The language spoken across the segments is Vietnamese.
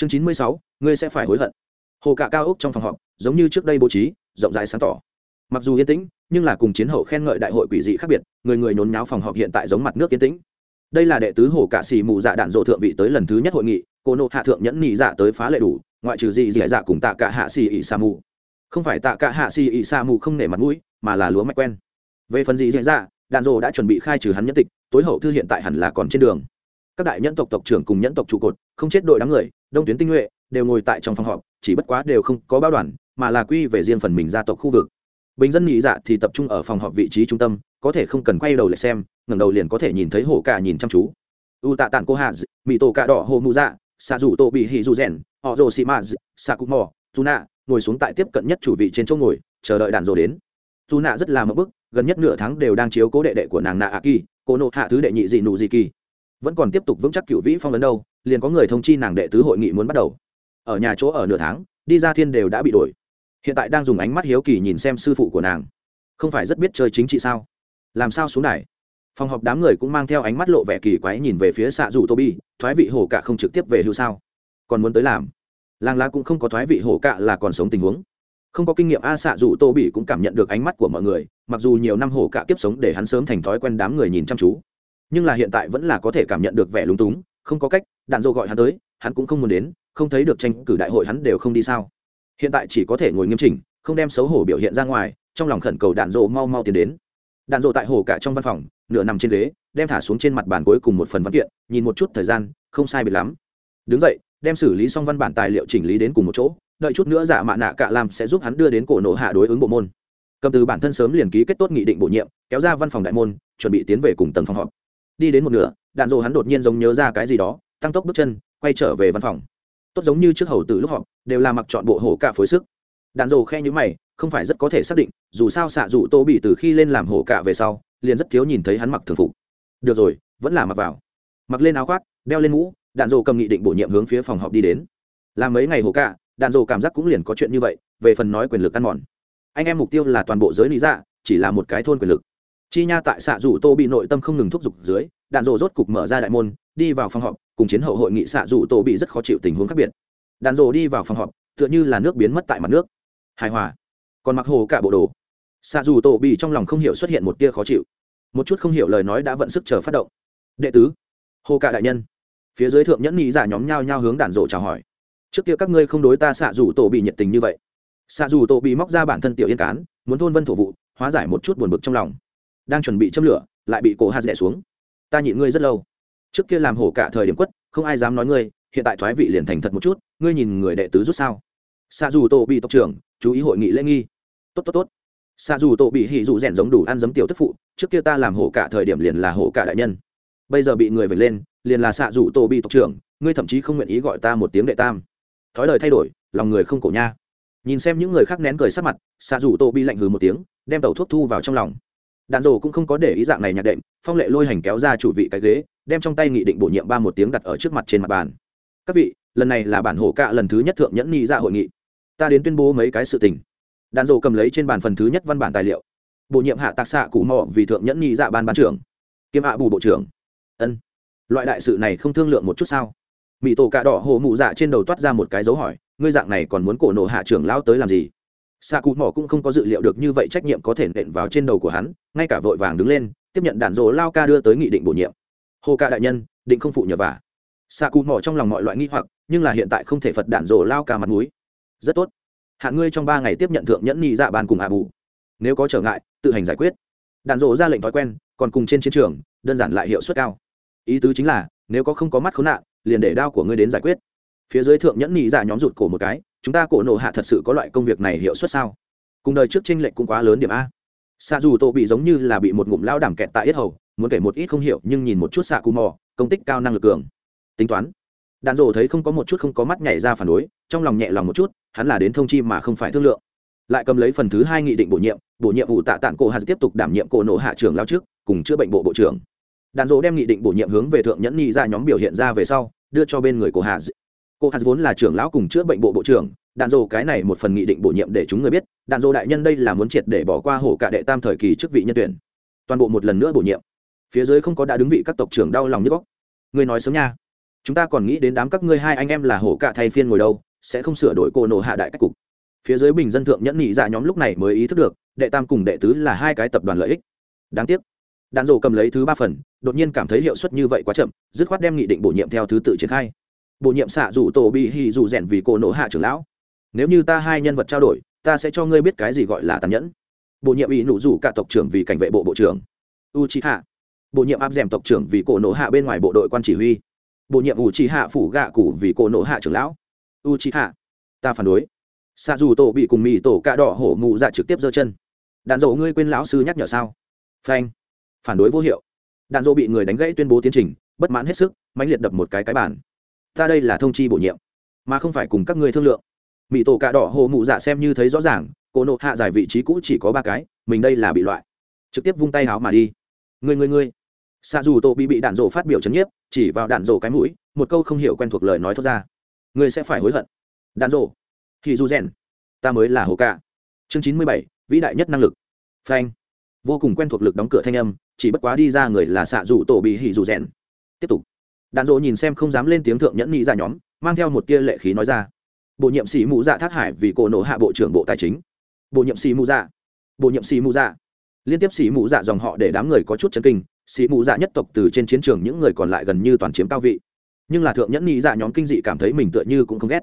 chương chín mươi sáu, ngươi sẽ phải hối hận. Hồ cạ cao ốc trong phòng họp, giống như trước đây bố trí, rộng rãi sáng tỏ. Mặc dù yên tĩnh, nhưng là cùng chiến hậu khen ngợi đại hội quỷ dị khác biệt, người người nhốn nháo phòng họp hiện tại giống mặt nước yên tĩnh. Đây là đệ tứ hồ cạ xì mù dạ đạn dộ thượng vị tới lần thứ nhất hội nghị, cô nộ hạ thượng nhẫn nhị dạ tới phá lệ đủ, ngoại trừ dị dị dạ cùng tạ cả hạ xì ỉ sa mù. Không phải tạ cả hạ xì ỉ sa mù không nể mặt mũi, mà là lúa mạch quen. Về phần dị dị dạ đạn dộ đã chuẩn bị khai trừ hắn nhất tịch, tối hậu thư hiện tại hẳn là còn trên đường các đại nhẫn tộc tộc trưởng cùng nhẫn tộc trụ cột, không chết đội đám người, đông tuyến tinh nhuệ đều ngồi tại trong phòng họp, chỉ bất quá đều không có bao đoàn, mà là quy về riêng phần mình gia tộc khu vực. Bình dân nhị dạ thì tập trung ở phòng họp vị trí trung tâm, có thể không cần quay đầu lại xem, ngẩng đầu liền có thể nhìn thấy hổ cả nhìn chăm chú. U tạ tản cô hà mỹ tổ cả đỏ hồ mù dạ xạ rủ tổ bị hỉ dù rèn, họ rồ xị mà xạ cụ mò, dù nạ ngồi xuống tại tiếp cận nhất chủ vị trên chỗ ngồi, chờ đợi đàn rồ đến. Dù nạ rất là mất bức, gần nhất nửa tháng đều đang chiếu cố đệ đệ của nàng nạ a kỳ cô nộ hạ thứ đệ nhị dị nụ dị kỳ vẫn còn tiếp tục vững chắc cựu vĩ phong ấn đâu, liền có người thông chi nàng đệ tứ hội nghị muốn bắt đầu. Ở nhà chỗ ở nửa tháng, đi ra thiên đều đã bị đổi. Hiện tại đang dùng ánh mắt hiếu kỳ nhìn xem sư phụ của nàng. Không phải rất biết chơi chính trị sao? Làm sao xuống đài? Phòng họp đám người cũng mang theo ánh mắt lộ vẻ kỳ quái nhìn về phía xạ dù tô bi, thoái vị hổ cạ không trực tiếp về hưu sao? Còn muốn tới làm? Làng lá cũng không có thoái vị hổ cạ là còn sống tình huống. Không có kinh nghiệm a xạ dù tô bị cũng cảm nhận được ánh mắt của mọi người, mặc dù nhiều năm hổ cạ kiếp sống để hắn sớm thành thói quen đám người nhìn chăm chú nhưng là hiện tại vẫn là có thể cảm nhận được vẻ lúng túng, không có cách, đạn dô gọi hắn tới, hắn cũng không muốn đến, không thấy được tranh cử đại hội hắn đều không đi sao. Hiện tại chỉ có thể ngồi nghiêm chỉnh, không đem xấu hổ biểu hiện ra ngoài, trong lòng khẩn cầu đạn dộ mau mau tiến đến. Đạn dộ tại hồ cả trong văn phòng, nửa nằm trên ghế, đem thả xuống trên mặt bàn cuối cùng một phần văn kiện, nhìn một chút thời gian, không sai biệt lắm. Đứng dậy, đem xử lý xong văn bản tài liệu chỉnh lý đến cùng một chỗ, đợi chút nữa giả mạ nạ cạ làm sẽ giúp hắn đưa đến cổ nổ hạ đối ứng bộ môn. Cầm từ bản thân sớm liền ký kết tốt nghị định bổ nhiệm, kéo ra văn phòng đại môn, chuẩn bị tiến về cùng tầng phòng họp đi đến một nửa, đạn dộ hắn đột nhiên giống nhớ ra cái gì đó, tăng tốc bước chân, quay trở về văn phòng. Tốt giống như trước hầu từ lúc họp, đều là mặc chọn bộ hổ cả phối sức. Đạn dộ khe nhữ mày, không phải rất có thể xác định, dù sao xạ dù tô bị từ khi lên làm hổ cả về sau, liền rất thiếu nhìn thấy hắn mặc thường phục. Được rồi, vẫn là mặc vào. Mặc lên áo khoác, đeo lên mũ, đạn dộ cầm nghị định bổ nhiệm hướng phía phòng họp đi đến. Làm mấy ngày hổ cả, đạn dộ cảm giác cũng liền có chuyện như vậy, về phần nói quyền lực ăn mòn. Anh em mục tiêu là toàn bộ giới lý dạ chỉ là một cái thôn quyền lực chi nha tại xạ dù tô bị nội tâm không ngừng thúc giục dưới, đạn rồ rốt cục mở ra đại môn, đi vào phòng họp, cùng chiến hậu hội nghị xạ dù tô bị rất khó chịu tình huống khác biệt. Đạn rồ đi vào phòng họp, tựa như là nước biến mất tại mặt nước. Hài hòa. Còn mặc hồ cả bộ đồ. Xạ dù tô bị trong lòng không hiểu xuất hiện một tia khó chịu. Một chút không hiểu lời nói đã vận sức chờ phát động. Đệ tứ. Hồ cả đại nhân. Phía dưới thượng nhẫn nghĩ giả nhóm nhao nhao hướng đạn rồ chào hỏi. Trước kia các ngươi không đối ta xạ dù tổ bị nhiệt tình như vậy. Xạ dù tổ bị móc ra bản thân tiểu yên cán, muốn thôn vân thổ vụ, hóa giải một chút buồn bực trong lòng đang chuẩn bị châm lửa, lại bị cổ hạt đẻ xuống. Ta nhịn ngươi rất lâu. Trước kia làm hổ cả thời điểm quất, không ai dám nói ngươi, hiện tại thoái vị liền thành thật một chút, ngươi nhìn người đệ tứ rút sao? Xa dù tổ bị tộc trưởng, chú ý hội nghị lễ nghi. Tốt tốt tốt. Xa dù tổ bị hỉ dù rèn giống đủ ăn giấm tiểu tức phụ, trước kia ta làm hổ cả thời điểm liền là hổ cả đại nhân. Bây giờ bị người vạch lên, liền là xạ dù tổ bị tộc trưởng, ngươi thậm chí không nguyện ý gọi ta một tiếng đệ tam. Thói lời thay đổi, lòng người không cổ nha. Nhìn xem những người khác nén cười sắc mặt xạ dù tổ bị lạnh hừ một tiếng, đem tàu thuốc thu vào trong lòng đạn rồ cũng không có để ý dạng này nhạc đệm, phong lệ lôi hành kéo ra chủ vị cái ghế, đem trong tay nghị định bổ nhiệm ba một tiếng đặt ở trước mặt trên mặt bàn. Các vị, lần này là bản hổ cạ lần thứ nhất thượng nhẫn nghị ra hội nghị. Ta đến tuyên bố mấy cái sự tình. Đạn rồ cầm lấy trên bàn phần thứ nhất văn bản tài liệu. Bổ nhiệm hạ tạc xạ cụ mò vì thượng nhẫn nghị dạ ban ban trưởng. Kiêm hạ bù bộ trưởng. Ân. Loại đại sự này không thương lượng một chút sao? Mỹ tổ cạ đỏ hồ mụ dạ trên đầu toát ra một cái dấu hỏi, ngươi dạng này còn muốn cổ nổ hạ trưởng lao tới làm gì? Xạ cụ mỏ cũng không có dự liệu được như vậy trách nhiệm có thể nện vào trên đầu của hắn, ngay cả vội vàng đứng lên, tiếp nhận đạn dỗ lao ca đưa tới nghị định bổ nhiệm. Hồ ca đại nhân, định không phụ nhờ vả. Xạ cụ mỏ trong lòng mọi loại nghi hoặc, nhưng là hiện tại không thể phật đạn dỗ lao ca mặt núi rất tốt. Hạn ngươi trong ba ngày tiếp nhận thượng nhẫn nhị dạ bàn cùng hạ bù. Nếu có trở ngại, tự hành giải quyết. Đạn dỗ ra lệnh thói quen, còn cùng trên chiến trường, đơn giản lại hiệu suất cao. Ý tứ chính là, nếu có không có mắt khốn nạn, liền để đao của ngươi đến giải quyết. Phía dưới thượng nhẫn nhị dạ nhóm rụt cổ một cái chúng ta cổ nộ hạ thật sự có loại công việc này hiệu suất sao? Cùng đời trước tranh lệch cũng quá lớn điểm a. Xa dù tổ bị giống như là bị một ngụm lao đảm kẹt tại yết hầu, muốn kể một ít không hiểu nhưng nhìn một chút xạ cù mò, công tích cao năng lực cường. Tính toán. Đạn rổ thấy không có một chút không có mắt nhảy ra phản đối, trong lòng nhẹ lòng một chút, hắn là đến thông chi mà không phải thương lượng. Lại cầm lấy phần thứ hai nghị định bổ nhiệm bổ nhiệm vụ tạ tản cổ hạt tiếp tục đảm nhiệm cổ nộ hạ trưởng lao trước, cùng chữa bệnh bộ bộ trưởng. Đàn rổ đem nghị định bổ nhiệm hướng về thượng nhẫn nghị ra nhóm biểu hiện ra về sau, đưa cho bên người cổ hạ cô hạt vốn là trưởng lão cùng chữa bệnh bộ bộ trưởng, đạn dô cái này một phần nghị định bổ nhiệm để chúng người biết, đạn dô đại nhân đây là muốn triệt để bỏ qua hổ cả đệ tam thời kỳ chức vị nhân tuyển. Toàn bộ một lần nữa bổ nhiệm. Phía dưới không có đã đứng vị các tộc trưởng đau lòng như góc người nói sớm nha. Chúng ta còn nghĩ đến đám các ngươi hai anh em là hổ cả thay phiên ngồi đâu, sẽ không sửa đổi cô nổ hạ đại cách cục. Phía dưới bình dân thượng nhẫn nhị dạ nhóm lúc này mới ý thức được, đệ tam cùng đệ tứ là hai cái tập đoàn lợi ích. Đáng tiếc. Đạn dộ cầm lấy thứ ba phần, đột nhiên cảm thấy hiệu suất như vậy quá chậm, dứt khoát đem nghị định bổ nhiệm theo thứ tự triển khai bổ nhiệm xạ rủ tổ bị hì rủ rèn vì cổ nộ hạ trưởng lão. Nếu như ta hai nhân vật trao đổi, ta sẽ cho ngươi biết cái gì gọi là tàn nhẫn. Bổ nhiệm ý nụ rủ cả tộc trưởng vì cảnh vệ bộ bộ trưởng. U chi hạ bổ nhiệm áp d tộc trưởng vì cổ nộ hạ bên ngoài bộ đội quan chỉ huy. Bổ nhiệm u chi hạ phủ gạ cụ vì cổ nộ hạ trưởng lão. U chi hạ ta phản đối. Xạ dù tổ bị cùng mì tổ cạ đỏ hổ mụ dạ trực tiếp giơ chân. Đạn dỗ ngươi quên lão sư nhắc nhở sao? Phanh. Phản đối vô hiệu. Đạn dỗ bị người đánh gãy tuyên bố tiến trình, bất mãn hết sức, mãnh liệt đập một cái cái bản ta đây là thông chi bổ nhiệm, mà không phải cùng các ngươi thương lượng. Mỹ tổ cạ đỏ hồ mụ dạ xem như thấy rõ ràng, cô nộ hạ giải vị trí cũ chỉ có ba cái, mình đây là bị loại. Trực tiếp vung tay háo mà đi. Người người người xạ dù tổ bị bị đạn rổ phát biểu chấn nhiếp, chỉ vào đạn rổ cái mũi, một câu không hiểu quen thuộc lời nói thốt ra. Người sẽ phải hối hận. Đạn rổ. Thì dù rèn. Ta mới là hồ ca chương chín mươi bảy, vĩ đại nhất năng lực. Phanh. Vô cùng quen thuộc lực đóng cửa thanh âm, chỉ bất quá đi ra người là xạ dù tổ bị hỉ dù rèn. Tiếp tục đạn dỗ nhìn xem không dám lên tiếng thượng nhẫn nhị ra nhóm, mang theo một tia lệ khí nói ra. Bộ nhiệm sĩ mù dạ thác hải vì cổ nộ hạ bộ trưởng bộ tài chính. Bộ nhiệm sĩ mù dạ. Bộ nhiệm sĩ mù dạ. Liên tiếp sĩ mù dạ dòng họ để đám người có chút chấn kinh, sĩ mù dạ nhất tộc từ trên chiến trường những người còn lại gần như toàn chiếm cao vị. Nhưng là thượng nhẫn nhị dạ nhóm kinh dị cảm thấy mình tựa như cũng không ghét.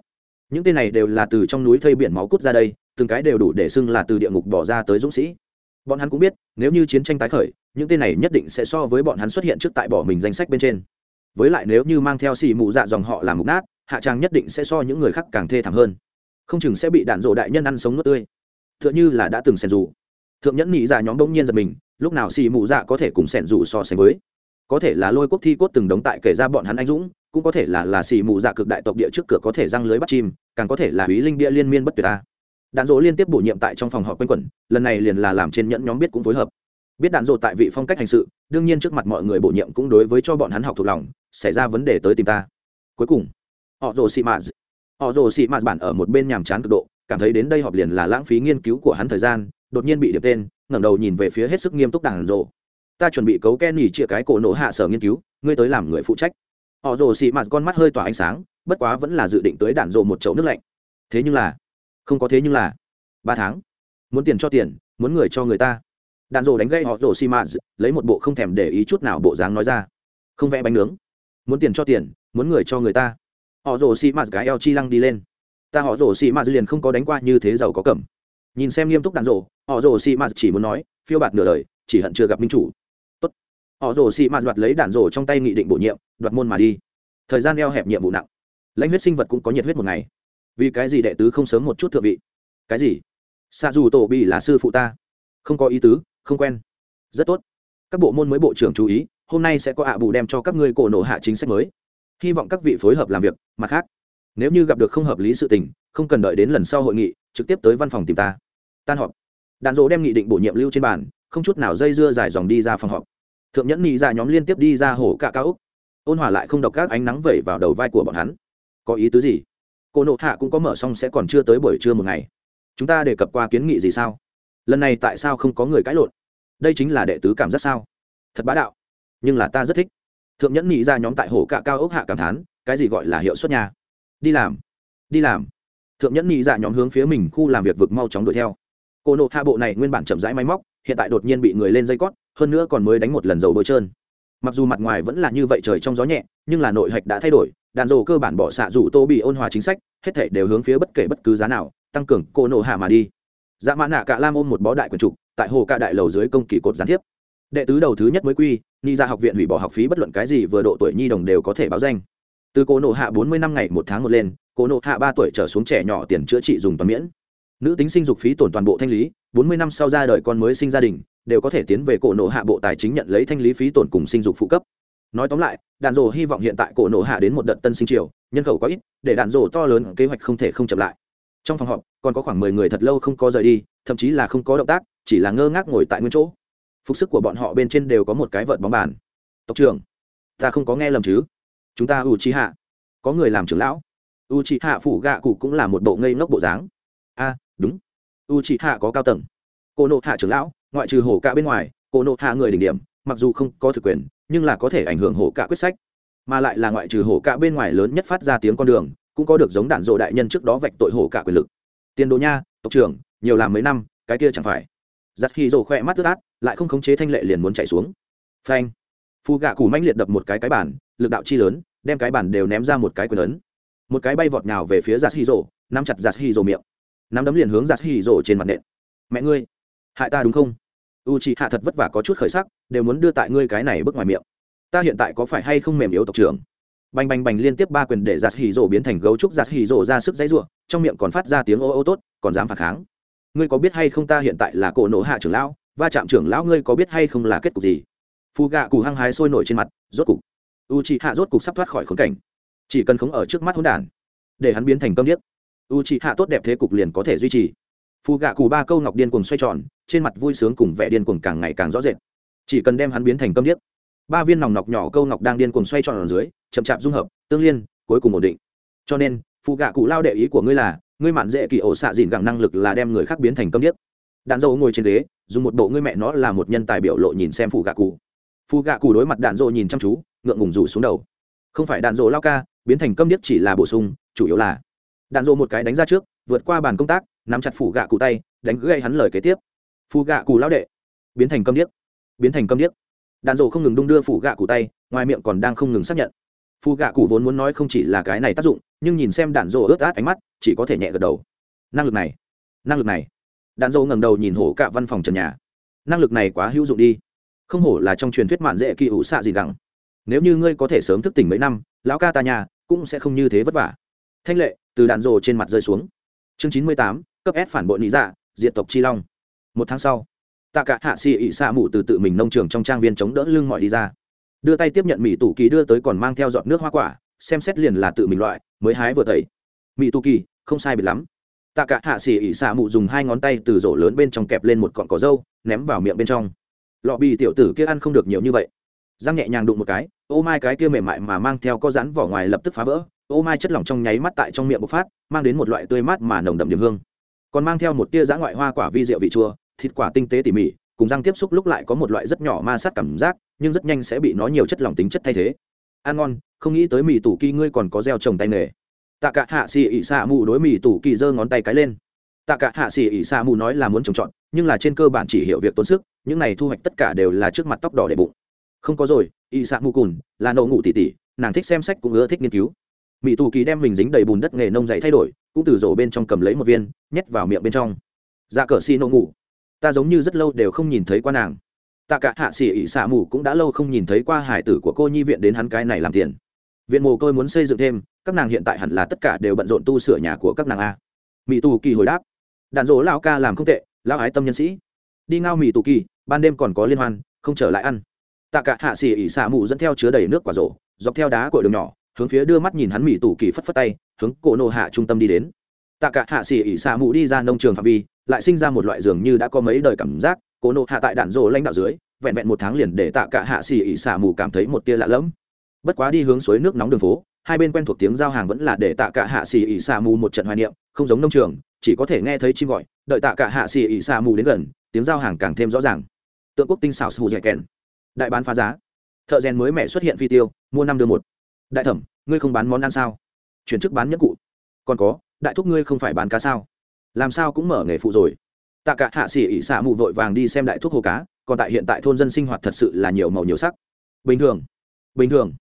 Những tên này đều là từ trong núi thây biển máu cút ra đây, từng cái đều đủ để xưng là từ địa ngục bỏ ra tới dũng sĩ. Bọn hắn cũng biết, nếu như chiến tranh tái khởi, những tên này nhất định sẽ so với bọn hắn xuất hiện trước tại bỏ mình danh sách bên trên với lại nếu như mang theo xì mụ dạ dòng họ làm mục nát, hạ trang nhất định sẽ so những người khác càng thê thảm hơn. Không chừng sẽ bị đạn dộ đại nhân ăn sống nước tươi. T h ư ợ n h ư là đã từng sẻn dù thượng nhẫn nghĩ dạ nhóm bỗng nhiên giật mình, lúc nào xì mụ dạ có thể cùng sẻn dù so sánh với? Có thể là lôi quốc thi cốt từng đống tại kể ra bọn hắn anh dũng, cũng có thể là là xì mụ dạ cực đại tộc địa trước cửa có thể răng lưới bắt chim, càng có thể là húy linh bia liên miên bất tuyệt ta đạn dỗ liên tiếp bổ nhiệm tại trong phòng họp quanh quẩn, lần này liền là làm trên nhẫn nhóm biết cũng phối hợp. Biết đạn dỗ tại vị phong cách hành sự, đương nhiên trước mặt mọi người bổ nhiệm cũng đối với cho bọn hắn học thuộc lòng xảy ra vấn đề tới tìm ta. Cuối cùng, họ rồ xị mạt họ rồ xị mạt bản ở một bên nhàm chán cực độ, cảm thấy đến đây họp liền là lãng phí nghiên cứu của hắn thời gian, đột nhiên bị điệp tên, ngẩng đầu nhìn về phía hết sức nghiêm túc đảng rộ ta chuẩn bị cấu ken nỉ chia cái cổ nổ hạ sở nghiên cứu, ngươi tới làm người phụ trách. Họ rồ xị mạt con mắt hơi tỏa ánh sáng, bất quá vẫn là dự định tới đạn rộ một chậu nước lạnh. Thế nhưng là, không có thế nhưng là, ba tháng, muốn tiền cho tiền, muốn người cho người ta. Đạn rộ đánh gây họ rồ xị mạt lấy một bộ không thèm để ý chút nào bộ dáng nói ra. Không vẽ bánh nướng muốn tiền cho tiền, muốn người cho người ta. Họ rồ xì mạt gái eo chi lăng đi lên. Ta họ rồ xì mạt liền không có đánh qua như thế giàu có cẩm nhìn xem nghiêm túc đàn rộ, họ rồ xì mạt chỉ muốn nói, phiêu bạt nửa đời, chỉ hận chưa gặp minh chủ. Tốt. họ rồ xì mạt đoạt lấy đàn rộ trong tay nghị định bổ nhiệm, đoạt môn mà đi. Thời gian eo hẹp nhiệm vụ nặng. Lãnh huyết sinh vật cũng có nhiệt huyết một ngày. Vì cái gì đệ tứ không sớm một chút thượng vị? Cái gì? Xa dù tổ bị là sư phụ ta. Không có ý tứ, không quen. Rất tốt. Các bộ môn mới bộ trưởng chú ý hôm nay sẽ có ạ bù đem cho các ngươi cổ nộ hạ chính sách mới. Hy vọng các vị phối hợp làm việc, mặt khác, nếu như gặp được không hợp lý sự tình, không cần đợi đến lần sau hội nghị, trực tiếp tới văn phòng tìm ta. Tan họp. Đàn dỗ đem nghị định bổ nhiệm lưu trên bàn, không chút nào dây dưa dài dòng đi ra phòng họp. Thượng nhẫn nghị ra nhóm liên tiếp đi ra hồ cạ cao úc. Ôn hòa lại không đọc các ánh nắng vẩy vào đầu vai của bọn hắn. Có ý tứ gì? Cô nộ hạ cũng có mở xong sẽ còn chưa tới buổi trưa một ngày. Chúng ta đề cập qua kiến nghị gì sao? Lần này tại sao không có người cãi lộn? Đây chính là đệ tứ cảm giác sao? Thật bá đạo nhưng là ta rất thích. Thượng nhẫn nghĩ ra nhóm tại hồ cạ cao ốc hạ cảm thán, cái gì gọi là hiệu suất nhà đi làm. Đi làm. Thượng nhẫn nghĩ ra nhóm hướng phía mình khu làm việc vực mau chóng đuổi theo. Cô nộ hạ bộ này nguyên bản chậm rãi máy móc, hiện tại đột nhiên bị người lên dây cót, hơn nữa còn mới đánh một lần dầu bôi trơn. Mặc dù mặt ngoài vẫn là như vậy trời trong gió nhẹ, nhưng là nội hạch đã thay đổi đàn dầu cơ bản bỏ xạ rủ tô bị ôn hòa chính sách, hết thể đều hướng phía bất kể bất cứ giá nào, tăng cường cô nộ hạ mà đi. Dạ mã nạ cả lam ôm một bó đại quần trục, tại hồ ca đại lầu dưới công kỳ cột gián tiếp đệ tứ đầu thứ nhất mới quy ni ra dạ học viện hủy bỏ học phí bất luận cái gì vừa độ tuổi nhi đồng đều có thể báo danh. Từ cổ nộ hạ bốn mươi năm ngày một tháng một lên, cổ nộ hạ ba tuổi trở xuống trẻ nhỏ tiền chữa trị dùng toàn miễn. Nữ tính sinh dục phí tổn toàn bộ thanh lý, bốn mươi năm sau ra đời con mới sinh gia đình, đều có thể tiến về cổ nộ hạ bộ tài chính nhận lấy thanh lý phí tổn cùng sinh dục phụ cấp. Nói tóm lại đàn rồ hy vọng hiện tại cổ nộ hạ đến một đợt tân sinh triều, nhân khẩu có ít, để đàn rồ to lớn kế hoạch không thể không chậm lại. Trong phòng họp, còn có khoảng mười người thật lâu không có rời đi, thậm chí là không có động tác, chỉ là ngơ ngác ngồi tại nguyên chỗ phục sức của bọn họ bên trên đều có một cái vợt bóng bàn. Tộc trưởng, ta không có nghe lầm chứ? Chúng ta u Chi hạ có người làm trưởng lão. U Chi hạ phủ gạ cụ cũng là một bộ ngây ngốc bộ dáng. A, đúng. U Chi hạ có cao tầng. Cô nộ hạ trưởng lão, ngoại trừ hổ cạ bên ngoài, cô nộ hạ người đỉnh điểm, mặc dù không có thực quyền, nhưng là có thể ảnh hưởng hổ cạ quyết sách. Mà lại là ngoại trừ hổ cạ bên ngoài lớn nhất phát ra tiếng con đường, cũng có được giống đạn dộ đại nhân trước đó vạch tội hổ cạ quyền lực. Tiền đồ nha, tộc trưởng, nhiều làm mấy năm, cái kia chẳng phải giặt khi rổ khỏe mắt ướt át, lại không khống chế thanh lệ liền muốn chạy xuống. Phanh. Phù gạ cù manh liệt đập một cái cái bản lực đạo chi lớn, đem cái bản đều ném ra một cái quyền lớn. một cái bay vọt nhào về phía giặt hì rổ nắm chặt giặt hì rổ miệng. Nắm đấm liền hướng giặt hì rổ trên mặt nện. Mẹ ngươi, hại ta đúng không? U chị hạ thật vất vả có chút khởi sắc, đều muốn đưa tại ngươi cái này bước ngoài miệng. Ta hiện tại có phải hay không mềm yếu tộc trưởng? Bành bành bành liên tiếp ba quyền để giặt hì rổ biến thành gấu trúc giặt hì rổ ra sức dãy ruộng trong miệng còn phát ra tiếng ô ô tốt, còn dám phản kháng ngươi có biết hay không ta hiện tại là cổ nổ hạ trưởng lão, va chạm trưởng lão ngươi có biết hay không là kết cục gì? Phù gạ cù hăng hái sôi nổi trên mặt, rốt cục. U chị hạ rốt cục sắp thoát khỏi khốn cảnh. Chỉ cần khống ở trước mắt hỗn đản, để hắn biến thành công điếc. U chị hạ tốt đẹp thế cục liền có thể duy trì. Phù gạ cù ba câu ngọc điên cuồng xoay tròn, trên mặt vui sướng cùng vẻ điên cuồng càng ngày càng rõ rệt. Chỉ cần đem hắn biến thành công điếc. Ba viên nòng nọc nhỏ câu ngọc đang điên cuồng xoay tròn ở dưới, chậm chạp dung hợp, tương liên, cuối cùng ổn định. Cho nên phù gạ cụ lao đệ ý của ngươi là ngươi mạn dễ kỳ ổ xạ dìn gẳng năng lực là đem người khác biến thành câm điếc. Đạn dâu ngồi trên ghế, dùng một bộ ngươi mẹ nó là một nhân tài biểu lộ nhìn xem phù gạ cụ phù gạ cụ đối mặt đạn dỗ nhìn chăm chú, ngượng ngùng rủ xuống đầu. Không phải đạn dỗ lao ca, biến thành câm điếc chỉ là bổ sung, chủ yếu là đạn dỗ một cái đánh ra trước, vượt qua bàn công tác, nắm chặt phụ gạ cụ tay, đánh gây hắn lời kế tiếp. Phù gạ cụ lao đệ, biến thành câm điếc, biến thành câm điếc. Đạn dỗ không ngừng đung đưa phụ gạ cụ tay, ngoài miệng còn đang không ngừng xác nhận. Phù gạ cụ vốn muốn nói không chỉ là cái này tác dụng, nhưng nhìn xem đạn dỗ ướt át ánh mắt chỉ có thể nhẹ gật đầu. Năng lực này, năng lực này. Đạn dâu ngẩng đầu nhìn hổ cả văn phòng trần nhà. Năng lực này quá hữu dụng đi. Không hổ là trong truyền thuyết mạn dễ kỳ ủ xạ gì gẳng nếu như ngươi có thể sớm thức tỉnh mấy năm, lão ca ta nhà cũng sẽ không như thế vất vả. Thanh lệ, từ đạn rồ trên mặt rơi xuống. Chương chín mươi tám, cấp s phản bội lý dạ diện tộc chi long. Một tháng sau, tạ cả hạ xì ị xạ mù từ tự mình nông trường trong trang viên chống đỡ lưng mọi đi ra. Đưa tay tiếp nhận mỹ tủ kỳ đưa tới còn mang theo giọt nước hoa quả, xem xét liền là tự mình loại, mới hái vừa tẩy. Mỹ tủ kỳ không sai biệt lắm. Tạ cả hạ xỉ ỉ xạ mụ dùng hai ngón tay từ rổ lớn bên trong kẹp lên một cọn cỏ dâu, ném vào miệng bên trong. Lọ bì tiểu tử kia ăn không được nhiều như vậy. Răng nhẹ nhàng đụng một cái, ô mai cái kia mềm mại mà mang theo có rắn vỏ ngoài lập tức phá vỡ, ô mai chất lỏng trong nháy mắt tại trong miệng bộc phát, mang đến một loại tươi mát mà nồng đậm điểm hương. Còn mang theo một tia giã ngoại hoa quả vi rượu vị chua, thịt quả tinh tế tỉ mỉ, cùng răng tiếp xúc lúc lại có một loại rất nhỏ ma sát cảm giác, nhưng rất nhanh sẽ bị nó nhiều chất lỏng tính chất thay thế. Ăn ngon, không nghĩ tới mì tủ kỳ ngươi còn có gieo trồng tay nghề tạ cả hạ xì ỉ xạ mù đối mì tủ kỳ giơ ngón tay cái lên. Tạ cả hạ xì ỉ xạ mù nói là muốn trồng trọt, nhưng là trên cơ bản chỉ hiểu việc tốn sức, những này thu hoạch tất cả đều là trước mặt tóc đỏ để bụng. Không có rồi y xạ mù cùn, là nậu ngủ tỉ tỉ, nàng thích xem sách cũng ưa thích nghiên cứu. Mỹ tù kỳ đem mình dính đầy bùn đất nghề nông dày thay đổi, cũng từ rổ bên trong cầm lấy một viên, nhét vào miệng bên trong. Ra cờ xi nậu ngủ. Ta giống như rất lâu đều không nhìn thấy qua nàng. Tạ cả hạ xỉ ỉ xạ mù cũng đã lâu không nhìn thấy qua hải tử của cô nhi viện đến hắn cái này làm tiền. Viện mồ côi muốn xây dựng thêm các nàng hiện tại hẳn là tất cả đều bận rộn tu sửa nhà của các nàng a. Mỹ tù kỳ hồi đáp. Đạn dỗ lao ca làm không tệ lao ái tâm nhân sĩ. Đi ngao mỹ tù kỳ, ban đêm còn có liên hoan, không trở lại ăn. Tạ cả hạ xỉ ỉ xạ mù dẫn theo chứa đầy nước quả rổ, dọc theo đá cội đường nhỏ, hướng phía đưa mắt nhìn hắn mỹ tù kỳ phất phất tay, hướng cổ nộ hạ trung tâm đi đến. Tạ cả hạ xỉ ỉ xạ mù đi ra nông trường phạm vi, lại sinh ra một loại dường như đã có mấy đời cảm giác, cổ nộ hạ tại đạn dỗ lãnh đạo dưới, vẹn vẹn một tháng liền để tạ cả hạ xỉ ỉ xạ mù cảm thấy một tia lạ lẫm. Bất quá đi hướng suối nước nóng đường phố hai bên quen thuộc tiếng giao hàng vẫn là để tạ cả hạ xì ỉ xà mù một trận hoài niệm, không giống nông trường, chỉ có thể nghe thấy chim gọi, đợi tạ cả hạ xì ỉ xà mù đến gần, tiếng giao hàng càng thêm rõ ràng. Tượng quốc tinh xảo sù dẻ kèn. Đại bán phá giá. Thợ rèn mới mẹ xuất hiện phi tiêu, mua năm đưa một. Đại thẩm, ngươi không bán món ăn sao? Chuyển chức bán nhất cụ. Còn có, đại thúc ngươi không phải bán cá sao? Làm sao cũng mở nghề phụ rồi. Tạ cả hạ xỉ ỉ xạ mù vội vàng đi xem đại thuốc hồ cá, còn tại hiện tại thôn dân sinh hoạt thật sự là nhiều màu nhiều sắc. Bình thường. Bình thường.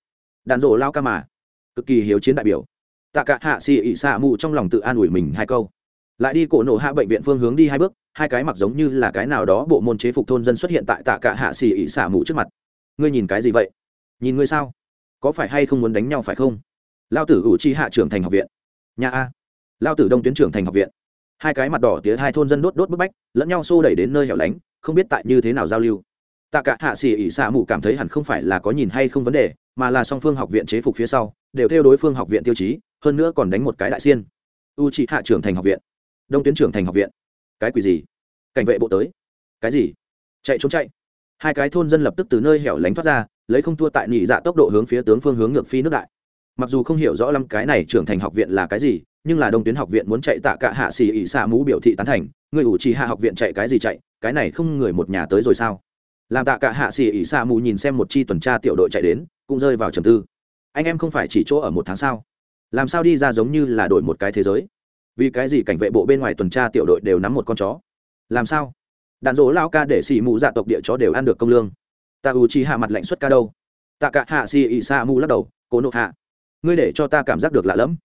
Đàn rổ lao ca mà cực kỳ hiếu chiến đại biểu. Tạ cả hạ xì ỉ xạ mù trong lòng tự an ủi mình hai câu. Lại đi cổ nổ hạ bệnh viện phương hướng đi hai bước, hai cái mặc giống như là cái nào đó bộ môn chế phục thôn dân xuất hiện tại tạ cả hạ xì ỉ xả mù trước mặt. Ngươi nhìn cái gì vậy? Nhìn ngươi sao? Có phải hay không muốn đánh nhau phải không? Lao tử ủ chi hạ trưởng thành học viện. Nhà a. Lao tử đông tuyến trưởng thành học viện. Hai cái mặt đỏ tía hai thôn dân đốt đốt bức bách, lẫn nhau xô đẩy đến nơi hẻo lánh, không biết tại như thế nào giao lưu tạ cả hạ xỉ ỉ xạ mù cảm thấy hẳn không phải là có nhìn hay không vấn đề, mà là song phương học viện chế phục phía sau, đều theo đối phương học viện tiêu chí, hơn nữa còn đánh một cái đại xiên. U trị hạ trưởng thành học viện. Đông tuyến trưởng thành học viện. Cái quỷ gì? Cảnh vệ bộ tới. Cái gì? Chạy trốn chạy. Hai cái thôn dân lập tức từ nơi hẻo lánh thoát ra, lấy không thua tại nhị dạ tốc độ hướng phía tướng phương hướng ngược phi nước đại. Mặc dù không hiểu rõ lắm cái này trưởng thành học viện là cái gì, nhưng là đông tuyến học viện muốn chạy tạ cả hạ xì ỉ xạ mũ biểu thị tán thành, người ủ trì hạ học viện chạy cái gì chạy, cái này không người một nhà tới rồi sao? Làm tạ cả hạ xì ỉ xạ mù nhìn xem một chi tuần tra tiểu đội chạy đến, cũng rơi vào trầm tư. Anh em không phải chỉ chỗ ở một tháng sao? Làm sao đi ra giống như là đổi một cái thế giới? Vì cái gì cảnh vệ bộ bên ngoài tuần tra tiểu đội đều nắm một con chó? Làm sao? Đạn dỗ lao ca để xì mù dạ tộc địa chó đều ăn được công lương. Ta u chi hạ mặt lạnh xuất ca đâu? Tạ cả hạ xì ỉ xa mù lắc đầu, cố nộ hạ, ngươi để cho ta cảm giác được lạ lẫm.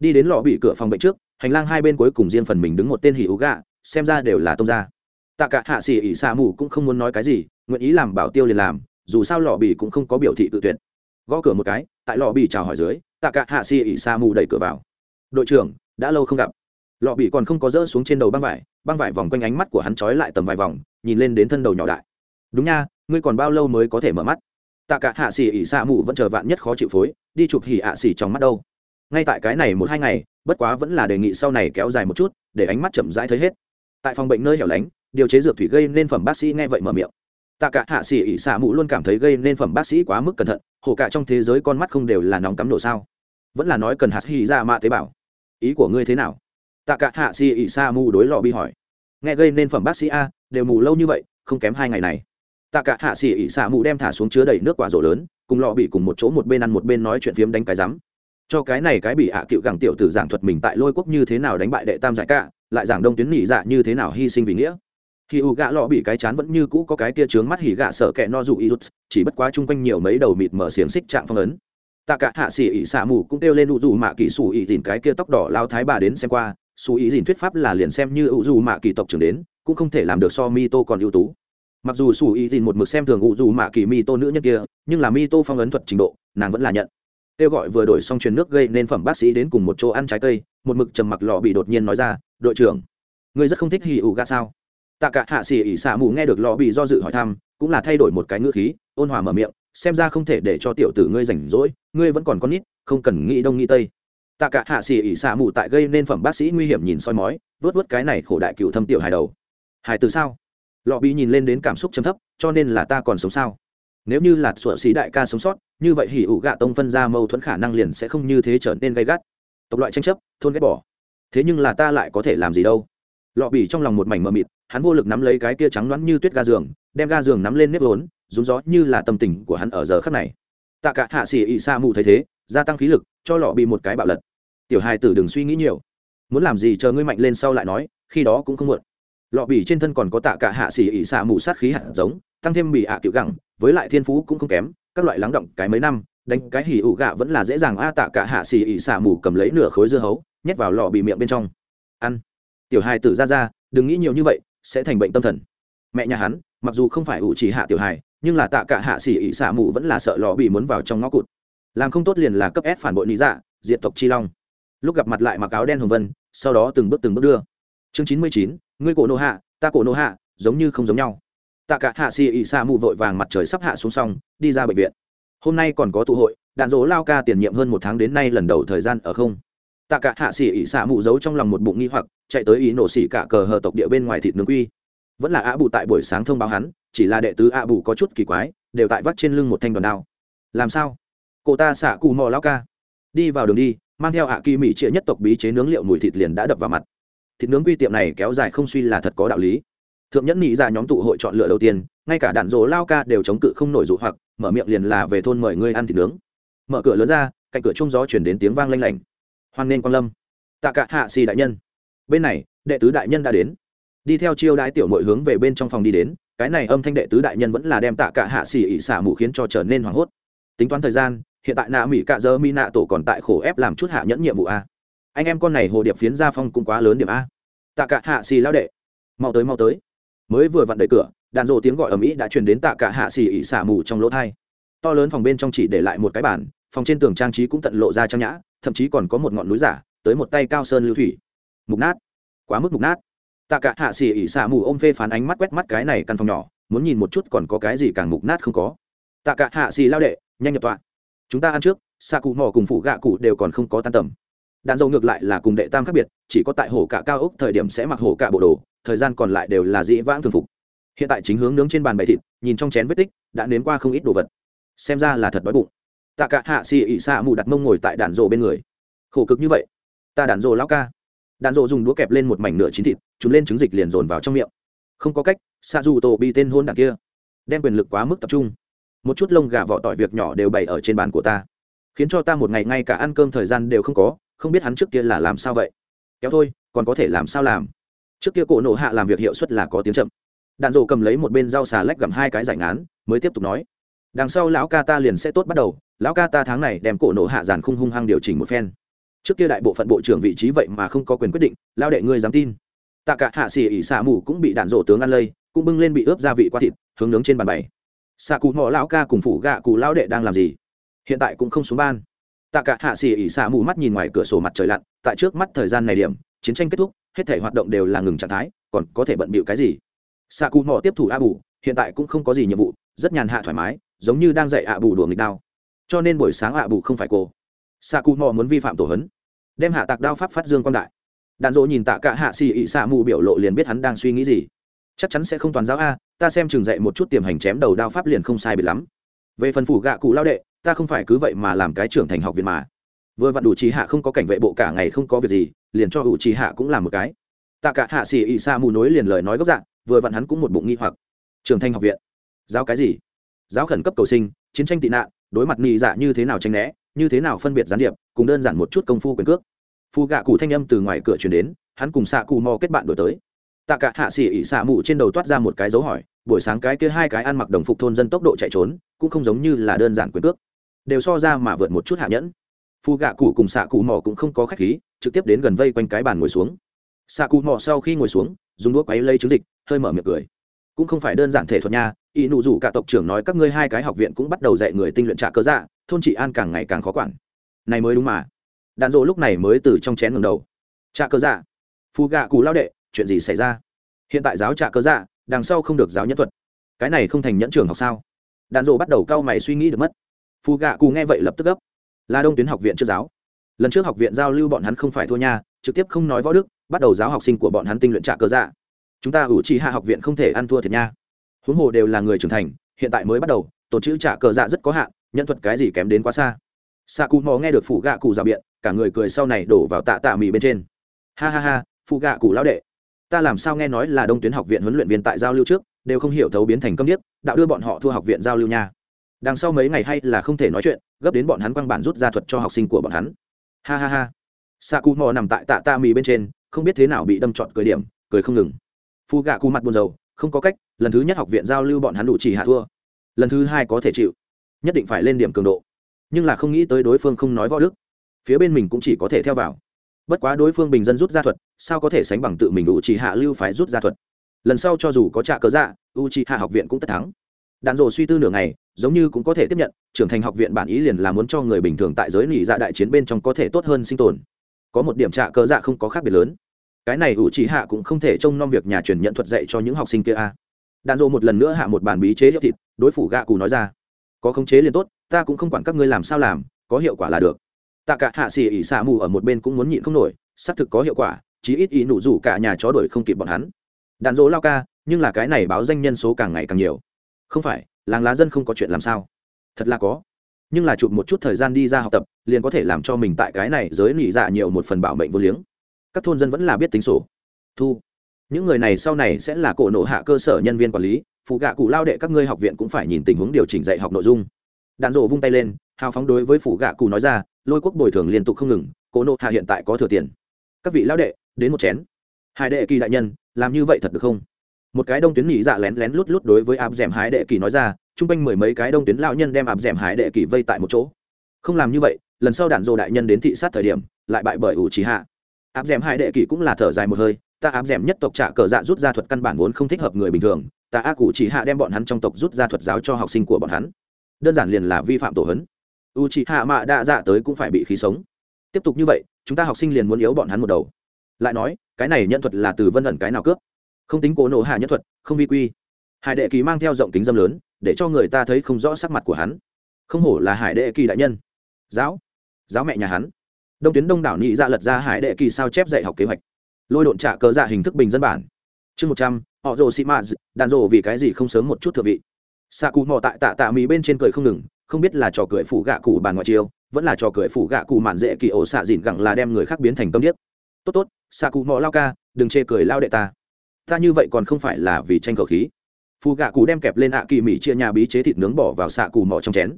Đi đến lọ bị cửa phòng bệnh trước, hành lang hai bên cuối cùng riêng phần mình đứng một tên hỉ ú gạ xem ra đều là tông gia. Tạ cả hạ xì ỉ xa mù cũng không muốn nói cái gì nguyện ý làm bảo tiêu liền làm, dù sao lọ bì cũng không có biểu thị tự tuyệt. Gõ cửa một cái, tại lọ bì chào hỏi dưới tạ cả hạ xì ỉ sa mù đẩy cửa vào. Đội trưởng, đã lâu không gặp. Lọ bì còn không có rỡ xuống trên đầu băng vải băng vải vòng quanh ánh mắt của hắn trói lại tầm vài vòng, nhìn lên đến thân đầu nhỏ đại. Đúng nha, ngươi còn bao lâu mới có thể mở mắt? Tạ cả hạ xì ỉ Sa mù vẫn chờ vạn nhất khó chịu phối, đi chụp hỉ ạ xì trong mắt đâu. Ngay tại cái này một hai ngày, bất quá vẫn là đề nghị sau này kéo dài một chút, để ánh mắt chậm rãi thấy hết. Tại phòng bệnh nơi hẻo lánh, điều chế dược thủy gây nên phẩm bác sĩ nghe vậy mở miệng tạ cả hạ Sĩ ỉ xạ mũ luôn cảm thấy gây nên phẩm bác sĩ quá mức cẩn thận, hồ cả trong thế giới con mắt không đều là nóng cắm độ sao? Vẫn là nói cần hạt hy ra mạ tế bào. Ý của ngươi thế nào? Tạ cả hạ Sĩ ỉ xạ mũ đối lò bi hỏi. Nghe gây nên phẩm bác sĩ a, đều mù lâu như vậy, không kém hai ngày này. Tạ cả hạ Sĩ ỉ xạ mũ đem thả xuống chứa đầy nước quả rổ lớn, cùng lọ bị cùng một chỗ một bên ăn một bên nói chuyện phiếm đánh cái rắm. Cho cái này cái bị hạ cựu gẳng tiểu tử giảng thuật mình tại lôi quốc như thế nào đánh bại đệ tam giải cả, lại giảng đông tuyến nỉ dạ như thế nào hy sinh vì nghĩa khi u gạ lọ bị cái chán vẫn như cũ có cái kia trướng mắt hỉ gạ sợ kẹ no dụ y rút, chỉ bất quá chung quanh nhiều mấy đầu mịt mở xiềng xích trạng phong ấn. Tạ cả hạ xỉ ỉ xạ mù cũng kêu lên u dù mạ kỳ sủ ỉ dìn cái kia tóc đỏ lao thái bà đến xem qua. Sủ ỉ dìn thuyết pháp là liền xem như u dù mạ kỳ tộc trưởng đến, cũng không thể làm được so mi tô còn ưu tú. Mặc dù sủ ỉ dìn một mực xem thường u dù mạ kỳ mi tô nữ nhân kia, nhưng là mi tô phong ấn thuật trình độ, nàng vẫn là nhận. Kêu gọi vừa đổi xong truyền nước gây nên phẩm bác sĩ đến cùng một chỗ ăn trái cây, một mực trầm mặc lọ bị đột nhiên nói ra, đội trưởng, ngươi rất không thích hì ủ gạ sao? Tạ cả hạ xỉ ỉ xạ mù nghe được lọ bị do dự hỏi thăm, cũng là thay đổi một cái ngữ khí, ôn hòa mở miệng, xem ra không thể để cho tiểu tử ngươi rảnh rỗi, ngươi vẫn còn con nít, không cần nghĩ đông nghĩ tây. Tạ cả hạ xỉ ỉ xạ mù tại gây nên phẩm bác sĩ nguy hiểm nhìn soi mói, vớt vớt cái này khổ đại cựu thâm tiểu hài đầu. Hài từ sao? Lọ bị nhìn lên đến cảm xúc chấm thấp, cho nên là ta còn sống sao? Nếu như là sủa sĩ đại ca sống sót, như vậy hỉ ủ gạ tông phân ra mâu thuẫn khả năng liền sẽ không như thế trở nên gay gắt. Tộc loại tranh chấp, thôn ghét bỏ. Thế nhưng là ta lại có thể làm gì đâu? Lọ bỉ trong lòng một mảnh mờ mịt, hắn vô lực nắm lấy cái kia trắng loãng như tuyết ga giường, đem ga giường nắm lên nếp vốn, rúng gió như là tâm tình của hắn ở giờ khắc này. Tạ cả hạ xỉ ị sa mù thấy thế, gia tăng khí lực, cho lọ bị một cái bạo lật. Tiểu hai tử đừng suy nghĩ nhiều. Muốn làm gì chờ ngươi mạnh lên sau lại nói, khi đó cũng không muộn. Lọ bỉ trên thân còn có tạ cả hạ xỉ ị sa mù sát khí hạt giống, tăng thêm bị hạ tiểu gẳng, với lại thiên phú cũng không kém, các loại lắng động cái mấy năm, đánh cái hỉ ủ gạ vẫn là dễ dàng a, tạ cả hạ xỉ ị Sa mù cầm lấy nửa khối dưa hấu, nhét vào lọ bị miệng bên trong. Ăn tiểu hài tử ra ra, đừng nghĩ nhiều như vậy, sẽ thành bệnh tâm thần. Mẹ nhà hắn, mặc dù không phải ủ chỉ hạ tiểu hài, nhưng là tạ cả hạ xỉ ỉ xả mù vẫn là sợ lò bị muốn vào trong ngõ cụt. Làm không tốt liền là cấp ép phản bội lý dạ diện tộc chi long. Lúc gặp mặt lại mặc áo đen hồng vân, sau đó từng bước từng bước đưa. Chương chín mươi chín, ngươi cổ nô hạ, ta cổ nô hạ, giống như không giống nhau. Tạ cả hạ xì ỉ xa mù vội vàng mặt trời sắp hạ xuống xong, đi ra bệnh viện. Hôm nay còn có tụ hội, đạn dỗ lao ca tiền nhiệm hơn một tháng đến nay lần đầu thời gian ở không tạ cả hạ xỉ ỉ xạ mụ giấu trong lòng một bụng nghi hoặc, chạy tới ý nổ xỉ cả cờ hờ tộc địa bên ngoài thịt nướng quy vẫn là ạ bù tại buổi sáng thông báo hắn, chỉ là đệ tứ ạ bù có chút kỳ quái, đều tại vắt trên lưng một thanh đoàn đao. Làm sao? Cô ta xạ cù mò lao ca. Đi vào đường đi, mang theo ạ kỳ mỹ trịa nhất tộc bí chế nướng liệu mùi thịt liền đã đập vào mặt. Thịt nướng quy tiệm này kéo dài không suy là thật có đạo lý. Thượng nhẫn nghĩ ra dạ nhóm tụ hội chọn lựa đầu tiên, ngay cả đạn dỗ lao ca đều chống cự không nổi dụ hoặc, mở miệng liền là về thôn mời ngươi ăn thịt nướng. Mở cửa lớn ra, cạnh cửa trung gió chuyển đến tiếng vang lanh lảnh hoan nên quan lâm. Tạ cả hạ xì đại nhân. Bên này, đệ tứ đại nhân đã đến. Đi theo chiêu đãi tiểu mội hướng về bên trong phòng đi đến, cái này âm thanh đệ tứ đại nhân vẫn là đem tạ cả hạ xì ỉ xả mù khiến cho trở nên hoảng hốt. Tính toán thời gian, hiện tại nạ mỹ cạ dơ mi nạ tổ còn tại khổ ép làm chút hạ nhẫn nhiệm vụ a. Anh em con này hồ điệp phiến gia phong cũng quá lớn điểm a. Tạ cả hạ xì lao đệ. Mau tới mau tới. Mới vừa vặn đẩy cửa, đàn rộ tiếng gọi ở mỹ đã truyền đến tạ cả hạ xì ỉ xả mù trong lỗ thai. To lớn phòng bên trong chỉ để lại một cái bàn, phòng trên tường trang trí cũng tận lộ ra trang nhã thậm chí còn có một ngọn núi giả tới một tay cao sơn lưu thủy. Mục nát. Quá mức mục nát. Tạ cả hạ xỉ ỉ xả mù ôm phê phán ánh mắt quét mắt cái này căn phòng nhỏ, muốn nhìn một chút còn có cái gì càng mục nát không có. Tạ cả hạ xỉ lao đệ, nhanh nhập tọa. Chúng ta ăn trước, xạ cụ mò cùng phụ gạ cụ đều còn không có tan tầm. Đạn dầu ngược lại là cùng đệ tam khác biệt, chỉ có tại hồ cả cao ốc thời điểm sẽ mặc hồ cả bộ đồ, thời gian còn lại đều là dĩ vãng thường phục. Hiện tại chính hướng nướng trên bàn bày thịt, nhìn trong chén vết tích, đã nếm qua không ít đồ vật. Xem ra là thật đói bụng tạ cả hạ xì ỉ xạ mù đặt mông ngồi tại đạn rộ bên người. Khổ cực như vậy? Ta đạn rộ lao ca. Đạn rộ dùng đũa kẹp lên một mảnh nửa chín thịt chúng lên trứng dịch liền dồn vào trong miệng. Không có cách xạ dù tổ bị tên hôn đạn kia đem quyền lực quá mức tập trung. Một chút lông gà vỏ tỏi việc nhỏ đều bày ở trên bàn của ta, khiến cho ta một ngày ngay cả ăn cơm thời gian đều không có, không biết hắn trước kia là làm sao vậy. Kéo thôi, còn có thể làm sao làm? Trước kia cổ nộ hạ làm việc hiệu suất là có tiếng chậm. Đạn rộ cầm lấy một bên rau xà lách gặm hai cái giải ngán, mới tiếp tục nói đằng sau lão ca ta liền sẽ tốt bắt đầu, lão ca ta tháng này đem cổ nổ hạ giàn khung hung hăng điều chỉnh một phen. Trước kia đại bộ phận bộ trưởng vị trí vậy mà không có quyền quyết định lao đệ ngươi dám tin. Tạ cả hạ xỉ ỉ xả mù cũng bị đạn rổ tướng ăn lây, cũng bưng lên bị ướp gia vị qua thịt, hướng nướng trên bàn bày. Xạ cụ mò lão ca cùng phủ gạ cụ lão đệ đang làm gì? Hiện tại cũng không xuống ban. Tạ cả hạ xỉ ỉ xả mù mắt nhìn ngoài cửa sổ mặt trời lặn, tại trước mắt thời gian này điểm, chiến tranh kết thúc, hết thể hoạt động đều là ngừng trạng thái, còn có thể bận bịu cái gì? Xạ cụ mò tiếp thủ a bù, hiện tại cũng không có gì nhiệm vụ, rất nhàn hạ thoải mái giống như đang dạy ạ bù đùa nghịch đao. Cho nên buổi sáng ạ bù không phải cô. Xạ cụ mò muốn vi phạm tổ hấn. Đem hạ tạc đao pháp phát dương quan đại. Đạn dỗ nhìn tạ cả hạ xì ị xạ mù biểu lộ liền biết hắn đang suy nghĩ gì. Chắc chắn sẽ không toàn giáo a, ta xem chừng dạy một chút tiềm hành chém đầu đao pháp liền không sai biệt lắm. Về phần phủ gạ cụ lao đệ, ta không phải cứ vậy mà làm cái trưởng thành học viện mà. Vừa vặn đủ trí hạ không có cảnh vệ bộ cả ngày không có việc gì, liền cho ủ trí hạ cũng làm một cái. Tạ cả hạ xì ị xạ mù nối liền lời nói gốc dạng, vừa vặn hắn cũng một bụng nghi hoặc. Trưởng thành học viện. Giáo cái gì? Giáo khẩn cấp cầu sinh, chiến tranh tị nạn, đối mặt nghi dạ như thế nào tranh né, như thế nào phân biệt gián điệp, cùng đơn giản một chút công phu quyền cước. Phù gạ cụ thanh âm từ ngoài cửa chuyển đến, hắn cùng xạ cụ mò kết bạn đổi tới. Tạ cả hạ xỉ ỉ xạ mù trên đầu toát ra một cái dấu hỏi, buổi sáng cái kia hai cái ăn mặc đồng phục thôn dân tốc độ chạy trốn, cũng không giống như là đơn giản quyền cước. Đều so ra mà vượt một chút hạ nhẫn. Phù gạ cụ cùng xạ cụ mò cũng không có khách khí, trực tiếp đến gần vây quanh cái bàn ngồi xuống. Xạ cụ mò sau khi ngồi xuống, dùng đũa quấy lấy trứng dịch, hơi mở miệng cười. Cũng không phải đơn giản thể thuật nha y nụ rủ cả tộc trưởng nói các ngươi hai cái học viện cũng bắt đầu dạy người tinh luyện trả cơ dạ thôn trị an càng ngày càng khó quản. Này mới đúng mà. Đạn dỗ lúc này mới từ trong chén ngầm đầu. Trả cơ dạ. Phù gạ cù lao đệ, chuyện gì xảy ra? Hiện tại giáo trả cơ dạ đằng sau không được giáo nhân thuật. Cái này không thành nhẫn trường học sao? Đạn dỗ bắt đầu cau mày suy nghĩ được mất. Phù gạ cù nghe vậy lập tức gấp. Là đông tuyến học viện trước giáo. Lần trước học viện giao lưu bọn hắn không phải thua nha, trực tiếp không nói võ đức, bắt đầu giáo học sinh của bọn hắn tinh luyện trả cơ dạ. Chúng ta ủ trì hạ học viện không thể ăn thua thiệt nha huống hồ đều là người trưởng thành, hiện tại mới bắt đầu, tồn chữ trả cờ dạ rất có hạn, nhân thuật cái gì kém đến quá xa. Xạ cụ mò nghe được phụ gạ cụ rào biện, cả người cười sau này đổ vào tạ tạ mì bên trên. Ha ha ha, phụ gạ cụ lão đệ. Ta làm sao nghe nói là đông tuyến học viện huấn luyện viên tại giao lưu trước, đều không hiểu thấu biến thành câm điếc, đạo đưa bọn họ thua học viện giao lưu nha. Đằng sau mấy ngày hay là không thể nói chuyện, gấp đến bọn hắn quăng bản rút ra thuật cho học sinh của bọn hắn. Ha ha ha. Xạ cụ mò nằm tại tạ tạ mì bên trên, không biết thế nào bị đâm trọn cười điểm, cười không ngừng. Phu gạ cụ mặt buồn rầu không có cách, lần thứ nhất học viện giao lưu bọn hắn đủ chỉ hạ thua. Lần thứ hai có thể chịu. Nhất định phải lên điểm cường độ. Nhưng là không nghĩ tới đối phương không nói võ đức. Phía bên mình cũng chỉ có thể theo vào. Bất quá đối phương bình dân rút ra thuật, sao có thể sánh bằng tự mình đủ chỉ hạ lưu phải rút ra thuật? Lần sau cho dù có trả cớ dạ u chỉ hạ học viện cũng tất thắng. Đàn rồ suy tư nửa ngày, giống như cũng có thể tiếp nhận, trưởng thành học viện bản ý liền là muốn cho người bình thường tại giới nỉ dạ đại chiến bên trong có thể tốt hơn sinh tồn. Có một điểm trả cớ dạ không có khác biệt lớn cái này ủ chỉ hạ cũng không thể trông nom việc nhà truyền nhận thuật dạy cho những học sinh kia a. À. đạn dộ một lần nữa hạ một bàn bí chế hiệu thịt, đối phủ gạ cù nói ra, có khống chế liền tốt, ta cũng không quản các ngươi làm sao làm, có hiệu quả là được. Tạ cả hạ xì ỉ xạ mù ở một bên cũng muốn nhịn không nổi, xác thực có hiệu quả, chí ít ý nụ rủ cả nhà chó đuổi không kịp bọn hắn. Đạn dỗ lao ca, nhưng là cái này báo danh nhân số càng ngày càng nhiều. Không phải, làng lá dân không có chuyện làm sao. Thật là có. Nhưng là chụp một chút thời gian đi ra học tập, liền có thể làm cho mình tại cái này giới nỉ dạ nhiều một phần bảo mệnh vô liếng các thôn dân vẫn là biết tính sổ. Thu, những người này sau này sẽ là cổ nộ hạ cơ sở nhân viên quản lý, phụ gạ cụ lao đệ các ngươi học viện cũng phải nhìn tình huống điều chỉnh dạy học nội dung. Đạn rộ vung tay lên, hào phóng đối với phụ gạ cụ nói ra, lôi quốc bồi thường liên tục không ngừng, cổ nộ hạ hiện tại có thừa tiền. Các vị lao đệ, đến một chén. Hai đệ kỳ đại nhân, làm như vậy thật được không? Một cái đông tuyến nhị dạ lén lén lút lút đối với áp d ẻ m hái đệ kỳ nói ra, chung quanh mười mấy cái đông tuyến lao nhân đem áp d ẻ m hái đệ kỳ vây tại một chỗ. Không làm như vậy, lần sau đạn dộ đại nhân đến thị sát thời điểm, lại bại bởi ủ trí hạ áp d ẻ m hai đệ kỷ cũng là thở dài một hơi, ta áp d ẻ m nhất tộc trả cờ dạ rút ra thuật căn bản vốn không thích hợp người bình thường, ta ác cụ chỉ hạ đem bọn hắn trong tộc rút ra thuật giáo cho học sinh của bọn hắn. Đơn giản liền là vi phạm tổ hấn u chỉ hạ mạ đa dạ tới cũng phải bị khí sống. Tiếp tục như vậy, chúng ta học sinh liền muốn yếu bọn hắn một đầu. Lại nói, cái này nhân thuật là từ vân ẩn cái nào cướp? Không tính cố nổ hạ nhân thuật, không vi quy. Hải đệ kỳ mang theo rộng kính dâm lớn, để cho người ta thấy không rõ sắc mặt của hắn. Không hổ là hải đệ kỳ đại nhân. Giáo. Giáo mẹ nhà hắn đông tuyến đông đảo nhị dạ lật ra hải đệ kỳ sao chép dạy học kế hoạch. Lôi độn trả cờ dạ hình thức bình dân bản. Chương một trăm, họ rồ xị mạ đàn rồ vì cái gì không sớm một chút thừa vị. Xạ cụ mò tại tạ tạ mì bên trên cười không ngừng, không biết là trò cười phủ gạ cụ bàn ngoại chiêu, vẫn là trò cười phủ gạ cụ mạn dễ kỳ ổ xạ dịn gặng là đem người khác biến thành công điếc. Tốt tốt xạ cụ mò lao ca, đừng chê cười lao đệ ta. Ta như vậy còn không phải là vì tranh khẩu khí. Phù gạ cụ đem kẹp lên ạ kỳ mỹ chia nhà bí chế thịt nướng bỏ vào xạ cụ mò trong chén.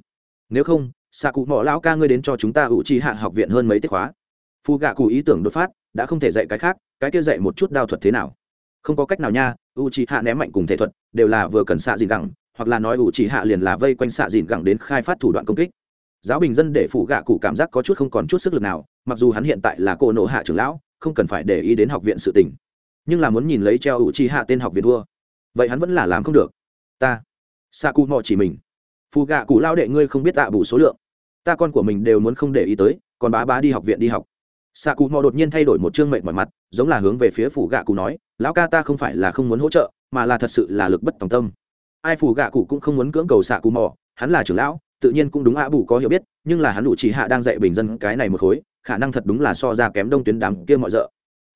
Nếu không xạ cụ mỏ lão ca ngươi đến cho chúng ta ủ trì hạ học viện hơn mấy tiết khóa. Phù gạ cụ ý tưởng đột phát, đã không thể dạy cái khác, cái kia dạy một chút đao thuật thế nào? Không có cách nào nha u trì hạ ném mạnh cùng thể thuật, đều là vừa cần xạ dìn gẳng, hoặc là nói ủ trì hạ liền là vây quanh xạ dìn gẳng đến khai phát thủ đoạn công kích. Giáo bình dân để phụ gạ cụ cảm giác có chút không còn chút sức lực nào, mặc dù hắn hiện tại là cô nộ hạ trưởng lão, không cần phải để ý đến học viện sự tình. Nhưng là muốn nhìn lấy treo ủ trì hạ tên học viện thua vậy hắn vẫn là làm không được. Ta. Xạ cụ mò chỉ mình. Phù gạ cụ lao đệ ngươi không biết tạ bù số lượng ta con của mình đều muốn không để ý tới, còn bá bá đi học viện đi học. Sa cụ mò đột nhiên thay đổi một chương mệnh mọi mặt, giống là hướng về phía phủ gạ cụ nói, lão ca ta không phải là không muốn hỗ trợ, mà là thật sự là lực bất tòng tâm. Ai phủ gạ cụ cũng không muốn cưỡng cầu xạ cụ mò, hắn là trưởng lão, tự nhiên cũng đúng ạ bù có hiểu biết, nhưng là hắn đủ chỉ hạ đang dạy bình dân cái này một khối, khả năng thật đúng là so ra kém đông tuyến đám kia mọi d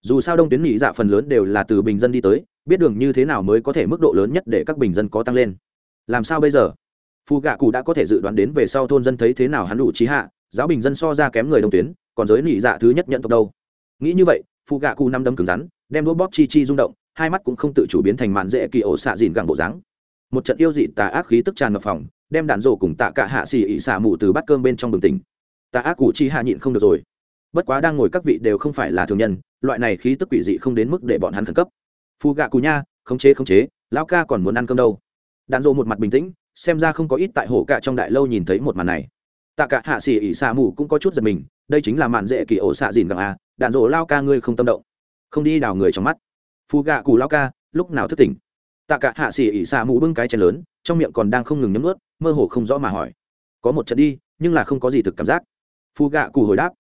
dù sao đông tuyến nhị dạ phần lớn đều là từ bình dân đi tới, biết đường như thế nào mới có thể mức độ lớn nhất để các bình dân có tăng lên. Làm sao bây giờ? Phù gạ cụ đã có thể dự đoán đến về sau thôn dân thấy thế nào hắn đủ trí hạ, giáo bình dân so ra kém người đồng tuyến, còn giới nị dạ thứ nhất nhận tộc đâu. Nghĩ như vậy phù gạ cụ năm đấm cứng rắn, đem đũa bóp chi chi rung động, hai mắt cũng không tự chủ biến thành màn dễ kỳ ổ xạ dìn gẳng bộ dáng. Một trận yêu dị tà ác khí tức tràn ngập phòng, đem đạn rổ cùng tạ cả hạ xì ị xả mù từ bát cơm bên trong bừng tỉnh. Tà ác cụ chi hạ nhịn không được rồi. Bất quá đang ngồi các vị đều không phải là thường nhân, loại này khí tức quỷ dị không đến mức để bọn hắn khẩn cấp. Phù gạ cụ nha, khống chế khống chế, lão ca còn muốn ăn cơm đâu. Đạn rộ một mặt bình tĩnh xem ra không có ít tại hổ cả trong đại lâu nhìn thấy một màn này. Tạ cả hạ xỉ ỉ xạ mù cũng có chút giật mình, đây chính là màn dễ kỳ ổ xạ dìn gặng a đạn rổ lao ca ngươi không tâm động. Không đi đào người trong mắt. Phù gạ cù lao ca, lúc nào thức tỉnh? Tạ cả hạ xỉ ỉ xạ mù bưng cái chén lớn, trong miệng còn đang không ngừng nhấm ướt mơ hồ không rõ mà hỏi. Có một trận đi, nhưng là không có gì thực cảm giác. Phù gạ cù hồi đáp.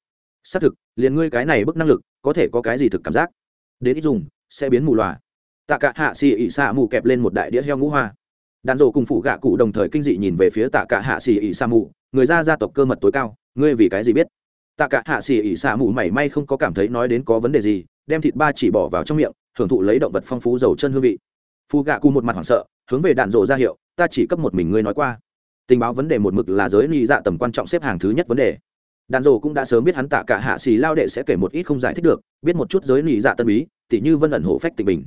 Xác thực, liền ngươi cái này bức năng lực, có thể có cái gì thực cảm giác? Đến ít dùng, sẽ biến mù loà. Tạ cả hạ xì ỉ xạ mù kẹp lên một đại đĩa heo ngũ hoa đàn rổ cùng phụ gạ cụ đồng thời kinh dị nhìn về phía tạ cả hạ xì ỉ sa mù người ra gia tộc cơ mật tối cao, ngươi vì cái gì biết? Tạ cả hạ xì ỉ sa mù mảy may không có cảm thấy nói đến có vấn đề gì, đem thịt ba chỉ bỏ vào trong miệng hưởng thụ lấy động vật phong phú dầu chân hương vị. Phụ gạ cụ một mặt hoảng sợ, hướng về đạn rổ ra hiệu, ta chỉ cấp một mình ngươi nói qua. Tình báo vấn đề một mực là giới ly dạ tầm quan trọng xếp hàng thứ nhất vấn đề. Đàn rổ cũng đã sớm biết hắn tạ cả hạ xì lao đệ sẽ kể một ít không giải thích được, biết một chút giới ly dạ tân bí, tỉ như vân ẩn hổ phách tình bình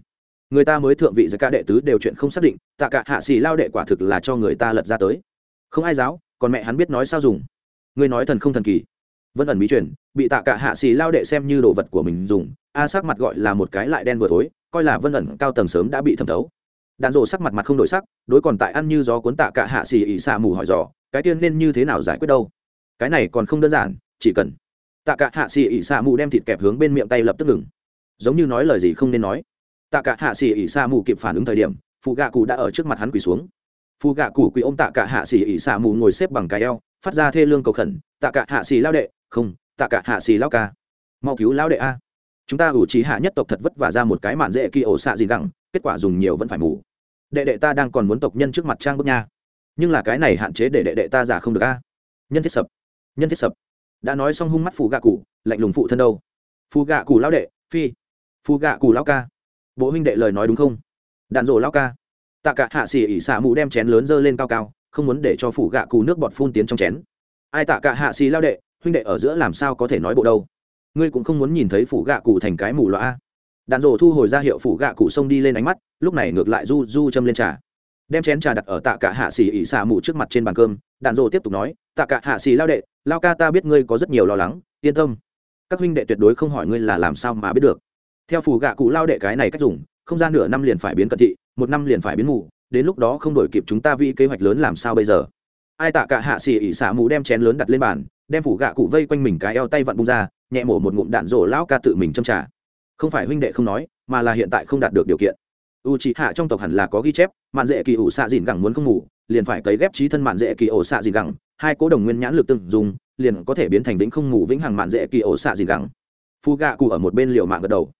người ta mới thượng vị giới ca đệ tứ đều chuyện không xác định, tạ cả hạ xì lao đệ quả thực là cho người ta lật ra tới. Không ai giáo, còn mẹ hắn biết nói sao dùng. Người nói thần không thần kỳ. Vân ẩn bí truyền, bị tạ cả hạ xì lao đệ xem như đồ vật của mình dùng, a sắc mặt gọi là một cái lại đen vừa tối coi là vân ẩn cao tầng sớm đã bị thẩm thấu. Đạn rộ sắc mặt mặt không đổi sắc, đối còn tại ăn như gió cuốn tạ cả hạ xì ỉ xà mù hỏi dò, cái tiên nên như thế nào giải quyết đâu? Cái này còn không đơn giản, chỉ cần tạ cả hạ xì ỉ xà mù đem thịt kẹp hướng bên miệng tay lập tức ngừng. Giống như nói lời gì không nên nói tạ cả hạ xỉ ỉ xa mù kịp phản ứng thời điểm phụ gạ cụ đã ở trước mặt hắn quỳ xuống. Phụ gạ cụ quỳ ôm tạ cả hạ xỉ ỉ xa mù ngồi xếp bằng cái eo, phát ra thê lương cầu khẩn, tạ cả hạ xỉ lao đệ, không, tạ cả hạ xỉ lao ca. Mau cứu lao đệ a. Chúng ta ủ trí hạ nhất tộc thật vất vả ra một cái mạn dễ kỳ ổ xạ gì gẳng kết quả dùng nhiều vẫn phải mù. Đệ đệ ta đang còn muốn tộc nhân trước mặt trang bức nha. Nhưng là cái này hạn chế để đệ đệ ta giả không được a. Nhân thiết sập, nhân thiết sập. Đã nói xong hung mắt phụ gạ cụ lạnh lùng phụ thân đâu? Phụ gạ cụ lao đệ, phi. Phụ gạ cụ lao ca bộ huynh đệ lời nói đúng không? Đạn rổ lao ca. Tạ cả hạ xỉ ỉ xạ mù đem chén lớn dơ lên cao cao, không muốn để cho phủ gạ cù nước bọt phun tiến trong chén. Ai tạ cả hạ xỉ lao đệ, huynh đệ ở giữa làm sao có thể nói bộ đâu? Ngươi cũng không muốn nhìn thấy phủ gạ cụ thành cái mù loa đạn rổ thu hồi ra hiệu phủ gạ cụ xông đi lên ánh mắt, lúc này ngược lại du du châm lên trà. Đem chén trà đặt ở tạ cả hạ xỉ ỉ xạ mù trước mặt trên bàn cơm, đạn rổ tiếp tục nói, tạ cả hạ xỉ lao đệ, lao ca ta biết ngươi có rất nhiều lo lắng, yên tâm. Các huynh đệ tuyệt đối không hỏi ngươi là làm sao mà biết được theo phù gạ cụ lao đệ cái này cách dùng, không gian nửa năm liền phải biến cận thị, một năm liền phải biến mù, đến lúc đó không đổi kịp chúng ta vi kế hoạch lớn làm sao bây giờ? Ai tạ cả hạ xỉ ỉ xả mù đem chén lớn đặt lên bàn, đem phủ gạ cụ vây quanh mình cái eo tay vặn bung ra, nhẹ mổ một ngụm đạn rổ lão ca tự mình châm trả không phải huynh đệ không nói, mà là hiện tại không đạt được điều kiện. U c hạ trong tộc hẳn là có ghi chép, mạn dễ kỳ ủ xạ dìn gẳng muốn không ngủ, liền phải cấy ghép trí thân mạn dễ kỳ ổ xạ dìn gẳng, hai cố đồng nguyên nhãn lực từng dùng, liền có thể biến thành vĩnh không ngủ vĩnh hằng mạn dễ kỳ ổ xạ dìn gẳng. Phu gạ cụ ở một bên liều mạng gật đầu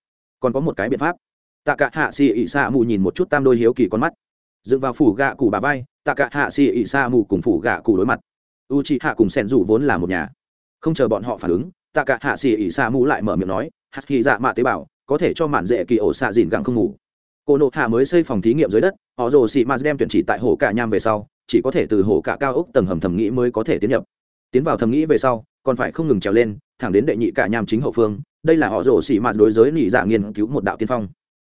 còn có một cái biện pháp. Tạ cả hạ xì ỉ xạ mù nhìn một chút tam đôi hiếu kỳ con mắt. Dựng vào phủ gạ cụ bà vai, tạ cả hạ xì ỉ xạ mù cùng phủ gạ cụ đối mặt. U chị hạ cùng sen rủ vốn là một nhà. Không chờ bọn họ phản ứng, tạ cả hạ xì ỉ xạ mù lại mở miệng nói hạt khi dạ mạ tế bào, có thể cho mạn dễ kỳ ổ xạ dìn gặng không ngủ. Cô nộ hạ mới xây phòng thí nghiệm dưới đất, họ rồ xị mạt đem tuyển chỉ tại hồ cả nham về sau, chỉ có thể từ hồ cả cao ốc tầng hầm thầm nghĩ mới có thể tiến nhập. Tiến vào thầm nghĩ về sau, còn phải không ngừng trèo lên, thẳng đến đệ nhị cả nham chính hậu phương đây là họ rổ xỉ mạt đối giới nỉ dạ nghiên cứu một đạo tiên phong.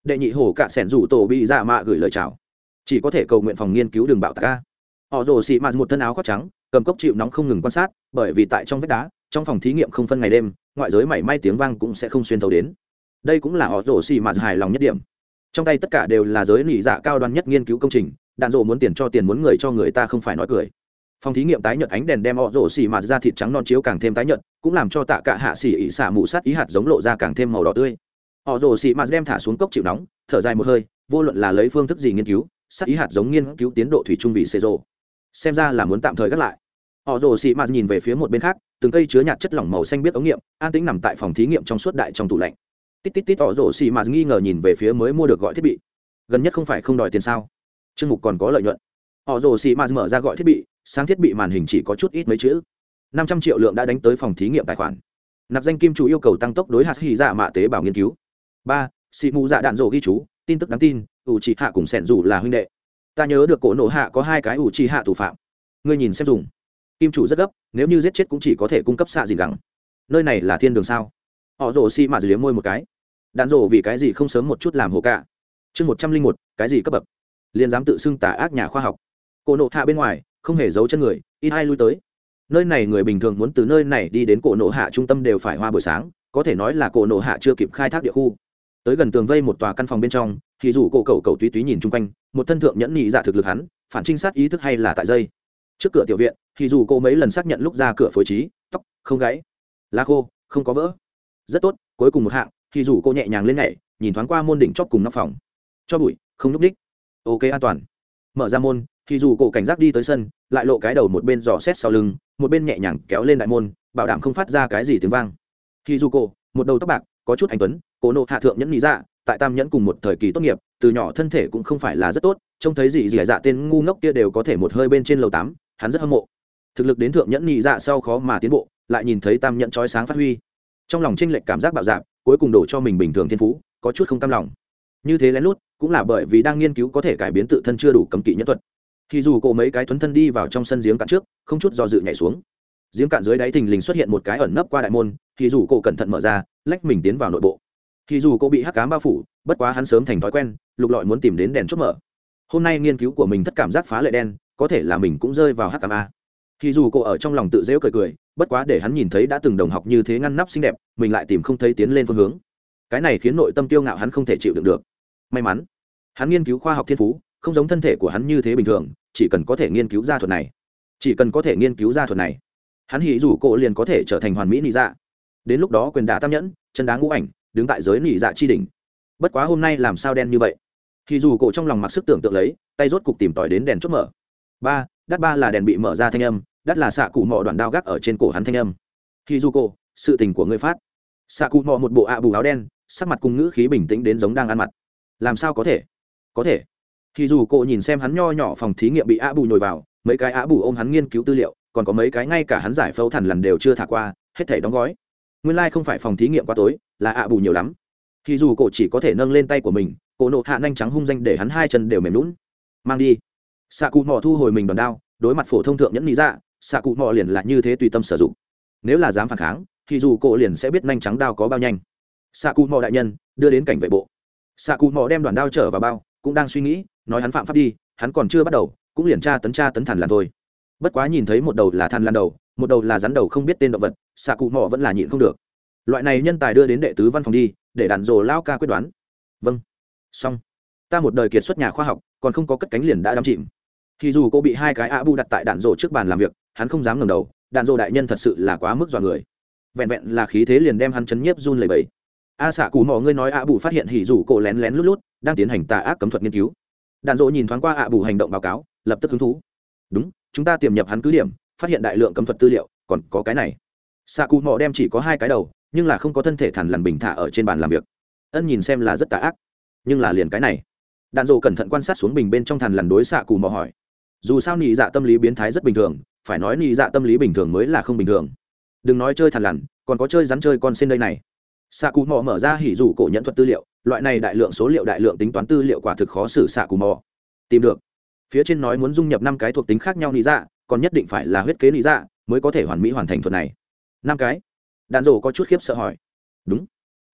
Đệ nhị hồ cạ sẻn rủ tổ bị dạ mạ gửi lời chào. Chỉ có thể cầu nguyện phòng nghiên cứu đường bạo tạc ca họ rổ xỉ mạt một thân áo khoác trắng, cầm cốc chịu nóng không ngừng quan sát, bởi vì tại trong vách đá, trong phòng thí nghiệm không phân ngày đêm, ngoại giới mảy may tiếng vang cũng sẽ không xuyên thấu đến. Đây cũng là họ rổ xỉ mà hài lòng nhất điểm. Trong tay tất cả đều là giới nỉ dạ cao đoan nhất nghiên cứu công trình, đạn rộ muốn tiền cho tiền muốn người cho người ta không phải nói cười phòng thí nghiệm tái nhợt ánh đèn đem họ rổ xì mạt ra thịt trắng non chiếu càng thêm tái nhợt, cũng làm cho tạ cả hạ xỉ ỉ xả mù sát ý hạt giống lộ ra càng thêm màu đỏ tươi. Họ rổ xì mạt đem thả xuống cốc chịu nóng, thở dài một hơi, vô luận là lấy phương thức gì nghiên cứu sát ý hạt giống nghiên cứu tiến độ thủy trung vị xê rộ xem ra là muốn tạm thời gác lại. Họ rổ xì mạt nhìn về phía một bên khác, từng cây chứa nhạt chất lỏng màu xanh biết ống nghiệm, an tĩnh nằm tại phòng thí nghiệm trong suốt đại trong tủ lạnh. Tít tít tít họ rổ xì mạt nghi ngờ nhìn về phía mới mua được gọi thiết bị. Gần nhất không phải không đòi tiền sao? Chương mục còn có lợi nhuận. Họ rồ xì mạt mở ra gọi thiết bị sáng thiết bị màn hình chỉ có chút ít mấy chữ. Năm trăm triệu lượng đã đánh tới phòng thí nghiệm tài khoản. Nạp danh kim chủ yêu cầu tăng tốc đối hạt hy dạ mạ tế bào nghiên cứu. Ba, xị mù dạ đạn rổ ghi chú, tin tức đáng tin, ủ trì hạ cùng sẻn dù là huynh đệ. Ta nhớ được cổ nổ hạ có hai cái ủ trì hạ thủ phạm. Ngươi nhìn xem dùng. Kim chủ rất gấp, nếu như giết chết cũng chỉ có thể cung cấp xạ gì gắng nơi này là thiên đường sao? Họ rồ xi mạ liếm môi một cái. Đạn rộ vì cái gì không sớm một chút làm hồ cả chương một trăm linh một, cái gì cấp bậc? Liền dám tự xưng tà ác nhà khoa học. Cổ nộ hạ bên ngoài không hề giấu chân người, ít ai lui tới. Nơi này người bình thường muốn từ nơi này đi đến cổ nộ hạ trung tâm đều phải hoa buổi sáng, có thể nói là cổ nộ hạ chưa kịp khai thác địa khu. Tới gần tường vây một tòa căn phòng bên trong, thì dù cổ cầu cầu túy túy nhìn chung quanh, một thân thượng nhẫn nhị dạ thực lực hắn, phản trinh sát ý thức hay là tại dây. Trước cửa tiểu viện, thì dù cô mấy lần xác nhận lúc ra cửa phối trí, tóc, không gãy, lá khô, không có vỡ. Rất tốt, cuối cùng một hạng, thì dù cô nhẹ nhàng lên nhảy, nhìn thoáng qua môn đỉnh chóp cùng nóc phòng. Cho bụi, không núp đích ok, an toàn mở ra môn, thì dù cổ cảnh giác đi tới sân, lại lộ cái đầu một bên dò xét sau lưng, một bên nhẹ nhàng kéo lên đại môn, bảo đảm không phát ra cái gì tiếng vang. Khi dù cổ, một đầu tóc bạc, có chút anh tuấn, cổ nộ hạ thượng nhẫn lý dạ tại tam nhẫn cùng một thời kỳ tốt nghiệp, từ nhỏ thân thể cũng không phải là rất tốt, trông thấy gì gì dạ tên ngu ngốc kia đều có thể một hơi bên trên lầu tám, hắn rất hâm mộ. Thực lực đến thượng nhẫn nhị dạ sau khó mà tiến bộ, lại nhìn thấy tam nhẫn trói sáng phát huy. Trong lòng tranh lệch cảm giác bạo dạp cuối cùng đổ cho mình bình thường thiên phú, có chút không cam lòng. Như thế lén lút cũng là bởi vì đang nghiên cứu có thể cải biến tự thân chưa đủ cấm kỵ nhất thuật. Thì dù cổ mấy cái thuấn thân đi vào trong sân giếng cạn trước, không chút do dự nhảy xuống. Giếng cạn dưới đáy thình lình xuất hiện một cái ẩn nấp qua đại môn, thì dù cổ cẩn thận mở ra, lách mình tiến vào nội bộ. Thì dù cổ bị hắc cám bao phủ, bất quá hắn sớm thành thói quen, lục lọi muốn tìm đến đèn chốt mở. Hôm nay nghiên cứu của mình thất cảm giác phá lệ đen, có thể là mình cũng rơi vào hắc cám a. Thì dù cô ở trong lòng tự dễu cười cười, bất quá để hắn nhìn thấy đã từng đồng học như thế ngăn nắp xinh đẹp, mình lại tìm không thấy tiến lên phương hướng. Cái này khiến nội tâm tiêu ngạo hắn không thể chịu đựng được may mắn. Hắn nghiên cứu khoa học thiên phú, không giống thân thể của hắn như thế bình thường, chỉ cần có thể nghiên cứu ra thuật này. Chỉ cần có thể nghiên cứu ra thuật này, hắn hỉ rủ cô liền có thể trở thành hoàn mỹ nị dạ. Đến lúc đó quyền đả tam nhẫn, chân đá ngũ ảnh, đứng tại giới nị dạ chi đỉnh. Bất quá hôm nay làm sao đen như vậy? Thì dù cổ trong lòng mặc sức tưởng tượng lấy, tay rốt cục tìm tòi đến đèn chốt mở. Ba, đắt ba là đèn bị mở ra thanh âm, đắt là xạ cụ mò đoạn đao gác ở trên cổ hắn thanh âm. Khi du cô sự tình của ngươi phát. Xạ cụ mò một bộ ạ bù áo đen, sắc mặt cùng ngữ khí bình tĩnh đến giống đang ăn mặt làm sao có thể? Có thể. Khi dù cô nhìn xem hắn nho nhỏ phòng thí nghiệm bị ạ bù nhồi vào, mấy cái ạ bù ôm hắn nghiên cứu tư liệu, còn có mấy cái ngay cả hắn giải phẫu thần lần đều chưa thả qua, hết thể đóng gói. Nguyên lai、like、không phải phòng thí nghiệm quá tối, là ạ bù nhiều lắm. Khi dù cô chỉ có thể nâng lên tay của mình cổ nộ hạ nhanh trắng hung danh để hắn hai chân đều mềm lún mang đi. Xạ cụ mò thu hồi mình đòn đao, đối mặt phổ thông thượng nhẫn lý dạ xạ cụ mò liền là như thế tùy tâm sử dụng. Nếu là dám phản kháng, thì dù cô liền sẽ biết nhanh trắng đao có bao nhanh. Xạ cụ mò đại nhân, đưa đến cảnh vệ bộ xạ cụ mò đem đoàn đao trở vào bao, cũng đang suy nghĩ, nói hắn phạm pháp đi, hắn còn chưa bắt đầu, cũng liền tra tấn tra tấn thằn làn thôi. Bất quá nhìn thấy một đầu là thằn làn đầu, một đầu là rắn đầu không biết tên động vật, xạ cụ mò vẫn là nhịn không được. Loại này nhân tài đưa đến đệ tứ văn phòng đi, để đàn rồ lao ca quyết đoán. Vâng. Xong. Ta một đời kiệt xuất nhà khoa học, còn không có cất cánh liền đã đắm chìm. Thì dù cô bị hai cái ạ bu đặt tại đạn rổ trước bàn làm việc, hắn không dám ngẩng đầu đạn rổ đại nhân thật sự là quá mức dọa người. Vẹn vẹn là khí thế liền đem hắn chấn nhiếp run lẩy bẩy a xạ cù mò ngươi nói ạ bù phát hiện hỉ rủ cổ lén lén lút lút, đang tiến hành tà ác cấm thuật nghiên cứu. Đạn rộ nhìn thoáng qua ạ bù hành động báo cáo, lập tức hứng thú. Đúng, chúng ta tiềm nhập hắn cứ điểm, phát hiện đại lượng cấm thuật tư liệu, còn có cái này. Xạ cù mò đem chỉ có hai cái đầu, nhưng là không có thân thể thằn lằn bình thả ở trên bàn làm việc. Ân nhìn xem là rất tà ác, nhưng là liền cái này. Đạn dộ cẩn thận quan sát xuống bình bên trong thằn lằn đối xạ cù mò hỏi. Dù sao nị dạ tâm lý biến thái rất bình thường, phải nói nị dạ tâm lý bình thường mới là không bình thường. Đừng nói chơi thằn lằn, còn có chơi rắn chơi con sen đây này xạ cù mò mở ra hỉ dù cổ nhận thuật tư liệu, loại này đại lượng số liệu đại lượng tính toán tư liệu quả thực khó xử xạ cù mò tìm được. Phía trên nói muốn dung nhập năm cái thuộc tính khác nhau lý dạ còn nhất định phải là huyết kế lý dạ mới có thể hoàn mỹ hoàn thành thuật này. Năm cái? Đàn rồ có chút khiếp sợ hỏi. Đúng.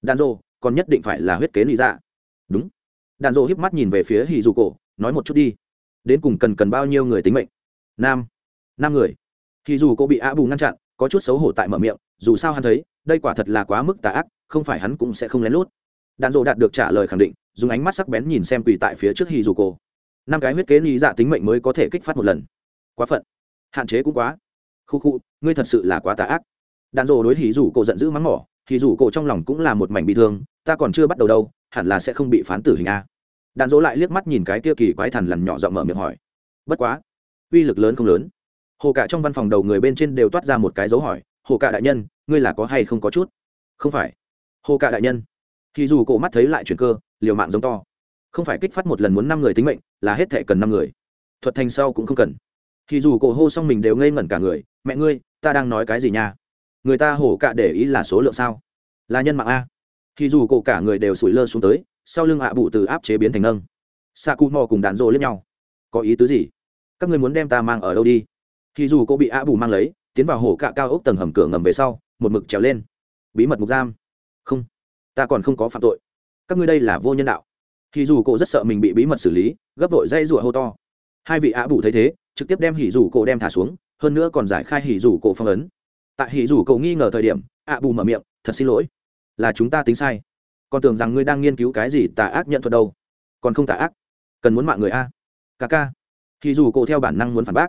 Đàn rồ, còn nhất định phải là huyết kế lý dạ. Đúng. Đàn rồ híp mắt nhìn về phía hỉ dù cổ, nói một chút đi. Đến cùng cần cần bao nhiêu người tính mệnh? Nam. Năm người. Hỉ dù cổ bị á bù ngăn chặn, có chút xấu hổ tại mở miệng, dù sao hắn thấy, đây quả thật là quá mức tà ác không phải hắn cũng sẽ không lén lút. Đạn dộ đạt được trả lời khẳng định, dùng ánh mắt sắc bén nhìn xem quỳ tại phía trước hì dù cổ năm cái huyết kế lý dạ tính mệnh mới có thể kích phát một lần. Quá phận. Hạn chế cũng quá. Khu khu, ngươi thật sự là quá tà ác. Đạn dộ đối hì dù cổ giận dữ mắng mỏ hì dù cổ trong lòng cũng là một mảnh bị thương, ta còn chưa bắt đầu đâu, hẳn là sẽ không bị phán tử hình a. Đạn dỗ lại liếc mắt nhìn cái kia kỳ quái thần lằn nhỏ giọng mở miệng hỏi. Bất quá, uy lực lớn không lớn. Hồ cả trong văn phòng đầu người bên trên đều toát ra một cái dấu hỏi, hồ cả đại nhân, ngươi là có hay không có chút? Không phải hồ cạ đại nhân. Thì dù cổ mắt thấy lại chuyển cơ, liều mạng giống to. Không phải kích phát một lần muốn năm người tính mệnh, là hết thệ cần năm người. Thuật thành sau cũng không cần. Thì dù cổ hô xong mình đều ngây ngẩn cả người, mẹ ngươi, ta đang nói cái gì nha? Người ta hổ cạ để ý là số lượng sao? Là nhân mạng a? Thì dù cổ cả người đều sủi lơ xuống tới, sau lưng ạ bụ từ áp chế biến thành nâng. Xạ cụ mò cùng đàn rô lẫn nhau. Có ý tứ gì? Các người muốn đem ta mang ở đâu đi? Thì dù cô bị ạ bù mang lấy, tiến vào hổ cạ cao ốc tầng hầm cửa ngầm về sau, một mực trèo lên. Bí mật mục giam ta còn không có phạm tội. Các ngươi đây là vô nhân đạo. Hì dù cô rất sợ mình bị bí mật xử lý, gấp vội dây rụa hô to. Hai vị ạ bù thấy thế, trực tiếp đem hỉ dù cổ đem thả xuống, hơn nữa còn giải khai hỉ dù cổ phong ấn. Tại hỉ dù cổ nghi ngờ thời điểm, ạ bù mở miệng, thật xin lỗi, là chúng ta tính sai. Còn tưởng rằng ngươi đang nghiên cứu cái gì tà ác nhận thuật đâu. Còn không tà ác, cần muốn mạng người a. Ca ca. Hì dù cổ theo bản năng muốn phản bác.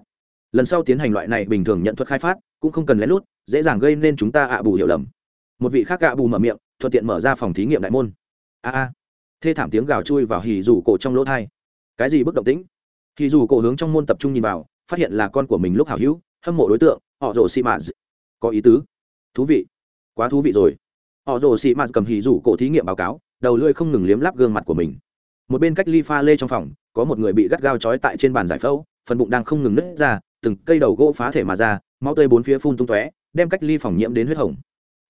Lần sau tiến hành loại này bình thường nhận thuật khai phát, cũng không cần lén lút, dễ dàng gây nên chúng ta ạ bù hiểu lầm. Một vị khác ạ bù mở miệng thuận tiện mở ra phòng thí nghiệm đại môn. A a. Thê thảm tiếng gào chui vào hì dù cổ trong lỗ thai. Cái gì bức động tĩnh? Hì dù cổ hướng trong môn tập trung nhìn vào, phát hiện là con của mình lúc hảo hữu, hâm mộ đối tượng, họ rồ xị mạt. Có ý tứ. Thú vị. Quá thú vị rồi. Họ rồ xị mạt cầm hì rủ cổ thí nghiệm báo cáo, đầu lưỡi không ngừng liếm láp gương mặt của mình. Một bên cách ly pha lê trong phòng, có một người bị gắt gao trói tại trên bàn giải phẫu, phần bụng đang không ngừng nứt ra, từng cây đầu gỗ phá thể mà ra, máu tươi bốn phía phun tung tóe, đem cách ly phòng nhiễm đến huyết hồng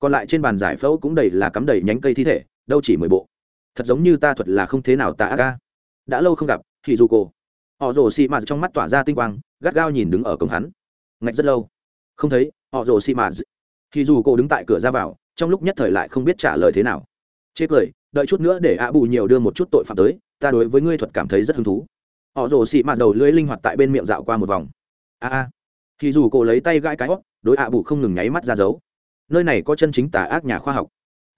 còn lại trên bàn giải phẫu cũng đầy là cắm đầy nhánh cây thi thể, đâu chỉ mười bộ. Thật giống như ta thuật là không thế nào ta ca đã lâu không gặp thì dù cô họ rồ xị mạt trong mắt tỏa ra tinh quang, gắt gao nhìn đứng ở cổng hắn. Ngạch rất lâu. Không thấy, họ rồ xị mạt thì dù cô đứng tại cửa ra vào, trong lúc nhất thời lại không biết trả lời thế nào. Chê cười, đợi chút nữa để ạ bù nhiều đưa một chút tội phạm tới, ta đối với ngươi thuật cảm thấy rất hứng thú. Họ rồ xị mạt đầu lưỡi linh hoạt tại bên miệng dạo qua một vòng. A a. Thì dù cô lấy tay gãi cái hót, đối ạ bù không ngừng nháy mắt ra dấu nơi này có chân chính tà ác nhà khoa học.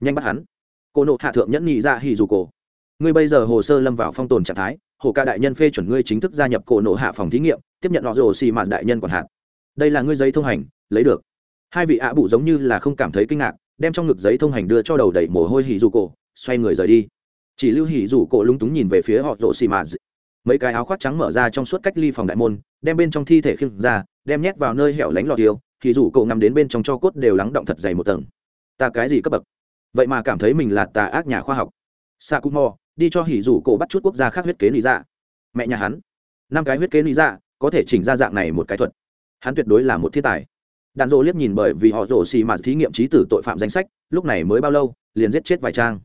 Nhanh bắt hắn. Cô nộ hạ thượng nhẫn nhị dạ ra hì dù cổ. Ngươi bây giờ hồ sơ lâm vào phong tồn trạng thái, hồ ca đại nhân phê chuẩn ngươi chính thức gia nhập cổ nộ hạ phòng thí nghiệm, tiếp nhận họ rồ xì mạt đại nhân còn hạn đây là ngươi giấy thông hành, lấy được. Hai vị ạ bù giống như là không cảm thấy kinh ngạc, đem trong ngực giấy thông hành đưa cho đầu đầy mồ hôi hỉ dù cổ, xoay người rời đi. Chỉ lưu hỉ dù cổ lúng túng nhìn về phía họ rồ xì mạt. Mấy cái áo khoác trắng mở ra trong suốt cách ly phòng đại môn, đem bên trong thi thể khiêng ra, đem nhét vào nơi hẻo lánh lọt tiêu thì dù cậu nằm đến bên trong cho cốt đều lắng động thật dày một tầng. Ta cái gì cấp bậc? Vậy mà cảm thấy mình là tà ác nhà khoa học. Sa cú mò đi cho hỉ dù cổ bắt chút quốc gia khác huyết kế lý ra mẹ nhà hắn. Năm cái huyết kế lý ra có thể chỉnh ra dạng này một cái thuật. Hắn tuyệt đối là một thiên tài. Đàn rộ liếc nhìn bởi vì họ rổ xì mà thí nghiệm trí tử tội phạm danh sách, lúc này mới bao lâu, liền giết chết vài trang.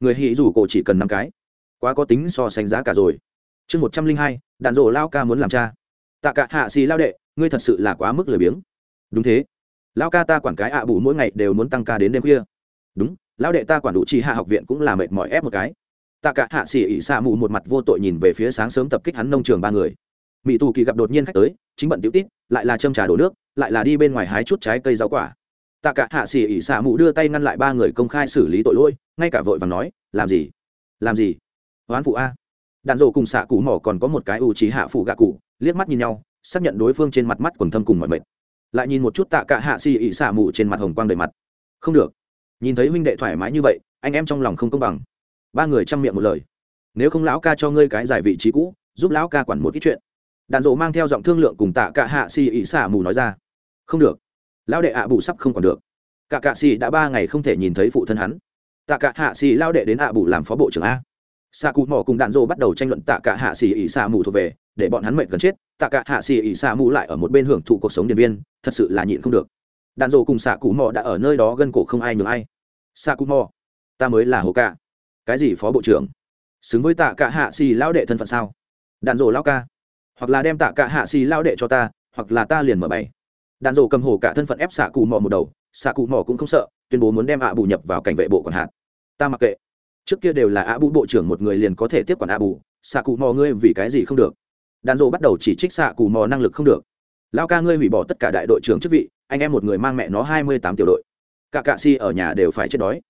Người hỉ dù cổ chỉ cần năm cái. Quá có tính so sánh giá cả rồi. Chương một trăm linh hai đàn rộ lao ca muốn làm cha. Tạ cả hạ xì lao đệ, ngươi thật sự là quá mức lười biếng đúng thế. Lão ca ta quản cái ạ bù mỗi ngày đều muốn tăng ca đến đêm khuya. Đúng, lão đệ ta quản đủ chi hạ học viện cũng là mệt mỏi ép một cái. Tạ cả hạ xỉ ỉ xạ mù một mặt vô tội nhìn về phía sáng sớm tập kích hắn nông trường ba người. Mỹ tù kỳ gặp đột nhiên khách tới, chính bận tiểu tít, lại là châm trà đổ nước, lại là đi bên ngoài hái chút trái cây rau quả. Tạ cả hạ xỉ ỉ xả mù đưa tay ngăn lại ba người công khai xử lý tội lỗi, ngay cả vội và nói, làm gì? Làm gì? Oán phụ a. Đạn dộ cùng xạ cụ mỏ còn có một cái ưu trí hạ phụ gạ cụ, liếc mắt nhìn nhau, xác nhận đối phương trên mặt mắt quần thâm cùng mọi mệt lại nhìn một chút tạ cả hạ xì ỉ xả mù trên mặt hồng quang đầy mặt. Không được. Nhìn thấy huynh đệ thoải mái như vậy, anh em trong lòng không công bằng. Ba người chăm miệng một lời. Nếu không lão ca cho ngươi cái giải vị trí cũ, giúp lão ca quản một ít chuyện. Đạn dộ mang theo giọng thương lượng cùng tạ cả hạ xì ỉ xả mù nói ra. Không được. Lão đệ ạ bù sắp không còn được. Cả cạ xì đã ba ngày không thể nhìn thấy phụ thân hắn. Tạ cả hạ xì lao đệ đến ạ bù làm phó bộ trưởng a xạ cụ mỏ cùng đạn dô bắt đầu tranh luận tạ cả hạ xì ỉ xạ mù thuộc về, để bọn hắn mệnh gần chết, tạ cả hạ xì ỉ xạ mù lại ở một bên hưởng thụ cuộc sống điện viên, thật sự là nhịn không được. Đạn dô cùng xạ cụ mỏ đã ở nơi đó gân cổ không ai nhường ai. Xạ cụ mỏ, ta mới là hồ ca. Cái gì phó bộ trưởng? Xứng với tạ cả hạ xì lao đệ thân phận sao? Đạn dộ lao ca. Hoặc là đem tạ cả hạ xì lao đệ cho ta, hoặc là ta liền mở bày. Đạn rổ cầm hồ cả thân phận ép xạ cụ mò một đầu, xạ cụ mò cũng không sợ, tuyên bố muốn đem ạ bù nhập vào cảnh vệ bộ còn hạt. Ta mặc kệ trước kia đều là ạ bù bộ trưởng một người liền có thể tiếp quản ạ bù xạ cụ mò ngươi vì cái gì không được? Đàn rổ bắt đầu chỉ trích xạ cụ mò năng lực không được. Lao ca ngươi hủy bỏ tất cả đại đội trưởng chức vị, anh em một người mang mẹ nó hai mươi tám tiểu đội. Cả cạ si ở nhà đều phải chết đói.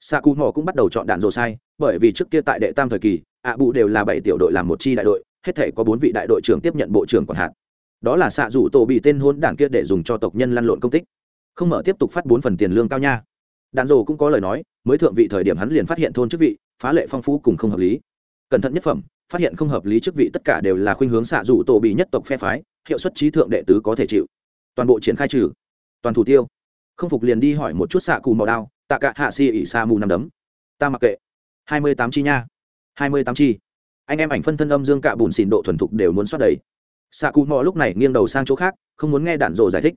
Xạ cụ mò cũng bắt đầu chọn đàn rồ sai, bởi vì trước kia tại đệ tam thời kỳ ạ bụ đều là bảy tiểu đội làm một chi đại đội, hết thể có bốn vị đại đội trưởng tiếp nhận bộ trưởng còn hạt. Đó là xạ rủ tổ bị tên hôn đảng kia để dùng cho tộc nhân lăn lộn công tích. Không mở tiếp tục phát bốn phần tiền lương cao nha đàn rồ cũng có lời nói, mới thượng vị thời điểm hắn liền phát hiện thôn chức vị, phá lệ phong phú cùng không hợp lý. Cẩn thận nhất phẩm, phát hiện không hợp lý chức vị tất cả đều là khuynh hướng xạ rủ tổ bị nhất tộc phe phái, hiệu suất trí thượng đệ tứ có thể chịu. Toàn bộ triển khai trừ. Toàn thủ tiêu. Không phục liền đi hỏi một chút xạ cù màu đao, tạ cả hạ si ỉ xa mù nằm đấm. Ta mặc kệ. Hai mươi tám chi nha. Hai mươi tám chi. Anh em ảnh phân thân âm dương cạ bùn xỉn độ thuần thục đều muốn xoát đầy. Xạ cù mò lúc này nghiêng đầu sang chỗ khác, không muốn nghe đạn rộ giải thích.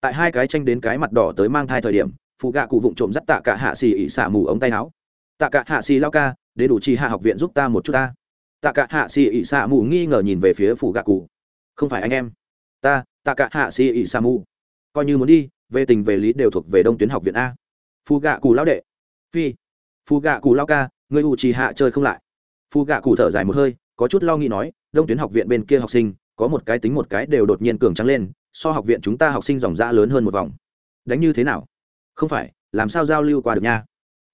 Tại hai cái tranh đến cái mặt đỏ tới mang thai thời điểm phụ gạ cụ vụng trộm dắt tạ cả hạ xì ỉ xả mù ống tay áo. Tạ cả hạ xì lao ca, để đủ chi hạ học viện giúp ta một chút ta. Tạ cả hạ xì ỉ xả mù nghi ngờ nhìn về phía phụ gạ cụ. Không phải anh em. Ta, tạ cả hạ xì ỉ xả mù. Coi như muốn đi, về tình về lý đều thuộc về đông tuyến học viện a. Phụ gạ cụ lao đệ. Phi. Phụ gạ cụ lao ca người ủ trì hạ chơi không lại. Phụ gạ cụ thở dài một hơi, có chút lo nghĩ nói, đông tuyến học viện bên kia học sinh, có một cái tính một cái đều đột nhiên cường trắng lên, so học viện chúng ta học sinh dòng ra lớn hơn một vòng. Đánh như thế nào? Không phải, làm sao giao lưu qua được nha?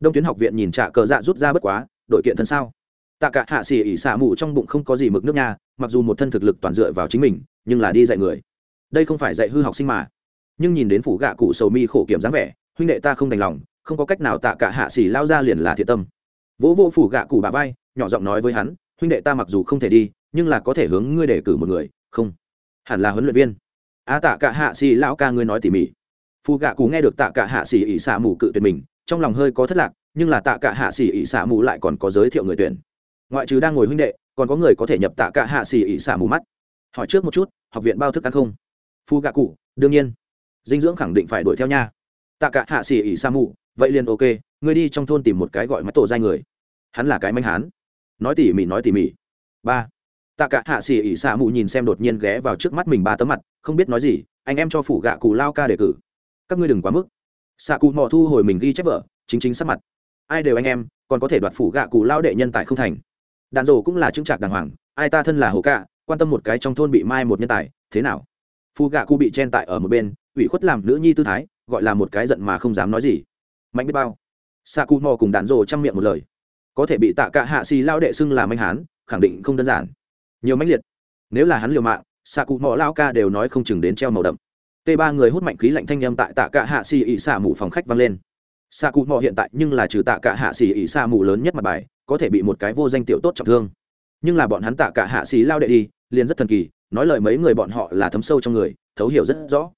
Đông tuyến học viện nhìn trạ cờ dạ rút ra bất quá, đội kiện thân sao? Tạ cả hạ xỉ ỉ xả mù trong bụng không có gì mực nước nha, mặc dù một thân thực lực toàn dựa vào chính mình, nhưng là đi dạy người. Đây không phải dạy hư học sinh mà. Nhưng nhìn đến phủ gạ cụ sầu mi khổ kiểm dáng vẻ, huynh đệ ta không đành lòng, không có cách nào tạ cả hạ xỉ lao ra liền là thiệt tâm. Vỗ vô phủ gạ cụ bà vai, nhỏ giọng nói với hắn, huynh đệ ta mặc dù không thể đi, nhưng là có thể hướng ngươi để cử một người, không? Hẳn là huấn luyện viên. A tạ cả hạ xỉ lão ca ngươi nói tỉ mỉ phù gạ cụ nghe được tạ cả hạ xỉ ỉ xạ mù cự tuyển mình, trong lòng hơi có thất lạc, nhưng là tạ cả hạ xỉ ỉ xạ mù lại còn có giới thiệu người tuyển. Ngoại trừ đang ngồi huynh đệ, còn có người có thể nhập tạ cả hạ xỉ ỉ xạ mù mắt. Hỏi trước một chút, học viện bao thức ăn không? Phù gạ cụ, đương nhiên. Dinh dưỡng khẳng định phải đuổi theo nha. Tạ cả hạ xỉ ỉ xạ mù, vậy liền ok, ngươi đi trong thôn tìm một cái gọi mắt tổ giai người. Hắn là cái manh hán. Nói tỉ mỉ, nói tỉ mỉ. Ba. Tạ cả hạ xỉ ỉ xạ mù nhìn xem đột nhiên ghé vào trước mắt mình ba tấm mặt, không biết nói gì, anh em cho phủ gạ cụ lao ca đề cử các ngươi đừng quá mức. Xạ cụ mò thu hồi mình ghi chép vợ, chính chính sắc mặt. Ai đều anh em, còn có thể đoạt phủ gạ cụ lao đệ nhân tài không thành. Đàn rổ cũng là chứng trạc đàng hoàng, ai ta thân là hồ cạ, quan tâm một cái trong thôn bị mai một nhân tài, thế nào? Phu gạ cụ bị chen tại ở một bên, ủy khuất làm nữ nhi tư thái, gọi là một cái giận mà không dám nói gì. Mạnh biết bao. Xạ cụ mò cùng đàn rổ chăm miệng một lời. Có thể bị tạ cả hạ xì lao đệ xưng là manh hán, khẳng định không đơn giản. Nhiều mãnh liệt. Nếu là hắn liều mạng, xạ cụ mò lao ca đều nói không chừng đến treo màu đậm t ba người hút mạnh khí lạnh thanh â m tại tạ cả hạ xì ỉ xạ mù phòng khách vang lên. Xạ cụ mò hiện tại nhưng là trừ tạ cả hạ xì ỉ xạ mù lớn nhất mặt bài, có thể bị một cái vô danh tiểu tốt trọng thương. Nhưng là bọn hắn tạ cả hạ xì lao đệ đi, liền rất thần kỳ, nói lời mấy người bọn họ là thấm sâu trong người, thấu hiểu rất rõ.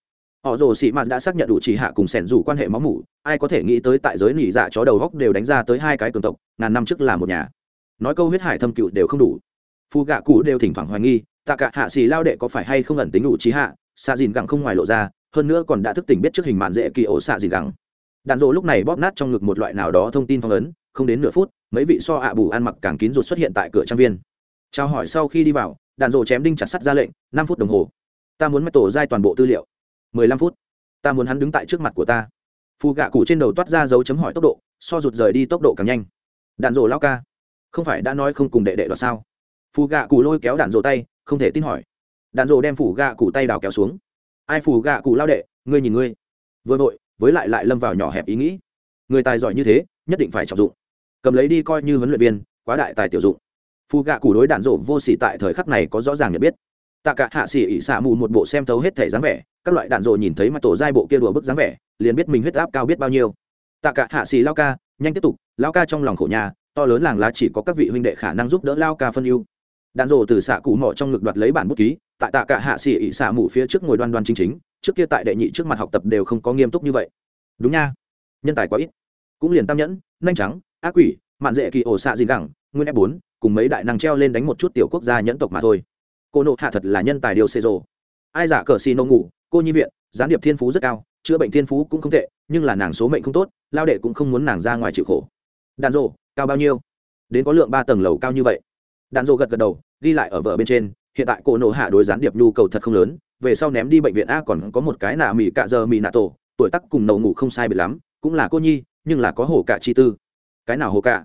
Họ rồ sĩ mạt đã xác nhận đủ chỉ hạ cùng sẻn rủ quan hệ máu mủ, ai có thể nghĩ tới tại giới nỉ dạ chó đầu góc đều đánh ra tới hai cái cường tộc, ngàn năm trước là một nhà. Nói câu huyết hải thâm cựu đều không đủ. Phu gạ cụ đều thỉnh thoảng hoài nghi, tạ cả hạ xì lao đệ có phải hay không ẩn tính đủ trí hạ xạ dìn gẳng không ngoài lộ ra, hơn nữa còn đã thức tỉnh biết trước hình mạn dễ kỳ ổ xạ dìn gẳng. Đàn rộ lúc này bóp nát trong ngực một loại nào đó thông tin phong ấn, không đến nửa phút, mấy vị so ạ bù ăn mặc càng kín ruột xuất hiện tại cửa trang viên. Trao hỏi sau khi đi vào đàn rộ chém đinh chặt sắt ra lệnh, năm phút đồng hồ. Ta muốn mất tổ giai toàn bộ tư liệu. Mười lăm phút. Ta muốn hắn đứng tại trước mặt của ta. Phù gạ cụ trên đầu toát ra dấu chấm hỏi tốc độ, so rụt rời đi tốc độ càng nhanh. Đạn rộ lao ca, không phải đã nói không cùng đệ đệ đoạt sao? Phù gạ cụ lôi kéo đạn rộ tay, không thể tin hỏi đạn rồ đem phủ gạ cụ tay đào kéo xuống. Ai phủ gạ cụ lao đệ, ngươi nhìn ngươi. Vừa vội, với lại lại lâm vào nhỏ hẹp ý nghĩ. Người tài giỏi như thế, nhất định phải trọng dụng. Cầm lấy đi coi như huấn luyện viên, quá đại tài tiểu dụng. Phù gạ cụ đối đạn rộ vô xỉ tại thời khắc này có rõ ràng nhận biết. Tạ cả hạ xỉ ỉ xả mù một bộ xem thấu hết thể dáng vẻ, các loại đạn rộ nhìn thấy mặt tổ giai bộ kia đùa bức dáng vẻ, liền biết mình huyết áp cao biết bao nhiêu. Tạ cả hạ xỉ lao ca, nhanh tiếp tục, lao ca trong lòng khổ nhà, to lớn làng lá chỉ có các vị huynh đệ khả năng giúp đỡ lao ca phân ưu. Đạn rộ từ xạ cụ mỏ trong ngực đoạt lấy bản bút ký tại tạ cả hạ xỉ ỉ xả mù phía trước ngồi đoan đoan chính chính, trước kia tại đệ nhị trước mặt học tập đều không có nghiêm túc như vậy. Đúng nha. Nhân tài quá ít. Cũng liền tam nhẫn nhanh trắng, ác quỷ, mạn dễ kỳ ổ xạ gì gẳng, nguyên f bốn, cùng mấy đại năng treo lên đánh một chút tiểu quốc gia nhẫn tộc mà thôi. Cô nộ hạ thật là nhân tài điều xê rồ. Ai giả cờ xì nô ngủ, cô nhi viện, gián điệp thiên phú rất cao, chữa bệnh thiên phú cũng không tệ, nhưng là nàng số mệnh không tốt, lao đệ cũng không muốn nàng ra ngoài chịu khổ. Đàn rộ cao bao nhiêu? Đến có lượng ba tầng lầu cao như vậy. Đàn rộ gật gật đầu, ghi lại ở vợ bên trên hiện tại cô nộ hạ đối gián điệp nhu cầu thật không lớn, về sau ném đi bệnh viện a còn có một cái nạ mỹ cạ giờ mỹ nạ tổ, tuổi tắc cùng nậu ngủ không sai biệt lắm, cũng là cô nhi, nhưng là có hổ cả chi tư. Cái nào hổ cả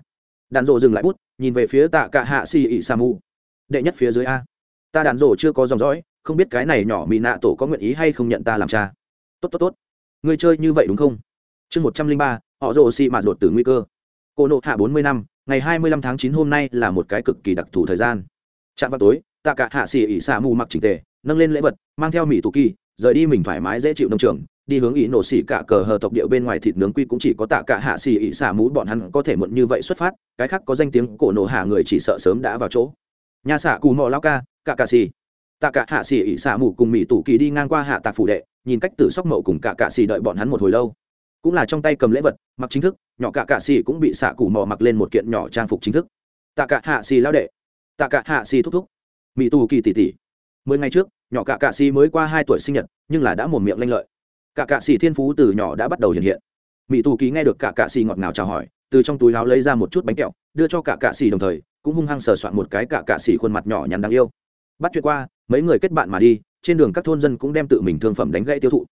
đàn rộ dừng lại bút, nhìn về phía tạ cạ hạ xì ị sa mu đệ nhất phía dưới a. Ta đàn rộ chưa có dòng dõi, không biết cái này nhỏ mỹ nạ tổ có nguyện ý hay không nhận ta làm cha. Tốt tốt tốt. Ngươi chơi như vậy đúng không? Chương một trăm linh ba, họ rộ xị mạt đột từ nguy cơ. Cô nộ hạ bốn mươi năm, ngày hai mươi lăm tháng chín hôm nay là một cái cực kỳ đặc thù thời gian. Chạm vào tối tạ cả hạ xỉ ỉ xạ mù mặc chỉnh tề, nâng lên lễ vật, mang theo mỹ tù kỳ, rời đi mình thoải mái dễ chịu nông trường, đi hướng ý nổ xỉ cả cờ hờ tộc địa bên ngoài thịt nướng quy cũng chỉ có tạ cả hạ xỉ ỉ xả mũ bọn hắn có thể muộn như vậy xuất phát, cái khác có danh tiếng cổ nổ hạ người chỉ sợ sớm đã vào chỗ. Nhà xạ cù mò lao ca, cả cả xỉ tạ cả hạ xỉ ỉ xả mũ cùng mỹ tù kỳ đi ngang qua hạ tạc phủ đệ, nhìn cách tử sóc mậu cùng cả cả xỉ đợi bọn hắn một hồi lâu. Cũng là trong tay cầm lễ vật, mặc chính thức, nhỏ cả cả xỉ cũng bị xạ cù mò mặc lên một kiện nhỏ trang phục chính thức. Tạ cả hạ xỉ lao đệ. Tạ cả hạ xỉ thúc thúc mỹ tù kỳ tỷ tỷ. Mười ngày trước, nhỏ cả cạ xì mới qua hai tuổi sinh nhật, nhưng là đã một miệng lanh lợi. Cả cạ xì thiên phú từ nhỏ đã bắt đầu hiện hiện. Mỹ tù kỳ nghe được cả cạ xì ngọt ngào chào hỏi, từ trong túi áo lấy ra một chút bánh kẹo, đưa cho cả cạ xì đồng thời, cũng hung hăng sờ soạn một cái cả cạ xì khuôn mặt nhỏ nhắn đáng yêu. Bắt chuyện qua, mấy người kết bạn mà đi, trên đường các thôn dân cũng đem tự mình thương phẩm đánh gãy tiêu thụ.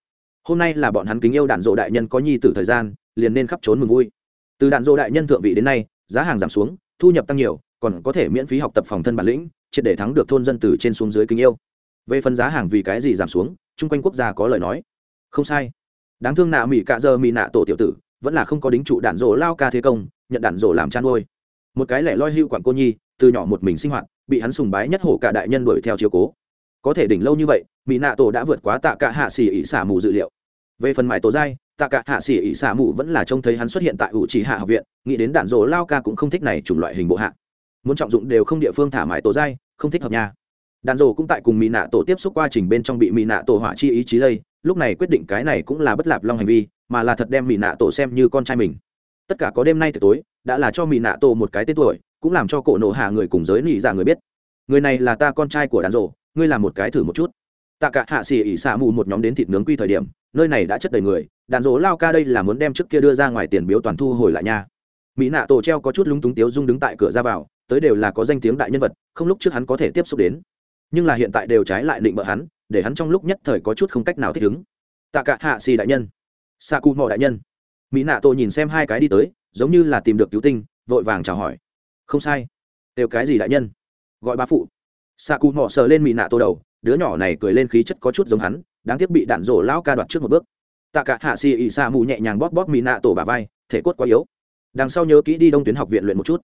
Hôm nay là bọn hắn kính yêu đạn dộ đại nhân có nhi tử thời gian, liền nên khắp trốn mừng vui. Từ đạn dộ đại nhân thượng vị đến nay, giá hàng giảm xuống, thu nhập tăng nhiều còn có thể miễn phí học tập phòng thân bản lĩnh, triệt để thắng được thôn dân từ trên xuống dưới kính yêu. Về phần giá hàng vì cái gì giảm xuống, chung quanh quốc gia có lời nói. Không sai. Đáng thương nạ mỹ cạ giờ mỹ nạ tổ tiểu tử, vẫn là không có đính trụ đạn rổ lao ca thế công, nhận đạn rổ làm chăn nuôi một cái lẻ loi hưu quản cô nhi, từ nhỏ một mình sinh hoạt, bị hắn sùng bái nhất hổ cả đại nhân đuổi theo chiều cố. Có thể đỉnh lâu như vậy mỹ nạ tổ đã vượt quá tạ cả hạ xỉ ỉ xả mù dự liệu. Về phần mải tổ giai, tạ cả hạ xỉ ỉ xả mù vẫn là trông thấy hắn xuất hiện tại ủ trì hạ học viện, nghĩ đến đạn rổ lao ca cũng không thích này chủng loại hình bộ hạ muốn trọng dụng đều không địa phương thả mãi tổ dai, không thích hợp nha. Đàn rổ cũng tại cùng mỹ nạ tổ tiếp xúc quá trình bên trong bị mỹ nạ tổ hỏa chi ý chí lây lúc này quyết định cái này cũng là bất lạp long hành vi mà là thật đem mỹ nạ tổ xem như con trai mình. Tất cả có đêm nay từ tối đã là cho mỹ nạ tổ một cái tên tuổi cũng làm cho cổ nộ hạ người cùng giới nị ra người biết. Người này là ta con trai của đàn rổ ngươi làm một cái thử một chút. Tạ cả hạ xì ỉ xạ mù một nhóm đến thịt nướng quy thời điểm nơi này đã chất đầy người đàn rổ lao ca đây là muốn đem trước kia đưa ra ngoài tiền biếu toàn thu hồi lại nha. Mỹ nạ tổ treo có chút lúng túng tiếu dung đứng tại cửa ra vào tới đều là có danh tiếng đại nhân vật, không lúc trước hắn có thể tiếp xúc đến. Nhưng là hiện tại đều trái lại định bợ hắn, để hắn trong lúc nhất thời có chút không cách nào thích ứng. Tạ cả hạ xì đại nhân sa cụ mò đại nhân. Mỹ nạ tổ nhìn xem hai cái đi tới, giống như là tìm được cứu tinh, vội vàng chào hỏi. Không sai. Đều cái gì đại nhân? Gọi ba phụ. Sa cụ mò sờ lên mỹ nạ tổ đầu, đứa nhỏ này cười lên khí chất có chút giống hắn, đáng tiếc bị đạn rổ lão ca đoạt trước một bước. Tạ cả hạ xì ỉ sa mù nhẹ nhàng bóp bóp mỹ nạ tổ bà vai, thể cốt quá yếu. Đằng sau nhớ kỹ đi đông tuyến học viện luyện một chút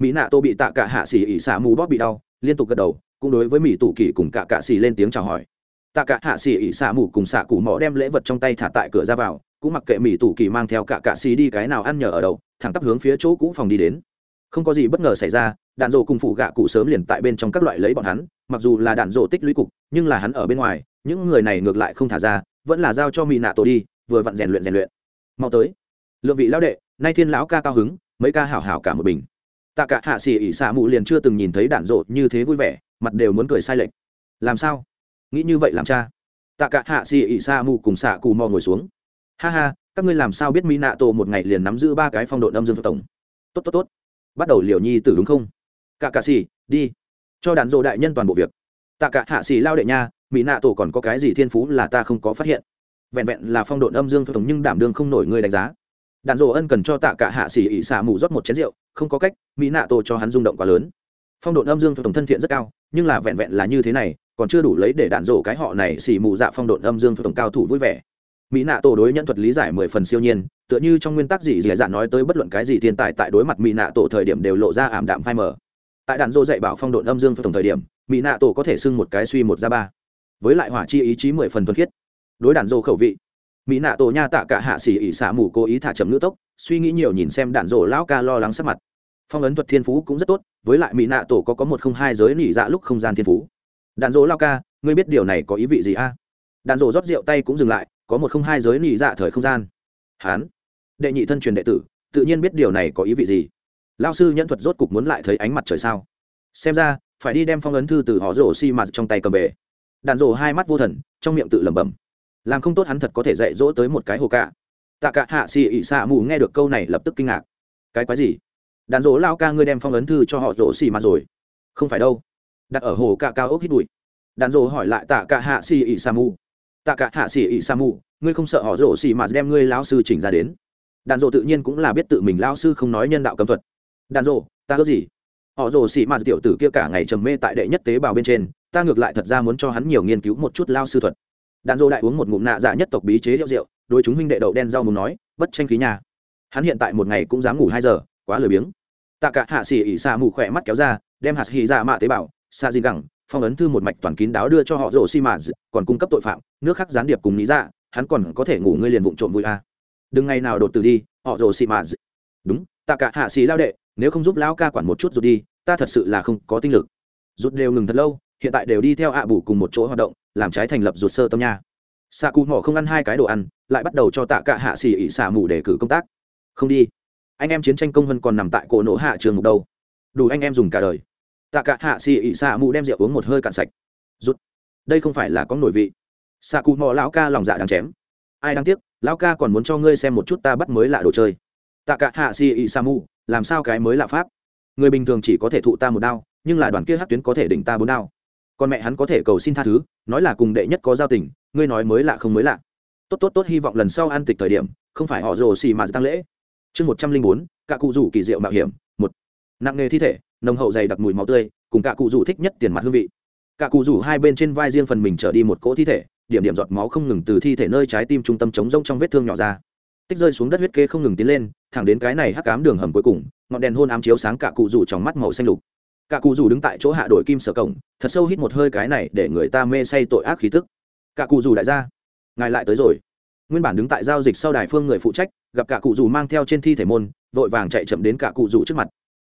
mỹ nạ tô bị tạ cả hạ xỉ ỉ xả mù bóp bị đau, liên tục gật đầu, cũng đối với mỹ tủ kỳ cùng cả cạ xỉ lên tiếng chào hỏi. Tạ cả hạ xỉ ỉ xả mù cùng xạ cù mỏ đem lễ vật trong tay thả tại cửa ra vào, cũng mặc kệ mỹ tủ kỳ mang theo cả cạ xỉ đi cái nào ăn nhờ ở đâu, thẳng tắp hướng phía chỗ cũ phòng đi đến. Không có gì bất ngờ xảy ra, đạn dộ cùng phụ gạ cụ sớm liền tại bên trong các loại lấy bọn hắn, mặc dù là đạn dộ tích lũy cục, nhưng là hắn ở bên ngoài, những người này ngược lại không thả ra, vẫn là giao cho mỹ nạ tổ đi, vừa vặn rèn luyện rèn luyện. Mau tới. Lượng vị lão đệ, nay thiên lão ca cao hứng, mấy ca hảo hảo cả một bình tạ cả hạ xỉ ỉ xạ mù liền chưa từng nhìn thấy đạn dộ như thế vui vẻ, mặt đều muốn cười sai lệch. Làm sao? Nghĩ như vậy làm cha? Tạ cả hạ xỉ ỉ xạ mù cùng xạ cù mò ngồi xuống. Ha ha, các ngươi làm sao biết mỹ nạ tổ một ngày liền nắm giữ ba cái phong độ âm dương tổng? Tốt tốt tốt. Bắt đầu liều nhi tử đúng không? Cả cả xỉ đi. Cho đàn dộ đại nhân toàn bộ việc. Tạ cả hạ xỉ lao đệ nha, mỹ nạ tổ còn có cái gì thiên phú là ta không có phát hiện. Vẹn vẹn là phong độ âm dương tổng nhưng đảm đương không nổi người đánh giá. Đàn Rộ ân cần cho tạ cả hạ xỉ ỉ xả mù rót một chén rượu không có cách, mỹ nạ tổ cho hắn rung động quá lớn. Phong độn âm dương tổng thân thiện rất cao, nhưng là vẹn vẹn là như thế này, còn chưa đủ lấy để đạn rổ cái họ này xỉ mù dạ phong độn âm dương tổng cao thủ vui vẻ. Mỹ nạ tổ đối nhân thuật lý giải mười phần siêu nhiên, tựa như trong nguyên tắc gì dì dạ nói tới bất luận cái gì thiên tài tại đối mặt mỹ nạ tổ thời điểm đều lộ ra ảm đạm phai mờ. Tại đạn dỗ dạy bảo phong độn âm dương tổng thời điểm, mỹ nạ tổ có thể xưng một cái suy một ra ba. Với lại hỏa chi ý chí mười phần thuần khiết. Đối đạn dỗ khẩu vị mỹ nạ tổ nha tạ cả hạ xỉ ỉ xả mù cố ý thả chậm ngữ tốc, suy nghĩ nhiều nhìn xem đạn rổ lão ca lo lắng sắc mặt. Phong ấn thuật thiên phú cũng rất tốt, với lại mỹ nạ tổ có có một không hai giới nỉ dạ lúc không gian thiên phú. Đạn rổ lao ca, ngươi biết điều này có ý vị gì a? À? đạn rổ rót rượu tay cũng dừng lại, có một không hai giới nỉ dạ thời không gian. Hán, đệ nhị thân truyền đệ tử, tự nhiên biết điều này có ý vị gì. Lao sư nhân thuật rốt cục muốn lại thấy ánh mặt trời sao? Xem ra, phải đi đem phong ấn thư từ họ rổ xi mạt trong tay cầm về. Đạn rổ hai mắt vô thần, trong miệng tự lẩm bẩm làm không tốt hắn thật có thể dạy dỗ tới một cái hồ cạ. Tạ cả hạ xì ỉ xạ mù nghe được câu này lập tức kinh ngạc. Cái quái gì? Đàn rỗ lao ca ngươi đem phong ấn thư cho họ rỗ xì mà rồi. Không phải đâu. Đặt ở hồ cạ cao ốc hít bụi. Đàn rỗ hỏi lại tạ cả hạ xì ỉ xạ mù. Tạ cả hạ xì ỉ xạ mù, ngươi không sợ họ rỗ xì mà đem ngươi lao sư chỉnh ra đến? Đàn rỗ tự nhiên cũng là biết tự mình lao sư không nói nhân đạo cấm thuật. Đàn rỗ, ta có gì? Họ rồ xì mà tiểu tử kia cả ngày trầm mê tại đệ nhất tế bào bên trên, ta ngược lại thật ra muốn cho hắn nhiều nghiên cứu một chút lao sư thuật đàn Dô đại uống một ngụm nạ dạ nhất tộc bí chế hiệu rượu đôi chúng huynh đệ đậu đen rau muốn nói, bất tranh khí nhà hắn hiện tại một ngày cũng dám ngủ hai giờ, quá lười biếng tạ cả hạ xỉ ỉ xạ mù khỏe mắt kéo ra, đem hạt hì ra dạ mạ tế bào xa di gẳng, phong ấn thư một mạch toàn kín đáo đưa cho họ rổ xi mạ. còn cung cấp tội phạm, nước khác gián điệp cùng lý ra dạ, hắn còn có thể ngủ ngươi liền vụng trộm vui à. đừng ngày nào đột từ đi, họ rổ xi mạ. đúng, tạ cả hạ xì lao đệ, nếu không giúp lão ca quản một chút rụt đi, ta thật sự là không có tinh lực rụt đều ngừng thật lâu, hiện tại đều đi theo ạ bù cùng một chỗ hoạt động làm trái thành lập ruột sơ tâm nha. Xạ cụ mỏ không ăn hai cái đồ ăn, lại bắt đầu cho tạ cả hạ xì ỉ xả mù để cử công tác. Không đi. Anh em chiến tranh công hơn còn nằm tại cổ nổ hạ trường mục đâu. Đủ anh em dùng cả đời. Tạ cả hạ xì ỉ xả mù đem rượu uống một hơi cạn sạch. Rút đây không phải là có nổi vị. Xạ cụ mỏ lão ca lòng dạ đáng chém. Ai đáng tiếc, lão ca còn muốn cho ngươi xem một chút ta bắt mới lạ đồ chơi. Tạ cả hạ xì ỉ xả mù, làm sao cái mới lạ pháp? Người bình thường chỉ có thể thụ ta một đao, nhưng là đoàn kia hát tuyến có thể đỉnh ta bốn đao con mẹ hắn có thể cầu xin tha thứ, nói là cùng đệ nhất có giao tình, ngươi nói mới lạ không mới lạ. Tốt tốt tốt, hy vọng lần sau an tịch thời điểm, không phải họ rồ xì mà tăng lễ. Chương một trăm linh bốn cả cụ rủ kỳ diệu mạo hiểm, một. Nặng nghề thi thể, nồng hậu dày đặc mùi máu tươi, cùng cả cụ rủ thích nhất tiền mặt hương vị. Cả cụ rủ hai bên trên vai riêng phần mình trở đi một cỗ thi thể, điểm điểm giọt máu không ngừng từ thi thể nơi trái tim trung tâm chống rông trong vết thương nhỏ ra. Tích rơi xuống đất huyết kê không ngừng tiến lên, thẳng đến cái này hắc cám đường hầm cuối cùng, ngọn đèn hôn ám chiếu sáng cả cụ rủ trong mắt màu xanh lục cả cụ dù đứng tại chỗ hạ đổi kim sở cổng, thật sâu hít một hơi cái này để người ta mê say tội ác khí tức. Cả cụ dù đại gia, ngài lại tới rồi. Nguyên bản đứng tại giao dịch sau đài phương người phụ trách, gặp cả cụ dù mang theo trên thi thể môn, vội vàng chạy chậm đến cả cụ dù trước mặt.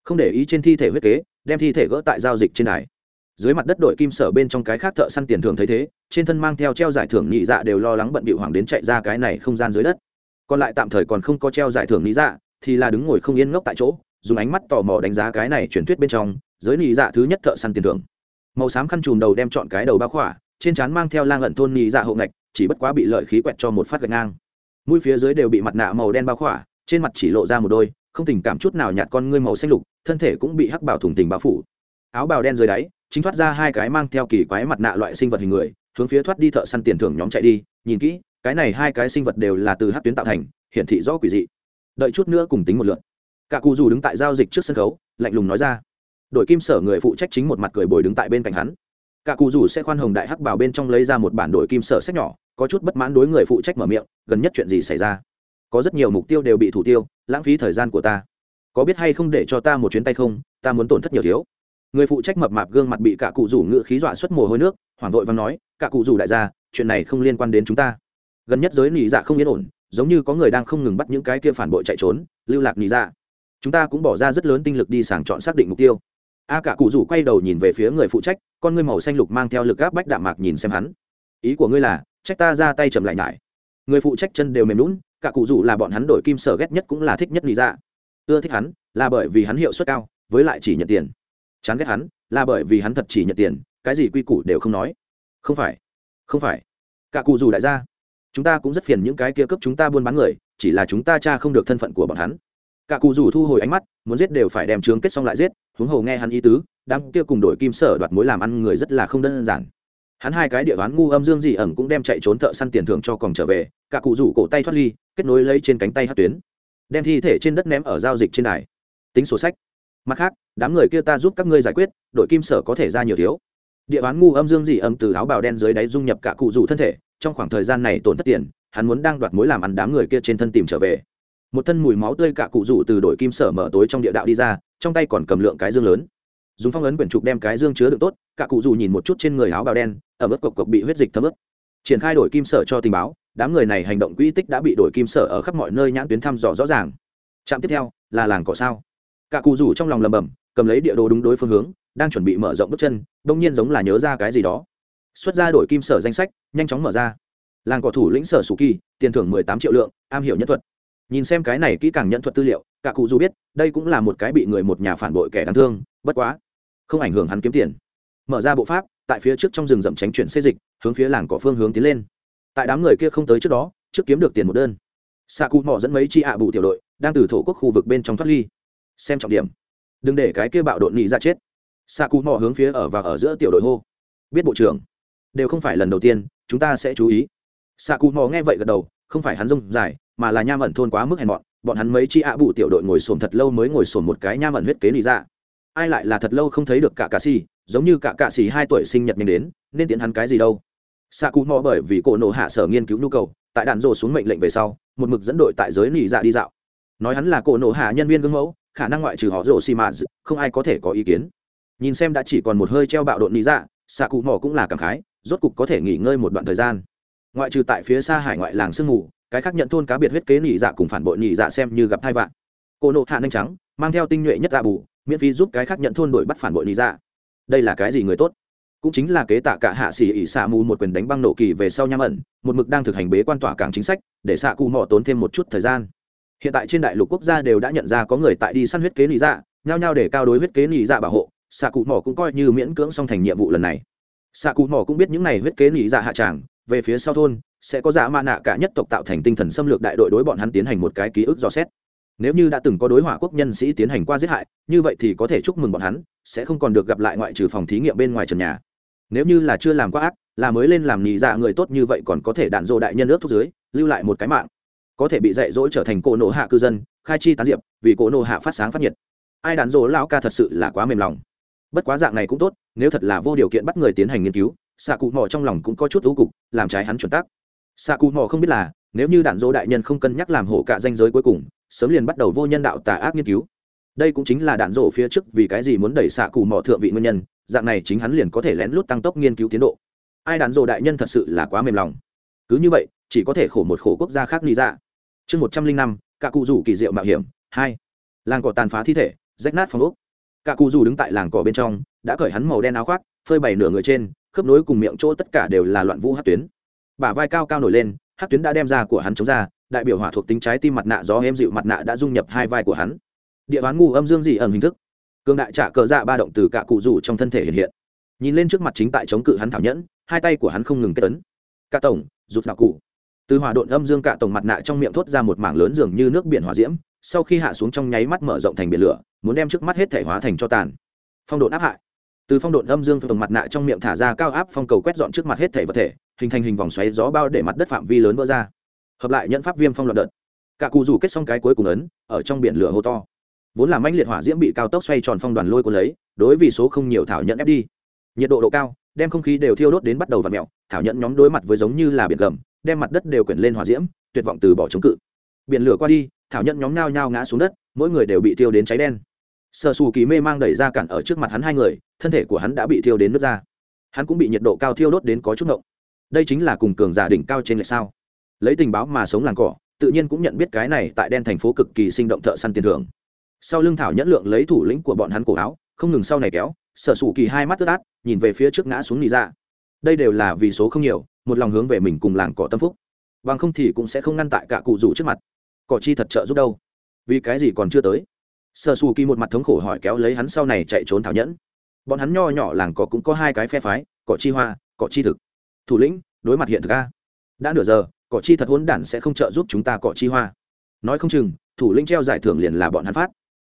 Không để ý trên thi thể huyết kế, đem thi thể gỡ tại giao dịch trên đài. Dưới mặt đất đội kim sở bên trong cái khác thợ săn tiền thường thấy thế, trên thân mang theo treo giải thưởng nhị dạ đều lo lắng bận bịu hoảng đến chạy ra cái này không gian dưới đất. Còn lại tạm thời còn không có treo giải thưởng nhị dạ thì là đứng ngồi không yên ngốc tại chỗ, dùng ánh mắt tò mò đánh giá cái này truyền thuyết bên trong giới nị dạ thứ nhất thợ săn tiền thưởng. Màu xám khăn chùm đầu đem chọn cái đầu bao khỏa, trên trán mang theo lang ẩn thôn nị dạ hộ ngạch chỉ bất quá bị lợi khí quẹt cho một phát gạch ngang. Mũi phía dưới đều bị mặt nạ màu đen bao khỏa, trên mặt chỉ lộ ra một đôi, không tình cảm chút nào nhạt con ngươi màu xanh lục, thân thể cũng bị hắc bảo thủng tình bao phủ. Áo bào đen dưới đáy, chính thoát ra hai cái mang theo kỳ quái mặt nạ loại sinh vật hình người, hướng phía thoát đi thợ săn tiền thưởng nhóm chạy đi, nhìn kỹ, cái này hai cái sinh vật đều là từ hắc tuyến tạo thành, hiển thị rõ quỷ dị. Đợi chút nữa cùng tính một lượt. Cả cụ dù đứng tại giao dịch trước sân khấu, lạnh lùng nói ra đội kim sở người phụ trách chính một mặt cười bồi đứng tại bên cạnh hắn. Cả cụ rủ sẽ khoan hồng đại hắc bảo bên trong lấy ra một bản đội kim sở sách nhỏ, có chút bất mãn đối người phụ trách mở miệng, gần nhất chuyện gì xảy ra? Có rất nhiều mục tiêu đều bị thủ tiêu, lãng phí thời gian của ta. Có biết hay không để cho ta một chuyến tay không? Ta muốn tổn thất nhiều thiếu. Người phụ trách mập mạp gương mặt bị cả cụ rủ ngựa khí dọa xuất mồ hôi nước, hoảng vội và nói, cả cụ rủ đại gia, chuyện này không liên quan đến chúng ta. Gần nhất giới nỉ dạ không yên ổn, giống như có người đang không ngừng bắt những cái kia phản bội chạy trốn, lưu lạc nỉ dạ. Chúng ta cũng bỏ ra rất lớn tinh lực đi sàng chọn xác định mục tiêu a cả cụ rủ quay đầu nhìn về phía người phụ trách, con ngươi màu xanh lục mang theo lực gáp bách đạm mạc nhìn xem hắn. Ý của ngươi là, trách ta ra tay chậm lại nhải. Người phụ trách chân đều mềm lún cả cụ rủ là bọn hắn đổi kim sở ghét nhất cũng là thích nhất lý ra ưa thích hắn là bởi vì hắn hiệu suất cao, với lại chỉ nhận tiền. Chán ghét hắn là bởi vì hắn thật chỉ nhận tiền, cái gì quy củ đều không nói. Không phải không phải. Cả cụ rủ đại gia, chúng ta cũng rất phiền những cái kia cấp chúng ta buôn bán người, chỉ là chúng ta cha không được thân phận của bọn hắn cả cụ rủ thu hồi ánh mắt, muốn giết đều phải đem trướng kết xong lại giết, huống hồ nghe hắn ý tứ, đám kia cùng đội kim sở đoạt mối làm ăn người rất là không đơn giản. Hắn hai cái địa đoán ngu âm dương dị ẩn cũng đem chạy trốn thợ săn tiền thưởng cho còng trở về, cả cụ rủ cổ tay thoát ly, kết nối lấy trên cánh tay hát tuyến, đem thi thể trên đất ném ở giao dịch trên đài. Tính sổ sách. Mặt khác, đám người kia ta giúp các ngươi giải quyết, đội kim sở có thể ra nhiều thiếu. Địa bán ngu âm dương dị ẩn từ áo bào đen dưới đáy dung nhập cả cụ rủ thân thể, trong khoảng thời gian này tổn thất tiền, hắn muốn đang đoạt mối làm ăn đám người kia trên thân tìm trở về một thân mùi máu tươi cả cụ rủ từ đội kim sở mở tối trong địa đạo đi ra, trong tay còn cầm lượng cái dương lớn. Dùng phong ấn quyển trục đem cái dương chứa được tốt cả cụ rủ nhìn một chút trên người áo bào đen, ở mức cộc cộc bị huyết dịch thấm ướt. Triển khai đổi kim sở cho tình báo, đám người này hành động quỹ tích đã bị đổi kim sở ở khắp mọi nơi nhãn tuyến thăm dò rõ ràng. Trạm tiếp theo, là làng cỏ sao? Cả cụ rủ trong lòng lầm bầm cầm lấy địa đồ đúng đối phương hướng, đang chuẩn bị mở rộng bước chân, đông nhiên giống là nhớ ra cái gì đó. Xuất ra đổi kim sở danh sách, nhanh chóng mở ra. Làng cỏ thủ lĩnh sở sù kỳ, tiền thưởng mười tám triệu lượng, am hiểu nhân thuật nhìn xem cái này kỹ càng nhận thuật tư liệu, cả cụ dù biết, đây cũng là một cái bị người một nhà phản bội kẻ đáng thương, bất quá, không ảnh hưởng hắn kiếm tiền. Mở ra bộ pháp, tại phía trước trong rừng rậm tránh chuyển xê dịch, hướng phía làng cỏ phương hướng tiến lên. Tại đám người kia không tới trước đó, trước kiếm được tiền một đơn. Xạ cụ mỏ dẫn mấy chi ạ bù tiểu đội, đang từ thổ quốc khu vực bên trong thoát ly. Xem trọng điểm. Đừng để cái kia bạo đột nhị ra chết. Xạ cụ mỏ hướng phía ở và ở giữa tiểu đội hô. Biết bộ trưởng, đều không phải lần đầu tiên, chúng ta sẽ chú ý. Xạ cụ mò nghe vậy gật đầu, không phải hắn rông dài mà là nham ẩn thôn quá mức hèn mọn, bọn hắn mấy chi ạ bụ tiểu đội ngồi sồn thật lâu mới ngồi sồn một cái nham ẩn huyết kế lý ra dạ. ai lại là thật lâu không thấy được cả cà xì, giống như cả cạ xì hai tuổi sinh nhật nhanh đến, nên tiện hắn cái gì đâu. Xạ cụ mò bởi vì cổ nộ hạ sở nghiên cứu nhu cầu, tại đạn rồ xuống mệnh lệnh về sau, một mực dẫn đội tại giới nỉ dạ đi dạo. Nói hắn là cổ nộ hạ nhân viên gương mẫu, khả năng ngoại trừ họ rồ xì mạt không ai có thể có ý kiến. Nhìn xem đã chỉ còn một hơi treo bạo độn nỉ dạ xạ cụ mò cũng là cảm khái, rốt cục có thể nghỉ ngơi một đoạn thời gian. Ngoại trừ tại phía xa hải ngoại làng sương mù cái khác nhận thôn cá biệt huyết kế nhị dạ cùng phản bội nhị dạ xem như gặp thai vạn. Cô nộ hạ nhanh trắng, mang theo tinh nhuệ nhất dạ bù, miễn phí giúp cái khác nhận thôn đổi bắt phản bội nhị dạ. Đây là cái gì người tốt? Cũng chính là kế tạ cả hạ sĩ ỉ xạ mù một quyền đánh băng nổ kỳ về sau nham ẩn, một mực đang thực hành bế quan tỏa cảng chính sách, để xạ cụ mỏ tốn thêm một chút thời gian. Hiện tại trên đại lục quốc gia đều đã nhận ra có người tại đi săn huyết kế nị dạ nhao nhao để cao đối huyết kế nị dạ bảo hộ, xạ cụ mỏ cũng coi như miễn cưỡng xong thành nhiệm vụ lần này. Xạ cụ mỏ cũng biết những này huyết kế nị dạ hạ tràng, về phía sau thôn sẽ có dạ giả ma nạ cả nhất tộc tạo thành tinh thần xâm lược đại đội đối bọn hắn tiến hành một cái ký ức dò xét. Nếu như đã từng có đối hỏa quốc nhân sĩ tiến hành qua giết hại, như vậy thì có thể chúc mừng bọn hắn, sẽ không còn được gặp lại ngoại trừ phòng thí nghiệm bên ngoài trần nhà. Nếu như là chưa làm quá ác, là mới lên làm nhị dạ người tốt như vậy còn có thể đạn dộ đại nhân ước thuốc dưới, lưu lại một cái mạng. Có thể bị dạy dỗ trở thành cỗ nộ hạ cư dân, khai chi tán diệp, vì cỗ nộ hạ phát sáng phát nhiệt. Ai đạn dỗ lão ca thật sự là quá mềm lòng. Bất quá dạng này cũng tốt, nếu thật là vô điều kiện bắt người tiến hành nghiên cứu, xạ cụ mò trong lòng cũng có chút thú cục, làm trái hắn chuẩn tắc xạ cụ mò không biết là, nếu như đạn dỗ đại nhân không cân nhắc làm hổ cả danh giới cuối cùng, sớm liền bắt đầu vô nhân đạo tà ác nghiên cứu. Đây cũng chính là đạn dỗ phía trước vì cái gì muốn đẩy xạ cụ mò thượng vị nguyên nhân, dạng này chính hắn liền có thể lén lút tăng tốc nghiên cứu tiến độ. Ai đạn dỗ đại nhân thật sự là quá mềm lòng. Cứ như vậy, chỉ có thể khổ một khổ quốc gia khác lý ra. Chương một trăm linh năm cả cụ rủ kỳ diệu mạo hiểm, hai. Làng cỏ tàn phá thi thể, rách nát phòng ốc. Cả cụ rủ đứng tại làng cỏ bên trong, đã cởi hắn màu đen áo khoác, phơi bày nửa người trên, khớp nối cùng miệng chỗ tất cả đều là loạn vũ hát tuyến bả vai cao cao nổi lên, hát tuyến đã đem ra của hắn chống ra, đại biểu hỏa thuộc tính trái tim mặt nạ gió em dịu mặt nạ đã dung nhập hai vai của hắn. Địa bán ngu âm dương dị ẩn hình thức. Cường đại trả cờ dạ ba động từ cả cụ rủ trong thân thể hiện hiện. Nhìn lên trước mặt chính tại chống cự hắn thảo nhẫn, hai tay của hắn không ngừng kết tấn. Cả tổng, rụt nạo cụ. Từ hỏa độn âm dương cả tổng mặt nạ trong miệng thốt ra một mảng lớn dường như nước biển hỏa diễm, sau khi hạ xuống trong nháy mắt mở rộng thành biển lửa, muốn đem trước mắt hết thể hóa thành cho tàn. Phong độn áp hại từ phong độn âm dương tổng mặt nạ trong miệng thả ra cao áp phong cầu quét dọn trước mặt hết thể vật thể, hình thành hình vòng xoáy gió bao để mặt đất phạm vi lớn vỡ ra. Hợp lại nhận pháp viêm phong loạn đợt. Cả cụ rủ kết xong cái cuối cùng ấn, ở trong biển lửa hô to. Vốn là mãnh liệt hỏa diễm bị cao tốc xoay tròn phong đoàn lôi cuốn lấy, đối vì số không nhiều thảo nhận ép đi. Nhiệt độ độ cao, đem không khí đều thiêu đốt đến bắt đầu và mèo, thảo nhận nhóm đối mặt với giống như là biển gầm, đem mặt đất đều quyển lên hỏa diễm, tuyệt vọng từ bỏ chống cự. Biển lửa qua đi, thảo nhận nhóm nhao nhao ngã xuống đất, mỗi người đều bị thiêu đến cháy đen sợ xù kỳ mê mang đẩy ra cản ở trước mặt hắn hai người, thân thể của hắn đã bị thiêu đến nước ra. Hắn cũng bị nhiệt độ cao thiêu đốt đến có chút ngộng. Đây chính là cùng cường giả đỉnh cao trên lệch sao? Lấy tình báo mà sống làng cỏ, tự nhiên cũng nhận biết cái này tại đen thành phố cực kỳ sinh động thợ săn tiền thưởng. Sau lưng thảo nhẫn lượng lấy thủ lĩnh của bọn hắn cổ áo, không ngừng sau này kéo, sở sủ kỳ hai mắt tức át, nhìn về phía trước ngã xuống nị ra. Đây đều là vì số không nhiều, một lòng hướng về mình cùng làng cỏ tâm phúc. Bằng không thì cũng sẽ không ngăn tại cả cụ rủ trước mặt. Cỏ chi thật trợ giúp đâu? Vì cái gì còn chưa tới? Sở sủ kỳ một mặt thống khổ hỏi kéo lấy hắn sau này chạy trốn thảo nhẫn. Bọn hắn nho nhỏ làng cỏ cũng có hai cái phe phái, cỏ chi hoa, cỏ chi thực. Thủ lĩnh, đối mặt hiện thực a. Đã nửa giờ, cỏ chi thật hỗn đản sẽ không trợ giúp chúng ta cỏ chi hoa. Nói không chừng, thủ lĩnh treo giải thưởng liền là bọn hắn phát.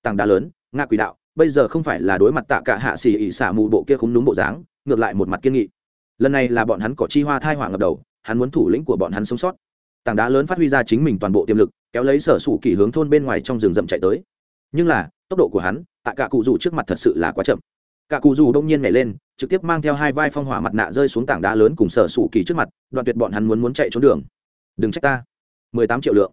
Tảng đá lớn nga quỷ đạo, bây giờ không phải là đối mặt tạ cả hạ xì ỉ xả mù bộ kia không đúng bộ dáng, ngược lại một mặt kiên nghị. Lần này là bọn hắn cỏ chi hoa thai họa ngập đầu, hắn muốn thủ lĩnh của bọn hắn sống sót. Tảng đá lớn phát huy ra chính mình toàn bộ tiềm lực, kéo lấy sở sủ kỷ hướng thôn bên ngoài trong rừng rậm chạy tới nhưng là, tốc độ của hắn, tại cả cụ dù trước mặt thật sự là quá chậm. Cả cụ dù đông nhiên nhảy lên, trực tiếp mang theo hai vai phong hỏa mặt nạ rơi xuống tảng đá lớn cùng sở sủ kỳ trước mặt, đoạn tuyệt bọn hắn muốn muốn chạy trốn đường. Đừng trách ta. Mười tám triệu lượng.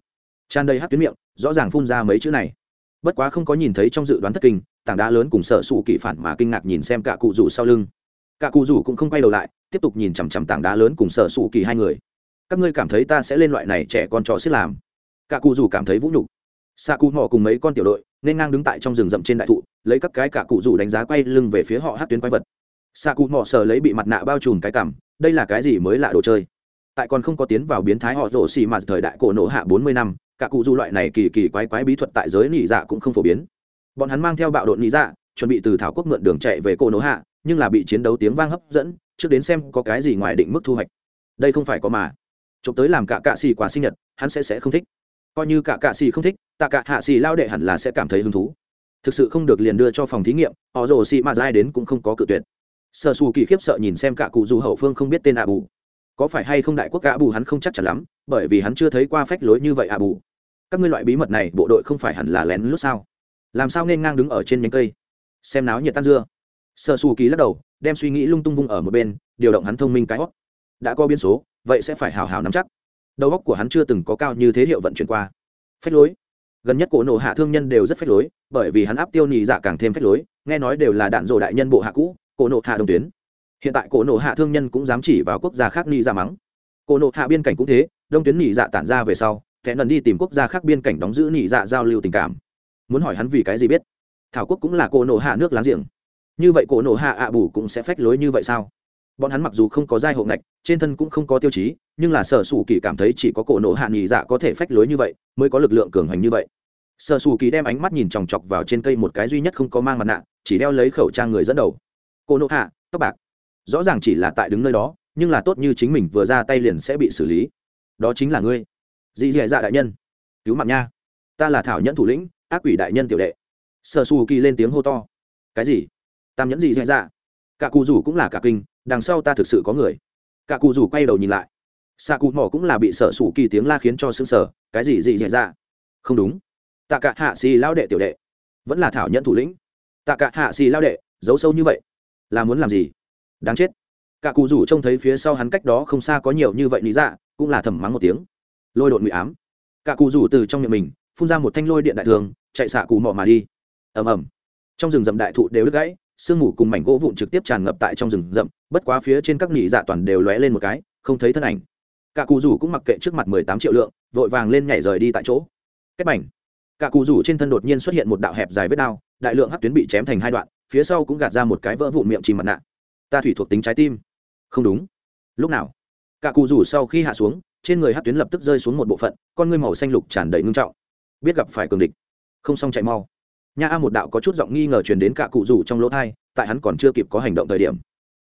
Tràn đầy hát tuyến miệng, rõ ràng phun ra mấy chữ này. Bất quá không có nhìn thấy trong dự đoán thất kinh, tảng đá lớn cùng sở sủ kỳ phản mà kinh ngạc nhìn xem cả cụ rủ sau lưng. Cả cụ rủ cũng không quay đầu lại, tiếp tục nhìn chằm chằm tảng đá lớn cùng sở sủ kỳ hai người. Các ngươi cảm thấy ta sẽ lên loại này trẻ con chó xếp làm? Cả cụ rủ cảm thấy vũ nhục xạ cụ mò cùng mấy con tiểu đội nên ngang đứng tại trong rừng rậm trên đại thụ, lấy các cái cả cụ rủ đánh giá quay lưng về phía họ hát tuyến quái vật. Xạ cụ mò sờ lấy bị mặt nạ bao trùm cái cảm, đây là cái gì mới lạ đồ chơi? Tại còn không có tiến vào biến thái họ rổ xì mà thời đại cổ nổ hạ bốn mươi năm, cả cụ du loại này kỳ kỳ quái quái bí thuật tại giới nỉ dạ cũng không phổ biến. Bọn hắn mang theo bạo đội nỉ dạ chuẩn bị từ thảo quốc mượn đường chạy về cổ nổ hạ, nhưng là bị chiến đấu tiếng vang hấp dẫn, trước đến xem có cái gì ngoài định mức thu hoạch. Đây không phải có mà. Chụp tới làm cả cạ xì quà sinh nhật, hắn sẽ sẽ không thích. Coi như cả cạ xì không thích tạ cả hạ xì lao đệ hẳn là sẽ cảm thấy hứng thú. Thực sự không được liền đưa cho phòng thí nghiệm, họ rồ xì mà dai đến cũng không có cự tuyệt. Sơ xù kỳ khiếp sợ nhìn xem cả cụ dù hậu phương không biết tên ạ bù. Có phải hay không đại quốc ạ bù hắn không chắc chắn lắm, bởi vì hắn chưa thấy qua phách lối như vậy ạ bù. Các ngươi loại bí mật này, bộ đội không phải hẳn là lén lút sao? Làm sao nên ngang đứng ở trên nhánh cây? Xem náo nhiệt tan dưa. Sơ xù kỳ lắc đầu, đem suy nghĩ lung tung vung ở một bên, điều động hắn thông minh cái hót đã có biến số, vậy sẽ phải hào hào nắm chắc. Đầu óc của hắn chưa từng có cao như thế hiệu vận chuyển qua. Phách lối gần nhất cổ nộ hạ thương nhân đều rất phách lối, bởi vì hắn áp tiêu nhị dạ càng thêm phách lối, nghe nói đều là đạn dộ đại nhân bộ hạ cũ, cổ nộ hạ đồng tuyến. Hiện tại cổ nộ hạ thương nhân cũng dám chỉ vào quốc gia khác nhị dạ mắng. Cổ nộ hạ biên cảnh cũng thế, đông tuyến nhị dạ tản ra về sau, kẻ lần đi tìm quốc gia khác biên cảnh đóng giữ nhị dạ giao lưu tình cảm. Muốn hỏi hắn vì cái gì biết? Thảo quốc cũng là cổ nộ hạ nước láng giềng. Như vậy cổ nộ hạ ạ bù cũng sẽ phách lối như vậy sao? Bọn hắn mặc dù không có giai hộ ngạch, trên thân cũng không có tiêu chí, nhưng là sở sủ kỳ cảm thấy chỉ có cổ nộ hạ nghỉ dạ có thể phách lối như vậy, mới có lực lượng cường hành như vậy sở sủ kỳ đem ánh mắt nhìn chòng chọc vào trên cây một cái duy nhất không có mang mặt nạ, chỉ đeo lấy khẩu trang người dẫn đầu. Cô nộ hạ, tóc bạc. Rõ ràng chỉ là tại đứng nơi đó, nhưng là tốt như chính mình vừa ra tay liền sẽ bị xử lý. Đó chính là ngươi. Dị dạ dạ đại nhân. Cứu mạng nha. Ta là thảo nhẫn thủ lĩnh, ác quỷ đại nhân tiểu đệ. Sở sủ kỳ lên tiếng hô to. Cái gì? Tam nhẫn dị dạ dạ. Cả cụ rủ cũng là cả kinh, đằng sau ta thực sự có người. Cả cụ rủ quay đầu nhìn lại. Xạ cụ mỏ cũng là bị sợ sủ kỳ tiếng la khiến cho xứng sở cái gì dị xảy dạ? Không đúng tạ cả hạ xì lao đệ tiểu đệ, vẫn là thảo nhận thủ lĩnh. Tạ cả hạ xì lao đệ, giấu sâu như vậy, là muốn làm gì? Đáng chết. Cả cụ rủ trông thấy phía sau hắn cách đó không xa có nhiều như vậy lý dạ cũng là thầm mắng một tiếng. Lôi đột ngụy ám. Cả cụ rủ từ trong miệng mình, phun ra một thanh lôi điện đại thường, chạy xạ cụ mọ mà đi. Ầm ầm. Trong rừng rậm đại thụ đều đứt gãy, sương mù cùng mảnh gỗ vụn trực tiếp tràn ngập tại trong rừng rậm, bất quá phía trên các nỉ dạ toàn đều lóe lên một cái, không thấy thân ảnh. Cả cụ rủ cũng mặc kệ trước mặt mười tám triệu lượng, vội vàng lên nhảy rời đi tại chỗ. Kết bảnh cả cụ rủ trên thân đột nhiên xuất hiện một đạo hẹp dài vết đao, đại lượng hắc tuyến bị chém thành hai đoạn, phía sau cũng gạt ra một cái vỡ vụn miệng chìm mặt nạ. Ta thủy thuộc tính trái tim. Không đúng. Lúc nào? Cả cụ rủ sau khi hạ xuống, trên người hắc tuyến lập tức rơi xuống một bộ phận, con ngươi màu xanh lục tràn đầy ngưng trọng. Biết gặp phải cường địch. Không xong chạy mau. Nha a một đạo có chút giọng nghi ngờ truyền đến cả cụ rủ trong lỗ thai, tại hắn còn chưa kịp có hành động thời điểm.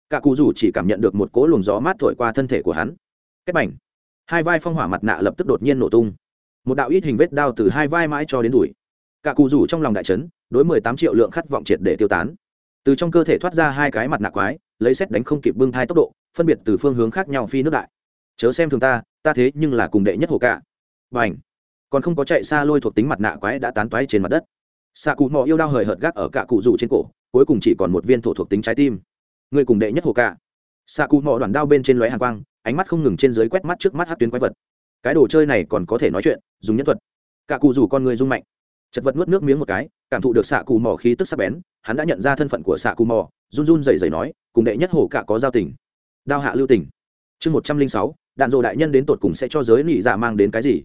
Cả cụ rủ chỉ cảm nhận được một cỗ luồng gió mát thổi qua thân thể của hắn. Kết bảnh hai vai phong hỏa mặt nạ lập tức đột nhiên nổ tung một đạo ít hình vết đao từ hai vai mãi cho đến đùi. Cả cụ rủ trong lòng đại trấn đối mười tám triệu lượng khát vọng triệt để tiêu tán. Từ trong cơ thể thoát ra hai cái mặt nạ quái, lấy xét đánh không kịp bưng thai tốc độ, phân biệt từ phương hướng khác nhau phi nước đại. Chớ xem thường ta ta thế nhưng là cùng đệ nhất hồ cả và ảnh còn không có chạy xa lôi thuộc tính mặt nạ quái đã tán toái trên mặt đất. Xạ cụ mò yêu đao hời hợt gác ở cả cụ rủ trên cổ, cuối cùng chỉ còn một viên thổ thuộc tính trái tim. Người cùng đệ nhất hồ cả xạ cụ mò đoàn đao bên trên lóe hàng quang, ánh mắt không ngừng trên dưới quét mắt trước mắt hát tuyến quái vật cái đồ chơi này còn có thể nói chuyện, dùng nhân thuật. Cả cụ rủ con người rung mạnh. Chật vật nuốt nước miếng một cái, cảm thụ được xạ cù mò khí tức sắc bén, hắn đã nhận ra thân phận của xạ cù mò, run run rẩy rẩy nói, cùng đệ nhất hổ cả có giao tình. Đao hạ lưu tình. Chương một trăm linh sáu, đạn dộ đại nhân đến tột cùng sẽ cho giới nị dạ mang đến cái gì?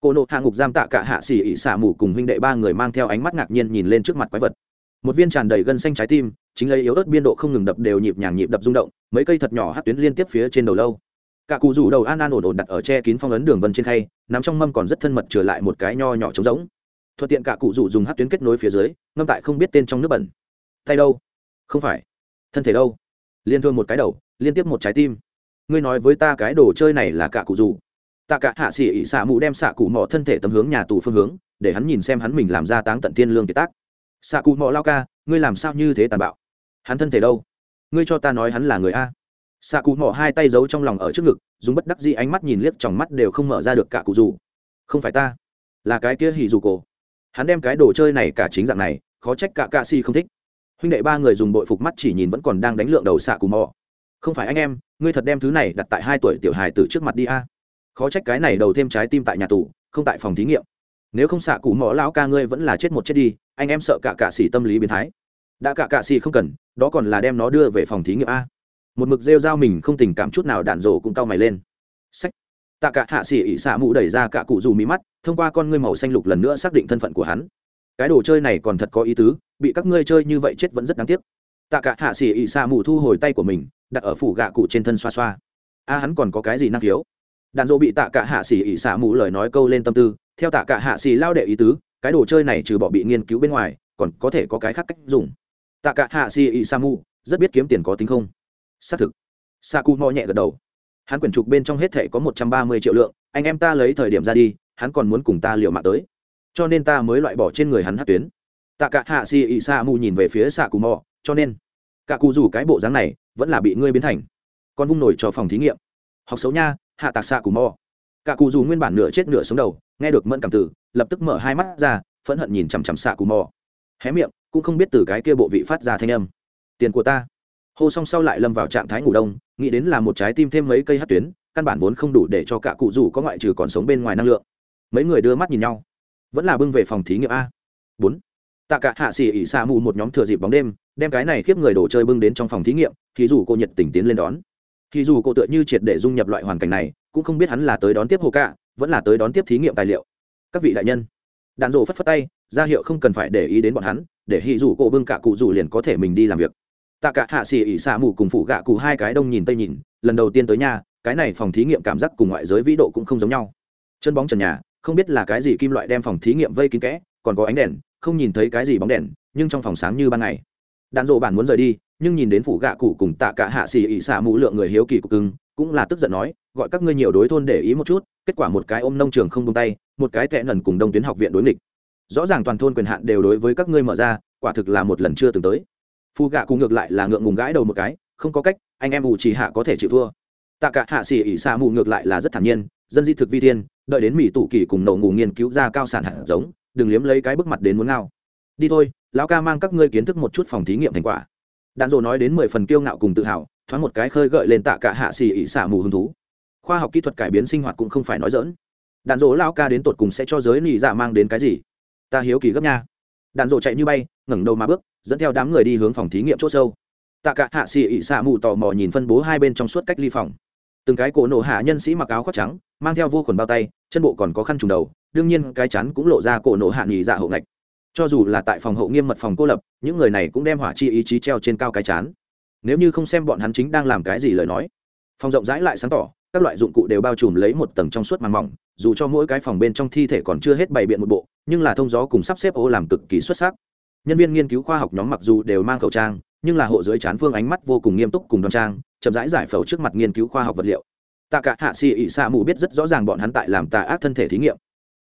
Cô nộ hạ ngục giam tạ cả hạ xỉ ỉ xả mù cùng huynh đệ ba người mang theo ánh mắt ngạc nhiên nhìn lên trước mặt quái vật. Một viên tràn đầy gân xanh trái tim, chính lấy yếu ớt biên độ không ngừng đập đều nhịp nhàng nhịp đập rung động, mấy cây thật nhỏ hát tuyến liên tiếp phía trên đầu lâu cả cụ rủ đầu an an ổn ổn đặt ở che kín phong ấn đường vân trên khay nắm trong mâm còn rất thân mật trở lại một cái nho nhỏ trống rỗng. Thuận tiện cả cụ rủ dùng hát tuyến kết nối phía dưới, ngâm tại không biết tên trong nước bẩn. Tay đâu? Không phải. Thân thể đâu? Liên thương một cái đầu, liên tiếp một trái tim. Ngươi nói với ta cái đồ chơi này là cả cụ rủ. Tạ cả hạ sĩ ỉ xạ mụ đem xạ cụ mọ thân thể tấm hướng nhà tù phương hướng, để hắn nhìn xem hắn mình làm ra táng tận tiên lương kiệt tác. Xạ cụ mọ lao ca, ngươi làm sao như thế tàn bạo? Hắn thân thể đâu? Ngươi cho ta nói hắn là người a xạ cụ mỏ hai tay giấu trong lòng ở trước ngực, dùng bất đắc dĩ ánh mắt nhìn liếc trong mắt đều không mở ra được cả cụ dù không phải ta, là cái kia hỉ dù cổ. Hắn đem cái đồ chơi này cả chính dạng này, khó trách cả cạ si không thích. Huynh đệ ba người dùng bội phục mắt chỉ nhìn vẫn còn đang đánh lượng đầu xạ cụ mỏ. không phải anh em, ngươi thật đem thứ này đặt tại hai tuổi tiểu hài từ trước mặt đi a. Khó trách cái này đầu thêm trái tim tại nhà tù, không tại phòng thí nghiệm. Nếu không xạ cụ mỏ lão ca ngươi vẫn là chết một chết đi, anh em sợ cả cạ xỉ tâm lý biến thái. Đã cả cạ xỉ không cần, đó còn là đem nó đưa về phòng thí nghiệm a một mực rêu dao mình không tình cảm chút nào đạn rổ cũng cau mày lên. Sách. Tạ cả hạ xỉ ỉ xạ mũ đẩy ra cả cụ dù mí mắt, thông qua con ngươi màu xanh lục lần nữa xác định thân phận của hắn. Cái đồ chơi này còn thật có ý tứ, bị các ngươi chơi như vậy chết vẫn rất đáng tiếc. Tạ cả hạ xỉ ỉ xạ mũ thu hồi tay của mình, đặt ở phủ gạ cụ trên thân xoa xoa. A, hắn còn có cái gì năng khiếu? Đàn dỗ bị tạ cả hạ xỉ ỉ xả mũ lời nói câu lên tâm tư, theo tạ cả hạ xỉ lao đệ ý tứ, cái đồ chơi này trừ bỏ bị nghiên cứu bên ngoài, còn có thể có cái khác cách dùng. Tạ cả hạ xỉ ỉ xả mũ rất biết kiếm tiền có tính không? Xác thực. Sa cu mò nhẹ gật đầu. Hắn quyển trục bên trong hết thể có một trăm ba mươi triệu lượng, anh em ta lấy thời điểm ra đi, hắn còn muốn cùng ta liều mạng tới. Cho nên ta mới loại bỏ trên người hắn hát tuyến. Tạ cả hạ xì ị sa mù nhìn về phía sa cù mò cho nên cả cù rủ cái bộ dáng này vẫn là bị ngươi biến thành. Con vung nổi cho phòng thí nghiệm. Học xấu nha, hạ tạc sa cù mò cả cù dù nguyên bản nửa chết nửa sống đầu, nghe được mẫn cảm tử, lập tức mở hai mắt ra, phẫn hận nhìn chằm chằm xạ cù mò hé miệng, cũng không biết từ cái kia bộ vị phát ra thanh âm. Tiền của ta hô xong sau lại lâm vào trạng thái ngủ đông, nghĩ đến là một trái tim thêm mấy cây hát tuyến, căn bản vốn không đủ để cho cả cụ rủ có ngoại trừ còn sống bên ngoài năng lượng. Mấy người đưa mắt nhìn nhau. Vẫn là bưng về phòng thí nghiệm a. Bốn. Tạ cả hạ xỉ ỉ xa mù một nhóm thừa dịp bóng đêm, đem cái này khiếp người đồ chơi bưng đến trong phòng thí nghiệm, thì dù cô nhiệt tình tiến lên đón. Thì dù cô tựa như triệt để dung nhập loại hoàn cảnh này, cũng không biết hắn là tới đón tiếp hồ cạ, vẫn là tới đón tiếp thí nghiệm tài liệu. Các vị đại nhân. Đàn rộ phất phất tay, ra hiệu không cần phải để ý đến bọn hắn, để hì dù cô bưng cả cụ dù liền có thể mình đi làm việc tạ cả hạ xỉ ỉ xả mù cùng phụ gạ cụ hai cái đông nhìn tây nhìn, lần đầu tiên tới nhà, cái này phòng thí nghiệm cảm giác cùng ngoại giới vĩ độ cũng không giống nhau. Chân bóng trần nhà, không biết là cái gì kim loại đem phòng thí nghiệm vây kín kẽ, còn có ánh đèn, không nhìn thấy cái gì bóng đèn, nhưng trong phòng sáng như ban ngày. Đạn dộ bản muốn rời đi, nhưng nhìn đến phủ gạ cụ cùng tạ cả hạ xì ỉ xả mũ lượng người hiếu kỳ cục cưng, cũng là tức giận nói, gọi các ngươi nhiều đối thôn để ý một chút. Kết quả một cái ôm nông trường không tung tay, một cái tệ nần cùng đông tuyến học viện đối nghịch. Rõ ràng toàn thôn quyền hạn đều đối với các ngươi mở ra, quả thực là một lần chưa từng tới phu gạ cùng ngược lại là ngượng ngùng gãi đầu một cái, không có cách, anh em ủ chỉ hạ có thể chịu thua. Tạ cả hạ xỉ ỉ xạ mù ngược lại là rất thản nhiên, dân di thực vi thiên, đợi đến mỹ tủ kỳ cùng nổ ngủ nghiên cứu ra cao sản hạt giống, đừng liếm lấy cái bức mặt đến muốn ngao. Đi thôi, lão ca mang các ngươi kiến thức một chút phòng thí nghiệm thành quả. Đạn dồ nói đến mười phần kiêu ngạo cùng tự hào, thoáng một cái khơi gợi lên tạ cả hạ xỉ ỉ xả mù hứng thú. Khoa học kỹ thuật cải biến sinh hoạt cũng không phải nói dỡn đạn dỗ lão ca đến tột cùng sẽ cho giới nị dạ mang đến cái gì? Ta hiếu kỳ gấp nha. Đạn dỗ chạy như bay, ngẩng đầu mà bước dẫn theo đám người đi hướng phòng thí nghiệm c h ỗ sâu. Tạ cả hạ xì ỉ xạ mù tò mò nhìn phân bố hai bên trong suốt cách ly phòng. Từng cái cổ nổ hạ nhân sĩ mặc áo khoác trắng, mang theo vô khuẩn bao tay, chân bộ còn có khăn trùng đầu, đương nhiên cái chắn cũng lộ ra cổ nổ hạ nghỉ dạ hậu ngạch. Cho dù là tại phòng hậu nghiêm mật phòng cô lập, những người này cũng đem hỏa chi ý chí treo trên cao cái chán. Nếu như không xem bọn hắn chính đang làm cái gì lời nói. Phòng rộng rãi lại sáng tỏ, các loại dụng cụ đều bao trùm lấy một tầng trong suốt màng mỏng, dù cho mỗi cái phòng bên trong thi thể còn chưa hết bày biện một bộ, nhưng là thông gió cùng sắp xếp ô làm cực kỳ xuất sắc nhân viên nghiên cứu khoa học nhóm mặc dù đều mang khẩu trang, nhưng là hộ dưới chán phương ánh mắt vô cùng nghiêm túc cùng đoan trang, chậm rãi giải phẫu trước mặt nghiên cứu khoa học vật liệu. Tạ cả hạ xì ỉ xạ mù biết rất rõ ràng bọn hắn tại làm tà ác thân thể thí nghiệm.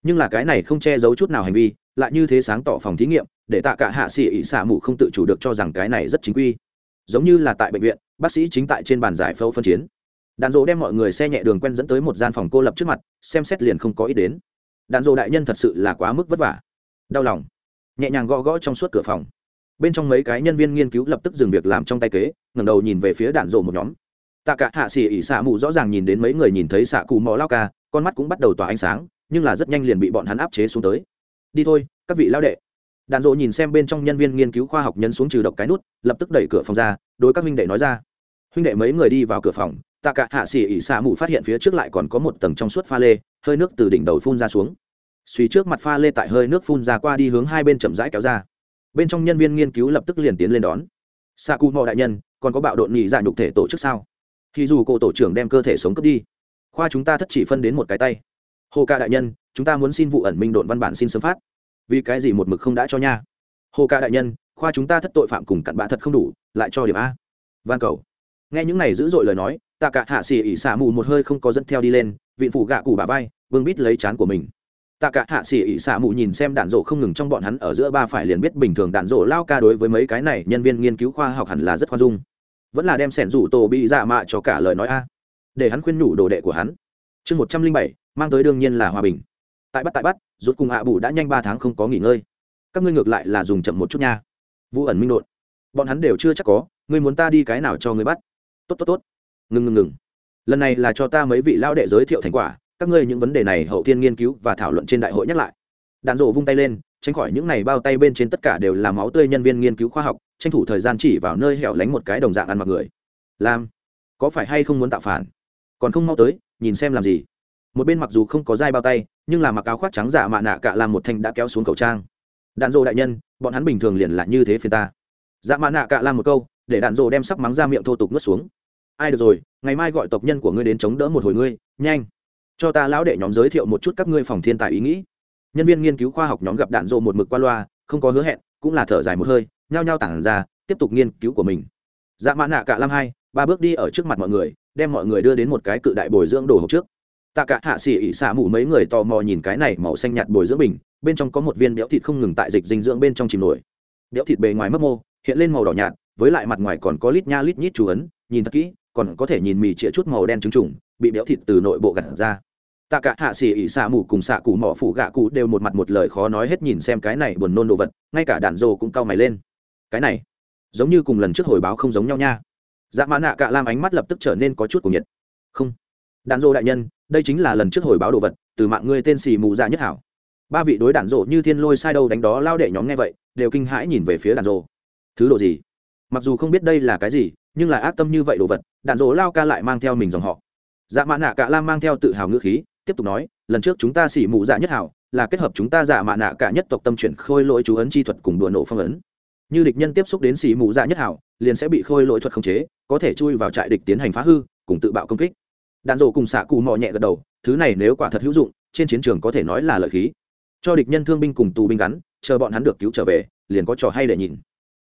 Nhưng là cái này không che giấu chút nào hành vi, lại như thế sáng tỏ phòng thí nghiệm, để tạ cả hạ xì ỉ xạ mù không tự chủ được cho rằng cái này rất chính quy. Giống như là tại bệnh viện, bác sĩ chính tại trên bàn giải phẫu phân chiến. Đàn dỗ đem mọi người xe nhẹ đường quen dẫn tới một gian phòng cô lập trước mặt, xem xét liền không có ý đến. Đàn dỗ đại nhân thật sự là quá mức vất vả. Đau lòng nhẹ nhàng gõ gõ trong suốt cửa phòng. Bên trong mấy cái nhân viên nghiên cứu lập tức dừng việc làm trong tay kế, ngẩng đầu nhìn về phía đạn rộ một nhóm. Tạ cả hạ xỉ ỉ xạ mù rõ ràng nhìn đến mấy người nhìn thấy xạ cù mò lao ca, con mắt cũng bắt đầu tỏa ánh sáng, nhưng là rất nhanh liền bị bọn hắn áp chế xuống tới. Đi thôi, các vị lao đệ. Đàn rộ nhìn xem bên trong nhân viên nghiên cứu khoa học nhân xuống trừ độc cái nút, lập tức đẩy cửa phòng ra, đối các huynh đệ nói ra. Huynh đệ mấy người đi vào cửa phòng, tạ cả hạ xỉ ỉ xạ mù phát hiện phía trước lại còn có một tầng trong suốt pha lê, hơi nước từ đỉnh đầu phun ra xuống suy trước mặt pha lê tại hơi nước phun ra qua đi hướng hai bên chậm rãi kéo ra. Bên trong nhân viên nghiên cứu lập tức liền tiến lên đón. Xạ cù mò đại nhân, còn có bạo độn nhị dạ nhục thể tổ chức sao? Thì dù cổ tổ trưởng đem cơ thể sống cướp đi, khoa chúng ta thất chỉ phân đến một cái tay. Hồ ca đại nhân, chúng ta muốn xin vụ ẩn minh độn văn bản xin sớm phát. Vì cái gì một mực không đã cho nha? Hồ ca đại nhân, khoa chúng ta thất tội phạm cùng cặn bã thật không đủ, lại cho điểm a. Van cầu. Nghe những này dữ dội lời nói tạ cả hạ xì ỉ xả mù một hơi không có dẫn theo đi lên viện phụ gạ cụ bà vai, vương bít lấy chán của mình tạ cả hạ xỉ ỉ xạ mụ nhìn xem đạn rộ không ngừng trong bọn hắn ở giữa ba phải liền biết bình thường đạn rộ lao ca đối với mấy cái này nhân viên nghiên cứu khoa học hẳn là rất khoan dung. Vẫn là đem sẻn rủ tổ bị dạ mạ cho cả lời nói a. Để hắn khuyên nhủ đồ đệ của hắn. Chương một trăm linh bảy, mang tới đương nhiên là hòa bình. Tại bắt tại bắt rút cùng hạ à bù đã nhanh ba tháng không có nghỉ ngơi. Các ngươi ngược lại là dùng chậm một chút nha. Vũ ẩn minh đột. Bọn hắn đều chưa chắc có, ngươi muốn ta đi cái nào cho ngươi bắt? Tốt tốt tốt. Ngừng ngừng ngừng. Lần này là cho ta mấy vị lão đệ giới thiệu thành quả các ngươi những vấn đề này hậu thiên nghiên cứu và thảo luận trên đại hội nhắc lại. Đạn rộ vung tay lên, tránh khỏi những này bao tay bên trên tất cả đều là máu tươi nhân viên nghiên cứu khoa học, tranh thủ thời gian chỉ vào nơi hẻo lánh một cái đồng dạng ăn mặc người. Làm có phải hay không muốn tạo phản? Còn không mau tới, nhìn xem làm gì. Một bên mặc dù không có dai bao tay, nhưng là mặc áo khoác trắng giả mạ nạ cả làm một thanh đã kéo xuống khẩu trang. Đạn dộ đại nhân, bọn hắn bình thường liền là như thế phía ta. Dạ mạ nạ cả làm một câu, để đạn dộ đem sắc mắng ra miệng thô tục nuốt xuống. Ai được rồi, ngày mai gọi tộc nhân của ngươi đến chống đỡ một hồi ngươi, nhanh cho ta lão đệ nhóm giới thiệu một chút các ngươi phòng thiên tài ý nghĩ. Nhân viên nghiên cứu khoa học nhóm gặp đạn dộ một mực qua loa, không có hứa hẹn, cũng là thở dài một hơi, nhao nhao tản ra, tiếp tục nghiên cứu của mình. Dạ mã nạ cả lam hai, ba bước đi ở trước mặt mọi người, đem mọi người đưa đến một cái cự đại bồi dưỡng đồ hộp trước. Tạ cả hạ xỉ ỉ xả mù mấy người tò mò nhìn cái này màu xanh nhạt bồi dưỡng bình, bên trong có một viên đẽo thịt không ngừng tại dịch dinh dưỡng bên trong chìm nổi. Đẽo thịt bề ngoài mấp mô, hiện lên màu đỏ nhạt, với lại mặt ngoài còn có lít nha lít nhít chú ấn, nhìn thật kỹ, còn có thể nhìn mì chĩa chút màu đen trứng trùng, bị béo thịt từ nội bộ gặt ra tạ cả hạ xỉ ỉ xạ mù cùng xạ cụ mỏ phủ gạ cụ đều một mặt một lời khó nói hết nhìn xem cái này buồn nôn đồ vật, ngay cả đạn rồ cũng cau mày lên. Cái này, giống như cùng lần trước hồi báo không giống nhau nha. Dạ mã nạ cả lam ánh mắt lập tức trở nên có chút của nhiệt. Không đạn rô đại nhân, đây chính là lần trước hồi báo đồ vật, từ mạng ngươi tên xì mù dạ nhất hảo. Ba vị đối đạn rô như thiên lôi sai đâu đánh đó lao đệ nhóm nghe vậy, đều kinh hãi nhìn về phía đạn rô thứ đồ gì? Mặc dù không biết đây là cái gì, nhưng là ác tâm như vậy đồ vật đạn rô lao ca lại mang theo mình dòng họ. Dạ mã nạ cả lam mang theo tự hào ngữ khí tiếp tục nói, lần trước chúng ta xỉ mụ dạ nhất hảo, là kết hợp chúng ta dạ mạ nạ cả nhất tộc tâm chuyển khôi lỗi chú ấn chi thuật cùng đùa nổ phong ấn. Như địch nhân tiếp xúc đến xỉ mụ dạ nhất hảo, liền sẽ bị khôi lỗi thuật khống chế, có thể chui vào trại địch tiến hành phá hư, cùng tự bạo công kích. Đạn dộ cùng xạ cù mò nhẹ gật đầu, thứ này nếu quả thật hữu dụng, trên chiến trường có thể nói là lợi khí. Cho địch nhân thương binh cùng tù binh gắn, chờ bọn hắn được cứu trở về, liền có trò hay để nhìn.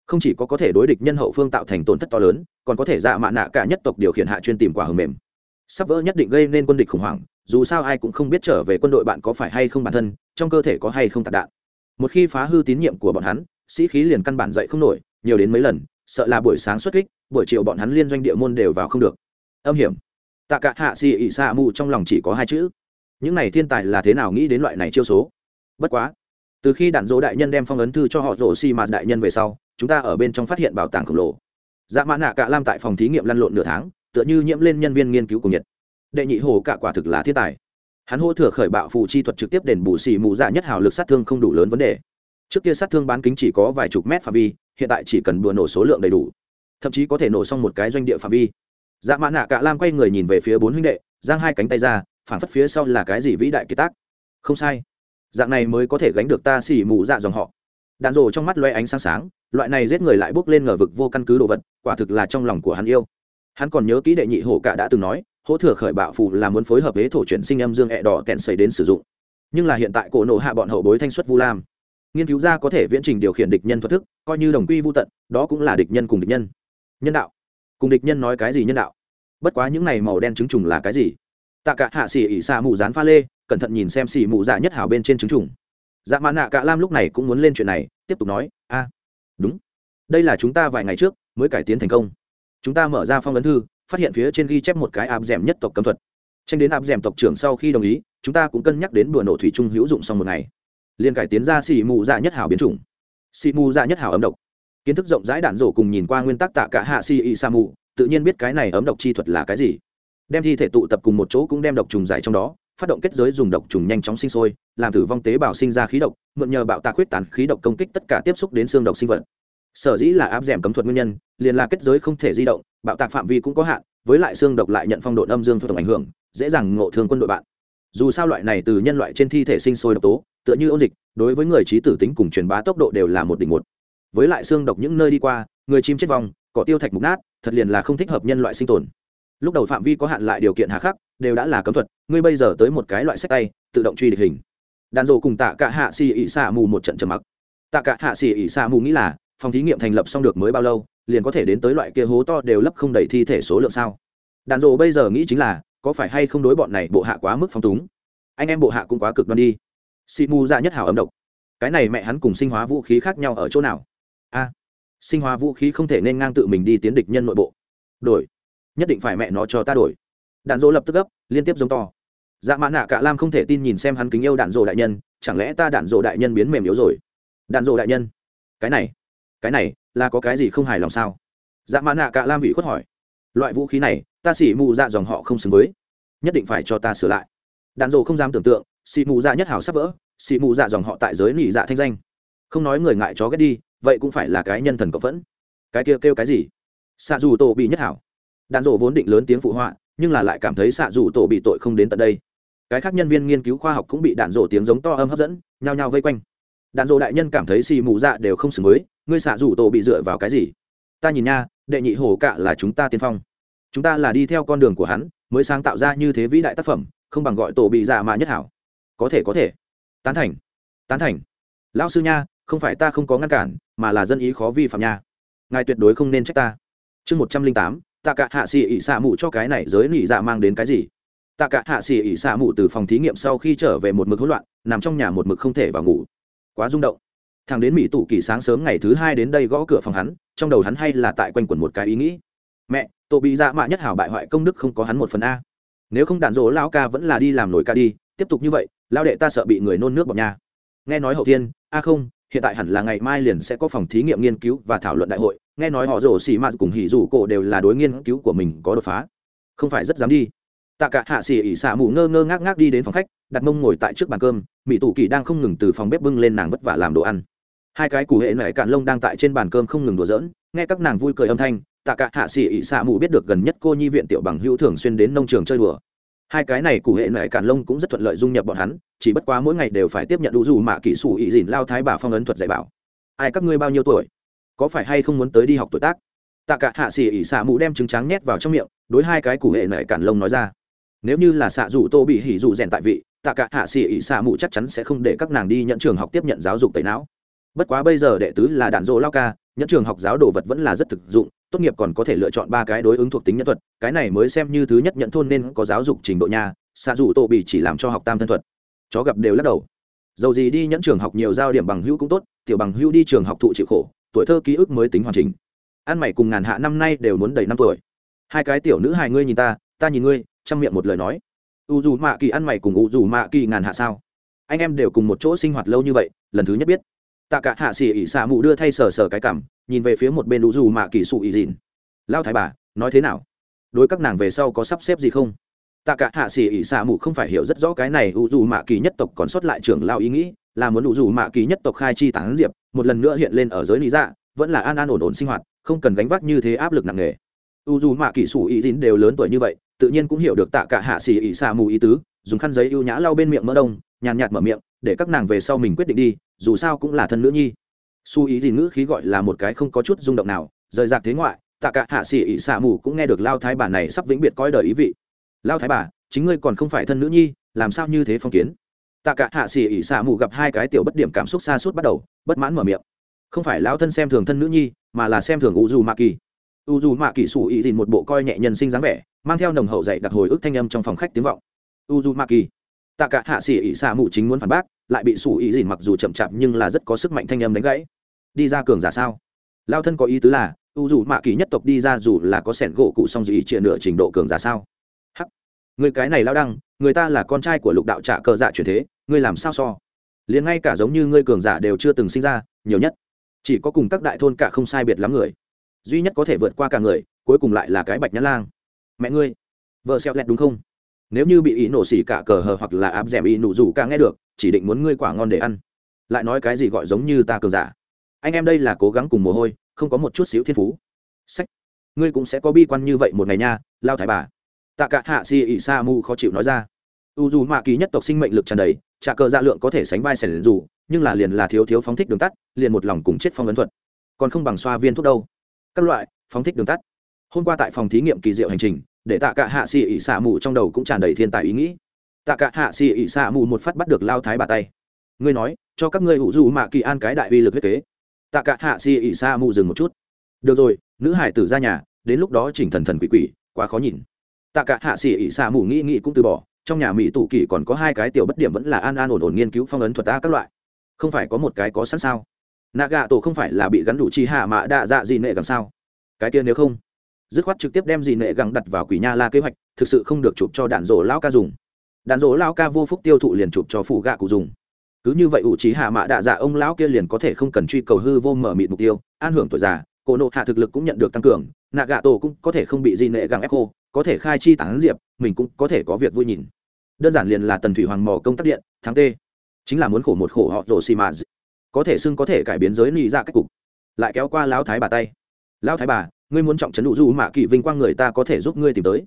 Không chỉ có có thể đối địch nhân hậu phương tạo thành tổn thất to lớn, còn có thể dạ mạ nạ cả nhất tộc điều khiển hạ chuyên tìm quả hầm mềm. Sắp vỡ nhất định gây nên quân địch khủng hoảng dù sao ai cũng không biết trở về quân đội bạn có phải hay không bản thân, trong cơ thể có hay không tạc đạn. Một khi phá hư tín nhiệm của bọn hắn, sĩ khí liền căn bản dậy không nổi, nhiều đến mấy lần, sợ là buổi sáng xuất kích, buổi chiều bọn hắn liên doanh địa môn đều vào không được. Âm hiểm. Tạ cả hạ xì ỉ xạ mù trong lòng chỉ có hai chữ. Những này thiên tài là thế nào nghĩ đến loại này chiêu số? Bất quá, từ khi đạn dỗ đại nhân đem phong ấn thư cho họ rổ xi mà đại nhân về sau, chúng ta ở bên trong phát hiện bảo tàng khổng lồ. Dạ mã nạ cả lam tại phòng thí nghiệm lăn lộn nửa tháng, tựa như nhiễm lên nhân viên nghiên cứu cùng nhiệt đệ nhị hồ cả quả thực là thiên tài. Hắn hô thừa khởi bạo phù chi thuật trực tiếp đền bù xì mù dạ nhất hào lực sát thương không đủ lớn vấn đề. Trước kia sát thương bán kính chỉ có vài chục mét phạm vi, hiện tại chỉ cần bừa nổ số lượng đầy đủ. Thậm chí có thể nổ xong một cái doanh địa phạm vi. Dạ mã nạ cả lam quay người nhìn về phía bốn huynh đệ, giang hai cánh tay ra phản phất phía sau là cái gì vĩ đại kiệt tác. Không sai. Dạng này mới có thể gánh được ta xỉ mù dạ dòng họ. Đạn rồ trong mắt loe ánh sáng sáng, loại này giết người lại bốc lên ngờ vực vô căn cứ đồ vật, quả thực là trong lòng của hắn yêu. Hắn còn nhớ kỹ đệ nhị hổ cả đã từng nói hỗ thừa khởi bạo phù là muốn phối hợp với thổ chuyển sinh âm dương ẹ đỏ kẹn xảy đến sử dụng. Nhưng là hiện tại cổ nộ hạ bọn hậu bối thanh xuất vu lam. Nghiên cứu ra có thể viễn trình điều khiển địch nhân thoát thức, coi như đồng quy vô tận, đó cũng là địch nhân cùng địch nhân. Nhân đạo. Cùng địch nhân nói cái gì nhân đạo? Bất quá những này màu đen trứng trùng là cái gì? Tạ cả hạ xỉ ỉ xa mù dán pha lê, cẩn thận nhìn xem xỉ mù dạ nhất hảo bên trên trứng trùng. Dạ mã nạ cả lam lúc này cũng muốn lên chuyện này, tiếp tục nói, a, đúng. Đây là chúng ta vài ngày trước mới cải tiến thành công. Chúng ta mở ra phong ấn thư phát hiện phía trên ghi chép một cái áp d nhất tộc cấm thuật. Tranh đến áp d tộc trưởng sau khi đồng ý, chúng ta cũng cân nhắc đến đùa nổ thủy trung hữu dụng xong một ngày. Liền cải tiến ra xì mù dạ nhất hảo biến chủng. Xì mù dạ nhất hảo ấm độc. Kiến thức rộng rãi đạn rổ cùng nhìn qua nguyên tắc tạ cả hạ xì y sa mù, tự nhiên biết cái này ấm độc chi thuật là cái gì. Đem thi thể tụ tập cùng một chỗ cũng đem độc trùng giải trong đó, phát động kết giới dùng độc trùng nhanh chóng sinh sôi, làm tử vong tế bào sinh ra khí độc, mượn nhờ bạo tạc huyết tán khí độc công kích tất cả tiếp xúc đến xương độc sinh vật. Sở dĩ là áp d ẻ m cấm thuật nguyên nhân, liền là kết giới không thể di động bạo tạc phạm vi cũng có hạn, với lại xương độc lại nhận phong độ âm dương thuộc tổng ảnh hưởng, dễ dàng ngộ thương quân đội bạn. Dù sao loại này từ nhân loại trên thi thể sinh sôi độc tố, tựa như ôn dịch, đối với người trí tử tính cùng truyền bá tốc độ đều là một đỉnh một. Với lại xương độc những nơi đi qua, người chim chết vong, cỏ tiêu thạch mục nát, thật liền là không thích hợp nhân loại sinh tồn. Lúc đầu phạm vi có hạn lại điều kiện hà khắc, đều đã là cấm thuật, ngươi bây giờ tới một cái loại sách tay, tự động truy địch hình. Đàn rộ cùng tạ cả hạ xì ỉ xạ mù một trận trầm mặc. Tạ cả hạ xì ỉ xạ mù nghĩ là, phòng thí nghiệm thành lập xong được mới bao lâu liền có thể đến tới loại kia hố to đều lấp không đầy thi thể số lượng sao? Đàn rộ bây giờ nghĩ chính là, có phải hay không đối bọn này bộ hạ quá mức phong túng? Anh em bộ hạ cũng quá cực đoan đi. Xì mù ra nhất hảo ấm độc. Cái này mẹ hắn cùng sinh hóa vũ khí khác nhau ở chỗ nào? A, sinh hóa vũ khí không thể nên ngang tự mình đi tiến địch nhân nội bộ. Đổi. Nhất định phải mẹ nó cho ta đổi. Đạn dỗ lập tức gấp, liên tiếp giống to. Dạ mã nạ cả lam không thể tin nhìn xem hắn kính yêu đạn dỗ đại nhân, chẳng lẽ ta đạn dỗ đại nhân biến mềm yếu rồi? Đạn dỗ đại nhân. Cái này. Cái này là có cái gì không hài lòng sao? Dạ mã nạ cả lam bị khuất hỏi. Loại vũ khí này, ta xỉ mù dạ dòng họ không xứng với. Nhất định phải cho ta sửa lại. Đạn dỗ không dám tưởng tượng xỉ mù dạ nhất hảo sắp vỡ xỉ mù dạ dòng họ tại giới nỉ dạ thanh danh. Không nói người ngại chó ghét đi, vậy cũng phải là cái nhân thần cộng phẫn. Cái kia kêu cái gì? Xạ dù tổ bị nhất hảo. Đạn dỗ vốn định lớn tiếng phụ họa, nhưng là lại cảm thấy xạ dù tổ bị tội không đến tận đây. Cái khác nhân viên nghiên cứu khoa học cũng bị đạn dỗ tiếng giống to âm hấp dẫn, nhao nhao vây quanh. Đạn dỗ đại nhân cảm thấy xì mù dạ đều không xử với ngươi xạ rủ tổ bị dựa vào cái gì? Ta nhìn nha, đệ nhị hồ cạ là chúng ta tiên phong. Chúng ta là đi theo con đường của hắn, mới sáng tạo ra như thế vĩ đại tác phẩm, không bằng gọi tổ bị dạ mà nhất hảo. Có thể có thể. Tán thành tán thành. Lão sư nha, không phải ta không có ngăn cản, mà là dân ý khó vi phạm nha. Ngài tuyệt đối không nên trách ta. Chương một trăm linh tám, tạ cả hạ xì ỉ xạ mụ cho cái này giới nỉ dạ mang đến cái gì? Tạ cả hạ xì ỉ xạ mụ từ phòng thí nghiệm sau khi trở về một mực hỗn loạn, nằm trong nhà một mực không thể vào ngủ. Quá rung động thằng đến mỹ tụ kỳ sáng sớm ngày thứ hai đến đây gõ cửa phòng hắn, trong đầu hắn hay là tại quanh quẩn một cái ý nghĩ. Mẹ, tổ bị dạ mạ nhất hảo bại hoại công đức không có hắn một phần a. Nếu không đạn dỗ lão ca vẫn là đi làm nổi ca đi, tiếp tục như vậy lao đệ ta sợ bị người nôn nước bọc nha. Nghe nói hậu thiên a không, hiện tại hẳn là ngày mai liền sẽ có phòng thí nghiệm nghiên cứu và thảo luận đại hội, nghe nói họ rổ xì mạt cùng hỉ rủ cổ đều là đối nghiên cứu của mình có đột phá. Không phải rất dám đi. Tạ cả hạ xì ỉ xạ mù ngơ ngơ ngác ngác đi đến phòng khách, đặt mông ngồi tại trước bàn cơm, mỹ tụ kỳ đang không ngừng từ phòng bếp bưng lên nàng vất vả làm đồ ăn hai cái củ hệ nảy cạn lông đang tại trên bàn cơm không ngừng đùa giỡn, nghe các nàng vui cười âm thanh, tạ cả hạ xỉ ỉ xạ mù biết được gần nhất cô nhi viện tiểu bằng hữu thường xuyên đến nông trường chơi đùa. Hai cái này củ hệ nảy cạn lông cũng rất thuận lợi dung nhập bọn hắn, chỉ bất quá mỗi ngày đều phải tiếp nhận đủ dù mạ kỹ sủ ỉ dìn lao thái bà phong ấn thuật dạy bảo. Ai các ngươi bao nhiêu tuổi? Có phải hay không muốn tới đi học tuổi tác? Tạ cả hạ xỉ ỉ xạ mù đem trứng trắng nhét vào trong miệng, đối hai cái củ hệ nảy cạn lông nói ra. Nếu như là xạ dù tô bị hỉ dù rèn tại vị, tạ cả hạ xỉ ỉ xạ mù chắc chắn sẽ không để các nàng đi nhận trường học tiếp nhận giáo dục tẩy não bất quá bây giờ đệ tứ là đạn dỗ lao ca, nhẫn trường học giáo đồ vật vẫn là rất thực dụng, tốt nghiệp còn có thể lựa chọn ba cái đối ứng thuộc tính nhân thuật, cái này mới xem như thứ nhất nhận thôn nên có giáo dục trình độ nhà xạ dù tô bị chỉ làm cho học tam thân thuật. Chó gặp đều lắc đầu. Dầu gì đi nhẫn trường học nhiều giao điểm bằng hữu cũng tốt, tiểu bằng hữu đi trường học thụ chịu khổ, tuổi thơ ký ức mới tính hoàn chỉnh. Ăn mày cùng ngàn hạ năm nay đều muốn đầy năm tuổi. Hai cái tiểu nữ hài ngươi nhìn ta ta nhìn ngươi, chăm miệng một lời nói. U dù mạ kỳ ăn mày cùng u dù mạ kỳ ngàn hạ sao? Anh em đều cùng một chỗ sinh hoạt lâu như vậy, lần thứ nhất biết tạ cả hạ xỉ ỉ xạ mụ đưa thay sờ sờ cái cảm, nhìn về phía một bên u dù mạ kỳ sụ ỉ dìn lao thái bà, nói thế nào? Đối các nàng về sau có sắp xếp gì không? Tạ cả hạ xỉ ỉ xạ mụ không phải hiểu rất rõ cái này u dù mạ kỳ nhất tộc còn sót lại trưởng lao ý nghĩ, là muốn u dù mạ kỳ nhất tộc khai chi tán diệp, một lần nữa hiện lên ở giới lý dạ vẫn là an an ổn ổn sinh hoạt, không cần gánh vác như thế áp lực nặng nề. U dù mạ kỳ sủ ý dín đều lớn tuổi như vậy, tự nhiên cũng hiểu được tạ cả hạ xỉ ỉ xạ mù ý tứ, dùng khăn giấy ưu nhã lau bên miệng mỡ đông, nhàn nhạt mở miệng để các nàng về sau mình quyết định đi, dù sao cũng là thân nữ nhi. Su ý gì ngữ khí gọi là một cái không có chút rung động nào, rời rạc thế ngoại, tạ cả hạ xỉ ỉ xạ mù cũng nghe được lao thái bà này sắp vĩnh biệt coi đời ý vị. Lao thái bà, chính ngươi còn không phải thân nữ nhi, làm sao như thế phong kiến? Tạ cả hạ xỉ ỉ xạ mù gặp hai cái tiểu bất điểm cảm xúc xa suốt bắt đầu, bất mãn mở miệng. Không phải lao thân xem thường thân nữ nhi, mà là xem thường u dù mạ kỳ u dù mạ kỳ sủ ý dìn một bộ coi nhẹ nhân sinh dáng vẻ, mang theo nồng hậu dạy đặc hồi ức thanh âm trong phòng khách tiếng vọng. U dù mạ kỳ tạ cả hạ xỉ ỉ xạ mù chính muốn phản bác lại bị sủ ý dìn mặc dù chậm chạp nhưng là rất có sức mạnh thanh âm đánh gãy. Đi ra cường giả sao? Lao thân có ý tứ là, u dù mạ kỳ nhất tộc đi ra dù là có sẻn gỗ cụ song dù ý chia nửa trình độ cường giả sao? Hắc. Người cái này lao đăng, người ta là con trai của lục đạo trạ cờ dạ truyền thế, ngươi làm sao so? Liền ngay cả giống như ngươi cường giả đều chưa từng sinh ra, nhiều nhất. Chỉ có cùng các đại thôn cả không sai biệt lắm người. Duy nhất có thể vượt qua cả người, cuối cùng lại là cái bạch nhã lang. Mẹ ngươi, vợ xẹo lẹt đúng không? Nếu như bị ý nổ xỉ cả cờ hờ hoặc là áp d ẻ m ý nụ rủ cả nghe được, chỉ định muốn ngươi quả ngon để ăn. Lại nói cái gì gọi giống như ta cường giả. Anh em đây là cố gắng cùng mồ hôi, không có một chút xíu thiên phú. Sách. Ngươi cũng sẽ có bi quan như vậy một ngày nha, lao thái bà. Tạ cả hạ si ỉ sa mu khó chịu nói ra. U dù mạ kỳ nhất tộc sinh mệnh lực tràn đầy, trả cờ dạ lượng có thể sánh vai sẻn dù, nhưng là liền là thiếu thiếu phóng thích đường tắt, liền một lòng cùng chết phong ấn thuật. Còn không bằng xoa viên thuốc đâu. Các loại, phóng thích đường tắt. Hôm qua tại phòng thí nghiệm kỳ diệu hành trình để tạ cả hạ xì ỉ xạ mù trong đầu cũng tràn đầy thiên tài ý nghĩ. Tạ cả hạ xì ỉ xạ mù một phát bắt được lao thái bà tay. Ngươi nói, cho các ngươi hữu dù mạ kỳ an cái đại uy lực huyết kế. Tạ cả hạ xì ỉ xạ mù dừng một chút. Được rồi, nữ hải tử ra nhà, đến lúc đó chỉnh thần thần quỷ quỷ, quá khó nhìn. Tạ cả hạ xì ỉ xạ mù nghĩ nghĩ cũng từ bỏ, trong nhà mỹ tụ kỳ còn có hai cái tiểu bất điểm vẫn là an an ổn ổn nghiên cứu phong ấn thuật ta các loại. Không phải có một cái có sẵn sao? Nạ gạ tổ không phải là bị gắn đủ chi hạ mạ đạ dạ gì nệ làm sao? Cái kia nếu không dứt khoát trực tiếp đem gì nệ gẳng đặt vào quỷ nha la kế hoạch, thực sự không được chụp cho đạn rổ lao ca dùng. Đạn rổ lao ca vô phúc tiêu thụ liền chụp cho phụ gạ cụ dùng. Cứ như vậy ủ trí hạ mạ đạ dạ ông lão kia liền có thể không cần truy cầu hư vô mở mịt mục tiêu, an hưởng tuổi già, cổ nộ hạ thực lực cũng nhận được tăng cường, nạ gạ tổ cũng có thể không bị gì nệ gẳng ép cô có thể khai chi tán diệp, mình cũng có thể có việc vui nhìn. Đơn giản liền là tần thủy hoàng mò công tác điện tháng t chính là muốn khổ một khổ họ rổ xì mà có thể xưng có thể cải biến giới lì ra dạ cách cục. Lại kéo qua lão thái bà tay. Lão thái bà ngươi muốn trọng trấn u du mạ kỳ vinh quang người ta có thể giúp ngươi tìm tới.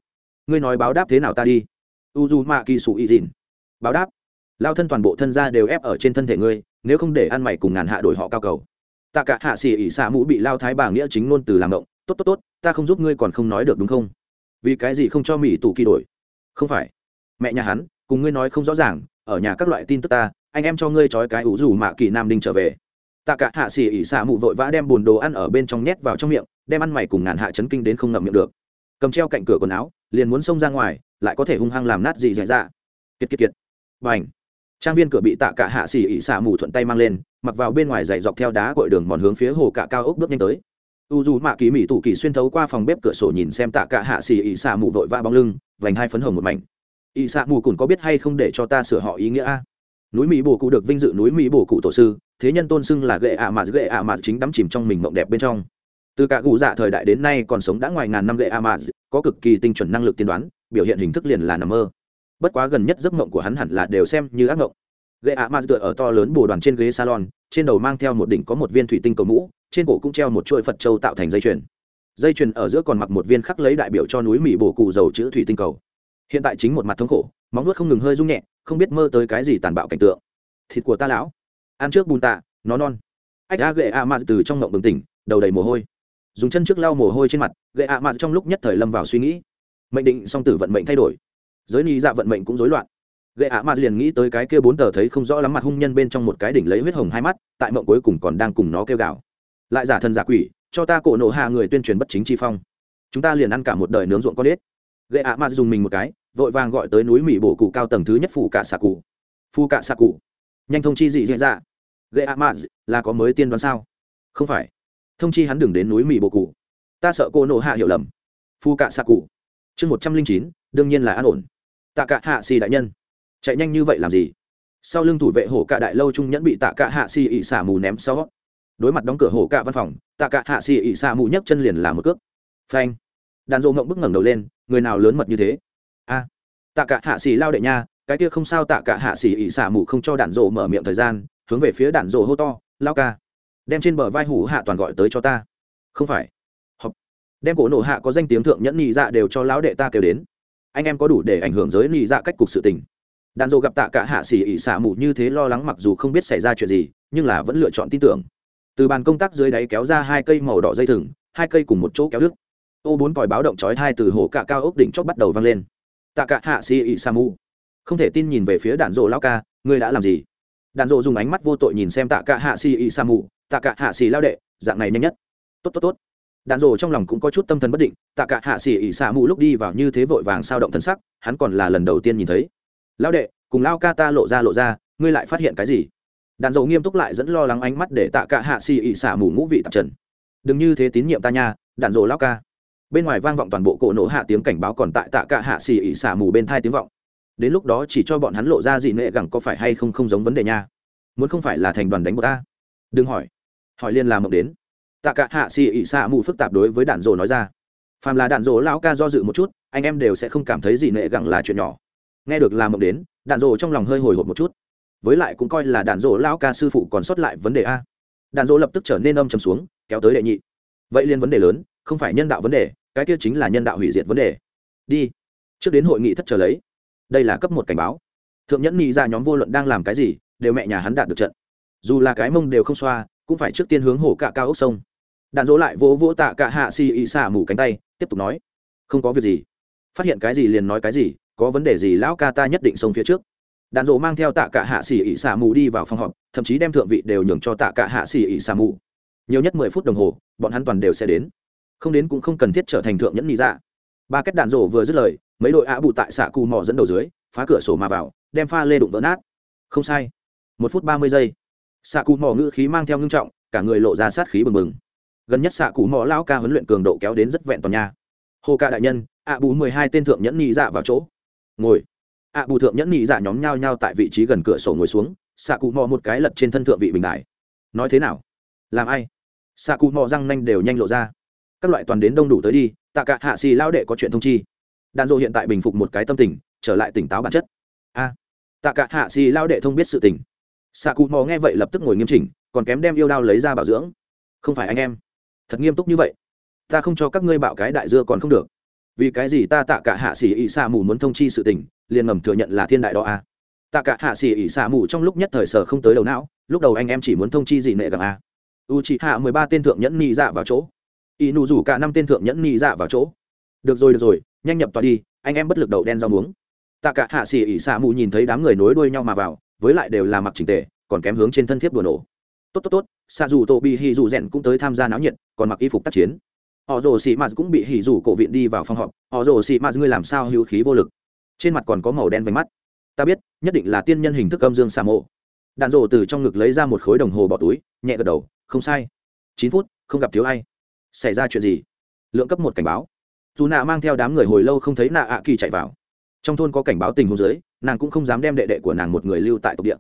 Ngươi nói báo đáp thế nào ta đi. U du mạ kỳ sủ y dìn báo đáp. Lao thân toàn bộ thân gia đều ép ở trên thân thể ngươi, nếu không để ăn mày cùng ngàn hạ đổi họ cao cầu. Tạ cả hạ xỉ ỉ xạ mũ bị lao thái bà nghĩa chính ngôn từ làm động. Tốt tốt tốt, ta không giúp ngươi còn không nói được đúng không? Vì cái gì không cho mỹ tù kỳ đổi? Không phải. Mẹ nhà hắn, cùng ngươi nói không rõ ràng, ở nhà các loại tin tức ta, anh em cho ngươi trói cái ủ rủ mạ kỳ nam đinh trở về. Tạ cả hạ xỉ ỉ xạ mụ vội vã đem bùn đồ ăn ở bên trong nhét vào trong miệng đem ăn mày cùng ngàn hạ chấn kinh đến không ngậm miệng được. Cầm treo cạnh cửa quần áo, liền muốn xông ra ngoài, lại có thể hung hăng làm nát gì dạy ra kiệt kiệt kiệt. Và ảnh trang viên cửa bị tạ cả hạ xỉ ỉ xả mù thuận tay mang lên, mặc vào bên ngoài dạy dọc theo đá cội đường mòn hướng phía hồ cả cao ốc bước nhanh tới. U dù mạ kỳ mỹ tủ kỳ xuyên thấu qua phòng bếp cửa sổ nhìn xem tạ cả hạ xỉ ỉ xả mù vội vã bóng lưng, vành hai phấn hồng một mảnh. Ỉ xả mù cùn có biết hay không để cho ta sửa họ ý nghĩa a? Núi mỹ bồ cụ được vinh dự núi mỹ bồ cụ tổ sư, thế nhân tôn xưng là gệ ạ mà gệ ạ mà chính đắm chìm trong mình mộng đẹp bên trong từ cả cụ dạ thời đại đến nay còn sống đã ngoài ngàn năm lệ ạ có cực kỳ tinh chuẩn năng lực tiên đoán, biểu hiện hình thức liền là nằm mơ. Bất quá gần nhất giấc mộng của hắn hẳn là đều xem như ác mộng. Gậy ạ tựa ở to lớn bồ đoàn trên ghế salon, trên đầu mang theo một đỉnh có một viên thủy tinh cầu mũ, trên cổ cũng treo một chuỗi phật châu tạo thành dây chuyền. Dây chuyền ở giữa còn mặc một viên khắc lấy đại biểu cho núi mỹ bổ cụ dầu chữ thủy tinh cầu. Hiện tại chính một mặt thống khổ, móng nuốt không ngừng hơi rung nhẹ, không biết mơ tới cái gì tàn bạo cảnh tượng. Thịt của ta lão. Ăn trước bùn tạ, nó non. Ách a gậy a ma từ trong ngộng bừng tỉnh, đầu đầy mồ hôi dùng chân trước lau mồ hôi trên mặt, gậy ạ mạt trong lúc nhất thời lâm vào suy nghĩ. Mệnh định song tử vận mệnh thay đổi. Giới ni dạ vận mệnh cũng rối loạn. Gậy ạ mạt liền nghĩ tới cái kia bốn tờ thấy không rõ lắm mặt hung nhân bên trong một cái đỉnh lấy huyết hồng hai mắt, tại mộng cuối cùng còn đang cùng nó kêu gào. Lại giả thần giả quỷ, cho ta cổ nộ hạ người tuyên truyền bất chính chi phong. Chúng ta liền ăn cả một đời nướng ruộng con ếch. Gậy ạ mạt dùng mình một cái, vội vàng gọi tới núi mỹ bổ cụ cao tầng thứ nhất phủ cả xạ cụ. Phu cả xạ cụ. Nhanh thông chi dị dị dạ. Gậy ạ mạt, là có mới tiên đoán sao? Không phải thông chi hắn đừng đến núi mì bồ cụ. Ta sợ cô nộ hạ hiểu lầm. Phu cạ xạ cụ. Chương một trăm linh chín, đương nhiên là an ổn. Tạ cạ hạ xì đại nhân. Chạy nhanh như vậy làm gì? Sau lưng thủ vệ hổ cạ đại lâu trung nhẫn bị tạ cạ hạ xì ỉ xả mù ném sau. Đối mặt đóng cửa hổ cạ văn phòng, tạ cạ hạ xì ỉ xả mù nhấc chân liền làm một cước. Phanh. Đàn rộ ngộng bức ngẩng đầu lên, người nào lớn mật như thế? A. Tạ cạ hạ xì lao đệ nha, cái kia không sao tạ cạ hạ xì ỉ xả mù không cho đàn rộ mở miệng thời gian, hướng về phía đàn rộ hô to, lao ca đem trên bờ vai hủ hạ toàn gọi tới cho ta. Không phải. Học. đem cổ nổ hạ có danh tiếng thượng nhẫn nhị dạ đều cho lão đệ ta kêu đến. Anh em có đủ để ảnh hưởng giới nhị dạ cách cục sự tình. Đàn dô gặp tạ cả hạ xỉ ỉ xả mù như thế lo lắng mặc dù không biết xảy ra chuyện gì, nhưng là vẫn lựa chọn tin tưởng. Từ bàn công tác dưới đáy kéo ra hai cây màu đỏ dây thừng, hai cây cùng một chỗ kéo đứt. Ô bốn còi báo động chói hai từ hồ cạ cao ốc đỉnh chót bắt đầu vang lên. Tạ cả hạ xỉ ỉ xả mù. Không thể tin nhìn về phía đàn dô lao ca, ngươi đã làm gì? Đàn dô dùng ánh mắt vô tội nhìn xem tạ cả hạ xỉ ỉ xả mù tạ cả hạ xì lao đệ, dạng này nhanh nhất. Tốt tốt tốt. Đàn rồ trong lòng cũng có chút tâm thần bất định, tạ cả hạ xì ỉ xả mù lúc đi vào như thế vội vàng sao động thân sắc, hắn còn là lần đầu tiên nhìn thấy. Lão đệ, cùng lao ca ta lộ ra lộ ra, ngươi lại phát hiện cái gì? Đàn dầu nghiêm túc lại dẫn lo lắng ánh mắt để tạ cả hạ xì ỉ xả mù ngũ vị tạp trần. Đừng như thế tín nhiệm ta nha đàn dầu lao ca. Bên ngoài vang vọng toàn bộ cổ nổ hạ tiếng cảnh báo còn tại tạ cả hạ xì ỉ xả mù bên thai tiếng vọng. Đến lúc đó chỉ cho bọn hắn lộ ra gì nệ gẳng có phải hay không không giống vấn đề nha. Muốn không phải là thành đoàn đánh một ta. Đừng hỏi hỏi liên làm mộng đến. Tạ cả hạ xì ỉ xạ mù phức tạp đối với đạn dỗ nói ra. Phàm là đạn dỗ lão ca do dự một chút, anh em đều sẽ không cảm thấy gì nệ gẳng là chuyện nhỏ. Nghe được làm mộng đến, đạn dỗ trong lòng hơi hồi hộp một chút. Với lại cũng coi là đạn dỗ lão ca sư phụ còn sót lại vấn đề a. Đạn dỗ lập tức trở nên âm trầm xuống, kéo tới đệ nhị. Vậy liên vấn đề lớn, không phải nhân đạo vấn đề, cái kia chính là nhân đạo hủy diệt vấn đề. Đi. Trước đến hội nghị thất trở lấy. Đây là cấp một cảnh báo. Thượng nhẫn nghĩ ra nhóm vô luận đang làm cái gì, đều mẹ nhà hắn đạt được trận. Dù là cái mông đều không xoa cũng phải trước tiên hướng hổ cạ cao ốc sông. Đạn dỗ lại vỗ vỗ tạ cả hạ xì ị xả mủ cánh tay, tiếp tục nói, không có việc gì. Phát hiện cái gì liền nói cái gì, có vấn đề gì lão ca ta nhất định sông phía trước. Đàn dỗ mang theo tạ cả hạ xì ỉ xả mù đi vào phòng họp, thậm chí đem thượng vị đều nhường cho tạ cả hạ xì ỉ xả mù. Nhiều nhất mười phút đồng hồ, bọn hắn toàn đều sẽ đến. Không đến cũng không cần thiết trở thành thượng nhẫn nhị dạ. Ba kết đàn rộ vừa dứt lời, mấy đội ạ bù tại xạ cù mò dẫn đầu dưới, phá cửa sổ mà vào, đem pha lê đụng vỡ nát. Không sai. Một phút ba mươi giây xạ cụ mò ngữ khí mang theo ngưng trọng, cả người lộ ra sát khí bừng bừng. Gần nhất xạ cụ mò lão ca huấn luyện cường độ kéo đến rất vẹn toàn nhà hồ ca đại nhân, ạ bù mười hai tên thượng nhẫn nhị dạ vào chỗ. Ngồi. Ạ bù thượng nhẫn nhị dạ nhóm nhao nhao tại vị trí gần cửa sổ ngồi xuống, xạ cụ mò một cái lật trên thân thượng vị bình đại. Nói thế nào? Làm ai? Xạ cụ mò răng nanh đều nhanh lộ ra. Các loại toàn đến đông đủ tới đi, tạ cả hạ xì lao đệ có chuyện thông chi. Đàn dô hiện tại bình phục một cái tâm tình, trở lại tỉnh táo bản chất. A. Tạ cả hạ xì lao đệ thông biết sự tình xạ cụ mò nghe vậy lập tức ngồi nghiêm chỉnh, còn kém đem yêu đao lấy ra bảo dưỡng. Không phải anh em. Thật nghiêm túc như vậy. Ta không cho các ngươi bạo cái đại dưa còn không được. Vì cái gì ta tạ cả hạ xỉ ỉ xạ mù muốn thông chi sự tình, liền ngầm thừa nhận là thiên đại đó à. tạ cả hạ xỉ ỉ xạ mù trong lúc nhất thời sở không tới đầu não, lúc đầu anh em chỉ muốn thông chi gì nệ gặng à. u chị hạ mười ba tên thượng nhẫn nhị dạ vào chỗ. Y nụ rủ cả năm tên thượng nhẫn nhị dạ vào chỗ. Được rồi được rồi, nhanh nhập tòa đi, anh em bất lực đầu đen rau muống. Tạ cả hạ xỉ ỉ xạ mù nhìn thấy đám người nối đuôi nhau mà vào với lại đều là mặc trình tề, còn kém hướng trên thân thiếp đùa nổ. Tốt tốt tốt xạ dù tô bị hì dù rèn cũng tới tham gia náo nhiệt, còn mặc y phục tác chiến. Họ rồ xì mạt cũng bị hỉ rủ cổ viện đi vào phòng họp. Họ rồ xì mạt, ngươi làm sao hữu khí vô lực? Trên mặt còn có màu đen vánh mắt. Ta biết, nhất định là tiên nhân hình thức âm dương xà mộ. Đạn rồ từ trong ngực lấy ra một khối đồng hồ bỏ túi, nhẹ gật đầu, không sai. Chín phút, không gặp thiếu ai. Xảy ra chuyện gì? Lượng cấp một cảnh báo. Dù nạ mang theo đám người hồi lâu không thấy nạ ạ kỳ chạy vào. Trong thôn có cảnh báo tình huống dưới nàng cũng không dám đem đệ đệ của nàng một người lưu tại tộc địa.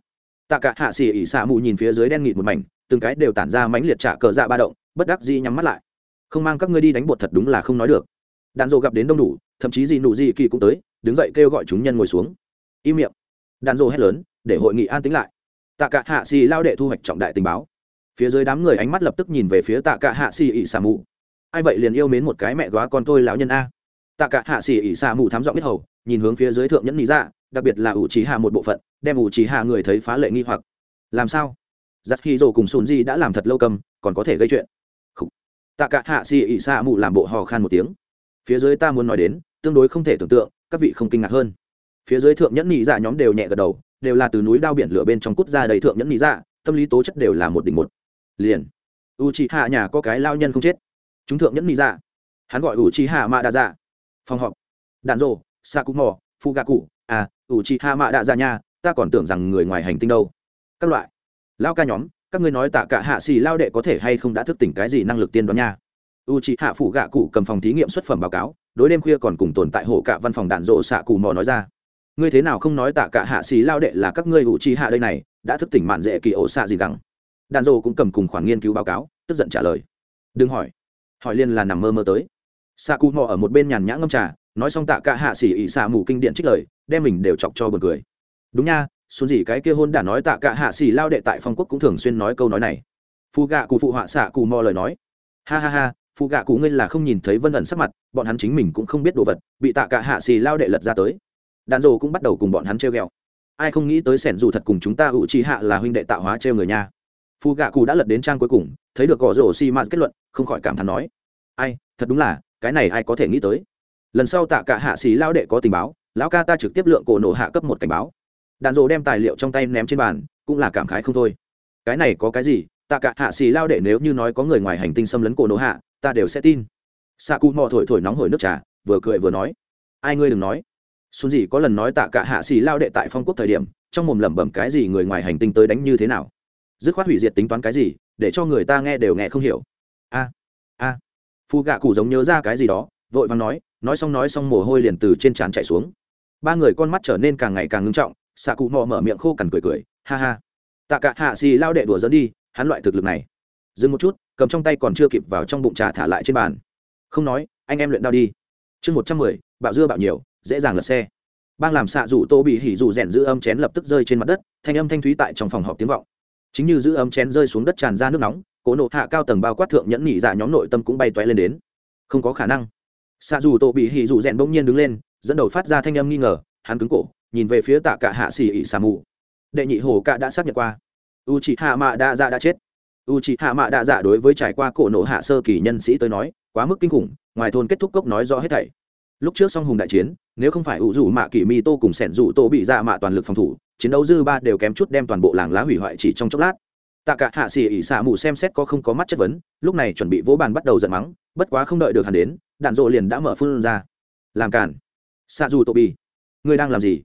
Tạ cả hạ xỉ ỉ xạ mù nhìn phía dưới đen nghịt một mảnh, từng cái đều tản ra mãnh liệt trả cờ dạ ba động, bất đắc dĩ nhắm mắt lại. Không mang các ngươi đi đánh bột thật đúng là không nói được. Đàn rộ gặp đến đông đủ, thậm chí gì nụ gì kỳ cũng tới, đứng dậy kêu gọi chúng nhân ngồi xuống. Im miệng. Đàn rộ hét lớn, để hội nghị an tính lại. Tạ cả hạ xì lao đệ thu hoạch trọng đại tình báo. Phía dưới đám người ánh mắt lập tức nhìn về phía tạ cả hạ xì ỉ xà mù. Ai vậy liền yêu mến một cái mẹ góa con tôi lão nhân a? Tạ cả hạ xì ỉ xà mù thám giọng biết hầu nhìn hướng phía dưới thượng nhẫn lý dạ, đặc biệt là ủ trí hạ một bộ phận đem ủ trí hạ người thấy phá lệ nghi hoặc. Làm sao? Giặt khi rồ cùng sùn di đã làm thật lâu cầm còn có thể gây chuyện. Khủ. tạ cả hạ xì ỉ xa mù làm bộ hò khan một tiếng. Phía dưới ta muốn nói đến tương đối không thể tưởng tượng các vị không kinh ngạc hơn. Phía dưới thượng nhẫn nhị dạ nhóm đều nhẹ gật đầu đều là từ núi đao biển lửa bên trong cút ra đầy thượng nhẫn nhị dạ tâm lý tố chất đều là một đỉnh một. Liền u c hạ nhà có cái lao nhân không chết. Chúng thượng nhẫn nhị dạ. Hắn gọi u c hạ mạ đa dạ. Phòng họp. Đạn rộ sa cú mò phụ gạ cụ à u chị hạ mạ đạ ra nha ta còn tưởng rằng người ngoài hành tinh đâu. Các loại. Lao ca nhóm, các ngươi nói tạ cả hạ xì lao đệ có thể hay không đã thức tỉnh cái gì năng lực tiên đoán nha? U chị hạ phụ gạ cụ cầm phòng thí nghiệm xuất phẩm báo cáo, đối đêm khuya còn cùng tồn tại hộ cả văn phòng đạn rộ xạ cù mò nói ra. Ngươi thế nào không nói tạ cả hạ xì lao đệ là các ngươi u chị hạ đây này, đã thức tỉnh mạn dễ kỳ ổ xạ gì rằng. đạn rộ cũng cầm cùng khoản nghiên cứu báo cáo, tức giận trả lời. Đừng hỏi. Hỏi liên là nằm mơ mơ tới. Xạ cù mò ở một bên nhàn nhã ngâm trà nói xong tạ cả hạ xỉ ỉ xạ mù kinh điện trích lời, đem mình đều chọc cho buồn cười. Đúng nha, xuân gì cái kia hôn đã nói tạ cả hạ xỉ lao đệ tại phong quốc cũng thường xuyên nói câu nói này. Phù gạ cụ phụ họa xạ cụ mò lời nói. Ha ha ha phù gạ cụ ngươi là không nhìn thấy vân ẩn sắc mặt, bọn hắn chính mình cũng không biết đồ vật, bị tạ cả hạ xì lao đệ lật ra tới. Đàn rồ cũng bắt đầu cùng bọn hắn treo ghẹo. Ai không nghĩ tới sẻn dù thật cùng chúng ta ủ trí hạ là huynh đệ tạo hóa treo người nha. Phù gạ cụ đã lật đến trang cuối cùng, thấy được gõ rổ xi mạt kết luận, không khỏi cảm thán nói. Ai, thật đúng là, cái này ai có thể nghĩ tới? Lần sau tạ cả hạ xì lao đệ có tình báo, lão ca ta trực tiếp lượng cổ nổ hạ cấp một cảnh báo. Đàn rộ đem tài liệu trong tay ném trên bàn, cũng là cảm khái không thôi. Cái này có cái gì? Tạ cả hạ xì lao đệ nếu như nói có người ngoài hành tinh xâm lấn cổ nổ hạ, ta đều sẽ tin. Xạ cụ mò thổi thổi nóng hổi nước trà, vừa cười vừa nói. Ai ngươi đừng nói. Xuân gì có lần nói tạ cả hạ xì lao đệ tại phong quốc thời điểm, trong mồm lẩm bẩm cái gì người ngoài hành tinh tới đánh như thế nào? Dứt khoát hủy diệt tính toán cái gì, để cho người ta nghe đều nghe không hiểu. A a. À. phu gạ cụ giống nhớ ra cái gì đó, vội vàng nói nói xong nói xong mồ hôi liền từ trên trán chạy xuống. Ba người con mắt trở nên càng ngày càng ngưng trọng xạ cụ mò mở miệng khô cằn cười cười, ha ha, tạ cả hạ xì lao đệ đùa dẫn đi, hắn loại thực lực này. Dừng một chút, cầm trong tay còn chưa kịp vào trong bụng trà thả lại trên bàn. Không nói, anh em luyện đao đi. Chương một trăm mười, bạo dưa bạo nhiều, dễ dàng lật xe. Bang làm xạ rủ tô bị hỉ rủ rèn giữ âm chén lập tức rơi trên mặt đất, thanh âm thanh thúy tại trong phòng họp tiếng vọng. Chính như giữ ấm chén rơi xuống đất tràn ra nước nóng, cố nộ hạ cao tầng bao quát thượng nhẫn nhị dạ nhóm nội tâm cũng bay toé lên đến. Không có khả năng xạ dù tổ bị hỉ dù rèn bỗng nhiên đứng lên, dẫn đầu phát ra thanh âm nghi ngờ, hắn cứng cổ, nhìn về phía tạ cả hạ xỉ ỉ xà mù. Đệ nhị hồ cạ đã xác nhận qua. U chị hạ mạ đa dạ đã chết. U chị hạ mạ đa dạ đối với trải qua cổ nộ hạ sơ kỳ nhân sĩ tới nói, quá mức kinh khủng, ngoài thôn kết thúc cốc nói rõ hết thảy. Lúc trước song hùng đại chiến, nếu không phải ủ rủ mạ kỷ mi tô cùng sẻn rủ tô bị dạ mạ toàn lực phòng thủ, chiến đấu dư ba đều kém chút đem toàn bộ làng lá hủy hoại chỉ trong chốc lát. Tạ cả hạ xì ỉ xà mù xem xét có không có mắt chất vấn, lúc này chuẩn bị vỗ bàn bắt đầu giận mắng, bất quá không đợi được hắn đến đạn rộ liền đã mở phun ra. Làm cản xạ dù tô bị ngươi đang làm gì?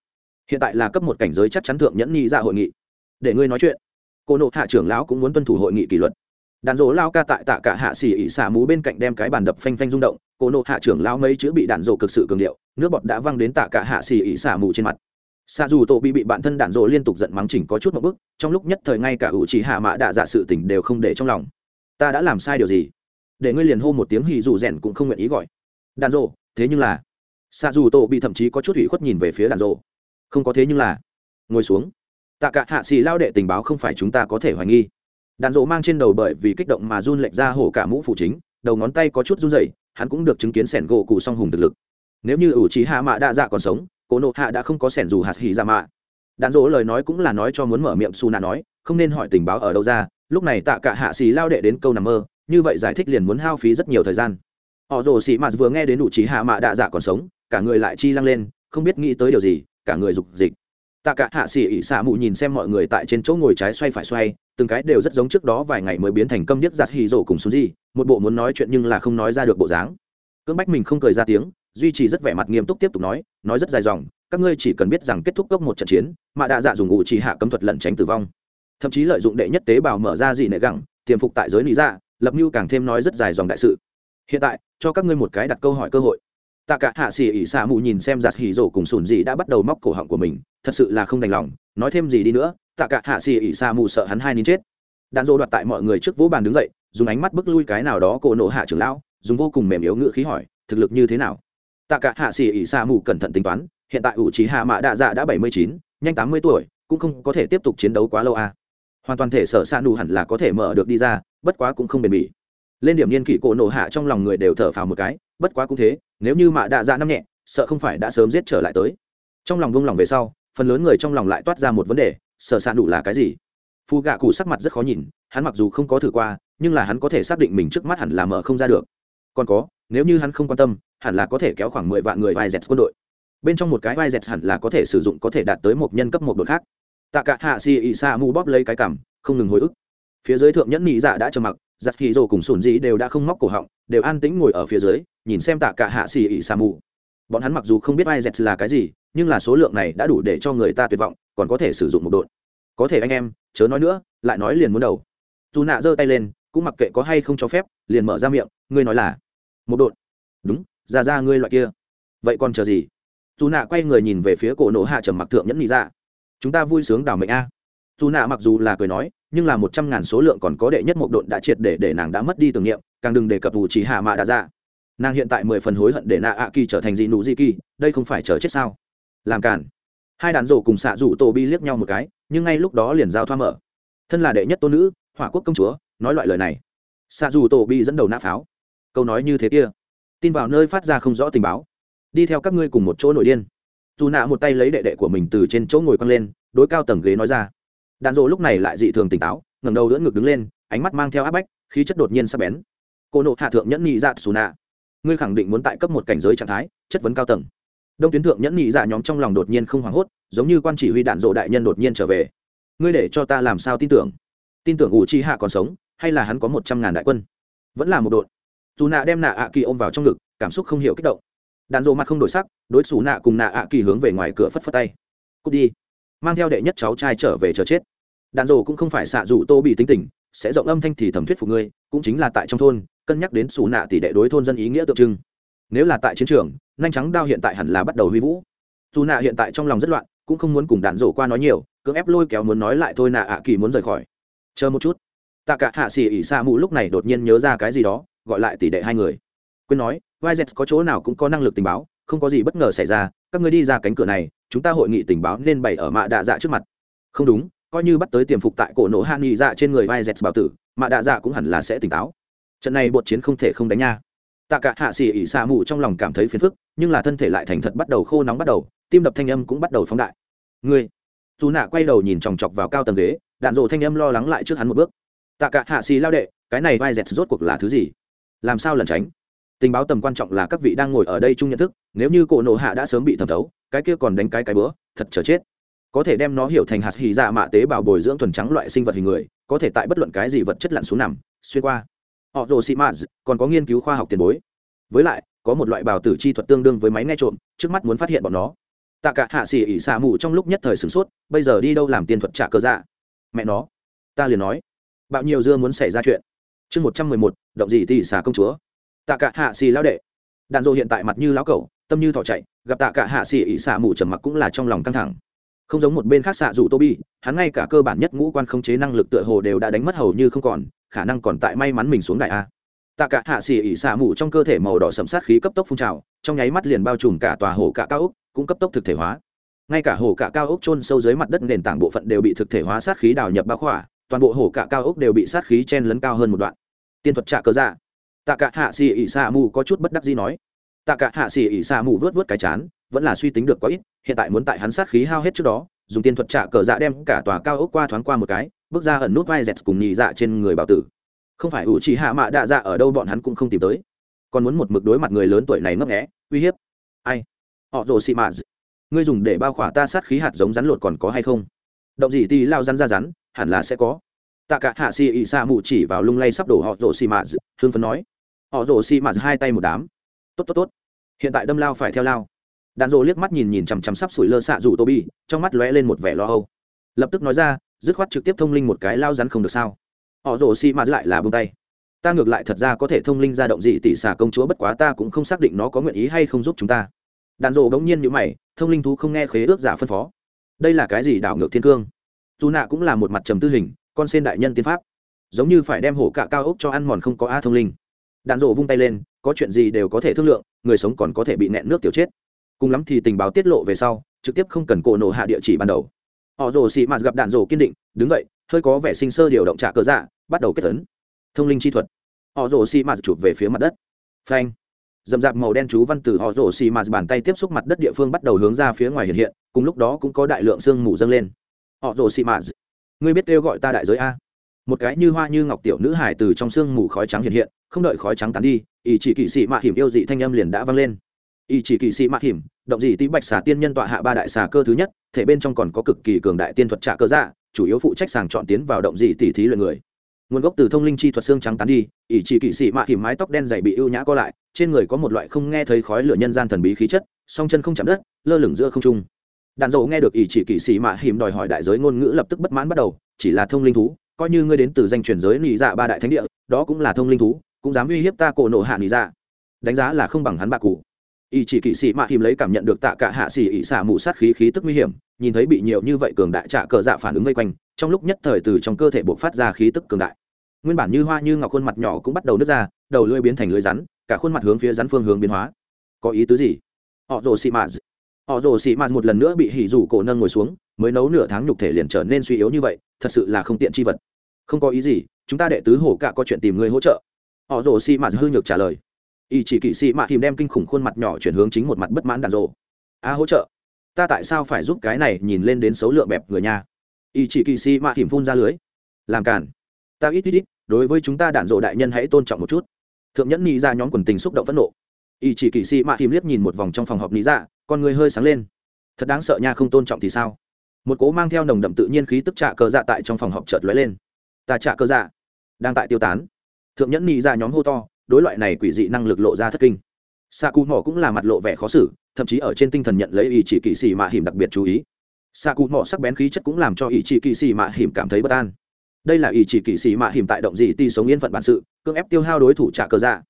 Hiện tại là cấp một cảnh giới chắc chắn thượng nhẫn nhị ra hội nghị. Để ngươi nói chuyện. Cô nộ hạ trưởng lão cũng muốn tuân thủ hội nghị kỷ luật. Đạn rộ lao ca tại tạ cả hạ xỉ ỉ xả mú bên cạnh đem cái bàn đập phanh phanh rung động, cô nộ hạ trưởng lao mấy chữ bị đạn rộ cực sự cường điệu, nước bọt đã văng đến tạ cả hạ xỉ ỉ xả mù trên mặt. Xa dù tổ bị bị bạn thân đạn rộ liên tục giận mắng chỉnh có chút một bức trong lúc nhất thời ngay cả ủ chỉ hạ mạ đạ dạ sự tình đều không để trong lòng. Ta đã làm sai điều gì? Để ngươi liền hô một tiếng hì dù rèn cũng không nguyện ý gọi. Đàn dỗ thế nhưng là xa dù tổ bị thậm chí có chút ủy khuất nhìn về phía đàn dỗ không có thế nhưng là, ngồi xuống. Tạ cả hạ xì lao đệ tình báo không phải chúng ta có thể hoài nghi. Đàn dỗ mang trên đầu bởi vì kích động mà run lệch ra hổ cả mũ phủ chính, đầu ngón tay có chút run rẩy, hắn cũng được chứng kiến sẻn gỗ cụ song hùng thực lực. Nếu như ủ trí hạ mạ đa dạ còn sống, cổ nộ hạ đã không có sẻn dù hạt hỉ ra dạ mạ. Đạn dỗ lời nói cũng là nói cho muốn mở miệng su nạ nói, không nên hỏi tình báo ở đâu ra, lúc này tạ cả hạ xì lao đệ đến câu nằm mơ như vậy giải thích liền muốn hao phí rất nhiều thời gian. Họ rồ sĩ mạt vừa nghe đến đủ trí hạ mạ đa dạ còn sống, cả người lại chi lăng lên, không biết nghĩ tới điều gì, cả người dục dịch. Tạ cả hạ sĩ ỉ xạ mụ nhìn xem mọi người tại trên chỗ ngồi trái xoay phải xoay, từng cái đều rất giống trước đó vài ngày mới biến thành câm điếc giặt hì rổ cùng xuống gì một bộ muốn nói chuyện nhưng là không nói ra được bộ dáng. Cưỡng bách mình không cười ra tiếng, duy trì rất vẻ mặt nghiêm túc tiếp tục nói nói rất dài dòng, các ngươi chỉ cần biết rằng kết thúc cốc một trận chiến mà đạ dạ dùng ngụ chỉ hạ cấm thuật lẩn tránh tử vong. Thậm chí lợi dụng đệ nhất tế bào mở ra gì nệ gẳng, tiềm phục tại giới lý dạ lập mưu càng thêm nói rất dài dòng đại sự. Hiện tại, cho các ngươi một cái đặt câu hỏi cơ hội. Tạ cả hạ xỉ ỉ xạ mù nhìn xem giặt hỉ rổ cùng sùn gì đã bắt đầu móc cổ họng của mình, thật sự là không đành lòng, nói thêm gì đi nữa, tạ cả hạ xỉ ỉ xạ mù sợ hắn hai nín chết. Đàn rô đoạt tại mọi người trước vỗ bàn đứng dậy, dùng ánh mắt bức lui cái nào đó cổ nộ hạ trưởng lão, dùng vô cùng mềm yếu ngữ khí hỏi, thực lực như thế nào? Tạ cả hạ xỉ ỉ xa mù cẩn thận tính toán, hiện tại ủ trí hạ mạ đạ dạ đã bảy mươi chín, nhanh tám mươi tuổi, cũng không có thể tiếp tục chiến đấu quá lâu à. hoàn toàn thể sở Sa nù hẳn là có thể mở được đi ra bất quá cũng không bền bỉ. Lên điểm niên kỷ cổ nổ hạ trong lòng người đều thở phào một cái, bất quá cũng thế, nếu như mạ đạ dạ năm nhẹ, sợ không phải đã sớm giết trở lại tới. Trong lòng buông lòng về sau, phần lớn người trong lòng lại toát ra một vấn đề sở s đủ là cái gì? Phù gạ cụ sắc mặt rất khó nhìn, hắn mặc dù không có thử qua, nhưng là hắn có thể xác định mình trước mắt hẳn là mở không ra được. Còn có, nếu như hắn không quan tâm, hẳn là có thể kéo khoảng mười vạn người vai dẹt quân đội. Bên trong một cái vai dẹt hẳn là có thể sử dụng có thể đạt tới một nhân cấp một đội khác. Tạ cả hạ xì ị xa mu bóp lấy cái cảm, không ngừng hồi ức phía dưới thượng nhẫn nhị dạ đã trầm mặc giặt hì rồ cùng sùn dĩ đều đã không móc cổ họng đều an tĩnh ngồi ở phía dưới nhìn xem tạ cả hạ xì ỉ xà mù. Bọn hắn mặc dù không biết ai dẹt là cái gì nhưng là số lượng này đã đủ để cho người ta tuyệt vọng còn có thể sử dụng một đội có thể anh em chớ nói nữa lại nói liền muốn đầu. Dù nạ giơ tay lên cũng mặc kệ có hay không cho phép liền mở ra miệng ngươi nói là một đội đúng ra ra ngươi loại kia. Vậy còn chờ gì? Dù nạ quay người nhìn về phía cổ nổ hạ trầm mặc thượng nhẫn nhị dạ, chúng ta vui sướng đảo mệnh a. Dù nạ mặc dù là cười nói nhưng là một trăm ngàn số lượng còn có đệ nhất một đội đã triệt để để nàng đã mất đi tưởng niệm, càng đừng đề cập vụ chỉ hạ mạ đã ra dạ. nàng hiện tại mười phần hối hận để nạ ạ kỳ trở thành dị nụ dị kỳ đây không phải chờ chết sao? Làm cản hai đàn rổ cùng xạ rủ tổ bi liếc nhau một cái, nhưng ngay lúc đó liền giao thoa mở. Thân là đệ nhất tôn nữ, hỏa quốc công chúa, nói loại lời này. Xạ rủ tổ bi dẫn đầu nã pháo. Câu nói như thế kia. Tin vào nơi phát ra không rõ tình báo. Đi theo các ngươi cùng một chỗ nội điên. Dù nạ một tay lấy đệ đệ của mình từ trên chỗ ngồi quăng lên, đối cao tầng ghế nói ra đàn rộ lúc này lại dị thường tỉnh táo, ngẩng đầu đỡ ngực đứng lên, ánh mắt mang theo áp bách, khí chất đột nhiên sắp bén. Cô nộ hạ thượng nhẫn nhị dạ xù nạ. Ngươi khẳng định muốn tại cấp một cảnh giới trạng thái, chất vấn cao tầng. Đông tuyến thượng nhẫn nhị dạ nhóm trong lòng đột nhiên không hoảng hốt, giống như quan chỉ huy đạn dộ đại nhân đột nhiên trở về. Ngươi để cho ta làm sao tin tưởng? Tin tưởng ủ chi hạ còn sống, hay là hắn có một trăm ngàn đại quân? Vẫn là một đội. Dù nạ đem nạ ạ kỳ ôm vào trong ngực, cảm xúc không hiểu kích động. Đàn rộ mặt không đổi sắc, đối xù nạ cùng nạ ạ kỳ hướng về ngoài cửa phất phất tay. Cút đi mang theo đệ nhất cháu trai trở về chờ chết. Đàn rồ cũng không phải xạ dù tô bị tính tình, sẽ rộng âm thanh thì thẩm thuyết phục ngươi, cũng chính là tại trong thôn, cân nhắc đến xù nạ tỷ đệ đối thôn dân ý nghĩa tượng trưng. Nếu là tại chiến trường, nhanh trắng đao hiện tại hẳn là bắt đầu huy vũ. Dù nạ hiện tại trong lòng rất loạn, cũng không muốn cùng đạn rổ qua nói nhiều, cưỡng ép lôi kéo muốn nói lại thôi nạ ạ kỳ muốn rời khỏi. Chờ một chút. Tạ cả hạ xỉ ỉ xa mù lúc này đột nhiên nhớ ra cái gì đó, gọi lại tỷ đệ hai người. Quên nói yz có chỗ nào cũng có năng lực tình báo không có gì bất ngờ xảy ra, các người đi ra cánh cửa này, chúng ta hội nghị tình báo nên bày ở mạ đạ dạ trước mặt. Không đúng, coi như bắt tới tiềm phục tại cổ nổ hạ nghị dạ trên người yz bảo tử, mạ đạ dạ cũng hẳn là sẽ tỉnh táo. Trận này bột chiến không thể không đánh nha. Tạ cả hạ xỉ ỉ xa mù trong lòng cảm thấy phiền phức, nhưng là thân thể lại thành thật bắt đầu khô nóng bắt đầu, tim đập thanh âm cũng bắt đầu phóng đại. Ngươi. Dù nạ quay đầu nhìn chòng chọc vào cao tầng ghế, đạn rộ thanh âm lo lắng lại trước hắn một bước. Tạ cả hạ xì lao đệ, cái này vai dẹt rốt cuộc là thứ gì? Làm sao lẩn tránh? Tình báo tầm quan trọng là các vị đang ngồi ở đây chung nhận thức, nếu như cổ nộ hạ đã sớm bị thẩm thấu, cái kia còn đánh cái cái bữa, thật chờ chết. Có thể đem nó hiểu thành hạt hì dạ mạ tế bào bồi dưỡng thuần trắng loại sinh vật hình người, có thể tại bất luận cái gì vật chất lặn xuống nằm, xuyên qua. Họ rồ sĩ mạ còn có nghiên cứu khoa học tiền bối. Với lại, có một loại bào tử chi thuật tương đương với máy nghe trộm, trước mắt muốn phát hiện bọn nó. Tạ cả hạ xỉ ỉ xả mù trong lúc nhất thời sửng sốt, bây giờ đi đâu làm tiên thuật trả cơ dạ? Mẹ nó, ta liền nói bạo nhiều dưa muốn xảy ra chuyện? Chương một trăm mười một, động gì tỷ xả công chúa tạ cả hạ xì lao đệ. Đàn dô hiện tại mặt như lão cẩu, tâm như thỏ chạy, gặp tạ cả hạ xì ỉ xả mù trầm mặc cũng là trong lòng căng thẳng. Không giống một bên khác xạ dù tô bi hắn ngay cả cơ bản nhất ngũ quan khống chế năng lực tựa hồ đều đã đánh mất hầu như không còn, khả năng còn tại may mắn mình xuống đại a. Tạ cả hạ xì ỉ xả mù trong cơ thể màu đỏ sầm sát khí cấp tốc phun trào, trong nháy mắt liền bao trùm cả tòa hồ cả cao ốc, cũng cấp tốc thực thể hóa. Ngay cả hồ cả cao ốc chôn sâu dưới mặt đất, nền tảng bộ phận đều bị thực thể hóa sát khí đào nhập bao khỏa, toàn bộ hồ cả cao ốc đều bị sát khí chen lấn cao hơn một đoạn. Tiên thuật trạ cơ dạ tạ cả hạ xì ỉ xả mù có chút bất đắc dĩ nói. Tạ cả hạ xì ỉ xả mù vớt vớt cái chán, vẫn là suy tính được có ít, hiện tại muốn tại hắn sát khí hao hết trước đó, dùng tiên thuật trả cờ dạ đem cả tòa cao ốc qua thoáng qua một cái, bước ra ẩn nút vai dẹt cùng nhị dạ trên người bảo tử. Không phải ủ chỉ hạ mạ đạ dạ ở đâu bọn hắn cũng không tìm tới. Còn muốn một mực đối mặt người lớn tuổi này ngấp nghẽ uy hiếp. Ai? Họ rồ xị mạ ngươi dùng để bao khỏa ta sát khí hạt giống rắn lột còn có hay không? Động gì thì lao rắn ra rắn, hẳn là sẽ có. Tạ cả hạ xì ỉ xa mù chỉ vào lung lay sắp đổ họ rồ xị mạ hương phấn nói họ rồ xi mạ hai tay một đám. Tốt tốt tốt. Hiện tại đâm lao phải theo lao. Đàn rồ liếc mắt nhìn nhìn chằm chằm sắp sủi lơ xạ rủ tô bi trong mắt lóe lên một vẻ lo âu. Lập tức nói ra, dứt khoát trực tiếp thông linh một cái lao rắn không được sao. Họ rồ xi mạt lại là bông tay. Ta ngược lại thật ra có thể thông linh ra động dị tỷ xà công chúa, bất quá ta cũng không xác định nó có nguyện ý hay không giúp chúng ta. Đàn rồ bỗng nhiên như mày, thông linh thú không nghe khế ước giả phân phó. Đây là cái gì đảo ngược thiên cương? Dù nạ cũng là một mặt trầm tư hình, con sen đại nhân tiên pháp. Giống như phải đem hổ cạ cao ốc cho ăn mòn không có a thông linh đạn rộ vung tay lên, có chuyện gì đều có thể thương lượng, người sống còn có thể bị nẹn nước tiểu chết. Cùng lắm thì tình báo tiết lộ về sau, trực tiếp không cần cổ nổ hạ địa chỉ ban đầu. Họ rồ xì mạt gặp đạn rồ kiên định, đứng vậy hơi có vẻ sinh sơ điều động trả cờ dạ bắt đầu kết tấn thông linh chi thuật. Họ rồ xì mạt chụp về phía mặt đất. Phanh. Dầm dạp màu đen chú văn từ họ rồ xì mạt bàn tay tiếp xúc mặt đất địa phương bắt đầu hướng ra phía ngoài hiện hiện, cùng lúc đó cũng có đại lượng sương mù dâng lên. Họ rồ xì mạt. Ngươi biết kêu gọi ta đại giới a? Một cái như hoa như ngọc tiểu nữ hải từ trong sương mù khói trắng hiện hiện, không đợi khói trắng tán đi ý chỉ kỵ sĩ mạ hiểm yêu dị thanh âm liền đã vang lên. ý chỉ kỵ sĩ mạ hiểm, động dị tí bạch xà tiên nhân tọa hạ ba đại xà cơ thứ nhất, thể bên trong còn có cực kỳ cường đại tiên thuật trạ cơ dạ chủ yếu phụ trách sàng chọn tiến vào động dị tỷ thí luyện người. Nguồn gốc từ thông linh chi thuật xương trắng tán đi, ỷ chỉ kỵ sĩ mạ hiểm mái tóc đen dày bị ưu nhã co lại, trên người có một loại không nghe thấy khói lửa nhân gian thần bí khí chất, song chân không chạm đất, lơ lửng giữa không trung. Đàn dầu nghe được ỷ chỉ kỵ sĩ mạ hiểm đòi hỏi đại giới ngôn ngữ lập tức bất mãn bắt đầu, chỉ là thông linh thú coi như ngươi đến từ danh truyền giới nị dạ ba đại thánh địa, đó cũng là thông linh thú, cũng dám uy hiếp ta cổ nộ hạ nị dạ. Đánh giá là không bằng hắn bạc cụ. Ý chỉ kỵ sĩ mạ hiểm lấy cảm nhận được tạ cả hạ xỉ ỉ xả mù sát khí khí tức nguy hiểm, nhìn thấy bị nhiều như vậy cường đại trả cờ dạ phản ứng vây quanh, trong lúc nhất thời từ trong cơ thể buộc phát ra khí tức cường đại. Nguyên bản như hoa như ngọc khuôn mặt nhỏ cũng bắt đầu nứt ra, đầu lưỡi biến thành lưỡi rắn, cả khuôn mặt hướng phía rắn phương hướng biến hóa. Có ý tứ gì? Họ rồ xị mạ họ rồ xị mạ một lần nữa bị hỉ rủ cổ nâng ngồi xuống mới nấu nửa tháng nhục thể liền trở nên suy yếu như vậy, thật sự là không tiện chi vật. Không có ý gì, chúng ta đệ tứ hổ cả có chuyện tìm người hỗ trợ. Họ rồ xị mạt hư nhược trả lời. Y chỉ kỵ sĩ mạ tìm đem kinh khủng khuôn mặt nhỏ chuyển hướng chính một mặt bất mãn đàn rộ a, hỗ trợ. Ta tại sao phải giúp cái này nhìn lên đến số lượng bẹp người nha? Y chỉ kỵ sĩ mạ hiểm phun ra lưới. Làm cản ta ít ít ít, đối với chúng ta đạn rộ đại nhân hãy tôn trọng một chút. Thượng nhẫn nghĩ ra dạ nhóm quần tình xúc động phẫn nộ. Y chỉ kỵ sĩ mạ hiểm liếc nhìn một vòng trong phòng họp nghĩ ra dạ, con người hơi sáng lên. Thật đáng sợ nha, không tôn trọng thì sao? Một cố mang theo nồng đậm tự nhiên khí tức trạ cơ dạ tại trong phòng họp chợt lóe lên. Ta trạ cơ dạ đang tại tiêu tán. Thượng nhẫn nhị ra dạ nhóm hô to, đối loại này quỷ dị năng lực lộ ra thất kinh. Sa cù mỏ cũng là mặt lộ vẻ khó xử, thậm chí ở trên tinh thần nhận lấy ý chỉ kỵ sĩ mạ hiểm đặc biệt chú ý. Sa cù mỏ sắc bén khí chất cũng làm cho ý chỉ kỵ sĩ mạ hiểm cảm thấy bất an. Đây là ý chỉ kỵ sĩ mạ hiểm tại động dị ti sống yên phận bản sự, cưỡng ép tiêu hao đối thủ trả cờ dạ.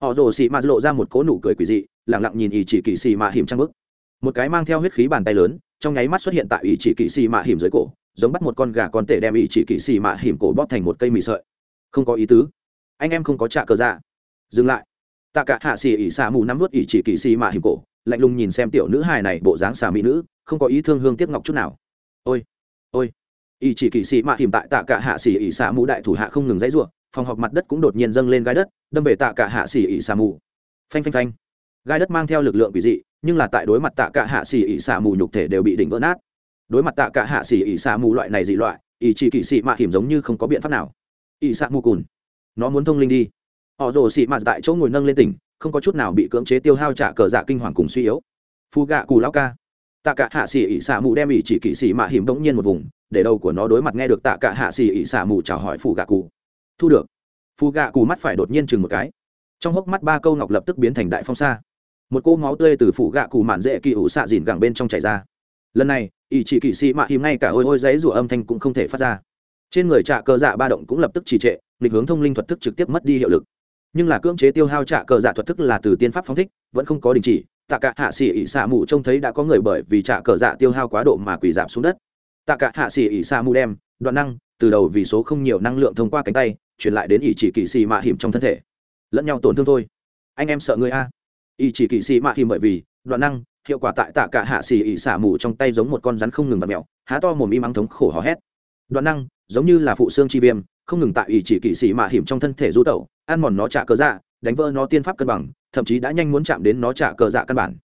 Họ rồ sĩ mạ lộ ra một cố nụ cười quỷ dị lẳng lặng nhìn ý chỉ kỵ sĩ mạ hiểm trang bức. Một cái mang theo huyết khí bàn tay lớn trong nháy mắt xuất hiện tại ý chỉ kỵ sĩ mạ hiểm dưới cổ, giống bắt một con gà con tể đem ý chỉ kỵ sĩ mạ hiểm cổ bóp thành một cây mì sợi. Không có ý tứ. Anh em không có trả cờ ra dừng lại. Tạ cả hạ xì ỉ xà mù nắm vớt ỉ chỉ kỵ xì mạ hiểm cổ, lạnh lùng nhìn xem tiểu nữ hài này bộ dáng xà mỹ nữ, không có ý thương hương tiếc ngọc chút nào. Ôi ôi. Ỉ chỉ kỵ xì mạ hiểm tại tạ cả hạ xì ỉ xà mù đại thủ hạ không ngừng dãy ruộng phòng họp mặt đất cũng đột nhiên dâng lên gai đất, đâm về tạ cả hạ xì ỉ xà mù. Phanh phanh phanh. Gai đất mang theo lực lượng quỷ dị nhưng là tại đối mặt tạ cả hạ xì ỉ xả mù nhục thể đều bị đỉnh vỡ nát. Đối mặt tạ cả hạ xì ỉ xả mù loại này dị loại ỉ chỉ kỵ sĩ mạ hiểm giống như không có biện pháp nào. Ỉ xả mù cùn. Nó muốn thông linh đi. Họ rồ xị mạ tại chỗ ngồi nâng lên tỉnh, không có chút nào bị cưỡng chế tiêu hao trả cờ dạ kinh hoàng cùng suy yếu. Phu gạ cù lao ca. Tạ cả hạ xỉ ỉ xả mù đem ỉ chỉ kỵ sĩ mạ hiểm bỗng nhiên một vùng, để đầu của nó đối mặt nghe được tạ cả hạ xỉ ỉ xả mù chào hỏi phù gạ cù. Thu được. Phù gạ cù mắt phải đột nhiên chừng một cái. Trong hốc mắt ba câu ngọc lập tức biến thành đại phong sa một cô máu tươi từ phủ gạ cụ mạn dễ kỳ ủ xạ dìn gẳng bên trong chảy ra. Lần này, ỷ chỉ kỵ sĩ mạ hiểm ngay cả ôi ôi giấy rủa âm thanh cũng không thể phát ra. Trên người trạ cơ dạ ba động cũng lập tức trì trệ lịch hướng thông linh thuật thức trực tiếp mất đi hiệu lực. Nhưng là cưỡng chế tiêu hao trạ cơ dạ thuật thức là từ tiên pháp phóng thích, vẫn không có đình chỉ. Tạ cả hạ xỉ ỉ xạ mù trông thấy đã có người bởi vì trạ cờ dạ tiêu hao quá độ mà quỳ giảm xuống đất. Tạ cả hạ xỉ ỉ xạ mù đem đoạn năng từ đầu vì số không nhiều năng lượng thông qua cánh tay, truyền lại đến ỷ chỉ kỵ xì mạ hiểm trong thân thể. Lẫn nhau tổn thương thôi. Anh em sợ người a ý chỉ kỵ sĩ mạ hiểm bởi vì đoạn năng, hiệu quả tại tạ cả hạ xì ỉ xả mù trong tay giống một con rắn không ngừng và mẹo há to mồm im ắng thống khổ hò hét. Đoạn năng, giống như là phụ xương chi viêm, không ngừng tại ý chỉ kỵ sĩ mạ hiểm trong thân thể du tẩu, ăn mòn nó trả cờ dạ đánh vỡ nó tiên pháp cân bằng, thậm chí đã nhanh muốn chạm đến nó trả cờ dạ căn bản.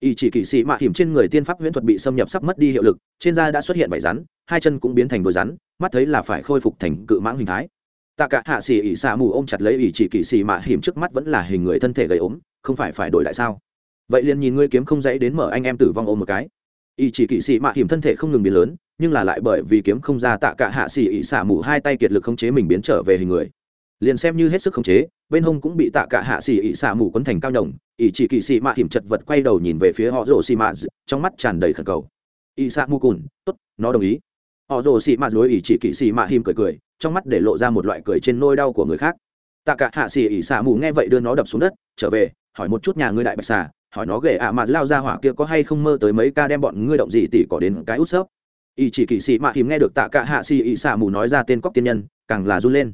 Ý chỉ kỵ sĩ mạ hiểm trên người tiên pháp huyễn thuật bị xâm nhập sắp mất đi hiệu lực, trên da đã xuất hiện vảy rắn, hai chân cũng biến thành đôi rắn, mắt thấy là phải khôi phục thành cự mãng hình thái. Tạ cả hạ xì ỉ xả mù ôm chặt lấy ỷ chỉ kỵ sĩ mạ hiểm trước mắt vẫn là hình người thân thể gầy ốm không phải phải đổi lại sao? Vậy liền nhìn ngươi kiếm không dãy đến mở anh em tử vong ôm một cái. Y chỉ kỵ sĩ mạ hiểm thân thể không ngừng biến lớn, nhưng là lại bởi vì kiếm không ra tạ cả hạ xỉ ỉ xả mù hai tay kiệt lực khống chế mình biến trở về hình người. Liền xem như hết sức khống chế, bên hông cũng bị tạ cả hạ xỉ ỉ xả mù quấn thành cao nhồng ỉ chỉ kỵ sĩ mạ hiểm chật vật quay đầu nhìn về phía họ rồ xì mạ, trong mắt tràn đầy khẩn cầu. Ỉ xả mù cùn, tốt, nó đồng ý. Họ rồ xì mạ đối ỉ chỉ kỵ sĩ mạ hiểm cười cười, trong mắt để lộ ra một loại cười trên nôi đau của người khác. Tạ cả hạ xỉ ỉ xả mù nghe vậy đưa nó đập xuống đất, trở về hỏi một chút nhà ngươi đại bạch xà, hỏi nó ghệ ạ mà lao ra hỏa kia có hay không mơ tới mấy ca đem bọn ngươi động gì tỉ cỏ đến cái út sấp ý chỉ kỵ sĩ mạ hiểm nghe được tạ cả hạ xì y xạ mù nói ra tên cóc tiên nhân, càng là run lên.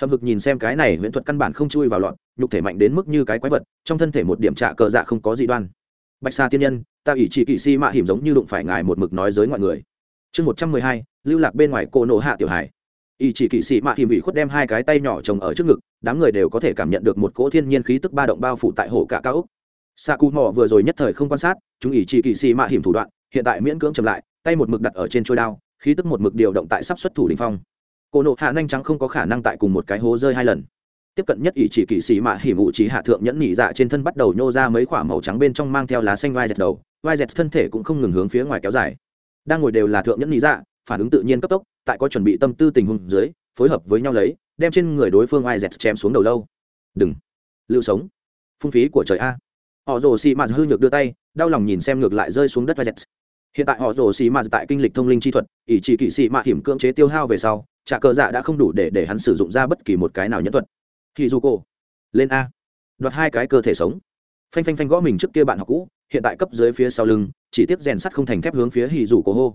Hầm hực nhìn xem cái này huyễn thuật căn bản không chui vào lọn nhục thể mạnh đến mức như cái quái vật, trong thân thể một điểm trạ cờ dạ không có dị đoan. Bạch xà tiên nhân, ta ủy chỉ kỵ si mạ hiểm giống như đụng phải ngài một mực nói giới mọi người. Chương một trăm mười hai, lưu lạc bên ngoài cô nổ hạ tiểu hải ý chỉ kỵ sĩ mạ hiểm ủy khuất đem hai cái tay nhỏ chồng ở trước ngực, đám người đều có thể cảm nhận được một cỗ thiên nhiên khí tức ba động bao phủ tại hồ cả cao úc xạ cụ mò vừa rồi nhất thời không quan sát, chúng ý chỉ kỵ sĩ mạ hiểm thủ đoạn, hiện tại miễn cưỡng chậm lại, tay một mực đặt ở trên trôi đao, khí tức một mực điều động tại sắp xuất thủ đình phong. Cổ nộ hạ nhanh trắng không có khả năng tại cùng một cái hố rơi hai lần. Tiếp cận nhất Ý chỉ kỵ sĩ mạ hiểm ủ trí hạ thượng nhẫn nhị dạ trên thân bắt đầu nhô ra mấy k h màu trắng bên trong mang theo lá xanh vai dẹt đầu, vai dẹt thân thể cũng không ngừng hướng phía ngoài kéo dài. Đang ngồi đều là thượng nhẫn nhị dạ phản ứng tự nhiên cấp tốc, tại có chuẩn bị tâm tư tình huống dưới, phối hợp với nhau lấy, đem trên người đối phương ai dẹt chém xuống đầu lâu. Đừng. Lưu sống. Phung phí của trời a. Họ rồ xì mạt hư nhược đưa tay, đau lòng nhìn xem ngược lại rơi xuống đất vai dẹt hiện tại họ rồ xì mạt tại kinh lịch thông linh chi thuật, ỷ chỉ kỵ sĩ mạ hiểm cưỡng chế tiêu hao về sau, trả cờ dạ đã không đủ để để hắn sử dụng ra bất kỳ một cái nào nhẫn thuật. Khi du cô lên a. Đoạt hai cái cơ thể sống. Phanh phanh phanh gõ mình trước kia bạn học cũ, hiện tại cấp dưới phía sau lưng, chỉ tiếp rèn sắt không thành thép hướng phía hì dù cổ hô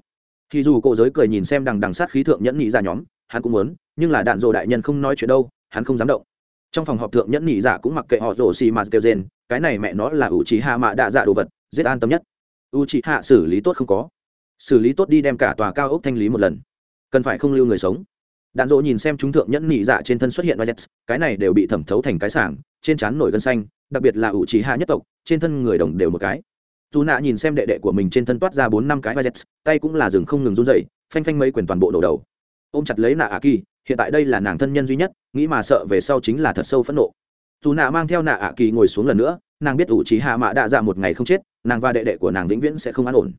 thì dù cổ giới cười nhìn xem đằng đằng sát khí thượng nhẫn nhị ra nhóm, hắn cũng muốn, nhưng là đạn dồ đại nhân không nói chuyện đâu, hắn không dám động. Trong phòng họp thượng nhẫn nhị giả cũng mặc kệ họ rổ xì mà kêu rên, cái này mẹ nó là u trí hạ mạ đạ dạ đồ vật, giết an tâm nhất. U trí hạ xử lý tốt không có. Xử lý tốt đi đem cả tòa cao ốc thanh lý một lần. Cần phải không lưu người sống. Đạn dỗ nhìn xem chúng thượng nhẫn nhị dạ trên thân xuất hiện vizet cái này đều bị thẩm thấu thành cái sảng, trên trán nổi gân xanh, đặc biệt là ủ trí hạ nhất tộc, trên thân người đồng đều một cái dù nạ nhìn xem đệ đệ của mình trên thân toát ra bốn năm cái vai z tay cũng là rừng không ngừng run dậy phanh phanh mấy quyền toàn bộ đổ đầu. Ôm chặt lấy nạ ạ kỳ, hiện tại đây là nàng thân nhân duy nhất, nghĩ mà sợ về sau chính là thật sâu phẫn nộ. Dù nạ mang theo nạ ạ kỳ ngồi xuống lần nữa, nàng biết ủ trí hạ mạ đạ dạ một ngày không chết, nàng và đệ đệ của nàng vĩnh viễn sẽ không an ổn.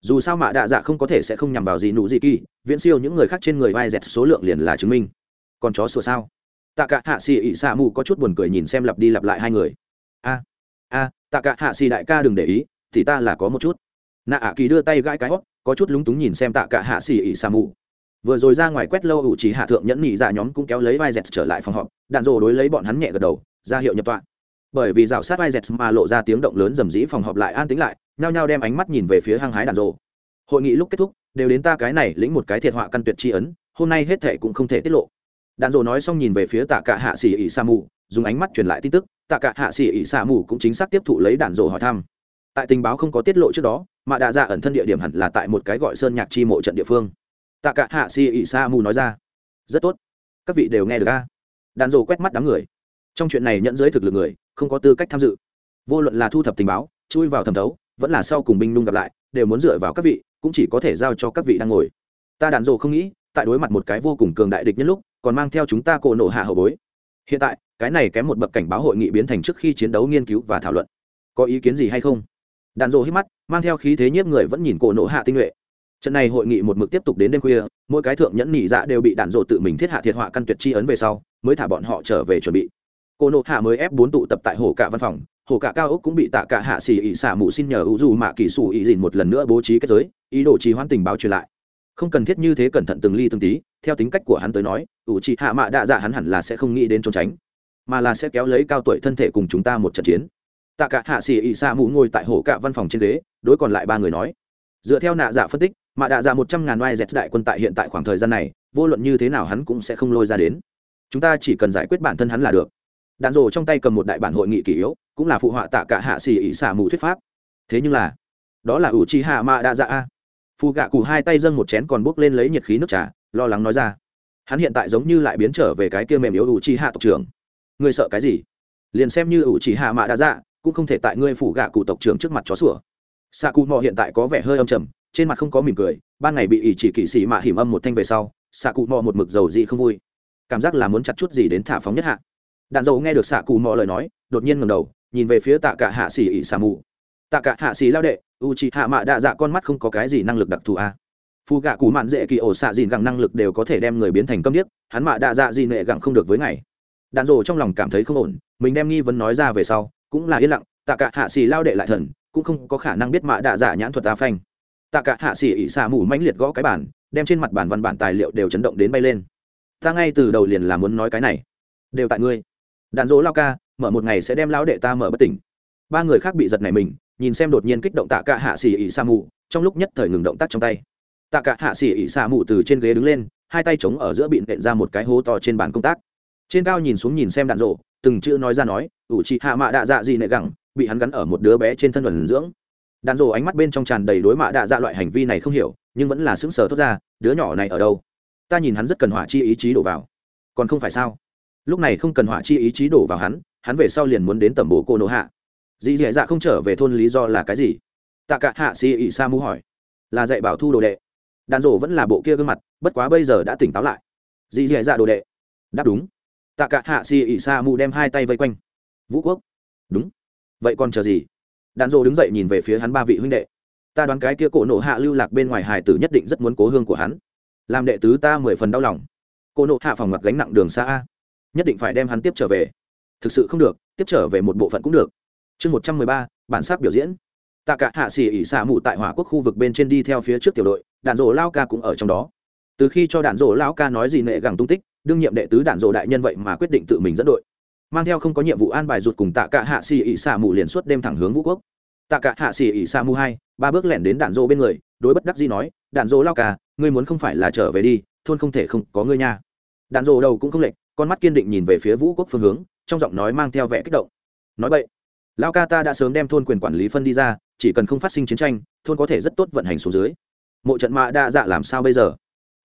Dù sao mạ đạ dạ không có thể sẽ không nhằm vào gì nụ gì kỳ, viễn siêu những người khác trên người vai dẹt số lượng liền là chứng minh. Còn chó sửa sao? Tạ cả hạ xì ỉ xạ mù có chút buồn cười nhìn xem lặp đi lặp lại hai người. A a, tạ cả hạ xì đại ca đừng để ý thì ta là có một chút. Nạ ạ kỳ đưa tay gãi cái hót có chút lúng túng nhìn xem tạ cả hạ xì ỉ xà mù. Vừa rồi ra ngoài quét lâu ủ chỉ hạ thượng nhẫn nhị ra dạ nhóm cũng kéo lấy vai dẹt trở lại phòng họp, đạn rồ đối lấy bọn hắn nhẹ gật đầu, ra hiệu nhập tọa. Bởi vì rào sát vai dẹt mà lộ ra tiếng động lớn dầm dĩ phòng họp lại an tính lại, nhao nhao đem ánh mắt nhìn về phía hăng hái đạn rồ. Hội nghị lúc kết thúc, đều đến ta cái này lĩnh một cái thiệt họa căn tuyệt tri ấn, hôm nay hết thệ cũng không thể tiết lộ. Đạn dồ nói xong nhìn về phía tạ cả hạ xỉ ỉ sa mù, dùng ánh mắt truyền lại tin tức, tạ cả hạ xỉ ỉ sa mù cũng chính xác tiếp thụ lấy đạn dồ hỏi thăm tại tình báo không có tiết lộ trước đó, mà đã ra dạ ẩn thân địa điểm hẳn là tại một cái gọi sơn nhạc chi mộ trận địa phương. Tạ cả hạ Si ỉ sa mù nói ra. Rất tốt. Các vị đều nghe được ca đàn dồ quét mắt đám người. Trong chuyện này nhận giới thực lực người, không có tư cách tham dự. Vô luận là thu thập tình báo, chui vào thẩm thấu, vẫn là sau cùng binh nung gặp lại, đều muốn dựa vào các vị, cũng chỉ có thể giao cho các vị đang ngồi. Ta đàn rồ không nghĩ, tại đối mặt một cái vô cùng cường đại địch nhân lúc, còn mang theo chúng ta cổ nổ hạ hậu bối. Hiện tại, cái này kém một bậc cảnh báo hội nghị biến thành trước khi chiến đấu nghiên cứu và thảo luận. Có ý kiến gì hay không? Đàn rộ hít mắt, mang theo khí thế nhiếp người vẫn nhìn cổ nộ hạ tinh nhuệ. Trận này hội nghị một mực tiếp tục đến đêm khuya, mỗi cái thượng nhẫn nhị dạ đều bị đạn rộ tự mình thiết hạ thiệt họa căn tuyệt chi ấn về sau, mới thả bọn họ trở về chuẩn bị. Cô nộ hạ mới ép bốn tụ tập tại hồ cả văn phòng, hồ cả cao ốc cũng bị tạ cả hạ xì ỉ xả mụ xin nhờ hữu dù mạ kỳ sủ ỉ dìn một lần nữa bố trí kết giới, ý đồ trì hoãn tình báo truyền lại. Không cần thiết như thế cẩn thận từng ly từng tí, theo tính cách của hắn tới nói, ủ trì hạ mạ đạ dạ hắn hẳn là sẽ không nghĩ đến trốn tránh, mà là sẽ kéo lấy cao tuổi thân thể cùng chúng ta một trận chiến tạ cả hạ xỉ ỉ xả mù ngồi tại hồ cạ văn phòng trên ghế, đối còn lại ba người nói. Dựa theo nạ dạ phân tích mạ đạ dạ một trăm ngàn oai dẹt đại quân tại hiện tại khoảng thời gian này, vô luận như thế nào hắn cũng sẽ không lôi ra đến. Chúng ta chỉ cần giải quyết bản thân hắn là được. Đạn rồ trong tay cầm một đại bản hội nghị kỷ yếu, cũng là phụ họa tạ cả hạ xỉ ỉ xả mù thuyết pháp. Thế nhưng là, đó là ủ chi hạ mạ đa dạ a. Phù gạ cụ hai tay dâng một chén còn bốc lên lấy nhiệt khí nước trà, lo lắng nói ra. Hắn hiện tại giống như lại biến trở về cái kia mềm yếu ủ chi hạ tộc trưởng. Người sợ cái gì? Liền xem như ủ chi hạ mạ đa dạ cũng không thể tại ngươi phủ gạ cụ tộc trưởng trước mặt chó sủa. Xạ cụ mò hiện tại có vẻ hơi âm trầm, trên mặt không có mỉm cười, ban ngày bị ỷ chỉ kỵ sĩ mạ hiểm âm một thanh về sau xạ cụ mò một mực dầu dị không vui. Cảm giác là muốn chặt chút gì đến thả phóng nhất hạ. Đạn dầu nghe được xạ cụ mò lời nói, đột nhiên ngầm đầu, nhìn về phía tạ cả hạ xỉ ỉ xà mù. Tạ cả hạ xỉ lao đệ u chị hạ mạ đạ dạ con mắt không có cái gì năng lực đặc thù a. À. phù gạ cụ mạn dễ kỳ ổ xạ dìn gẳng năng lực đều có thể đem người biến thành câm điếc, hắn mạ đạ dạ gì nệ gẳng không được với ngày. Đạn dầu trong lòng cảm thấy không ổn, mình đem nghi vấn nói ra về sau cũng là yên lặng, tạ cả hạ xì lao đệ lại thần, cũng không có khả năng biết mạ đạ giả nhãn thuật ta phanh. Tạ cả hạ xì ỉ xà mù mãnh liệt gõ cái bản đem trên mặt bản văn bản tài liệu đều chấn động đến bay lên. Ta ngay từ đầu liền là muốn nói cái này. Đều tại ngươi. Đạn dỗ lao ca, mở một ngày sẽ đem lão đệ ta mở bất tỉnh. Ba người khác bị giật này mình, nhìn xem đột nhiên kích động tạ cả hạ xì ỉ sa mù, trong lúc nhất thời ngừng động tác trong tay. Tạ cả hạ xì ỉ sa mù từ trên ghế đứng lên, hai tay chống ở giữa bị nện ra một cái hố to trên bàn công tác. Trên cao nhìn xuống nhìn xem đạn rộ từng chữ nói ra nói, ủ chị hạ mạ đạ dạ gì nệ gẳng, bị hắn gắn ở một đứa bé trên thân thuần dưỡng. Đàn rồ ánh mắt bên trong tràn đầy đối mạ đạ dạ loại hành vi này không hiểu, nhưng vẫn là sững sờ thốt ra, đứa nhỏ này ở đâu? Ta nhìn hắn rất cần hỏa chi ý chí đổ vào. Còn không phải sao? Lúc này không cần hỏa chi ý chí đổ vào hắn hắn về sau liền muốn đến tẩm bổ cô nô hạ. Dì dì dạ không trở về thôn lý do là cái gì? Tạ cả hạ si ỉ sa mu hỏi. Là dạy bảo thu đồ đệ. Đàn rổ vẫn là bộ kia gương mặt, bất quá bây giờ đã tỉnh táo lại. Dì dì dạ đồ đệ. Đáp đúng tạ cả hạ xì ỉ sa mù đem hai tay vây quanh. Vũ quốc. Đúng. Vậy còn chờ gì? Đàn rổ đứng dậy nhìn về phía hắn ba vị huynh đệ. Ta đoán cái kia cổ nộ hạ lưu lạc bên ngoài hải tử nhất định rất muốn cố hương của hắn. Làm đệ tứ ta mười phần đau lòng. Cô nộ hạ phòng mặt gánh nặng đường xa a. Nhất định phải đem hắn tiếp trở về. Thực sự không được, tiếp trở về một bộ phận cũng được. Chương một trăm mười ba, bản sắc biểu diễn. Tạ cả hạ xỉ ỉ Sa mù tại hỏa quốc khu vực bên trên đi theo phía trước tiểu đội, đạn rổ lao ca cũng ở trong đó. Từ khi cho đạn rổ lao ca nói gì nệ gẳng tung tích đương nhiệm đệ tứ đạn dộ đại nhân vậy mà quyết định tự mình dẫn đội. Mang theo không có nhiệm vụ an bài rụt cùng tạ cả hạ xỉ ỉ xạ mù liền suốt đêm thẳng hướng vũ quốc. Tạ cả hạ xỉ ỉ xạ mù hai, ba bước lẻn đến đạn dộ bên người, đối bất đắc dĩ nói, đạn dộ lao ca, ngươi muốn không phải là trở về đi, thôn không thể không có ngươi nha. Đạn dộ đầu cũng không lệch, con mắt kiên định nhìn về phía vũ quốc phương hướng, trong giọng nói mang theo vẻ kích động. Nói vậy lao ca ta đã sớm đem thôn quyền quản lý phân đi ra, chỉ cần không phát sinh chiến tranh, thôn có thể rất tốt vận hành xuống dưới. Mộ trận mạ đa dạ làm sao bây giờ?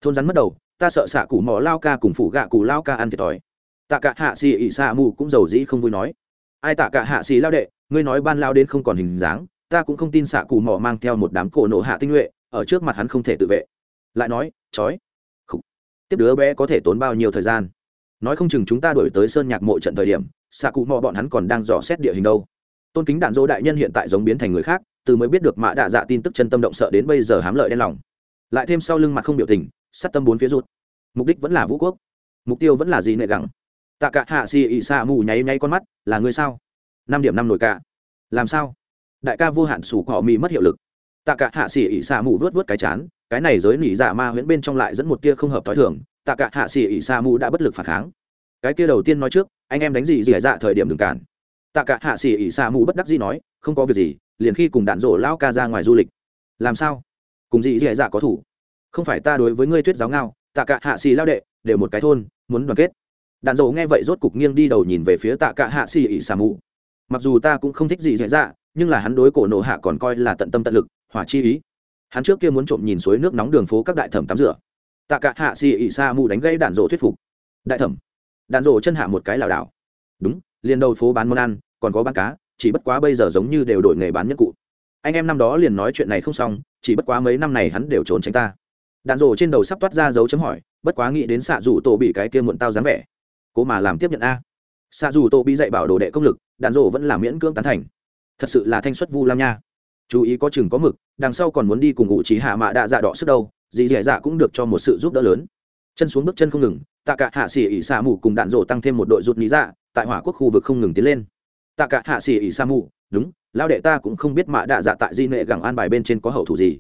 Thôn rắn mất đầu ta sợ xạ cụ mỏ lao ca cùng phủ gạ cụ lao ca ăn thiệt thòi. Tạ cả hạ xì ỉ xạ mù cũng giàu dĩ không vui nói. Ai tạ cả hạ xì lao đệ, ngươi nói ban lao đến không còn hình dáng, ta cũng không tin xạ cụ mỏ mang theo một đám cổ nổ hạ tinh nhuệ, ở trước mặt hắn không thể tự vệ. Lại nói, chói tiếp đứa bé có thể tốn bao nhiêu thời gian? Nói không chừng chúng ta đổi tới sơn nhạc mộ trận thời điểm, xạ cụ mò bọn hắn còn đang dò xét địa hình đâu. Tôn kính đạn dỗ đại nhân hiện tại giống biến thành người khác, từ mới biết được mạ đạ dạ tin tức chân tâm động sợ đến bây giờ hám lợi đen lòng. Lại thêm sau lưng mặt không biểu tình sát tâm bốn phía rút mục đích vẫn là vũ quốc. Mục tiêu vẫn là gì nệ gẳng. Tạ cả hạ xì ị xạ mù nháy nháy con mắt, là người sao? Năm điểm năm nổi cả. Làm sao? Đại ca vô hạn sủ cỏ mì mất hiệu lực. Tạ cả hạ xì ị xạ mù vớt vớt cái chán, cái này giới nỉ dạ ma huyễn bên trong lại dẫn một tia không hợp t h i thường. Tạ cả hạ xì ị xạ mù đã bất lực phản kháng. Cái kia đầu tiên nói trước, anh em đánh gì dỉ dạ thời điểm đừng cản. Tạ cả hạ xì ị xạ mù bất đắc gì nói, không có việc gì, liền khi cùng đạn rổ lao ca ra ngoài du lịch. Làm sao? Cùng gì gì dạ có thủ không phải ta đối với ngươi tuyết giáo ngao, tạ cả hạ xì lao đệ, đều một cái thôn, muốn đoàn kết. Đạn dầu nghe vậy rốt cục nghiêng đi đầu nhìn về phía tạ cả hạ xì ỉ sa mù. Mặc dù ta cũng không thích gì dễ dạ nhưng là hắn đối cổ nộ hạ còn coi là tận tâm tận lực, hỏa chi ý. Hắn trước kia muốn trộm nhìn suối nước nóng đường phố các đại thẩm tắm rửa. Tạ cả hạ xì ỉ sa mù đánh gây đạn rộ thuyết phục. Đại thẩm. Đạn rộ chân hạ một cái lảo đảo. Đúng, liền đầu phố bán món ăn, còn có bán cá, chỉ bất quá bây giờ giống như đều đổi nghề bán nhất cụ. Anh em năm đó liền nói chuyện này không xong, chỉ bất quá mấy năm này hắn đều trốn tránh ta đạn rổ trên đầu sắp toát ra dấu chấm hỏi, bất quá nghĩ đến xạ dù tổ bị cái kia muộn tao dáng vẻ. Cố mà làm tiếp nhận a. Xạ dù tổ bị dạy bảo đồ đệ công lực, đạn rổ vẫn là miễn cưỡng tán thành. Thật sự là thanh xuất vu lam nha. Chú ý có chừng có mực, đằng sau còn muốn đi cùng ngụ trí hạ mạ đạ dạ đỏ sức đâu, dì dẻ dạ cũng được cho một sự giúp đỡ lớn. Chân xuống bước chân không ngừng, tạ cả hạ xỉ ỉ xạ mù cùng đạn rổ tăng thêm một đội rụt lý dạ tại hỏa quốc khu vực không ngừng tiến lên. Tạ cả hạ xỉ ỉ xạ mù, đúng lao đệ ta cũng không biết mạ đạ dạ tại di nệ gẳng an bài bên trên có hậu thủ gì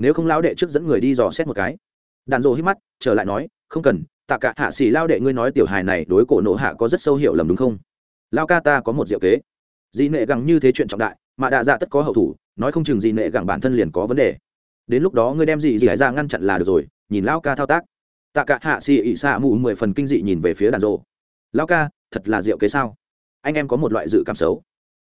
nếu không lão đệ trước dẫn người đi dò xét một cái. Đàn rộ hít mắt, trở lại nói, không cần, tạ cả hạ xì lao đệ ngươi nói tiểu hài này đối cổ nộ hạ có rất sâu hiểu lầm đúng không? Lao ca ta có một diệu kế. Dị nệ gẳng như thế chuyện trọng đại, mà đạ dạ tất có hậu thủ, nói không chừng dị nệ gẳng bản thân liền có vấn đề. Đến lúc đó ngươi đem gì dị hải ra ngăn chặn là được rồi, nhìn lao ca thao tác. Tạ cả hạ xì ị xạ mù mười phần kinh dị nhìn về phía đàn rộ lao ca, thật là diệu kế sao? Anh em có một loại dự cảm xấu.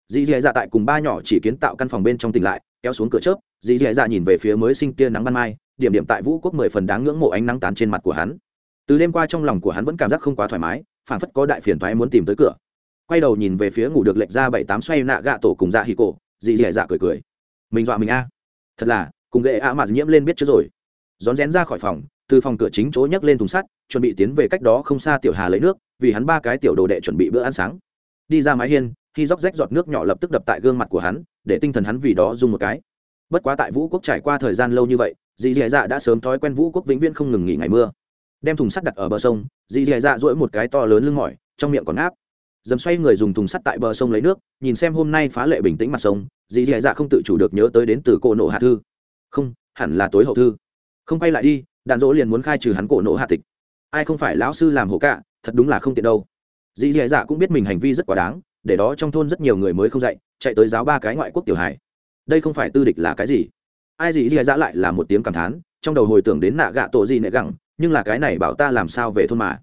Dị dị dạ tại cùng ba nhỏ chỉ kiến tạo căn phòng bên trong tỉnh lại kéo xuống cửa chớp, dì dì dạ nhìn về phía mới sinh tia nắng ban mai, điểm điểm tại vũ quốc mười phần đáng ngưỡng mộ ánh nắng tán trên mặt của hắn. Từ đêm qua trong lòng của hắn vẫn cảm giác không quá thoải mái phản phất có đại phiền thoái muốn tìm tới cửa. Quay đầu nhìn về phía ngủ được lệch ra bảy tám xoay nạ gạ tổ cùng dạ hì cổ, dì dì dạ cười cười. Mình dọa mình a. Thật là, cùng ghệ a mà nhiễm lên biết trước rồi. Rón rén ra khỏi phòng, từ phòng cửa chính chỗ nhấc lên thùng sắt, chuẩn bị tiến về cách đó không xa tiểu hà lấy nước, vì hắn ba cái tiểu đồ đệ chuẩn bị bữa ăn sáng. Đi ra mái hiên, khi róc rách giọt nước nhỏ lập tức đập tại gương mặt của hắn để tinh thần hắn vì đó dùng một cái. Bất quá tại vũ quốc trải qua thời gian lâu như vậy, dì dì dạ đã sớm thói quen vũ quốc vĩnh viễn không ngừng nghỉ ngày mưa. Đem thùng sắt đặt ở bờ sông, dì dì dạ dỗi một cái to lớn lưng mỏi, trong miệng còn áp. Dầm xoay người dùng thùng sắt tại bờ sông lấy nước, nhìn xem hôm nay phá lệ bình tĩnh mặt sông, dì dì dạ không tự chủ được nhớ tới đến từ cổ nộ hạ thư. Không, hẳn là tối hậu thư. Không quay lại đi đàn dỗ liền muốn khai trừ hắn cổ nộ hạ tịch. Ai không phải lão sư làm hộ cả, thật đúng là không tiện đâu. Dì dì dạ cũng biết mình hành vi rất quá đáng để đó trong thôn rất nhiều người mới không dạy, chạy tới giáo ba cái ngoại quốc tiểu hải đây không phải tư địch là cái gì? Ai gì dì dạ lại là một tiếng cảm thán, trong đầu hồi tưởng đến nạ gạ tổ gì nệ gẳng, nhưng là cái này bảo ta làm sao về thôn mà?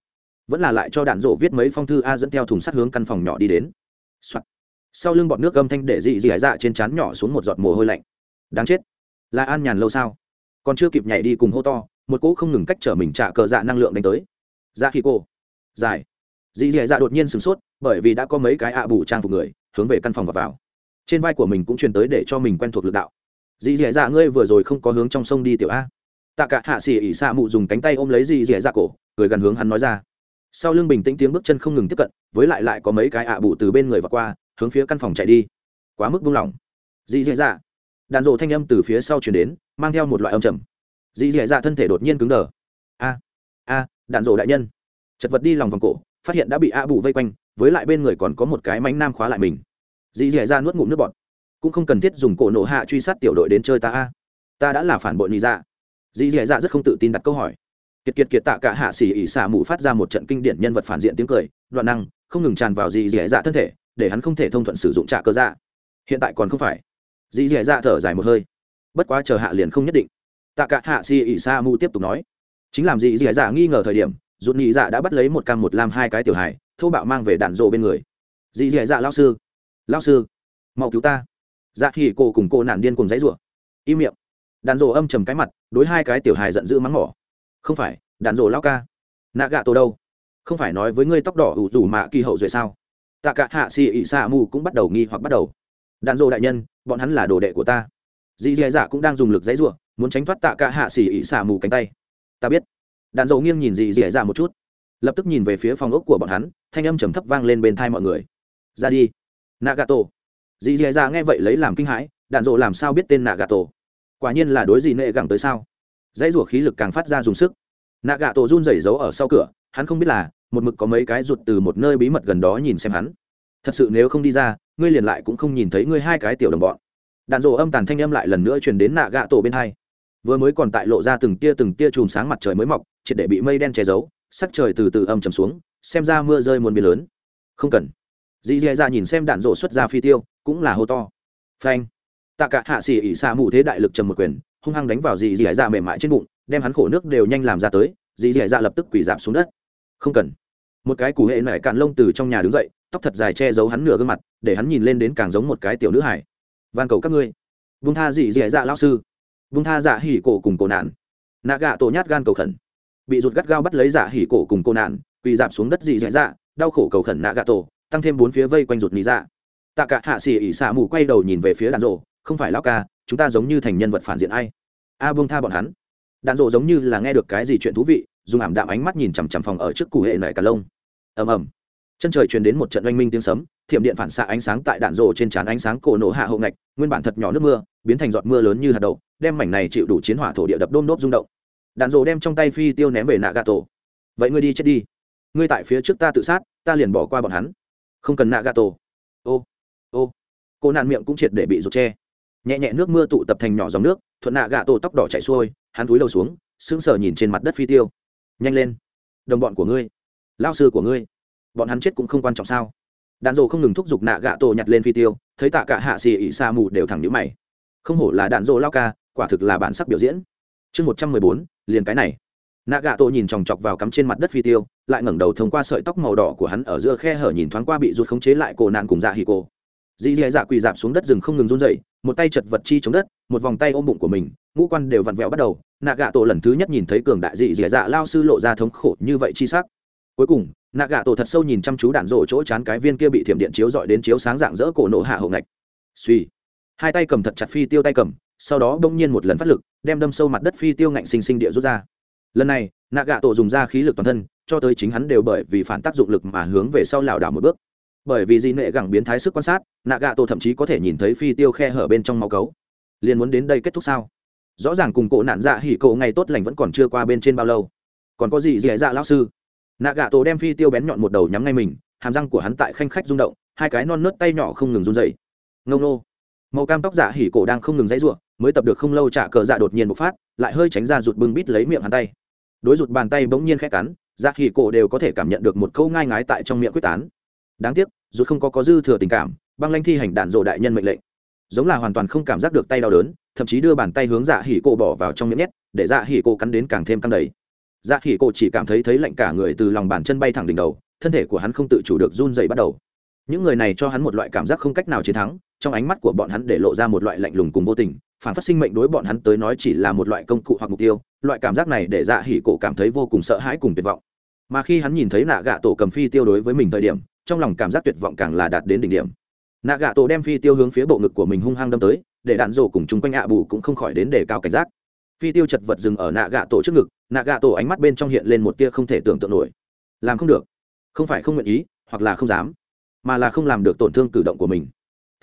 Vẫn là lại cho đạn rộ viết mấy phong thư a dẫn theo thùng sắt hướng căn phòng nhỏ đi đến、Soạn. sau lưng bọn nước gâm thanh để dị dị dạ trên trán nhỏ xuống một giọt mồ hôi lạnh. Đáng chết. Là an nhàn lâu sao? Còn chưa kịp nhảy đi cùng hô to, một cỗ không ngừng cách trở mình trả cờ dạ năng lượng đánh tới. Dạ Ra khi cô. Dài dì dì dạ đột nhiên sửng sốt, bởi vì đã có mấy cái ạ à bù trang phục người, hướng về căn phòng và vào. Trên vai của mình cũng truyền tới để cho mình quen thuộc lực đạo. Dì dì dạ ngươi vừa rồi không có hướng trong sông đi tiểu a. Tạ cả hạ xỉ ỉ xạ mụ dùng cánh tay ôm lấy dì dì dạ cổ, cười gần hướng hắn nói ra. Sau lưng bình tĩnh tiếng bước chân không ngừng tiếp cận, với lại lại có mấy cái ạ à bụ từ bên người và qua, hướng phía căn phòng chạy đi. Quá mức buông lỏng. Dì dì dạ. Đàn rộ thanh âm từ phía sau chuyển đến, mang theo một loại âm trầm. Dì dì dạ thân thể đột nhiên cứng đờ. A a đạn rộ đại nhân. Chật vật đi lòng vòng cổ phát hiện đã bị a bù vây quanh, với lại bên người còn có một cái mánh nam khóa lại mình. Dì dì ra nuốt ngụm nước bọt. Cũng không cần thiết dùng cổ nổ hạ truy sát tiểu đội đến chơi ta a. Ta đã là phản bội nị dạ. Dì dì ra rất không tự tin đặt câu hỏi. Kiệt kiệt kiệt tạ cả hạ xỉ ỉ xả mù phát ra một trận kinh điển nhân vật phản diện tiếng cười, đoạn năng, không ngừng tràn vào dì dì dạ thân thể, để hắn không thể thông thuận sử dụng trạ cơ dạ. Hiện tại còn không phải. Dì dì dạ thở dài một hơi. Bất quá chờ hạ liền không nhất định. Tạ cả hạ xỉ ỉ xả mù tiếp tục nói. Chính làm dì dì dạ nghi ngờ thời điểm rụt nhị dạ đã bắt lấy một cam một lam hai cái tiểu hài, thô bạo mang về đạn rộ bên người. Dì dì dạ lao sư lao sư, mau cứu ta. Dạ khi cô cùng cô nạn điên cùng dãy rủa. Im miệng. Đạn rộ âm trầm cái mặt, đối hai cái tiểu hài giận dữ mắng mỏ. Không phải, đạn rộ lao ca. Nạ gạ tổ đâu? Không phải nói với ngươi tóc đỏ ủ rủ mạ kỳ hậu rồi sao? Tạ cả hạ xì ỉ xa mù cũng bắt đầu nghi hoặc bắt đầu. Đạn rộ đại nhân, bọn hắn là đồ đệ của ta. Dì dì dạ cũng đang dùng lực dãy rủa, muốn tránh thoát tạ cả hạ xì ỉ xa mù cánh tay. Ta biết đạn dầu nghiêng nhìn dì dì dạ một chút. Lập tức nhìn về phía phòng ốc của bọn hắn, thanh âm trầm thấp vang lên bên thai mọi người. Ra đi. Nagato. Dì dì dạ nghe vậy lấy làm kinh hãi, đạn dầu làm sao biết tên nagato? Quả nhiên là đối gì nệ gẳng tới sao? Dãy rủa khí lực càng phát ra dùng sức. Nagato run rẩy giấu ở sau cửa, hắn không biết là, một mực có mấy cái rụt từ một nơi bí mật gần đó nhìn xem hắn. Thật sự nếu không đi ra, ngươi liền lại cũng không nhìn thấy ngươi hai cái tiểu đồng bọn. Đạn dộ âm tàn thanh âm lại lần nữa truyền đến nạ gạ tổ bên hai. Vừa mới còn tại lộ ra từng tia từng tia chùm sáng mặt trời mới mọc triệt để bị mây đen che giấu, sắc trời từ từ âm trầm xuống, xem ra mưa rơi muôn biến lớn. Không cần. Dì dè ra dạ nhìn xem đạn rổ xuất ra phi tiêu, cũng là hô to. Phanh. Tạ cả hạ xỉ ỉ xa mù thế đại lực trầm một quyền, hung hăng đánh vào dì dì ra mềm mại trên bụng, đem hắn khổ nước đều nhanh làm ra tới, dì dì ra lập tức quỷ giảm xuống đất. Không cần. Một cái củ hệ nảy cạn lông từ trong nhà đứng dậy, tóc thật dài che giấu hắn nửa gương mặt, để hắn nhìn lên đến càng giống một cái tiểu nữ hải. Van cầu các ngươi. Vung tha dì dì dạ lao sư. Vung tha dạ hỉ cổ cùng cổ nạn. Nạ gạ tổ nhát gan cầu khẩn bị rụt gắt gao bắt lấy dạ hỉ cổ cùng cô nạn quỳ dạp xuống đất dị dạ dạ đau khổ cầu khẩn nạ gạ tổ tăng thêm bốn phía vây quanh rụt nị dạ. Tạ cả hạ xỉ ỉ xạ mù quay đầu nhìn về phía đàn rộ không phải lão ca chúng ta giống như thành nhân vật phản diện ai? A à, buông tha bọn hắn. Đàn rộ giống như là nghe được cái gì chuyện thú vị dùng ảm đạm ánh mắt nhìn chằm chằm phòng ở trước cụ hệ nảy cả lông. Ầm ầm. Chân trời truyền đến một trận oanh minh tiếng sấm thiểm điện phản xạ ánh sáng tại đạn rộ trên trán ánh sáng cổ nổ hạ hậu ngạch nguyên bản thật nhỏ nước mưa biến thành giọt mưa lớn như hạt đậu đem mảnh này chịu đủ chiến hỏa thổ địa đập đôm đốp rung động đạn rộ đem trong tay phi tiêu ném về nạ gà tổ vậy ngươi đi chết đi. Ngươi tại phía trước ta tự sát, ta liền bỏ qua bọn hắn. Không cần nạ gà tổ ô ô. Cô nạn miệng cũng triệt để bị rụt che nhẹ nhẹ nước mưa tụ tập thành nhỏ dòng nước, thuận nạ gà tổ tóc đỏ chạy xuôi, hắn túi đầu xuống, sững sờ nhìn trên mặt đất phi tiêu. Nhanh lên. Đồng bọn của ngươi. Lao sư của ngươi. Bọn hắn chết cũng không quan trọng sao. Đạn dộ không ngừng thúc giục nạ gà tổ nhặt lên phi tiêu, thấy tạ cả hạ xì ỉ xa mù đều thẳng nhữ mày. Không hổ là đạn dộ lao ca, quả thực là bản sắc biểu diễn. Chương một trăm mười bốn liền cái này. Nạ gạ tổ nhìn chòng chọc vào cắm trên mặt đất phi tiêu, lại ngẩng đầu thông qua sợi tóc màu đỏ của hắn ở giữa khe hở nhìn thoáng qua bị rút khống chế lại cổ nạn cùng dạ hì cổ. Dì dì dạ quỳ dạp xuống đất rừng không ngừng run dậy một tay chật vật chi chống đất, một vòng tay ôm bụng của mình, ngũ quan đều vặn vẹo bắt đầu. Nạ gạ tổ lần thứ nhất nhìn thấy cường đại dì dì dạ lao sư lộ ra thống khổ như vậy chi sắc. Cuối cùng nạ gạ tổ thật sâu nhìn chăm chú đạn rổ chỗ chán cái viên kia bị thiểm điện chiếu dọi đến chiếu sáng dạng dỡ cổ nổ hạ hậu ngạch. Suy hai tay cầm thật chặt phi tiêu tay cầm sau đó đông nhiên một lần phát lực, đem đâm sâu mặt đất phi tiêu ngạnh sinh sinh địa rút ra. Lần này nạ gạ tổ dùng ra khí lực toàn thân, cho tới chính hắn đều bởi vì phản tác dụng lực mà hướng về sau lảo đảo một bước. Bởi vì di nệ gẳng biến thái sức quan sát nạ gạ tổ thậm chí có thể nhìn thấy phi tiêu khe hở bên trong máu cấu. Liền muốn đến đây kết thúc sao? Rõ ràng cùng cổ nạn dạ hỉ cậu ngày tốt lành vẫn còn chưa qua bên trên bao lâu. Còn có gì dị dạ lão sư? Nạ gạ tổ đem phi tiêu bén nhọn một đầu nhắm ngay mình, hàm răng của hắn tại khanh khách rung động, hai cái non nớt tay nhỏ không ngừng run dày ngông nô màu cam tóc dạ hỉ cổ đang không ngừng dãy ruộng, mới tập được không lâu trả cờ dạ đột nhiên bộc phát, lại hơi tránh ra rụt bưng bít lấy miệng hắn tay. Đối rụt bàn tay bỗng nhiên khét cắn dạ hỉ cổ đều có thể cảm nhận được một câu ngai ngái tại trong miệng quyết tán. Đáng tiếc, rụt không có có dư thừa tình cảm, băng lanh thi hành đạn rộ đại nhân mệnh lệnh. Giống là hoàn toàn không cảm giác được tay đau đớn, thậm chí đưa bàn tay hướng dạ hỉ cổ bỏ vào trong miệng nhét, để dạ hỉ cổ cắn đến càng thêm căng đầy. Dạ hỉ cổ chỉ cảm thấy thấy lạnh cả người từ lòng bàn chân bay thẳng đỉnh đầu, thân thể của hắn không tự chủ được run dậy bắt đầu. Những người này cho hắn một loại cảm giác không cách nào chiến thắng trong ánh mắt của bọn hắn để lộ ra một loại lạnh lùng cùng vô tình, phản phát sinh mệnh đối bọn hắn tới nói chỉ là một loại công cụ hoặc mục tiêu, loại cảm giác này để dạ hỉ cổ cảm thấy vô cùng sợ hãi cùng tuyệt vọng. Mà khi hắn nhìn thấy nạ gạ tổ cầm phi tiêu đối với mình thời điểm, trong lòng cảm giác tuyệt vọng càng là đạt đến đỉnh điểm. Nạ gạ tổ đem phi tiêu hướng phía bộ ngực của mình hung hăng đâm tới, để đạn rổ cùng chung quanh ạ bù cũng không khỏi đến để cao cảnh giác. Phi tiêu chật vật dừng ở nạ gạ tổ trước ngực, nạ gạ tổ ánh mắt bên trong hiện lên một tia không thể tưởng tượng nổi. Làm không được. Không phải không nguyện ý, hoặc là không dám, mà là không làm được tổn thương cử động của mình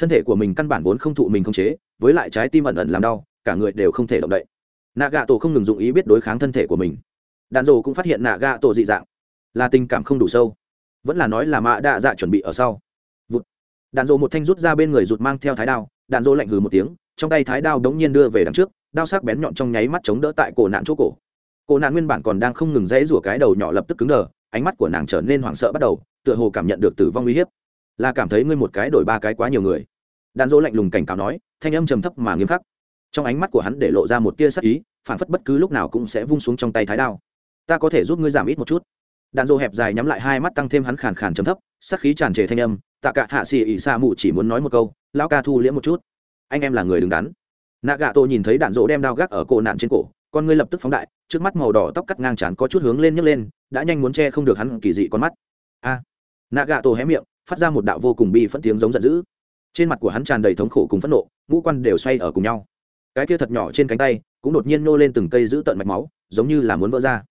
thân thể của mình căn bản vốn không thụ mình không chế, với lại trái tim ẩn ẩn làm đau, cả người đều không thể động đậy. Nạ gạ tổ không ngừng dụng ý biết đối kháng thân thể của mình. Đạn dồ cũng phát hiện nạ gạ tổ dị dạng, là tình cảm không đủ sâu. Vẫn là nói là mạ đạ dạ chuẩn bị ở sau. Vụt. đạn dồ một thanh rút ra bên người rụt mang theo thái đao đạn dồ lạnh hừ một tiếng, trong tay thái đao đống nhiên đưa về đằng trước, đao sắc bén nhọn trong nháy mắt chống đỡ tại cổ nạn chỗ cổ. Cổ nạn nguyên bản còn đang không ngừng dãy rủa cái đầu nhỏ lập tức cứng đờ, ánh mắt của nàng trở nên hoảng sợ bắt đầu, tựa hồ cảm nhận được tử vong uy hiếp. Là cảm thấy ngươi một cái đổi ba cái quá nhiều người đạn dỗ lạnh lùng cảnh cáo nói, thanh âm trầm thấp mà nghiêm khắc. Trong ánh mắt của hắn để lộ ra một tia sắc ý, phản phất bất cứ lúc nào cũng sẽ vung xuống trong tay thái đao. Ta có thể giúp ngươi giảm ít một chút. Đạn dỗ hẹp dài nhắm lại hai mắt tăng thêm hắn khàn khàn trầm thấp, sắc khí tràn trề thanh âm, tạ cả hạ xì ỉ xa mụ chỉ muốn nói một câu, lão ca thu liễm một chút. Anh em là người đứng đắn. Nạ gạ tô nhìn thấy đạn dỗ đem đao gác ở cổ nạn trên cổ, con ngươi lập tức phóng đại, trước mắt màu đỏ tóc cắt ngang trán có chút hướng lên nhấc lên, đã nhanh muốn che không được hắn kỳ dị con mắt. A. À. nạ gạ tô hé miệng, phát ra một đạo vô cùng bi phẫn tiếng giống giận dữ trên mặt của hắn tràn đầy thống khổ cùng phẫn nộ, ngũ quan đều xoay ở cùng nhau. Cái kia thật nhỏ trên cánh tay, cũng đột nhiên nô lên từng cây giữ tận mạch máu, giống như là muốn vỡ ra.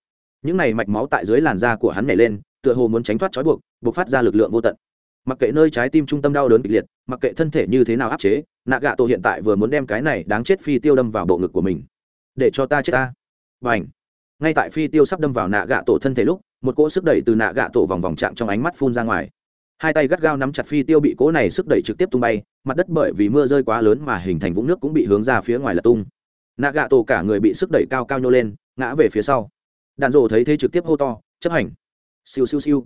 Những này mạch máu tại dưới làn da của hắn nhảy lên, tựa hồ muốn tránh thoát trói buộc buộc phát ra lực lượng vô tận. Mặc kệ nơi trái tim trung tâm đau đớn kịch liệt, mặc kệ thân thể như thế nào áp chế nạ gạ tổ hiện tại vừa muốn đem cái này đáng chết phi tiêu đâm vào bộ ngực của mình. Để cho ta chết ta. Và ảnh ngay tại phi tiêu sắp đâm vào nạ gạ tổ thân thể lúc, một cỗ sức đẩy từ nạ gạ tổ vòng vòng chạm trong ánh mắt phun ra ngoài hai tay gắt gao nắm chặt phi tiêu bị cố này sức đẩy trực tiếp tung bay, mặt đất bởi vì mưa rơi quá lớn mà hình thành vũng nước cũng bị hướng ra phía ngoài là tung. Nạ gạ tổ cả người bị sức đẩy cao cao nhô lên, ngã về phía sau. Đàn rộ thấy thế trực tiếp hô to, chấp hành. Siêu siêu siêu.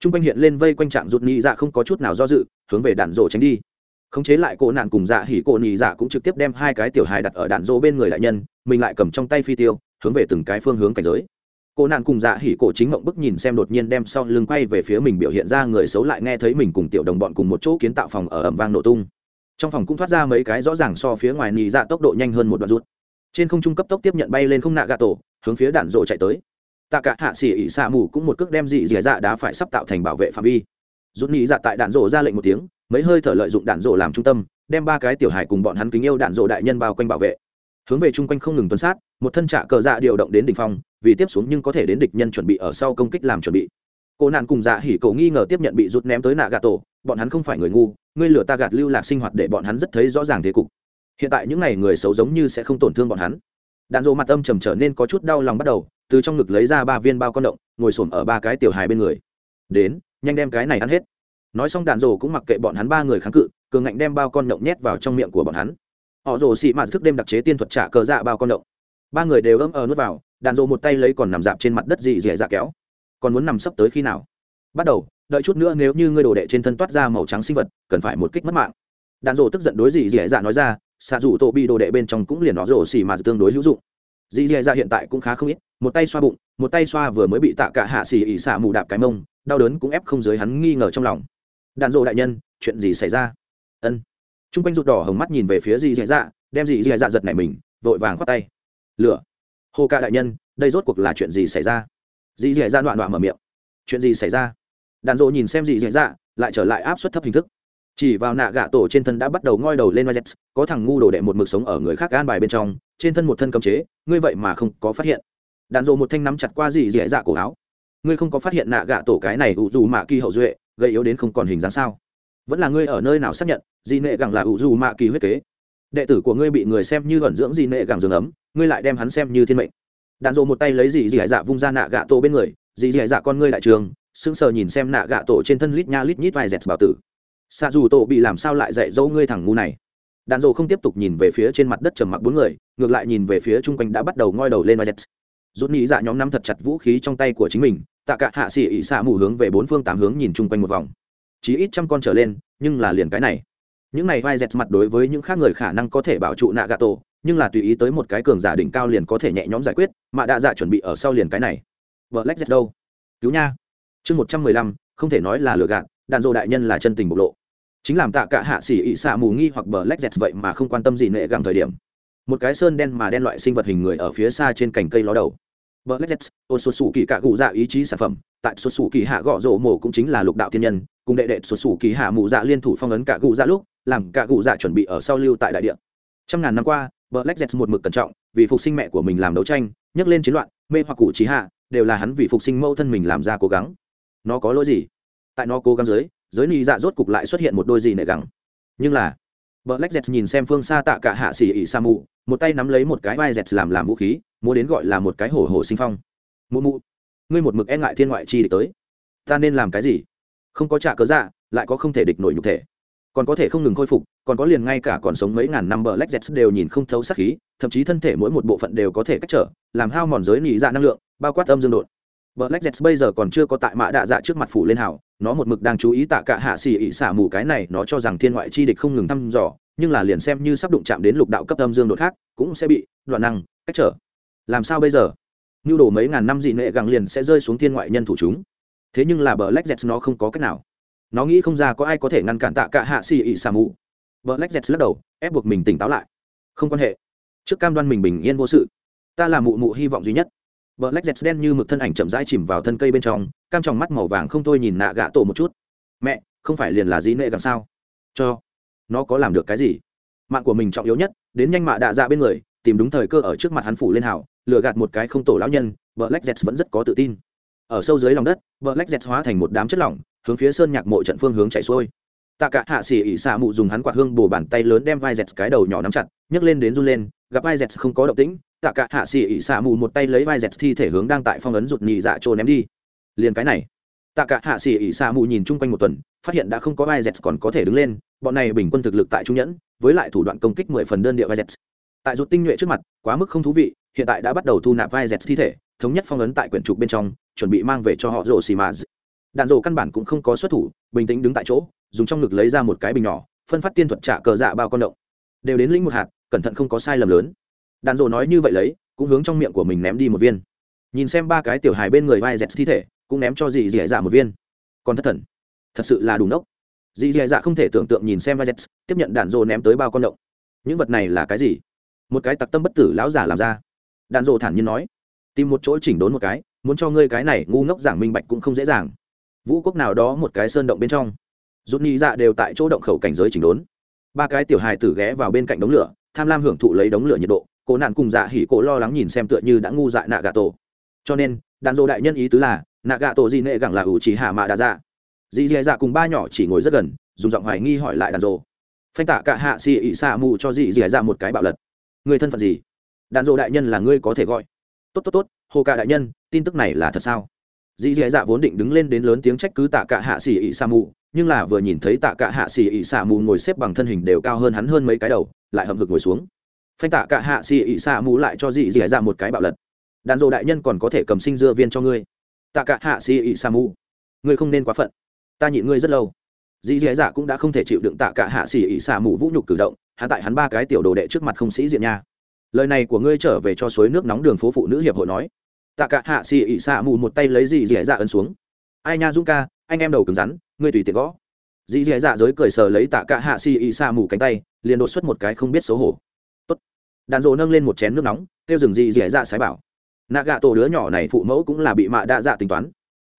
T r u n g quanh hiện lên vây quanh trạng rụt nhị dạ không có chút nào do dự, hướng về đạn rộ tránh đi. Khống chế lại cổ nạn cùng dạ hỉ cổ nhị dạ cũng trực tiếp đem hai cái tiểu hài đặt ở đạn rộ bên người đại nhân, mình lại cầm trong tay phi tiêu, hướng về từng cái phương hướng cảnh giới cô nạn cùng dạ hỉ cổ chính mộng bức nhìn xem đột nhiên đem sau lưng quay về phía mình biểu hiện ra người xấu lại nghe thấy mình cùng tiểu đồng bọn cùng một chỗ kiến tạo phòng ở ẩm vang nổ tung. Trong phòng cũng thoát ra mấy cái rõ ràng so phía ngoài nì dạ tốc độ nhanh hơn một đoạn rút. Trên không trung cấp tốc tiếp nhận bay lên không nạ gà tổ, hướng phía đạn rộ chạy tới. Tạ cả hạ xỉ ỉ xạ mù cũng một cước đem dị dì dạ đá phải sắp tạo thành bảo vệ phạm vi. Rút nị dạ tại đạn rộ ra lệnh một tiếng, mấy hơi thở lợi dụng đạn rộ làm trung tâm, đem ba cái tiểu hải cùng bọn hắn kính yêu đạn rộ đại nhân bao quanh bảo vệ. Hướng về chung quanh không ngừng tuần sát một thân trạ cờ dạ điều động đến đỉnh phong, vì tiếp xuống nhưng có thể đến địch nhân chuẩn bị ở sau công kích làm chuẩn bị. Cô nạn cùng dạ hỉ cầu nghi ngờ tiếp nhận bị rút ném tới nạ gà tổ bọn hắn không phải người ngu, ngươi lửa ta gạt lưu lạc sinh hoạt để bọn hắn rất thấy rõ ràng thế cục. Hiện tại những n à y người xấu giống như sẽ không tổn thương bọn hắn. Đạn dỗ mặt âm trầm trở nên có chút đau lòng bắt đầu, từ trong ngực lấy ra ba viên bao con động, ngồi s ổ m ở ba cái tiểu hài bên người. Đến, nhanh đem cái này ăn hết. Nói xong đạn dỗ cũng mặc kệ bọn hắn ba người kháng cự, cường ngạnh đem bao con động nhét vào trong miệng của bọn hắn. Họ rồ xị mạt thức đêm đặc chế tiên thuật trả cờ dạ bao con động ba người đều ấm ờ nuốt vào, đàn rộ một tay lấy còn nằm dạp trên mặt đất dị dẻ dạ kéo. Còn muốn nằm sấp tới khi nào? Bắt đầu, đợi chút nữa nếu như ngươi đồ đệ trên thân toát ra màu trắng sinh vật, cần phải một kích mất mạng. Đàn rộ tức giận đối dị dẻ dạ nói ra, xạ dù tổ bị đồ đệ bên trong cũng liền nó rổ xì mà tương đối hữu dụng. Dị dẻ dạ hiện tại cũng khá không ít, một tay xoa bụng, một tay xoa vừa mới bị tạ cả hạ xì ỉ xả mù đạp cái mông, đau đớn cũng ép không dưới hắn nghi ngờ trong lòng. Đàn rộ đại nhân, chuyện gì xảy ra? Ân. T r u n g quanh rụt đỏ hồng mắt nhìn về phía dị dẻ dạ đem dị dẻ dạ giật này mình, vội vàng khoát tay lửa. Hồ ca đại nhân, đây rốt cuộc là chuyện gì xảy ra? Dì dì dạ đoạn đoạn mở miệng. Chuyện gì xảy ra? Đàn rộ nhìn xem dì dì dạ lại trở lại áp suất thấp hình thức. Chỉ vào nạ gạ tổ trên thân đã bắt đầu ngoi đầu lên mazet có thằng ngu đồ đệ một mực sống ở người khác gan bài bên trong, trên thân một thân cấm chế, ngươi vậy mà không có phát hiện. Đàn rộ một thanh nắm chặt qua dì dì dạ cổ áo. Ngươi không có phát hiện nạ gạ tổ cái này ủ dù mạ kỳ hậu duệ, gây yếu đến không còn hình dáng sao? Vẫn là ngươi ở nơi nào xác nhận, dì nệ gẳng là ủ dù mạ kỳ huyết kế. Đệ tử của ngươi bị người xem như ẩn dưỡng dì nệ gẳng giường ấm ngươi lại đem hắn xem như thiên mệnh. Đạn dộ một tay lấy dì dì dạ vung ra nạ gạ tổ bên người, dì dì dạ con ngươi đại trường, sững sờ nhìn xem nạ gạ tổ trên thân lít nha lít nhít vài dẹt bảo tử. Xạ dù tổ bị làm sao lại dạy dỗ ngươi thẳng ngu này? Đạn dộ không tiếp tục nhìn về phía trên mặt đất trầm mặc bốn người, ngược lại nhìn về phía chung quanh đã bắt đầu ngoi đầu lên vài dẹt. Rút nghĩ dạ nhóm nắm thật chặt vũ khí trong tay của chính mình, tạ cả hạ xỉ ỉ xạ mù hướng về bốn phương tám hướng nhìn chung quanh một vòng. Chỉ ít trăm con trở lên, nhưng là liền cái này. Những này vai dẹt mặt đối với những khác người khả năng có thể bảo trụ nạ gà tổ nhưng là tùy ý tới một cái cường giả đỉnh cao liền có thể nhẹ nhõm giải quyết, mà đã dạ chuẩn bị ở sau liền cái này. Vợ lách dẹt đâu cứu nha. Chương một trăm mười lăm, không thể nói là lừa gạt, đạn dộ đại nhân là chân tình bộc lộ. Chính làm tạ cả hạ xỉ ị xạ mù nghi hoặc bờ lách dẹt vậy mà không quan tâm gì nệ gẳng thời điểm. Một cái sơn đen mà đen loại sinh vật hình người ở phía xa trên cành cây ló đầu. Bờ lách dẹt ô xuất xù kỳ cạ cụ dạ ý chí sản phẩm, tại xuất xù kỳ hạ gõ rổ mổ cũng chính là lục đạo thiên nhân, cùng đệ đệ xuất xù kỳ hạ mù dạ liên thủ phong ấn cả cụ dạ lúc, làm cả cụ dạ chuẩn bị ở sau lưu tại đại địa. Trăm ngàn năm qua Black Jet một mực cẩn trọng, vì phục sinh mẹ của mình làm đấu tranh, nhấc lên chiến loạn, mê hoặc cụ trí hạ, đều là hắn vì phục sinh mẫu thân mình làm ra cố gắng. Nó có lỗi gì? Tại nó cố gắng dưới, giới nị dạ rốt cục lại xuất hiện một đôi gì nệ gắng. Nhưng là, Black Jet nhìn xem phương xa tạ cả hạ sĩ ỉ sa mụ, một tay nắm lấy một cái vai Jet làm làm vũ khí, muốn đến gọi là một cái hổ hổ sinh phong. Mụ mụ, ngươi một mực e ngại thiên ngoại chi địch tới, ta nên làm cái gì? Không có trả cớ dạ, lại có không thể địch nổi nhục thể còn có thể không ngừng khôi phục còn có liền ngay cả còn sống mấy ngàn năm bờ lách jets đều nhìn không thấu sắc khí, thậm chí thân thể mỗi một bộ phận đều có thể cách trở, làm hao mòn giới nỉ dạ năng lượng, bao quát âm dương đột bờ lách jets bây giờ còn chưa có tại mã đạ dạ trước mặt phủ lên hảo nó một mực đang chú ý tạ cả hạ xì ỉ xả mù cái này, nó cho rằng thiên ngoại chi địch không ngừng thăm dò, nhưng là liền xem như sắp đụng chạm đến lục đạo cấp âm dương đột khác, cũng sẽ bị đoạn năng cách trở. Làm sao bây giờ? Nhu đồ mấy ngàn năm dị nệ gẳng liền sẽ rơi xuống thiên ngoại nhân thủ chúng. Thế nhưng là bờ lách jets nó không có cách nào. Nó nghĩ không ra có ai có thể ngăn cản tạ cả hạ xì ỉ xả mù vợ lách dẹt lắc đầu, ép buộc mình tỉnh táo lại. Không quan hệ. Trước cam đoan mình bình yên vô sự. Ta là mụ mụ hy vọng duy nhất. Vợ lách dẹt đen như mực thân ảnh chậm rãi chìm vào thân cây bên trong, cam tròng mắt màu vàng không thôi nhìn nạ gạ tổ một chút. Mẹ, không phải liền là dĩ nệ gần sao? Cho. Nó có làm được cái gì? Mạng của mình trọng yếu nhất, đến nhanh mạ đạ dạ bên người, tìm đúng thời cơ ở trước mặt hắn phủ lên hảo lừa gạt một cái không tổ lão nhân vợ lách dẹt vẫn rất có tự tin. Ở sâu dưới lòng đất vợ lách dẹt hóa thành một đám chất lỏng, hướng phía sơn nhạc mộ trận phương hướng chạy xuôi tạ cả hạ xỉ ỉ xạ mụ dùng hắn quạt hương bổ bàn tay lớn đem vai dẹt cái đầu nhỏ nắm chặt, nhấc lên đến run lên, gặp vai dẹt không có động tĩnh, tạ cả hạ xỉ ỉ xạ mụ một tay lấy vai dẹt thi thể hướng đang tại phong ấn rụt nhì dạ trô ném đi. Liền cái này, tạ cả hạ xỉ ỉ xạ mụ nhìn chung quanh một tuần, phát hiện đã không có vai dẹt còn có thể đứng lên, bọn này bình quân thực lực tại trung nhẫn, với lại thủ đoạn công kích mười phần đơn địa vai dẹt. Tại rụt tinh nhuệ trước mặt, quá mức không thú vị, hiện tại đã bắt đầu thu nạp vai dẹt thi thể, thống nhất phong ấn tại quyển trục bên trong, chuẩn bị mang về cho họ rổ xì mà đạn rổ căn bản cũng không có xuất thủ, bình tĩnh đứng tại chỗ dùng trong ngực lấy ra một cái bình nhỏ, phân phát tiên thuật trả cờ dạ bao con động. Đều đến lĩnh một hạt, cẩn thận không có sai lầm lớn. Đàn rộ nói như vậy lấy, cũng hướng trong miệng của mình ném đi một viên. Nhìn xem ba cái tiểu hài bên người vai dẹt thi thể, cũng ném cho dì dì dạ một viên. Còn thất thần. Thật sự là đủ nốc. Dì dì dạ không thể tưởng tượng nhìn xem vai dẹt, tiếp nhận đàn rộ ném tới bao con động. Những vật này là cái gì? Một cái tặc tâm bất tử lão giả làm ra. Đàn rộ thản nhiên nói. Tìm một chỗ chỉnh đốn một cái, muốn cho ngươi cái này ngu ngốc giảng minh bạch cũng không dễ dàng. Vũ quốc nào đó một cái sơn động bên trong rút nhị dạ đều tại chỗ động khẩu cảnh giới chỉnh đốn. Ba cái tiểu hài tử ghé vào bên cạnh đống lửa, tham lam hưởng thụ lấy đống lửa nhiệt độ cổ nạn cùng dạ hỉ cổ lo lắng nhìn xem tựa như đã ngu dại nạ gà tổ cho nên đàn dô đại nhân ý tứ là nạ gà tổ gì nệ gẳng là ủ chỉ hạ mạ đà dạ. Dì dì dạ cùng ba nhỏ chỉ ngồi rất gần, dùng giọng hoài nghi hỏi lại đàn dô phanh tạ cả hạ xì ị xạ mù cho dì dì dạ một cái bạo lật. Người thân phận gì? Đàn dô đại nhân là ngươi có thể gọi. Tốt tốt tốt, hồ cả đại nhân, tin tức này là thật sao? Dì dì dạ vốn định đứng lên đến lớn tiếng trách cứ tạ cả hạ xỉ ỉ sa mù, nhưng là vừa nhìn thấy tạ cả hạ xỉ ỉ sa mù ngồi xếp bằng thân hình đều cao hơn hắn hơn mấy cái đầu, lại hậm hực ngồi xuống. Phanh tạ cả hạ xỉ ỉ sa mù lại cho dì dì dạ một cái bạo lật. Đàn dộ đại nhân còn có thể cầm sinh dưa viên cho ngươi. Tạ cả hạ xỉ ỉ sa mù, ngươi không nên quá phận. Ta nhịn ngươi rất lâu. Dì dì dạ cũng đã không thể chịu đựng tạ cả hạ xỉ ỉ sa mù vũ nhục cử động, hắn tại hắn ba cái tiểu đồ đệ trước mặt không sĩ diện nha. Lời này của ngươi trở về cho suối nước nóng đường phố phụ nữ hiệp hội nói tạ cả hạ xì ỉ xạ mù một tay lấy dì dì dạ ấn xuống. Ai nha dung ca, anh em đầu cứng rắn, ngươi tùy tiện gõ. Dì dì dạ giới cười sờ lấy tạ cả hạ xì ỉ xạ mù cánh tay, liền đột xuất một cái không biết xấu hổ. Tốt. Đàn rộ nâng lên một chén nước nóng kêu rừng dì dì dạ sái bảo. Nạ gạ tổ đứa nhỏ này phụ mẫu cũng là bị mạ đa dạ tính toán.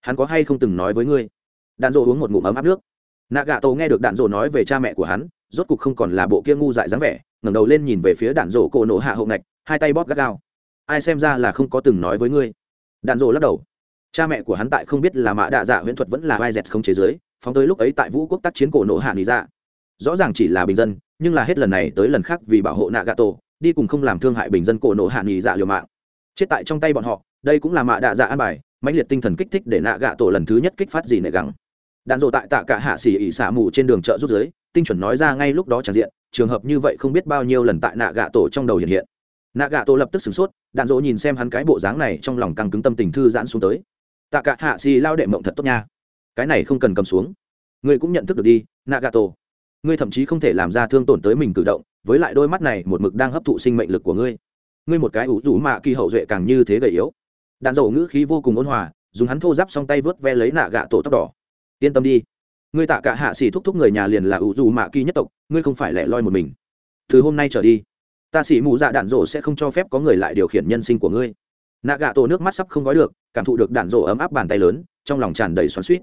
Hắn có hay không từng nói với ngươi? Đàn rộ uống một ngụm ấm áp nước. Nạ gạ tổ nghe được đàn rộ nói về cha mẹ của hắn, rốt cục không còn là bộ kia ngu dại dáng vẻ, ngẩng đầu lên nhìn về phía đàn rộ cổ nổ hạ hậu ngạch, hai tay bóp gắt gao ai xem ra là không có từng nói với ngươi. Đạn dộ lắc đầu. Cha mẹ của hắn tại không biết là mạ đạ dạ huyễn thuật vẫn là vai dẹt không chế giới, phóng tới lúc ấy tại vũ quốc tác chiến cổ nộ hạ nghỉ dạ. Rõ ràng chỉ là bình dân, nhưng là hết lần này tới lần khác vì bảo hộ nạ gà tổ đi cùng không làm thương hại bình dân cổ nộ hạ nghỉ dạ liều mạng. Chết tại trong tay bọn họ, đây cũng là mạ đạ dạ an bài, mãnh liệt tinh thần kích thích để nạ gà tổ lần thứ nhất kích phát gì nệ gắng đạn dộ tại tạ cả hạ xỉ ỉ xả mù trên đường chợ rút giới, tinh chuẩn nói ra ngay lúc đó tràn diện, trường hợp như vậy không biết bao nhiêu lần tại nạ gà tổ trong đầu hiện hiện nạ gạ tổ lập tức sửng sốt, đạn dỗ nhìn xem hắn cái bộ dáng này trong lòng căng cứng tâm tình thư giãn xuống tới. Tạ cả hạ xì lao đệ mộng thật tốt nha. Cái này không cần cầm xuống. Ngươi cũng nhận thức được đi nạ gạ tổ ngươi thậm chí không thể làm ra thương tổn tới mình cử động, với lại đôi mắt này một mực đang hấp thụ sinh mệnh lực của ngươi. Ngươi một cái ủ rũ mạ kỳ hậu duệ càng như thế gầy yếu. Đạn dầu ngữ khí vô cùng ôn hòa, dùng hắn thô giáp xong tay vớt ve lấy nạ gạ tổ tóc đỏ. Yên tâm đi. Ngươi tạ cả hạ xì thúc thúc người nhà liền là ủ rũ mạ kỳ nhất tộc, ngươi không phải lẻ loi một mình. Từ hôm nay trở đi ta xỉ mù dạ đạn rổ sẽ không cho phép có người lại điều khiển nhân sinh của ngươi. Nạ gạ tổ nước mắt sắp không gói được, cảm thụ được đạn rổ ấm áp bàn tay lớn, trong lòng tràn đầy xoắn suýt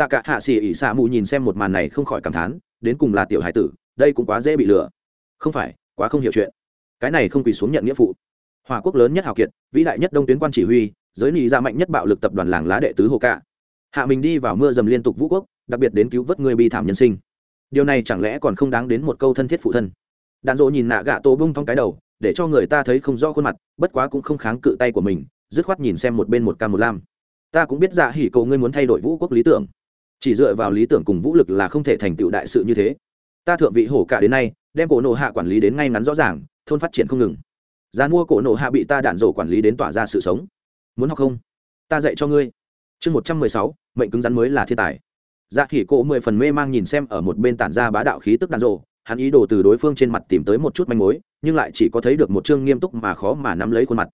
tạ cả hạ xỉ ỉ xạ mù nhìn xem một màn này không khỏi cảm thán, đến cùng là tiểu hải tử, đây cũng quá dễ bị lừa. Không phải, quá không hiểu chuyện. Cái này không quỳ xuống nhận nghĩa phụ. Hòa quốc lớn nhất hào kiệt, vĩ đại nhất đông tuyến quan chỉ huy, giới nị ra mạnh nhất bạo lực tập đoàn làng lá đệ tứ hồ cả. hạ mình đi vào mưa dầm liên tục vũ quốc, đặc biệt đến cứu vớt người bi thảm nhân sinh. Điều này chẳng lẽ còn không đáng đến một câu thân thiết phụ thân? Đạn dỗ nhìn nạ gạ tổ bung thong cái đầu, để cho người ta thấy không rõ khuôn mặt, bất quá cũng không kháng cự tay của mình, dứt khoát nhìn xem một bên một ca một lam. Ta cũng biết dạ hỉ cầu ngươi muốn thay đổi vũ quốc lý tưởng. Chỉ dựa vào lý tưởng cùng vũ lực là không thể thành tựu đại sự như thế. Ta thượng vị hổ cả đến nay, đem cổ nộ hạ quản lý đến ngay ngắn rõ ràng, thôn phát triển không ngừng. Giá mua cổ nộ hạ bị ta đạn dỗ quản lý đến tỏa ra sự sống. Muốn học không? Ta dạy cho ngươi. Chương một trăm mười sáu, mệnh cứng rắn mới là thiên tài. Dạ khỉ cổ mười phần mê mang nhìn xem ở một bên tản ra bá đạo khí tức đạn rổ hắn ý đồ từ đối phương trên mặt tìm tới một chút manh mối, nhưng lại chỉ có thấy được một chương nghiêm túc mà khó mà nắm lấy khuôn mặt.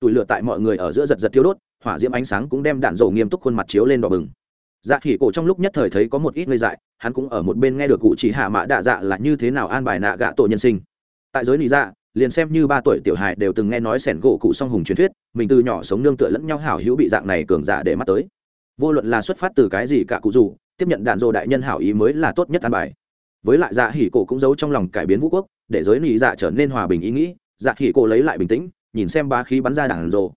Tủi lửa tại mọi người ở giữa giật giật thiếu đốt, hỏa diễm ánh sáng cũng đem đạn dầu nghiêm túc khuôn mặt chiếu lên đỏ bừng. Dạ khỉ cổ trong lúc nhất thời thấy có một ít ngây dại, hắn cũng ở một bên nghe được cụ chỉ hạ mã đạ dạ là như thế nào an bài nạ gạ tổ nhân sinh. Tại giới lý dạ liền xem như ba tuổi tiểu hài đều từng nghe nói sẻn gỗ cụ song hùng truyền thuyết, mình từ nhỏ sống nương tựa lẫn nhau hảo hữu bị dạng này cường giả để mắt tới. Vô luận là xuất phát từ cái gì cả cụ dù, tiếp nhận đạn dồ đại nhân hảo ý mới là tốt nhất an bài với lại dạ hỉ cổ cũng giấu trong lòng cải biến vũ quốc, để giới nị dạ trở nên hòa bình ý nghĩ. Dạ hỉ cổ lấy lại bình tĩnh, nhìn xem ba khí bắn ra đạn rồ.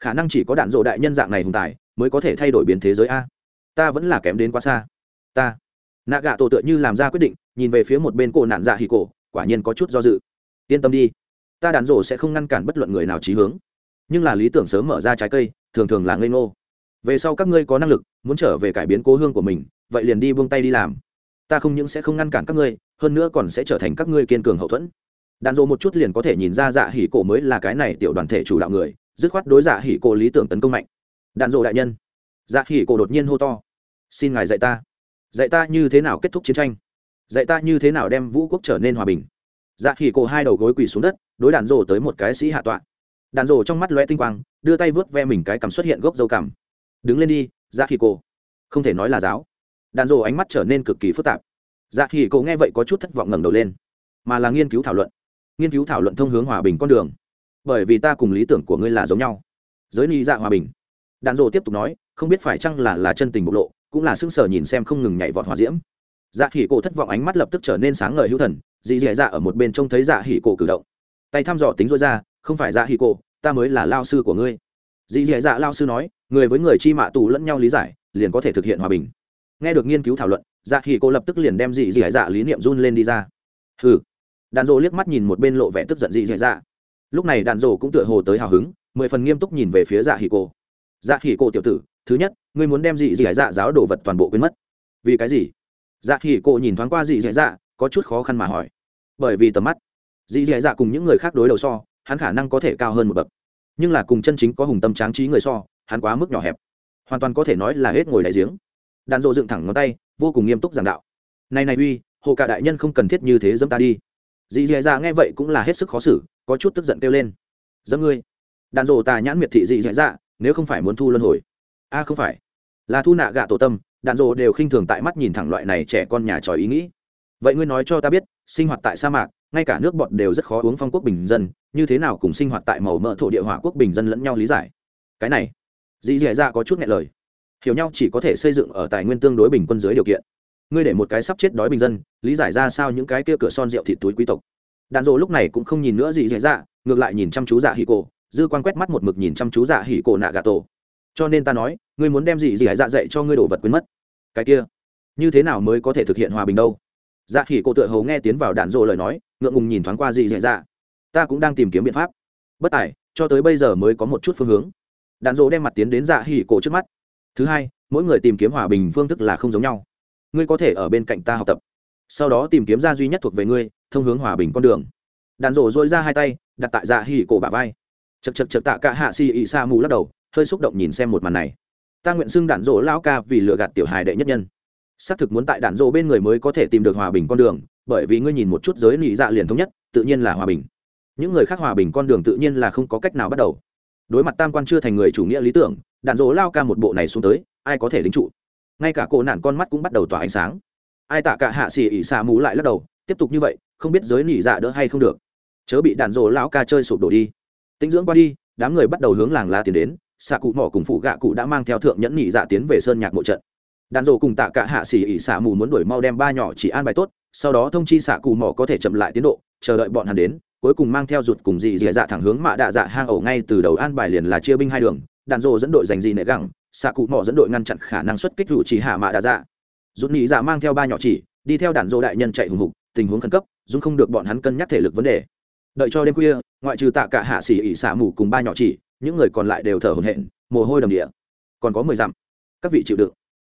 Khả năng chỉ có đạn rồ đại nhân dạng này hùng tài, mới có thể thay đổi biến thế giới a. Ta vẫn là kém đến quá xa. Ta. Nạ gạ tổ tựa như làm ra quyết định, nhìn về phía một bên cổ nạn dạ hỉ cổ, quả nhiên có chút do dự. Yên tâm đi. Ta đạn rồ sẽ không ngăn cản bất luận người nào trí hướng. Nhưng là lý tưởng sớm mở ra trái cây, thường thường là ngây ngô. Về sau các ngươi có năng lực, muốn trở về cải biến cố hương của mình, vậy liền đi buông tay đi làm ta không những sẽ không ngăn cản các ngươi, hơn nữa còn sẽ trở thành các ngươi kiên cường hậu thuẫn. Đàn rộ một chút liền có thể nhìn ra dạ hỉ cổ mới là cái này tiểu đoàn thể chủ đạo người, dứt khoát đối dạ hỉ cổ lý tưởng tấn công mạnh. Đàn rộ đại nhân dạ hỉ cổ đột nhiên hô to. Xin ngài dạy ta. Dạy ta như thế nào kết thúc chiến tranh? Dạy ta như thế nào đem vũ quốc trở nên hòa bình? Dạ hỉ cổ hai đầu gối quỳ xuống đất, đối đàn rổ tới một cái sĩ hạ tọa. Đàn rổ trong mắt loe tinh quang, đưa tay vớt ve mình cái cằm xuất hiện gốc dâu cằm. Đứng lên đi dạ hỉ cổ. Không thể nói là giáo đàn rổ ánh mắt trở nên cực kỳ phức tạp. Dạ hỉ cổ nghe vậy có chút thất vọng ngẩng đầu lên, mà là nghiên cứu thảo luận. Nghiên cứu thảo luận thông hướng hòa bình con đường. Bởi vì ta cùng lý tưởng của ngươi là giống nhau. Giới ni dạ hòa bình. Đàn rổ tiếp tục nói, không biết phải chăng là là chân tình bộc lộ, cũng là sững sờ nhìn xem không ngừng nhảy vọt hòa diễm. Dạ hỉ cổ thất vọng ánh mắt lập tức trở nên sáng ngời hữu thần dì dì dạ ở một bên trông thấy dạ hỉ cổ cử động. Tay thăm dò tính rối ra, không phải dạ hỉ cổ, ta mới là lao sư của ngươi. Dì dì dạ lao sư nói, người với người chi mạ tù lẫn nhau lý giải, liền có thể thực hiện hòa bình nghe được nghiên cứu thảo luận dạ hỉ cô lập tức liền đem dị dị dạ, dạ lý niệm run lên đi ra. Hừ. Đàn rồ liếc mắt nhìn một bên lộ vẻ tức giận dị dì dạ, dạ lúc này đàn rồ cũng tựa hồ tới hào hứng, mười phần nghiêm túc nhìn về phía dạ hỉ cô. dạ hỉ cô tiểu tử, thứ nhất, ngươi muốn đem dị dị dạ, dạ giáo đồ vật toàn bộ quên mất. Vì cái gì? Dạ hỉ cô nhìn thoáng qua dị dạ dạ có chút khó khăn mà hỏi. Bởi vì tầm mắt dị dạ dạ cùng những người khác đối đầu so, hắn khả năng có thể cao hơn một bậc. Nhưng là cùng chân chính có hùng tâm tráng trí người so, hắn quá mức nhỏ hẹp. Hoàn toàn có thể nói là hết ngồi đại giếng đàn rộ dựng thẳng ngón tay, vô cùng nghiêm túc giảng đạo. Này này uy, hồ cả đại nhân không cần thiết như thế dẫm ta đi. Dì dì dạ nghe vậy cũng là hết sức khó xử, có chút tức giận kêu lên. Dẫm ngươi. Đàn rộ tà nhãn miệt thị dì dì dạ nếu không phải muốn thu luân hồi. A không phải. Là thu nạ gạ tổ tâm, đàn rộ đều khinh thường tại mắt nhìn thẳng loại này trẻ con nhà tròi ý nghĩ. Vậy ngươi nói cho ta biết, sinh hoạt tại sa mạc, ngay cả nước bọt đều rất khó uống phong quốc bình dân, như thế nào cùng sinh hoạt tại màu mỡ thổ địa hỏa quốc bình dân lẫn nhau lý giải? Cái này. Dì dì ra có chút nghe lời hiểu nhau chỉ có thể xây dựng ở tài nguyên tương đối bình quân dưới điều kiện. Ngươi để một cái sắp chết đói bình dân, lý giải ra sao những cái kia cửa son rượu thịt túi quý tộc. Đàn rộ lúc này cũng không nhìn nữa gì dễ dạ ngược lại nhìn chăm chú dạ hỉ cổ, dư quan quét mắt một mực nhìn chăm chú dạ hỉ cổ nạ gà tổ. Cho nên ta nói, ngươi muốn đem gì gì hãy dạ dạy cho ngươi đồ vật quên mất. Cái kia, như thế nào mới có thể thực hiện hòa bình đâu? Dạ Hỉ cổ tựa hầu nghe tiến vào đàn rộ lời nói, ngượng ngùng nhìn thoáng qua gì dễ dạ. Ta cũng đang tìm kiếm biện pháp. Bất tài, cho tới bây giờ mới có một chút phương hướng. Đàn rộ đem mặt tiến đến dạ hỉ cổ trước mắt thứ hai, mỗi người tìm kiếm hòa bình phương thức là không giống nhau. Ngươi có thể ở bên cạnh ta học tập. Sau đó tìm kiếm ra duy nhất thuộc về ngươi, thông hướng hòa bình con đường. Đàn rổ dội ra hai tay, đặt tại dạ hỉ cổ bả vai. Chật chật chật tạ cả hạ xì ị sa mù lắc đầu, hơi xúc động nhìn xem một màn này. Ta nguyện xưng đạn rỗ lão ca vì lừa gạt tiểu hài đệ nhất nhân. Xác thực muốn tại đạn rỗ bên người mới có thể tìm được hòa bình con đường, bởi vì ngươi nhìn một chút giới nị dạ liền thống nhất, tự nhiên là hòa bình. Những người khác hòa bình con đường tự nhiên là không có cách nào bắt đầu đối mặt tam quan chưa thành người chủ nghĩa lý tưởng, đạn dỗ lao ca một bộ này xuống tới, ai có thể lính trụ? Ngay cả cổ nạn con mắt cũng bắt đầu tỏa ánh sáng. Ai tạ cả hạ xì ỉ xà mũ lại lắc đầu, tiếp tục như vậy, không biết giới nỉ dạ đỡ hay không được. Chớ bị đạn dỗ lão ca chơi sụp đổ đi. Tinh dưỡng qua đi, đám người bắt đầu hướng làng la tiến đến, xạ cụ mỏ cùng phụ gạ cụ đã mang theo thượng nhẫn nỉ dạ tiến về sơn nhạc mộ trận. Đạn dỗ cùng tạ cả hạ xì ỉ xạ mù muốn đuổi mau đem ba nhỏ chỉ an bài tốt, sau đó thông chi xạ cụ mỏ có thể chậm lại tiến độ, chờ đợi bọn hắn đến cuối cùng mang theo rụt cùng dị dị dạ thẳng hướng mạ đạ dạ hang ổ ngay từ đầu an bài liền là chia binh hai đường, đạn dỗ dẫn đội giành dị nệ gẳng, xạ cụ mỏ dẫn đội ngăn chặn khả năng xuất kích rủ chỉ hạ mạ đạ dạ. Rút nhị dạ mang theo ba nhỏ chỉ, đi theo đạn dỗ đại nhân chạy hùng hục, tình huống khẩn cấp dung không được bọn hắn cân nhắc thể lực vấn đề. Đợi cho đêm khuya, ngoại trừ tạ cả hạ xỉ ỉ xả mù cùng ba nhỏ chỉ, những người còn lại đều thở hổn hển, mồ hôi đầm địa còn có mười dặm. Các vị chịu đựng.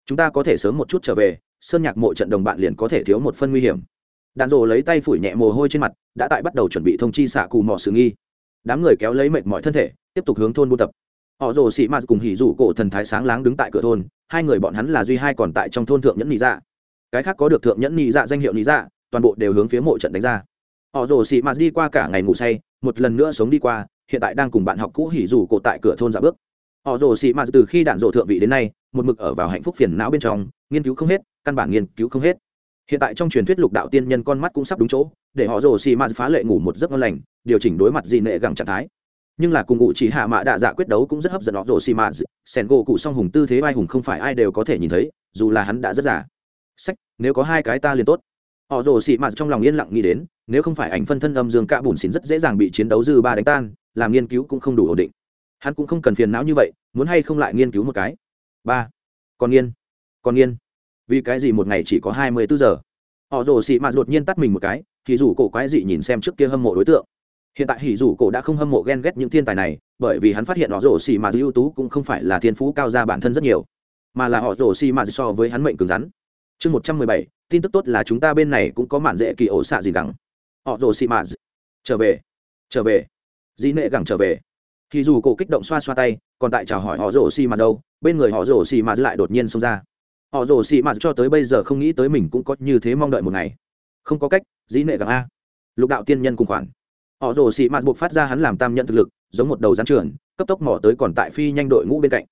Chúng ta có thể sớm một chút trở về, sơn nhạc mộ trận đồng bạn liền có thể thiếu một phân nguy hiểm đạn rồ lấy tay phủi nhẹ mồ hôi trên mặt, đã tại bắt đầu chuẩn bị thông chi xạ cù mò sự nghi. Đám người kéo lấy mệt mọi thân thể, tiếp tục hướng thôn buôn tập. Họ rồ xị mạt cùng hỉ rủ cổ thần thái sáng láng đứng tại cửa thôn, hai người bọn hắn là duy hai còn tại trong thôn thượng nhẫn nị dạ. Cái khác có được thượng nhẫn nị dạ danh hiệu nị dạ toàn bộ đều hướng phía mộ trận đánh ra. Họ rồ xị mạt đi qua cả ngày ngủ say, một lần nữa sống đi qua, hiện tại đang cùng bạn học cũ hỉ rủ cổ tại cửa thôn dạ bước. Họ rồ xị mạt từ khi đạn rộ thượng vị đến nay, một mực ở vào hạnh phúc phiền não bên trong, nghiên cứu không hết, căn bản nghiên cứu không hết hiện tại trong truyền thuyết lục đạo tiên nhân con mắt cũng sắp đúng chỗ, để họ rồ xì ma phá lệ ngủ một giấc ngon lành, điều chỉnh đối mặt dị nệ gẳng trạng thái. Nhưng là cùng ngụ chỉ hạ mạ đạ dạ quyết đấu cũng rất hấp dẫn họ rồ xì ma sẻn gỗ cụ song hùng tư thế vai hùng không phải ai đều có thể nhìn thấy, dù là hắn đã rất già. Sách, nếu có hai cái ta liền tốt. Họ rồ xì ma trong lòng yên lặng nghĩ đến, nếu không phải ảnh phân thân âm dương cạ bùn xỉn rất dễ dàng bị chiến đấu dư ba đánh tan, làm nghiên cứu cũng không đủ ổn định. Hắn cũng không cần phiền não như vậy, muốn hay không lại nghiên cứu một cái. Ba. Còn nghiên. Còn nghiên vì cái gì một ngày chỉ có hai mươi bốn giờ? Họ rồ xị mạt đột nhiên tắt mình một cái thì dù cổ quái dị nhìn xem trước kia hâm mộ đối tượng. Hiện tại hỉ dù cổ đã không hâm mộ ghen ghét những thiên tài này, bởi vì hắn phát hiện họ rồ xì mà ưu tú cũng không phải là thiên phú cao ra bản thân rất nhiều, mà là họ rồ xì mà so với hắn mệnh cứng rắn. Chương một trăm mười bảy, tin tức tốt là chúng ta bên này cũng có mạn dễ kỳ ổ xạ gì gắng. Họ rồ xì mà trở về trở về, dĩ nệ gẳng trở về. Thì dù cổ kích động xoa xoa tay, còn tại chào hỏi họ rồ xì mà đâu, bên người họ rồ xì mà lại đột nhiên xông ra họ rồ xì mạt cho tới bây giờ không nghĩ tới mình cũng có như thế mong đợi một ngày. Không có cách, dĩ nệ gặng a. Lục đạo tiên nhân cùng khoản. Họ rồ xì mạt buộc phát ra hắn làm tam nhận thực lực, giống một đầu gián trường cấp tốc mỏ tới còn tại phi nhanh đội ngũ bên cạnh.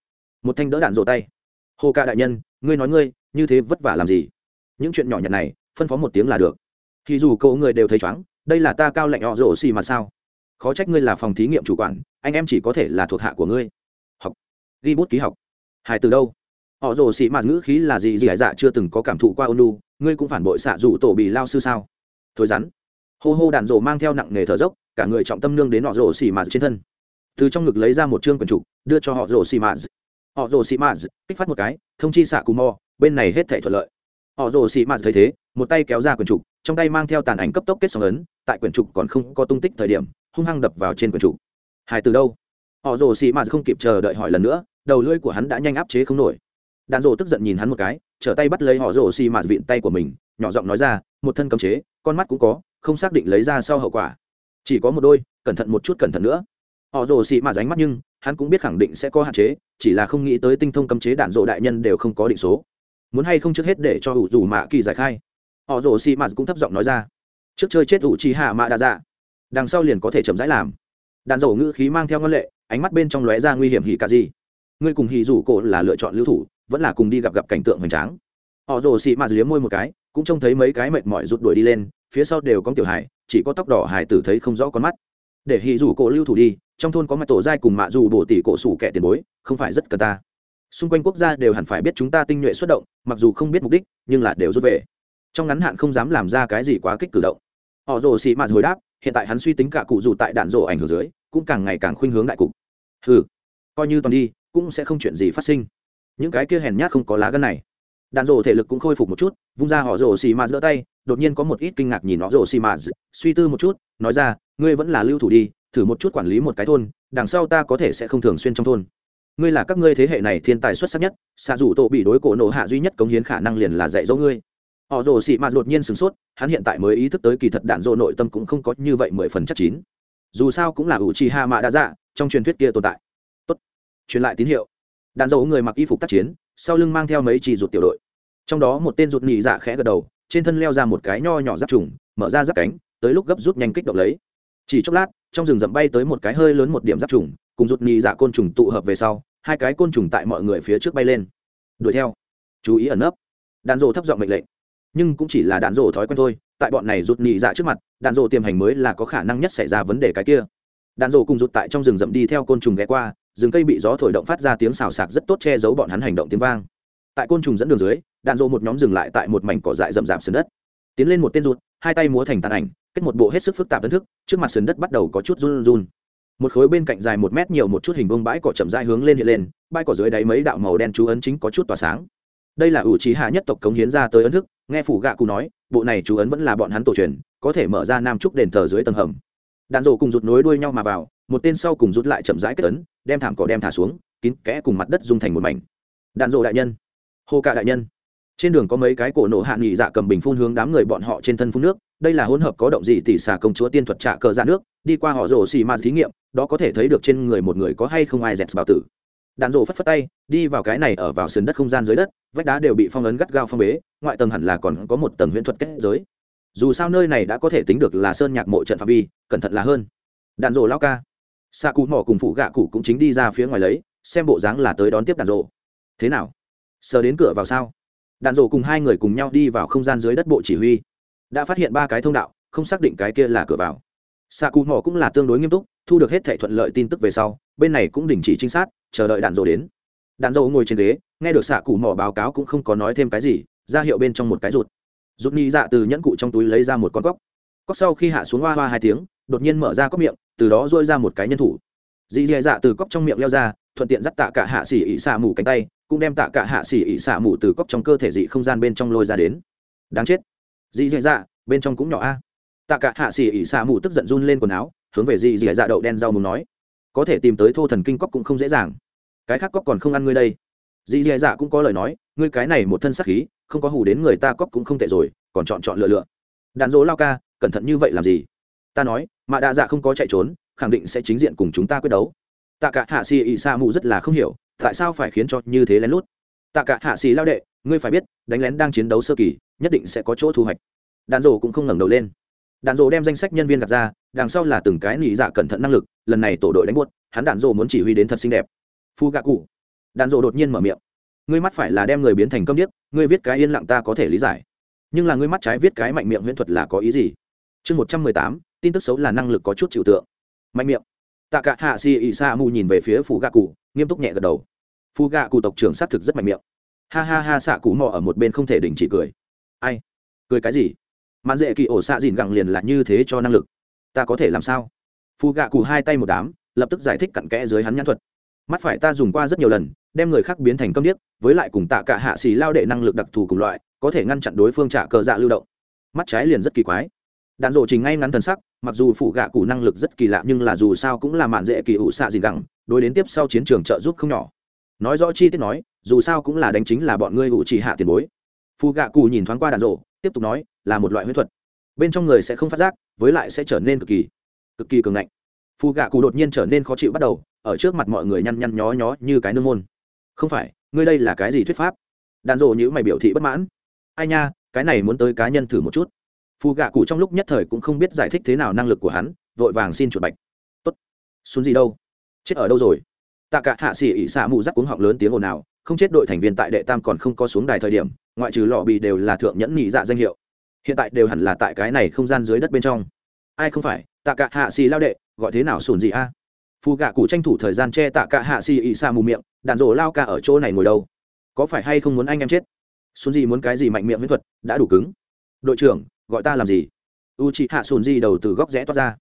Một thanh đỡ đạn rổ tay. Hồ ca đại nhân, ngươi nói ngươi, như thế vất vả làm gì? Những chuyện nhỏ nhặt này, phân phó một tiếng là được. Thì dù cậu người đều thấy chóng đây là ta cao lệnh họ rổ xì mà sao? Khó trách ngươi là phòng thí nghiệm chủ quản, anh em chỉ có thể là thuộc hạ của ngươi. Học. Ghi bút ký học. Hải từ đâu? Họ rồ xị mạt ngữ khí là gì gì hải dạ chưa từng có cảm thụ qua ônu ngươi cũng phản bội xạ dù tổ bị lao sư sao? Thôi rắn. Hô hô đàn rồ mang theo nặng nghề thở dốc, cả người trọng tâm nương đến họ rồ xị mạt trên thân. Từ trong ngực lấy ra một chương quần trục, đưa cho họ rồ xị mạt. Họ rồ xị mạt, kích phát một cái, thông chi xạ cù mò, bên này hết thể thuận lợi. Họ rồ xị mạt thấy thế, một tay kéo ra quyển trục, trong tay mang theo tàn ảnh cấp tốc kết sóng ấn, tại quyển trục còn không có tung tích thời điểm, hung hăng đập vào trên quyển trục. Hải từ đâu? Họ rồ xị mạt không kịp chờ đợi hỏi lần nữa, đầu lưỡi của hắn đã nhanh áp chế không nổi đàn rộ tức giận nhìn hắn một cái, trở tay bắt lấy họ rổ xì mạt vịn tay của mình, nhỏ giọng nói ra, một thân cấm chế, con mắt cũng có, không xác định lấy ra sau hậu quả. Chỉ có một đôi, cẩn thận một chút cẩn thận nữa. Họ rồ xì mạt ránh mắt nhưng, hắn cũng biết khẳng định sẽ có hạn chế, chỉ là không nghĩ tới tinh thông cấm chế đạn rộ đại nhân đều không có định số. Muốn hay không trước hết để cho ủ dù mạ kỳ giải khai? Họ rồ xì mạt cũng thấp giọng nói ra. Trước chơi chết ủ trì hạ mạ đa dạ đằng sau liền có thể chậm rãi làm. Đạn rổ ngữ khí mang theo ngân lệ, ánh mắt bên trong lóe ra nguy hiểm hỉ cả gì. Ngươi cùng hỉ rủ cổ là lựa chọn lưu thủ vẫn là cùng đi gặp gặp cảnh tượng hoành tráng. Họ rồ xị mạt liếm môi một cái, cũng trông thấy mấy cái mệt mỏi rút đuổi đi lên, phía sau đều có tiểu hải chỉ có tóc đỏ hải tử thấy không rõ con mắt. Để hì rủ cổ lưu thủ đi, trong thôn có mặt tổ giai cùng mạ dù bổ tỷ cổ sủ kẻ tiền bối, không phải rất cần ta. Xung quanh quốc gia đều hẳn phải biết chúng ta tinh nhuệ xuất động, mặc dù không biết mục đích, nhưng là đều rút về. Trong ngắn hạn không dám làm ra cái gì quá kích cử động. Họ rồ xị mạt hồi đáp, hiện tại hắn suy tính cả cụ dù tại đạn rổ ảnh hưởng dưới, cũng càng ngày càng khuynh hướng đại cục. Ừ coi như toàn đi, cũng sẽ không chuyện gì phát sinh những cái kia hèn nhát không có lá gân này. Đạn rổ thể lực cũng khôi phục một chút, vung ra họ rổ xì mà đỡ tay, đột nhiên có một ít kinh ngạc nhìn họ rổ xì mà suy tư một chút, nói ra, ngươi vẫn là lưu thủ đi, thử một chút quản lý một cái thôn, đằng sau ta có thể sẽ không thường xuyên trong thôn. Ngươi là các ngươi thế hệ này thiên tài xuất sắc nhất, xạ rủ tổ bị đối cổ nổ hạ duy nhất cống hiến khả năng liền là dạy dỗ ngươi. Họ rồ xị mạt đột nhiên sửng sốt, hắn hiện tại mới ý thức tới kỳ thật đạn dỗ nội tâm cũng không có như vậy mười phần chắc chín. Dù sao cũng là ủ trì hạ mạ đã dạ trong truyền thuyết kia tồn tại. Tốt. Truyền lại tín hiệu đạn dỗ người mặc y phục tác chiến, sau lưng mang theo mấy chỉ ruột tiểu đội. Trong đó một tên ruột nhị dạ khẽ gật đầu, trên thân leo ra một cái nho nhỏ giáp trùng, mở ra giáp cánh, tới lúc gấp rút nhanh kích động lấy. Chỉ chốc lát, trong rừng rậm bay tới một cái hơi lớn một điểm giáp trùng, cùng ruột nhị dạ côn trùng tụ hợp về sau, hai cái côn trùng tại mọi người phía trước bay lên. Đuổi theo. Chú ý ẩn nấp. Đạn rộ thấp giọng mệnh lệnh. Nhưng cũng chỉ là đạn rộ thói quen thôi, tại bọn này rụt nhị dạ trước mặt, đạn rộ tiềm hành mới là có khả năng nhất xảy ra vấn đề cái kia. Đạn rộ cùng rụt tại trong rừng rậm đi theo côn trùng ghé qua rừng cây bị gió thổi động phát ra tiếng xào xạc rất tốt che giấu bọn hắn hành động tiếng vang. Tại côn trùng dẫn đường dưới, đạn dộ một nhóm dừng lại tại một mảnh cỏ dại rậm rạp sườn đất. Tiến lên một tên rụt, hai tay múa thành tàn ảnh, kết một bộ hết sức phức tạp ấn thức, trước mặt sườn đất bắt đầu có chút run run. Một khối bên cạnh dài một mét nhiều một chút hình vuông bãi cỏ chậm dai hướng lên hiện lên, bãi cỏ dưới đáy mấy đạo màu đen chú ấn chính có chút tỏa sáng. Đây là ủ trí hạ nhất tộc cống hiến ra tới ấn thức, nghe phủ gạ cụ nói, bộ này chú ấn vẫn là bọn hắn tổ truyền, có thể mở ra nam trúc đền thờ dưới tầng hầm. Đạn dộ cùng rụt nối đuôi nhau mà vào một tên sau cùng rút lại chậm rãi kết tấn, đem thảm cỏ đem thả xuống, kín kẽ cùng mặt đất dung thành một mảnh. Đạn rổ đại nhân, hô cạ đại nhân. Trên đường có mấy cái cổ nổ hạ nghỉ dạ cầm bình phun hướng đám người bọn họ trên thân phun nước, đây là hỗn hợp có động gì tỷ xà công chúa tiên thuật trạ cờ ra nước, đi qua họ rổ xì ma thí nghiệm, đó có thể thấy được trên người một người có hay không ai dẹt bảo tử. Đạn rổ phất phất tay, đi vào cái này ở vào sườn đất không gian dưới đất, vách đá đều bị phong ấn gắt gao phong bế, ngoại tầng hẳn là còn có một tầng huyễn thuật kết giới. Dù sao nơi này đã có thể tính được là sơn nhạc mộ trận phạm vi, cẩn thận là hơn. Đạn rổ lao ca xạ cụ mỏ cùng phụ gạ cụ cũng chính đi ra phía ngoài lấy, xem bộ dáng là tới đón tiếp đạn rộ thế nào? Sờ đến cửa vào sao? Đạn rộ cùng hai người cùng nhau đi vào không gian dưới đất bộ chỉ huy. Đã phát hiện ba cái thông đạo, không xác định cái kia là cửa vào. Xạ cụ mỏ cũng là tương đối nghiêm túc, thu được hết thệ thuận lợi tin tức về sau, bên này cũng đình chỉ trinh sát, chờ đợi đạn rộ đến. Đạn rộ ngồi trên ghế, nghe được xạ cụ mỏ báo cáo cũng không có nói thêm cái gì, ra hiệu bên trong một cái rụt. Rút ni dạ từ nhẫn cụ trong túi lấy ra một con cóc. Cóc sau khi hạ xuống hoa hoa hai tiếng đột nhiên mở ra cóc miệng, từ đó dôi ra một cái nhân thủ. Dì dì dạ từ cóc trong miệng leo ra, thuận tiện dắt tạ cả hạ xỉ ỉ xả mù cánh tay, cũng đem tạ cả hạ xỉ ỉ xả mù từ cóc trong cơ thể dị không gian bên trong lôi ra đến. Đáng chết. Dì dì dạ bên trong cũng nhỏ a. Tạ cả hạ xỉ ỉ xả mù tức giận run lên quần áo, hướng về dì dì dạ đậu đen rau mù nói. Có thể tìm tới thô thần kinh cóc cũng không dễ dàng. Cái khác cóc còn không ăn ngươi đây. Dì dì dạ cũng có lời nói, ngươi cái này một thân sắc khí, không có hù đến người ta cóc cũng không tệ rồi, còn chọn chọn lựa lựa. Đàn dỗ lao ca, cẩn thận như vậy làm gì? Ta nói mà đa dạ không có chạy trốn, khẳng định sẽ chính diện cùng chúng ta quyết đấu. Tạ cả hạ xì ị sa mù rất là không hiểu, tại sao phải khiến cho như thế lén lút? Tạ cả hạ xì lao đệ, ngươi phải biết, đánh lén đang chiến đấu sơ kỳ, nhất định sẽ có chỗ thu hoạch. Đàn rổ cũng không ngẩng đầu lên. Đàn rổ đem danh sách nhân viên đặt ra, đằng sau là từng cái nỉ dạ cẩn thận năng lực, lần này tổ đội đánh buốt, hắn đàn rổ muốn chỉ huy đến thật xinh đẹp. Phu gạ cụ đàn rổ đột nhiên mở miệng. Ngươi mắt phải là đem người biến thành công điếc, ngươi viết cái yên lặng ta có thể lý giải. Nhưng là ngươi mắt trái viết cái mạnh miệng huyễn thuật là có ý gì? Chương một trăm mười tám tin tức xấu là năng lực có chút chịu tượng. Mạnh miệng. Tạ cả hạ xì ỉ sa mù nhìn về phía phù gạ cụ, nghiêm túc nhẹ gật đầu. Phù gạ cụ tộc trưởng xác thực rất mạnh miệng. Ha ha ha xạ cụ mò ở một bên không thể đình chỉ cười. Ai? Cười cái gì? Mạn dễ kỳ ổ xạ dìn gẳng liền là như thế cho năng lực. Ta có thể làm sao? Phù gạ cụ hai tay một đám, lập tức giải thích cặn kẽ dưới hắn nhãn thuật. Mắt phải ta dùng qua rất nhiều lần, đem người khác biến thành câm điếc, với lại cùng tạ cả hạ xì lao đệ năng lực đặc thù cùng loại, có thể ngăn chặn đối phương trả cờ dạ lưu động. Mắt trái liền rất kỳ quái. Đạn rộ trình ngay ngắn thần sắc mặc dù phụ gạ cụ năng lực rất kỳ lạ nhưng là dù sao cũng là mạn dễ kỳ ủ xạ gì gẳng, đối đến tiếp sau chiến trường trợ giúp không nhỏ. Nói rõ chi tiết nói, dù sao cũng là đánh chính là bọn ngươi ủ chỉ hạ tiền bối. Phụ gạ cụ nhìn thoáng qua đạn rộ, tiếp tục nói, là một loại huyết thuật. Bên trong người sẽ không phát giác, với lại sẽ trở nên cực kỳ cực kỳ cường ngạnh. Phụ gạ cụ đột nhiên trở nên khó chịu bắt đầu, ở trước mặt mọi người nhăn nhăn nhó nhó như cái nương môn. Không phải, ngươi đây là cái gì thuyết pháp? Đàn rộ nhữ mày biểu thị bất mãn. Ai nha, cái này muốn tới cá nhân thử một chút phù gạ cụ trong lúc nhất thời cũng không biết giải thích thế nào năng lực của hắn, vội vàng xin chuột bạch. Tốt. Xuống gì đâu? Chết ở đâu rồi? Tạ cả hạ xỉ ỉ xạ mù rắc cuống họng lớn tiếng ồn ào, không chết đội thành viên tại đệ tam còn không có xuống đài thời điểm, ngoại trừ lọ bị đều là thượng nhẫn nhị dạ danh hiệu. Hiện tại đều hẳn là tại cái này không gian dưới đất bên trong. Ai không phải? Tạ cả hạ xì lao đệ, gọi thế nào sùn gì a? Phù gạ cụ tranh thủ thời gian che tạ cả hạ xì ỉ xạ mù miệng đạn rổ lao ca ở chỗ này ngồi đâu? Có phải hay không muốn anh em chết? Xuống gì muốn cái gì mạnh miệng miễn thuật, đã đủ cứng. Đội trưởng gọi ta làm gì? U chị hạ sùn di đầu từ góc rẽ toát ra.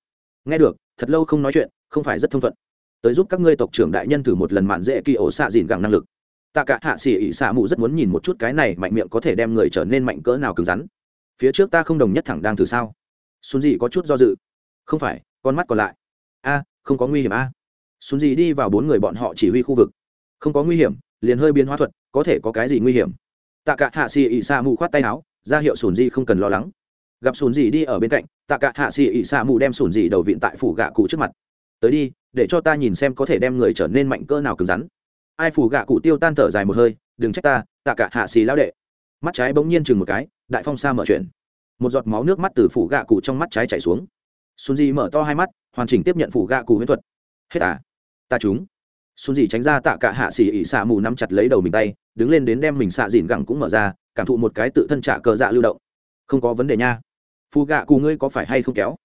Nghe được, thật lâu không nói chuyện, không phải rất thông thuận. Tới giúp các ngươi tộc trưởng đại nhân thử một lần mạn dễ kỳ ổ xạ dìn gẳng năng lực. Tạ cả hạ xỉ ỉ xạ mụ rất muốn nhìn một chút cái này mạnh miệng có thể đem người trở nên mạnh cỡ nào cứng rắn. Phía trước ta không đồng nhất thẳng đang thử sao? Sùn dị có chút do dự. Không phải, con mắt còn lại. A, không có nguy hiểm a. À. di dị đi vào bốn người bọn họ chỉ huy khu vực. Không có nguy hiểm, liền hơi biến hóa thuật, có thể có cái gì nguy hiểm? Tạ cả hạ xỉ ỉ xạ mù khoát tay áo, ra hiệu sùn dị không cần lo lắng gặp sùn dì đi ở bên cạnh, tạ cả hạ xì ỉ xạ mù đem sùn dì đầu viện tại phủ gạ cụ trước mặt. Tới đi, để cho ta nhìn xem có thể đem người trở nên mạnh cỡ nào cứng rắn. Ai phủ gạ cụ tiêu tan thở dài một hơi, đừng trách ta, tạ cả hạ xì lao đệ. Mắt trái bỗng nhiên chừng một cái, đại phong sa mở chuyện một giọt máu nước mắt từ phủ gạ cụ trong mắt trái chảy xuống. Sùn dì mở to hai mắt, hoàn chỉnh tiếp nhận phủ gạ cụ huyễn thuật. Hết à? Ta chúng sùn gì tránh ra tạ cả hạ xì ỉ xạ mù nắm chặt lấy đầu mình tay, đứng lên đến đem mình xạ dìn gẳng cũng mở ra, cảm thụ một cái tự thân trả cờ dạ lưu động. Không có vấn đề nha phù gạ cù ngươi có phải hay không kéo?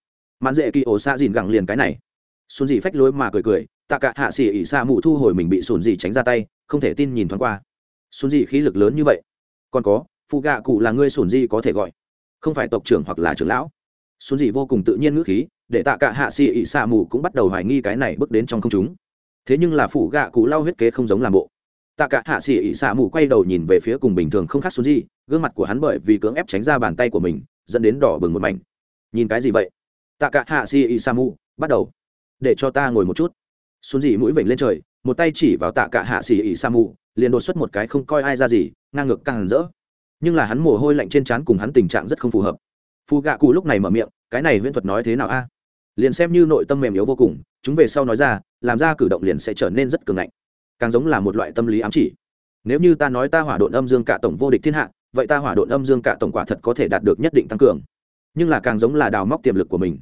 Mãn dễ kỳ ổ xạ dìn gẳng liền cái này. Xuân dị phách lối mà cười cười, tạ cả hạ xỉ ỉ xa mù thu hồi mình bị xuân dị tránh ra tay, không thể tin nhìn thoáng qua. Xuân dị khí lực lớn như vậy. Còn có, phù gạ cụ là ngươi xuân dị có thể gọi. Không phải tộc trưởng hoặc là trưởng lão. Xuân dị vô cùng tự nhiên ngữ khí, để tạ cả hạ xỉ ỉ xa mù cũng bắt đầu hoài nghi cái này bước đến trong không chúng. Thế nhưng là phụ gạ cụ lau huyết kế không giống làm bộ. Tạ cả hạ xỉ ỉ xa mù quay đầu nhìn về phía cùng bình thường không khác xuân dị gương mặt của hắn bởi vì cưỡng ép tránh ra bàn tay của mình dẫn đến đỏ bừng một mảnh. Nhìn cái gì vậy? Tạ cả hạ si y samu bắt đầu. Để cho ta ngồi một chút. Xuống gì mũi vểnh lên trời, một tay chỉ vào tạ cả hạ si y samu liền đột xuất một cái không coi ai ra gì, ngang ngược càng rỡ. Nhưng là hắn mồ hôi lạnh trên trán cùng hắn tình trạng rất không phù hợp. Phù gạ cụ lúc này mở miệng, cái này huyễn thuật nói thế nào a? Liền xem như nội tâm mềm yếu vô cùng, chúng về sau nói ra, làm ra cử động liền sẽ trở nên rất cường ngạnh. Càng giống là một loại tâm lý ám chỉ. Nếu như ta nói ta hỏa độn âm dương cả tổng vô địch thiên hạ vậy ta hỏa độn âm dương cả tổng quả thật có thể đạt được nhất định tăng cường. Nhưng là càng giống là đào móc tiềm lực của mình.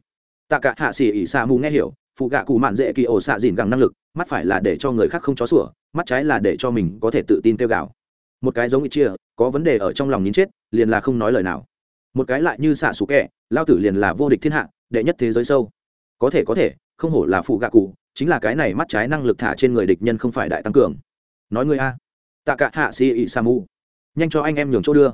Tạ cả hạ xỉ ỉ xa mù nghe hiểu, phụ gạ cụ mạn dễ kỳ ổ xạ dìn gẳng năng lực, mắt phải là để cho người khác không chó sủa, mắt trái là để cho mình có thể tự tin kêu gào. Một cái giống ít chia có vấn đề ở trong lòng nín chết, liền là không nói lời nào. Một cái lại như xạ xù kẹ lao tử liền là vô địch thiên hạ, đệ nhất thế giới sâu. Có thể có thể, không hổ là phụ gạ cụ, chính là cái này mắt trái năng lực thả trên người địch nhân không phải đại tăng cường. Nói người a. Tạ cả hạ xì ỉ sa mù nhanh cho anh em nhường chỗ đưa.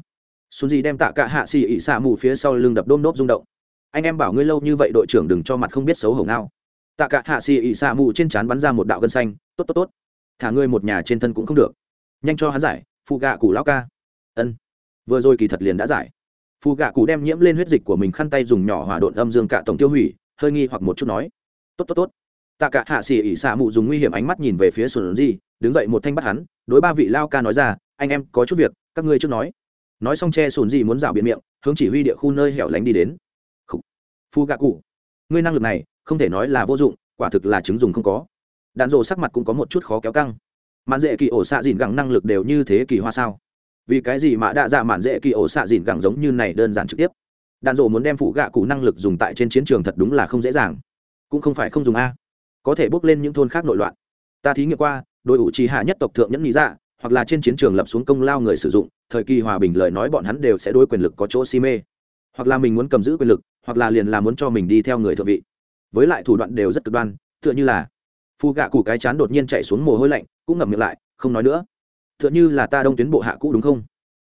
Xuân gì đem tạ cả hạ xì ị xạ mù phía sau lưng đập đôm đốp rung động. Anh em bảo ngươi lâu như vậy đội trưởng đừng cho mặt không biết xấu hổ ngao. Tạ cả hạ xì ị xạ mù trên trán bắn ra một đạo gân xanh, tốt tốt tốt. Thả ngươi một nhà trên thân cũng không được. Nhanh cho hắn giải phụ gạ cụ lão ca. Ân. Vừa rồi kỳ thật liền đã giải. Phụ gạ cụ đem nhiễm lên huyết dịch của mình khăn tay dùng nhỏ hỏa độn âm dương cả tổng tiêu hủy, hơi nghi hoặc một chút nói. Tốt tốt tốt. Tạ cả hạ xì ỉ xạ mù dùng nguy hiểm ánh mắt nhìn về phía sùn di, đứng dậy một thanh bắt hắn, đối ba vị lao ca nói ra, anh em có chút việc các ngươi trước nói. Nói xong che sùn gì muốn rảo biện miệng, hướng chỉ huy địa khu nơi hẻo lánh đi đến. Phu gạ cụ. Ngươi năng lực này, không thể nói là vô dụng, quả thực là chứng dùng không có. Đạn rộ sắc mặt cũng có một chút khó kéo căng. Mạn dễ kỳ ổ xạ dìn gẳng năng lực đều như thế kỳ hoa sao? Vì cái gì mà đã dạ mạn dễ kỳ ổ xạ dìn gẳng giống như này đơn giản trực tiếp? Đạn rộ muốn đem phụ gạ cụ năng lực dùng tại trên chiến trường thật đúng là không dễ dàng. Cũng không phải không dùng a. Có thể bước lên những thôn khác nội loạn. Ta thí nghiệm qua, đội ủ trì hạ nhất tộc thượng nhẫn lý dạ hoặc là trên chiến trường lập xuống công lao người sử dụng, thời kỳ hòa bình lời nói bọn hắn đều sẽ đối quyền lực có chỗ si mê. Hoặc là mình muốn cầm giữ quyền lực, hoặc là liền là muốn cho mình đi theo người thượng vị. Với lại thủ đoạn đều rất cực đoan, tựa như là, phu gạ củ cái chán đột nhiên chạy xuống mồ hôi lạnh, cũng ngậm miệng lại, không nói nữa. Tựa như là ta đông tuyến bộ hạ cũ đúng không?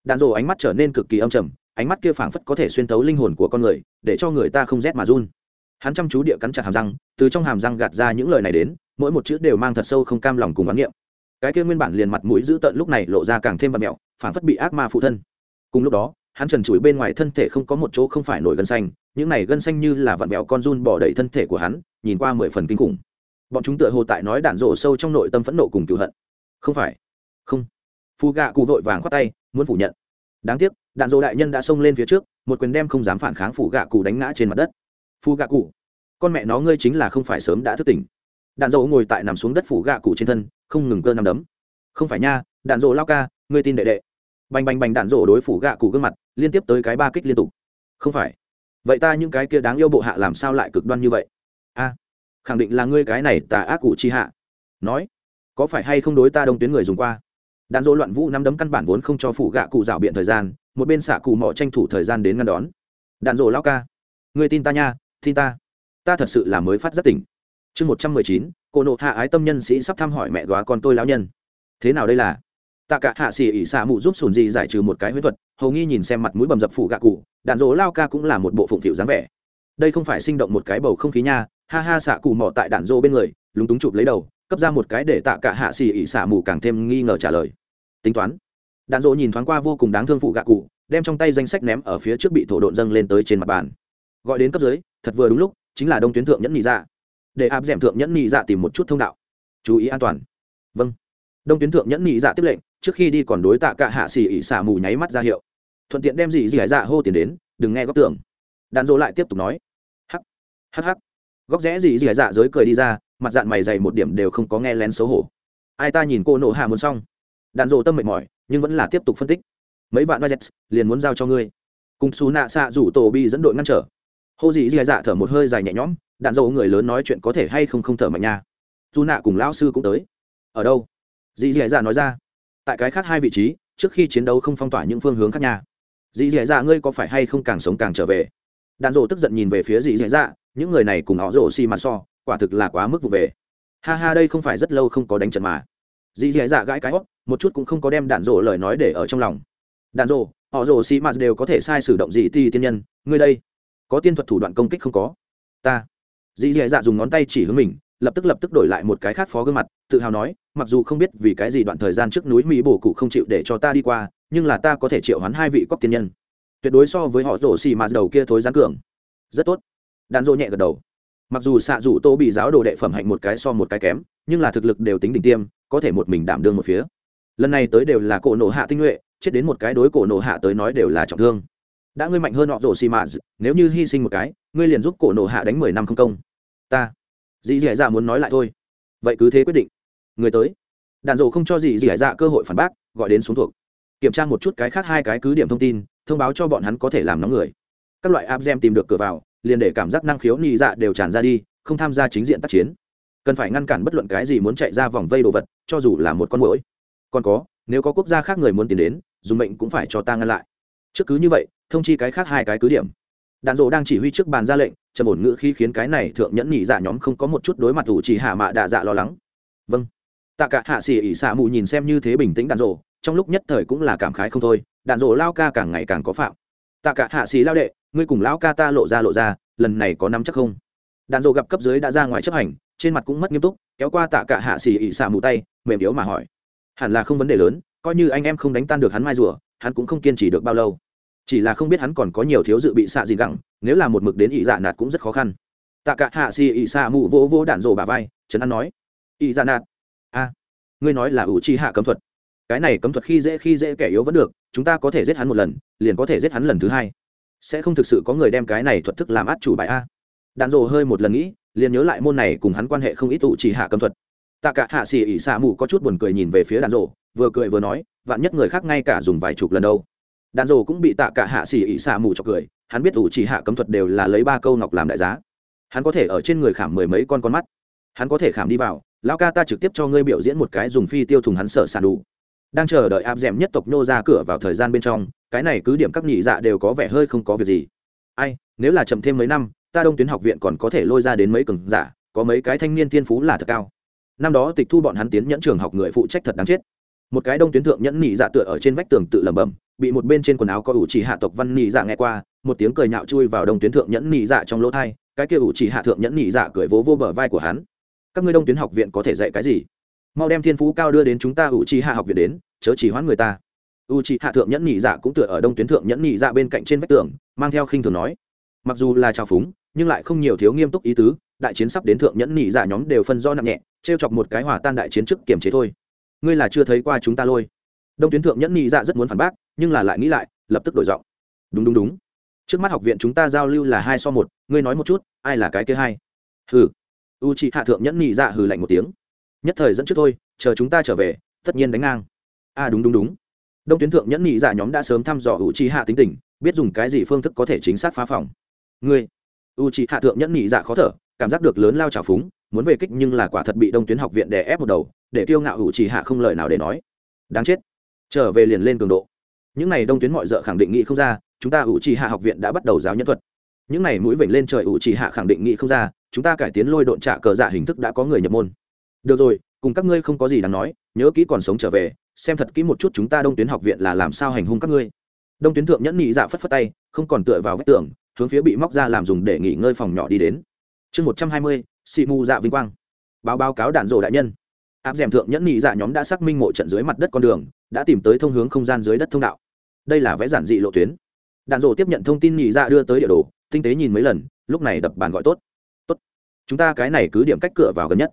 Đàn rổ ánh mắt trở nên cực kỳ âm trầm, ánh mắt kia phảng phất có thể xuyên tấu linh hồn của con người, để cho người ta không rét mà run. Hắn chăm chú địa cắn chặt hàm răng, từ trong hàm răng gạt ra những lời này đến, mỗi một chữ đều mang thật sâu không cam lòng cùng oán niệm cái kia nguyên bản liền mặt mũi dữ tợn lúc này lộ ra càng thêm vật mẹo phản phất bị ác ma phụ thân. Cùng lúc đó, hắn trần trụi bên ngoài thân thể không có một chỗ không phải nổi gân xanh, những này gân xanh như là vặn vẹo con run bỏ đầy thân thể của hắn, nhìn qua mười phần kinh khủng. Bọn chúng tựa hồ tại nói đạn rổ sâu trong nội tâm phẫn nộ cùng cựu hận. Không phải, không. Phu gạ cụ vội vàng khoát tay, muốn phủ nhận. Đáng tiếc, đạn rổ đại nhân đã xông lên phía trước, một quyền đem không dám phản kháng phủ gạ cụ đánh ngã trên mặt đất. Phu gạ cụ, con mẹ nó ngươi chính là không phải sớm đã thức tỉnh. Đạn dỗ ngồi tại nằm xuống đất phủ gạ cụ trên thân không ngừng cơ nằm đấm. Không phải nha, đạn rộ lao ca, ngươi tin đệ đệ. Bành bành bành đạn rộ đối phủ gạ cụ gương mặt, liên tiếp tới cái ba kích liên tục. Không phải. Vậy ta những cái kia đáng yêu bộ hạ làm sao lại cực đoan như vậy? A, khẳng định là ngươi cái này tà ác cụ chi hạ. Nói, có phải hay không đối ta đông tuyến người dùng qua? Đạn dỗ loạn vũ nắm đấm căn bản vốn không cho phủ gạ cụ rào biện thời gian, một bên xạ cụ mỏ tranh thủ thời gian đến ngăn đón. Đạn dỗ lao ca, ngươi tin ta nha, tin ta. Ta thật sự là mới phát rất tỉnh. Chương một trăm mười chín cô nộ hạ ái tâm nhân sĩ sắp thăm hỏi mẹ góa con tôi lão nhân. Thế nào đây là? Tạ cả hạ xỉ ỉ xạ mụ giúp sùn gì giải trừ một cái huyết thuật, hầu nghi nhìn xem mặt mũi bầm dập phụ gạ cụ đạn dỗ lao ca cũng là một bộ phụng phịu dáng vẻ. Đây không phải sinh động một cái bầu không khí nha, ha ha xạ cụ mỏ tại đạn dỗ bên người, lúng túng chụp lấy đầu, cấp ra một cái để tạ cả hạ xỉ ỉ xạ mù càng thêm nghi ngờ trả lời. Tính toán. Đạn dỗ nhìn thoáng qua vô cùng đáng thương phụ gạ cụ, đem trong tay danh sách ném ở phía trước bị thổ độn dâng lên tới trên mặt bàn. Gọi đến cấp dưới, thật vừa đúng lúc, chính là đông tuyến thượng nhẫn nhị ra. Dạ để áp d thượng nhẫn nhị dạ tìm một chút thông đạo. Chú ý an toàn. Vâng. Đông tuyến thượng nhẫn nhị dạ tiếp lệnh, trước khi đi còn đối tạ cả hạ xì ỉ xả mù nháy mắt ra hiệu. Thuận tiện đem gì gì hải dạ hô tiền đến, đừng nghe góc tưởng đàn dỗ lại tiếp tục nói. Hắc hắc hắc. Góc rẽ gì gì hải dạ giới cười đi ra, mặt dạng mày dày một điểm đều không có nghe lén xấu hổ. Ai ta nhìn cô nộ hạ muốn xong? Đàn dỗ tâm mệt mỏi, nhưng vẫn là tiếp tục phân tích. Mấy vạn budget liền muốn giao cho ngươi. Cùng xù nạ xạ rủ tổ bi dẫn đội ngăn trở. Hô dị dị dạ thở một hơi dài nhẹ nhõm đạn dầu người lớn nói chuyện có thể hay không không thở mạnh nha. Dù nạ cùng lão sư cũng tới. Ở đâu? Dì dì dạ nói ra. Tại cái khác hai vị trí, trước khi chiến đấu không phong tỏa những phương hướng khác nhà dì dì dạ ngươi có phải hay không càng sống càng trở về? Đạn rộ tức giận nhìn về phía dì dì dạ những người này cùng họ rổ xi mặt so, quả thực là quá mức vụ về. Ha ha, đây không phải rất lâu không có đánh trận mà. Dì dì dạ gãi cái hót một chút cũng không có đem đạn rộ lời nói để ở trong lòng. Đạn rộ họ rổ xi mặt đều có thể sai sử động gì ti tiên nhân, ngươi đây, có tiên thuật thủ đoạn công kích không có? Ta dì dì dạ dùng ngón tay chỉ hướng mình, lập tức lập tức đổi lại một cái khác phó gương mặt, tự hào nói, mặc dù không biết vì cái gì đoạn thời gian trước núi mỹ bổ cụ không chịu để cho ta đi qua, nhưng là ta có thể triệu hoán hai vị cóc tiên nhân. Tuyệt đối so với họ rổ xì mà đầu kia thối gián cường. Rất tốt. Đàn rỗ nhẹ gật đầu. Mặc dù xạ rủ tô bị giáo đồ đệ phẩm hạnh một cái so một cái kém, nhưng là thực lực đều tính đỉnh tiêm, có thể một mình đảm đương một phía. Lần này tới đều là cổ nổ hạ tinh nhuệ, chết đến một cái đối cổ nổ hạ tới nói đều là trọng thương. Đã ngươi mạnh hơn họ rổ xì mà, nếu như hy sinh một cái, ngươi liền giúp cổ nổ hạ đánh mười năm không công ta. Dì dì dạ muốn nói lại thôi. Vậy cứ thế quyết định. Người tới. Đàn rộ không cho dì dì dạ cơ hội phản bác, gọi đến xuống thuộc. Kiểm tra một chút cái khác hai cái cứ điểm thông tin, thông báo cho bọn hắn có thể làm nóng người. Các loại áp gem tìm được cửa vào, liền để cảm giác năng khiếu nhị dạ đều tràn ra đi, không tham gia chính diện tác chiến. Cần phải ngăn cản bất luận cái gì muốn chạy ra vòng vây đồ vật, cho dù là một con mũi còn có, nếu có quốc gia khác người muốn tiến đến, dùng mệnh cũng phải cho ta ngăn lại. Trước cứ như vậy, thông chi cái khác hai cái cứ điểm đạn dỗ đang chỉ huy trước bàn ra lệnh, trầm ổn ngữ khi khiến cái này thượng nhẫn nhị dạ nhóm không có một chút đối mặt ủ chỉ hạ mạ đạ dạ lo lắng. Vâng. Tạ cả hạ xỉ ỉ xạ mù nhìn xem như thế bình tĩnh đạn dỗ, trong lúc nhất thời cũng là cảm khái không thôi, đạn dỗ lao ca càng ngày càng có phạm. Tạ cả hạ xỉ lao đệ, ngươi cùng lão ca ta lộ ra lộ ra, lần này có nắm chắc không? Đạn dỗ gặp cấp dưới đã ra ngoài chấp hành, trên mặt cũng mất nghiêm túc, kéo qua tạ cả hạ xỉ ỉ xạ mù tay, mềm yếu mà hỏi. Hẳn là không vấn đề lớn, coi như anh em không đánh tan được hắn mai rùa, hắn cũng không kiên trì được bao lâu chỉ là không biết hắn còn có nhiều thiếu dự bị xạ gì gẳng nếu là một mực đến ỵ dạ nạt cũng rất khó khăn. Tạ cả hạ xì ỵ xạ mụ vỗ vỗ đạn rổ bà vai, trấn an nói. Ỵ dạ nạt. A ngươi nói là ủ chi hạ cấm thuật. Cái này cấm thuật khi dễ khi dễ kẻ yếu vẫn được, chúng ta có thể giết hắn một lần, liền có thể giết hắn lần thứ hai. Sẽ không thực sự có người đem cái này thuật thức làm át chủ bài a. Đạn rổ hơi một lần nghĩ, liền nhớ lại môn này cùng hắn quan hệ không ít ủ chi hạ cấm thuật. Tạ cả hạ xì ỵ xạ mụ có chút buồn cười nhìn về phía đạn rổ vừa cười vừa nói, vạn nhất người khác ngay cả dùng vài chục lần đâu đàn rồ cũng bị tạ cả hạ xỉ ỉ xạ mù cho cười, hắn biết ủ chỉ hạ cấm thuật đều là lấy ba câu ngọc làm đại giá. Hắn có thể ở trên người khảm mười mấy con con mắt. Hắn có thể khảm đi vào, lão ca ta trực tiếp cho ngươi biểu diễn một cái dùng phi tiêu thùng hắn sở sàn đủ. Đang chờ đợi áp d nhất tộc nhô ra cửa vào thời gian bên trong, cái này cứ điểm các nhị dạ đều có vẻ hơi không có việc gì. Ai, nếu là chậm thêm mấy năm, ta đông tuyến học viện còn có thể lôi ra đến mấy cường giả, có mấy cái thanh niên tiên phú là thật cao. Năm đó tịch thu bọn hắn tiến nhẫn trường học người phụ trách thật đáng chết. Một cái đông tuyến thượng nhẫn nhị dạ tựa ở trên vách tường tự lẩm bẩm bị một bên trên quần áo có ủ chỉ hạ tộc văn nhị dạ nghe qua, một tiếng cười nhạo chui vào đông tuyến thượng nhẫn nhị dạ trong lỗ thai, cái kia ủ chỉ hạ thượng nhẫn nhị dạ cười vỗ vô bờ vai của hắn. Các ngươi đông tuyến học viện có thể dạy cái gì? Mau đem thiên phú cao đưa đến chúng ta ủ chỉ hạ học viện đến, chớ chỉ hoãn người ta. U chỉ hạ thượng nhẫn nhị dạ cũng tựa ở đông tuyến thượng nhẫn nhị dạ bên cạnh trên vách tường, mang theo khinh thường nói. Mặc dù là trào phúng, nhưng lại không nhiều thiếu nghiêm túc ý tứ, đại chiến sắp đến thượng nhẫn nhị dạ nhóm đều phân do nặng nhẹ, trêu chọc một cái hòa tan đại chiến trước kiềm chế thôi. Ngươi là chưa thấy qua chúng ta lôi đông tuyến thượng nhẫn nhị dạ rất muốn phản bác nhưng là lại nghĩ lại lập tức đổi giọng. Đúng đúng đúng. Trước mắt học viện chúng ta giao lưu là hai so một ngươi nói một chút ai là cái kia hai? Hừ. U chị hạ thượng nhẫn nhị dạ hừ lạnh một tiếng. Nhất thời dẫn trước thôi chờ chúng ta trở về tất nhiên đánh ngang. A à, đúng đúng đúng. Đông tuyến thượng nhẫn nhị dạ nhóm đã sớm thăm dò u chị hạ tính tình biết dùng cái gì phương thức có thể chính xác phá phòng. Ngươi. U chị hạ thượng nhẫn nhị dạ khó thở cảm giác được lớn lao trào phúng muốn về kích nhưng là quả thật bị đông tuyến học viện đè ép một đầu để kiêu ngạo u chị hạ không lời nào để nói. Đáng chết trở về liền lên cường độ. Những n à y đông tuyến mọi d ợ khẳng định nghị không ra, chúng ta ủ trì hạ học viện đã bắt đầu giáo nhân thuật. Những n à y mũi vểnh lên trời ủ trì hạ khẳng định nghị không ra, chúng ta cải tiến lôi độn trả cờ giả hình thức đã có người nhập môn. Được rồi, cùng các ngươi không có gì đáng nói, nhớ kỹ còn sống trở về, xem thật kỹ một chút chúng ta đông tuyến học viện là làm sao hành hung các ngươi. Đông tuyến thượng nhẫn nhị dạ phất phất tay, không còn tựa vào vách tường, hướng phía bị móc ra làm dùng để nghỉ ngơi phòng nhỏ đi đến. Chương một trăm hai mươi, xị mù dạ vinh quang. Báo báo cáo đạn rổ đại nhân áp d thượng nhẫn nhị dạ nhóm đã xác minh mộ trận dưới mặt đất con đường, đã tìm tới thông hướng không gian dưới đất thông đạo. Đây là vẽ giản dị lộ tuyến. Đạn rộ tiếp nhận thông tin nhị dạ đưa tới địa đồ, tinh tế nhìn mấy lần, lúc này đập bàn gọi tốt. Tốt. Chúng ta cái này cứ điểm cách cửa vào gần nhất.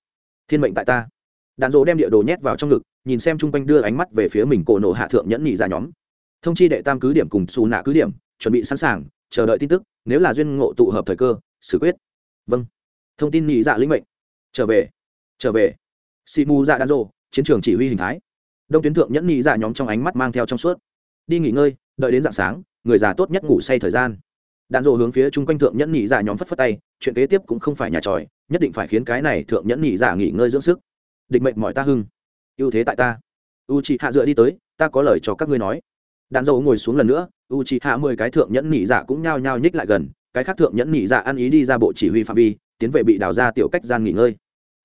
Thiên mệnh tại ta. Đạn rộ đem địa đồ nhét vào trong ngực, nhìn xem chung quanh đưa ánh mắt về phía mình cổ nổ hạ thượng nhẫn nhị dạ nhóm. Thông chi đệ tam cứ điểm cùng xù nạ cứ điểm, chuẩn bị sẵn sàng, chờ đợi tin tức, nếu là duyên ngộ tụ hợp thời cơ, xử quyết. Vâng. Thông tin nhị dạ lĩnh mệnh. Trở về. Trở về xì mù dạ đạn rộ chiến trường chỉ huy hình thái. Đông tuyến thượng nhẫn nhị dạ nhóm trong ánh mắt mang theo trong suốt. Đi nghỉ ngơi, đợi đến dạng sáng, người già tốt nhất ngủ say thời gian. Đạn dộ hướng phía chung quanh thượng nhẫn nhị dạ nhóm phất phất tay, chuyện kế tiếp cũng không phải nhà tròi, nhất định phải khiến cái này thượng nhẫn nhị giả nghỉ ngơi dưỡng sức. Định mệnh mọi ta hưng. Ưu thế tại ta. U chị hạ dựa đi tới, ta có lời cho các ngươi nói. Đàn dầu ngồi xuống lần nữa u chị hạ mười cái thượng nhẫn nhị giả cũng nhao nhao nhích lại gần, cái khác thượng nhẫn nhị giả ăn ý đi ra bộ chỉ huy phạm vi, tiến về bị đào ra tiểu cách gian nghỉ ngơi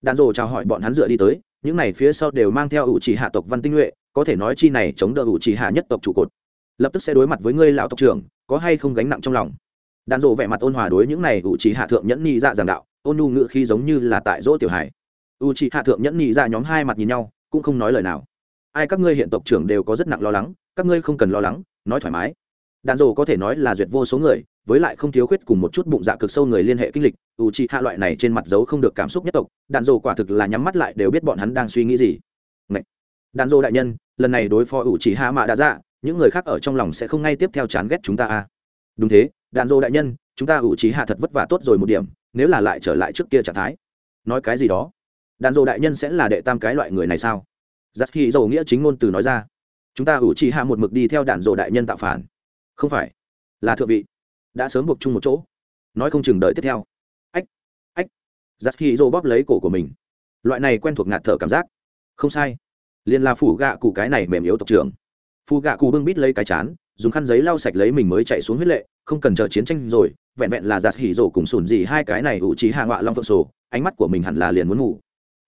đạn rồ chào hỏi bọn hắn dựa đi tới, những này phía sau đều mang theo u chỉ hạ tộc văn tinh nhuệ, có thể nói chi này chống đỡ u chỉ hạ nhất tộc trụ cột. Lập tức sẽ đối mặt với ngươi lão tộc trưởng, có hay không gánh nặng trong lòng? Đạn rộ vẻ mặt ôn hòa đối những này u chỉ hạ thượng nhẫn nhị dạ giảng đạo, ôn nhu ngự khi giống như là tại dỗ tiểu hải. U chỉ hạ thượng nhẫn nhị dạ nhóm hai mặt nhìn nhau, cũng không nói lời nào. Ai các ngươi hiện tộc trưởng đều có rất nặng lo lắng, các ngươi không cần lo lắng, nói thoải mái. Đạn rộ có thể nói là duyệt vô số người, với lại không thiếu khuyết cùng một chút bụng dạ cực sâu người liên hệ kinh lịch u chi hạ loại này trên mặt giấu không được cảm xúc nhất tộc, đạn dồ quả thực là nhắm mắt lại đều biết bọn hắn đang suy nghĩ gì. Ngậy! đàn đại nhân, lần này đối phó u chi hạ mạ đã dạ những người khác ở trong lòng sẽ không ngay tiếp theo chán ghét chúng ta à đúng thế, đạn dồ đại nhân, chúng ta u chi hạ thật vất vả tốt rồi một điểm, nếu là lại trở lại trước kia trạng thái. Nói cái gì đó? Đạn dồ đại nhân sẽ là đệ tam cái loại người này sao? Giặc khi dầu nghĩa chính ngôn từ nói ra. Chúng ta ủ trì hạ một mực đi theo đạn dồ đại nhân tạo phản. Không phải. Là thượng vị. Đã sớm buộc chung một chỗ. Nói không chừng đợi tiếp theo giặc khi dô bóp lấy cổ của mình. Loại này quen thuộc ngạt thở cảm giác. Không sai. Liền là phủ gạ cụ cái này mềm yếu tộc trưởng. Phù gạ cụ bưng bít lấy cái chán, dùng khăn giấy lau sạch lấy mình mới chạy xuống huyết lệ, không cần chờ chiến tranh rồi, vẹn vẹn là giặt hỉ rổ cùng sùn gì hai cái này ủ trí hạ ngọa long phượng sổ, ánh mắt của mình hẳn là liền muốn ngủ.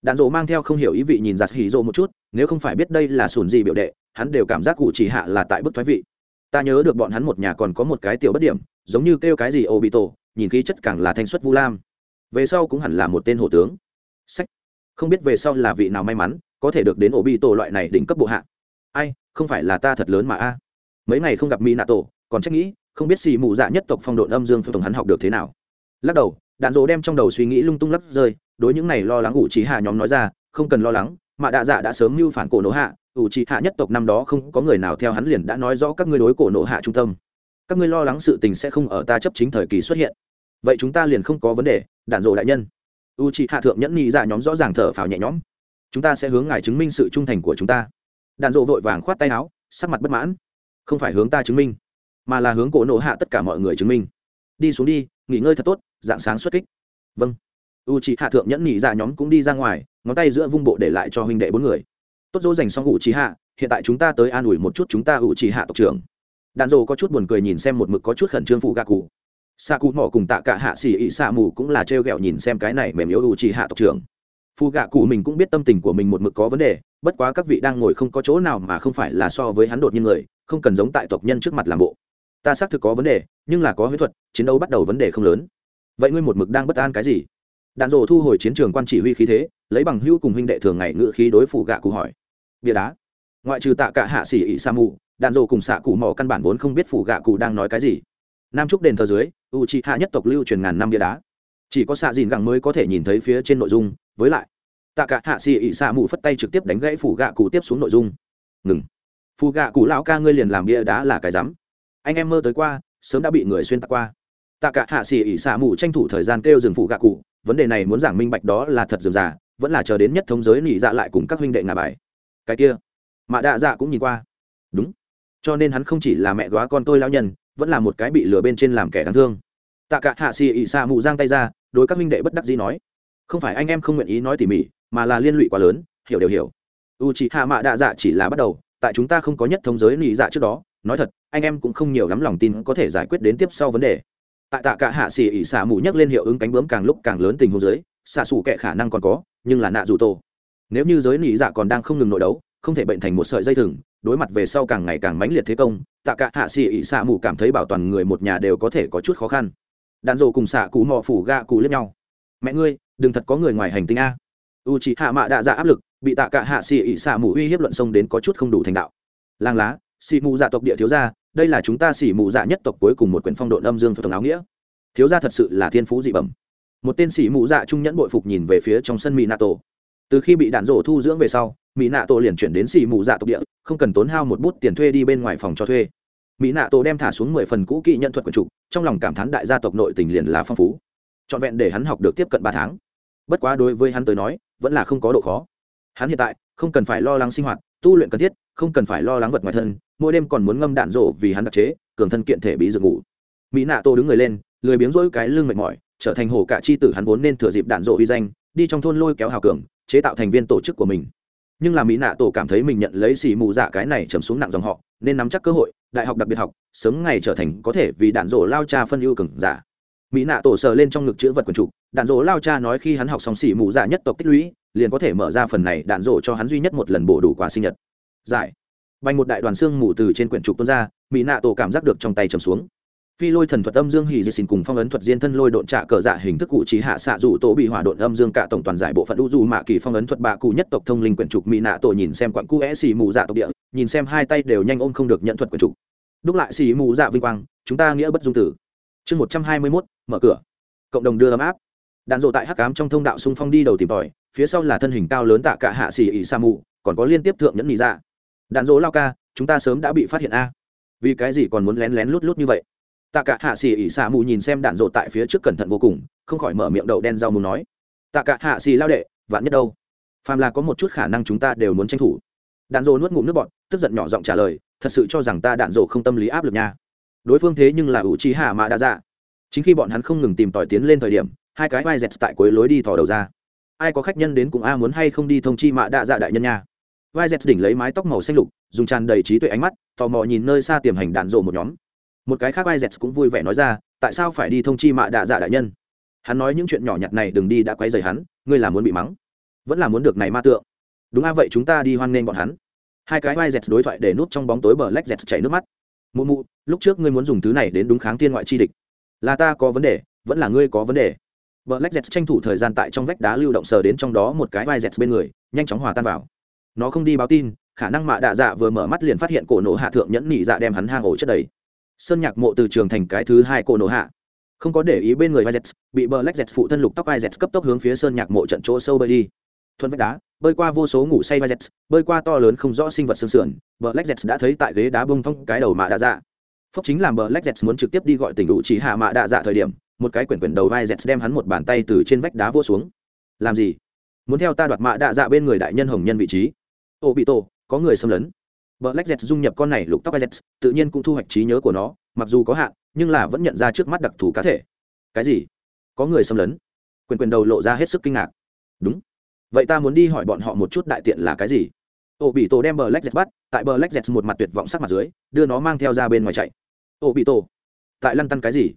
Đạn rổ mang theo không hiểu ý vị nhìn giặt hỉ rổ một chút, nếu không phải biết đây là sùn gì biểu đệ, hắn đều cảm giác cụ chỉ hạ là tại bức thoái vị. Ta nhớ được bọn hắn một nhà còn có một cái tiểu bất điểm, giống như kêu cái gì ô bị tổ nhìn khí chất càng là thanh xuất vu lam về sau cũng hẳn là một tên hổ tướng. Sách. Không biết về sau là vị nào may mắn, có thể được đến ổ bị tổ loại này đỉnh cấp bộ hạ. Ai, không phải là ta thật lớn mà a. Mấy ngày không gặp mỹ nạ tổ còn trách nghĩ, không biết xì mụ dạ nhất tộc phong độ âm dương phương tổng hắn học được thế nào. Lắc đầu, đạn dỗ đem trong đầu suy nghĩ lung tung lắc rơi, đối những này lo lắng ủ trí hạ nhóm nói ra, không cần lo lắng, mà đạ dạ đã sớm mưu phản cổ nổ hạ, ủ trí hạ nhất tộc năm đó không có người nào theo hắn liền đã nói rõ các ngươi đối cổ nổ hạ trung tâm. Các ngươi lo lắng sự tình sẽ không ở ta chấp chính thời kỳ xuất hiện. Vậy chúng ta liền không có vấn đề đạn rộ đại nhân. U chị hạ thượng nhẫn nhị ra nhóm rõ ràng thở phào nhẹ nhõm. Chúng ta sẽ hướng ngài chứng minh sự trung thành của chúng ta. Đạn rộ vội vàng khoát tay áo, sắc mặt bất mãn. Không phải hướng ta chứng minh, mà là hướng cổ nộ hạ tất cả mọi người chứng minh. Đi xuống đi, nghỉ ngơi thật tốt, dạng sáng xuất kích. Vâng. U c hạ thượng nhẫn nhị ra nhóm cũng đi ra ngoài, ngón tay giữa vung bộ để lại cho huynh đệ bốn người. Tốt dỗ dành xong u c hạ, hiện tại chúng ta tới an ủi một chút chúng ta u c hạ tộc trưởng. Đàn rồ có chút buồn cười nhìn xem một mực có chút khẩn trương phụ gạ cụ xạ cụ mỏ cùng tạ cả hạ xỉ ỉ xạ mù cũng là trêu ghẹo nhìn xem cái này mềm yếu u c hạ tộc trưởng. Phù gạ cụ mình cũng biết tâm tình của mình một mực có vấn đề, bất quá các vị đang ngồi không có chỗ nào mà không phải là so với hắn đột nhiên người, không cần giống tại tộc nhân trước mặt làm bộ. Ta xác thực có vấn đề, nhưng là có huyết thuật, chiến đấu bắt đầu vấn đề không lớn. Vậy ngươi một mực đang bất an cái gì? Đạn rổ thu hồi chiến trường quan chỉ huy khí thế, lấy bằng hữu cùng huynh đệ thường ngày ngự khí đối phủ gạ cụ hỏi. Bia đá. Ngoại trừ tạ cả hạ xỉ ỉ sa mù, đạn rổ cùng xạ cụ mò căn bản vốn không biết phủ gạ cụ đang nói cái gì nam trúc đền thờ dưới u trị hạ nhất tộc lưu truyền ngàn năm bia đá. Chỉ có xạ dìn gẳng mới có thể nhìn thấy phía trên nội dung với lại tạ cả hạ xỉ ỉ xạ mù phất tay trực tiếp đánh gãy phủ gạ cụ tiếp xuống nội dung. Ngừng. Phù gạ cụ lão ca ngươi liền làm bia đá là cái rắm. Anh em mơ tới qua sớm đã bị người xuyên tạc qua. Tạ cả hạ xỉ ỉ xạ mù tranh thủ thời gian kêu dừng phủ gạ cụ vấn đề này muốn giảng minh bạch đó là thật dườm giả, vẫn là chờ đến nhất thống giới nỉ dạ lại cùng các huynh đệ ngà bài. Cái kia mạ đạ dạ cũng nhìn qua. Đúng. Cho nên hắn không chỉ là mẹ góa con tôi lao nhân vẫn là một cái bị lừa bên trên làm kẻ đáng thương. Tạ cả hạ xì ỉ xạ mụ giang tay ra, đối các minh đệ bất đắc dĩ nói, không phải anh em không nguyện ý nói tỉ mỉ, mà là liên lụy quá lớn, hiểu đều hiểu. U chị hạ mạ đạ dạ chỉ là bắt đầu, tại chúng ta không có nhất thống giới lì dạ trước đó, nói thật, anh em cũng không nhiều lắm lòng tin có thể giải quyết đến tiếp sau vấn đề. Tại tạ cả hạ xì ỉ xả mù nhắc lên hiệu ứng cánh bướm càng lúc càng lớn tình huống giới xạ xù kệ khả năng còn có, nhưng là nạ dù tổ. Nếu như giới nỉ dạ còn đang không ngừng nội đấu, không thể bệnh thành một sợi dây thừng đối mặt về sau càng ngày càng mãnh liệt thế công, tạ cả hạ xỉ ỉ xạ mù cảm thấy bảo toàn người một nhà đều có thể có chút khó khăn. Đạn dộ cùng xạ cụ mò phủ gạ cụ lẫn nhau. Mẹ ngươi, đừng thật có người ngoài hành tinh a. U chị hạ mạ đạ dạ áp lực, bị tạ cả hạ xỉ ỉ xạ mù uy hiếp luận sông đến có chút không đủ thành đạo. Lang lá xỉ mù dạ tộc địa thiếu gia, đây là chúng ta xỉ mù dạ nhất tộc cuối cùng một quyển phong độ âm dương tổng áo nghĩa. Thiếu gia thật sự là thiên phú dị bẩm. Một tên xỉ mù dạ trung nhẫn bội phục nhìn về phía trong sân mỹ nato từ khi bị đạn rổ thu dưỡng về sau, mỹ nạ tổ liền chuyển đến xì mù dạ tộc địa, không cần tốn hao một bút tiền thuê đi bên ngoài phòng cho thuê. Mỹ nạ tổ đem thả xuống mười phần cũ kỹ nhận thuật quần trục trong lòng cảm thán đại gia tộc nội tình liền là phong phú. Trọn vẹn để hắn học được tiếp cận ba tháng. Bất quá đối với hắn tới nói, vẫn là không có độ khó. Hắn hiện tại, không cần phải lo lắng sinh hoạt, tu luyện cần thiết, không cần phải lo lắng vật ngoài thân, mỗi đêm còn muốn ngâm đạn rổ vì hắn đặc chế, cường thân kiện thể bí dược ngủ. Mỹ nạ tô đứng người lên, lười biếng rỗi cái lưng mệt mỏi, trở thành hổ cả chi tử hắn vốn nên thừa dịp đạn rộ uy danh, đi trong thôn lôi kéo hào cường chế tạo thành viên tổ chức của mình. Nhưng là mỹ nạ tổ cảm thấy mình nhận lấy xì mù dạ cái này trầm xuống nặng dòng họ, nên nắm chắc cơ hội, đại học đặc biệt học, sớm ngày trở thành có thể vì đạn rổ lao cha phân ưu cường giả. Mỹ nạ tổ sờ lên trong ngực chữ vật quần trục đạn rổ lao cha nói khi hắn học xong xì mù dạ nhất tộc tích lũy, liền có thể mở ra phần này đạn rổ cho hắn duy nhất một lần bổ đủ quà sinh nhật. Giải. Bành một đại đoàn xương mù từ trên quyển trục tuôn ra, mỹ nạ tổ cảm giác được trong tay trầm xuống phi lôi thần thuật âm dương hì di xin cùng phong ấn thuật diên thân lôi độn trạ cờ dạ hình thức cụ trí hạ xạ dụ tổ bị hỏa độn âm dương cả tổng toàn giải bộ phận u dù mạ kỳ phong ấn thuật bạ cụ nhất tộc thông linh quyển trục mỹ nạ tổ nhìn xem quặng cụ é xì mù dạ tộc địa, nhìn xem hai tay đều nhanh ôm không được nhận thuật quyển trục. Đúc lại xì mù dạ vinh quang, chúng ta nghĩa bất dung tử. Chương một trăm hai mươi mốt, mở cửa. Cộng đồng đưa ấm áp. Đạn dộ tại hắc cám trong thông đạo xung phong đi đầu tìm tòi, phía sau là thân hình cao lớn tạ cả hạ xì ỉ sa mù, còn có liên tiếp thượng nhẫn nhị dạ. Đạn dỗ lao ca, chúng ta sớm đã bị phát hiện a. Vì cái gì còn muốn lén lén lút lút như vậy? Tạ cả hạ xì ỉ xạ mù nhìn xem đạn dộ tại phía trước cẩn thận vô cùng, không khỏi mở miệng đậu đen rau mù nói, tạ cả hạ xì lao đệ, vạn nhất đâu? Phàm là có một chút khả năng chúng ta đều muốn tranh thủ. Đạn dộ nuốt ngụm nước bọt, tức giận nhỏ giọng trả lời, thật sự cho rằng ta đạn dộ không tâm lý áp lực nha. Đối phương thế nhưng là ủ trí hạ mạ đã dạ. Chính khi bọn hắn không ngừng tìm tòi tiến lên thời điểm, hai cái vai dẹt tại cuối lối đi thò đầu ra. Ai có khách nhân đến cùng a muốn hay không đi thông chi mạ đạ dạ đại nhân nha. Vai dẹt đỉnh lấy mái tóc màu xanh lục, dùng tràn đầy trí tuệ ánh mắt, tò mò nhìn nơi xa tiềm hành đạn rộ một nhóm một cái khác vai cũng vui vẻ nói ra, tại sao phải đi thông chi mạ đạ dạ đại nhân? Hắn nói những chuyện nhỏ nhặt này đừng đi đã quấy rầy hắn, ngươi là muốn bị mắng, vẫn là muốn được này ma tượng. Đúng a, vậy chúng ta đi hoan nghênh bọn hắn. Hai cái vai dẹt đối thoại để nút trong bóng tối bờ lách dẹt chảy nước mắt. Mụ mụ, lúc trước ngươi muốn dùng thứ này đến đúng kháng tiên ngoại chi địch. Là ta có vấn đề, vẫn là ngươi có vấn đề. Bờ lách dẹt tranh thủ thời gian tại trong vách đá lưu động sờ đến trong đó một cái vai dẹt bên người, nhanh chóng hòa tan vào. Nó không đi báo tin, khả năng mạ đạ dạ vừa mở mắt liền phát hiện cổ nổ hạ thượng nhẫn nhị dạ đem hắn hang ổ chất đầy sơn nhạc mộ từ trường thành cái thứ hai cổ nổ hạ. Không có để ý bên người vai bị bờ lách phụ thân lục tóc vai cấp tốc hướng phía sơn nhạc mộ trận chỗ sâu bơi đi. Thuận vách đá, bơi qua vô số ngủ say vai bơi qua to lớn không rõ sinh vật xương sườn bờ lách đã thấy tại ghế đá bông thông cái đầu mạ đạ dạ. Phốc chính làm bờ lách muốn trực tiếp đi gọi tỉnh đủ chỉ hạ mạ đạ dạ thời điểm, một cái quyển quyển đầu vai đem hắn một bàn tay từ trên vách đá vô xuống. Làm gì? Muốn theo ta đoạt mạ đạ dạ bên người đại nhân hồng nhân vị trí. Ô bị tổ có người xâm lấn. Black Jet dung nhập con này lục tóc Jet, tự nhiên cũng thu hoạch trí nhớ của nó, mặc dù có hạn, nhưng là vẫn nhận ra trước mắt đặc thù cá thể. Cái gì? Có người xâm lấn? Quyền quyền đầu lộ ra hết sức kinh ngạc. Đúng. Vậy ta muốn đi hỏi bọn họ một chút đại tiện là cái gì? Obito bị tổ đem Black Jet bắt, tại Black Jet một mặt tuyệt vọng sắc mặt dưới, đưa nó mang theo ra bên ngoài chạy. Obito, bị tổ, tại lăn tăn cái gì?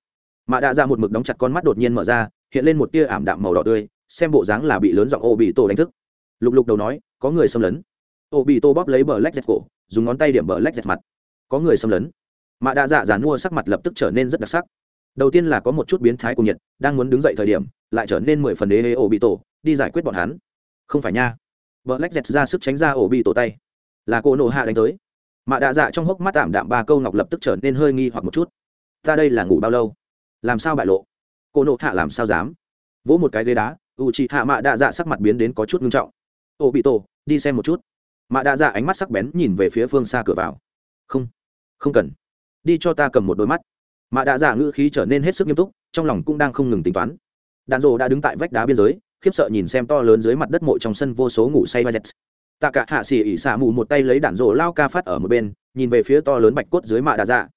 Mã đã ra một mực đóng chặt con mắt đột nhiên mở ra, hiện lên một tia ảm đạm màu đỏ tươi, xem bộ dáng là bị lớn giọng Obito đánh thức. Lục lục đầu nói, có người xâm lấn Obito bóp lấy bờ lách dẹt cổ dùng ngón tay điểm bờ lách dẹt mặt. Có người xâm lấn. Mạ đa dạ dàn mua sắc mặt lập tức trở nên rất đặc sắc. Đầu tiên là có một chút biến thái cùng nhiệt, đang muốn đứng dậy thời điểm, lại trở nên mười phần đế hế ổ bị tổ, đi giải quyết bọn hắn. Không phải nha. Bờ lách dẹt ra sức tránh ra ổ bị tổ tay. Là cô nổ hạ đánh tới. Mạ đạ dạ trong hốc mắt tạm đạm ba câu ngọc lập tức trở nên hơi nghi hoặc một chút. Ta đây là ngủ bao lâu? Làm sao bại lộ? Cô nổ hạ làm sao dám? Vỗ một cái ghế đá u chị hạ mạ đạ dạ sắc mặt biến đến có chút ngưng trọng. Ổ bị tổ, đi xem một chút mạ đa dạ ánh mắt sắc bén nhìn về phía phương xa cửa vào. Không không cần. Đi cho ta cầm một đôi mắt. Mạ đa dạ ngữ khí trở nên hết sức nghiêm túc, trong lòng cũng đang không ngừng tính toán. Đạn rồ đã đứng tại vách đá biên giới, khiếp sợ nhìn xem to lớn dưới mặt đất mộ trong sân vô số ngủ say vazet tạ cả hạ xỉ ỉ xả mù một tay lấy đạn rồ lao ca phát ở một bên, nhìn về phía to lớn bạch cốt dưới mạ đa dạ.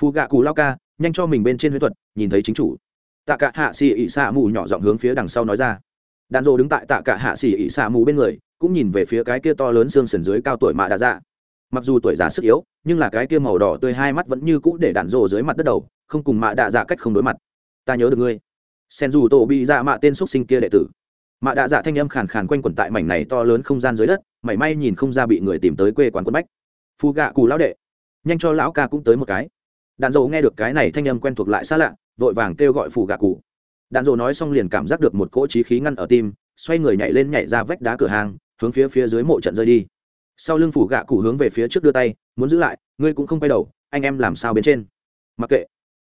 Phù gạ cù lao ca, nhanh cho mình bên trên huyết thuật, nhìn thấy chính chủ. Tạ cả hạ xỉ ỉ xả mù nhỏ giọng hướng phía đằng sau nói ra. Đạn rồ đứng tại tạ cả hạ xỉ ỉ xả mù bên người cũng nhìn về phía cái kia to lớn xương sườn dưới cao tuổi mạ đa dạ. Mặc dù tuổi già sức yếu, nhưng là cái kia màu đỏ tươi hai mắt vẫn như cũ để đạn rộ dưới mặt đất đầu, không cùng mạ đa dạ cách không đối mặt. Ta nhớ được ngươi. Sen dù tổ bị dạ mạ tên x sinh kia đệ tử. Mạ đa dạ thanh âm khàn khàn quanh quẩn tại mảnh này to lớn không gian dưới đất, mảy may nhìn không ra bị người tìm tới quê quán quân bách. Phu gạ cù lão đệ, nhanh cho lão ca cũng tới một cái. Đạn dầu nghe được cái này thanh âm quen thuộc lại xa lạ, vội vàng kêu gọi phù gạ cụ đạn dầu nói xong liền cảm giác được một cỗ trí khí ngăn ở tim, xoay người nhảy lên nhảy ra vách đá cửa hàng hướng phía phía dưới mộ trận rơi đi. Sau lưng phủ gạ cụ hướng về phía trước đưa tay, muốn giữ lại, ngươi cũng không quay đầu, anh em làm sao bên trên? Mặc kệ,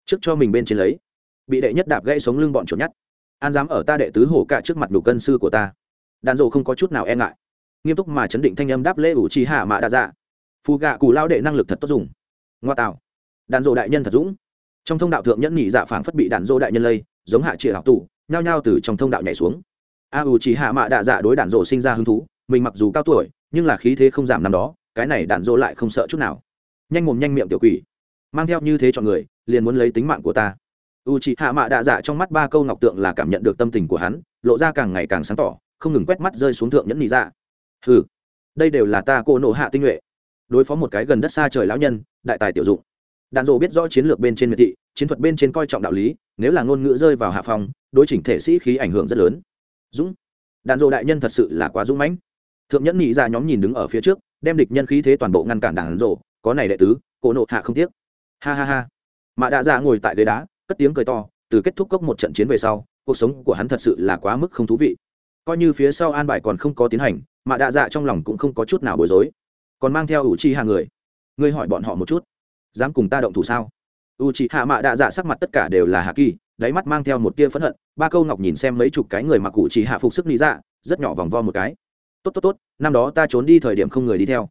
trước cho mình bên trên lấy. Bị đệ nhất đạp gãy sống lưng bọn chuột nhát. An dám ở ta đệ tứ hổ cả trước mặt đủ cân sư của ta. Đàn rộ không có chút nào e ngại. Nghiêm túc mà chấn định thanh âm đáp lễ ủ trì hạ mạ đa dạ. Phù gạ cụ lao đệ năng lực thật tốt dùng. Ngoa tạo. Đàn rộ đại nhân thật dũng. Trong thông đạo thượng nhẫn nhị dạ phảng phất bị đàn rộ đại nhân lây, giống hạ trịa học tủ nhao nhao từ trong thông đạo nhảy xuống. A ủ trì hạ mạ đa dạ đối đàn rộ sinh ra hứng thú mình mặc dù cao tuổi, nhưng là khí thế không giảm năm đó, cái này đạn dỗ lại không sợ chút nào. Nhanh mồm nhanh miệng tiểu quỷ, mang theo như thế chọn người, liền muốn lấy tính mạng của ta. U chị hạ mạ đạ dạ trong mắt ba câu ngọc tượng là cảm nhận được tâm tình của hắn, lộ ra càng ngày càng sáng tỏ, không ngừng quét mắt rơi xuống thượng nhẫn nhị dạ. Hừ, đây đều là ta cô nộ hạ tinh nhuệ. Đối phó một cái gần đất xa trời lão nhân, đại tài tiểu dụng. Đạn dỗ biết rõ chiến lược bên trên miệt thị, chiến thuật bên trên coi trọng đạo lý, nếu là ngôn ngữ rơi vào hạ phòng đối chỉnh thể sĩ khí ảnh hưởng rất lớn. Dũng, đạn dỗ đại nhân thật sự là quá dũng mãnh thượng nhẫn nhị ra nhóm nhìn đứng ở phía trước, đem địch nhân khí thế toàn bộ ngăn cản đảng rộ, có này đệ tứ, cổ nộ hạ không tiếc. Ha ha ha. Mạ đạ dạ ngồi tại ghế đá, cất tiếng cười to, từ kết thúc cốc một trận chiến về sau, cuộc sống của hắn thật sự là quá mức không thú vị. Coi như phía sau an bài còn không có tiến hành mạ đạ dạ trong lòng cũng không có chút nào bối rối. Còn mang theo ủ chi hạ người. Ngươi hỏi bọn họ một chút. Dám cùng ta động thủ sao? U chị hạ mạ đạ dạ sắc mặt tất cả đều là hạ kỳ, đáy mắt mang theo một tia phẫn hận. Ba câu ngọc nhìn xem mấy chục cái người mặc cụ chỉ hạ phục sức lý dạ rất nhỏ vòng vo một cái tốt tốt tốt, năm đó ta trốn đi thời điểm không người đi theo.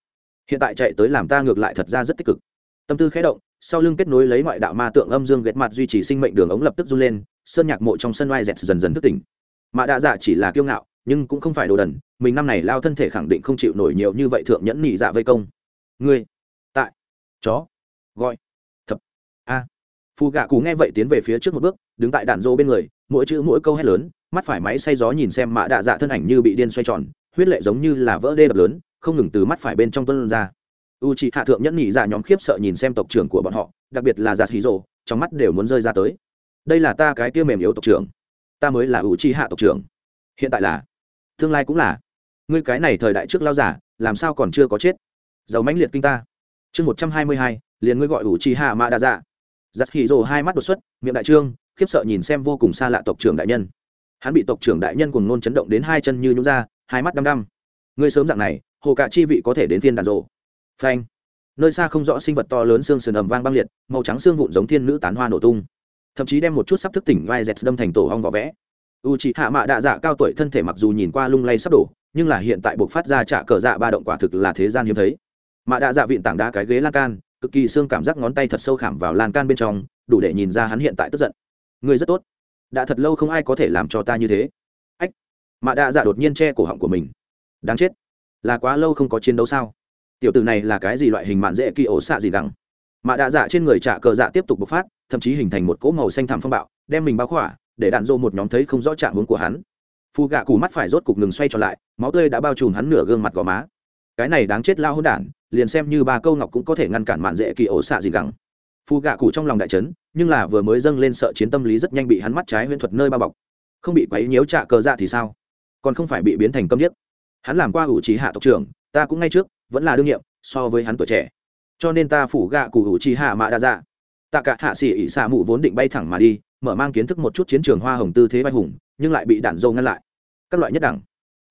Hiện tại chạy tới làm ta ngược lại thật ra rất tích cực. Tâm tư khé động, sau lưng kết nối lấy ngoại đạo ma tượng âm dương ghét mặt duy trì sinh mệnh đường ống lập tức run lên, sơn nhạc mộ trong sân oai dẹt dần dần thức tỉnh. Mạ đạ dạ chỉ là kiêu ngạo, nhưng cũng không phải đồ đần, mình năm này lao thân thể khẳng định không chịu nổi nhiều như vậy thượng nhẫn nhị dạ vây công. Ngươi, tại, chó, gọi, thập, a. Phù gạ cú nghe vậy tiến về phía trước một bước, đứng tại đạn dô bên người, mỗi chữ mỗi câu hét lớn, mắt phải máy say gió nhìn xem mạ đạ dạ thân ảnh như bị điên xoay tròn huyết lệ giống như là vỡ đê đập lớn, không ngừng từ mắt phải bên trong tuân ra. U c hạ thượng nhẫn nhị dạ nhóm khiếp sợ nhìn xem tộc trưởng của bọn họ, đặc biệt là giạt hí rồ trong mắt đều muốn rơi ra tới. Đây là ta cái kia mềm yếu tộc trưởng. Ta mới là u c hạ tộc trưởng. Hiện tại là, tương lai cũng là. Ngươi cái này thời đại trước lao giả, làm sao còn chưa có chết? Giàu mãnh liệt kinh ta. Chương một trăm hai mươi hai, liền ngươi gọi ủ chi hạ mạ đa dạ giặt hỉ rồ hai mắt đột xuất, miệng đại trương, khiếp sợ nhìn xem vô cùng xa lạ tộc trưởng đại nhân. Hắn bị tộc trưởng đại nhân cùng nôn chấn động đến hai chân như nhúng ra hai mắt đăm đăm. Ngươi sớm dạng này, hồ cả chi vị có thể đến thiên đàn rộ. Phanh. Nơi xa không rõ sinh vật to lớn xương sườn ầm vang băng liệt, màu trắng xương vụn giống thiên nữ tán hoa nổ tung. Thậm chí đem một chút sắp thức tỉnh vai dẹt đâm thành tổ hong vỏ vẽ. U c hạ mạ đạ dạ cao tuổi thân thể mặc dù nhìn qua lung lay sắp đổ, nhưng là hiện tại buộc phát ra trả cờ dạ ba động quả thực là thế gian hiếm thấy. Mạ đạ dạ vịn tảng đá cái ghế lan can, cực kỳ xương cảm giác ngón tay thật sâu khảm vào lan can bên trong, đủ để nhìn ra hắn hiện tại tức giận. Người rất tốt. Đã thật lâu không ai có thể làm cho ta như thế mạ đạ dạ đột nhiên che cổ họng của mình. Đáng chết. Là quá lâu không có chiến đấu sao? Tiểu tử này là cái gì loại hình mạn dễ kỳ ổ xạ gì đằng? Mạ đạ dạ trên người trả cờ dạ tiếp tục bộc phát, thậm chí hình thành một cỗ màu xanh thảm phong bạo, đem mình bao khỏa, để đạn dô một nhóm thấy không rõ trạng hướng của hắn. Phù gạ cù mắt phải rốt cục ngừng xoay trở lại, máu tươi đã bao trùm hắn nửa gương mặt gò má. Cái này đáng chết lao hôn đản, liền xem như ba câu ngọc cũng có thể ngăn cản mạn dễ kỳ ổ xạ gì gẳng. phù gạ cù trong lòng đại trấn nhưng là vừa mới dâng lên sợ chiến tâm lý rất nhanh bị hắn mắt trái huyễn thuật nơi bao bọc. Không bị quấy nhiễu trạ cờ dạ thì sao? Còn không phải bị biến thành câm điếc. Hắn làm qua ủ trí hạ tộc trưởng, ta cũng ngay trước, vẫn là đương nhiệm, so với hắn tuổi trẻ. Cho nên ta phủ gạ cụ ủ trí hạ mạ đa dạ. Tạ cả hạ xỉ ỉ xạ mụ vốn định bay thẳng mà đi, mở mang kiến thức một chút chiến trường hoa hồng tư thế bay hùng, nhưng lại bị đạn dâu ngăn lại. Các loại nhất đẳng.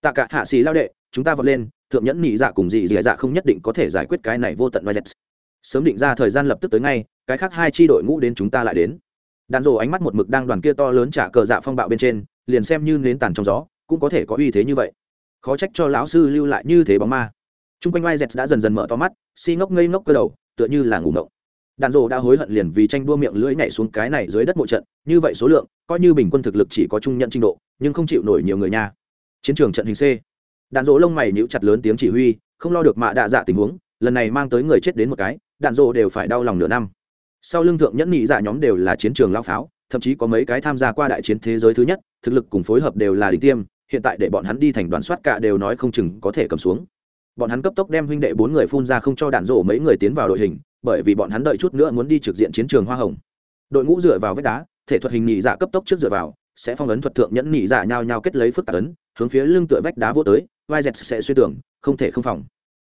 Tạ cả hạ xỉ lao đệ, chúng ta vọt lên, thượng nhẫn nhị dạ cùng dị dị dạ không nhất định có thể giải quyết cái này vô tận vai sớm định ra thời gian lập tức tới ngay, cái khác hai chi đội ngũ đến chúng ta lại đến. Đàn rồ ánh mắt một mực đang đoàn kia to lớn trả cờ dạ phong bạo bên trên, liền xem như nến tàn trong gió cũng có thể có uy thế như vậy. Khó trách cho lão sư lưu lại như thế bóng ma. T r u n g quanh vai dẹt đã dần dần mở to mắt, si ngốc ngây ngốc cơ đầu, tựa như là ngủ ngộng. Đàn rộ đã hối hận liền vì tranh đua miệng lưỡi nhảy xuống cái này dưới đất mộ trận, như vậy số lượng, coi như bình quân thực lực chỉ có trung nhận trình độ, nhưng không chịu nổi nhiều người nha. Chiến trường trận hình c. Đạn dỗ lông mày níu chặt lớn tiếng chỉ huy, không lo được mạ đạ dạ tình huống, lần này mang tới người chết đến một cái, đạn dỗ đều phải đau lòng nửa năm. Sau lưng thượng nhẫn nhị dạ nhóm đều là chiến trường lao pháo, thậm chí có mấy cái tham gia qua đại chiến thế giới thứ nhất, thực lực cùng phối hợp đều là đỉnh tiêm hiện tại để bọn hắn đi thành đoàn soát cả đều nói không chừng có thể cầm xuống. Bọn hắn cấp tốc đem huynh đệ bốn người phun ra không cho đạn rổ mấy người tiến vào đội hình, bởi vì bọn hắn đợi chút nữa muốn đi trực diện chiến trường hoa hồng. Đội ngũ dựa vào vách đá, thể thuật hình nhị dạ cấp tốc trước dựa vào, sẽ phong ấn thuật thượng nhẫn nhị dạ nhao nhao kết lấy phức tạp ấn, hướng phía lưng tựa vách đá vô tới, vai dẹt sẽ suy tưởng, không thể không phòng.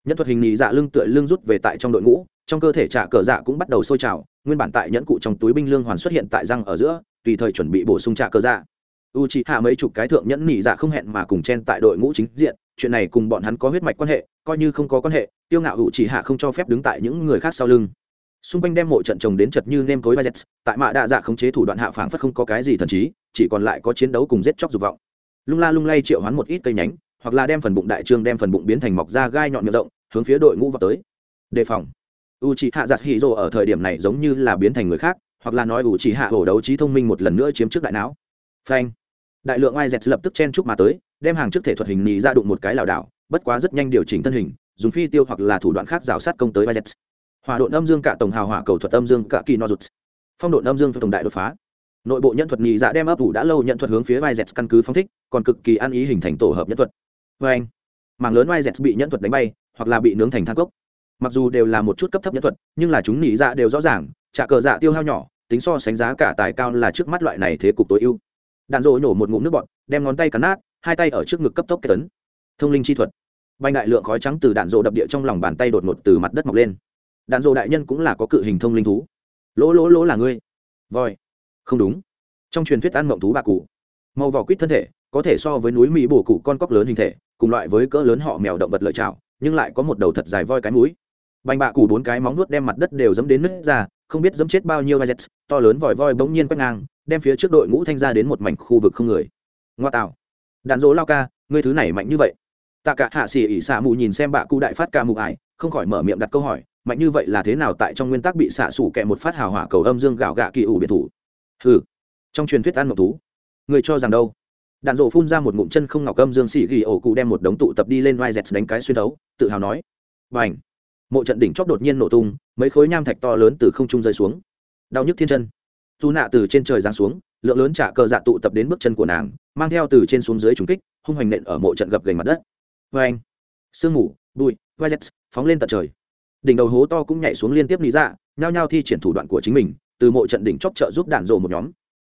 Nhân thuật hình nhị dạ lưng tựa lưng rút về tại trong đội ngũ, trong cơ thể trả cờ dạ cũng bắt đầu sôi trào, nguyên bản tại nhẫn cụ trong túi binh lương hoàn xuất hiện tại răng ở giữa, tùy thời chuẩn bị bổ sung trả cờ dạ u c hạ mấy chục cái thượng nhẫn nỉ dạ không hẹn mà cùng chen tại đội ngũ chính diện, chuyện này cùng bọn hắn có huyết mạch quan hệ, coi như không có quan hệ, tiêu ngạo u c hạ không cho phép đứng tại những người khác sau lưng. Xung quanh đem mộ trận chồng đến chật như nêm cối vai jets. tại mạ đa dạ khống chế thủ đoạn hạ phảng phất không có cái gì thần trí, chỉ còn lại có chiến đấu cùng giết chóc dục vọng. Lung la lung lay triệu hoán một ít cây nhánh, hoặc là đem phần bụng đại trương đem phần bụng biến thành mọc da gai nhọn miệng rộng, hướng phía đội ngũ vào tới. Đề phòng. U c h ị hạ giặt hì rồ ở thời điểm này giống như là biến thành người khác, hoặc là nói u c h ị hạ hổ đấu trí thông minh một lần nữa chiếm trước đại não phanh. Đại lượng ai dẹt lập tức chen chúc mà tới, đem hàng trước thể thuật hình nhì ra đụng một cái lảo đảo, bất quá rất nhanh điều chỉnh thân hình, dùng phi tiêu hoặc là thủ đoạn khác rào sát công tới ai dẹt hòa độn âm dương cả tổng hào hỏa cầu thuật âm dương cả kỳ no rụt phong độn âm dương tổng đại đột phá. Nội bộ nhận thuật nhị dạ đem ấp ủ đã lâu nhận thuật hướng phía vai z căn cứ phong thích, còn cực kỳ ăn ý hình thành tổ hợp nhận thuật. Vê anh mảng lớn vai z bị nhận thuật đánh bay, hoặc là bị nướng thành thang cốc. Mặc dù đều là một chút cấp thấp nhận thuật, nhưng là chúng nhị dạ đều rõ ràng, trả cờ dạ tiêu hao nhỏ, tính so sánh giá cả tài cao là trước mắt loại này thế cục tối ưu đạn dội nổ một ngụm nước bọt, đem ngón tay cắn nát, hai tay ở trước ngực cấp tốc kết tấn thông linh chi thuật. Bay đại lượng khói trắng từ đạn dội đập địa trong lòng bàn tay đột ngột từ mặt đất mọc lên. Đạn dội đại nhân cũng là có cự hình thông linh thú. Lỗ lỗ lỗ là ngươi. Voi. Không đúng. Trong truyền thuyết ăn mộng thú bà cụ. Màu vỏ quýt thân thể, có thể so với núi mỹ bổ cụ con cóc lớn hình thể, cùng loại với cỡ lớn họ mèo động vật lợi chảo nhưng lại có một đầu thật dài voi cái mũi. Bành bạ cụ bốn cái móng nuốt đem mặt đất đều dẫm đến nứt ra, không biết dẫm chết bao nhiêu vizet to lớn vòi voi bỗng nhiên quét ngang đem phía trước đội ngũ thanh ra đến một mảnh khu vực không người. Ngoa tạo. Đạn dỗ lao ca, ngươi thứ này mạnh như vậy. Tạ cả hạ xỉ ỉ xạ mù nhìn xem bạ cụ đại phát ca mù ải, không khỏi mở miệng đặt câu hỏi, mạnh như vậy là thế nào tại trong nguyên tắc bị xạ xủ kẹ một phát hào hỏa cầu âm dương gạo gạ kỳ ủ biệt thủ? Hừ. Trong truyền thuyết ăn ngọc thú. Người cho rằng đâu? Đạn rộ phun ra một ngụm chân không ngọc âm dương xỉ ghi ổ cụ đem một đống tụ tập đi lên vai dẹt đánh cái xuyên đấu. tự hào nói. Và ảnh mộ trận đỉnh chóp đột nhiên nổ tung, mấy khối nham thạch to lớn từ không trung rơi xuống. Đau nhức thiên chân dù nạ từ trên trời giáng xuống, lượng lớn trả cờ dạ tụ tập đến bước chân của nàng, mang theo từ trên xuống dưới trúng kích, hung hoành nện ở mộ trận gập gành mặt đất. Vê anh sương mù, bụi vai dẹt phóng lên tận trời. Đỉnh đầu hố to cũng nhảy xuống liên tiếp lý ra nhao nhao thi triển thủ đoạn của chính mình, từ mộ trận đỉnh chóp trợ giúp đạn rộ một nhóm.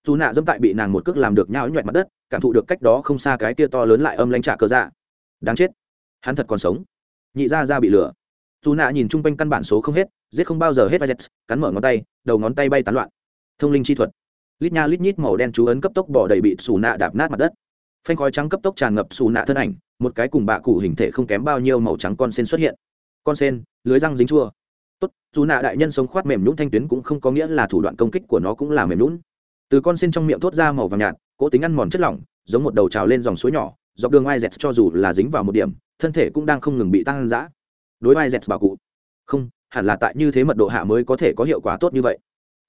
Dù nạ dẫm tại bị nàng một cước làm được nhao nhoẹt mặt đất, cảm thụ được cách đó không xa cái tia to lớn lại âm lãnh trả cờ dạ. Đáng chết! Hắn thật còn sống. Nhị ra ra bị lửa dù nạ nhìn chung quanh căn bản số không hết, giết không bao giờ hết vizet cắn mở ngón tay, đầu ngón tay bay tán loạn thông linh chi thuật. Lít nha lít nhít màu đen chú ấn cấp tốc bỏ đầy bị xù nạ đạp nát mặt đất. Phanh khói trắng cấp tốc tràn ngập xù nạ thân ảnh, một cái cùng bạ cụ hình thể không kém bao nhiêu màu trắng con sen xuất hiện. Con sen, lưới răng dính chua. Tốt, dù nạ đại nhân sống khoát mềm nhún thanh tuyến cũng không có nghĩa là thủ đoạn công kích của nó cũng là mềm nhún từ con sen trong miệng thốt ra màu vàng nhạt, cố tính ăn mòn chất lỏng, giống một đầu trào lên dòng suối nhỏ, dọc đường ai dẹt cho dù là dính vào một điểm, thân thể cũng đang không ngừng bị tăng ăn dã. Đối ai dẹt bảo cụ, không, hẳn là tại như thế mật độ hạ mới có thể có hiệu quả tốt như vậy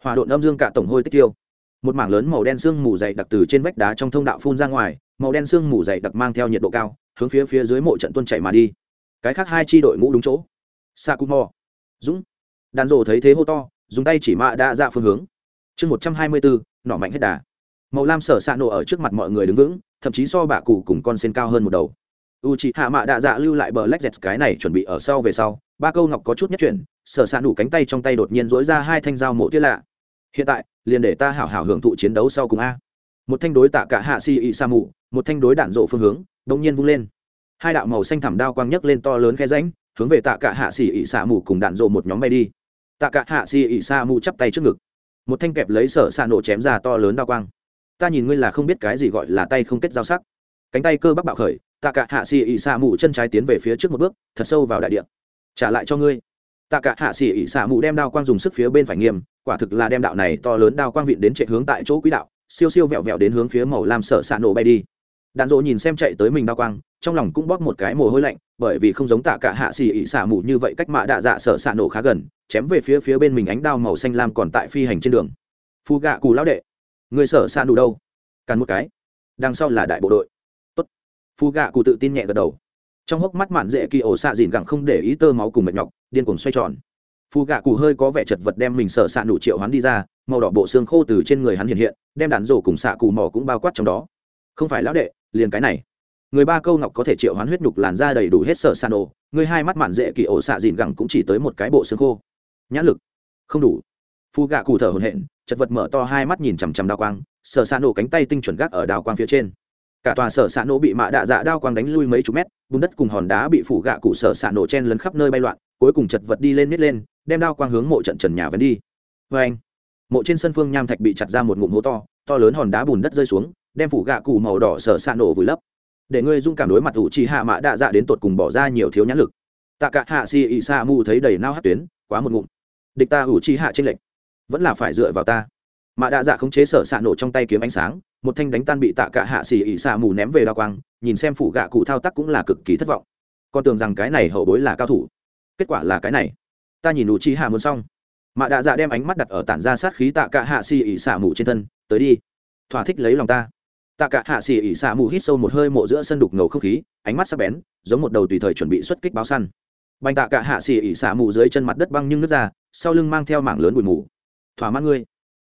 hòa độn âm dương cả tổng hôi tích tiêu. Một mảng lớn màu đen sương mù dày đặc từ trên vách đá trong thông đạo phun ra ngoài, màu đen sương mù dày đặc mang theo nhiệt độ cao, hướng phía phía dưới mộ trận tuân chảy mà đi. Cái khác hai chi đội ngũ đúng chỗ. Sakumo, dũng đàn rổ thấy thế hô to, dùng tay chỉ mạ đã ra dạ phương hướng. Chương một trăm hai mươi bốn, nỏ mạnh hết đà. Màu lam sở xạ nổ ở trước mặt mọi người đứng vững, thậm chí so bạ cụ cùng con sen cao hơn một đầu. U c h ị hạ mạ đạ dạ lưu lại bờ lách dẹt cái này chuẩn bị ở sau về sau, ba câu ngọc có chút nhất chuyển, sở xạ nủ cánh tay trong tay đột nhiên dối ra hai thanh dao mộ tiết lạ hiện tại, liền để ta hảo hảo hưởng thụ chiến đấu sau cùng a. Một thanh đối tạ cả hạ si ị sa mù, một thanh đối đạn rộ phương hướng đ ỗ n g nhiên vung lên. Hai đạo màu xanh thẳm đao quang nhấc lên to lớn khe ránh hướng về tạ cả hạ si ị sa mù cùng đạn rộ một nhóm bay đi. Tạ cả hạ si ị sa mù chắp tay trước ngực. Một thanh kẹp lấy sở xạ nổ chém ra to lớn đao quang. Ta nhìn ngươi là không biết cái gì gọi là tay không kết giao sắc. Cánh tay cơ bắp bạo khởi, tạ cả hạ xì ỉ xạ mù chân trái tiến về phía trước một bước, thật sâu vào đại địa. Trả lại cho ngươi. Tạ cả hạ xì ỉ xạ mù đem đao quang dùng sức phía bên phải nghiêm quả thực là đem đạo này to lớn đao quang vịn đến chạy hướng tại chỗ quỹ đạo, siêu siêu vẹo vẹo đến hướng phía màu lam sở xạ nổ bay đi. Đạn dỗ nhìn xem chạy tới mình đao quang, trong lòng cũng bóp một cái mồ hôi lạnh, bởi vì không giống tạ cả hạ xì ỉ xả mù như vậy cách mạ đạ dạ sở xạ nổ khá gần, chém về phía phía bên mình ánh đao màu xanh lam còn tại phi hành trên đường. Phu gạ cù lão đệ, người sở xạ nổ đâu? Càn một cái. Đằng sau là đại bộ đội. Tốt. Phu gạ cù tự tin nhẹ gật đầu. Trong hốc mắt mạn dễ kỳ ổ xạ dìn gẳng không để ý tơ máu cùng mệt nhọc, điên cuồng xoay tròn phu gạ cụ hơi có vẻ chật vật đem mình sợ xạ đủ triệu hắn đi ra, màu đỏ bộ xương khô từ trên người hắn hiện hiện, đem đàn rổ cùng xạ cụ mỏ cũng bao quát trong đó. Không phải lão đệ, liền cái này. Người ba câu ngọc có thể triệu hoán huyết nhục làn ra đầy đủ hết sợ xạ nổ, người hai mắt mạn dễ kỳ ổ xạ dìn gẳng cũng chỉ tới một cái bộ xương khô. Nhãn lực, không đủ. Phu gạ cụ thở hồn hện chật vật mở to hai mắt nhìn chằm chằm đao quang sở s nổ cánh tay tinh chuẩn gác ở đao quang phía trên. Cả tòa sở s nổ bị mạ đạ dạ đao quang đánh lui mấy chục mét, bùn đất cùng hòn đá bị phủ gạ cụ sở s nổ chen lấn khắp nơi bay loạn, cuối cùng chật vật đi lên nít lên đem đao quang hướng mộ trận trần nhà vấn đi. Vê anh, mộ trên sân phương nham thạch bị chặt ra một ngụm hố to to lớn hòn đá bùn đất rơi xuống, đem phủ gạ cụ màu đỏ sở sạ nổ vùi lấp. Để ngươi dung cảm đối mặt ủ trì hạ mã đạ dạ đến tột cùng bỏ ra nhiều thiếu nhãn lực. Tạ cả hạ si ị sa mu thấy đầy nao hát tuyến, quá một ngụm. Địch ta ủ trì hạ trên lệnh vẫn là phải dựa vào ta. Mã đạ dạ khống chế sở sạ nổ trong tay kiếm ánh sáng, một thanh đánh tan bị tạ cả hạ xì y sa mù ném về đao quang, nhìn xem phủ gạ cụ thao tác cũng là cực kỳ thất vọng. Con tưởng rằng cái này hậu bối là cao thủ. Kết quả là cái này ta nhìn đủ chi hạ muốn xong. Mạ đạ dạ đem ánh mắt đặt ở tản ra sát khí tạ cả hạ xỉ ỉ xả mù trên thân, tới đi, thỏa thích lấy lòng ta. Tạ cả hạ xỉ ỉ xả mù hít sâu một hơi mộ giữa sân đục ngầu không khí, ánh mắt sắc bén, giống một đầu tùy thời chuẩn bị xuất kích báo săn. Bành tạ cả hạ xỉ ỉ xả mù dưới chân mặt đất băng nhưng nước ra, sau lưng mang theo mảng lớn bụi mù. Thỏa mãn ngươi.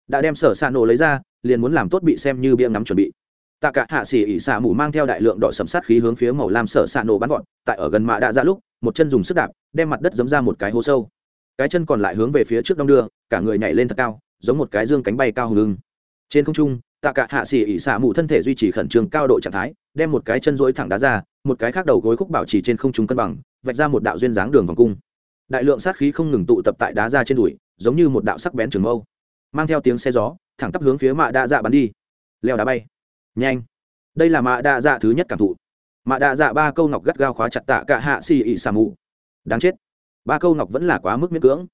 Đã đem sở s nổ lấy ra, liền muốn làm tốt bị xem như bia ngắm chuẩn bị. Tạ cả hạ xỉ ỉ xạ mù mang theo đại lượng đỏ sầm sát khí hướng phía màu lam sở s nổ bắn gọn tại ở gần mạ đạ ra lúc, một chân dùng sức đạp, đem mặt đất giấm ra một cái hố sâu cái chân còn lại hướng về phía trước đông đưa, cả người nhảy lên thật cao, giống một cái dương cánh bay cao hùng lưng trên không trung, tạ cả hạ xỉ ỉ xả mù thân thể duy trì khẩn trương cao độ trạng thái, đem một cái chân rỗi thẳng đá ra, một cái khác đầu gối khúc bảo trì trên không trung cân bằng, vạch ra một đạo duyên dáng đường vòng cung. Đại lượng sát khí không ngừng tụ tập tại đá ra trên đùi, giống như một đạo sắc bén trường mâu, mang theo tiếng xe gió, thẳng tắp hướng phía mạ đa dạ bắn đi. Leo đá bay. Nhanh. Đây là mạ đa dạ thứ nhất cảm thụ. Mạ đa dạ ba câu ngọc gắt gao khóa chặt tạ cả hạ xì ỉ xà mù đáng chết ba câu ngọc vẫn là quá mức miễn cưỡng.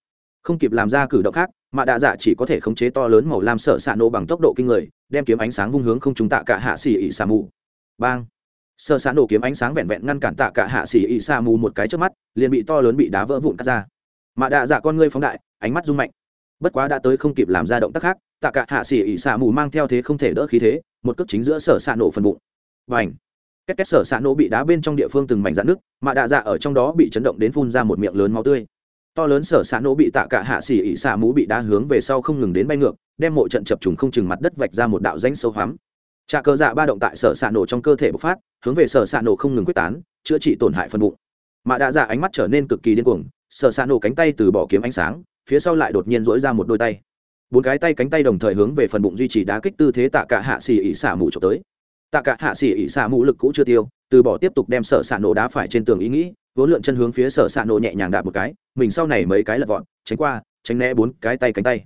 Không kịp làm ra cử động khác mà đạ dạ chỉ có thể khống chế to lớn màu lam sợ xạ nổ bằng tốc độ kinh người, đem kiếm ánh sáng vung hướng không chúng tạ cả hạ xỉ ỉ xà mù. Bang! Sợ xạ nổ kiếm ánh sáng vẹn vẹn ngăn cản tạ cả hạ xỉ ỉ xà mù một cái trước mắt, liền bị to lớn bị đá vỡ vụn cắt ra. Mà đạ dạ con ngươi phóng đại, ánh mắt rung mạnh. Bất quá đã tới không kịp làm ra động tác khác, tạ cả hạ xỉ ỉ xà mù mang theo thế không thể đỡ khí thế, một cước chính giữa sở xạ nổ phần bụng. Và ảnh két két sở xạ nổ bị đá bên trong địa phương từng mảnh dạn nước mà đạ dạ ở trong đó bị chấn động đến phun ra một miệng lớn máu tươi. To lớn sở xạ nổ bị tạ cả hạ xỉ ỉ xạ mũ bị đá hướng về sau không ngừng đến bay ngược, đem mộ trận chập trùng không chừng mặt đất vạch ra một đạo danh sâu hoắm. Trà cơ dạ ba động tại sở xạ nổ trong cơ thể bộc phát, hướng về sở xạ nổ không ngừng quyết tán, chữa trị tổn hại phần bụng. Mà đạ dạ ánh mắt trở nên cực kỳ điên cuồng, sở xạ nổ cánh tay từ bỏ kiếm ánh sáng, phía sau lại đột nhiên dỗi ra một đôi tay. Bốn cái tay cánh tay đồng thời hướng về phần bụng duy trì đá kích tư thế tạ cả hạ xì ỉ xả mù trộm tới tạ cả hạ xì ỉ xạ mũ lực cũ chưa tiêu, từ bỏ tiếp tục đem sở xạ nổ đá phải trên tường ý nghĩ, vốn lượn chân hướng phía sở xạ nổ nhẹ nhàng đạp một cái, mình sau này mấy cái lật vọt, tránh qua, tránh né bốn cái tay cánh tay.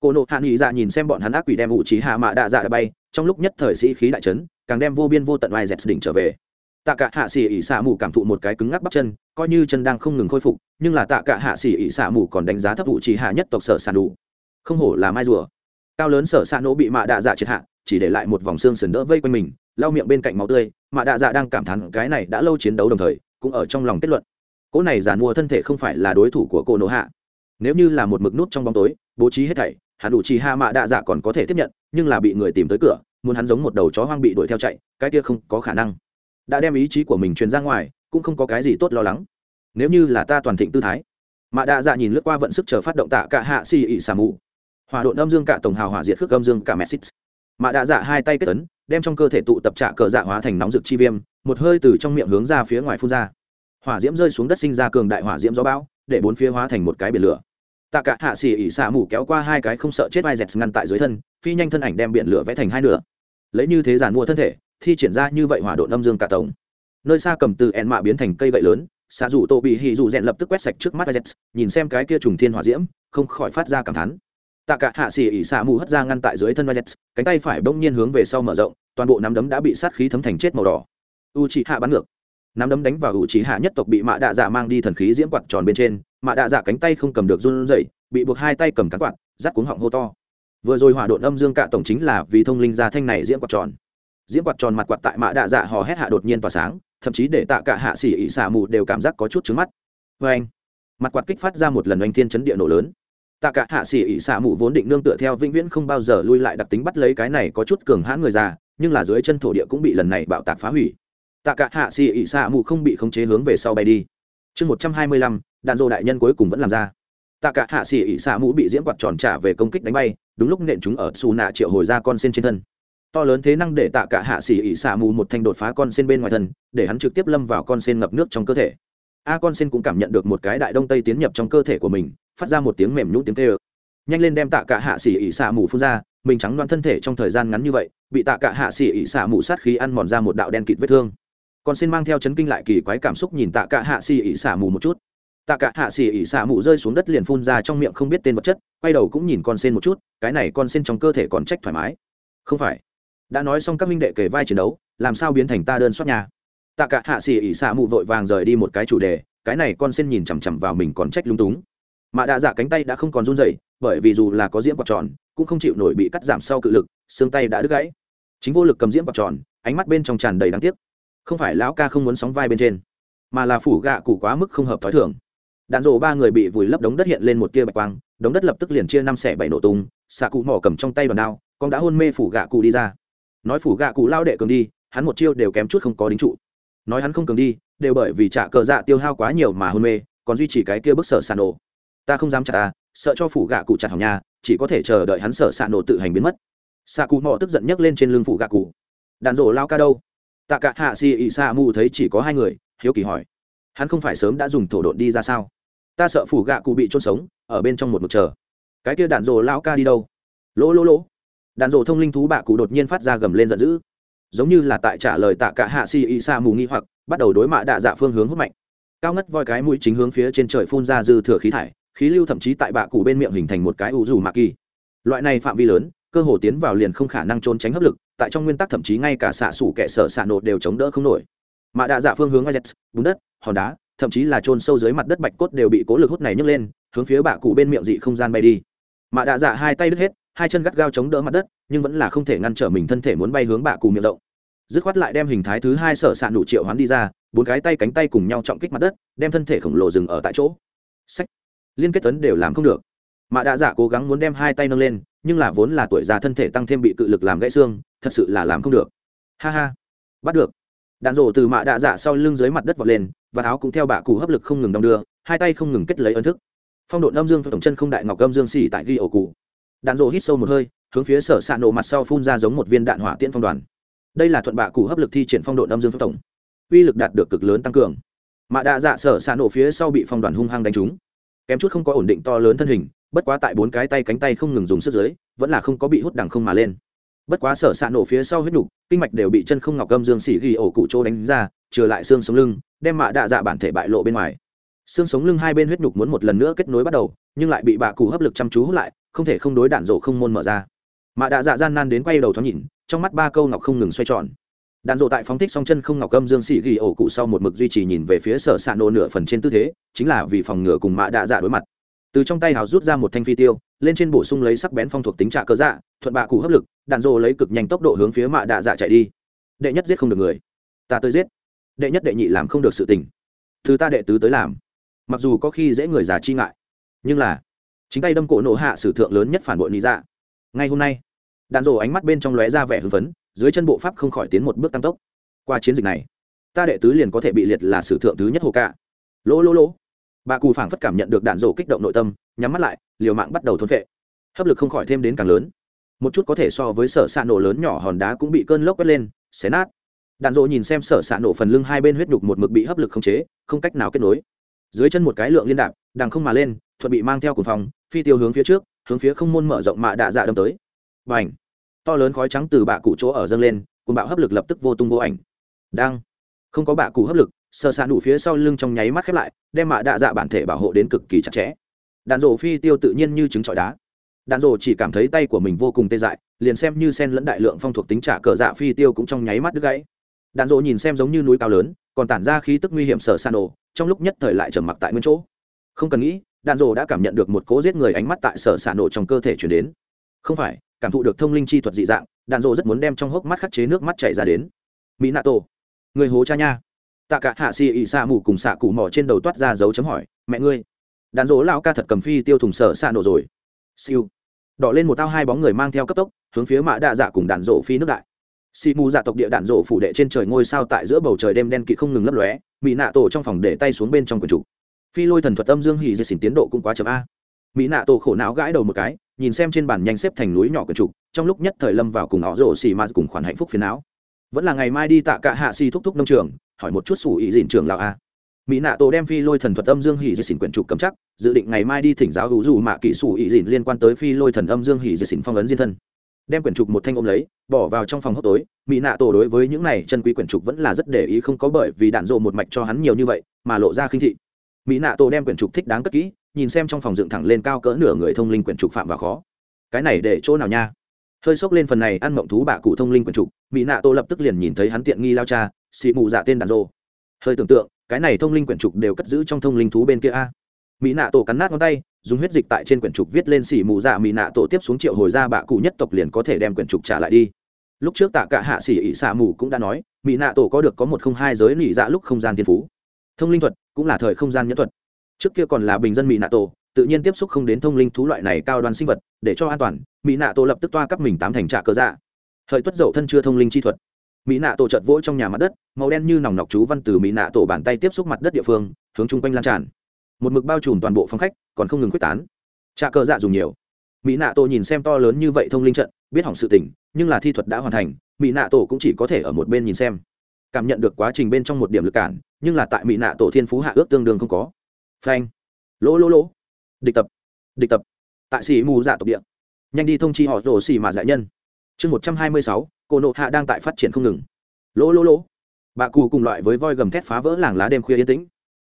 Cô nộ hạ nghị dạ nhìn xem bọn hắn ác quỷ đem ủ trí hạ mạ đạ dạ đã bay, trong lúc nhất thời sĩ khí đại trấn càng đem vô biên vô tận vai dẹt đỉnh trở về. Tạ cả hạ xỉ ỉ xạ mù cảm thụ một cái cứng ngắc bắp chân, coi như chân đang không ngừng khôi phục, nhưng là tạ cả hạ xỉ ỉ xạ mù còn đánh giá thấp vụ chỉ hạ nhất tộc sở sàn đủ không hổ là mai rùa. Cao lớn sở sàn nỗ bị mạ đạ dạ triệt hạ, chỉ để lại một vòng xương sườn đỡ vây quanh mình lau miệng bên cạnh máu tươi mạ đạ dạ đang cảm thán cái này đã lâu chiến đấu đồng thời, cũng ở trong lòng kết luận. Cỗ này giàn mua thân thể không phải là đối thủ của cô nỗ hạ. Nếu như là một mực nút trong bóng tối, bố trí hết thảy, hắn đủ chỉ ha mạ đạ dạ còn có thể tiếp nhận, nhưng là bị người tìm tới cửa, muốn hắn giống một đầu chó hoang bị đuổi theo chạy, cái kia không có khả năng. Đã đem ý chí của mình truyền ra ngoài, cũng không có cái gì tốt lo lắng. Nếu như là ta toàn thịnh tư thái. Mạ đạ dạ nhìn lướt qua vận sức chờ phát động tạ cả hạ xì ỉ xà mù. Hòa độn âm dương cả tổng hào hỏa diệt khước âm dương cả messit mạ đạ dạ hai tay kết tấn đem trong cơ thể tụ tập trạ cờ dạ hóa thành nóng rực chi viêm một hơi từ trong miệng hướng ra phía ngoài phun ra. Hỏa diễm rơi xuống đất sinh ra cường đại hỏa diễm gió bão để bốn phía hóa thành một cái biển lửa. Tạ cả hạ xì ỉ xà mù kéo qua hai cái không sợ chết vai dẹt ngăn tại dưới thân phi nhanh thân ảnh đem biển lửa vẽ thành hai nửa. Lấy như thế giàn mua thân thể thi triển ra như vậy hỏa độn âm dương cả tổng. Nơi xa cầm từ ẹn mạ biến thành cây gậy lớn xạ dù tô bị hì dù rèn lập tức quét sạch trước mắt Ajax, nhìn xem cái kia trùng thiên hỏa diễm không khỏi phát ra cảm thán tạ cả hạ xỉ ỉ xạ mù hất ra ngăn tại dưới thân Ajax, cánh tay phải bỗng nhiên hướng về sau mở rộng toàn bộ nắm đấm đã bị sát khí thấm thành chết màu đỏ. U chỉ hạ bắn ngược. Nắm đấm đánh vào u chỉ hạ nhất tộc bị mạ đạ dạ mang đi thần khí diễm quạt tròn bên trên mạ đạ dạ cánh tay không cầm được run rẩy bị buộc hai tay cầm cán quạt rắt cuống họng hô to. Vừa rồi hỏa độn âm dương cạ tổng chính là vì thông linh ra thanh này diễm quạt tròn. Diễm quạt tròn mặt quạt tại mạ đạ dạ hò hét hạ đột nhiên tỏa sáng thậm chí để tạ cả hạ xỉ ỉ xả mù đều cảm giác có chút trứng mắt. Vê anh mặt quạt kích phát ra một lần oanh thiên chấn địa nổ lớn tạ cả hạ xỉ ỉ xả mù vốn định nương tựa theo vĩnh viễn không bao giờ lui lại đặc tính bắt lấy cái này có chút cường hãn người già, nhưng là dưới chân thổ địa cũng bị lần này bạo tạc phá hủy. Tạ cả hạ xỉ ỉ xả mù không bị khống chế hướng về sau bay đi. Chương một trăm hai mươi lăm, đạn dô đại nhân cuối cùng vẫn làm ra. Tạ cả hạ xỉ ỉ xả Mũ bị diễm quạt tròn trả về công kích đánh bay, đúng lúc nện chúng ở xù nạ triệu hồi ra con sen trên thân. To lớn thế năng để tạ cả hạ xỉ ỉ xả mù một thanh đột phá con sen bên ngoài thân, để hắn trực tiếp lâm vào con sen ngập nước trong cơ thể. A con sen cũng cảm nhận được một cái đại đông tây tiến nhập trong cơ thể của mình phát ra một tiếng mềm nhũ tiếng tê ơ nhanh lên đem tạ cả hạ xỉ ỉ xả mù phun ra, mình trắng đoán thân thể trong thời gian ngắn như vậy, bị tạ cả hạ xỉ ỉ xả mù sát khí ăn mòn ra một đạo đen kịt vết thương. Con xin mang theo chấn kinh lại kỳ quái cảm xúc nhìn tạ cả hạ xỉ ỉ xả mù một chút. Tạ cả hạ xỉ ỉ xả mù rơi xuống đất liền phun ra trong miệng không biết tên vật chất, quay đầu cũng nhìn con sen một chút, cái này con sen trong cơ thể còn trách thoải mái. Không phải. Đã nói xong các minh đệ kể vai chiến đấu, làm sao biến thành ta đơn soát nhà? Tạ cả hạ xỉ ỉ xạ mù vội vàng rời đi một cái chủ đề, cái này con sen nhìn chằm chằm vào mình còn trách lung túng mà đạ dạ cánh tay đã không còn run rẩy, bởi vì dù là có diễm quạt tròn, cũng không chịu nổi bị cắt giảm sau cự lực, xương tay đã đứt gãy. Chính vô lực cầm diễm quạt tròn, ánh mắt bên trong tràn đầy đáng tiếc. Không phải lão ca không muốn sóng vai bên trên, mà là phủ gạ cụ quá mức không hợp thói thường. Đạn rổ ba người bị vùi lấp đống đất hiện lên một tia bạch quang, đống đất lập tức liền chia năm xẻ bảy nổ tung, xạ cụ mỏ cầm trong tay bàn đao, con đã hôn mê phủ gạ cụ đi ra. Nói phủ gạ cụ lao đệ cường đi, hắn một chiêu đều kém chút không có đính trụ. Nói hắn không cường đi, đều bởi vì trả cờ dạ tiêu hao quá nhiều mà hôn mê, còn duy trì cái kia bức sở sàn ổ ta không dám chặt ta, sợ cho phủ gạ cụ chặt hỏng nhà, chỉ có thể chờ đợi hắn sở xạ nổ tự hành biến mất. Xạ cụ mò tức giận nhấc lên trên lưng phủ gạ cụ. Đạn rổ lao ca đâu? Tạ cả hạ xì ị xạ mù thấy chỉ có hai người, hiếu kỳ hỏi. Hắn không phải sớm đã dùng thổ độn đi ra sao? Ta sợ phủ gạ cụ bị trôn sống, ở bên trong một mực chờ. Cái kia đạn rổ lao ca đi đâu? Lỗ lỗ lỗ. Đạn rổ thông linh thú bạ cụ đột nhiên phát ra gầm lên giận dữ. Giống như là tại trả lời tạ cả hạ xì ị xạ mù nghi hoặc, bắt đầu đối mạ đạ dạ phương hướng hút mạnh. Cao ngất voi cái mũi chính hướng phía trên trời phun ra dư thừa khí thải khí lưu thậm chí tại bạ cụ bên miệng hình thành một cái ủ dù mạ kỳ. Loại này phạm vi lớn, cơ hồ tiến vào liền không khả năng trốn tránh hấp lực, tại trong nguyên tắc thậm chí ngay cả xạ sủ kẻ sợ xạ nổ đều chống đỡ không nổi. Mà đạ dạ phương hướng ajax, bùn đất, hòn đá, thậm chí là trôn sâu dưới mặt đất bạch cốt đều bị cố lực hút này nhấc lên, hướng phía bạ cụ bên miệng dị không gian bay đi. Mà đạ dạ hai tay đứt hết, hai chân gắt gao chống đỡ mặt đất, nhưng vẫn là không thể ngăn trở mình thân thể muốn bay hướng bạ cụ miệng rộng. Dứt khoát lại đem hình thái thứ hai sở xạ nổ nụ triệu hoán đi ra, bốn cái tay cánh tay cùng nhau trọng kích mặt đất, đem thân thể khổng lồ dừng ở tại chỗ. Sách liên kết tấn đều làm không được. Mạ đạ dạ cố gắng muốn đem hai tay nâng lên, nhưng là vốn là tuổi già thân thể tăng thêm bị cự lực làm gãy xương, thật sự là làm không được. Ha ha, bắt được. Đạn rổ từ mạ đạ dạ sau lưng dưới mặt đất vọt lên, và áo cũng theo bạ cụ hấp lực không ngừng đong đưa, hai tay không ngừng kết lấy ấn thức. Phong độ âm dương tổng chân không đại ngọc âm dương xỉ tại ghi ổ cụ đạn rổ hít sâu một hơi, hướng phía sở s ạ nổ mặt sau phun ra giống một viên đạn hỏa tiễn phong đoàn. Đây là thuận bạ cụ hấp lực thi triển phong độ âm dương tổng. Uy lực đạt được cực lớn tăng cường. Mạ đạ dạ sở s ạ nổ phía sau bị phong đoàn hung hăng đánh trúng kém chút không có ổn định to lớn thân hình, bất quá tại bốn cái tay cánh tay không ngừng dùng sức dưới, vẫn là không có bị hút đằng không mà lên. Bất quá sở s ạ nổ phía sau huyết nhục, kinh mạch đều bị chân không ngọc âm dương xỉ ghi ổ cụ chỗ đánh ra, trừ lại xương sống lưng, đem mạ đạ dạ bản thể bại lộ bên ngoài. Xương sống lưng hai bên huyết nhục muốn một lần nữa kết nối bắt đầu, nhưng lại bị bà cụ hấp lực chăm chú hút lại, không thể không đối đạn rổ không môn mở ra. Mạ đạ dạ gian nan đến quay đầu thoáng nhìn, trong mắt ba câu ngọc không ngừng xoay tròn đàn rộ tại phóng thích song chân không ngọc âm dương xỉ ghi ổ cụ sau một mực duy trì nhìn về phía sở s ạ nổ nửa phần trên tư thế, chính là vì phòng ngừa cùng mạ đạ dạ đối mặt. Từ trong tay hào rút ra một thanh phi tiêu, lên trên bổ sung lấy sắc bén phong thuộc tính trạ cơ dạ thuận bạ cụ hấp lực đạn rộ lấy cực nhanh tốc độ hướng phía mạ đạ dạ chạy đi. Đệ nhất giết không được người. Ta tới giết. Đệ nhất đệ nhị làm không được sự tình. Thứ ta đệ tứ tới làm. Mặc dù có khi dễ người già chi ngại, nhưng là, chính tay đâm cổ nổ hạ sử thượng lớn nhất phản bội lý dạ. Ngay hôm nay đạn rộ ánh mắt bên trong lóe ra vẻ hưng phấn dưới chân bộ pháp không khỏi tiến một bước tăng tốc. Qua chiến dịch này, ta đệ tứ liền có thể bị liệt là sử thượng thứ nhất hồ cả lỗ lỗ lỗ. Bà cù phảng phất cảm nhận được đạn rổ kích động nội tâm, nhắm mắt lại, liều mạng bắt đầu thôn vệ hấp lực không khỏi thêm đến càng lớn. Một chút có thể so với sở s nổ lớn nhỏ hòn đá cũng bị cơn lốc quét lên, xé nát. Đạn rộ nhìn xem sở s nổ phần lưng hai bên huyết nhục một mực bị hấp lực không chế, không cách nào kết nối. Dưới chân một cái lượng liên đạp, đằng không mà lên, thuận bị mang theo cùng phòng phi tiêu hướng phía trước, hướng phía không môn mở rộng mạ đạ dạ đâm tới. B à n h to lớn khói trắng từ bạ cụ chỗ ở dâng lên cùng bạo hấp lực lập tức vô tung vô ảnh. Đang, không có bạ cụ hấp lực, sờ xạ nụ phía sau lưng trong nháy mắt khép lại, đem mạ đạ dạ bản thể bảo hộ đến cực kỳ chặt chẽ. Đạn rổ phi tiêu tự nhiên như trứng trọi đá. Đạn rổ chỉ cảm thấy tay của mình vô cùng tê dại, liền xem như sen lẫn đại lượng phong thuộc tính trả cờ dạ phi tiêu cũng trong nháy mắt đứt gãy. Đạn rổ nhìn xem giống như núi cao lớn, còn tản ra khí tức nguy hiểm sở san nổ, trong lúc nhất thời lại trầm mặc tại nguyên chỗ. Không cần nghĩ, đạn rổ đã cảm nhận được một cố giết người ánh mắt tại sở san nổ trong cơ thể chuyển đến. Không phải cảm thụ được thông linh chi thuật dị dạng, đạn dộ rất muốn đem trong hốc mắt khắc chế nước mắt chảy ra đến. Mỹ nato người hố cha nha. Tạ cả hạ xì ị xạ mù cùng xạ cụ mỏ trên đầu toát ra dấu chấm hỏi, mẹ ngươi đàn dỗ lao ca thật cầm phi tiêu thùng sở xạ nổ rồi. Siêu. Đỏ lên một tao hai bóng người mang theo cấp tốc, hướng phía mã đạ dạ cùng đạn dỗ phi nước đại. Xì mù dạ tộc địa đạn dỗ phủ đệ trên trời ngôi sao tại giữa bầu trời đêm đen kỵ không ngừng lấp lóe mỹ nạ tổ trong phòng để tay xuống bên trong quần trục phi lôi thần thuật âm dương hỉ dây xỉn tiến độ cũng quá chậm a mỹ nạ tổ khổ não gãi đầu một cái, nhìn xem trên bàn nhanh xếp thành núi nhỏ quần trục, trong lúc nhất thời lâm vào cùng họ rổ xì ma cùng khoản hạnh phúc phiền não. Vẫn là ngày mai đi tạ cả hạ xì thúc thúc nông trường, hỏi một chút sủ ý dìn trường lào a. Mỹ nạ tổ đem phi lôi thần thuật âm dương hỉ dì xỉn quyển trục cầm chắc, dự định ngày mai đi thỉnh giáo hữu dù mạ kỹ sủ ý dìn liên quan tới phi lôi thần âm dương hỉ dì xỉn phong ấn diên thân. Đem quyển trục một thanh ôm lấy, bỏ vào trong phòng hốc tối, mỹ nạ tổ đối với những này chân quý quyển trục vẫn là rất để ý không có bởi vì đạn rộ một mạch cho hắn nhiều như vậy, mà lộ ra khinh thị mỹ nạ tổ đem quyển trục thích đáng cất kỹ, nhìn xem trong phòng dựng thẳng lên cao cỡ nửa người thông linh quyển trục phạm và khó. Cái này để chỗ nào nha? Hơi xốc lên phần này ăn mộng thú bạ cụ thông linh quyển trục, mỹ nạ tổ lập tức liền nhìn thấy hắn tiện nghi lao cha xị mù dạ tên đàn rô. Hơi tưởng tượng, cái này thông linh quyển trục đều cất giữ trong thông linh thú bên kia a. Mỹ nạ tổ cắn nát ngón tay, dùng huyết dịch tại trên quyển trục viết lên xỉ mù dạ mỹ nạ tổ tiếp xuống triệu hồi ra bạ cụ nhất tộc liền có thể đem quyển trục trả lại đi. Lúc trước tạ cả hạ xỉ ỉ xạ mù cũng đã nói, mỹ nạ tổ có được có một không hai giới nỉ dạ lúc không gian thiên phú thông linh thuật cũng là thời không gian nhẫn thuật. Trước kia còn là bình dân mỹ nạ tổ, tự nhiên tiếp xúc không đến thông linh thú loại này cao đoan sinh vật, để cho an toàn mỹ nạ tổ lập tức toa cấp mình tám thành trạ cơ dạ. Hợi tuất dậu thân chưa thông linh chi thuật. Mỹ nạ tổ chợt vỗ trong nhà mặt đất, màu đen như nòng nọc chú văn từ mỹ nạ tổ bàn tay tiếp xúc mặt đất địa phương, hướng chung quanh lan tràn. Một mực bao trùm toàn bộ phòng khách, còn không ngừng quyết tán. Trạ cơ dạ dùng nhiều. Mỹ nạ tổ nhìn xem to lớn như vậy thông linh trận, biết hỏng sự tỉnh nhưng là thi thuật đã hoàn thành mỹ nạ tổ cũng chỉ có thể ở một bên nhìn xem cảm nhận được quá trình bên trong một điểm lực cản, nhưng là tại mỹ nạ tổ thiên phú hạ ước tương đương không có. Phanh. Lỗ lỗ lỗ. Địch tập. Địch tập. Tại xì mù dạ tộc địa. Nhanh đi thông chi họ rồ xì mà giải nhân. Chương một trăm hai mươi sáu cô nộ hạ đang tại phát triển không ngừng. Lỗ lỗ lỗ. Bà cù cùng loại với voi gầm thét phá vỡ làng lá đêm khuya yên tĩnh.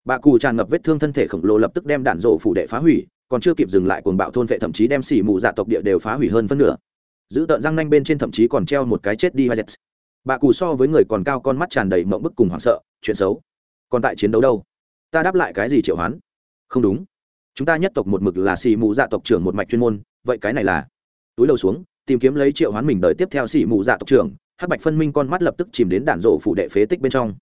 Bà cù tràn ngập vết thương thân thể khổng lồ lập tức đem đạn rộ phủ đệ phá hủy, còn chưa kịp dừng lại cuồng bạo thôn vệ thậm chí đem xỉ mù dạ tộc địa đều phá hủy hơn phân nửa. Giữ tợn răng nanh bên trên thậm chí còn treo một cái chết đi vai bà cù so với người còn cao con mắt tràn đầy mộng bức cùng hoảng sợ, chuyện xấu. Còn tại chiến đấu đâu? Ta đáp lại cái gì triệu hoán? Không đúng. Chúng ta nhất tộc một mực là xì mù dạ tộc trưởng một mạch chuyên môn, vậy cái này là? Túi đầu xuống, tìm kiếm lấy triệu hoán mình đợi tiếp theo xì mù dạ tộc trưởng, hắc bạch phân minh con mắt lập tức chìm đến đạn rộ phủ đệ phế tích bên trong.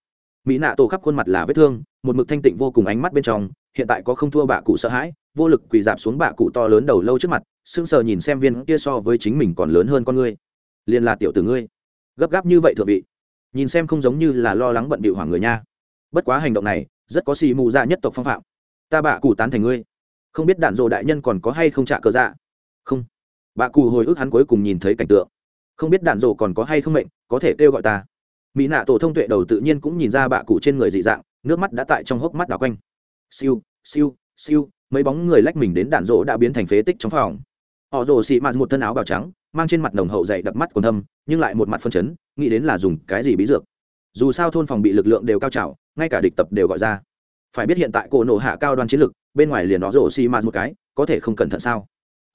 Mỹ nạ tổ khắp khuôn mặt là vết thương, một mực thanh tịnh vô cùng ánh mắt bên trong, hiện tại có không thua bà cụ sợ hãi, vô lực quỳ dạp xuống bà cụ to lớn đầu lâu trước mặt, sững sờ nhìn xem viên kia so với chính mình còn lớn hơn con ngươi. Liền là tiểu tử ngươi gấp gáp như vậy thượng vị. Nhìn xem không giống như là lo lắng bận bịu hoảng người nha. Bất quá hành động này, rất có xì mù dạ nhất tộc phong phạm. Ta bạ cụ tán thành ngươi. Không biết đạn dộ đại nhân còn có hay không trả cờ dạ? Không. Bạ cụ hồi ức hắn cuối cùng nhìn thấy cảnh tượng. Không biết đạn dộ còn có hay không mệnh, có thể kêu gọi ta. Mỹ nạ tổ thông tuệ đầu tự nhiên cũng nhìn ra bạ cụ trên người dị dạng, nước mắt đã tại trong hốc mắt đảo quanh. Siêu siêu siêu, mấy bóng người lách mình đến đạn rỗ đã biến thành phế tích trong phòng. Họ rồ xị mạt một thân áo bào trắng mang trên mặt nồng hậu dày đặc mắt còn thâm, nhưng lại một mặt phân chấn, nghĩ đến là dùng cái gì bí dược. Dù sao thôn phòng bị lực lượng đều cao trào, ngay cả địch tập đều gọi ra. Phải biết hiện tại cổ nổ hạ cao đoan chiến lực, bên ngoài liền họ rồ xì mạt một cái, có thể không cẩn thận sao?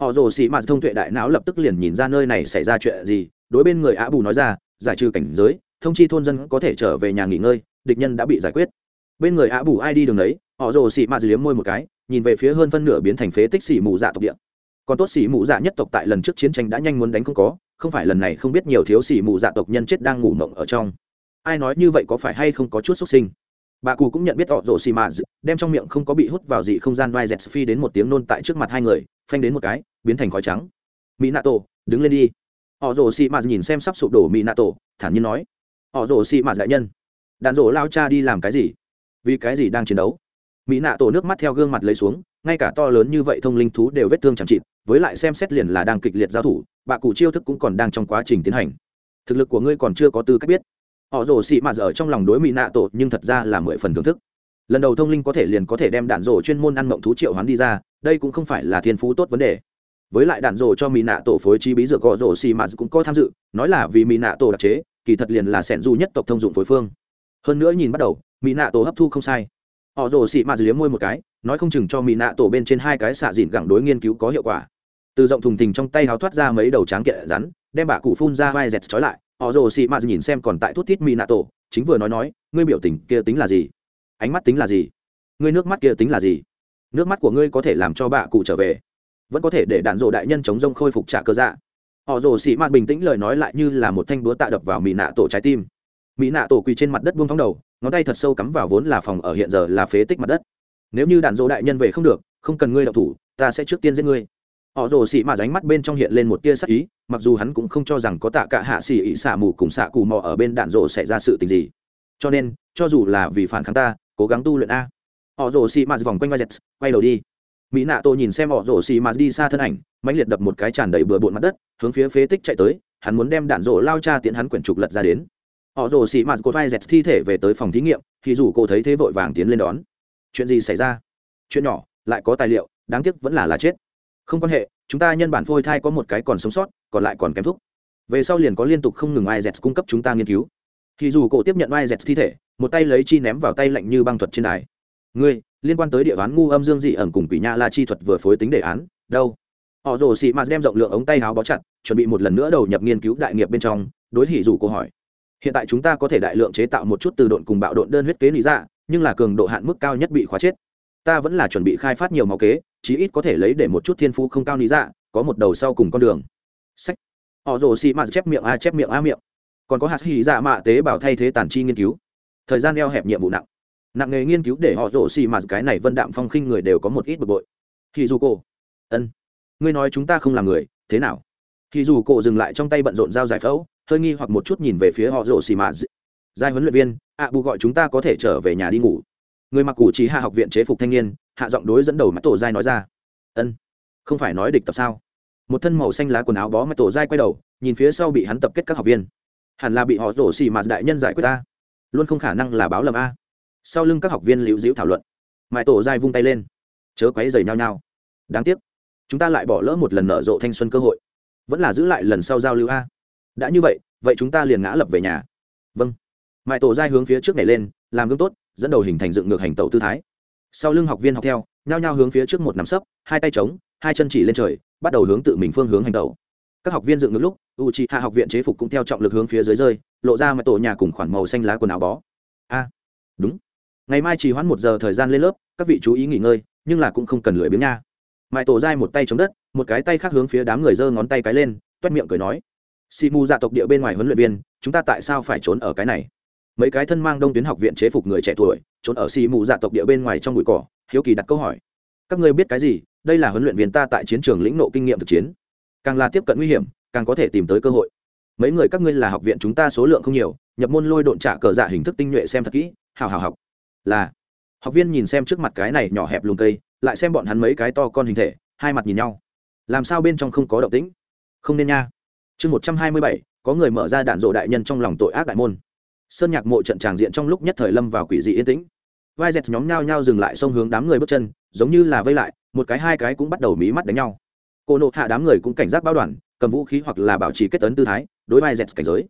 Họ rồ xì mạt thông tuệ đại não lập tức liền nhìn ra nơi này xảy ra chuyện gì, đối bên người á bù nói ra, giải trừ cảnh giới, thông chi thôn dân có thể trở về nhà nghỉ ngơi, địch nhân đã bị giải quyết. Bên người á bù ai đi đường đấy họ rồ xị mạt liếm môi một cái, nhìn về phía hơn phân nửa biến thành phế tích xỉ mù dạ tộc địa còn tốt xỉ mù dạ nhất tộc tại lần trước chiến tranh đã nhanh muốn đánh không có, không phải lần này không biết nhiều thiếu xỉ mù dạ tộc nhân chết đang ngủ mộng ở trong. Ai nói như vậy có phải hay không có chút xuất sinh? Bà cụ cũng nhận biết họ rổ xì mạt đem trong miệng không có bị hút vào dị không gian vai dẹt phi đến một tiếng nôn tại trước mặt hai người, phanh đến một cái, biến thành khói trắng. Mỹ nato đứng lên đi. Họ rổ xì mạt nhìn xem sắp sụp đổ mỹ nato thản nhiên nói. Họ rổ xì mạt đại nhân đạn rổ lao cha đi làm cái gì? Vì cái gì đang chiến đấu? Mỹ nạ tổ nước mắt theo gương mặt lấy xuống, ngay cả to lớn như vậy thông linh thú đều vết thương chẳng chịt, với lại xem xét liền là đang kịch liệt giao thủ bạ cụ chiêu thức cũng còn đang trong quá trình tiến hành. Thực lực của ngươi còn chưa có tư cách biết. Họ rồ xị mà dở trong lòng đối mỹ nạ tổ, nhưng thật ra là mười phần thưởng thức. Lần đầu thông linh có thể liền có thể đem đạn rổ chuyên môn ăn mộng thú triệu hoán đi ra, đây cũng không phải là thiên phú tốt vấn đề. Với lại đạn rổ cho mỹ nạ tổ phối chi bí dược gọ rổ xì mà cũng có tham dự, nói là vì mỹ nạ tổ đặc chế, kỳ thật liền là sẻn du nhất tộc thông dụng phối phương. Hơn nữa nhìn bắt đầu, mỹ nạ tổ hấp thu không sai họ rồ xị mạt liếm môi một cái, nói không chừng cho mỹ nạ tổ bên trên hai cái xạ dịn gẳng đối nghiên cứu có hiệu quả. Từ rộng thùng thình trong tay háo thoát ra mấy đầu tráng kiện rắn, đem bà cụ phun ra vai dẹt trói lại. Họ rồ xị mạt nhìn xem còn tại thút thít mỹ nạ tổ, chính vừa nói nói, ngươi biểu tình kia tính là gì? Ánh mắt tính là gì? Ngươi nước mắt kia tính là gì? Nước mắt của ngươi có thể làm cho bà cụ trở về, vẫn có thể để đạn dộ đại nhân chống rông khôi phục trả cơ dạ. Họ rồ xị mạt bình tĩnh lời nói lại như là một thanh búa tạ đập vào mỹ nạ tổ trái tim. Mỹ nạ tổ quỳ trên mặt đất buông thóng đầu ngón tay thật sâu cắm vào vốn là phòng ở hiện giờ là phế tích mặt đất. Nếu như đạn dỗ đại nhân về không được, không cần ngươi đậu thủ, ta sẽ trước tiên giết ngươi. Họ rồ xị mà ránh mắt bên trong hiện lên một tia sắc ý, mặc dù hắn cũng không cho rằng có tạ cả hạ xỉ ỉ xả mù cùng xạ cù mò ở bên đạn rồ xảy ra sự tình gì. Cho nên, cho dù là vì phản kháng ta, cố gắng tu luyện a. Họ rồ xị mà vòng quanh vai dẹt quay đầu đi. Mỹ nạ tô nhìn xem họ rồ xị mà đi xa thân ảnh, mãnh liệt đập một cái tràn đầy bừa bộn mặt đất, hướng phía phế tích chạy tới, hắn muốn đem đạn rồ lao cha tiến hắn quyển trục lật ra đến họ rồ xị mạt cột vai dẹt thi thể về tới phòng thí nghiệm, thì dù cô thấy thế vội vàng tiến lên đón. Chuyện gì xảy ra? Chuyện nhỏ, lại có tài liệu, đáng tiếc vẫn là là chết. Không quan hệ, chúng ta nhân bản phôi thai có một cái còn sống sót, còn lại còn kém thúc. Về sau liền có liên tục không ngừng ai dẹt cung cấp chúng ta nghiên cứu. Thì dù cổ tiếp nhận ai dẹt thi thể, một tay lấy chi ném vào tay lạnh như băng thuật trên đài. Ngươi, liên quan tới địa án ngu âm dương dị ẩn cùng quỷ nha la chi thuật vừa phối tính đề án, đâu? Họ rồ xị mạt đem rộng lượng ống tay áo bó chặt, chuẩn bị một lần nữa đầu nhập nghiên cứu đại nghiệp bên trong, đối hỉ dù cô hỏi hiện tại chúng ta có thể đại lượng chế tạo một chút từ độn cùng bạo độn đơn huyết kế lý dạ nhưng là cường độ hạn mức cao nhất bị khóa chết. Ta vẫn là chuẩn bị khai phát nhiều máu kế, chí ít có thể lấy để một chút thiên phú không cao lý dạ có một đầu sau cùng con đường. Sách. Họ rồ xì mạt chép miệng a, chép miệng a miệng. Còn có hạt hỉ dạ mạ tế bào thay thế tản chi nghiên cứu. Thời gian eo hẹp nhiệm vụ nặng. Nặng nghề nghiên cứu để họ rồ xì mạt cái này vân đạm phong khinh người đều có một ít bực bội. Thì dù cô. Ân. Ngươi nói chúng ta không làm người, thế nào? Thì dù cô dừng lại trong tay bận rộn giao giải phẫu hơi nghi hoặc một chút nhìn về phía họ rồ xì mạt giai huấn luyện viên, ạ bù gọi chúng ta có thể trở về nhà đi ngủ. Người mặc củ trí hạ học viện chế phục thanh niên, hạ giọng đối dẫn đầu mắt tổ giai nói ra. Ân, không phải nói địch tập sao? Một thân màu xanh lá quần áo bó mắt tổ giai quay đầu, nhìn phía sau bị hắn tập kết các học viên. Hẳn là bị họ rổ xì mà đại nhân giải quyết ta. Luôn không khả năng là báo lầm a. Sau lưng các học viên liễu dĩu thảo luận. Mãi tổ giai vung tay lên. Chớ quấy dày nhau nhau. Đáng tiếc, chúng ta lại bỏ lỡ một lần nở rộ thanh xuân cơ hội. Vẫn là giữ lại lần sau giao lưu a đã như vậy vậy chúng ta liền ngã lập về nhà. Vâng. Mãi tổ dai hướng phía trước này lên, làm gương tốt, dẫn đầu hình thành dựng ngược hành tẩu tư thái. Sau lưng học viên học theo, nhao nhao hướng phía trước một nắm sấp, hai tay trống hai chân chỉ lên trời, bắt đầu hướng tự mình phương hướng hành tẩu. Các học viên dựng ngược lúc u c hạ học viện chế phục cũng theo trọng lực hướng phía dưới rơi, lộ ra mãi tổ nhà cùng khoản màu xanh lá quần áo bó. A, đúng. Ngày mai chỉ hoãn một giờ thời gian lên lớp, các vị chú ý nghỉ ngơi, nhưng là cũng không cần lười biếng nha. Mãi tổ dai một tay chống đất, một cái tay khác hướng phía đám người giơ ngón tay cái lên, toét miệng cười nói xì mù dạ tộc địa bên ngoài huấn luyện viên, chúng ta tại sao phải trốn ở cái này? Mấy cái thân mang đông tuyến học viện chế phục người trẻ tuổi, trốn ở xì mù dạ tộc địa bên ngoài trong bụi cỏ, hiếu kỳ đặt câu hỏi. Các ngươi biết cái gì? Đây là huấn luyện viên ta tại chiến trường lĩnh nộ kinh nghiệm thực chiến. Càng là tiếp cận nguy hiểm, càng có thể tìm tới cơ hội. Mấy người các ngươi là học viện chúng ta số lượng không nhiều, nhập môn lôi độn trả cờ dạ hình thức tinh nhuệ xem thật kỹ, hào hào học. Là, học viên nhìn xem trước mặt cái này nhỏ hẹp lùm cây, lại xem bọn hắn mấy cái to con hình thể, hai mặt nhìn nhau. Làm sao bên trong không có động tĩnh? Không nên nha chương một trăm hai mươi bảy có người mở ra đạn rộ đại nhân trong lòng tội ác đại môn. Sơn nhạc mộ trận tràng diện trong lúc nhất thời lâm vào quỷ dị yên tĩnh. Vai dẹt nhóm nhao nhao dừng lại xông hướng đám người bước chân giống như là vây lại một cái hai cái cũng bắt đầu mí mắt đánh nhau. Cô nộ hạ đám người cũng cảnh giác báo đoàn cầm vũ khí hoặc là bảo trì kết tấn tư thái đối vai dẹt cảnh giới.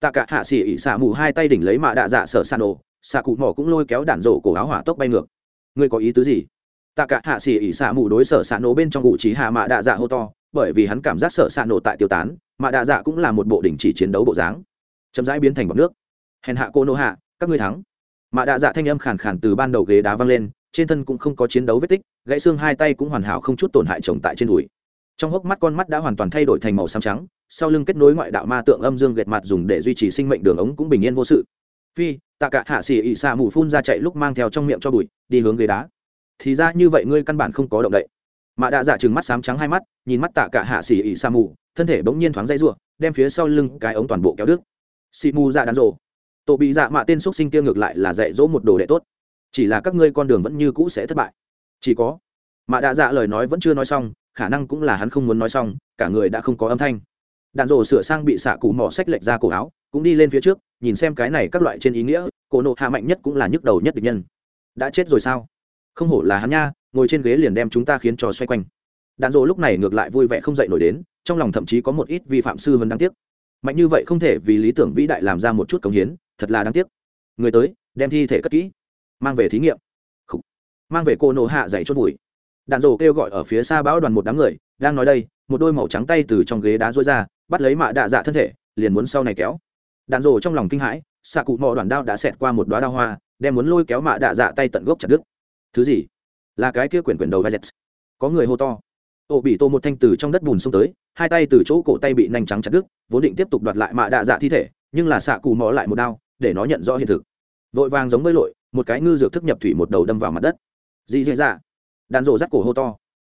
Tạ cả hạ xỉ ỉ xạ mù hai tay đỉnh lấy mạ đạ dạ sở san nổ, xạ cụ mỏ cũng lôi kéo đạn rổ cổ áo hỏa tốc bay ngược. Ngươi có ý tứ gì? Tạ cả hạ xỉ ỉ xạ mù đối sở san nổ bên trong ngụ trí hạ mạ đạ dạ hô to bởi vì hắn cảm giác sợ xạ nổ tại tiêu tán, mà đạ dạ cũng là một bộ đỉnh chỉ chiến đấu bộ dáng. Chậm rãi biến thành bọc nước. Hèn hạ cô nô hạ, các ngươi thắng. Mà đạ dạ thanh âm khàn khàn từ ban đầu ghế đá văng lên, trên thân cũng không có chiến đấu vết tích, gãy xương hai tay cũng hoàn hảo không chút tổn hại chồng tại trên đùi. Trong hốc mắt con mắt đã hoàn toàn thay đổi thành màu xám trắng, sau lưng kết nối ngoại đạo ma tượng âm dương gệt mặt dùng để duy trì sinh mệnh đường ống cũng bình yên vô sự. Phi, tạ cả hạ xỉ ị xạ mù phun ra chạy lúc mang theo trong miệng cho bụi, đi hướng ghế đá. Thì ra như vậy ngươi căn bản không có động đậy mạ đạ dạ chừng mắt xám trắng hai mắt, nhìn mắt tạ cả hạ xỉ ỉ sa mù, thân thể bỗng nhiên thoáng dây ruộng đem phía sau lưng cái ống toàn bộ kéo đứt. Xị mù dạ đàn rộ tổ bị dạ mạ tên x sinh kia ngược lại là dạy dỗ một đồ đệ tốt. Chỉ là các ngươi con đường vẫn như cũ sẽ thất bại. Chỉ có. Mạ đạ dạ lời nói vẫn chưa nói xong, khả năng cũng là hắn không muốn nói xong, cả người đã không có âm thanh. Đạn rổ sửa sang bị xạ cụ mỏ sách lệch ra cổ áo, cũng đi lên phía trước, nhìn xem cái này các loại trên ý nghĩa, cổ nộ hạ mạnh nhất cũng là nhức đầu nhất địch nhân. Đã chết rồi sao? Không hổ là hắn nha ngồi trên ghế liền đem chúng ta khiến cho xoay quanh. Đạn Dỗ lúc này ngược lại vui vẻ không dậy nổi đến, trong lòng thậm chí có một ít vi phạm sư hơn đáng tiếc. Mạnh như vậy không thể vì lý tưởng vĩ đại làm ra một chút công hiến, thật là đáng tiếc. Người tới, đem thi thể cất kỹ. Mang về thí nghiệm. Khủ. mang về cô nổ hạ dạy chốt bụi. Đạn Dỗ kêu gọi ở phía xa bão đoàn một đám người, đang nói đây, một đôi màu trắng tay từ trong ghế đá rối ra, bắt lấy mạ đạ dạ thân thể, liền muốn sau này kéo. Đạn Dỗ trong lòng kinh hãi, xạ cụ mò đoàn đao đã xẹt qua một đoá đao hoa, đem muốn lôi kéo mạ đạ dạ tay tận gốc chặt đứt. Thứ gì? Là cái kia quyển quyển đầu vai dẹt có người hô to. Ô bị tô một thanh từ trong đất bùn xông tới, hai tay từ chỗ cổ tay bị nhanh trắng chặt đứt, vốn định tiếp tục đoạt lại mạ đạ dạ thi thể, nhưng là xạ cụ mò lại một đao, để nó nhận rõ hiện thực. Vội vàng giống bơi lội, một cái ngư dược thức nhập thủy một đầu đâm vào mặt đất. Dị dạ dạ. Đạn rộ rắt cổ hô to.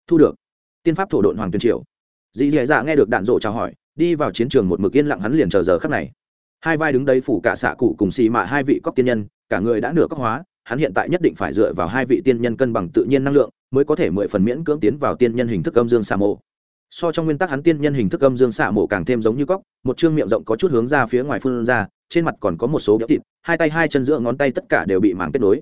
Thu được. Tiên pháp thổ độn hoàng tuyên triều. Dị dạ dạ nghe được đạn rộ chào hỏi, đi vào chiến trường một mực yên lặng hắn liền chờ giờ khắc này. Hai vai đứng đây phủ cả xạ cụ cùng xì mạ hai vị cóc tiên nhân, cả người đã nửa cóc hóa hắn hiện tại nhất định phải dựa vào hai vị tiên nhân cân bằng tự nhiên năng lượng, mới có thể mười phần miễn cưỡng tiến vào tiên nhân hình thức âm dương xà mộ so trong nguyên tắc hắn tiên nhân hình thức âm dương xạ mộ càng thêm giống như cóc, một chương miệng rộng có chút hướng ra phía ngoài phun ra, trên mặt còn có một số béo thịt, hai tay hai chân giữa ngón tay tất cả đều bị mảng kết nối.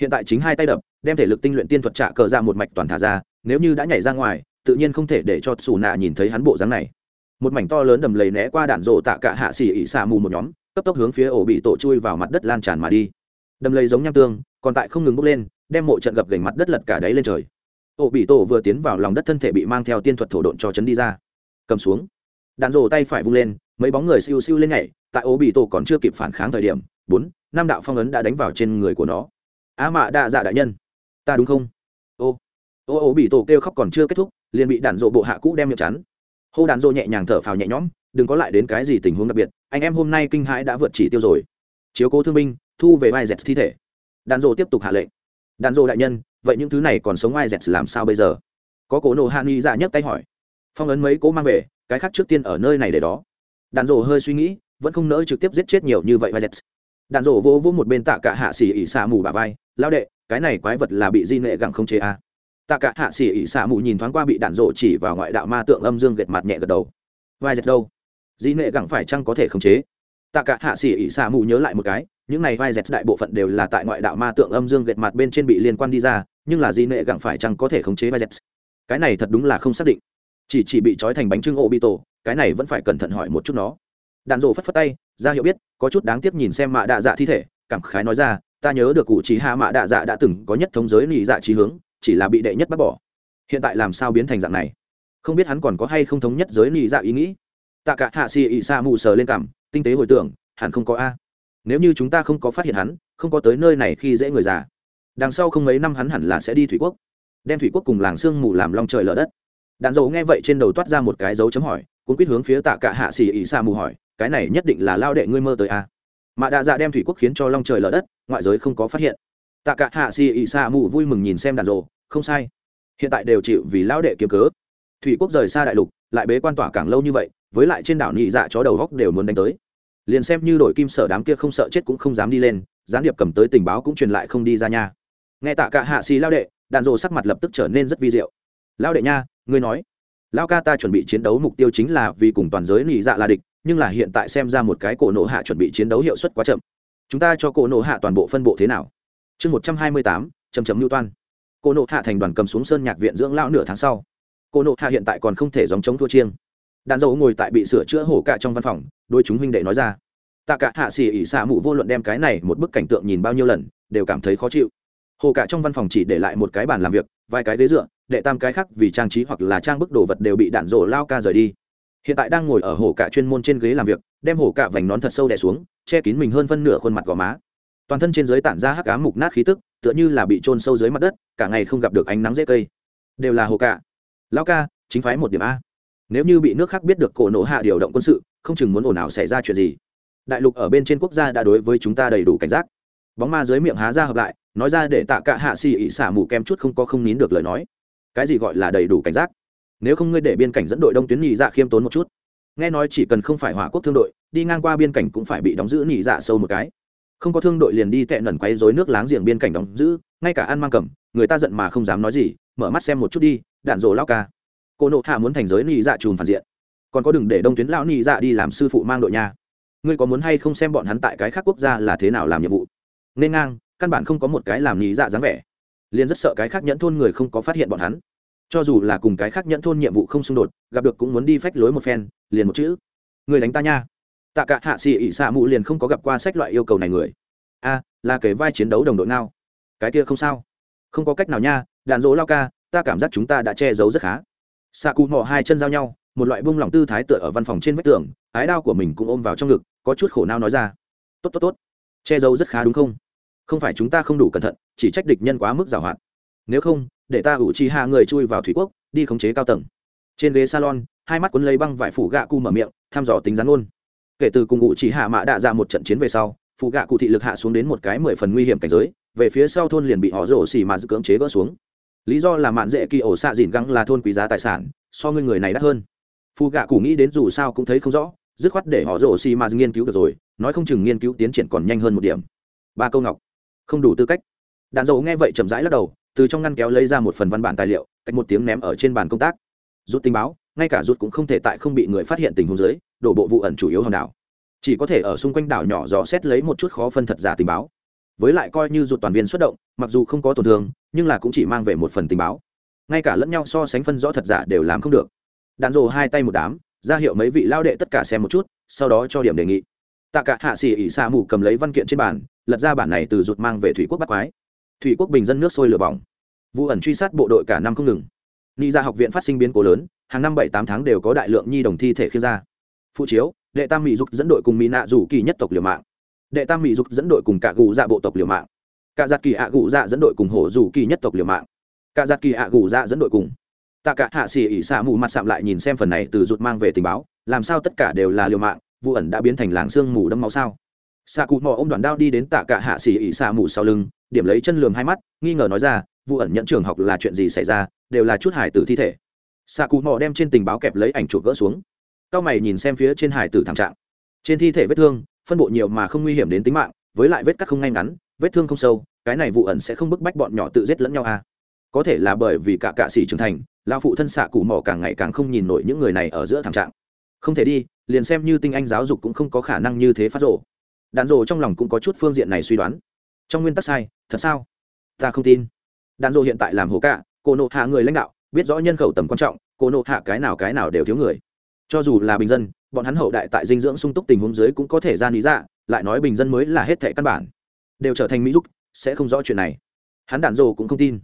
Hiện tại chính hai tay đập, đem thể lực tinh luyện tiên thuật trạ cờ ra một mạch toàn thả ra, nếu như đã nhảy ra ngoài, tự nhiên không thể để cho xù nạ nhìn thấy hắn bộ dáng này. Một mảnh to lớn đầm lầy né qua đạn rộ tạ cả hạ xỉ ỉ xạ mù một nhóm, cấp tốc hướng phía ổ bị tổ chui vào mặt đất lan tràn mà đi đầm lầy giống nham tương, còn tại không ngừng bốc lên, đem mộ trận gập gành mặt đất lật cả đáy lên trời. Ổ bị tổ vừa tiến vào lòng đất thân thể bị mang theo tiên thuật thổ độn cho chấn đi ra. Cầm xuống. Đạn rổ tay phải vung lên, mấy bóng người siêu siêu lên nhảy, tại ổ bị tổ còn chưa kịp phản kháng thời điểm, bốn, năm đạo phong ấn đã đánh vào trên người của nó. Á mạ đa dạ đại nhân, ta đúng không? Ô ô ô bị tổ kêu khóc còn chưa kết thúc, liền bị đạn rộ bộ hạ cũ đem miệng chắn. Hô đạn rộ nhẹ nhàng thở phào nhẹ nhõm, đừng có lại đến cái gì tình huống đặc biệt, anh em hôm nay kinh hãi đã vượt chỉ tiêu rồi. Chiếu cố thương binh thu về vai dẹt thi thể. Đàn rộ tiếp tục hạ lệnh. Đàn rộ đại nhân, vậy những thứ này còn sống ai dẹt làm sao bây giờ? Có cố nộ hạ nghi dạ nhấc tay hỏi. Phong ấn mấy cố mang về, cái khác trước tiên ở nơi này để đó. Đàn rộ hơi suy nghĩ, vẫn không nỡ trực tiếp giết chết nhiều như vậy vai dẹt Đàn rộ vô vỗ một bên tạ cả hạ xỉ ỉ xạ mù bà vai lao đệ, cái này quái vật là bị di nệ gẳng không chế à. tạ cả hạ xỉ ỉ xạ mù nhìn thoáng qua bị Đàn rộ chỉ vào ngoại đạo ma tượng âm dương gệt mặt nhẹ gật đầu. Vai dẹt đâu? Di nệ gẳng phải chăng có thể không chế? Tạ cả hạ Sĩ ỉ xạ mù nhớ lại một cái, những này vai dẹt đại bộ phận đều là tại ngoại đạo ma tượng âm dương gệt mặt bên trên bị liên quan đi ra, nhưng là di nệ gặng phải chăng có thể khống chế vai dẹt. cái này thật đúng là không xác định. Chỉ chỉ bị trói thành bánh trưng ô bị tổ cái này vẫn phải cẩn thận hỏi một chút nó. Đạn rộ phất phất tay, ra hiệu biết, có chút đáng tiếc nhìn xem mạ đạ dạ thi thể, cảm khái nói ra, ta nhớ được cụ chỉ hạ mạ đạ dạ đã từng có nhất thống giới nị dạ trí hướng, chỉ là bị đệ nhất bác bỏ. Hiện tại làm sao biến thành dạng này? Không biết hắn còn có hay không thống nhất giới nị dạ ý nghĩ. Tạ cả hạ xì ị xa mù sờ lên cảm tinh tế hồi tưởng, hẳn không có a. Nếu như chúng ta không có phát hiện hắn, không có tới nơi này khi dễ người già. Đằng sau không mấy năm hắn hẳn là sẽ đi thủy quốc. Đem thủy quốc cùng làng sương mù làm long trời lở đất. Đạn dầu nghe vậy trên đầu toát ra một cái dấu chấm hỏi cũng quyết hướng phía tạ cả hạ xì ỉ xa mù hỏi, cái này nhất định là lao đệ ngươi mơ tới a. Mà đạ dạ đem thủy quốc khiến cho long trời lở đất, ngoại giới không có phát hiện. Tạ cả hạ xì ỉ xa mù vui mừng nhìn xem đạn dầu, không sai. Hiện tại đều chịu vì lao đệ kiếm cớ. Thủy quốc rời xa đại lục, lại bế quan tỏa càng lâu như vậy với lại trên đảo nhị dạ chó đầu góc đều muốn đánh tới. Liền xem như đội kim sở đám kia không sợ chết cũng không dám đi lên, gián điệp cầm tới tình báo cũng truyền lại không đi ra nha. Nghe tạ cả hạ xì lao đệ đạn rồ sắc mặt lập tức trở nên rất vi diệu. Lao đệ nha, ngươi nói, lao ca ta chuẩn bị chiến đấu mục tiêu chính là vì cùng toàn giới nhị dạ là địch, nhưng là hiện tại xem ra một cái cổ nộ hạ chuẩn bị chiến đấu hiệu suất quá chậm. Chúng ta cho cổ nộ hạ toàn bộ phân bộ thế nào? Chương một trăm hai mươi tám chấm chấm mưu toan. Cổ nộ hạ thành đoàn cầm xuống sơn nhạc viện dưỡng lão nửa tháng sau. Cổ nộ hạ hiện tại còn không thể dòng chống thua chiêng đàn dầu ngồi tại bị sửa chữa hổ cạ trong văn phòng, đôi chúng huynh đệ nói ra. Tạ cả hạ xỉ ỉ xạ mụ vô luận đem cái này một bức cảnh tượng nhìn bao nhiêu lần, đều cảm thấy khó chịu. Hồ cả trong văn phòng chỉ để lại một cái bàn làm việc, vài cái ghế dựa, đệ tam cái khác vì trang trí hoặc là trang bức đồ vật đều bị đạn rổ lao ca rời đi. Hiện tại đang ngồi ở hồ cả chuyên môn trên ghế làm việc, đem hồ cả vành nón thật sâu đè xuống, che kín mình hơn phân nửa khuôn mặt gò má. Toàn thân trên dưới tản ra hắc ám mục nát khí tức, tựa như là bị trôn sâu dưới mặt đất, cả ngày không gặp được ánh nắng dễ cây. Đều là hồ cả lao ca, chính phái một điểm a nếu như bị nước khác biết được cổ nổ hạ điều động quân sự, không chừng muốn ồn ào xảy ra chuyện gì. Đại lục ở bên trên quốc gia đã đối với chúng ta đầy đủ cảnh giác. Bóng ma dưới miệng há ra hợp lại, nói ra để tạ cả hạ xì ỉ xả mù kem chút không có không nín được lời nói. Cái gì gọi là đầy đủ cảnh giác? Nếu không ngươi để biên cảnh dẫn đội đông tuyến nhị dạ khiêm tốn một chút. Nghe nói chỉ cần không phải hỏa quốc thương đội, đi ngang qua biên cảnh cũng phải bị đóng giữ nhị dạ sâu một cái. Không có thương đội liền đi tệ nẩn quấy rối nước láng giềng biên cảnh đóng giữ, ngay cả ăn mang cầm, người ta giận mà không dám nói gì, mở mắt xem một chút đi, đạn rồ lao ca cô nộ hạ muốn thành giới nị dạ chùm phản diện. Còn có đừng để đông tuyến lão nị dạ đi làm sư phụ mang đội nha. Ngươi có muốn hay không xem bọn hắn tại cái khác quốc gia là thế nào làm nhiệm vụ? Nên ngang, căn bản không có một cái làm nị dạ dáng vẻ. Liền rất sợ cái khác nhẫn thôn người không có phát hiện bọn hắn. Cho dù là cùng cái khác nhẫn thôn nhiệm vụ không xung đột, gặp được cũng muốn đi phách lối một phen, liền một chữ. Người đánh ta nha. Tạ cả hạ xì ỉ xạ mụ liền không có gặp qua sách loại yêu cầu này người. A, là kể vai chiến đấu đồng đội nào cái kia không sao. Không có cách nào nha, đạn dỗ lao ca, ta cảm giác chúng ta đã che giấu rất khá xạ cụ mò hai chân giao nhau, một loại bông lỏng tư thái tựa ở văn phòng trên vách tường, ái đao của mình cũng ôm vào trong ngực, có chút khổ nao nói ra. Tốt tốt tốt. Che giấu rất khá đúng không? Không phải chúng ta không đủ cẩn thận, chỉ trách địch nhân quá mức giảo hoạt. Nếu không, để ta ủ chi hạ người chui vào thủy quốc, đi khống chế cao tầng. Trên ghế salon, hai mắt quấn lấy băng vải phủ gạ cụ mở miệng, thăm dò tính rắn ôn. Kể từ cùng ủ chỉ hạ mã đạ ra một trận chiến về sau phụ gạ cụ thị lực hạ xuống đến một cái mười phần nguy hiểm cảnh giới, về phía sau thôn liền bị họ rổ xì mà giữ cưỡng chế gỡ xuống lý do là mạn dễ kỳ ổ xạ dìn găng là thôn quý giá tài sản, so ngươi người này đắt hơn. Phù gạ cụ nghĩ đến dù sao cũng thấy không rõ, dứt khoát để họ rổ xì mà nghiên cứu được rồi, nói không chừng nghiên cứu tiến triển còn nhanh hơn một điểm. Ba câu ngọc. Không đủ tư cách. Đàn dầu nghe vậy chậm rãi lắc đầu, từ trong ngăn kéo lấy ra một phần văn bản tài liệu, cách một tiếng ném ở trên bàn công tác. Rút tình báo, ngay cả rút cũng không thể tại không bị người phát hiện tình huống dưới, đổ bộ vụ ẩn chủ yếu hòn đảo. Chỉ có thể ở xung quanh đảo nhỏ dò xét lấy một chút khó phân thật giả tình báo. Với lại coi như rụt toàn viên xuất động, mặc dù không có tổn thương nhưng là cũng chỉ mang về một phần tình báo. Ngay cả lẫn nhau so sánh phân rõ thật giả đều làm không được. Đạn rồ hai tay một đám, ra hiệu mấy vị lao đệ tất cả xem một chút, sau đó cho điểm đề nghị. Tạ cả hạ xỉ ỉ xa mù cầm lấy văn kiện trên bàn, lật ra bản này từ rụt mang về thủy quốc bắt quái. Thủy quốc bình dân nước sôi lửa bỏng. Vụ ẩn truy sát bộ đội cả năm không ngừng. Ni ra dạ học viện phát sinh biến cố lớn, hàng năm bảy tám tháng đều có đại lượng nhi đồng thi thể khiêng ra. Phụ chiếu, đệ tam mỹ dục dẫn đội cùng mỹ nạ rủ kỳ nhất tộc liều mạng. Đệ tam mỹ dục dẫn đội cùng cả gù dạ bộ tộc liều mạng cả giặt kỳ ạ gù dạ dẫn đội cùng hổ rủ kỳ nhất tộc liều mạng. Cả giặt kỳ ạ gù dạ dẫn đội cùng. Tạ cả hạ xỉ ỉ xạ mù mặt sạm lại nhìn xem phần này từ rụt mang về tình báo, làm sao tất cả đều là liều mạng, vụ ẩn đã biến thành làng xương mù đâm máu sao? Xạ cụ mò ô m đoàn đao đi đến tạ cả hạ xỉ ỉ xạ mù sau lưng, điểm lấy chân lườm hai mắt, nghi ngờ nói ra, vụ ẩn nhận trường học là chuyện gì xảy ra, đều là chút hải tử thi thể. Xạ cụ mò đem trên tình báo kẹp lấy ảnh chuột gỡ xuống. Cao mày nhìn xem phía trên hải tử thảm trạng. Trên thi thể vết thương, phân bộ nhiều mà không nguy hiểm đến tính mạng, với lại vết cắt không ngay ngắn vết thương không sâu, cái này vụ ẩn sẽ không bức bách bọn nhỏ tự giết lẫn nhau à. Có thể là bởi vì cả cạ sĩ trưởng thành lao phụ thân xạ cụ mỏ càng ngày càng không nhìn nổi những người này ở giữa thảm trạng. Không thể đi, liền xem như tinh anh giáo dục cũng không có khả năng như thế phát rộ đạn rộ trong lòng cũng có chút phương diện này suy đoán. Trong nguyên tắc sai, thật sao? Ta không tin. Đạn rộ hiện tại làm hồ cạ, cô nộ hạ người lãnh đạo, biết rõ nhân khẩu tầm quan trọng, cô nộ hạ cái nào cái nào đều thiếu người. Cho dù là bình dân, bọn hắn hậu đại tại dinh dưỡng sung túc tình huống dưới cũng có thể ra lý dạ lại nói bình dân mới là hết thệ căn bản đều trở thành mỹ giúp sẽ không rõ chuyện này. Hắn đạn rô cũng không tin.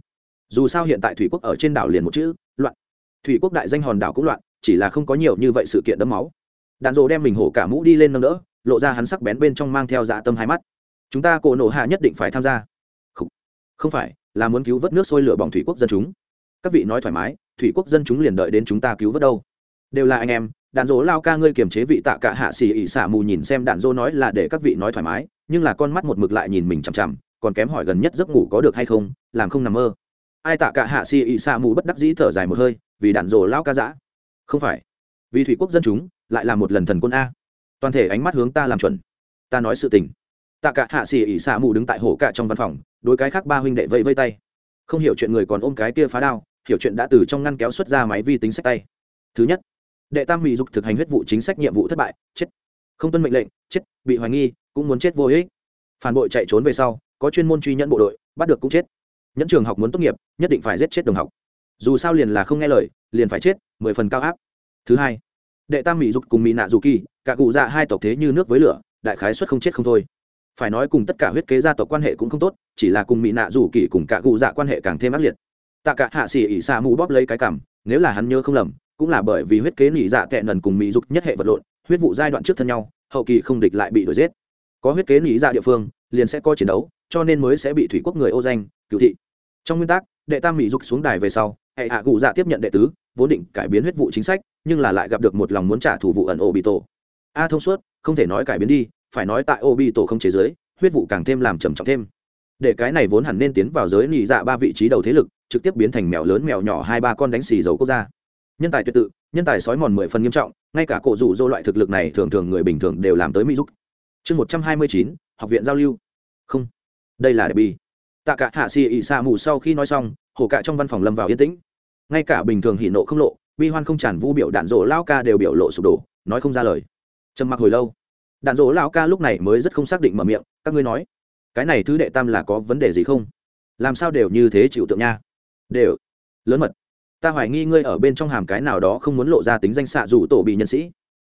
Dù sao hiện tại thủy quốc ở trên đảo liền một chữ loạn. Thủy quốc đại danh hòn đảo cũng loạn chỉ là không có nhiều như vậy sự kiện đẫm máu. Đạn rô đem mình hổ cả mũ đi lên nâng đỡ lộ ra hắn sắc bén bên trong mang theo dạ tâm hai mắt. Chúng ta cổ nổ hạ nhất định phải tham gia. Không, không phải là muốn cứu vớt nước sôi lửa bỏng thủy quốc dân chúng. Các vị nói thoải mái thủy quốc dân chúng liền đợi đến chúng ta cứu vớt đâu. Đều là anh em đạn dỗ lao ca ngươi kiềm chế vị tạ cả hạ xì ỉ xả mù nhìn xem đạn dỗ nói là để các vị nói thoải mái nhưng là con mắt một mực lại nhìn mình chằm chằm, còn kém hỏi gần nhất giấc ngủ có được hay không, làm không nằm mơ. Ai tạ cả hạ si ị xả mù bất đắc dĩ thở dài một hơi, vì đạn rồ lao ca dã. Không phải. Vì thủy quốc dân chúng, lại là một lần thần quân a. Toàn thể ánh mắt hướng ta làm chuẩn. Ta nói sự tình. Tạ cả hạ xì ỉ xả mù đứng tại hổ cả trong văn phòng, đối cái khác ba huynh đệ vẫy vây tay. Không hiểu chuyện người còn ôm cái kia phá đao, hiểu chuyện đã từ trong ngăn kéo xuất ra máy vi tính sách tay. Thứ nhất, đệ tam mỹ dục thực hành huyết vụ chính sách nhiệm vụ thất bại, chết. Không tuân mệnh lệnh, chết, bị hoài nghi cũng muốn chết vô ích. Phản bội chạy trốn về sau, có chuyên môn truy nhẫn bộ đội, bắt được cũng chết. Nhẫn trường học muốn tốt nghiệp, nhất định phải giết chết đồng học. Dù sao liền là không nghe lời, liền phải chết, mười phần cao áp. Thứ hai, đệ tam mỹ dục cùng mỹ nạ dù kỳ, cả cụ dạ hai tộc thế như nước với lửa, đại khái xuất không chết không thôi. Phải nói cùng tất cả huyết kế gia tộc quan hệ cũng không tốt, chỉ là cùng mỹ nạ dù kỳ cùng cả cụ dạ quan hệ càng thêm ác liệt. Tạ cả hạ xỉ ỉ xa mù bóp lấy cái cảm, nếu là hắn nhớ không lầm, cũng là bởi vì huyết kế nỉ dạ tệ nần cùng mỹ dục nhất hệ vật lộn, huyết vụ giai đoạn trước thân nhau, hậu kỳ không địch lại bị đuổi giết có huyết kế nghĩ ra dạ địa phương, liền sẽ có chiến đấu, cho nên mới sẽ bị thủy quốc người ô danh cựu thị. Trong nguyên tắc, đệ tam mỹ dục xuống đài về sau, hệ hạ cụ dạ tiếp nhận đệ tứ, vốn định cải biến huyết vụ chính sách, nhưng là lại gặp được một lòng muốn trả thù vụ ẩn ô bị tổ a thông suốt, không thể nói cải biến đi, phải nói tại ô bị tổ không chế giới, huyết vụ càng thêm làm trầm trọng thêm. Để cái này vốn hẳn nên tiến vào giới nhị dạ ba vị trí đầu thế lực, trực tiếp biến thành mèo lớn mèo nhỏ hai ba con đánh xì dầu quốc gia. Nhân tài tuyệt tự, nhân tài sói mòn mười phần nghiêm trọng, ngay cả cổ rủ dô loại thực lực này thường thường người bình thường đều làm tới mỹ giúp chương một trăm hai mươi chín, học viện giao lưu. Không, đây là đẹp bi tạ cả hạ xì ị xạ mù sau khi nói xong, hổ cạ trong văn phòng lâm vào yên tĩnh. Ngay cả bình thường hỉ nộ không lộ, bi hoan không tràn vu biểu đạn rổ lao ca đều biểu lộ sụp đổ, nói không ra lời. Trầm mặc hồi lâu. Đạn rổ lao ca lúc này mới rất không xác định mở miệng, các ngươi nói, cái này thứ đệ tam là có vấn đề gì không? Làm sao đều như thế chịu tượng nha? Đều. Lớn mật, ta hoài nghi ngươi ở bên trong hàm cái nào đó không muốn lộ ra tính danh xạ dù tổ bị nhân sĩ.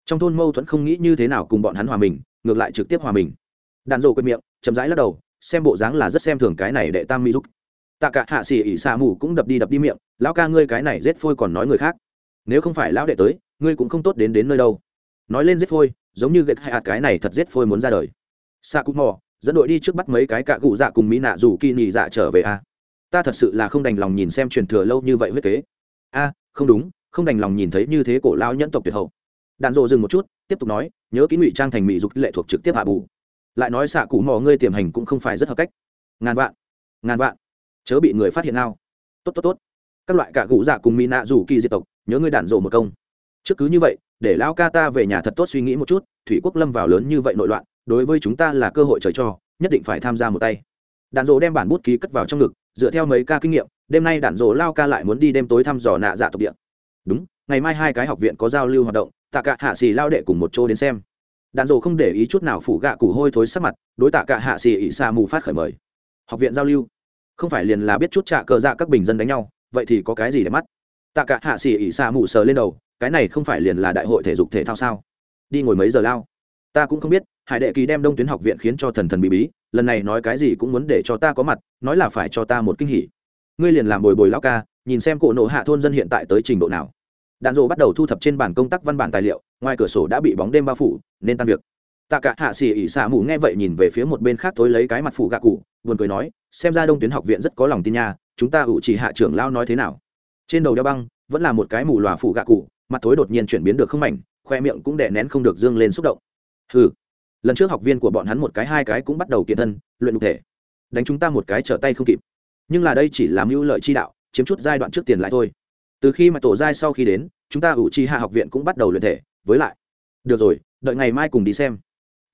Trong thôn mâu thuẫn không nghĩ như thế nào cùng bọn hắn hòa mình ngược lại trực tiếp hòa mình. Đàn rộ quên miệng, chậm rãi lắc đầu, xem bộ dáng là rất xem thường cái này đệ tam mỹ giúp tạ cả hạ xỉ ỉ xạ mù cũng đập đi đập đi miệng, lão ca ngươi cái này rết phôi còn nói người khác. Nếu không phải lão đệ tới, ngươi cũng không tốt đến đến nơi đâu. Nói lên rết phôi, giống như gạch hạt cái này thật rết phôi muốn ra đời. Sa cúc mò dẫn đội đi trước bắt mấy cái cạ cụ dạ cùng mỹ nạ dù kỳ nhị dạ trở về a. Ta thật sự là không đành lòng nhìn xem truyền thừa lâu như vậy huyết kế. A, không đúng, không đành lòng nhìn thấy như thế cổ lao nhẫn tộc tuyệt hậu. Đạn rộ dừng một chút, tiếp tục nói nhớ kỹ ngụy trang thành mỹ dục lệ thuộc trực tiếp hạ bù. Lại nói xạ cụ mò ngươi tiềm hành cũng không phải rất hợp cách. Ngàn vạn ngàn vạn. Chớ bị người phát hiện nào. Tốt tốt tốt. Các loại cả gũ dạ cùng mỹ nạ rủ kỳ diệt tộc, nhớ ngươi đản rộ một công. Trước cứ như vậy, để lao ca ta về nhà thật tốt suy nghĩ một chút, thủy quốc lâm vào lớn như vậy nội loạn, đối với chúng ta là cơ hội trời cho, nhất định phải tham gia một tay. Đạn rỗ đem bản bút ký cất vào trong ngực, dựa theo mấy ca kinh nghiệm, đêm nay đạn rỗ lao ca lại muốn đi đêm tối thăm dò nạ dạ tộc địa. Đúng, ngày mai hai cái học viện có giao lưu hoạt động tạ cả hạ xì lao đệ cùng một chỗ đến xem. Đạn rồ không để ý chút nào phủ gạ củ hôi thối sắc mặt, đối tạ cả hạ xì ỉ xa mù phát khởi mời. Học viện giao lưu. Không phải liền là biết chút trạ cờ dạ các bình dân đánh nhau, vậy thì có cái gì để mắt? Tạ cả hạ xì ỉ xa mù sờ lên đầu, cái này không phải liền là đại hội thể dục thể thao sao? Đi ngồi mấy giờ lao? Ta cũng không biết, hải đệ kỳ đem đông tuyến học viện khiến cho thần thần bí bí, lần này nói cái gì cũng muốn để cho ta có mặt, nói là phải cho ta một kinh hỉ. Ngươi liền làm bồi bồi lão ca, nhìn xem cổ nộ hạ thôn dân hiện tại tới trình độ nào đạn dộ bắt đầu thu thập trên bản công tác văn bản tài liệu, ngoài cửa sổ đã bị bóng đêm bao phủ, nên tan việc. Tạ cả hạ xỉ ỉ xả mù nghe vậy nhìn về phía một bên khác thối lấy cái mặt phủ gạ cụ, buồn cười nói, xem ra đông tuyến học viện rất có lòng tin nha, chúng ta ủ chỉ hạ trưởng lao nói thế nào? Trên đầu đeo băng, vẫn là một cái mù lòa phủ gạ cụ, mặt thối đột nhiên chuyển biến được không mảnh, khoe miệng cũng đè nén không được dương lên xúc động. Hừ. Lần trước học viên của bọn hắn một cái hai cái cũng bắt đầu kiện thân, luyện đục thể. Đánh chúng ta một cái trở tay không kịp. Nhưng là đây chỉ làm mưu lợi chi đạo, chiếm chút giai đoạn trước tiền lại thôi từ khi mà tổ giai sau khi đến, chúng ta ủ chi hạ học viện cũng bắt đầu luyện thể, với lại. Được rồi, đợi ngày mai cùng đi xem.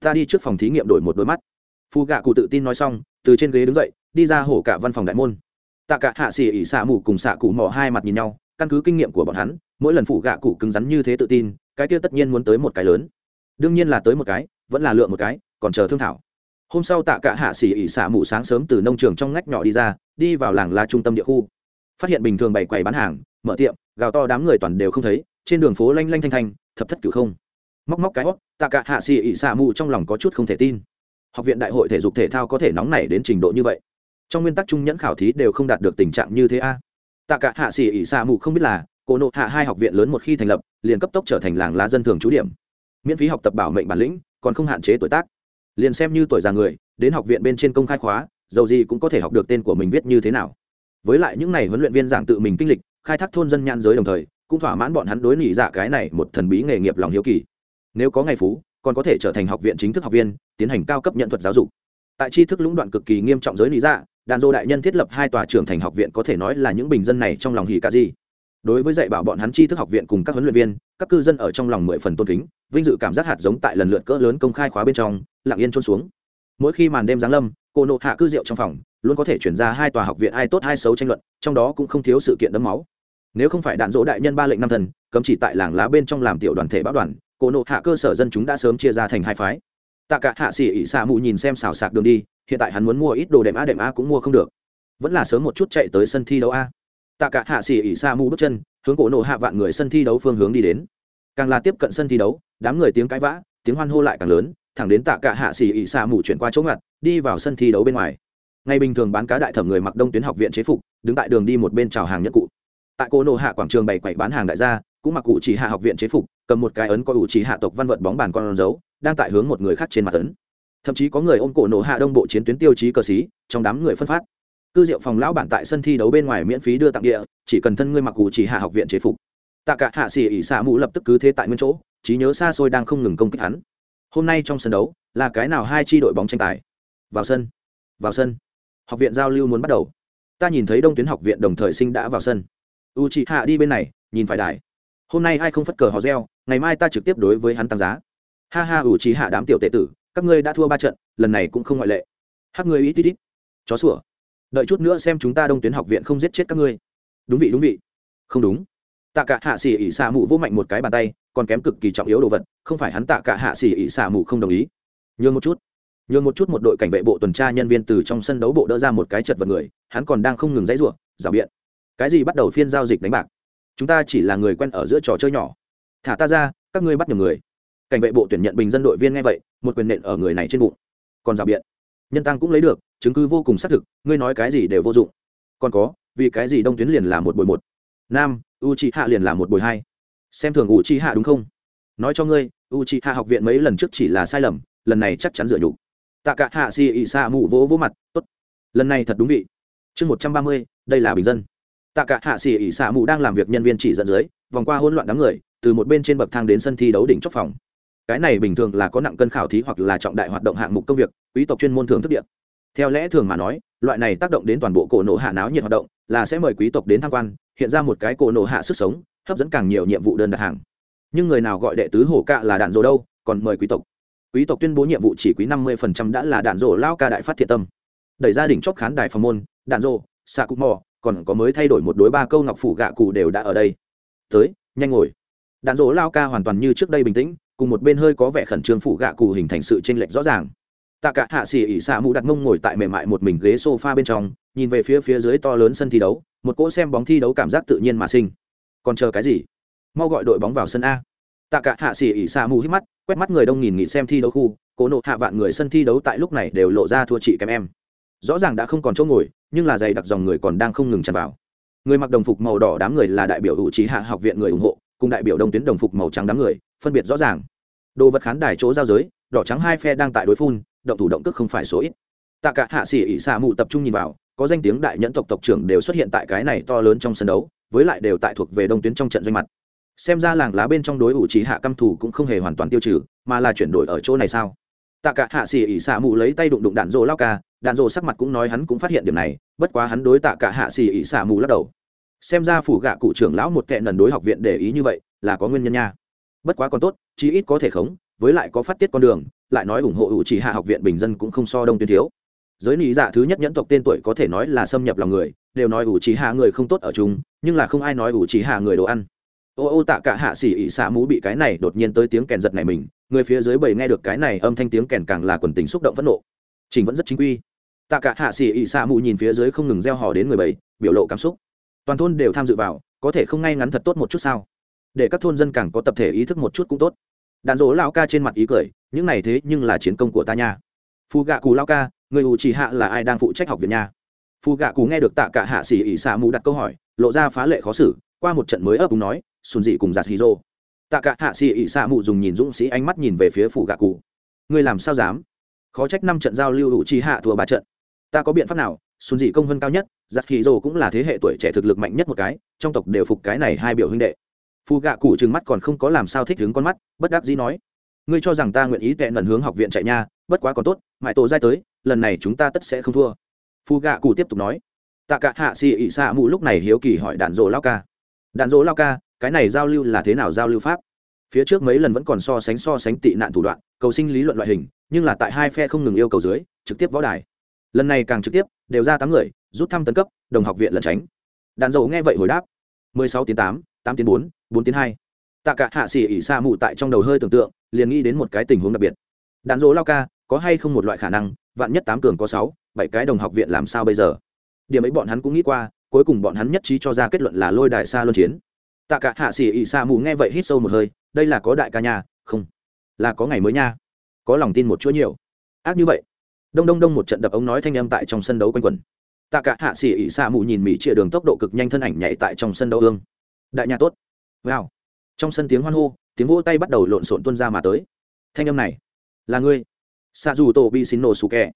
Ta đi trước phòng thí nghiệm đổi một đôi mắt. Phu gạ cụ tự tin nói xong, từ trên ghế đứng dậy, đi ra hổ cả văn phòng đại môn. Tạ cả hạ xỉ ỉ xạ mù cùng xạ cụ mò hai mặt nhìn nhau, căn cứ kinh nghiệm của bọn hắn, mỗi lần phụ gạ cụ cứng rắn như thế tự tin, cái kia tất nhiên muốn tới một cái lớn. Đương nhiên là tới một cái, vẫn là lựa một cái, còn chờ thương thảo. Hôm sau tạ cả hạ xỉ ỉ xạ mù sáng sớm từ nông trường trong ngách nhỏ đi ra, đi vào làng la trung tâm địa khu. Phát hiện bình thường bày quầy bán hàng mở tiệm, gào to đám người toàn đều không thấy, trên đường phố lanh lanh thanh thanh, thập thất cửu không. Móc móc cái hót tạ cả hạ xì ỉ xạ mù trong lòng có chút không thể tin. Học viện đại hội thể dục thể thao có thể nóng nảy đến trình độ như vậy. Trong nguyên tắc trung nhẫn khảo thí đều không đạt được tình trạng như thế a. Tạ cả hạ xì ỉ xạ mù không biết là cổ nộ hạ hai học viện lớn một khi thành lập, liền cấp tốc trở thành làng lá dân thường trú điểm. Miễn phí học tập bảo mệnh bản lĩnh, còn không hạn chế tuổi tác. Liền xem như tuổi già người, đến học viện bên trên công khai khóa, dầu gì cũng có thể học được tên của mình viết như thế nào. Với lại những n à y huấn luyện viên giảng tự mình kinh lịch khai thác thôn dân nhãn giới đồng thời, cũng thỏa mãn bọn hắn đối nỉ dạ cái này một thần bí nghề nghiệp lòng hiếu kỳ. Nếu có ngày phú, còn có thể trở thành học viện chính thức học viên, tiến hành cao cấp nhận thuật giáo dục. Tại tri thức lũng đoạn cực kỳ nghiêm trọng giới lý dạ đàn dô đại nhân thiết lập hai tòa trưởng thành học viện có thể nói là những bình dân này trong lòng hỉ ca gì. Đối với dạy bảo bọn hắn tri thức học viện cùng các huấn luyện viên, các cư dân ở trong lòng mười phần tôn kính, vinh dự cảm giác hạt giống tại lần lượt cỡ lớn công khai khóa bên trong, lặng yên trôn xuống. Mỗi khi màn đêm giáng lâm, cô nộ hạ cư rượu trong phòng, luôn có thể chuyển ra hai tòa học viện ai tốt hai xấu tranh luận, trong đó cũng không thiếu sự kiện đấm máu nếu không phải đạn dỗ đại nhân ba lệnh năm thần, cấm chỉ tại làng lá bên trong làm tiểu đoàn thể báo đoàn, cổ nộ hạ cơ sở dân chúng đã sớm chia ra thành hai phái. Tạ cả hạ xỉ ỉ xạ mù nhìn xem xào sạc đường đi, hiện tại hắn muốn mua ít đồ đệm a đệm a cũng mua không được. Vẫn là sớm một chút chạy tới sân thi đấu a tạ cả hạ xỉ ỉ xạ mù bước chân, hướng cổ nộ hạ vạn người sân thi đấu phương hướng đi đến. Càng là tiếp cận sân thi đấu, đám người tiếng cãi vã, tiếng hoan hô lại càng lớn, thẳng đến tạ cả hạ xỉ ỉ xạ mù chuyển qua chỗ ngặt, đi vào sân thi đấu bên ngoài. Ngày bình thường bán cá đại thẩm người mặc đông tuyến học viện chế phục, đứng tại đường đi một bên chào hàng nhất cụ tại cô nộ hạ quảng trường bày quậy bán hàng đại gia, cũng mặc cụ chỉ hạ học viện chế phục, cầm một cái ấn có ủ chỉ hạ tộc văn vật bóng bàn con dấu, đang tại hướng một người khác trên mặt ấn. Thậm chí có người ôm cổ nổ hạ đông bộ chiến tuyến tiêu chí cờ xí, trong đám người phân phát. Cư diệu phòng lão bản tại sân thi đấu bên ngoài miễn phí đưa tặng địa, chỉ cần thân ngươi mặc cụ chỉ hạ học viện chế phục. Tạ cả hạ xỉ ỉ xạ mũ lập tức cứ thế tại nguyên chỗ, trí nhớ xa xôi đang không ngừng công kích hắn. Hôm nay trong sân đấu, là cái nào hai chi đội bóng tranh tài? Vào sân. Vào sân. Học viện giao lưu muốn bắt đầu. Ta nhìn thấy đông tuyến học viện đồng thời sinh đã vào sân u chị hạ đi bên này, nhìn phải đài. Hôm nay ai không phất cờ hò reo, ngày mai ta trực tiếp đối với hắn tăng giá. Ha ha u chị hạ đám tiểu tệ tử, các ngươi đã thua ba trận, lần này cũng không ngoại lệ. Hát ngươi ít ít ít. Chó sủa. Đợi chút nữa xem chúng ta đông tuyến học viện không giết chết các ngươi. Đúng vị đúng vị. Không đúng. Tạ cả hạ xỉ ỉ xạ mụ vô mạnh một cái bàn tay, còn kém cực kỳ trọng yếu đồ vật, không phải hắn tạ cả hạ xỉ ỉ xạ mụ không đồng ý. Nhường một chút. Nhường một chút một đội cảnh vệ bộ tuần tra nhân viên từ trong sân đấu bộ đỡ ra một cái chật vật người, hắn còn đang không ngừng dãy ruộng rào biện cái gì bắt đầu phiên giao dịch đánh bạc? Chúng ta chỉ là người quen ở giữa trò chơi nhỏ. Thả ta ra, các ngươi bắt nhầm người. Cảnh vệ bộ tuyển nhận bình dân đội viên nghe vậy, một quyền nện ở người này trên bụng. Còn rào biện. Nhân tăng cũng lấy được, chứng cứ vô cùng xác thực, ngươi nói cái gì đều vô dụng. Còn có, vì cái gì đông tuyến liền là một bồi một? Nam u c hạ liền là một bồi hai. Xem thường u c hạ đúng không? Nói cho ngươi u c hạ học viện mấy lần trước chỉ là sai lầm, lần này chắc chắn dựa nhục. Tạ cả hạ si ị xa mụ vỗ vỗ mặt, tốt. Lần này thật đúng vị. Chương một trăm ba mươi, đây là bình dân tạ cả hạ xỉ ỉ xạ mù đang làm việc nhân viên chỉ dẫn dưới, vòng qua hỗn loạn đám người, từ một bên trên bậc thang đến sân thi đấu đỉnh chóc phòng. Cái này bình thường là có nặng cân khảo thí hoặc là trọng đại hoạt động hạng mục công việc, quý tộc chuyên môn thường thức điện theo lẽ thường mà nói, loại này tác động đến toàn bộ cổ nổ hạ náo nhiệt hoạt động, là sẽ mời quý tộc đến tham quan, hiện ra một cái cổ nổ hạ sức sống, hấp dẫn càng nhiều nhiệm vụ đơn đặt hàng. Nhưng người nào gọi đệ tứ hổ cạ là đạn dồ đâu, còn mời quý tộc. Quý tộc tuyên bố nhiệm vụ chỉ quý năm mươi đã là đạn dồ lao ca đại phát thiện tâm. Đẩy gia đình chóp khán đài phòng môn, đạn dồ xạ cục mò còn có mới thay đổi một đối ba câu ngọc phủ gạ cụ đều đã ở đây. Tới, nhanh ngồi. Đạn dỗ lao ca hoàn toàn như trước đây bình tĩnh, cùng một bên hơi có vẻ khẩn trương phủ gạ cụ hình thành sự tranh lệch rõ ràng. Tạ cả hạ xỉ ỉ xạ mũ đặt mông ngồi tại mềm mại một mình ghế sofa bên trong, nhìn về phía phía dưới to lớn sân thi đấu, một cỗ xem bóng thi đấu cảm giác tự nhiên mà sinh. Còn chờ cái gì? Mau gọi đội bóng vào sân a. Tạ cả hạ xỉ ỉ xạ mũ hít mắt, quét mắt người đông nghìn nghị xem thi đấu khu, cố nộ hạ vạn người sân thi đấu tại lúc này đều lộ ra thua chị kém em rõ ràng đã không còn chỗ ngồi, nhưng là dày đặc dòng người còn đang không ngừng tràn vào. Người mặc đồng phục màu đỏ đám người là đại biểu hữu trí hạ học viện người ủng hộ, cùng đại biểu đông tuyến đồng phục màu trắng đám người, phân biệt rõ ràng. Đồ vật khán đài chỗ giao giới, đỏ trắng hai phe đang tại đối phun, động thủ động tức không phải số ít. Tạ cả hạ sĩ ỉ xạ mụ tập trung nhìn vào, có danh tiếng đại nhẫn tộc tộc trưởng đều xuất hiện tại cái này to lớn trong sân đấu, với lại đều tại thuộc về đông tuyến trong trận doanh mặt. Xem ra làng lá bên trong đối ủ trí hạ căm thủ cũng không hề hoàn toàn tiêu trừ, mà là chuyển đổi ở chỗ này sao? Tạ cả hạ xỉ ỉ xạ mụ lấy tay đụng đụng đạn rộ lao ca đàn rộ sắc mặt cũng nói hắn cũng phát hiện điểm này, bất quá hắn đối tạ cả hạ xỉ ỉ xả mù lắc đầu. Xem ra phủ gạ cụ trưởng lão một kệ nần đối học viện để ý như vậy, là có nguyên nhân nha. Bất quá còn tốt, chí ít có thể khống, với lại có phát tiết con đường, lại nói ủng hộ ủ chỉ hạ học viện bình dân cũng không so đông tuyến thiếu. Giới lý giả dạ thứ nhất nhẫn tộc tên tuổi có thể nói là xâm nhập lòng người, đều nói ủ chỉ hạ người không tốt ở chung, nhưng là không ai nói ủ chỉ hạ người đồ ăn. Ô ô tạ cả hạ xỉ ỉ xạ mũ bị cái này đột nhiên tới tiếng kèn giật này mình, người phía dưới bầy nghe được cái này âm thanh tiếng kèn càng là quần tình xúc động phẫn nộ. Trình vẫn rất chính quy tạ cả hạ xỉ ỉ xạ Mụ nhìn phía dưới không ngừng gieo hò đến người bảy, biểu lộ cảm xúc. Toàn thôn đều tham dự vào có thể không ngay ngắn thật tốt một chút sao? Để các thôn dân càng có tập thể ý thức một chút cũng tốt. Đạn dỗ lao ca trên mặt ý cười những này thế nhưng là chiến công của ta nha. Phù gạ cù lao ca người ủ Chỉ hạ là ai đang phụ trách học viện nha? Phù gạ cù nghe được tạ cả hạ xỉ ỉ xạ mù đặt câu hỏi lộ ra phá lệ khó xử qua một trận mới ấp úng nói sùn dị cùng giặt hì rô tạ cả hạ xỉ ỉ xạ mù dùng nhìn dũng sĩ ánh mắt nhìn về phía phù gạ cù. Ngươi làm sao dám? Khó trách năm trận giao lưu ủ trì hạ thua ba trận ta có biện pháp nào? Xuân dị công vân cao nhất giặc hì rồ cũng là thế hệ tuổi trẻ thực lực mạnh nhất một cái, trong tộc đều phục cái này hai biểu huynh đệ. Phù gạ cụ trừng mắt còn không có làm sao thích đứng con mắt, bất đắc dĩ nói, ngươi cho rằng ta nguyện ý tệ lần hướng học viện chạy nha, bất quá còn tốt, mãi tổ dai tới, lần này chúng ta tất sẽ không thua. Phù gạ cụ tiếp tục nói, tạ cả hạ xì ỉ xạ mù lúc này hiếu kỳ hỏi đạn dỗ lao ca. Đạn dỗ lao ca, cái này giao lưu là thế nào giao lưu pháp? Phía trước mấy lần vẫn còn so sánh so sánh tị nạn thủ đoạn, cầu sinh lý luận loại hình, nhưng là tại hai phe không ngừng yêu cầu dưới, trực tiếp võ đài lần này càng trực tiếp, đều ra tám người, rút thăm tấn cấp, đồng học viện lẩn tránh. Đạn dầu nghe vậy hồi đáp. Mười sáu tiếng tám tám tiếng bốn bốn tiếng hai. Tạ cả hạ xỉ ỉ xa mù tại trong đầu hơi tưởng tượng, liền nghĩ đến một cái tình huống đặc biệt. Đạn dỗ lao ca, có hay không một loại khả năng, vạn nhất tám cường có sáu, bảy cái đồng học viện làm sao bây giờ? Điểm ấy bọn hắn cũng nghĩ qua, cuối cùng bọn hắn nhất trí cho ra kết luận là lôi đại xa luân chiến. Tạ cả hạ xỉ ỉ xa mù nghe vậy hít sâu một hơi, đây là có đại ca nhà không, là có ngày mới nha. Có lòng tin một chuỗi nhiều. Ác như vậy đông đông đông một trận đập ống nói thanh âm tại trong sân đấu quanh quẩn. Tạ cả hạ xỉ ỉ xa mù nhìn mỹ chia đường tốc độ cực nhanh thân ảnh nhảy tại trong sân đấu ương. Đại nhà tốt. Wow. Trong sân tiếng hoan hô, tiếng vỗ tay bắt đầu lộn xộn tuân ra mà tới. Thanh âm này, là ngươi. Xạ dù tổ bị xin nổ sủ kẹ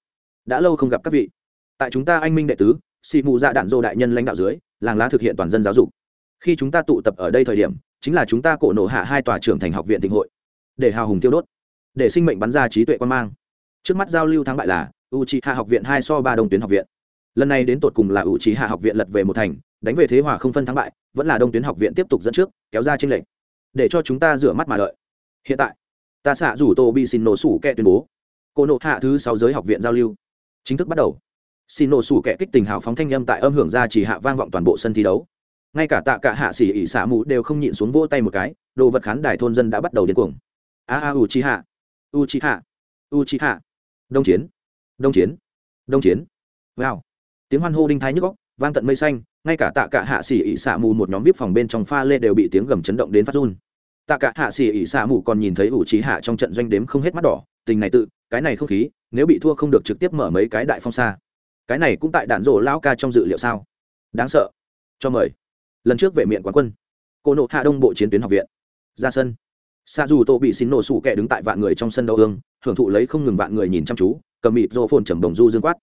đã lâu không gặp các vị. Tại chúng ta anh minh đệ tứ xị mù dạ đạn dô đại nhân lãnh đạo dưới, làng lá thực hiện toàn dân giáo dục. Khi chúng ta tụ tập ở đây thời điểm, chính là chúng ta cổ nổ hạ hai tòa trưởng thành học viện tình hội. Để hào hùng tiêu đốt. Để sinh mệnh bắn ra trí tuệ quan mang trước mắt giao lưu thắng bại là u c hạ học viện hai so ba đông tuyến học viện. Lần này đến tột cùng là u c hạ học viện lật về một thành, đánh về thế hòa không phân thắng bại, vẫn là đông tuyến học viện tiếp tục dẫn trước, kéo ra tranh lệch. Để cho chúng ta rửa mắt mà đợi. Hiện tại, ta xạ rủ tô bị xin nổ sủ kẹ tuyên bố. Cô nộ hạ thứ sáu giới học viện giao lưu. Chính thức bắt đầu. Xin nổ sủ kẹ kích tình hào phóng thanh âm tại âm hưởng ra chỉ hạ vang vọng toàn bộ sân thi đấu. Ngay cả tạ cả hạ xỉ ỉ xả mũ đều không nhịn xuống vỗ tay một cái, đồ vật khán đài thôn dân đã bắt đầu điên cuồng. A a u chi hạ u chi hạ u chi hạ đông chiến. Đông chiến. Đông chiến. Wow. Tiếng hoan hô đinh thái nhức góc vang tận mây xanh, ngay cả tạ cả hạ xỉ ỉ xả mù một nhóm vip phòng bên trong pha lê đều bị tiếng gầm chấn động đến phát run. Tạ cả hạ xỉ ỉ xả mù còn nhìn thấy ủ trí hạ trong trận doanh đếm không hết mắt đỏ, tình này tự, cái này không khí, nếu bị thua không được trực tiếp mở mấy cái đại phong xa. Cái này cũng tại đạn rổ lao ca trong dự liệu sao? Đáng sợ. Cho mời. Lần trước vệ miệng quán quân. Cô nộ hạ đông bộ chiến tuyến học viện. Ra sân xa dù tô bị xin nổ sủ kẻ đứng tại vạn người trong sân đấu ương, hưởng thụ lấy không ngừng vạn người nhìn chăm chú, cầm mịt rô phồn trầm đồng du dương quát.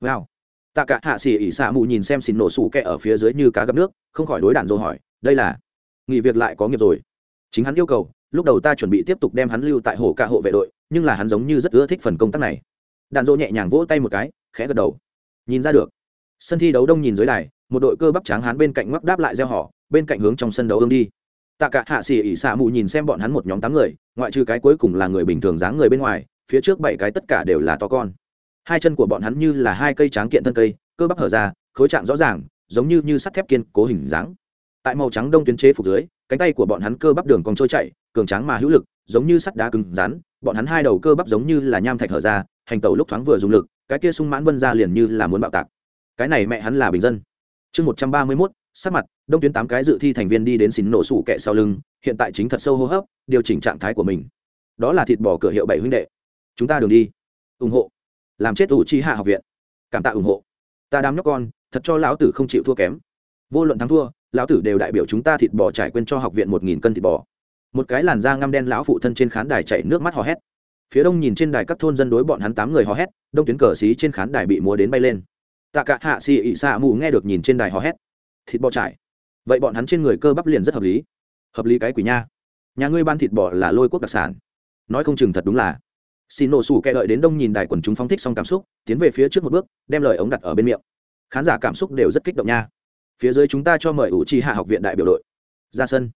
Wow. Tạ cả hạ xỉ ỉ xạ mù nhìn xem xin nổ sủ kẹ ở phía dưới như cá gặp nước, không khỏi đối đạn dô hỏi, đây là nghỉ việc lại có nghiệp rồi. Chính hắn yêu cầu, lúc đầu ta chuẩn bị tiếp tục đem hắn lưu tại hồ ca hộ vệ đội, nhưng là hắn giống như rất ưa thích phần công tác này. Đạn dỗ nhẹ nhàng vỗ tay một cái, khẽ gật đầu. Nhìn ra được. Sân thi đấu đông nhìn dưới đài, một đội cơ bắp tráng hắn bên cạnh ngoắc đáp lại gieo họ, bên cạnh hướng trong sân đấu ương đi tạ cả hạ xỉ ỉ xạ mù nhìn xem bọn hắn một nhóm tám người, ngoại trừ cái cuối cùng là người bình thường dáng người bên ngoài, phía trước bảy cái tất cả đều là to con. Hai chân của bọn hắn như là hai cây tráng kiện thân cây, cơ bắp hở ra, khối trạng rõ ràng, giống như như sắt thép kiên cố hình dáng. Tại màu trắng đông tuyến chế phục dưới, cánh tay của bọn hắn cơ bắp đường còn trôi chạy cường tráng mà hữu lực, giống như sắt đá cứng rắn, bọn hắn hai đầu cơ bắp giống như là nham thạch hở ra, hành tẩu lúc thoáng vừa dùng lực, cái kia sung mãn vân ra liền như là muốn bạo tạc. Cái này mẹ hắn là bình dân. Chương một trăm ba mươi mốt sát mặt, đông tuyến tám cái dự thi thành viên đi đến xín nổ sủ kẹ sau lưng, hiện tại chính thật sâu hô hấp, điều chỉnh trạng thái của mình. Đó là thịt bò cửa hiệu bảy huynh đệ. Chúng ta đường đi. Ủng hộ. Làm chết ủ chi hạ học viện. Cảm tạ ủng hộ. Ta đám nhóc con, thật cho lão tử không chịu thua kém. Vô luận thắng thua, lão tử đều đại biểu chúng ta thịt bò trải quên cho học viện một nghìn cân thịt bò. Một cái làn da ngăm đen lão phụ thân trên khán đài chảy nước mắt hò hét. Phía đông nhìn trên đài các thôn dân đối bọn hắn tám người hò hét, đông tuyến cờ xí trên khán đài bị múa đến bay lên. Tạ cả hạ xì ị xạ mù nghe được nhìn trên đài hò hét thịt bò trải. Vậy bọn hắn trên người cơ bắp liền rất hợp lý. Hợp lý cái quỷ nha. Nhà ngươi ban thịt bò là lôi quốc đặc sản. Nói không chừng thật đúng là. Xin nổ sủ kẹ đợi đến đông nhìn đài quần chúng phóng thích xong cảm xúc, tiến về phía trước một bước, đem lời ống đặt ở bên miệng. Khán giả cảm xúc đều rất kích động nha. Phía dưới chúng ta cho mời ủ trì hạ học viện đại biểu đội. Ra sân.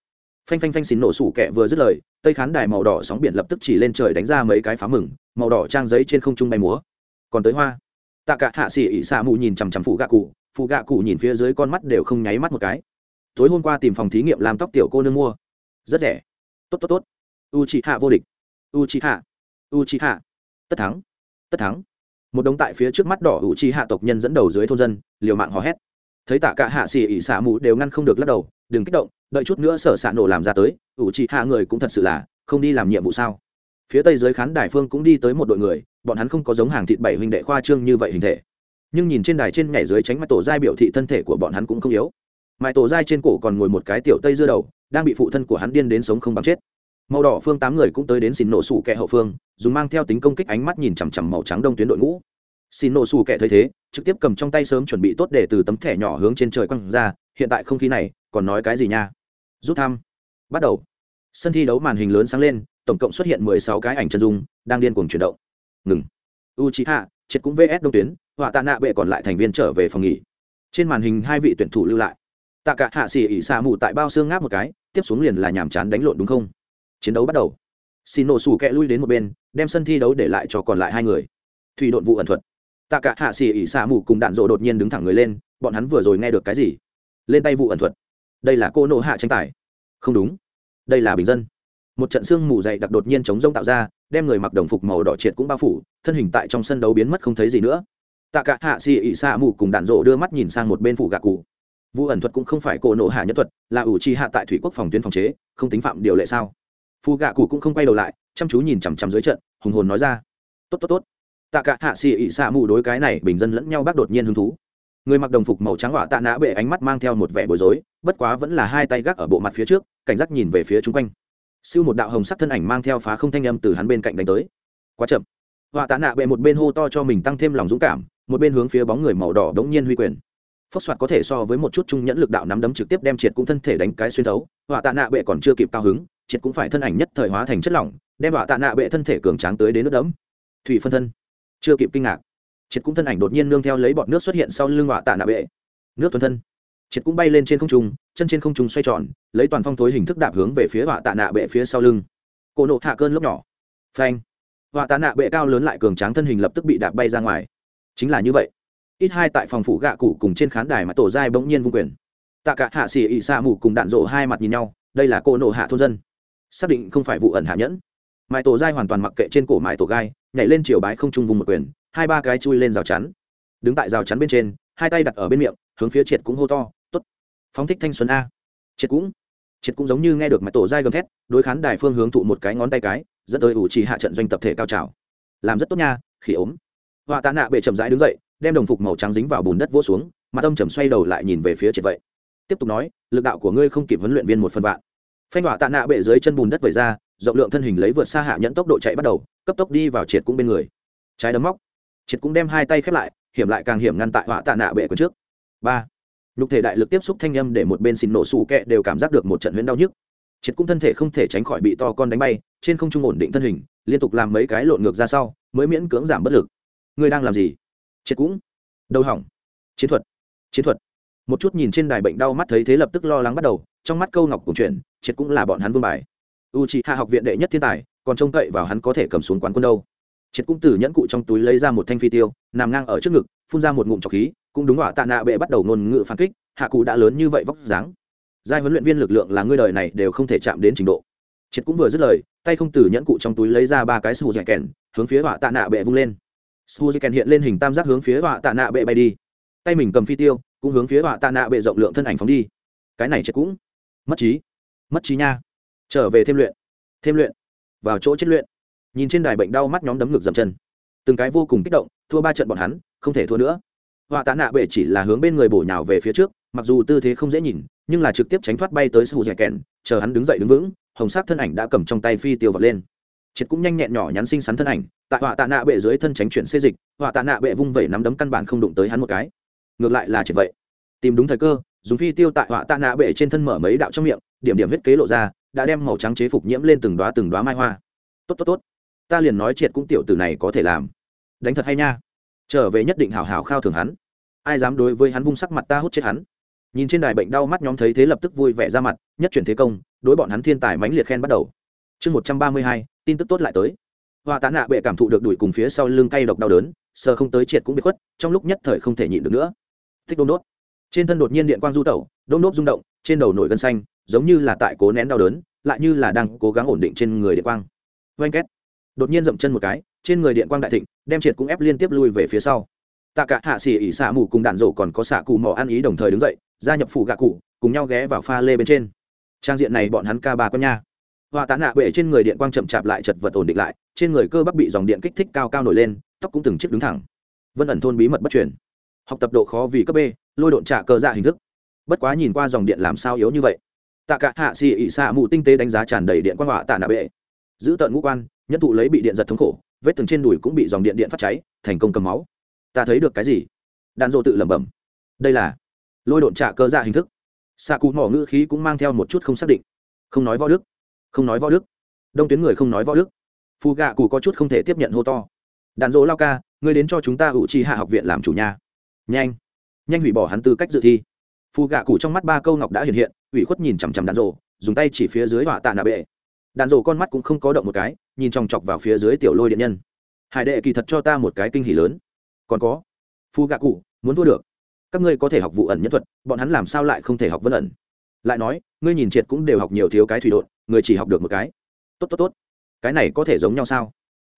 Phanh phanh phanh xin nổ sủ kẹ vừa dứt lời, tây khán đài màu đỏ sóng biển lập tức chỉ lên trời đánh ra mấy cái phá mừng, màu đỏ trang giấy trên không trung bay múa. Còn tới hoa. Tạ cả hạ xỉ ỉ xạ mù nhìn chằm chằm phụ gạ cụ phụ gạ cụ nhìn phía dưới con mắt đều không nháy mắt một cái. Tối hôm qua tìm phòng thí nghiệm làm tóc tiểu cô nương mua. Rất rẻ. Tốt tốt tốt. U chị hạ vô địch. U chị hạ u chị hạ tất thắng. Tất thắng. Một đống tại phía trước mắt đỏ u chị hạ tộc nhân dẫn đầu dưới thôn dân, liều mạng hò hét. Thấy tạ cả hạ xì ỉ xả mù đều ngăn không được lắc đầu, đừng kích động, đợi chút nữa sở xạ nổ làm ra tới u chị hạ người cũng thật sự là không đi làm nhiệm vụ sao? Phía tây giới khán đài phương cũng đi tới một đội người, bọn hắn không có giống hàng thịt bảy huynh đệ khoa trương như vậy hình thể nhưng nhìn trên đài trên nhảy dưới tránh mặt tổ giai biểu thị thân thể của bọn hắn cũng không yếu. Mãi tổ giai trên cổ còn ngồi một cái tiểu tây dưa đầu, đang bị phụ thân của hắn điên đến sống không bằng chết. Màu đỏ phương tám người cũng tới đến xin nổ sủ kẹ hậu phương, dùng mang theo tính công kích ánh mắt nhìn chằm chằm màu trắng đông tuyến đội ngũ. Xin nổ sủ kẹ thấy thế, trực tiếp cầm trong tay sớm chuẩn bị tốt để từ tấm thẻ nhỏ hướng trên trời quăng ra, hiện tại không khí này, còn nói cái gì nha? Rút thăm. Bắt đầu. Sân thi đấu màn hình lớn sáng lên, tổng cộng xuất hiện mười sáu cái ảnh chân dung, đang điên cuồng chuyển động. Ngừng. U c hạ triệt cũng vs đông tuyến, họa tạ nạ bệ còn lại thành viên trở về phòng nghỉ. Trên màn hình hai vị tuyển thủ lưu lại. Tạ cả hạ xỉ ỉ xa mù tại bao xương ngáp một cái, tiếp xuống liền là nhàm chán đánh lộn đúng không? Chiến đấu bắt đầu. Xin nổ sủ kẹ lui đến một bên, đem sân thi đấu để lại cho còn lại hai người. Thủy đội vụ ẩn thuật. Tạ cả hạ xỉ ỉ xa mù cùng đạn rộ đột nhiên đứng thẳng người lên, bọn hắn vừa rồi nghe được cái gì? Lên tay vụ ẩn thuật. Đây là cô nộ hạ tranh tài. Không đúng. Đây là bình dân một trận sương mù dày đặc đột nhiên chống rông tạo ra, đem người mặc đồng phục màu đỏ triệt cũng bao phủ, thân hình tại trong sân đấu biến mất không thấy gì nữa. Tạ cả hạ xì ỉ xạ mù cùng đạn rộ đưa mắt nhìn sang một bên phủ gạ cụ. Vụ ẩn thuật cũng không phải cổ nộ hạ nhất thuật, là ủ chi hạ tại thủy quốc phòng tuyến phòng chế, không tính phạm điều lệ sao? Phù gạ cụ cũng không quay đầu lại, chăm chú nhìn chằm chằm dưới trận, hùng hồn nói ra. Tốt tốt tốt. Tạ cả hạ xì ỉ xạ mù đối cái này bình dân lẫn nhau bác đột nhiên hứng thú. Người mặc đồng phục màu trắng họa tạ nã bệ ánh mắt mang theo một vẻ bối rối, bất quá vẫn là hai tay gác ở bộ mặt phía trước, cảnh giác nhìn về phía chung quanh siêu một đạo hồng sắc thân ảnh mang theo phá không thanh âm từ hắn bên cạnh đánh tới. Quá chậm. Họa tạ nạ bệ một bên hô to cho mình tăng thêm lòng dũng cảm, một bên hướng phía bóng người màu đỏ đống nhiên huy quyền. Phốc soạt có thể so với một chút trung nhẫn lực đạo nắm đấm trực tiếp đem triệt cũng thân thể đánh cái xuyên thấu. Họa tạ nạ bệ còn chưa kịp cao hứng, triệt cũng phải thân ảnh nhất thời hóa thành chất lỏng, đem họa tạ nạ bệ thân thể cường tráng tới đến nước đấm. Thủy phân thân. Chưa kịp kinh ngạc, triệt cũng thân ảnh đột nhiên nương theo lấy bọt nước xuất hiện sau lưng họa tạ nạ bệ. Nước tuần thân triệt cũng bay lên trên không trung, chân trên không trung xoay tròn, lấy toàn phong thối hình thức đạp hướng về phía họa tạ nạ bệ phía sau lưng. Cô nộ hạ cơn lốc nhỏ. Phanh. Họa tạ nạ bệ cao lớn lại cường tráng thân hình lập tức bị đạp bay ra ngoài. Chính là như vậy. Ít hai tại phòng phủ gạ cụ cùng trên khán đài mà tổ giai bỗng nhiên vung quyền. Tạ cả hạ xỉ ị xa mù cùng đạn rộ hai mặt nhìn nhau, đây là cô nộ hạ thôn dân. Xác định không phải vụ ẩn hạ nhẫn. Mãi tổ giai hoàn toàn mặc kệ trên cổ mãi tổ gai, nhảy lên chiều bái không trung vùng một quyền, hai ba cái chui lên rào chắn. Đứng tại rào chắn bên trên, hai tay đặt ở bên miệng, hướng phía triệt cũng hô to phóng thích thanh xuân a. Triệt cũng triệt cũng giống như nghe được mặt tổ dai gầm thét, đối khán đài phương hướng thụ một cái ngón tay cái, dẫn tới ủ trì hạ trận doanh tập thể cao trào. Làm rất tốt nha, khỉ ốm. Họa tạ nạ bệ chậm rãi đứng dậy, đem đồng phục màu trắng dính vào bùn đất vỗ xuống, mặt âm chầm xoay đầu lại nhìn về phía triệt vậy. Tiếp tục nói, lực đạo của ngươi không kịp huấn luyện viên một phần vạn. Phanh họa tạ nạ bệ dưới chân bùn đất vẩy ra, rộng lượng thân hình lấy vượt xa hạ nhẫn tốc độ chạy bắt đầu, cấp tốc đi vào triệt cũng bên người. Trái đấm móc. Triệt cũng đem hai tay khép lại, hiểm lại càng hiểm ngăn tại họa tạ nạ bệ của trước. Ba nhục thể đại lực tiếp xúc thanh âm để một bên xin nổ sủ kẹ đều cảm giác được một trận huyễn đau nhức. Triệt cũng thân thể không thể tránh khỏi bị to con đánh bay, trên không trung ổn định thân hình, liên tục làm mấy cái lộn ngược ra sau, mới miễn cưỡng giảm bất lực. Ngươi đang làm gì? Triệt cũng đầu hỏng. Chiến thuật chiến thuật. Một chút nhìn trên đài bệnh đau mắt thấy thế lập tức lo lắng bắt đầu, trong mắt câu ngọc cùng chuyện triệt cũng là bọn hắn vương bài. U Trị hạ học viện đệ nhất thiên tài, còn trông cậy vào hắn có thể cầm xuống quán quân đâu. Triệt cũng từ nhẫn cụ trong túi lấy ra một thanh phi tiêu, nằm ngang ở trước ngực, phun ra một ngụm trọc khí cũng đúng họa tạ nạ bệ bắt đầu ngôn ngữ phản kích, hạ cụ đã lớn như vậy vóc dáng. Giai huấn luyện viên lực lượng là ngươi đời này đều không thể chạm đến trình độ. Triệt cũng vừa dứt lời, tay không từ nhẫn cụ trong túi lấy ra ba cái sù dạy kèn, hướng phía họa tạ nạ bệ vung lên. Sù dạy kèn hiện lên hình tam giác hướng phía họa tạ nạ bệ bay đi. Tay mình cầm phi tiêu, cũng hướng phía họa tạ nạ bệ rộng lượng thân ảnh phóng đi. Cái này triệt cũng mất trí mất trí nha. Trở về thêm luyện thêm luyện, vào chỗ chết luyện. Nhìn trên đài bệnh đau mắt nhóm đấm ngực dầm chân. Từng cái vô cùng kích động, thua ba trận bọn hắn, không thể thua nữa họa tạ nạ bệ chỉ là hướng bên người bổ nhào về phía trước, mặc dù tư thế không dễ nhìn, nhưng là trực tiếp tránh thoát bay tới sù dẻ kèn, chờ hắn đứng dậy đứng vững, hồng sắc thân ảnh đã cầm trong tay phi tiêu vật lên. Triệt cũng nhanh nhẹn nhỏ nhắn xinh xắn thân ảnh, tại họa tạ nạ bệ dưới thân tránh chuyển xê dịch, họa tạ nạ bệ vung vẩy nắm đấm căn bản không đụng tới hắn một cái. Ngược lại là triệt vậy. Tìm đúng thời cơ, dùng phi tiêu tại họa tạ nạ bệ trên thân mở mấy đạo trong miệng, điểm điểm huyết kế lộ ra, đã đem màu trắng chế phục nhiễm lên từng đoá từng đoá mai hoa. Tốt tốt tốt. Ta liền nói triệt cũng tiểu tử này có thể làm. Đánh thật hay nha trở về nhất định hảo hảo khao thường hắn. Ai dám đối với hắn vung sắc mặt ta hút chết hắn. Nhìn trên đài bệnh đau mắt nhóm thấy thế lập tức vui vẻ ra mặt, nhất chuyển thế công, đối bọn hắn thiên tài mãnh liệt khen bắt đầu. Chương một trăm ba mươi hai, tin tức tốt lại tới. Hòa tán nạ bệ cảm thụ được đuổi cùng phía sau lưng cay độc đau đớn, sờ không tới triệt cũng bị khuất, trong lúc nhất thời không thể nhịn được nữa. Thích đôm đốt. Trên thân đột nhiên điện quang du tẩu đôm đốt rung động, trên đầu nổi gân xanh, giống như là tại cố nén đau đớn, lại như là đang cố gắng ổn định trên người điện quang. Oanh két. Đột nhiên dậm chân một cái trên người điện quang đại thịnh, đem triệt cũng ép liên tiếp lui về phía sau. Tạ cả hạ xỉ ỉ xạ mù cùng đạn rổ còn có xạ cụ mò ăn ý đồng thời đứng dậy, gia nhập phủ gạ cụ, cùng nhau ghé vào pha lê bên trên. Trang diện này bọn hắn ca ba con nha. Hòa tạ nạ bệ trên người điện quang chậm chạp lại chật vật ổn định lại, trên người cơ bắp bị dòng điện kích thích cao cao nổi lên, tóc cũng từng chiếc đứng thẳng. Vân ẩn thôn bí mật bất truyền. Học tập độ khó vì cấp b, lôi độn trả cơ dạ hình thức. Bất quá nhìn qua dòng điện làm sao yếu như vậy. Tạ cả hạ xì ỉ xạ mù tinh tế đánh giá tràn đầy điện quang họa tạ nạ bệ. Giữ tận ngũ quan nhân thụ lấy bị điện giật thống khổ vết từng trên đùi cũng bị dòng điện điện phát cháy, thành công cầm máu. Ta thấy được cái gì? Đạn dộ tự lẩm bẩm. Đây là lôi độn trả cơ dạ hình thức. Xạ cụ mỏ ngữ khí cũng mang theo một chút không xác định. Không nói võ đức. Không nói võ đức. Đông tuyến người không nói võ đức. Phù gạ cụ có chút không thể tiếp nhận hô to. Đạn dỗ lao ca, ngươi đến cho chúng ta ủ trì hạ học viện làm chủ nhà nhanh. Nhanh hủy bỏ hắn tư cách dự thi. Phù gạ cụ trong mắt ba câu ngọc đã hiện hiện, ủy khuất nhìn chằm chằm đạn dỗ dùng tay chỉ phía dưới họa tạ nạ bệ đàn rổ con mắt cũng không có động một cái, nhìn chòng chọc vào phía dưới tiểu lôi điện nhân. Hải đệ kỳ thật cho ta một cái kinh hỉ lớn. Còn có phù gạ cụ, muốn thua được. Các ngươi có thể học vụ ẩn nhất thuật, bọn hắn làm sao lại không thể học vân ẩn? Lại nói, ngươi nhìn triệt cũng đều học nhiều thiếu cái thủy đột người chỉ học được một cái. Tốt tốt tốt. Cái này có thể giống nhau sao?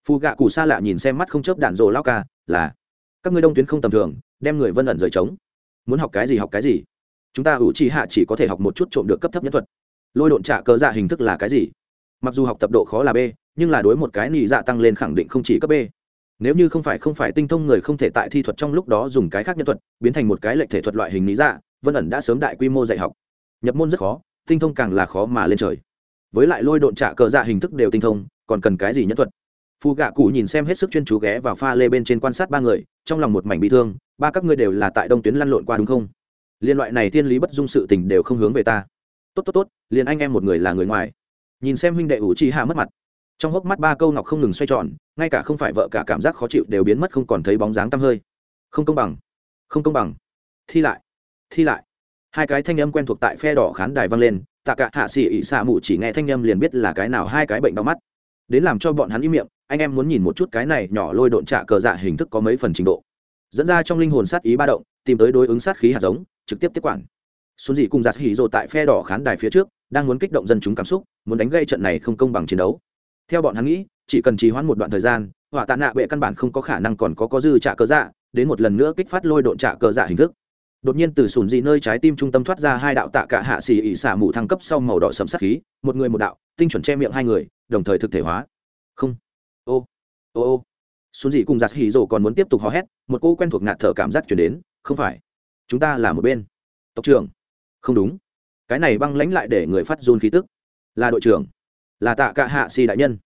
Phù gạ cụ xa lạ nhìn xem mắt không chớp đạn rồ lao ca, là, các ngươi đông tuyến không tầm thường, đem người vân ẩn rời trống. Muốn học cái gì học cái gì. Chúng ta ủ trì hạ chỉ có thể học một chút trộm được cấp thấp nhất thuật. Lôi độn trạ cớ dạ hình thức là cái gì? Mặc dù học tập độ khó là b, nhưng là đối một cái nị dạ tăng lên khẳng định không chỉ cấp b. Nếu như không phải không phải tinh thông người không thể tại thi thuật trong lúc đó dùng cái khác nhân thuật, biến thành một cái lệch thể thuật loại hình lý dạ vân ẩn đã sớm đại quy mô dạy học. Nhập môn rất khó, tinh thông càng là khó mà lên trời. Với lại lôi độn trả cờ dạ hình thức đều tinh thông, còn cần cái gì nhân thuật? Phù gạ cụ nhìn xem hết sức chuyên chú ghé vào pha lê bên trên quan sát ba người, trong lòng một mảnh bị thương, ba các ngươi đều là tại đông tuyến lăn lộn qua đúng không? Liên loại này thiên lý bất dung sự tình đều không hướng về ta. Tốt tốt tốt, liền anh em một người là người ngoài nhìn xem huynh đệ ủ chi hạ mất mặt. Trong hốc mắt ba câu ngọc không ngừng xoay tròn, ngay cả không phải vợ cả cảm giác khó chịu đều biến mất không còn thấy bóng dáng tăm hơi. Không công bằng, không công bằng. Thi lại thi lại. Hai cái thanh âm quen thuộc tại phe đỏ khán đài vang lên, tạ cả hạ xỉ ỉ xạ mụ chỉ nghe thanh âm liền biết là cái nào hai cái bệnh đau mắt. Đến làm cho bọn hắn im miệng, anh em muốn nhìn một chút cái này nhỏ lôi độn trạ cờ dạ hình thức có mấy phần trình độ. Dẫn ra trong linh hồn sát ý ba động, tìm tới đối ứng sát khí hạt giống, trực tiếp tiếp quản. Xuân dị cùng giặt hỉ rộ tại phe đỏ khán đài phía trước đang muốn kích động dân chúng cảm xúc, muốn đánh gây trận này không công bằng chiến đấu. Theo bọn hắn nghĩ, chỉ cần trì hoãn một đoạn thời gian họa tạ nạ bệ căn bản không có khả năng còn có có dư trả cờ dạ đến một lần nữa kích phát lôi độn trả cờ dạ hình thức. Đột nhiên từ sùn dị nơi trái tim trung tâm thoát ra hai đạo tạ cả hạ xì ỉ xả mù thăng cấp sau màu đỏ sầm sắc khí, một người một đạo, tinh chuẩn che miệng hai người, đồng thời thực thể hóa. Không. Ô ô ô. Sùn dị cùng giặt hỉ rồ còn muốn tiếp tục hò hét, một cô quen thuộc ngạt thở cảm giác chuyển đến. Không phải. Chúng ta là một bên. Tộc trưởng. Không đúng cái này băng lãnh lại để người phát run khí tức. Là đội trưởng, là tạ cả hạ xì đại nhân.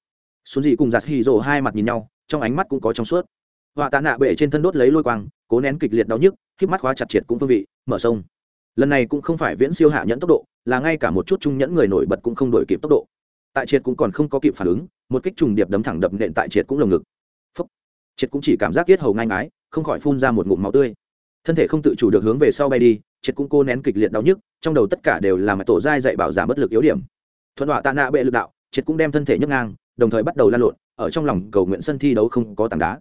Xuân dị cùng giặt hì rồ hai mặt nhìn nhau, trong ánh mắt cũng có trong suốt. Họa tạ nạ bệ trên thân đốt lấy lôi quang, cố nén kịch liệt đau nhức khi mắt khóa chặt triệt cũng phương vị, mở sông. Lần này cũng không phải viễn siêu hạ nhẫn tốc độ, là ngay cả một chút trung nhẫn người nổi bật cũng không đổi kịp tốc độ. Tại triệt cũng còn không có kịp phản ứng, một kích trùng điệp đấm thẳng đập nện tại triệt cũng lồng ngực. Phúc. triệt cũng chỉ cảm giác tiết hầu ngang ái không khỏi phun ra một ngụm máu tươi. Thân thể không tự chủ được hướng về sau bay đi, triệt cũng cô nén kịch liệt đau nhức trong đầu tất cả đều là mặt tổ dai dạy bảo giảm bất lực yếu điểm. Thuận họa tạ nạ bệ lực đạo, triệt cũng đem thân thể nhấc ngang, đồng thời bắt đầu lan lộn, ở trong lòng cầu nguyện sân thi đấu không có tảng đá.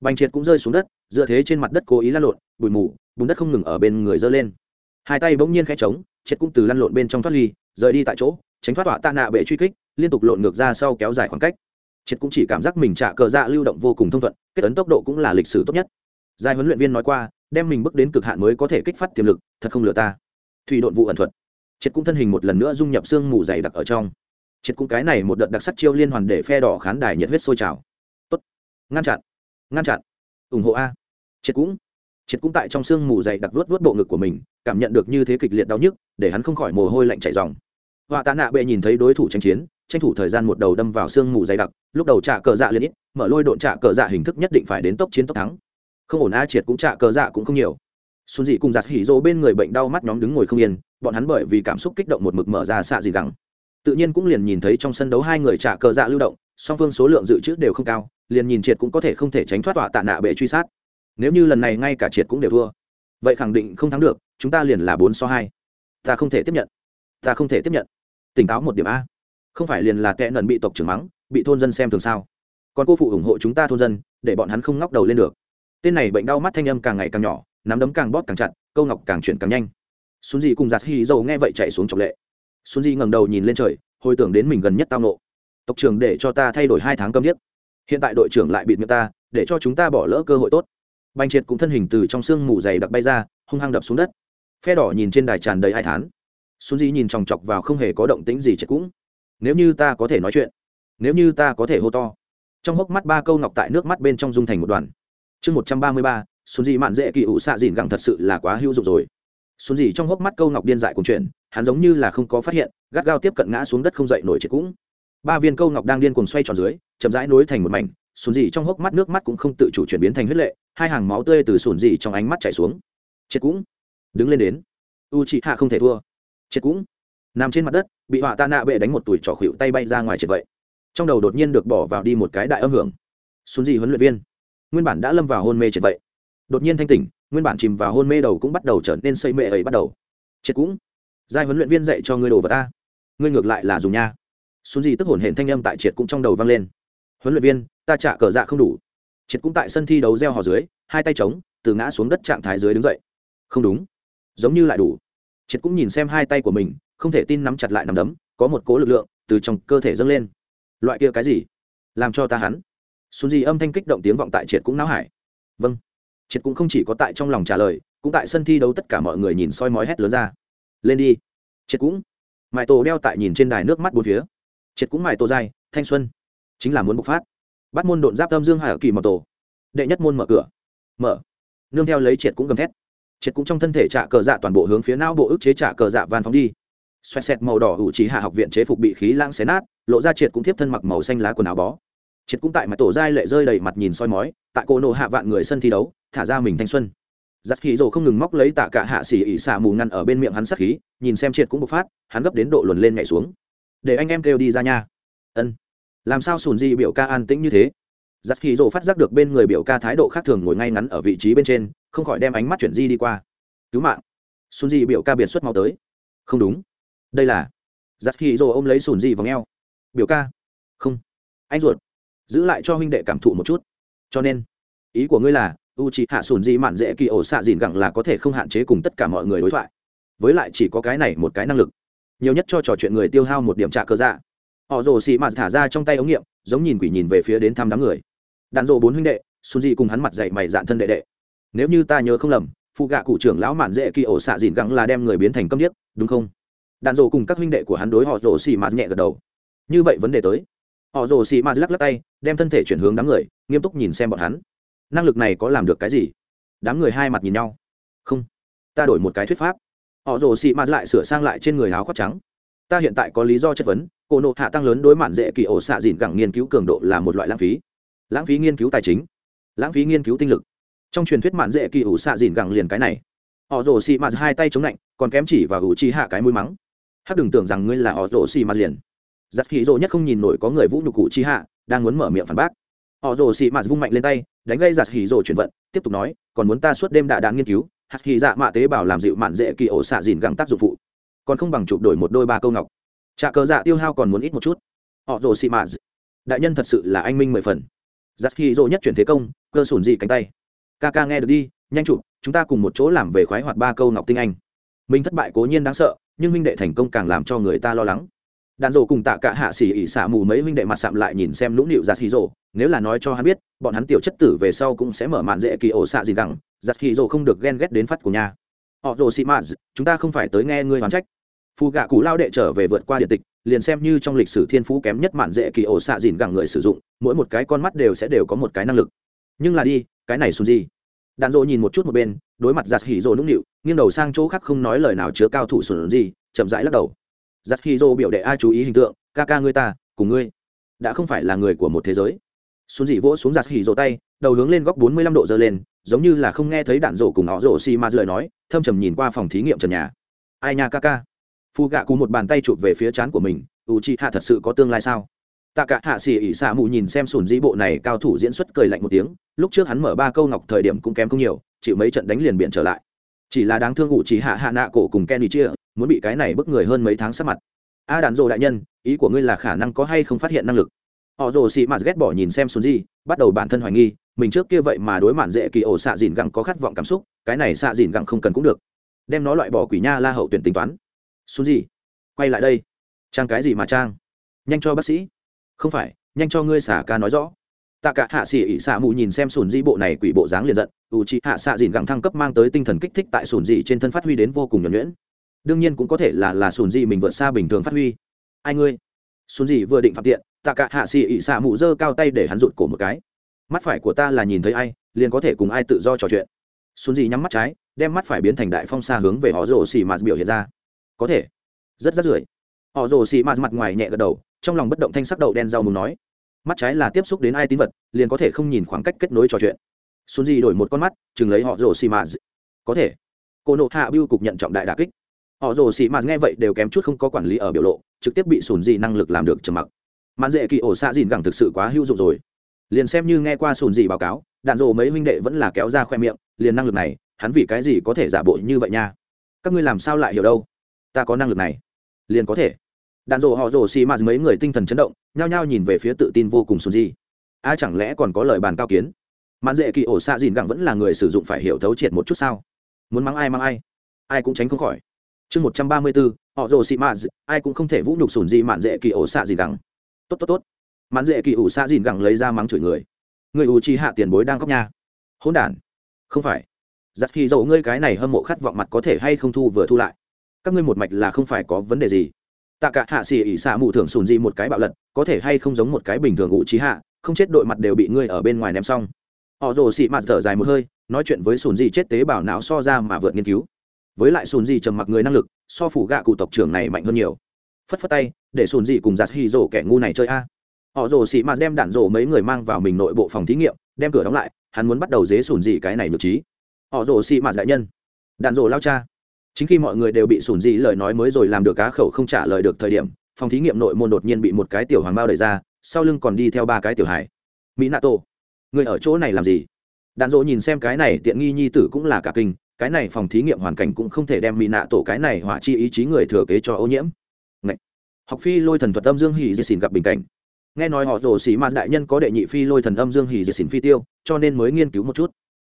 Bành triệt cũng rơi xuống đất, dựa thế trên mặt đất cố ý lan lộn, bụi mù, bùn đất không ngừng ở bên người giơ lên. Hai tay bỗng nhiên khẽ trống triệt cũng từ lăn lộn bên trong thoát ly, rời đi tại chỗ, tránh thoát tọa tạ nạ bệ truy kích, liên tục lộn ngược ra sau kéo dài khoảng cách. Triệt cũng chỉ cảm giác mình trả cờ dạ lưu động vô cùng thông thuận, kết tấn tốc độ cũng là lịch sử tốt nhất. Giai huấn luyện viên nói qua, đem mình bước đến cực hạn mới có thể kích phát tiềm lực, thật không lừa ta thủy độn vụ ẩn thuật. Triệt cũng thân hình một lần nữa dung nhập xương mù dày đặc ở trong. Triệt cũng cái này một đợt đặc sắc chiêu liên hoàn để phe đỏ khán đài nhiệt huyết sôi trào. Tốt. Ngăn chặn. Ngăn chặn. Ủng hộ a. Triệt cũng. Triệt cũng tại trong sương mù dày đặc luốt luốt bộ ngực của mình, cảm nhận được như thế kịch liệt đau nhức, để hắn không khỏi mồ hôi lạnh chảy ròng họa tạ nạ bệ nhìn thấy đối thủ tranh chiến, tranh thủ thời gian một đầu đâm vào sương mù dày đặc, lúc đầu trả cờ dạ liên ít, mở lôi độn trả cờ dạ hình thức nhất định phải đến tốc chiến tốc thắng. Không ổn a triệt cũng trả cờ dạ cũng không nhiều xuân dị cùng giặt hỉ rỗ bên người bệnh đau mắt nhóm đứng ngồi không yên, bọn hắn bởi vì cảm xúc kích động một mực mở ra xạ gì gắng tự nhiên cũng liền nhìn thấy trong sân đấu hai người trả cờ dạ lưu động, song phương số lượng dự trữ đều không cao, liền nhìn triệt cũng có thể không thể tránh thoát tọa tạ nạ bệ truy sát. Nếu như lần này ngay cả triệt cũng đều thua, vậy khẳng định không thắng được, chúng ta liền là bốn so hai. Ta không thể tiếp nhận. Ta không thể tiếp nhận. Tỉnh táo một điểm a. Không phải liền là kẻ nần bị tộc trưởng mắng, bị thôn dân xem thường sao? Còn cô phụ ủng hộ chúng ta thôn dân, để bọn hắn không ngóc đầu lên được. Tên này bệnh đau mắt thanh âm càng ngày càng nhỏ nắm đấm càng bóp càng chặt, câu ngọc càng chuyển càng nhanh. Xuân di cùng dạ giặt hy dầu nghe vậy chạy xuống trọng lệ. Xuân di ngẩng đầu nhìn lên trời, hồi tưởng đến mình gần nhất tao nộ. Tộc trưởng để cho ta thay đổi hai tháng câm điếc. Hiện tại đội trưởng lại bịt miệng ta, để cho chúng ta bỏ lỡ cơ hội tốt. Bành triệt cũng thân hình từ trong sương mù dày đặc bay ra, hung hăng đập xuống đất. Phe đỏ nhìn trên đài tràn đầy hai tháng xuân di nhìn chòng chọc vào không hề có động tĩnh gì chết cũng. Nếu như ta có thể nói chuyện, nếu như ta có thể hô to. Trong hốc mắt ba câu ngọc tại nước mắt bên trong dung thành một đoàn. Chương một trăm ba mươi ba xuân dị mạn dễ kỳ ủ xạ dìn gẳng thật sự là quá hữu dụng rồi. Xuân dị trong hốc mắt câu ngọc điên dại cùng chuyện hắn giống như là không có phát hiện, gắt gao tiếp cận ngã xuống đất không dậy nổi chết cũng. Ba viên câu ngọc đang điên cuồng xoay tròn dưới, chậm rãi nối thành một mảnh, xuân dị trong hốc mắt nước mắt cũng không tự chủ chuyển biến thành huyết lệ, hai hàng máu tươi từ xuân dị trong ánh mắt chảy xuống. Chết cũng. Đứng lên đến. U chị hạ không thể thua. Chết cũng. Nằm trên mặt đất, bị họa tạ nạ bệ đánh một tuổi trỏ khuỵu tay bay ra ngoài chết vậy. Trong đầu đột nhiên được bỏ vào đi một cái đại âm hưởng. Xuân dị huấn luyện viên. Nguyên bản đã lâm vào hôn mê chết vậy đột nhiên thanh tỉnh, nguyên bản chìm vào hôn mê đầu cũng bắt đầu trở nên xây mệ ấy bắt đầu. Chết cũng. Giai huấn luyện viên dạy cho ngươi đồ vật ta. Ngươi ngược lại là dùng nha. Xuống gì tức hồn hển thanh âm tại triệt cũng trong đầu vang lên. Huấn luyện viên, ta trả cờ dạ không đủ. Triệt cũng tại sân thi đấu gieo hò dưới, hai tay trống từ ngã xuống đất trạng thái dưới đứng dậy. Không đúng. Giống như lại đủ. Triệt cũng nhìn xem hai tay của mình, không thể tin nắm chặt lại nắm đấm, có một cố lực lượng từ trong cơ thể dâng lên. Loại kia cái gì? Làm cho ta hắn. Xuống gì âm thanh kích động tiếng vọng tại triệt cũng não hải. Vâng triệt cũng không chỉ có tại trong lòng trả lời, cũng tại sân thi đấu tất cả mọi người nhìn soi mói hét lớn ra. Lên đi. Triệt cũng. Mãi tổ đeo tại nhìn trên đài nước mắt bốn phía. Triệt cũng mải tổ dài thanh xuân. Chính là muốn bộc phát. Bắt môn độn giáp tâm dương hải kỳ mở tổ. Đệ nhất môn mở cửa. Mở. Nương theo lấy triệt cũng gầm thét. Triệt cũng trong thân thể trả cờ dạ toàn bộ hướng phía não bộ ức chế trả cờ dạ van phóng đi. Xoẹt xẹt màu đỏ ủ trí hạ học viện chế phục bị khí lãng xé nát, lộ ra triệt cũng tiếp thân mặc màu xanh lá quần áo bó. Triệt cũng tại mặt tổ dai lệ rơi đầy mặt nhìn soi mói, tại cô nộ hạ vạn người sân thi đấu thả ra mình thanh xuân. Giặc khí rồ không ngừng móc lấy tạ cả hạ xỉ ỉ xả mù ngăn ở bên miệng hắn sắc khí, nhìn xem triệt cũng bộc phát, hắn gấp đến độ luồn lên nhảy xuống. Để anh em kêu đi ra nha. Ân. Làm sao sùn di biểu ca an tĩnh như thế? Giặc khí rồ phát giác được bên người biểu ca thái độ khác thường ngồi ngay ngắn ở vị trí bên trên, không khỏi đem ánh mắt chuyển di đi qua. Cứu mạng. Sùn di biểu ca biệt xuất mau tới. Không đúng. Đây là. Giặc khí rồ ôm lấy sùn di vào ngheo biểu ca. Không. Anh ruột. Giữ lại cho huynh đệ cảm thụ một chút. Cho nên, ý của ngươi là u c h i hạ sùn di mạn dễ kỳ ổ xạ dìn gẳng là có thể không hạn chế cùng tất cả mọi người đối thoại. Với lại chỉ có cái này một cái năng lực. Nhiều nhất cho trò chuyện người tiêu hao một điểm trả cơ dạ. Họ rồ xì mạt thả ra trong tay ống nghiệm, giống nhìn quỷ nhìn về phía đến thăm đám người. Đàn rộ bốn huynh đệ, sùn di cùng hắn mặt dậy mày dạn thân đệ đệ. Nếu như ta nhớ không lầm, phụ gạ cụ trưởng lão mạn dễ kỳ ổ xạ dìn gẳng là đem người biến thành câm điếc, đúng không? Đàn rộ cùng các huynh đệ của hắn đối họ rồ xì mạt nhẹ gật đầu. Như vậy vấn đề tới. Họ rồ xì mạt lắc lắc tay, đem thân thể chuyển hướng đám người, nghiêm túc nhìn xem bọn hắn năng lực này có làm được cái gì? Đám người hai mặt nhìn nhau. Không, ta đổi một cái thuyết pháp. Họ rồ xị mạt lại sửa sang lại trên người áo khoác trắng. Ta hiện tại có lý do chất vấn cổ nộ hạ tăng lớn đối mạn dễ kỳ ổ xạ dìn gẳng nghiên cứu cường độ là một loại lãng phí. Lãng phí nghiên cứu tài chính. Lãng phí nghiên cứu tinh lực. Trong truyền thuyết mạn dễ kỳ ổ xạ dìn gẳng liền cái này. Họ rồ xị mạt hai tay chống lạnh, còn kém chỉ và ủ chi hạ cái mũi mắng. Hắc đừng tưởng rằng ngươi là họ rồ xị mạt liền. Giặc khí rồ nhất không nhìn nổi có người vũ nhục cụ chi hạ đang muốn mở miệng phản bác họ rồ xị mạt vung mạnh lên tay, đánh gây giặt hỉ rồ chuyển vận, tiếp tục nói, còn muốn ta suốt đêm đạ đạn nghiên cứu, hạt hỉ dạ mạ tế bào làm dịu mạn dễ kỳ ổ xạ dìn găng tác dụng phụ. Còn không bằng chụp đổi một đôi ba câu ngọc. Trà cờ dạ tiêu hao còn muốn ít một chút. Họ rồ xị mạt, đại nhân thật sự là anh minh mười phần. Giặt hỉ rồ nhất chuyển thế công, cơ sủn dị cánh tay. Ca ca nghe được đi, nhanh chụp, chúng ta cùng một chỗ làm về khoái hoạt ba câu ngọc tinh anh. Mình thất bại cố nhiên đáng sợ, nhưng huynh đệ thành công càng làm cho người ta lo lắng. Đàn rổ cùng tạ cả hạ xỉ ỉ xả mù mấy huynh đệ mặt sạm lại nhìn xem lũng nịu giặt hì rổ nếu là nói cho hắn biết, bọn hắn tiểu chất tử về sau cũng sẽ mở màn dễ kỳ ổ xạ gì gẳng giặt khi rổ không được ghen ghét đến phát của nhà. Họ rồ xị mạ chúng ta không phải tới nghe ngươi hoán trách. Phù gạ cụ lao đệ trở về vượt qua điện tịch, liền xem như trong lịch sử thiên phú kém nhất mạn dễ kỳ ổ xạ dìn gẳng người sử dụng, mỗi một cái con mắt đều sẽ đều có một cái năng lực. Nhưng là đi, cái này xuống gì? Đàn rộ nhìn một chút một bên, đối mặt giặt hỉ rộ nũng nịu, nghiêng đầu sang chỗ khác không nói lời nào chứa cao thủ sùn gì, chậm rãi lắc đầu. Giặt hỉ dô biểu đệ ai chú ý hình tượng, ca ca ngươi ta, cùng ngươi, đã không phải là người của một thế giới xuân dị vỗ xuống giặt hỉ rộ tay, đầu hướng lên góc bốn mươi lăm độ dơ lên, giống như là không nghe thấy đạn rổ cùng họ rổ xi ma lời nói, thâm trầm nhìn qua phòng thí nghiệm trần nhà. Ai nha ca ca? Phu gạ cú một bàn tay chụp về phía trán của mình u chị hạ thật sự có tương lai sao? Tạ cả hạ xỉ ỉ xạ mù nhìn xem sùn dĩ bộ này cao thủ diễn xuất cười lạnh một tiếng, lúc trước hắn mở ba câu ngọc thời điểm cũng kém không nhiều, chịu mấy trận đánh liền biện trở lại. Chỉ là đáng thương ủ chỉ hạ hạ nạ cổ cùng kenny chia, muốn bị cái này bức người hơn mấy tháng sát mặt. A đàn rộ đại nhân, ý của ngươi là khả năng có hay không phát hiện năng lực? Họ rồ sĩ mạt ghét bỏ nhìn xem xuống gì bắt đầu bản thân hoài nghi, mình trước kia vậy mà đối mạn dễ kỳ ổ xạ dìn gẳng có khát vọng cảm xúc, cái này xạ dìn gẳng không cần cũng được. Đem nó loại bỏ quỷ nha la hậu tuyển tính toán. Xuống gì quay lại đây. Trang cái gì mà trang? Nhanh cho bác sĩ. Không phải, nhanh cho ngươi xả ca nói rõ. Tạ cả hạ xỉ ỉ xạ mù nhìn xem sùn di bộ này quỷ bộ dáng liền giận, ủ chị hạ xạ dìn gẳng thăng cấp mang tới tinh thần kích thích tại sùn di trên thân phát huy đến vô cùng nhuẩn nhuyễn. Đương nhiên cũng có thể là là sùn di mình vượt xa bình thường phát huy. Ai ngươi? Sùn di vừa định phạm tiện tạ cả hạ xì ỉ xạ mụ giơ cao tay để hắn rụt cổ một cái. Mắt phải của ta là nhìn thấy ai, liền có thể cùng ai tự do trò chuyện. Xuân di nhắm mắt trái, đem mắt phải biến thành đại phong xa hướng về họ rồ xì mạt biểu hiện ra. Có thể. Rất rất rưởi. Họ rồ xì mạt mặt ngoài nhẹ gật đầu, trong lòng bất động thanh sắc đậu đen rau mù nói. Mắt trái là tiếp xúc đến ai tín vật, liền có thể không nhìn khoảng cách kết nối trò chuyện. Xuân di đổi một con mắt, chừng lấy họ rồ xì mạt. Có thể. Cô nộ hạ biêu cục nhận trọng đại đà kích. Họ rồ xì mạt nghe vậy đều kém chút không có quản lý ở biểu lộ, trực tiếp bị sùn di năng lực làm được trầm mặc mạn dễ kỳ ổ xạ dìn gẳng thực sự quá hữu dụng rồi. Liền xem như nghe qua sùn gì báo cáo, đạn dộ mấy huynh đệ vẫn là kéo ra khoe miệng, liền năng lực này, hắn vì cái gì có thể giả bộ như vậy nha? Các ngươi làm sao lại hiểu đâu? Ta có năng lực này. Liền có thể. Đạn dộ họ rồ xì mạt mấy người tinh thần chấn động, nhao nhao nhìn về phía tự tin vô cùng sùn gì. a, chẳng lẽ còn có lời bàn cao kiến? Mãn dễ kỳ ổ xạ dìn gẳng vẫn là người sử dụng phải hiểu thấu triệt một chút sao? Muốn mắng ai mắng ai? Ai cũng tránh không khỏi. Chương một trăm ba mươi bốn họ rồ xì mạt ai cũng không thể vũ nhục sùn gì mạn dễ kỳ ổ xạ dìn gẳng tốt tốt tốt. Mãn dễ kỳ ủ xạ dìn gẳng lấy ra mắng chửi người. Người ủ trì hạ tiền bối đang khóc nha. Hỗn đản. Không phải. Giặt khi dầu ngươi cái này hâm mộ khát vọng mặt có thể hay không thu vừa thu lại? Các ngươi một mạch là không phải có vấn đề gì. Tạ cả hạ xì ỉ xạ mù thường sùn gì một cái bạo lật, có thể hay không giống một cái bình thường ủ trí hạ, không chết đội mặt đều bị ngươi ở bên ngoài ném xong. Họ rồ xị mạt thở dài một hơi, nói chuyện với sùn gì chết tế bào não so ra mà vượt nghiên cứu. Với lại sùn gì trầm mặc người năng lực, so phủ gạ cụ tộc trưởng này mạnh hơn nhiều phất phất tay, để sùn dị cùng giặt hì rổ kẻ ngu này chơi a. Họ rồ xị mạt đem đạn rổ mấy người mang vào mình nội bộ phòng thí nghiệm, đem cửa đóng lại, hắn muốn bắt đầu dế sùn dị cái này nhược trí. Họ rồ xị mạt đại nhân. Đạn rổ lao cha. Chính khi mọi người đều bị sùn dị lời nói mới rồi làm được cá khẩu không trả lời được thời điểm, phòng thí nghiệm nội môn đột nhiên bị một cái tiểu hoàng bao đẩy ra, sau lưng còn đi theo ba cái tiểu hải mỹ nato người ở chỗ này làm gì? Đạn dỗ nhìn xem cái này tiện nghi nhi tử cũng là cả kinh, cái này phòng thí nghiệm hoàn cảnh cũng không thể đem mỹ nạ tổ cái này hỏa chi ý chí người thừa kế cho ô nhiễm học phi lôi thần thuật âm dương hỉ dì xỉn gặp bình cảnh. Nghe nói họ rồ xỉ ma đại nhân có đệ nhị phi lôi thần âm dương hỉ dì xỉn phi tiêu, cho nên mới nghiên cứu một chút.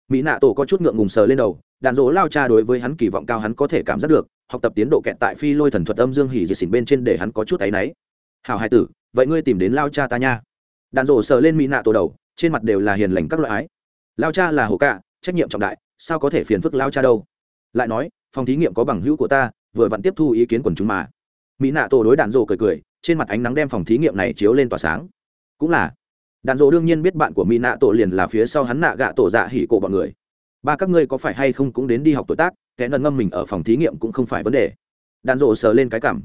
Mỹ nạ tổ có chút ngượng ngùng sờ lên đầu, Đàn rỗ lao cha đối với hắn kỳ vọng cao hắn có thể cảm giác được, học tập tiến độ kẹt tại phi lôi thần thuật âm dương hỉ diệt xỉn bên trên để hắn có chút áy náy. Hào hai tử, vậy ngươi tìm đến lao cha ta nha. Đàn rỗ sờ lên mỹ nạ tổ đầu, trên mặt đều là hiền lành các loại ái. Lao cha là hồ cạ, trách nhiệm trọng đại, sao có thể phiền phức lao cha đâu? Lại nói, phòng thí nghiệm có bằng hữu của ta, vừa vặn tiếp thu ý kiến quần chúng mà mỹ nạ tổ đối đạn dỗ cười cười, trên mặt ánh nắng đem phòng thí nghiệm này chiếu lên tỏa sáng. Cũng là, đạn dỗ đương nhiên biết bạn của mỹ nạ tổ liền là phía sau hắn nạ gạ tổ dạ hỉ cổ bọn người. Ba các ngươi có phải hay không cũng đến đi học tuổi tác, kẻ nần ngâm mình ở phòng thí nghiệm cũng không phải vấn đề. Đạn dỗ sờ lên cái cảm.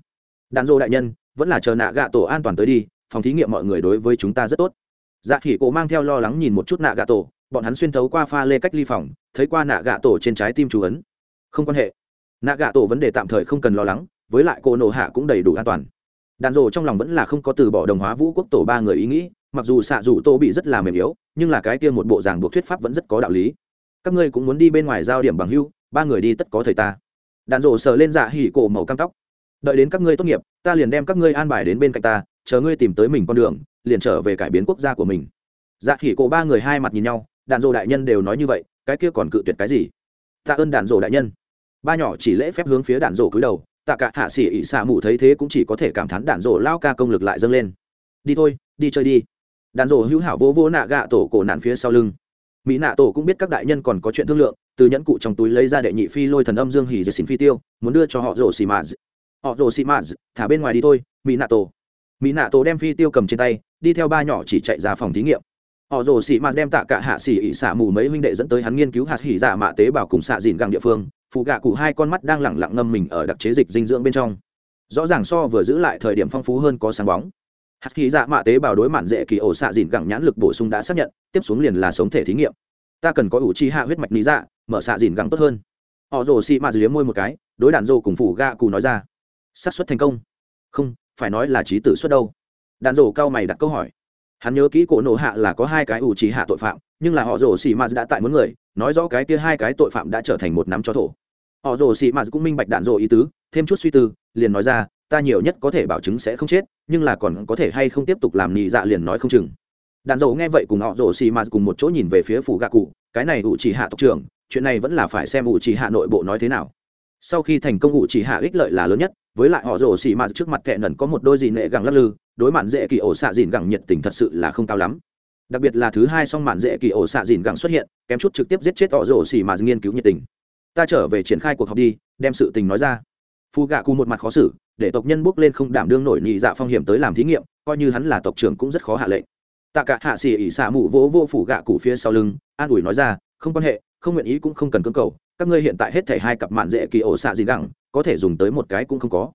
Đạn dỗ đại nhân, vẫn là chờ nạ gạ tổ an toàn tới đi, phòng thí nghiệm mọi người đối với chúng ta rất tốt. Dạ hỉ cổ mang theo lo lắng nhìn một chút nạ gạ tổ, bọn hắn xuyên thấu qua pha lê cách ly phòng, thấy qua nạ gạ tổ trên trái tim chú ấn. Không quan hệ. Nạ gạ tổ vấn đề tạm thời không cần lo lắng với lại cô nổ hạ cũng đầy đủ an toàn. Đàn rồ trong lòng vẫn là không có từ bỏ đồng hóa vũ quốc tổ ba người ý nghĩ, mặc dù xạ dù tô bị rất là mềm yếu, nhưng là cái kia một bộ giảng buộc thuyết pháp vẫn rất có đạo lý. Các ngươi cũng muốn đi bên ngoài giao điểm bằng hưu, ba người đi tất có thời ta. Đàn rồ sờ lên dạ hỉ cổ màu cam tóc. Đợi đến các ngươi tốt nghiệp, ta liền đem các ngươi an bài đến bên cạnh ta, chờ ngươi tìm tới mình con đường, liền trở về cải biến quốc gia của mình. Dạ hỉ cổ ba người hai mặt nhìn nhau đàn rồ đại nhân đều nói như vậy, cái kia còn cự tuyệt cái gì? Tạ ơn đàn rồ đại nhân. Ba nhỏ chỉ lễ phép hướng phía đàn rồ cúi đầu tạ cả hạ sĩ ỉ xạ mù thấy thế cũng chỉ có thể cảm thán đạn rổ lao ca công lực lại dâng lên. Đi thôi, đi chơi đi. Đạn rổ hữu hảo vô vô nạ gạ tổ cổ nạn phía sau lưng. Mỹ nạ tổ cũng biết các đại nhân còn có chuyện thương lượng, từ nhẫn cụ trong túi lấy ra đệ nhị phi lôi thần âm dương hỉ dệt xin phi tiêu, muốn đưa cho họ rổ xì mạt. Họ rổ xì mạt, thả bên ngoài đi thôi, mỹ nạ tổ. Mỹ nạ tổ đem phi tiêu cầm trên tay, đi theo ba nhỏ chỉ chạy ra phòng thí nghiệm. Họ rồ xì mạt đem tạ cả hạ xì ỉ xả mù mấy huynh đệ dẫn tới hắn nghiên cứu hạt hỉ giả mạ tế bào cùng xạ dìn găng địa phương phụ gạ cụ hai con mắt đang lẳng lặng ngâm mình ở đặc chế dịch dinh dưỡng bên trong. Rõ ràng so vừa giữ lại thời điểm phong phú hơn có sáng bóng. Hạt khí dạ mạ tế bào đối mạn dễ kỳ ổ xạ dìn gẳng nhãn lực bổ sung đã xác nhận, tiếp xuống liền là sống thể thí nghiệm. Ta cần có ủ chi hạ huyết mạch lý dạ mở xạ dìn gẳng tốt hơn. Họ rồ xị mạ dưới môi một cái, đối đạn rồ cùng phủ gạ cụ nói ra. Xác suất thành công. Không, phải nói là trí tử suất đâu. Đạn rồ cao mày đặt câu hỏi. Hắn nhớ kỹ cổ nổ hạ là có hai cái ủ trì hạ tội phạm nhưng là họ rồ xì mạt đã tại muốn người, nói rõ cái kia hai cái tội phạm đã trở thành một nắm cho thổ. Họ rồ xì mạt cũng minh bạch đạn rồ ý tứ, thêm chút suy tư, liền nói ra, ta nhiều nhất có thể bảo chứng sẽ không chết, nhưng là còn có thể hay không tiếp tục làm nị dạ liền nói không chừng. Đạn dầu nghe vậy cùng họ rồ xì mà cùng một chỗ nhìn về phía phủ gạ cụ, cái này ủ chỉ hạ tộc trưởng, chuyện này vẫn là phải xem ủ chỉ hạ nội bộ nói thế nào. Sau khi thành công ủ chỉ hạ ích lợi là lớn nhất, với lại họ rồ xì mà trước mặt kệ nần có một đôi gì nệ gẳng lắc lư, đối mạn dễ kỳ ổ xạ dìn gẳng nhiệt tình thật sự là không cao lắm đặc biệt là thứ hai song mạn dễ kỳ ổ xạ dìn gẳng xuất hiện, kém chút trực tiếp giết chết họ rổ xì mà nghiên cứu nhiệt tình. Ta trở về triển khai cuộc họp đi, đem sự tình nói ra. Phu gạ cụ một mặt khó xử, để tộc nhân bước lên không đảm đương nổi nhị dạ phong hiểm tới làm thí nghiệm, coi như hắn là tộc trưởng cũng rất khó hạ lệnh. Tạ cả hạ xỉ ỉ xạ mù vỗ vô phủ gạ cụ phía sau lưng, an ủi nói ra, không quan hệ, không nguyện ý cũng không cần cưỡng cầu, các ngươi hiện tại hết thể hai cặp mạn dễ kỳ ổ xạ dìn gẳng, có thể dùng tới một cái cũng không có.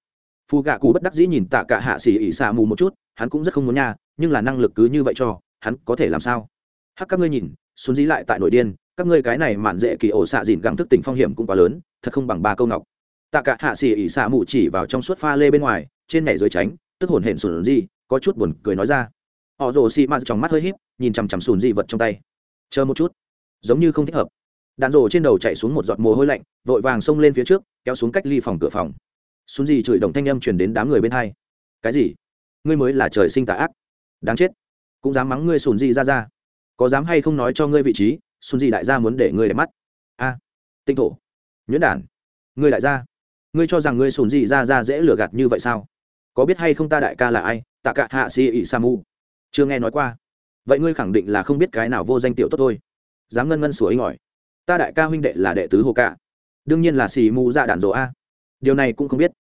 Phù gạ cụ bất đắc dĩ nhìn tạ cả hạ xỉ ỉ xạ mù một chút, hắn cũng rất không muốn nha, nhưng là năng lực cứ như vậy cho hắn có thể làm sao? Hắc, các ngươi nhìn xuống dí lại tại nội điên, các ngươi cái này mạn dễ kỳ ổ xạ dìn gẳng thức tỉnh phong hiểm cũng quá lớn, thật không bằng ba câu ngọc. Tạ cả hạ xỉ ỉ xạ mụ chỉ vào trong suốt pha lê bên ngoài, trên nhảy dưới tránh, tức hồn hển sùn gì có chút buồn cười nói ra. Họ rồ xì mạt trong mắt hơi híp, nhìn chằm chằm sùn dị vật trong tay. Chờ một chút. Giống như không thích hợp. Đạn rồ trên đầu chạy xuống một giọt mồ hôi lạnh, vội vàng xông lên phía trước, kéo xuống cách ly phòng cửa phòng. Sùn dị chửi đồng thanh âm truyền đến đám người bên hai. Cái gì? Ngươi mới là trời sinh tà ác. Đáng chết cũng dám mắng ngươi sùn gì ra ra. Có dám hay không nói cho ngươi vị trí sùn gì đại gia muốn để ngươi đẹp mắt. A tinh thổ nhuyễn đản ngươi đại gia ngươi cho rằng ngươi sùn gì ra ra dễ lừa gạt như vậy sao? Có biết hay không ta đại ca là ai? Tạ cả hạ si ỉ sa mu. Chưa nghe nói qua. Vậy ngươi khẳng định là không biết cái nào vô danh tiểu tốt thôi. Dám ngân ngân sủa ấy ngỏi. Ta đại ca huynh đệ là đệ tứ hồ cả, đương nhiên là xì mù dạ đạn dỗ a. Điều này cũng không biết.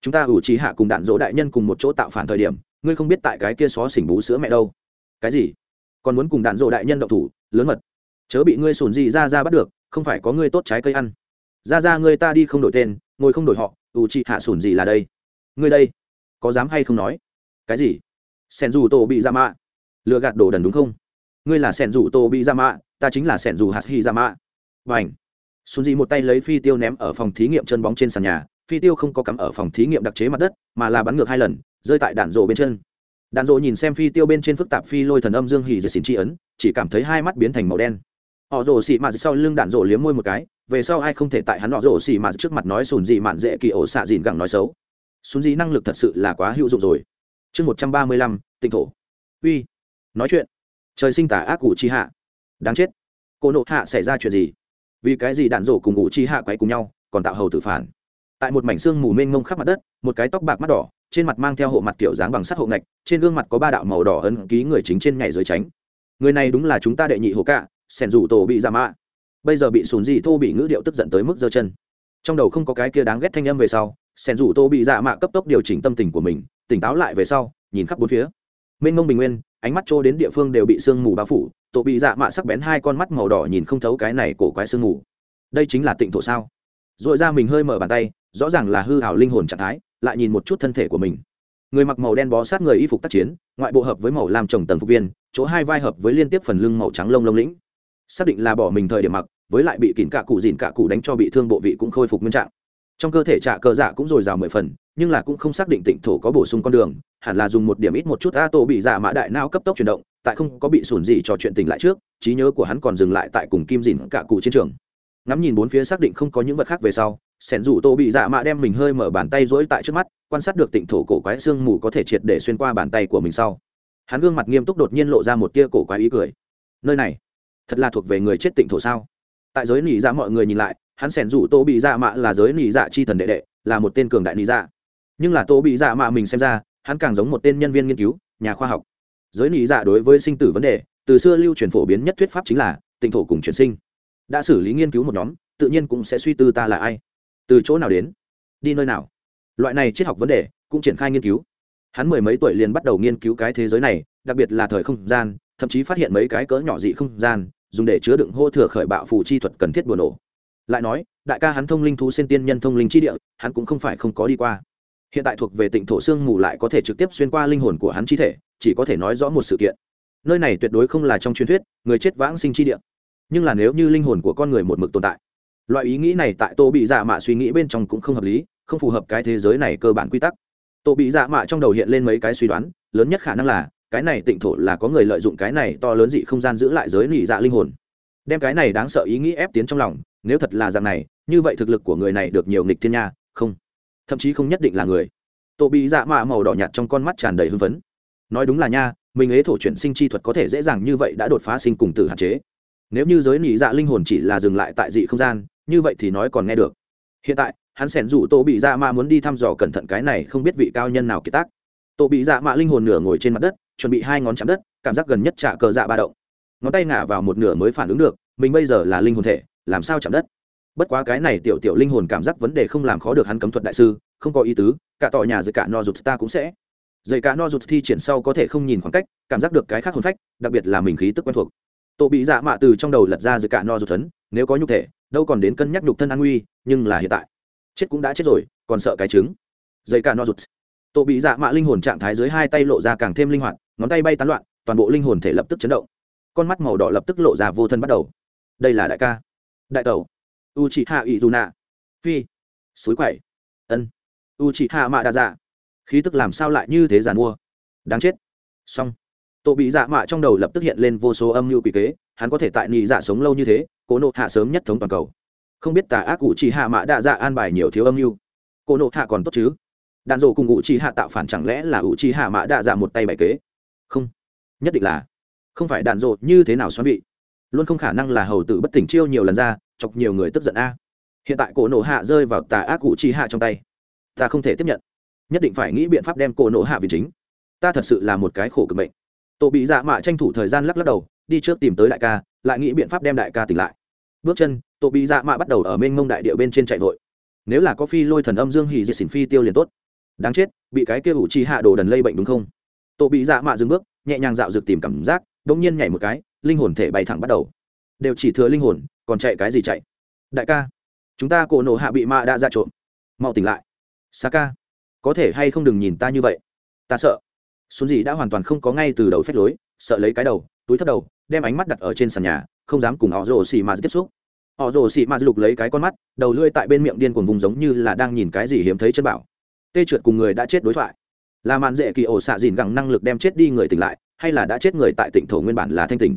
Chúng ta ủ trí hạ cùng đạn dỗ đại nhân cùng một chỗ tạo phản thời điểm ngươi không biết tại cái kia xó xỉnh bú sữa mẹ đâu cái gì? Còn muốn cùng đạn dộ đại nhân động thủ, lớn mật. Chớ bị ngươi sùn gì ra ra bắt được, không phải có ngươi tốt trái cây ăn. Ra ra ngươi ta đi không đổi tên, ngồi không đổi họ, ủ chị hạ sùn gì là đây? Ngươi đây, có dám hay không nói? Cái gì? Sẻn dù tổ bị ra mạ. Lựa gạt đồ đần đúng không? Ngươi là sẻn rủ tổ bị ra mạ, ta chính là sẻn rủ hạt hi ra dạ mạ. Và ảnh sùn gì một tay lấy phi tiêu ném ở phòng thí nghiệm chân bóng trên sàn nhà, phi tiêu không có cắm ở phòng thí nghiệm đặc chế mặt đất, mà là bắn ngược hai lần, rơi tại đạn rộ bên chân đạn rộ nhìn xem phi tiêu bên trên phức tạp phi lôi thần âm dương hỉ dệt xin tri ấn, chỉ cảm thấy hai mắt biến thành màu đen. Họ rồ xị mạt sau lưng đạn rộ liếm môi một cái, về sau ai không thể tại hắn họ rồ xị mạt trước mặt nói sùn dị mạn dễ kỳ ổ xạ dìn gẳng nói xấu. Sùn dị năng lực thật sự là quá hữu dụng rồi. Chương một trăm ba mươi lăm, tịnh thổ. Uy. Nói chuyện. Trời sinh tả ác ủ chi hạ. Đáng chết. Cô nộ hạ xảy ra chuyện gì? Vì cái gì đạn rổ cùng ngụ chi hạ quay cùng nhau, còn tạo hầu tử phản? Tại một mảnh xương mù mênh ngông khắp mặt đất, một cái tóc bạc mắt đỏ trên mặt mang theo hộ mặt kiểu dáng bằng sắt hộ ngạch, trên gương mặt có ba đạo màu đỏ ấn ký người chính trên nhảy dưới tránh. Người này đúng là chúng ta đệ nhị hồ cạ sẻn rủ tổ bị giả mạ. Bây giờ bị sùn dị thô bị ngữ điệu tức giận tới mức giơ chân. Trong đầu không có cái kia đáng ghét thanh âm về sau, sẻn rủ tô bị dạ mạ cấp tốc điều chỉnh tâm tình của mình, tỉnh táo lại về sau, nhìn khắp bốn phía. Mênh mông bình nguyên, ánh mắt trô đến địa phương đều bị sương mù bao phủ, tổ bị dạ mạ sắc bén hai con mắt màu đỏ nhìn không thấu cái này cổ quái sương mù. Đây chính là tịnh thổ sao? R ồ i ra mình hơi mở bàn tay, rõ ràng là hư hảo linh hồn trạng thái lại nhìn một chút thân thể của mình. Người mặc màu đen bó sát người y phục tác chiến, ngoại bộ hợp với màu làm trồng tầng phục viên, chỗ hai vai hợp với liên tiếp phần lưng màu trắng lông lông lĩnh. Xác định là bỏ mình thời điểm mặc, với lại bị kín cả cụ dìn cả cụ đánh cho bị thương bộ vị cũng khôi phục nguyên trạng. Trong cơ thể trạ cờ dạ cũng dồi dào mười phần, nhưng là cũng không xác định tịnh thổ có bổ sung con đường, hẳn là dùng một điểm ít một chút a tổ bị dạ mã đại não cấp tốc chuyển động, tại không có bị sùn gì cho chuyện tỉnh lại trước, trí nhớ của hắn còn dừng lại tại cùng kim dìn cả cụ chiến trường. Ngắm nhìn bốn phía xác định không có những vật khác về sau sẻn rủ tô bị dạ mã đem mình hơi mở bàn tay rỗi tại trước mắt, quan sát được tịnh thổ cổ quái xương mù có thể triệt để xuyên qua bàn tay của mình sau. Hắn gương mặt nghiêm túc đột nhiên lộ ra một tia cổ quái ý cười. Nơi này, thật là thuộc về người chết tịnh thổ sao? Tại giới nỉ dạ mọi người nhìn lại, hắn sẻn rủ tô bị dạ mạ là giới nỉ dạ chi thần đệ đệ, là một tên cường đại nỉ dạ. Nhưng là tô bị dạ mạ mình xem ra, hắn càng giống một tên nhân viên nghiên cứu, nhà khoa học. Giới nỉ dạ đối với sinh tử vấn đề, từ xưa lưu truyền phổ biến nhất thuyết pháp chính là tịnh thổ cùng chuyển sinh. Đã xử lý nghiên cứu một nhóm, tự nhiên cũng sẽ suy tư ta là ai từ chỗ nào đến? Đi nơi nào? Loại này triết học vấn đề cũng triển khai nghiên cứu. Hắn mười mấy tuổi liền bắt đầu nghiên cứu cái thế giới này, đặc biệt là thời không gian, thậm chí phát hiện mấy cái cỡ nhỏ dị không gian, dùng để chứa đựng hô thừa khởi bạo phù chi thuật cần thiết bùa nổ. Lại nói, đại ca hắn thông linh thú sen tiên nhân thông linh chi địa, hắn cũng không phải không có đi qua. Hiện tại thuộc về tịnh thổ xương mù lại có thể trực tiếp xuyên qua linh hồn của hắn chi thể, chỉ có thể nói rõ một sự kiện. Nơi này tuyệt đối không là trong truyền thuyết, người chết vãng sinh chi địa. Nhưng là nếu như linh hồn của con người một mực tồn tại loại ý nghĩ này tại tô bị dạ mạ suy nghĩ bên trong cũng không hợp lý, không phù hợp cái thế giới này cơ bản quy tắc. Tô bị dạ mạ trong đầu hiện lên mấy cái suy đoán, lớn nhất khả năng là, cái này tịnh thổ là có người lợi dụng cái này to lớn dị không gian giữ lại giới nị dạ linh hồn. Đem cái này đáng sợ ý nghĩ ép tiến trong lòng, nếu thật là dạng này, như vậy thực lực của người này được nhiều nghịch thiên nha, không. Thậm chí không nhất định là người. Tổ bị dạ mạ màu đỏ nhạt trong con mắt tràn đầy hưng phấn. Nói đúng là nha, mình ế thổ chuyển sinh chi thuật có thể dễ dàng như vậy đã đột phá sinh cùng tử hạn chế nếu như giới nhị dạ linh hồn chỉ là dừng lại tại dị không gian, như vậy thì nói còn nghe được. Hiện tại, hắn sẻn rủ tổ bị dạ mạ muốn đi thăm dò cẩn thận cái này không biết vị cao nhân nào kiệt tác. Tổ bị dạ mạ linh hồn nửa ngồi trên mặt đất, chuẩn bị hai ngón chạm đất, cảm giác gần nhất trả cờ dạ ba động. Ngón tay ngả vào một nửa mới phản ứng được, mình bây giờ là linh hồn thể, làm sao chạm đất? Bất quá cái này tiểu tiểu linh hồn cảm giác vấn đề không làm khó được hắn cấm thuật đại sư, không có ý tứ, cả tòa nhà dưới cả no rụt ta cũng sẽ. Dây cả no rụt thi triển sau có thể không nhìn khoảng cách, cảm giác được cái khác hồn phách, đặc biệt là mình khí tức quen thuộc tổ bị dạ mạ từ trong đầu lật ra dưới cả no rụt thấn nếu có nhục thể, đâu còn đến cân nhắc nhục thân an nguy, nhưng là hiện tại, chết cũng đã chết rồi, còn sợ cái trứng dây cả no rụt. Tổ bị dạ mạ linh hồn trạng thái dưới hai tay lộ ra càng thêm linh hoạt, ngón tay bay tán loạn, toàn bộ linh hồn thể lập tức chấn động. Con mắt màu đỏ lập tức lộ ra vô thân bắt đầu. Đây là đại ca. Đại tẩu. U chị hạ ỵ dù nạ phi. Suối quậy ân. U chị hạ mạ đa dạ khí tức làm sao lại như thế giàn mua? Đáng chết. Xong tổ bị dạ mạ trong đầu lập tức hiện lên vô số âm mưu quỷ kế, hắn có thể tại nị dạ sống lâu như thế cố nộ hạ sớm nhất thống toàn cầu. Không biết tà ác cụ chỉ hạ mạ đã dạ an bài nhiều thiếu âm mưu. Cô nộ hạ còn tốt chứ? Đạn dộ cùng u chỉ hạ tạo phản chẳng lẽ là u chỉ hạ mạ đã dạ một tay bài kế? Không. Nhất định là. Không phải đạn dộ như thế nào xoắn vị. Luôn không khả năng là hầu tử bất tỉnh chiêu nhiều lần ra, chọc nhiều người tức giận a. Hiện tại cổ nổ hạ rơi vào tà ác cụ chi hạ trong tay. Ta không thể tiếp nhận. Nhất định phải nghĩ biện pháp đem cổ nổ hạ vì chính. Ta thật sự là một cái khổ cực bệnh tổ bị dạ mạ tranh thủ thời gian lắc lắc đầu, đi trước tìm tới đại ca, lại nghĩ biện pháp đem đại ca tỉnh lại. Bước chân, tổ bị dạ mạ bắt đầu ở mênh mông đại địa bên trên chạy vội. Nếu là có phi lôi thần âm dương hì diệt xỉn phi tiêu liền tốt. Đáng chết, bị cái kia ủ chi hạ đồ đần lây bệnh đúng không? Tổ bị dạ mạ dừng bước, nhẹ nhàng dạo dược tìm cảm giác đông nhiên nhảy một cái, linh hồn thể bay thẳng bắt đầu. Đều chỉ thừa linh hồn, còn chạy cái gì chạy? Đại ca, chúng ta cổ nổ hạ bị mạ đã ra trộm. Mau tỉnh lại. Sa ca, có thể hay không đừng nhìn ta như vậy? Ta sợ xuống gì đã hoàn toàn không có ngay từ đầu phép lối, sợ lấy cái đầu, túi thấp đầu, đem ánh mắt đặt ở trên sàn nhà, không dám cùng họ rồ xì mà tiếp xúc. Họ rồ xì mà lục lấy cái con mắt, đầu lưỡi tại bên miệng điên cuồng vùng giống như là đang nhìn cái gì hiếm thấy chân bảo. Tê trượt cùng người đã chết đối thoại. Là màn dễ kỳ ổ xạ dìn gẳng năng lực đem chết đi người tỉnh lại, hay là đã chết người tại tỉnh thổ nguyên bản là thanh tỉnh?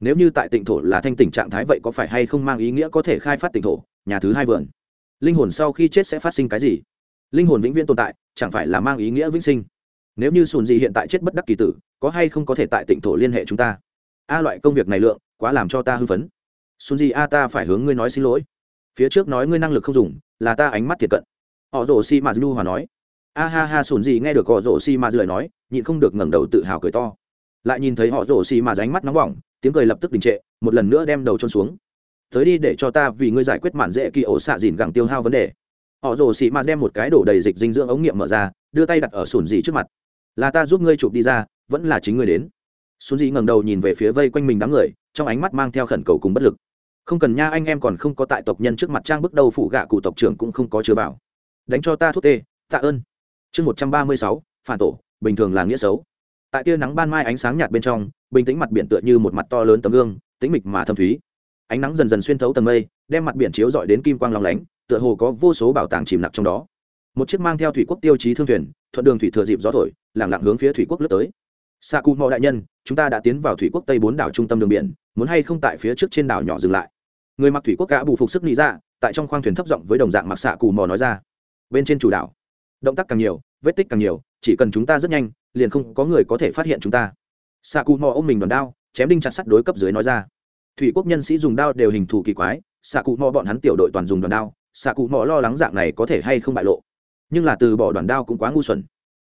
Nếu như tại tỉnh thổ là thanh tỉnh trạng thái vậy có phải hay không mang ý nghĩa có thể khai phát tỉnh thổ? Nhà thứ hai vườn. Linh hồn sau khi chết sẽ phát sinh cái gì? Linh hồn vĩnh viễn tồn tại, chẳng phải là mang ý nghĩa vĩnh sinh? Nếu như sùn Dị hiện tại chết bất đắc kỳ tử, có hay không có thể tại tỉnh thổ liên hệ chúng ta? A loại công việc này lượng, quá làm cho ta hưng phấn. Sùn Dị, a, ta phải hướng ngươi nói xin lỗi. Phía trước nói ngươi năng lực không dùng, là ta ánh mắt thiệt cận. Họ rồ si mà du hòa nói. A ha ha, sùn Dị nghe được họ rồ si mà lời nói, nhịn không được ngẩng đầu tự hào cười to. Lại nhìn thấy họ rồ si mà ránh mắt nóng bỏng, tiếng cười lập tức đình trệ, một lần nữa đem đầu trôn xuống. Tới đi để cho ta vì ngươi giải quyết mạn dễ kỳ ổ xạ dìn gẳng tiêu hao vấn đề. Họ rồ xị mạt đem một cái đổ đầy dịch dinh dưỡng ống nghiệm mở ra, đưa tay đặt ở sùn dị trước mặt là ta giúp ngươi chụp đi ra, vẫn là chính ngươi đến. Xuân Dĩ ngẩng đầu nhìn về phía vây quanh mình đám người, trong ánh mắt mang theo khẩn cầu cùng bất lực. Không cần nha, anh em còn không có tại tộc nhân trước mặt trang bước đầu phụ gạ cụ tộc trưởng cũng không có chứa vào. Đánh cho ta thuốc tê, tạ ơn. Chương một trăm ba mươi sáu, phản tổ, bình thường là nghĩa xấu. Tại tia nắng ban mai ánh sáng nhạt bên trong, bình tĩnh mặt biển tựa như một mặt to lớn tấm gương, tĩnh mịch mà thâm thúy. Ánh nắng dần dần xuyên thấu tầng mây, đem mặt biển chiếu dọi đến kim quang lòng lánh, tựa hồ có vô số bảo tàng chìm nặc trong đó một chiếc mang theo thủy quốc tiêu chí thương thuyền, thuận đường thủy thừa dịp gió thổi, lẳng lặng hướng phía thủy quốc lướt tới. Sa cù mò đại nhân, chúng ta đã tiến vào thủy quốc tây bốn đảo trung tâm đường biển, muốn hay không tại phía trước trên đảo nhỏ dừng lại? Người mặc thủy quốc gã bù phục sức nghĩ ra dạ, tại trong khoang thuyền thấp giọng với đồng dạng mặc xạ cù mò nói ra. Bên trên chủ đảo, động tác càng nhiều, vết tích càng nhiều, chỉ cần chúng ta rất nhanh, liền không có người có thể phát hiện chúng ta. Xạ cù mò ôm mình đòn đao, chém đinh chặt sắt đối cấp dưới nói ra. Thủy quốc nhân sĩ dùng đao đều hình thù kỳ quái xạ cụ mò bọn hắn tiểu đội toàn dùng đòn đao xạ cụ mò lo lắng dạng này có thể hay không bại lộ nhưng là từ bỏ đoàn đao cũng quá ngu xuẩn.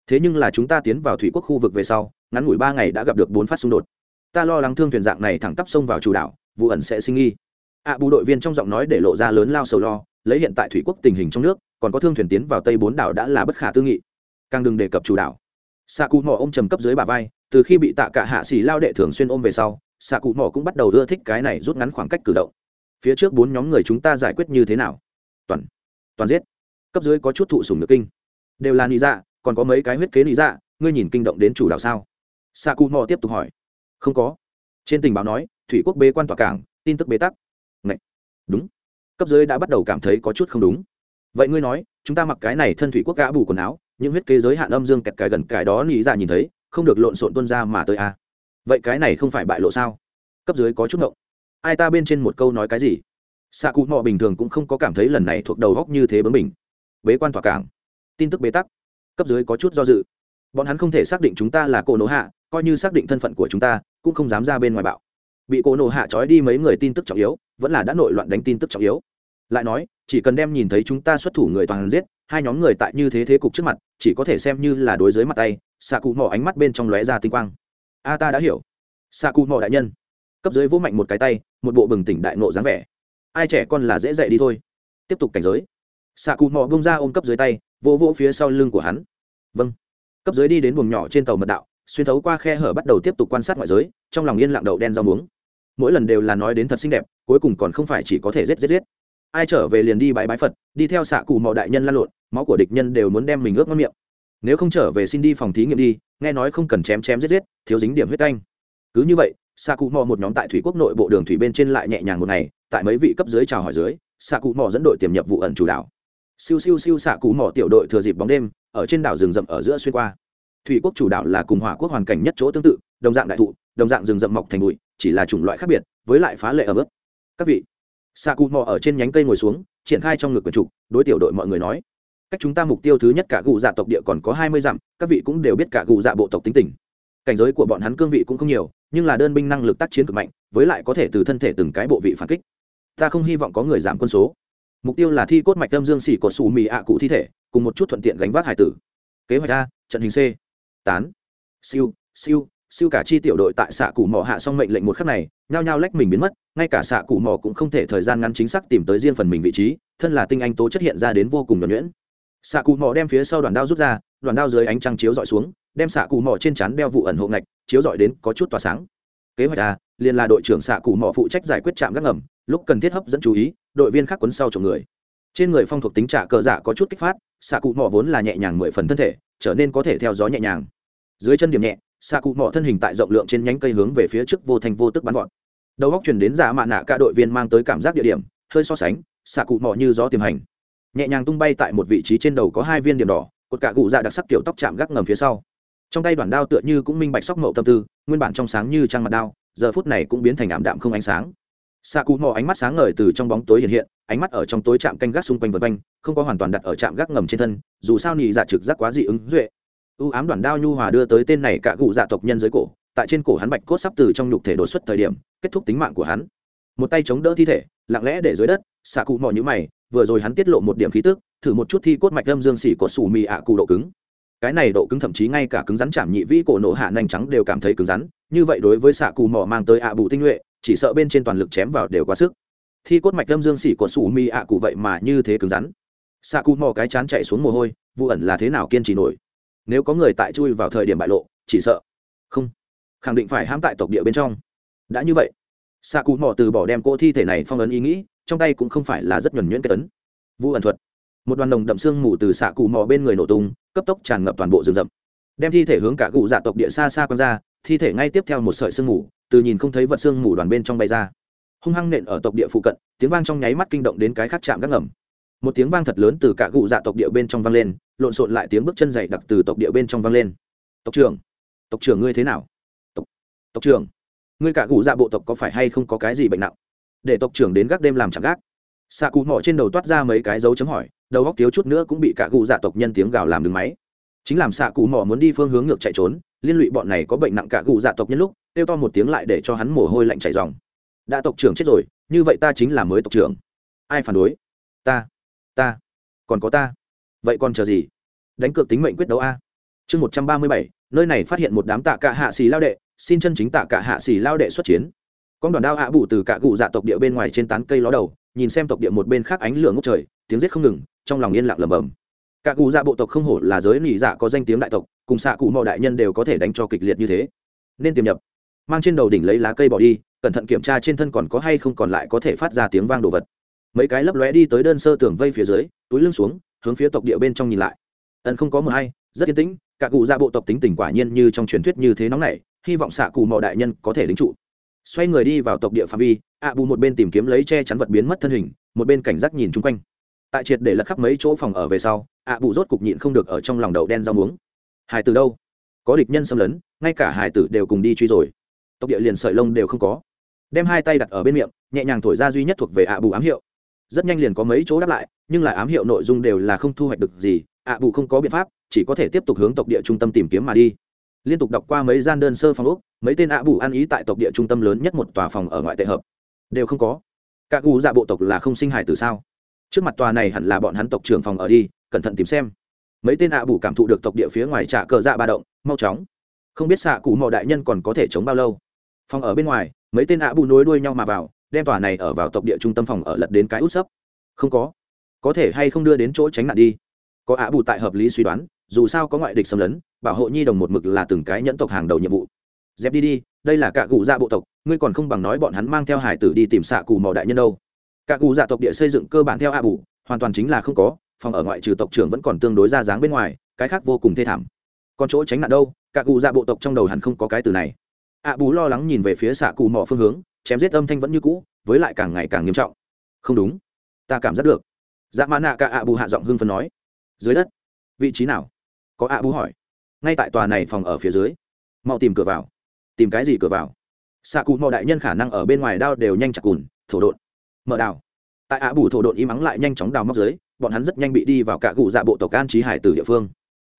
Thế nhưng là chúng ta tiến vào thủy quốc khu vực về sau ngắn ngủi ba ngày đã gặp được bốn phát xung đột. Ta lo lắng thương thuyền dạng này thẳng tắp sông vào chủ đảo vụ ẩn sẽ sinh nghi. Ạ à, bù đội viên trong giọng nói để lộ ra lớn lao sầu lo lấy hiện tại thủy quốc tình hình trong nước còn có thương thuyền tiến vào tây bốn đảo đã là bất khả tư nghị. Càng đừng đề cập chủ đảo. Xạ cụ mò ôm trầm cấp dưới bà vai từ khi bị tạ cả hạ xỉ lao đệ thường xuyên ôm về sau xạ cụ mỏ cũng bắt đầu ưa thích cái này rút ngắn khoảng cách cử động. Phía trước bốn nhóm người chúng ta giải quyết như thế nào? Toàn toàn giết cấp dưới có chút thụ sùng được kinh. Đều là nị dạ còn có mấy cái huyết kế nị dạ ngươi nhìn kinh động đến chủ đạo sao? Sa cụ mò tiếp tục hỏi. Không có. Trên tình báo nói, thủy quốc bế quan tỏa cảng, tin tức bế tắc. Ngậy. đúng. Cấp dưới đã bắt đầu cảm thấy có chút không đúng. Vậy ngươi nói, chúng ta mặc cái này thân thủy quốc gã bù quần áo, những huyết kế giới hạn âm dương kẹt cái gần cái đó nị dạ nhìn thấy, không được lộn xộn tuân ra mà tới a à. vậy cái này không phải bại lộ sao? Cấp dưới có chút ngộng. Ai ta bên trên một câu nói cái gì? Xạ cụ mò bình thường cũng không có cảm thấy lần này thuộc đầu góc như thế bướng mình bế quan tỏa cảng. Tin tức bế tắc. Cấp dưới có chút do dự. Bọn hắn không thể xác định chúng ta là cổ nổ hạ, coi như xác định thân phận của chúng ta, cũng không dám ra bên ngoài bạo. Bị cổ nổ hạ trói đi mấy người tin tức trọng yếu, vẫn là đã nội loạn đánh tin tức trọng yếu. Lại nói, chỉ cần đem nhìn thấy chúng ta xuất thủ người toàn giết, hai nhóm người tại như thế thế cục trước mặt, chỉ có thể xem như là đối dưới mặt tay, xạ cụ mỏ ánh mắt bên trong lóe ra tinh quang. A, ta đã hiểu. Xạ cụ mỏ đại nhân. Cấp dưới vỗ mạnh một cái tay, một bộ bừng tỉnh đại nộ dáng vẻ. Ai trẻ con là dễ dạy đi thôi. Tiếp tục cảnh giới xạ cụ mò bông ra ôm cấp dưới tay, vỗ vỗ phía sau lưng của hắn. Vâng. Cấp dưới đi đến buồng nhỏ trên tàu mật đạo, xuyên thấu qua khe hở bắt đầu tiếp tục quan sát ngoại giới, trong lòng yên lặng đậu đen rau muống. Mỗi lần đều là nói đến thật xinh đẹp, cuối cùng còn không phải chỉ có thể giết giết giết. Ai trở về liền đi bãi bãi phật, đi theo xạ cụ mò đại nhân lan lộn, máu của địch nhân đều muốn đem mình ướp mất miệng. Nếu không trở về xin đi phòng thí nghiệm đi, nghe nói không cần chém chém giết giết, thiếu dính điểm huyết canh. Cứ như vậy, xạ cụ mò một nhóm tại thủy quốc nội bộ đường thủy bên trên lại nhẹ nhàng một ngày, tại mấy vị cấp dưới chào hỏi dưới, xạ cụ mò dẫn đội tiềm nhập vụ ẩn chủ đảo siêu siêu siêu xạ cụ mỏ tiểu đội thừa dịp bóng đêm, ở trên đảo rừng rậm ở giữa xuyên qua. Thủy quốc chủ đảo là cùng hỏa quốc hoàn cảnh nhất chỗ tương tự, đồng dạng đại thụ, đồng dạng rừng rậm mọc thành bụi, chỉ là chủng loại khác biệt, với lại phá lệ ở bước các vị, xạ cụ mò ở trên nhánh cây ngồi xuống, triển khai trong ngực quần trục đối tiểu đội mọi người nói. Cách chúng ta mục tiêu thứ nhất cả gù dạ tộc địa còn có hai mươi dặm, các vị cũng đều biết cả gù dạ bộ tộc tính tình. Cảnh giới của bọn hắn cương vị cũng không nhiều, nhưng là đơn binh năng lực tác chiến cực mạnh, với lại có thể từ thân thể từng cái bộ vị phản kích. Ta không hy vọng có người giảm quân số mục tiêu là thi cốt mạch tâm dương xỉ có xù mì ạ cụ thi thể, cùng một chút thuận tiện gánh vác hải tử. Kế hoạch a, trận hình c. Tán. Siêu siêu siêu cả chi tiểu đội tại xạ cụ mỏ hạ xong mệnh lệnh một khắc này, nhao nhao lách mình biến mất, ngay cả xạ cụ mỏ cũng không thể thời gian ngắn chính xác tìm tới riêng phần mình vị trí, thân là tinh anh tố chất hiện ra đến vô cùng nhuẩn nhuyễn. Xạ cụ mỏ đem phía sau đoàn đao rút ra, đoàn đao dưới ánh trăng chiếu dọi xuống, đem xạ cụ mỏ trên chắn đeo vụ ẩn hộ ngạch, chiếu dọi đến có chút tỏa sáng. Kế hoạch a, liền là đội trưởng xạ cụ mỏ phụ trách giải quyết trạm gác ngầm, lúc cần thiết hấp dẫn chú ý đội viên khác quấn sau chồng người. Trên người phong thuộc tính trả cờ dạ có chút kích phát, xạ cụ mỏ vốn là nhẹ nhàng mười phần thân thể, trở nên có thể theo gió nhẹ nhàng. Dưới chân điểm nhẹ, xạ cụ mỏ thân hình tại rộng lượng trên nhánh cây hướng về phía trước vô thành vô tức bắn gọn đầu góc chuyển đến giả mạ nạ cả đội viên mang tới cảm giác địa điểm, hơi so sánh, xạ cụ mỏ như gió tiềm hành. Nhẹ nhàng tung bay tại một vị trí trên đầu có hai viên điểm đỏ, cột cả cụ dạ đặc sắc kiểu tóc chạm gác ngầm phía sau. Trong tay đoàn đao tựa như cũng minh bạch sóc mậu tâm tư, nguyên bản trong sáng như trăng mặt đao, giờ phút này cũng biến thành ảm đạm không ánh sáng xạ cụ mò ánh mắt sáng ngời từ trong bóng tối hiện hiện, ánh mắt ở trong tối chạm canh gác xung quanh vân quanh, không có hoàn toàn đặt ở trạm gác ngầm trên thân, dù sao nhị dạ trực giác quá dị ứng duệ. Ưu ám đoàn đao nhu hòa đưa tới tên này cả cụ dạ tộc nhân dưới cổ, tại trên cổ hắn bạch cốt sắp từ trong nhục thể đột xuất thời điểm, kết thúc tính mạng của hắn. Một tay chống đỡ thi thể, lặng lẽ để dưới đất, xạ cụ mò nhữ mày, vừa rồi hắn tiết lộ một điểm khí tức, thử một chút thi cốt mạch âm dương xỉ có sủ mì ạ cụ độ cứng. Cái này độ cứng thậm chí ngay cả cứng rắn chạm nhị vĩ cổ nổ hạ nành trắng đều cảm thấy cứng rắn, như vậy đối với xạ cụ mò mang tới ạ bù tinh nhuệ chỉ sợ bên trên toàn lực chém vào đều quá sức. Thi cốt mạch lâm dương xỉ của sủ mì ạ cụ vậy mà như thế cứng rắn. Xạ cụ mò cái chán chạy xuống mồ hôi, vụ ẩn là thế nào kiên trì nổi? Nếu có người tại chui vào thời điểm bại lộ, chỉ sợ. Không. Khẳng định phải hãm tại tộc địa bên trong. Đã như vậy xạ cụ mò từ bỏ đem cô thi thể này phong ấn ý nghĩ, trong tay cũng không phải là rất nhuẩn nhuyễn cái tấn. Vụ ẩn thuật. Một đoàn đồng đậm xương mù từ xạ cụ mò bên người nổ tung, cấp tốc tràn ngập toàn bộ rừng rậm. Đem thi thể hướng cả cụ dạ tộc địa xa xa quăng ra, thi thể ngay tiếp theo một sợi sương mù từ nhìn không thấy vật xương mù đoàn bên trong bay ra. Hung hăng nện ở tộc địa phụ cận tiếng vang trong nháy mắt kinh động đến cái khác chạm gác ngầm. Một tiếng vang thật lớn từ cả cụ dạ tộc địa bên trong vang lên lộn xộn lại tiếng bước chân dày đặc từ tộc địa bên trong vang lên. Tộc trưởng tộc trưởng ngươi thế nào? Tộc, tộc trưởng ngươi cả cụ dạ bộ tộc có phải hay không có cái gì bệnh nặng? Để tộc trưởng đến gác đêm làm chẳng gác. Xạ cụ mỏ trên đầu toát ra mấy cái dấu chấm hỏi đầu góc thiếu chút nữa cũng bị cả cụ dạ tộc nhân tiếng gào làm đứng máy. Chính làm xạ cụ mỏ muốn đi phương hướng ngược chạy trốn liên lụy bọn này có bệnh nặng cả cụ dạ tộc nhân lúc kêu to một tiếng lại để cho hắn mồ hôi lạnh chảy dòng. Đã tộc trưởng chết rồi, như vậy ta chính là mới tộc trưởng. Ai phản đối? Ta ta. Còn có ta. Vậy còn chờ gì? Đánh cược tính mệnh quyết đấu a. Chương một trăm ba mươi bảy, nơi này phát hiện một đám tạ cả hạ xì lao đệ, xin chân chính tạ cả hạ xì lao đệ xuất chiến. Con đoàn đao hạ bù từ cả cụ dạ tộc địa bên ngoài trên tán cây ló đầu, nhìn xem tộc địa một bên khác ánh lửa ngốc trời, tiếng giết không ngừng, trong lòng yên lặng lẩm bẩm. Cả cụ dạ bộ tộc không hổ là giới nỉ dạ có danh tiếng đại tộc, cùng xạ cụ mò đại nhân đều có thể đánh cho kịch liệt như thế. Nên tiềm nhập mang trên đầu đỉnh lấy lá cây bỏ đi, cẩn thận kiểm tra trên thân còn có hay không còn lại có thể phát ra tiếng vang đồ vật. Mấy cái lấp lóe đi tới đơn sơ tường vây phía dưới, túi lưng xuống, hướng phía tộc địa bên trong nhìn lại. Ẩn không có mờ hay, rất yên tĩnh, cả cụ ra bộ tộc tính tình quả nhiên như trong truyền thuyết như thế nóng này hy vọng xạ cụ mò đại nhân có thể lính trụ. Xoay người đi vào tộc địa phạm vi, ạ bù một bên tìm kiếm lấy che chắn vật biến mất thân hình, một bên cảnh giác nhìn chung quanh. Tại triệt để lật khắp mấy chỗ phòng ở về sau, ạ bù rốt cục nhịn không được ở trong lòng đậu đen rau muống. Hải từ đâu? Có địch nhân xâm lấn, ngay cả hải tử đều cùng đi truy rồi tộc địa liền sợi lông đều không có. Đem hai tay đặt ở bên miệng, nhẹ nhàng thổi ra duy nhất thuộc về ạ bù ám hiệu. Rất nhanh liền có mấy chỗ đáp lại, nhưng lại ám hiệu nội dung đều là không thu hoạch được gì, ạ bù không có biện pháp, chỉ có thể tiếp tục hướng tộc địa trung tâm tìm kiếm mà đi. Liên tục đọc qua mấy gian đơn sơ phòng úc mấy tên ạ bù ăn ý tại tộc địa trung tâm lớn nhất một tòa phòng ở ngoại tệ hợp. Đều không có. Các gu dạ bộ tộc là không sinh hài từ sao? Trước mặt tòa này hẳn là bọn hắn tộc trưởng phòng ở đi, cẩn thận tìm xem. Mấy tên ạ bù cảm thụ được tộc địa phía ngoài trả cờ dạ ba động, mau chóng. Không biết xạ cụ mò đại nhân còn có thể chống bao lâu phòng ở bên ngoài, mấy tên ạ bù nối đuôi nhau mà vào, đem tòa này ở vào tộc địa trung tâm phòng ở lật đến cái út sấp. Không có. Có thể hay không đưa đến chỗ tránh nạn đi? Có ạ bù tại hợp lý suy đoán, dù sao có ngoại địch xâm lấn, bảo hộ nhi đồng một mực là từng cái nhẫn tộc hàng đầu nhiệm vụ. Dẹp đi đi, đây là cả cụ dạ bộ tộc, ngươi còn không bằng nói bọn hắn mang theo hải tử đi tìm xạ cụ mò đại nhân đâu. Cả cụ dạ tộc địa xây dựng cơ bản theo ạ bù, hoàn toàn chính là không có, phòng ở ngoại trừ tộc trưởng vẫn còn tương đối ra dáng bên ngoài, cái khác vô cùng thê thảm. Còn chỗ tránh nạn đâu, cả cụ dạ bộ tộc trong đầu hẳn không có cái từ này ạ bù lo lắng nhìn về phía xạ cụ mò phương hướng, chém giết âm thanh vẫn như cũ, với lại càng ngày càng nghiêm trọng. Không đúng. Ta cảm giác được. Dạ mã nạ cả ạ bù hạ giọng hưng phấn nói. Dưới đất. Vị trí nào? Có ạ bù hỏi. Ngay tại tòa này phòng ở phía dưới. Mau tìm cửa vào. Tìm cái gì cửa vào? Xạ cụ mò đại nhân khả năng ở bên ngoài đao đều nhanh chặt cùn, thổ đột mở đào tại ạ bù thổ đột im ắng lại nhanh chóng đào móc dưới, bọn hắn rất nhanh bị đi vào cả cụ dạ bộ tộc an trí hải từ địa phương.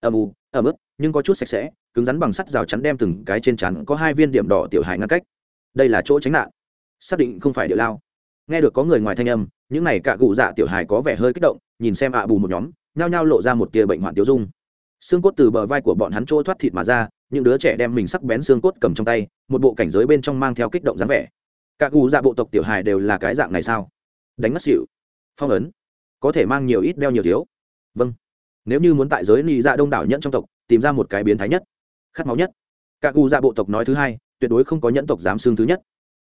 Âm u ẩm ướt nhưng có chút sạch sẽ, cứng rắn bằng sắt rào chắn đem từng cái trên chắn có hai viên điểm đỏ tiểu hải ngăn cách. Đây là chỗ tránh nạn. Xác định không phải địa lao. Nghe được có người ngoài thanh âm, những này cả cụ dạ tiểu hải có vẻ hơi kích động, nhìn xem ạ bù một nhóm, nhao nhao lộ ra một tia bệnh hoạn tiêu dung. Xương cốt từ bờ vai của bọn hắn trôi thoát thịt mà ra, những đứa trẻ đem mình sắc bén xương cốt cầm trong tay, một bộ cảnh giới bên trong mang theo kích động dáng vẻ. Các cụ dạ bộ tộc tiểu hài đều là cái dạng này sao? Đánh ngất xỉu. Phong ấn. Có thể mang nhiều ít đeo nhiều thiếu. Vâng. Nếu như muốn tại giới nị dạ đông đảo nhẫn trong tộc tìm ra một cái biến thái nhất, khát máu nhất. Cả cụ dạ bộ tộc nói thứ hai, tuyệt đối không có nhẫn tộc dám xương thứ nhất.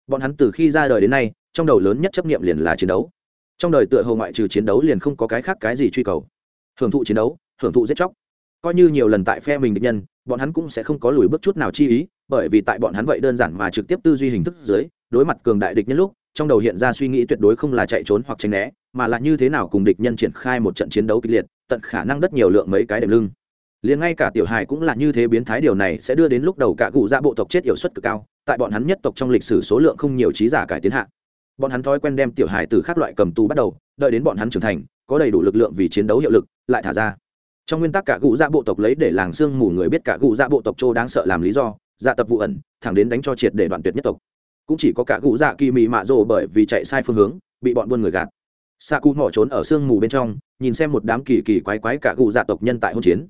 Bọn hắn từ khi ra đời đến nay, trong đầu lớn nhất chấp nghiệm liền là chiến đấu. Trong đời tựa hồ ngoại trừ chiến đấu liền không có cái khác cái gì truy cầu. Hưởng thụ chiến đấu, hưởng thụ giết chóc. Coi như nhiều lần tại phe mình địch nhân, bọn hắn cũng sẽ không có lùi bước chút nào chi ý, bởi vì tại bọn hắn vậy đơn giản mà trực tiếp tư duy hình thức dưới, đối mặt cường đại địch nhân lúc, trong đầu hiện ra suy nghĩ tuyệt đối không là chạy trốn hoặc tránh né, mà là như thế nào cùng địch nhân triển khai một trận chiến đấu kịch liệt, tận khả năng đất nhiều lượng mấy cái đệm lưng liền ngay cả tiểu hài cũng là như thế biến thái điều này sẽ đưa đến lúc đầu cả cụ dạ bộ tộc chết yểu suất cực cao, tại bọn hắn nhất tộc trong lịch sử số lượng không nhiều trí giả cải tiến hạ. Bọn hắn thói quen đem tiểu hài từ các loại cầm tù bắt đầu, đợi đến bọn hắn trưởng thành, có đầy đủ lực lượng vì chiến đấu hiệu lực, lại thả ra. Trong nguyên tắc cả cụ dạ bộ tộc lấy để làng xương mù người biết cả cụ dạ bộ tộc châu đáng sợ làm lý do dạ tập vụ ẩn, thẳng đến đánh cho triệt để đoạn tuyệt nhất tộc. Cũng chỉ có cả cụ dạ kỳ mị mạ rồ bởi vì chạy sai phương hướng, bị bọn buôn người gạt. Xạ cụ mỏ trốn ở sương mù bên trong, nhìn xem một đám kỳ kỳ quái quái cả cụ dạ tộc nhân tại hôn chiến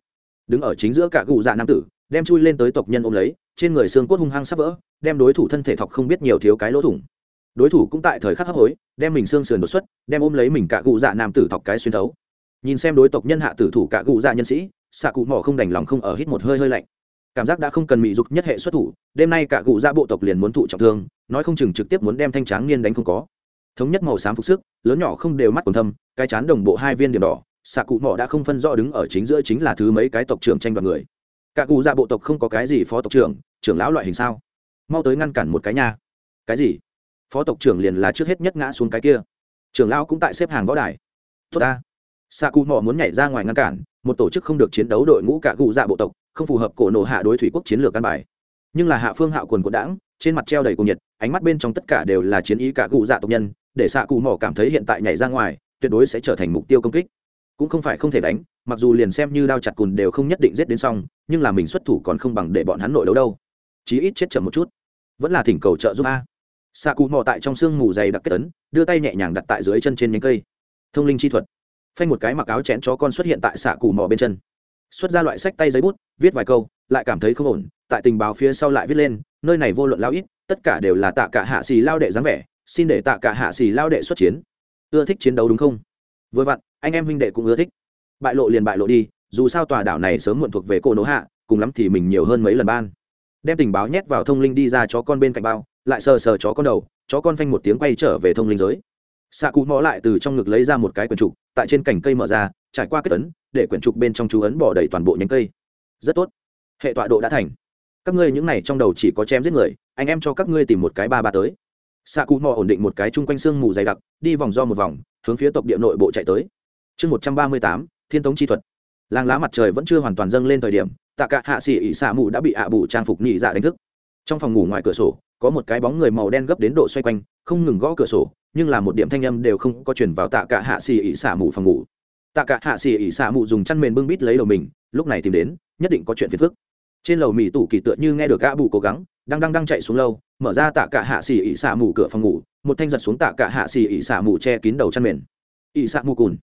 đứng ở chính giữa cả cụ dạ nam tử, đem chui lên tới tộc nhân ôm lấy, trên người xương cốt hung hăng sắp vỡ, đem đối thủ thân thể thọc không biết nhiều thiếu cái lỗ thủng. Đối thủ cũng tại thời khắc hấp hối, đem mình xương sườn đột xuất, đem ôm lấy mình cả cụ dạ nam tử thọc cái xuyên thấu. Nhìn xem đối tộc nhân hạ tử thủ cả cụ dạ nhân sĩ, xạ cụ mỏ không đành lòng không ở hít một hơi hơi lạnh. Cảm giác đã không cần mị dục nhất hệ xuất thủ, đêm nay cả cụ dạ bộ tộc liền muốn thụ trọng thương, nói không chừng trực tiếp muốn đem thanh tráng niên đánh không có. Thống nhất màu xám phục sức, lớn nhỏ không đều mắt còn thâm, cái chán đồng bộ hai viên điểm đỏ xạ cụ mỏ đã không phân rõ đứng ở chính giữa chính là thứ mấy cái tộc trưởng tranh đoạt người. Cả cụ dạ bộ tộc không có cái gì phó tộc trưởng trưởng lão loại hình sao? Mau tới ngăn cản một cái nha. Cái gì? Phó tộc trưởng liền là trước hết nhất ngã xuống cái kia. Trưởng lão cũng tại xếp hàng võ đài. Tốt ta. Xạ cụ mỏ muốn nhảy ra ngoài ngăn cản, một tổ chức không được chiến đấu đội ngũ cả cụ dạ bộ tộc, không phù hợp cổ nổ hạ đối thủy quốc chiến lược căn bài. Nhưng là hạ phương hạ quần của đảng, trên mặt treo đầy cùng nhiệt, ánh mắt bên trong tất cả đều là chiến ý cả cụ dạ tộc nhân, để xạ cụ mỏ cảm thấy hiện tại nhảy ra ngoài, tuyệt đối sẽ trở thành mục tiêu công kích cũng không phải không thể đánh, mặc dù liền xem như đao chặt cùn đều không nhất định giết đến xong, nhưng là mình xuất thủ còn không bằng để bọn hắn nội đấu đâu. Chí ít chết chậm một chút. Vẫn là thỉnh cầu trợ giúp a. Xạ cụ mò tại trong sương mù dày đặc kết tấn đưa tay nhẹ nhàng đặt tại dưới chân trên nhánh cây. Thông linh chi thuật. Phanh một cái mặc áo chén chó con xuất hiện tại xạ cụ mò bên chân. Xuất ra loại sách tay giấy bút, viết vài câu, lại cảm thấy không ổn, tại tình báo phía sau lại viết lên, nơi này vô luận lao ít, tất cả đều là tạ cả hạ xì lao đệ dáng vẻ, xin để tạ cả hạ xì lao đệ xuất chiến. Ưa thích chiến đấu đúng không? Vừa vặn anh em huynh đệ cũng ưa thích. Bại lộ liền bại lộ đi, dù sao tòa đảo này sớm muộn thuộc về cô nỗ hạ, cùng lắm thì mình nhiều hơn mấy lần ban. Đem tình báo nhét vào thông linh đi ra chó con bên cạnh bao, lại sờ sờ chó con đầu, chó con phanh một tiếng quay trở về thông linh giới. Xạ cụ Mõ lại từ trong ngực lấy ra một cái quyển trục, tại trên cành cây mở ra, trải qua kết ấn, để quyển trục bên trong chú ấn bỏ đầy toàn bộ nhánh cây. Rất tốt. Hệ tọa độ đã thành. Các ngươi những này trong đầu chỉ có chém giết người, anh em cho các ngươi tìm một cái ba ba tới. Xạ cụ mò ổn định một cái chung quanh xương mù dày đặc, đi vòng do một vòng, hướng phía tộc địa nội bộ chạy tới chương một trăm ba mươi tám, thiên tống chi thuật. Làng lá mặt trời vẫn chưa hoàn toàn dâng lên thời điểm, tạ cả hạ xỉ ỉ xạ mù đã bị ạ bù trang phục nhị dạ đánh thức. Trong phòng ngủ ngoài cửa sổ, có một cái bóng người màu đen gấp đến độ xoay quanh, không ngừng gõ cửa sổ, nhưng là một điểm thanh âm đều không có chuyển vào tạ cả hạ xỉ ỉ xạ mù phòng ngủ. Tạ cả hạ xỉ ỉ xạ mù dùng chăn mền bưng bít lấy đầu mình, lúc này tìm đến, nhất định có chuyện phiền phức. Trên lầu mỹ tủ kỳ tựa như nghe được ạ bù cố gắng, đang đang đang chạy xuống lâu mở ra tạ cả hạ xỉ ỉ xạ mù cửa phòng ngủ, một thanh giật xuống tạ cả hạ xỉ ỉ xạ mù che kín đầu chăn mền. Ỉ xạ mù cùn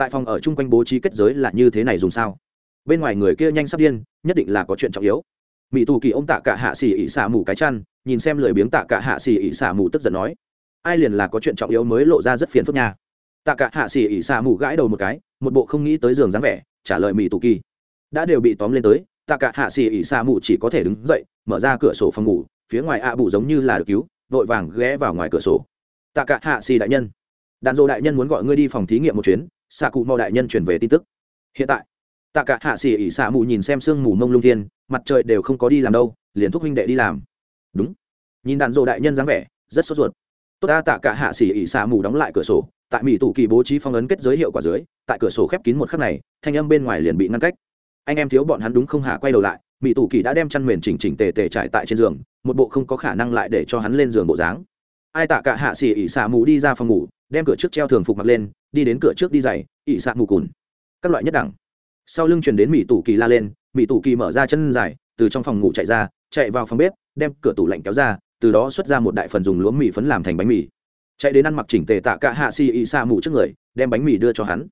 tại phòng ở chung quanh bố trí kết giới là như thế này dùng sao? Bên ngoài người kia nhanh sắp điên, nhất định là có chuyện trọng yếu. Mỹ tù kỳ ông tạ cả hạ xì ỉ xả mù cái chăn, nhìn xem lười biếng tạ cả hạ xì ỉ xả mù tức giận nói, ai liền là có chuyện trọng yếu mới lộ ra rất phiền phức nha. Tạ cả hạ xì ỉ xả mù gãi đầu một cái, một bộ không nghĩ tới giường dáng vẻ, trả lời mỹ tù kỳ, đã đều bị tóm lên tới, tạ cả hạ xì ỉ xả mù chỉ có thể đứng dậy, mở ra cửa sổ phòng ngủ, phía ngoài ạ bù giống như là được cứu, vội vàng ghé vào ngoài cửa sổ. Tạ cả hạ xì đại nhân đàn dô đại nhân muốn gọi ngươi đi phòng thí nghiệm một chuyến xạ cụ mò đại nhân chuyển về tin tức. Hiện tại, tạ cả hạ xỉ ỉ xạ mù nhìn xem sương mù mông lung thiên, mặt trời đều không có đi làm đâu, liền thúc huynh đệ đi làm. Đúng. Nhìn đàn dô đại nhân dáng vẻ, rất sốt ruột. Tốt ta, tạ cả hạ xỉ ỉ xạ mù đóng lại cửa sổ, tại mỹ tủ kỳ bố trí phong ấn kết giới hiệu quả dưới, tại cửa sổ khép kín một khắc này, thanh âm bên ngoài liền bị ngăn cách. Anh em thiếu bọn hắn đúng không hạ quay đầu lại, mỹ tủ kỳ đã đem chăn mền chỉnh chỉnh tề tề trải tại trên giường, một bộ không có khả năng lại để cho hắn lên giường bộ dáng ai tạ cả hạ xỉ ỉ xạ mù đi ra phòng ngủ, đem cửa trước treo thường phục mặc lên, đi đến cửa trước đi giày ỉ xạ mù cùn. Các loại nhất đẳng. Sau lưng chuyển đến mỹ tủ kỳ la lên mỹ tủ kỳ mở ra chân dài, từ trong phòng ngủ chạy ra, chạy vào phòng bếp, đem cửa tủ lạnh kéo ra, từ đó xuất ra một đại phần dùng lúa mì phấn làm thành bánh mì. Chạy đến ăn mặc chỉnh tề tạ cả hạ xì ỉ xạ mù trước người, đem bánh mì đưa cho hắn.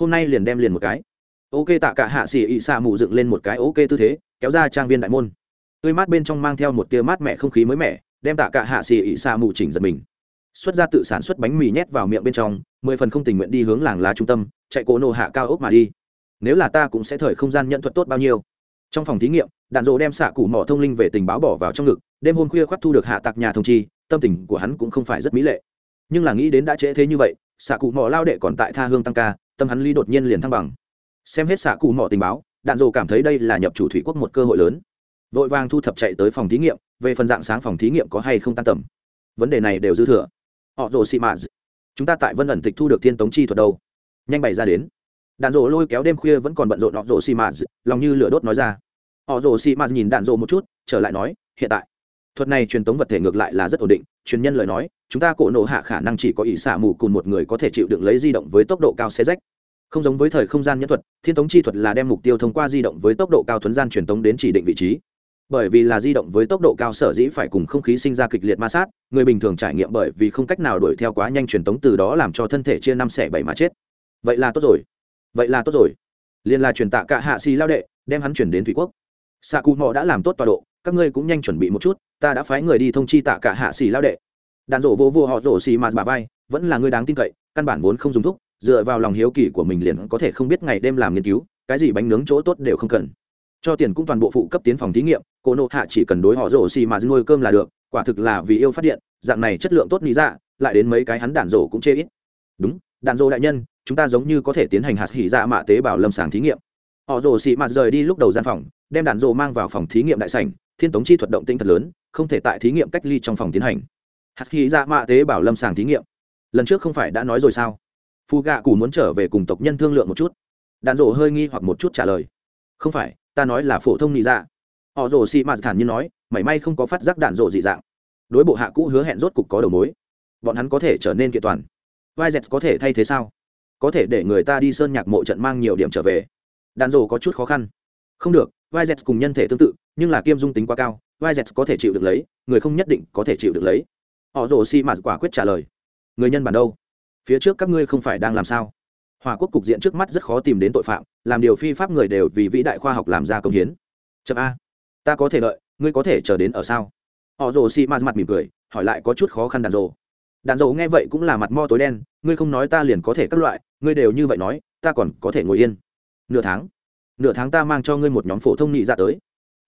Hôm nay liền đem liền một cái. Ok tạ cả hạ xì ỉ xạ mù dựng lên một cái ok tư thế, kéo ra trang viên đại môn. Tươi mát bên trong mang theo một tia mát mẻ không khí mới mẻ đem tạ cả hạ xì ỉ xa mù chỉnh giật mình. Xuất ra tự sản xuất bánh mì nhét vào miệng bên trong, mười phần không tình nguyện đi hướng làng lá trung tâm, chạy cố nổ hạ cao ốc mà đi. Nếu là ta cũng sẽ thời không gian nhận thuật tốt bao nhiêu. Trong phòng thí nghiệm, đạn dỗ đem xạ cụ mỏ thông linh về tình báo bỏ vào trong ngực, đêm hôm khuya khoác thu được hạ tặc nhà thông chi, tâm tình của hắn cũng không phải rất mỹ lệ. Nhưng là nghĩ đến đã trễ thế như vậy, xạ cụ mỏ lao đệ còn tại tha hương tăng ca, tâm hắn ly đột nhiên liền thăng bằng. Xem hết xạ cụ mỏ tình báo, đạn dỗ cảm thấy đây là nhập chủ thủy quốc một cơ hội lớn vội vàng thu thập chạy tới phòng thí nghiệm, về phần dạng sáng phòng thí nghiệm có hay không tan tầm. Vấn đề này đều dư thừa. Họ rồ xị mạ chúng ta tại vân ẩn tịch thu được thiên tống chi thuật đâu? Nhanh bày ra đến. Đạn rộ lôi kéo đêm khuya vẫn còn bận rộn, họ rồ xị mạ lòng như lửa đốt nói ra. Họ rồ xị mạ nhìn đạn rộ một chút, trở lại nói, hiện tại, thuật này truyền tống vật thể ngược lại là rất ổn định, truyền nhân lời nói, chúng ta cổ nộ hạ khả năng chỉ có ỷ xả mù cùng một người có thể chịu đựng lấy di động với tốc độ cao xe rách. Không giống với thời không gian nhân thuật, thiên tống chi thuật là đem mục tiêu thông qua di động với tốc độ cao thuấn gian truyền tống đến chỉ định vị trí bởi vì là di động với tốc độ cao sở dĩ phải cùng không khí sinh ra kịch liệt ma sát, người bình thường trải nghiệm bởi vì không cách nào đuổi theo quá nhanh truyền tống từ đó làm cho thân thể chia năm xẻ bảy mà chết. Vậy là tốt rồi. Vậy là tốt rồi. Liên là truyền tạ cả hạ xì lao đệ, đem hắn chuyển đến thủy quốc. Xạ cụ mò đã làm tốt tọa độ, các ngươi cũng nhanh chuẩn bị một chút, ta đã phái người đi thông chi tạ cả hạ xì lao đệ. Đàn rổ vô vô họ rổ xì mà bà vai, vẫn là người đáng tin cậy, căn bản vốn không dùng thuốc dựa vào lòng hiếu kỳ của mình liền có thể không biết ngày đêm làm nghiên cứu, cái gì bánh nướng chỗ tốt đều không cần cho tiền cũng toàn bộ phụ cấp tiến phòng thí nghiệm, cô nộ hạ chỉ cần đối họ rổ xì mà nuôi cơm là được, quả thực là vì yêu phát điện, dạng này chất lượng tốt lý dạ lại đến mấy cái hắn đạn rổ cũng chê ít. Đúng, đạn rổ đại nhân, chúng ta giống như có thể tiến hành hạt hỉ dạ mạ tế bào lâm sàng thí nghiệm. Họ rổ xì mà rời đi lúc đầu gian phòng, đem đạn rổ mang vào phòng thí nghiệm đại sảnh, thiên tống chi thuật động tinh thật lớn, không thể tại thí nghiệm cách ly trong phòng tiến hành. Hạt hỉ dạ mạ tế bào lâm sàng thí nghiệm. Lần trước không phải đã nói rồi sao? Phu gạ cù muốn trở về cùng tộc nhân thương lượng một chút. Đạn rổ hơi nghi hoặc một chút trả lời. Không phải ta nói là phổ thông nị dạ. Họ rồ xị mạt thản nhiên nói, mảy may không có phát giác đạn rộ dị dạng. Đối bộ hạ cũ hứa hẹn rốt cục có đầu mối. Bọn hắn có thể trở nên kiện toàn. Vai dẹt có thể thay thế sao? Có thể để người ta đi sơn nhạc mộ trận mang nhiều điểm trở về. Đạn rộ có chút khó khăn. Không được vai dẹt cùng nhân thể tương tự, nhưng là kiêm dung tính quá cao vai dẹt có thể chịu được lấy, người không nhất định có thể chịu được lấy. Họ rồ xị mạt quả quyết trả lời. Người nhân bản đâu? Phía trước các ngươi không phải đang làm sao? Hòa quốc cục diện trước mắt rất khó tìm đến tội phạm, làm điều phi pháp người đều vì vĩ đại khoa học làm ra công hiến. Chậm a. Ta có thể đợi, ngươi có thể chờ đến ở sao? Họ rồ xị mạt mặt mỉm cười, hỏi lại có chút khó khăn đàn rồ đàn rồ nghe vậy cũng là mặt mo tối đen, ngươi không nói ta liền có thể các loại, ngươi đều như vậy nói, ta còn có thể ngồi yên. Nửa tháng. Nửa tháng ta mang cho ngươi một nhóm phổ thông nhị ra dạ tới.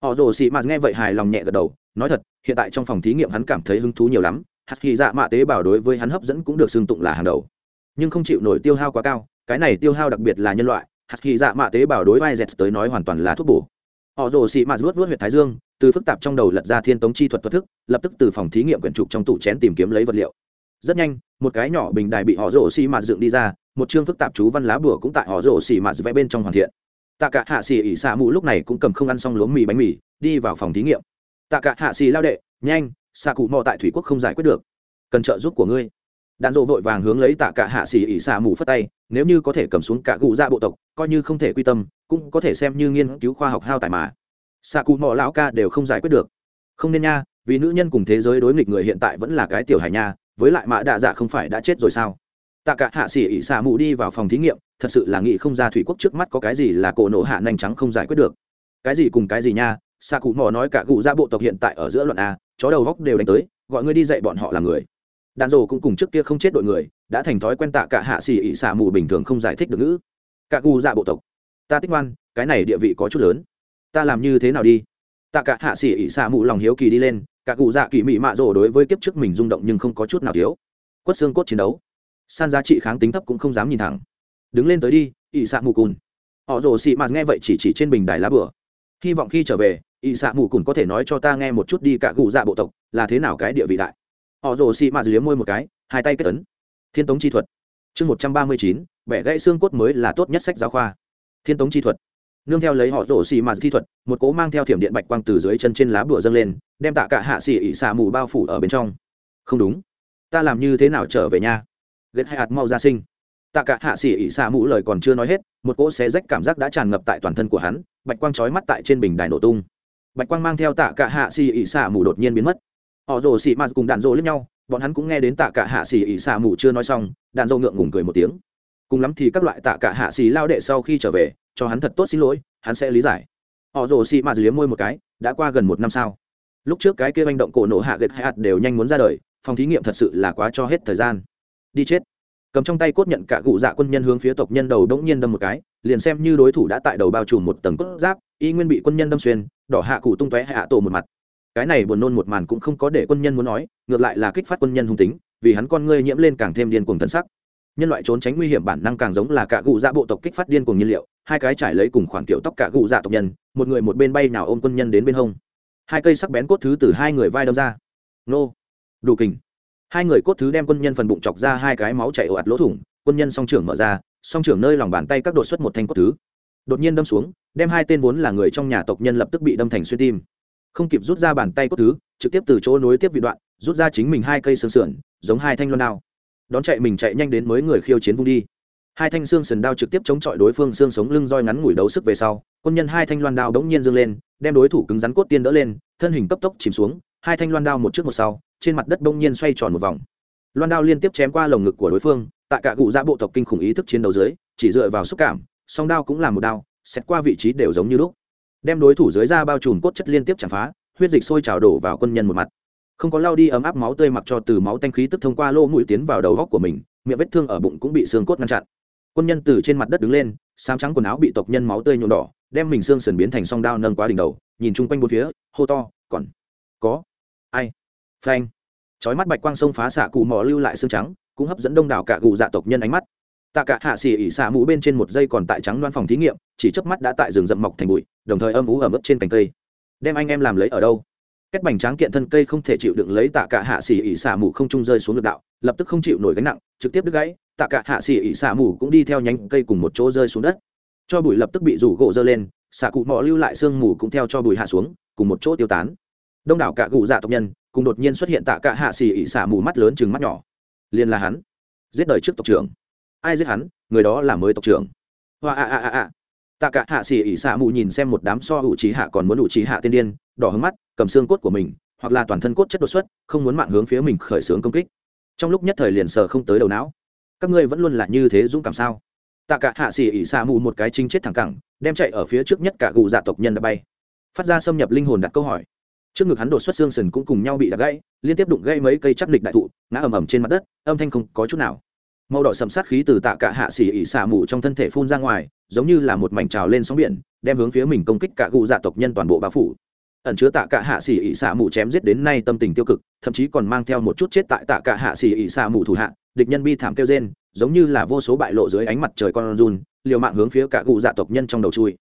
Họ rồ xị mạt nghe vậy hài lòng nhẹ gật đầu, nói thật, hiện tại trong phòng thí nghiệm hắn cảm thấy hứng thú nhiều lắm, hạt khi dạ mạ tế bào đối với hắn hấp dẫn cũng được xưng tụng là hàng đầu. Nhưng không chịu nổi tiêu hao quá cao cái này tiêu hao đặc biệt là nhân loại, hạt hy dạ mạ tế bào đối vai dẹt tới nói hoàn toàn là thuốc bổ. Họ rồ xị mạ vuốt vuốt huyệt thái dương, từ phức tạp trong đầu lật ra thiên tống chi thuật thuật thức, lập tức từ phòng thí nghiệm quyển trục trong tủ chén tìm kiếm lấy vật liệu. Rất nhanh, một cái nhỏ bình đài bị họ rồ xị mạ dựng đi ra, một chương phức tạp chú văn lá bùa cũng tại họ rồ xị mạ vẽ bên trong hoàn thiện. Tạ cả hạ xì ỉ xạ mù lúc này cũng cầm không ăn xong lúa mì bánh mì, đi vào phòng thí nghiệm. Tạ cả hạ xì lao đệ, nhanh, xạ cụ mò tại thủy quốc không giải quyết được. Cần trợ giúp của ngươi đạn rộ vội vàng hướng lấy tạ cả hạ xì ỉ xạ mù phất tay, nếu như có thể cầm xuống cả gụ ra dạ bộ tộc, coi như không thể quy tâm, cũng có thể xem như nghiên cứu khoa học hao tài mà. Xạ cụ mò lão ca đều không giải quyết được. Không nên nha, vì nữ nhân cùng thế giới đối nghịch người hiện tại vẫn là cái tiểu hải nha, với lại mạ đạ dạ không phải đã chết rồi sao? Tạ cả hạ xỉ ỉ xạ mù đi vào phòng thí nghiệm, thật sự là nghĩ không ra thủy quốc trước mắt có cái gì là cổ nổ hạ nhanh trắng không giải quyết được. Cái gì cùng cái gì nha, xạ cụ mò nói cả cụ ra dạ bộ tộc hiện tại ở giữa luận a, chó đầu góc đều đánh tới, gọi ngươi đi dạy bọn họ làm người đàn rồ cũng cùng trước kia không chết đội người, đã thành thói quen tạ cả hạ xỉ ỉ xả mù bình thường không giải thích được ngữ. Cả cụ dạ bộ tộc. Ta tích ngoan, cái này địa vị có chút lớn. Ta làm như thế nào đi? Tạ cả hạ xỉ ỉ xả mù lòng hiếu kỳ đi lên, cả cụ dạ kỳ mị mạ rồ đối với kiếp trước mình rung động nhưng không có chút nào thiếu. Quất xương cốt chiến đấu. San giá trị kháng tính thấp cũng không dám nhìn thẳng. Đứng lên tới đi ỉ xạ mù cùn. Họ rồ xị mạt nghe vậy chỉ chỉ trên bình đài lá bửa. Hy vọng khi trở về ỉ xạ mù cùn có thể nói cho ta nghe một chút đi cả cụ dạ bộ tộc, là thế nào cái địa vị đại họ rồ xị mạt liếm môi một cái, hai tay kết tấn thiên tống chi thuật. Chương một trăm ba mươi chín, bẻ gãy xương cốt mới là tốt nhất sách giáo khoa. Thiên tống chi thuật. Nương theo lấy họ rổ xì mạt thi thuật, một cố mang theo thiểm điện bạch quang từ dưới chân trên lá bùa dâng lên, đem tạ cả hạ xì ỉ xà mù bao phủ ở bên trong. Không đúng. Ta làm như thế nào trở về nhà ghét hai hạt mau ra sinh. Tạ cả hạ xì ỉ xà mù lời còn chưa nói hết, một cỗ xé rách cảm giác đã tràn ngập tại toàn thân của hắn, bạch quang trói mắt tại trên bình đài nổ tung. Bạch quang mang theo tạ cả hạ xì ỉ xà mù đột nhiên biến mất họ rồ xì mạt cùng đạn rồ lẫn nhau, bọn hắn cũng nghe đến tạ cả hạ xì ỉ xạ mù chưa nói xong, đạn rồ ngượng ngùng cười một tiếng. Cùng lắm thì các loại tạ cả hạ xì lao đệ sau khi trở về, cho hắn thật tốt xin lỗi, hắn sẽ lý giải. Họ rồ xì mạt liếm môi một cái, đã qua gần một năm sau lúc trước cái kia manh động cổ nổ hạ gệt hạt đều nhanh muốn ra đời, phòng thí nghiệm thật sự là quá cho hết thời gian. Đi chết. Cầm trong tay cốt nhận cả cụ dạ quân nhân hướng phía tộc nhân đầu đống nhiên đâm một cái, liền xem như đối thủ đã tại đầu bao trùm một tầng cốt giáp, y nguyên bị quân nhân đâm xuyên, đỏ hạ cụ tung tóe hạ tổ một mặt cái này buồn nôn một màn cũng không có để quân nhân muốn nói, ngược lại là kích phát quân nhân hung tính, vì hắn con ngươi nhiễm lên càng thêm điên cuồng thân sắc. Nhân loại trốn tránh nguy hiểm bản năng càng giống là cả gụ dạ bộ tộc kích phát điên cuồng nhiên liệu, hai cái trải lấy cùng khoản kiểu tóc cả gụ dạ tộc nhân, một người một bên bay nào ôm quân nhân đến bên hông. Hai cây sắc bén cốt thứ từ hai người vai đâm ra. Nô. Đủ kình. Hai người cốt thứ đem quân nhân phần bụng chọc ra hai cái máu chảy ồ ạt lỗ thủng, quân nhân song trưởng mở ra, song trưởng nơi lòng bàn tay các đột xuất một thanh cốt thứ. Đột nhiên đâm xuống, đem hai tên vốn là người trong nhà tộc nhân lập tức bị đâm thành xuyên tim không kịp rút ra bàn tay cốt thứ, trực tiếp từ chỗ nối tiếp vị đoạn, rút ra chính mình hai cây xương sườn, giống hai thanh loan đao. Đón chạy mình chạy nhanh đến mới người khiêu chiến vung đi. Hai thanh xương sườn đao trực tiếp chống chọi đối phương xương sống lưng roi ngắn ngủi đấu sức về sau, quân nhân hai thanh loan đao đống nhiên dâng lên, đem đối thủ cứng rắn cốt tiên đỡ lên, thân hình cấp tốc chìm xuống, hai thanh loan đao một trước một sau, trên mặt đất bỗng nhiên xoay tròn một vòng. Loan đao liên tiếp chém qua lồng ngực của đối phương, tại cả cụ ra bộ tộc kinh khủng ý thức chiến đấu dưới, chỉ dựa vào xúc cảm, song đao cũng là một đao xét qua vị trí đều giống như lúc đem đối thủ dưới da bao trùm cốt chất liên tiếp chạm phá, huyết dịch sôi trào đổ vào quân nhân một mặt. Không có lao đi ấm áp máu tươi mặc cho từ máu tanh khí tức thông qua lỗ mũi tiến vào đầu góc của mình, miệng vết thương ở bụng cũng bị xương cốt ngăn chặn. Quân nhân từ trên mặt đất đứng lên, xám trắng quần áo bị tộc nhân máu tươi nhuộm đỏ, đem mình xương sườn biến thành song đao nâng quá đỉnh đầu, nhìn chung quanh bốn phía, hô to, còn có ai? Phanh. Chói mắt bạch quang sông phá xạ cụ mò lưu lại xương trắng, cũng hấp dẫn đông đảo cả gù dạ tộc nhân ánh mắt tạ cả hạ xỉ ỉ xả mũ bên trên một dây còn tại trắng loan phòng thí nghiệm, chỉ chớp mắt đã tại rừng rậm mọc thành bụi, đồng thời âm ú ẩm ướt trên cành cây. Đem anh em làm lấy ở đâu? Kết bành tráng kiện thân cây không thể chịu đựng lấy tạ cả hạ xỉ ỉ xả mũ không trung rơi xuống lực đạo, lập tức không chịu nổi gánh nặng, trực tiếp đứt gãy, tạ cả hạ xỉ ỉ xả mũ cũng đi theo nhánh cây cùng một chỗ rơi xuống đất. Cho bụi lập tức bị rủ gỗ dơ lên xả cụ mọ lưu lại sương mù cũng theo cho bụi hạ xuống, cùng một chỗ tiêu tán. Đông đảo cả gù dạ tộc nhân cùng đột nhiên xuất hiện tạ cả hạ xỉ ỉ xả mù mắt lớn chừng mắt nhỏ. Liền là hắn. Giết đời trước tộc trưởng ai giết hắn, người đó là mới tộc trưởng. Hoa a a a a. Tạ cả hạ xỉ ỉ xạ mù nhìn xem một đám so ủ trí hạ còn muốn ủ trí hạ tiên điên, đỏ hứng mắt, cầm xương cốt của mình, hoặc là toàn thân cốt chất đột xuất, không muốn mạng hướng phía mình khởi xướng công kích. Trong lúc nhất thời liền sờ không tới đầu não. Các ngươi vẫn luôn là như thế dũng cảm sao? Tạ cả hạ xỉ ỉ xạ mù một cái chính chết thẳng cẳng, đem chạy ở phía trước nhất cả gù dạ tộc nhân đã bay. Phát ra xâm nhập linh hồn đặt câu hỏi. Trước ngực hắn đột xuất xương sần cũng cùng nhau bị đập gãy, liên tiếp đụng gãy mấy cây chắc lịch đại thụ, ngã ầm ầm trên mặt đất, âm thanh không có chút nào màu đỏ sầm sát khí từ tạ cả hạ xỉ ỉ xả mù trong thân thể phun ra ngoài, giống như là một mảnh trào lên sóng biển, đem hướng phía mình công kích cả cụ dạ tộc nhân toàn bộ bao phủ. Ẩn chứa tạ cả hạ xỉ ỉ xả mù chém giết đến nay tâm tình tiêu cực, thậm chí còn mang theo một chút chết tại tạ cả hạ xỉ ỉ xả mù thủ hạ, địch nhân bi thảm kêu rên, giống như là vô số bại lộ dưới ánh mặt trời con run, liều mạng hướng phía cả cụ dạ tộc nhân trong đầu chui.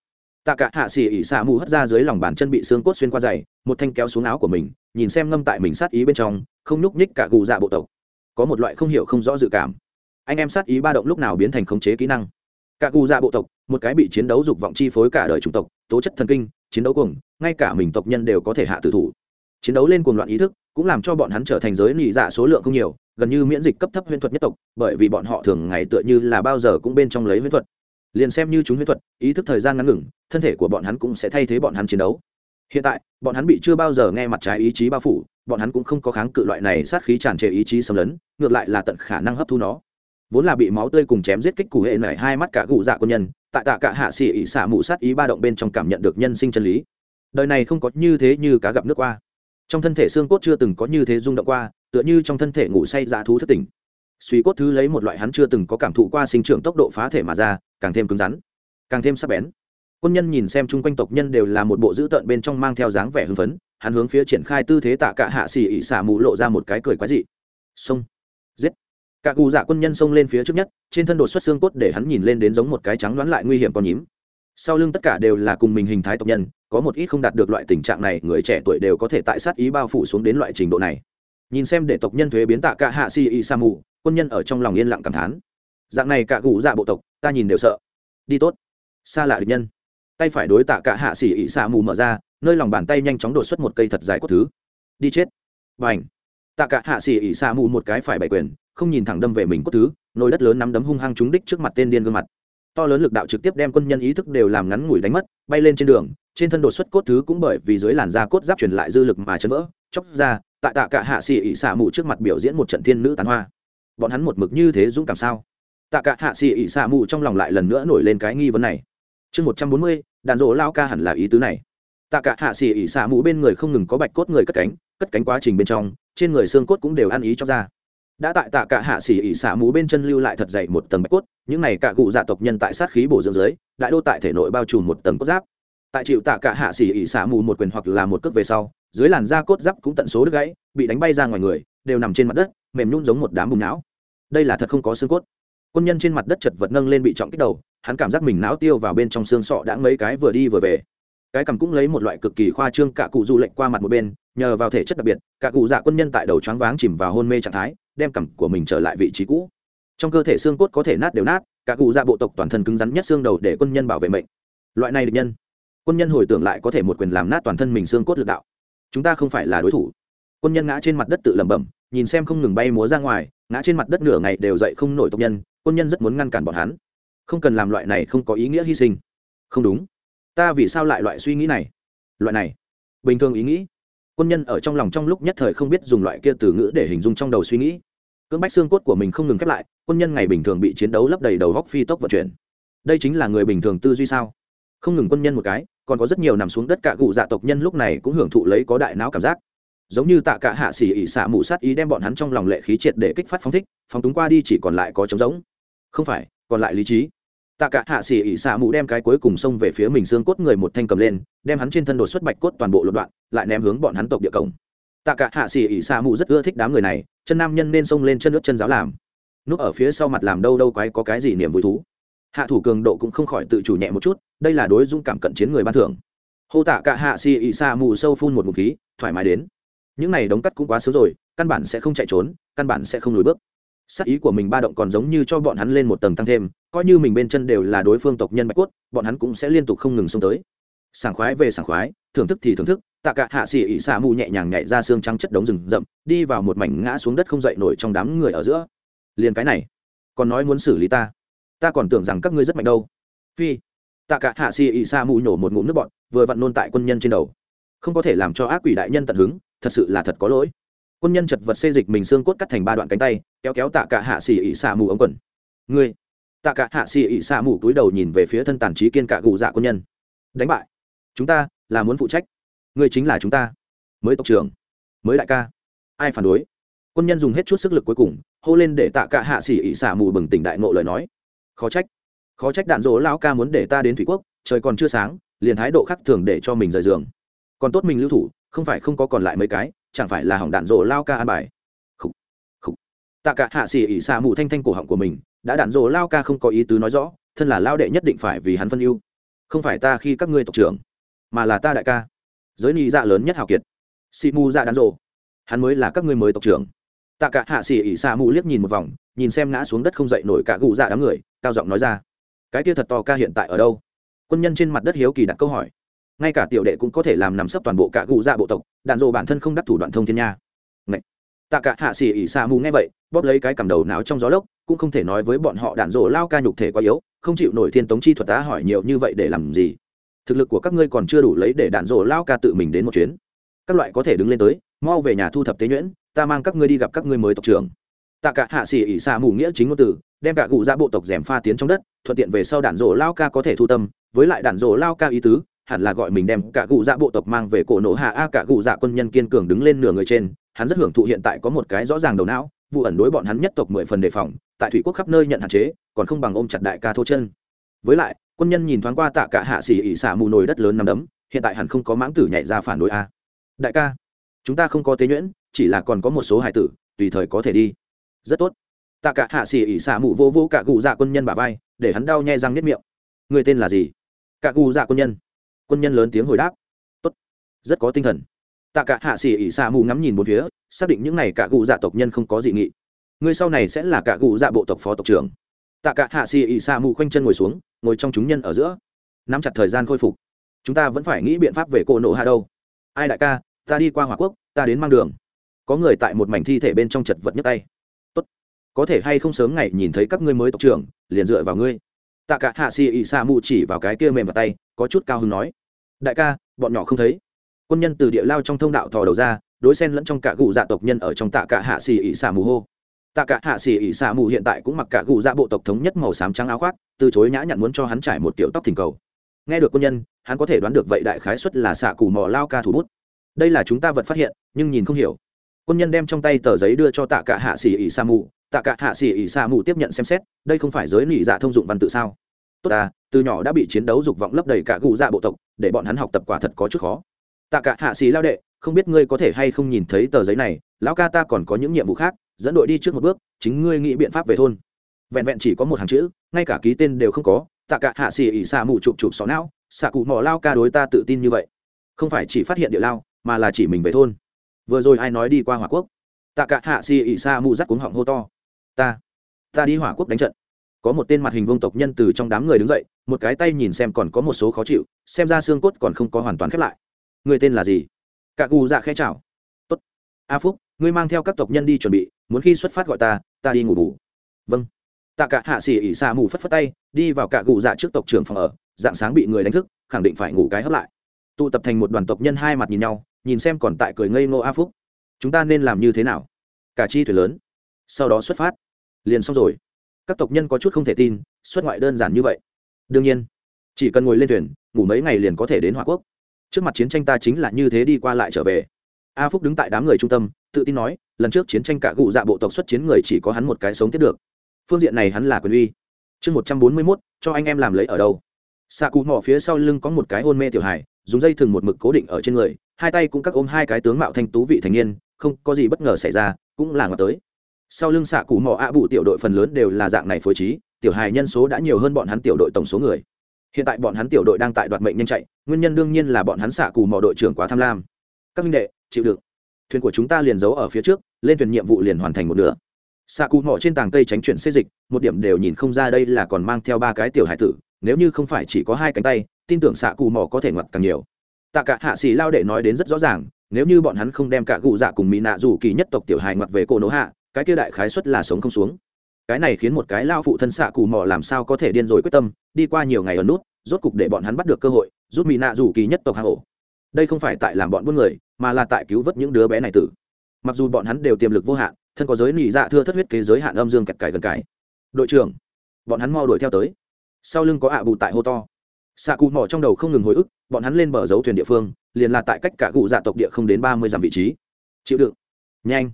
Tạ cả hạ xỉ ỉ xả mù hất ra dưới lòng bàn chân bị xương cốt xuyên qua dày, một thanh kéo xuống áo của mình, nhìn xem ngâm tại mình sát ý bên trong, không nhúc nhích cả gù dạ bộ tộc. Có một loại không hiểu không rõ dự cảm anh em sát ý ba động lúc nào biến thành khống chế kỹ năng. Cả gù dạ bộ tộc, một cái bị chiến đấu dục vọng chi phối cả đời chủng tộc, tố chất thần kinh, chiến đấu cùng ngay cả mình tộc nhân đều có thể hạ tử thủ. Chiến đấu lên cuồng loạn ý thức, cũng làm cho bọn hắn trở thành giới nị dạ số lượng không nhiều, gần như miễn dịch cấp thấp huyễn thuật nhất tộc, bởi vì bọn họ thường ngày tựa như là bao giờ cũng bên trong lấy huyễn thuật. Liền xem như chúng huyễn thuật, ý thức thời gian ngắn ngừng, thân thể của bọn hắn cũng sẽ thay thế bọn hắn chiến đấu. Hiện tại, bọn hắn bị chưa bao giờ nghe mặt trái ý chí bao phủ, bọn hắn cũng không có kháng cự loại này sát khí tràn trề ý chí xâm lấn, ngược lại là tận khả năng hấp thu nó vốn là bị máu tươi cùng chém giết kích cụ hệ nảy hai mắt cả gù dạ quân nhân, tại tạ cả hạ xỉ ỉ xả mụ sát ý ba động bên trong cảm nhận được nhân sinh chân lý. Đời này không có như thế như cá gặp nước qua. Trong thân thể xương cốt chưa từng có như thế rung động qua, tựa như trong thân thể ngủ say dạ thú thất tỉnh. Suy cốt thứ lấy một loại hắn chưa từng có cảm thụ qua sinh trưởng tốc độ phá thể mà ra, càng thêm cứng rắn, càng thêm sắc bén. Quân nhân nhìn xem chung quanh tộc nhân đều là một bộ dữ tợn bên trong mang theo dáng vẻ hưng phấn, hắn hướng phía triển khai tư thế tạ cả hạ xỉ ỉ xả mụ lộ ra một cái cười quái dị. Xông cả cụ dạ quân nhân xông lên phía trước nhất, trên thân đột xuất xương cốt để hắn nhìn lên đến giống một cái trắng đoán lại nguy hiểm còn nhím. Sau lưng tất cả đều là cùng mình hình thái tộc nhân, có một ít không đạt được loại tình trạng này, người trẻ tuổi đều có thể tại sát ý bao phủ xuống đến loại trình độ này. Nhìn xem để tộc nhân thuế biến tạ cả hạ xỉ y sa mù, quân nhân ở trong lòng yên lặng cảm thán. Dạng này cả cụ dạ bộ tộc, ta nhìn đều sợ. Đi tốt. Xa lạ địch nhân. Tay phải đối tạ cả hạ xỉ ỉ xạ mù mở ra, nơi lòng bàn tay nhanh chóng đột xuất một cây thật dài cốt thứ. Đi chết. Và h tạ cả hạ xỉ ỉ xạ mù một cái phải bày quyền không nhìn thẳng đâm về mình cốt thứ, nồi đất lớn nắm đấm hung hăng trúng đích trước mặt tên điên gương mặt. To lớn lực đạo trực tiếp đem quân nhân ý thức đều làm ngắn ngủi đánh mất, bay lên trên đường, trên thân đột xuất cốt thứ cũng bởi vì dưới làn da cốt giáp truyền lại dư lực mà chấn vỡ chóc ra, tại tạ cả hạ xì ỉ xả mù trước mặt biểu diễn một trận thiên nữ tán hoa. Bọn hắn một mực như thế dũng cảm sao? Tạ cả hạ xì ỉ xả mù trong lòng lại lần nữa nổi lên cái nghi vấn này. Chương một trăm bốn mươi, đàn rỗ lao ca hẳn là ý tứ này. Tạ cả hạ xì ỉ xả mũ bên người không ngừng có bạch cốt người cất cánh cất cánh quá trình bên trong, trên người xương cốt cũng đều ăn ý cho ra đã tại tạ cả hạ xỉ ỉ xả mũ bên chân lưu lại thật dày một tầng bạch cốt, những này cả cụ dạ tộc nhân tại sát khí bổ dưỡng dưới, đại đô tại thể nội bao trùm một tầng cốt giáp. Tại chịu tạ cả hạ xỉ ỉ xả mù một quyền hoặc là một cước về sau, dưới làn da cốt giáp cũng tận số đứt gãy, bị đánh bay ra ngoài người, đều nằm trên mặt đất, mềm nhún giống một đám bùng não. Đây là thật không có xương cốt. Quân nhân trên mặt đất chật vật nâng lên bị trọng kích đầu, hắn cảm giác mình não tiêu vào bên trong xương sọ đã mấy cái vừa đi vừa về. Cái cầm cũng lấy một loại cực kỳ khoa trương, cả cụ du lệnh qua mặt một bên, nhờ vào thể chất đặc biệt, cả cụ dạ quân nhân tại đầu choáng váng chìm vào hôn mê trạng thái đem cằm của mình trở lại vị trí cũ. Trong cơ thể xương cốt có thể nát đều nát, cả cụ dạ bộ tộc toàn thân cứng rắn nhất xương đầu để quân nhân bảo vệ mệnh. Loại này được nhân, quân nhân hồi tưởng lại có thể một quyền làm nát toàn thân mình xương cốt lực đạo. Chúng ta không phải là đối thủ. Quân nhân ngã trên mặt đất tự lẩm bẩm, nhìn xem không ngừng bay múa ra ngoài, ngã trên mặt đất nửa ngày đều dậy không nổi tộc nhân, quân nhân rất muốn ngăn cản bọn hắn. Không cần làm loại này không có ý nghĩa hy sinh. Không đúng. Ta vì sao lại loại suy nghĩ này? Loại này. Bình thường ý nghĩ quân nhân ở trong lòng trong lúc nhất thời không biết dùng loại kia từ ngữ để hình dung trong đầu suy nghĩ. Cưỡng bách xương cốt của mình không ngừng khép lại, quân nhân ngày bình thường bị chiến đấu lấp đầy đầu góc phi tốc vận chuyển. Đây chính là người bình thường tư duy sao? Không ngừng quân nhân một cái, còn có rất nhiều nằm xuống đất cả cụ dạ tộc nhân lúc này cũng hưởng thụ lấy có đại não cảm giác. Giống như tạ cả hạ xỉ ỉ xạ mù sát ý đem bọn hắn trong lòng lệ khí triệt để kích phát phóng thích, phóng túng qua đi chỉ còn lại có trống giống không phải, còn lại lý trí. Tạ cả hạ xỉ ỉ xạ mù đem cái cuối cùng xông về phía mình xương cốt người một thanh cầm lên, đem hắn trên thân đột xuất bạch cốt toàn bộ lột đoạn lại ném hướng bọn hắn tộc địa cổng. Tạ cả hạ xỉ ỉ Sa mù rất ưa thích đám người này chân nam nhân nên xông lên chân nước chân giáo làm. Núp ở phía sau mặt làm đâu đâu quái có cái gì niềm vui thú. Hạ thủ cường độ cũng không khỏi tự chủ nhẹ một chút đây là đối dung cảm cận chiến người ban thưởng. Hô tạ cả hạ xì ỉ Sa mù sâu phun một ngụm khí thoải mái đến. Những này đóng cắt cũng quá sớm rồi căn bản sẽ không chạy trốn căn bản sẽ không lùi bước. Sắc ý của mình ba động còn giống như cho bọn hắn lên một tầng tăng thêm coi như mình bên chân đều là đối phương tộc nhân bạch quất, bọn hắn cũng sẽ liên tục không ngừng xông tới. Sảng khoái về sảng khoái thưởng thức thì thưởng thức tạ cả hạ xỉ ỉ xả mù nhẹ nhàng nhảy ra xương trắng chất đống rừng rậm đi vào một mảnh ngã xuống đất không dậy nổi trong đám người ở giữa. Liền cái này còn nói muốn xử lý ta? Ta còn tưởng rằng các ngươi rất mạnh đâu. Phi tạ cả hạ xỉ ỉ xả mù nhổ một ngụm nước bọt, vừa vặn nôn tại quân nhân trên đầu. Không có thể làm cho ác quỷ đại nhân tận hứng thật sự là thật có lỗi. Quân nhân chật vật xê dịch mình xương cốt cắt thành ba đoạn cánh tay kéo kéo tạ cả hạ xỉ ỉ xả mù ống quần. Ngươi tạ cả hạ xỉ ỉ xả mù cúi đầu nhìn về phía thân tàn trí kiên cả gù dạ quân nhân. Đánh bại. Chúng ta là muốn phụ trách ngươi chính là chúng ta. Mới tộc trưởng, mới đại ca. Ai phản đối? Quân nhân dùng hết chút sức lực cuối cùng, hô lên để tạ cả hạ xỉ ỉ xả mù bừng tỉnh đại ngộ lời nói. Khó trách khó trách đạn dỗ lão ca muốn để ta đến thủy quốc, trời còn chưa sáng, liền thái độ khác thường để cho mình rời giường. Còn tốt mình lưu thủ, không phải không có còn lại mấy cái, chẳng phải là hỏng đạn dỗ lao ca an bài. Khúc khúc tạ cả hạ xỉ ỉ xả mù thanh thanh cổ họng của mình, đã đạn dỗ lao ca không có ý tứ nói rõ, thân là lao đệ nhất định phải vì hắn phân ưu. Không phải ta khi các ngươi tộc trưởng, mà là ta đại ca giới ni dạ lớn nhất hào kiệt. Xị mù dạ đạn rộ hắn mới là các ngươi mới tộc trưởng. Tạ cả hạ xỉ ỉ xa mù liếc nhìn một vòng, nhìn xem ngã xuống đất không dậy nổi cả gù dạ đám người, cao giọng nói ra. Cái kia thật to ca hiện tại ở đâu? Quân nhân trên mặt đất hiếu kỳ đặt câu hỏi. Ngay cả tiểu đệ cũng có thể làm nằm sấp toàn bộ cả gù dạ bộ tộc đạn dộ bản thân không đắc thủ đoạn thông thiên nha. Ngậy. tạ cả hạ xỉ ỉ xa mù nghe vậy, bóp lấy cái cầm đầu não trong gió lốc, cũng không thể nói với bọn họ đạn dộ lao ca nhục thể quá yếu, không chịu nổi thiên tống chi thuật tá hỏi nhiều như vậy để làm gì thực lực của các ngươi còn chưa đủ lấy để đạn rổ lao ca tự mình đến một chuyến. Các loại có thể đứng lên tới, mau về nhà thu thập tế nhuyễn, ta mang các ngươi đi gặp các ngươi mới tộc trưởng. Tạ cả hạ xỉ ỉ xạ mù nghĩa chính ngôn từ đem cả cụ ra dạ bộ tộc rèm pha tiến trong đất, thuận tiện về sau đạn rổ lao ca có thể thu tâm, với lại đạn rổ lao ca ý tứ, hẳn là gọi mình đem cả cụ dạ bộ tộc mang về cổ nổ hạ a cả cụ dạ quân nhân kiên cường đứng lên nửa người trên, hắn rất hưởng thụ hiện tại có một cái rõ ràng đầu não, vụ ẩn đối bọn hắn nhất tộc mười phần đề phòng, tại thủy quốc khắp nơi nhận hạn chế, còn không bằng ôm chặt đại ca thô chân. Với lại quân nhân nhìn thoáng qua tạ cả hạ xỉ ỉ xả mù nồi đất lớn nằm đấm, hiện tại hẳn không có mãng tử nhảy ra phản đối a. Đại ca, chúng ta không có tế nhuyễn, chỉ là còn có một số hải tử, tùy thời có thể đi. Rất tốt. Tạ cả hạ xỉ ỉ xả mù vô vô cả cụ dạ quân nhân bà vai, để hắn đau nhè răng nếp miệng. Người tên là gì? Cả cụ dạ quân nhân. Quân nhân lớn tiếng hồi đáp. Tốt. Rất có tinh thần. Tạ cả hạ xỉ ỉ xả mù ngắm nhìn một phía, xác định những này cả cụ dạ tộc nhân không có dị nghị. Người sau này sẽ là cả cụ dạ bộ tộc phó tộc trưởng tạ cả hạ xì ỉ xả mù khoanh chân ngồi xuống, ngồi trong chúng nhân ở giữa. Nắm chặt thời gian khôi phục. Chúng ta vẫn phải nghĩ biện pháp về cô nộ hạ đâu. Ai đại ca, ta đi qua hòa quốc, ta đến mang đường. Có người tại một mảnh thi thể bên trong chật vật nhấc tay. Tốt. Có thể hay không sớm ngày nhìn thấy các ngươi mới tộc trưởng, liền dựa vào ngươi. Tạ cả hạ xì ỉ xa mù chỉ vào cái kia mềm vào tay, có chút cao hứng nói. Đại ca, bọn nhỏ không thấy. Quân nhân từ địa lao trong thông đạo thò đầu ra, đối xen lẫn trong cả cụ dạ tộc nhân ở trong tạ cả hạ xì ỉ xa mù hô tạ cả hạ xỉ ỉ xạ mù hiện tại cũng mặc cả gù dạ bộ tộc thống nhất màu xám trắng áo khoác, từ chối nhã nhặn muốn cho hắn trải một kiểu tóc thỉnh cầu. Nghe được quân nhân, hắn có thể đoán được vậy đại khái xuất là xạ cù mò lao ca thủ bút. Đây là chúng ta vật phát hiện, nhưng nhìn không hiểu. Quân nhân đem trong tay tờ giấy đưa cho tạ cả hạ xỉ ỉ xạ mù. Tạ cả hạ xỉ ỉ xạ mù tiếp nhận xem xét, đây không phải giới nỉ dạ thông dụng văn tự sao? Tốt ta từ nhỏ đã bị chiến đấu dục vọng lấp đầy cả gù dạ bộ tộc, để bọn hắn học tập quả thật có chút khó. Tạ cả hạ xỉ lao đệ, không biết ngươi có thể hay không nhìn thấy tờ giấy này, lão ca ta còn có những nhiệm vụ khác dẫn đội đi trước một bước, chính ngươi nghĩ biện pháp về thôn. Vẹn vẹn chỉ có một hàng chữ, ngay cả ký tên đều không có, tạ cả hạ xì ỉ xạ mù chụp chụp xó não, xạ cụ mò lao ca đối ta tự tin như vậy. Không phải chỉ phát hiện địa lao, mà là chỉ mình về thôn. Vừa rồi ai nói đi qua hỏa quốc? Tạ cả hạ xì ỉ xạ mù rắc cuống họng hô to. Ta ta đi hỏa quốc đánh trận. Có một tên mặt hình vương tộc nhân từ trong đám người đứng dậy, một cái tay nhìn xem còn có một số khó chịu, xem ra xương cốt còn không có hoàn toàn khép lại. Người tên là gì? Cả gù dạ khẽ chào. Tốt. A phúc, ngươi mang theo các tộc nhân đi chuẩn bị muốn khi xuất phát gọi ta ta đi ngủ bù. Vâng. Tạ cả hạ xỉ ỉ xa mù phất phất tay, đi vào cả gù dạ trước tộc trưởng phòng ở, dạng sáng bị người đánh thức, khẳng định phải ngủ cái hấp lại. Tụ tập thành một đoàn tộc nhân hai mặt nhìn nhau, nhìn xem còn tại cười ngây ngô a phúc. Chúng ta nên làm như thế nào? Cả chi thuyền lớn. Sau đó xuất phát. Liền xong rồi. Các tộc nhân có chút không thể tin, xuất ngoại đơn giản như vậy. Đương nhiên, chỉ cần ngồi lên thuyền, ngủ mấy ngày liền có thể đến hòa quốc. Trước mặt chiến tranh ta chính là như thế đi qua lại trở về a phúc đứng tại đám người trung tâm, tự tin nói, lần trước chiến tranh cả gụ dạ bộ tộc xuất chiến người chỉ có hắn một cái sống tiếp được. Phương diện này hắn là quyền uy. Chương một trăm bốn mươi mốt, cho anh em làm lấy ở đâu? Xạ cụ mỏ phía sau lưng có một cái hôn mê tiểu hải dùng dây thừng một mực cố định ở trên người, hai tay cũng các ôm hai cái tướng mạo thanh tú vị thành niên, không có gì bất ngờ xảy ra, cũng là ngờ tới. Sau lưng xạ cụ mỏ ạ bụ tiểu đội phần lớn đều là dạng này phối trí, tiểu hài nhân số đã nhiều hơn bọn hắn tiểu đội tổng số người. Hiện tại bọn hắn tiểu đội đang tại đoạt mệnh nhanh chạy, nguyên nhân đương nhiên là bọn hắn xạ cụ mỏ đội trưởng quá tham lam. Các minh đệ chịu đựng. Thuyền của chúng ta liền giấu ở phía trước, lên thuyền nhiệm vụ liền hoàn thành một nửa. Xạ cụ mỏ trên tàng cây tránh chuyển xê dịch, một điểm đều nhìn không ra đây là còn mang theo ba cái tiểu hải tử, nếu như không phải chỉ có hai cánh tay, tin tưởng xạ cụ mỏ có thể ngoặt càng nhiều. Tạ cả hạ xì lao đệ nói đến rất rõ ràng, nếu như bọn hắn không đem cả cụ dạ cùng mỹ nạ dù kỳ nhất tộc tiểu hài ngoặt về cổ nỗ hạ, cái kia đại khái xuất là sống không xuống. Cái này khiến một cái lao phụ thân xạ cụ mỏ làm sao có thể điên rồi quyết tâm, đi qua nhiều ngày ở nút, rốt cục để bọn hắn bắt được cơ hội rút mỹ nạ dù kỳ nhất tộc hạ hổ đây không phải tại làm bọn buôn người, mà là tại cứu vớt những đứa bé này tử. Mặc dù bọn hắn đều tiềm lực vô hạn, thân có giới nỉ dạ thưa thất huyết kế giới hạn âm dương kẹt cải gần cải đội trưởng, bọn hắn mau đuổi theo tới. Sau lưng có ạ bù tại hô to. Xạ cụ mỏ trong đầu không ngừng hồi ức, bọn hắn lên bờ dấu thuyền địa phương, liền là tại cách cả cụ dạ tộc địa không đến ba mươi dặm vị trí. Chịu đựng. Nhanh.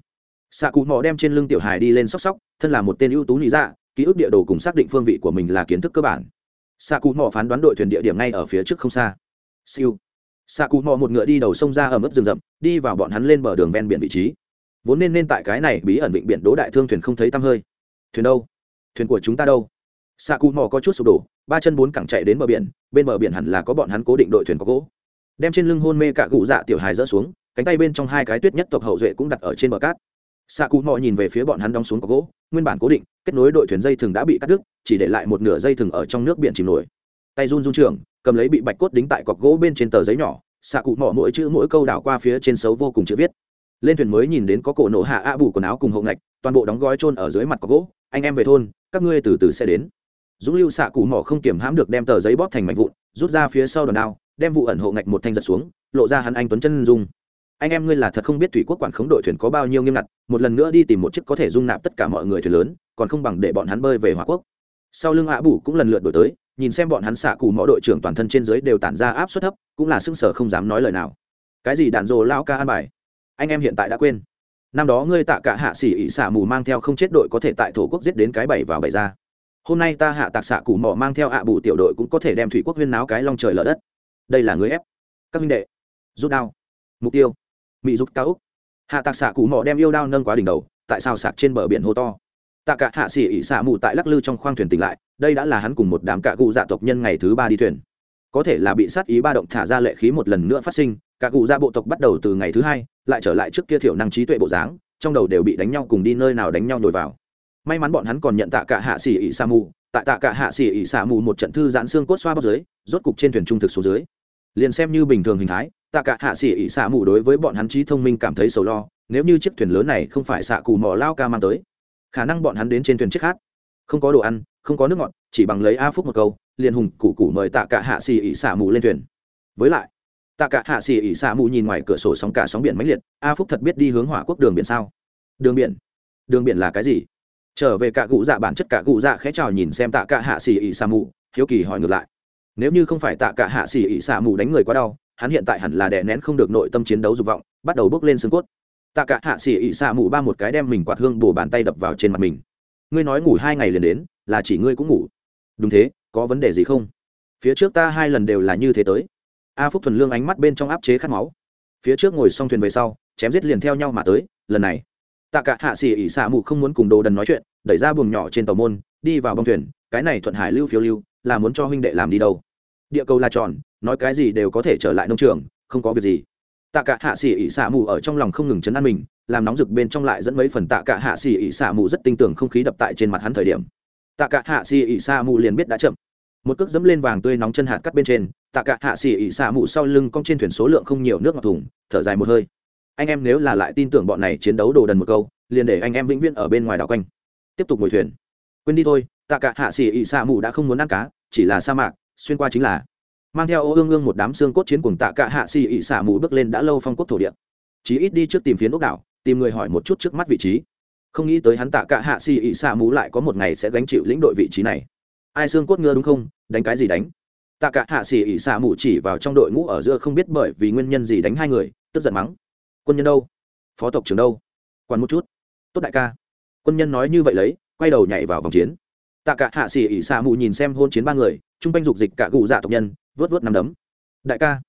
Xạ cụ mỏ đem trên lưng tiểu hài đi lên sóc sóc, thân là một tên ưu tú nị dạ ký ức địa đồ cùng xác định phương vị của mình là kiến thức cơ bản. Xạ cụ mỏ phán đoán đội thuyền địa điểm ngay ở phía trước không xa. Siêu xạ cụ mò một ngựa đi đầu sông ra ở mức rừng rậm, đi vào bọn hắn lên bờ đường ven biển vị trí. Vốn nên nên tại cái này bí ẩn vịnh biển đỗ đại thương thuyền không thấy tăm hơi. Thuyền đâu? Thuyền của chúng ta đâu? Xạ cụ mò có chút sụp đổ, ba chân bốn cẳng chạy đến bờ biển, bên bờ biển hẳn là có bọn hắn cố định đội thuyền có gỗ. Đem trên lưng hôn mê cả cụ dạ tiểu hài dỡ xuống, cánh tay bên trong hai cái tuyết nhất tộc hậu duệ cũng đặt ở trên bờ cát. Xạ cụ mò nhìn về phía bọn hắn đóng xuống có gỗ, nguyên bản cố định, kết nối đội thuyền dây thừng đã bị cắt đứt, chỉ để lại một nửa dây thừng ở trong nước biển chìm nổi. Tay run run trường cầm lấy bị bạch cốt đính tại cọc gỗ bên trên tờ giấy nhỏ, xạ cụ mỏ mỗi chữ mỗi câu đảo qua phía trên xấu vô cùng chữ viết. Lên thuyền mới nhìn đến có cổ nổ hạ a bù quần áo cùng hậu ngạch, toàn bộ đóng gói trôn ở dưới mặt cọc gỗ, anh em về thôn, các ngươi từ từ sẽ đến. Dũng lưu xạ cụ mỏ không kiểm hãm được đem tờ giấy bóp thành mảnh vụn, rút ra phía sau đòn đao, đem vụ ẩn hộ ngạch một thanh giật xuống, lộ ra hắn anh tuấn chân dung. Anh em ngươi là thật không biết thủy quốc quản khống đội thuyền có bao nhiêu nghiêm ngặt, một lần nữa đi tìm một chiếc có thể dung nạp tất cả mọi người thuyền lớn, còn không bằng để bọn hắn bơi về hòa quốc. Sau lưng ạ bù cũng lần lượt đổi tới nhìn xem bọn hắn xạ cụ mõ đội trưởng toàn thân trên dưới đều tản ra áp suất thấp, cũng là sưng sở không dám nói lời nào. Cái gì đạn dồ lao ca an bài? Anh em hiện tại đã quên. Năm đó ngươi tạ cả hạ xỉ ỉ xả mù mang theo không chết đội có thể tại thổ quốc giết đến cái bảy vào bảy ra. Hôm nay ta hạ tạc xạ cụ mỏ mang theo ạ bù tiểu đội cũng có thể đem thủy quốc huyên náo cái long trời lở đất. Đây là người ép. Các minh đệ, rút đao. Mục tiêu mỹ rút cao úc. Hạ tạc xạ cụ mỏ đem yêu đao nâng quá đỉnh đầu, tại sao sạc trên bờ biển hô to? Tạ cả hạ xỉ ỉ xạ mù tại lắc lư trong khoang thuyền tỉnh lại, đây đã là hắn cùng một đám cạ cụ dạ tộc nhân ngày thứ ba đi thuyền. Có thể là bị sát ý ba động thả ra lệ khí một lần nữa phát sinh, cả cụ dạ bộ tộc bắt đầu từ ngày thứ hai, lại trở lại trước kia thiểu năng trí tuệ bộ dáng, trong đầu đều bị đánh nhau cùng đi nơi nào đánh nhau nhồi vào. May mắn bọn hắn còn nhận tạ cả hạ xỉ ỉ sa mù tại tạ cả hạ xỉ ỉ sa mù một trận thư giãn xương cốt xoa bóc dưới, rốt cục trên thuyền trung thực số dưới. Liền xem như bình thường hình thái, tạ cả hạ xỉ ỉ sa mù đối với bọn hắn trí thông minh cảm thấy sầu lo, nếu như chiếc thuyền lớn này không phải xạ cù mỏ lao ca mang tới khả năng bọn hắn đến trên thuyền chiếc khác không có đồ ăn, không có nước ngọt, chỉ bằng lấy a phúc một câu, liền hùng cụ cụ mời tạ cả hạ xì ỉ xả mù lên thuyền. Với lại, tạ cả hạ xì ỉ xả mù nhìn ngoài cửa sổ sóng cả sóng biển mãnh liệt, a phúc thật biết đi hướng hỏa quốc đường biển sao? Đường biển? Đường biển là cái gì? Trở về cả cụ dạ bản chất cả cụ dạ khẽ chào nhìn xem tạ cả hạ xì ỉ xả mù, hiếu kỳ hỏi ngược lại. Nếu như không phải tạ cả hạ xì ỉ xả mù đánh người quá đau, hắn hiện tại hẳn là đè nén không được nội tâm chiến đấu dục vọng, bắt đầu bước lên xương cốt tạ cả hạ xỉ ỉ xả mù ba một cái đem mình quạt hương bổ bàn tay đập vào trên mặt mình. Ngươi nói ngủ hai ngày liền đến, là chỉ ngươi cũng ngủ. Đúng thế, có vấn đề gì không? Phía trước ta hai lần đều là như thế tới. A phúc thuần lương ánh mắt bên trong áp chế khát máu. Phía trước ngồi xong thuyền về sau, chém giết liền theo nhau mà tới, lần này. Tạ cả hạ xỉ ỉ xạ mù không muốn cùng đồ đần nói chuyện, đẩy ra buồng nhỏ trên tàu môn, đi vào bông thuyền, cái này thuận hải lưu phiêu lưu, là muốn cho huynh đệ làm đi đâu. Địa cầu là tròn, nói cái gì đều có thể trở lại nông trường, không có việc gì tạ cả hạ xỉ ỉ xả mù ở trong lòng không ngừng chấn an mình, làm nóng rực bên trong lại dẫn mấy phần tạ cả hạ xỉ ỉ xả mù rất tinh tưởng không khí đập tại trên mặt hắn thời điểm. Tạ cả hạ xỉ ỉ xả mù liền biết đã chậm. Một cước dẫm lên vàng tươi nóng chân hạt cắt bên trên, tạ cả hạ xỉ ỉ xả mù sau lưng cong trên thuyền số lượng không nhiều nước ngọt thùng, thở dài một hơi. Anh em nếu là lại tin tưởng bọn này chiến đấu đồ đần một câu, liền để anh em vĩnh viễn ở bên ngoài đảo quanh. Tiếp tục ngồi thuyền. Quên đi thôi, tạ cả hạ xỉ ỉ xả mù đã không muốn ăn cá, chỉ là sa mạc, xuyên qua chính là mang theo ô ương ương một đám xương cốt chiến cùng tạ cả hạ xì ỉ xả mù bước lên đã lâu phong quốc thổ địa. Chí ít đi trước tìm phiến ốc đảo, tìm người hỏi một chút trước mắt vị trí. Không nghĩ tới hắn tạ cả hạ xì ỉ xả mù lại có một ngày sẽ gánh chịu lĩnh đội vị trí này. Ai xương cốt ngựa đúng không? Đánh cái gì đánh? Tạ cả hạ xì ỉ xả mù chỉ vào trong đội ngũ ở giữa không biết bởi vì nguyên nhân gì đánh hai người, tức giận mắng. Quân nhân đâu? Phó tộc trưởng đâu? Quản một chút. Tốt đại ca. Quân nhân nói như vậy lấy, quay đầu nhảy vào vòng chiến. Tạ cả hạ xì ỉ xả mù nhìn xem hôn chiến ba người chung quanh dục dịch cả gù dạ tộc nhân, vớt vớt nằm đấm. Đại ca,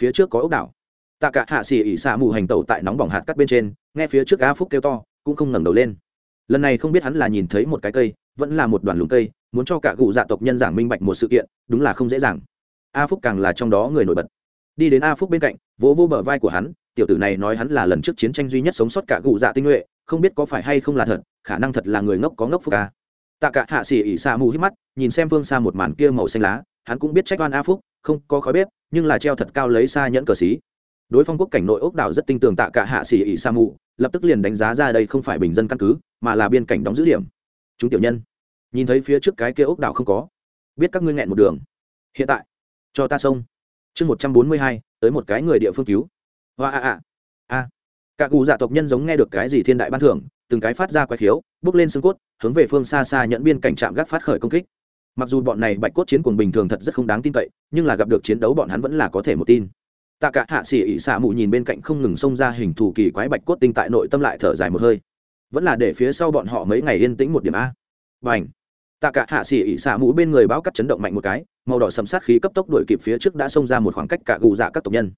phía trước có ốc đảo. Tạ cả hạ xỉ ỉ xạ mù hành tẩu tại nóng bỏng hạt cắt bên trên, nghe phía trước á phúc kêu to, cũng không ngẩng đầu lên. Lần này không biết hắn là nhìn thấy một cái cây, vẫn là một đoàn lùng cây, muốn cho cả cụ dạ tộc nhân giảng minh bạch một sự kiện, đúng là không dễ dàng. A phúc càng là trong đó người nổi bật. Đi đến a phúc bên cạnh, vỗ vỗ bờ vai của hắn, tiểu tử này nói hắn là lần trước chiến tranh duy nhất sống sót cả cụ dạ tinh nhuệ, không biết có phải hay không là thật, khả năng thật là người ngốc có ngốc phúc ca tạ cả hạ xỉ ỉ xa mù hít mắt, nhìn xem phương xa một màn kia màu xanh lá, hắn cũng biết trách oan a phúc, không có khói bếp, nhưng là treo thật cao lấy xa nhẫn cờ xí. Đối phong quốc cảnh nội ốc đảo rất tinh tường tạ cả hạ xỉ ỉ sa mù, lập tức liền đánh giá ra đây không phải bình dân căn cứ, mà là biên cảnh đóng giữ điểm. Chúng tiểu nhân, nhìn thấy phía trước cái kia ốc đảo không có, biết các ngươi nghẹn một đường. Hiện tại, cho ta xông. Chương một trăm bốn mươi hai, tới một cái người địa phương cứu. Hoa a a. A. Cả cụ dạ tộc nhân giống nghe được cái gì thiên đại ban thưởng từng cái phát ra quái khiếu, bước lên xương cốt, hướng về phương xa xa nhận biên cảnh trạm gác phát khởi công kích. Mặc dù bọn này bạch cốt chiến cuồng bình thường thật rất không đáng tin cậy, nhưng là gặp được chiến đấu bọn hắn vẫn là có thể một tin. Tạ cả hạ xỉ ỉ xạ mụ nhìn bên cạnh không ngừng xông ra hình thù kỳ quái bạch cốt tinh tại nội tâm lại thở dài một hơi. Vẫn là để phía sau bọn họ mấy ngày yên tĩnh một điểm a. Và ảnh tạ cả hạ xỉ ỉ xạ mũ bên người báo cắt chấn động mạnh một cái, màu đỏ sầm sát khí cấp tốc đuổi kịp phía trước đã xông ra một khoảng cách cả gù dạ các tộc nhân.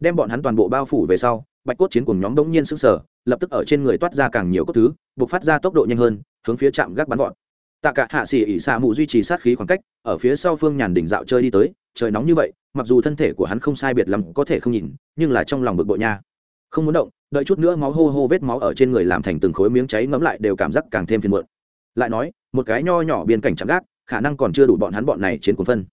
Đem bọn hắn toàn bộ bao phủ về sau bạch cốt chiến cùng nhóm đống nhiên sững sờ, lập tức ở trên người toát ra càng nhiều cốt thứ buộc phát ra tốc độ nhanh hơn, hướng phía trạm gác bắn vọt. tạ cả hạ sĩ ỉ xạ mụ duy trì sát khí khoảng cách, ở phía sau phương nhàn đỉnh dạo chơi đi tới, trời nóng như vậy, mặc dù thân thể của hắn không sai biệt lắm có thể không nhìn, nhưng là trong lòng bực bội nha. Không muốn động, đợi chút nữa máu hô hô vết máu ở trên người làm thành từng khối miếng cháy ngấm lại đều cảm giác càng thêm phiền muộn. Lại nói, một cái nho nhỏ biên cảnh chạm gác, khả năng còn chưa đủ bọn hắn bọn này chiến cuốn phân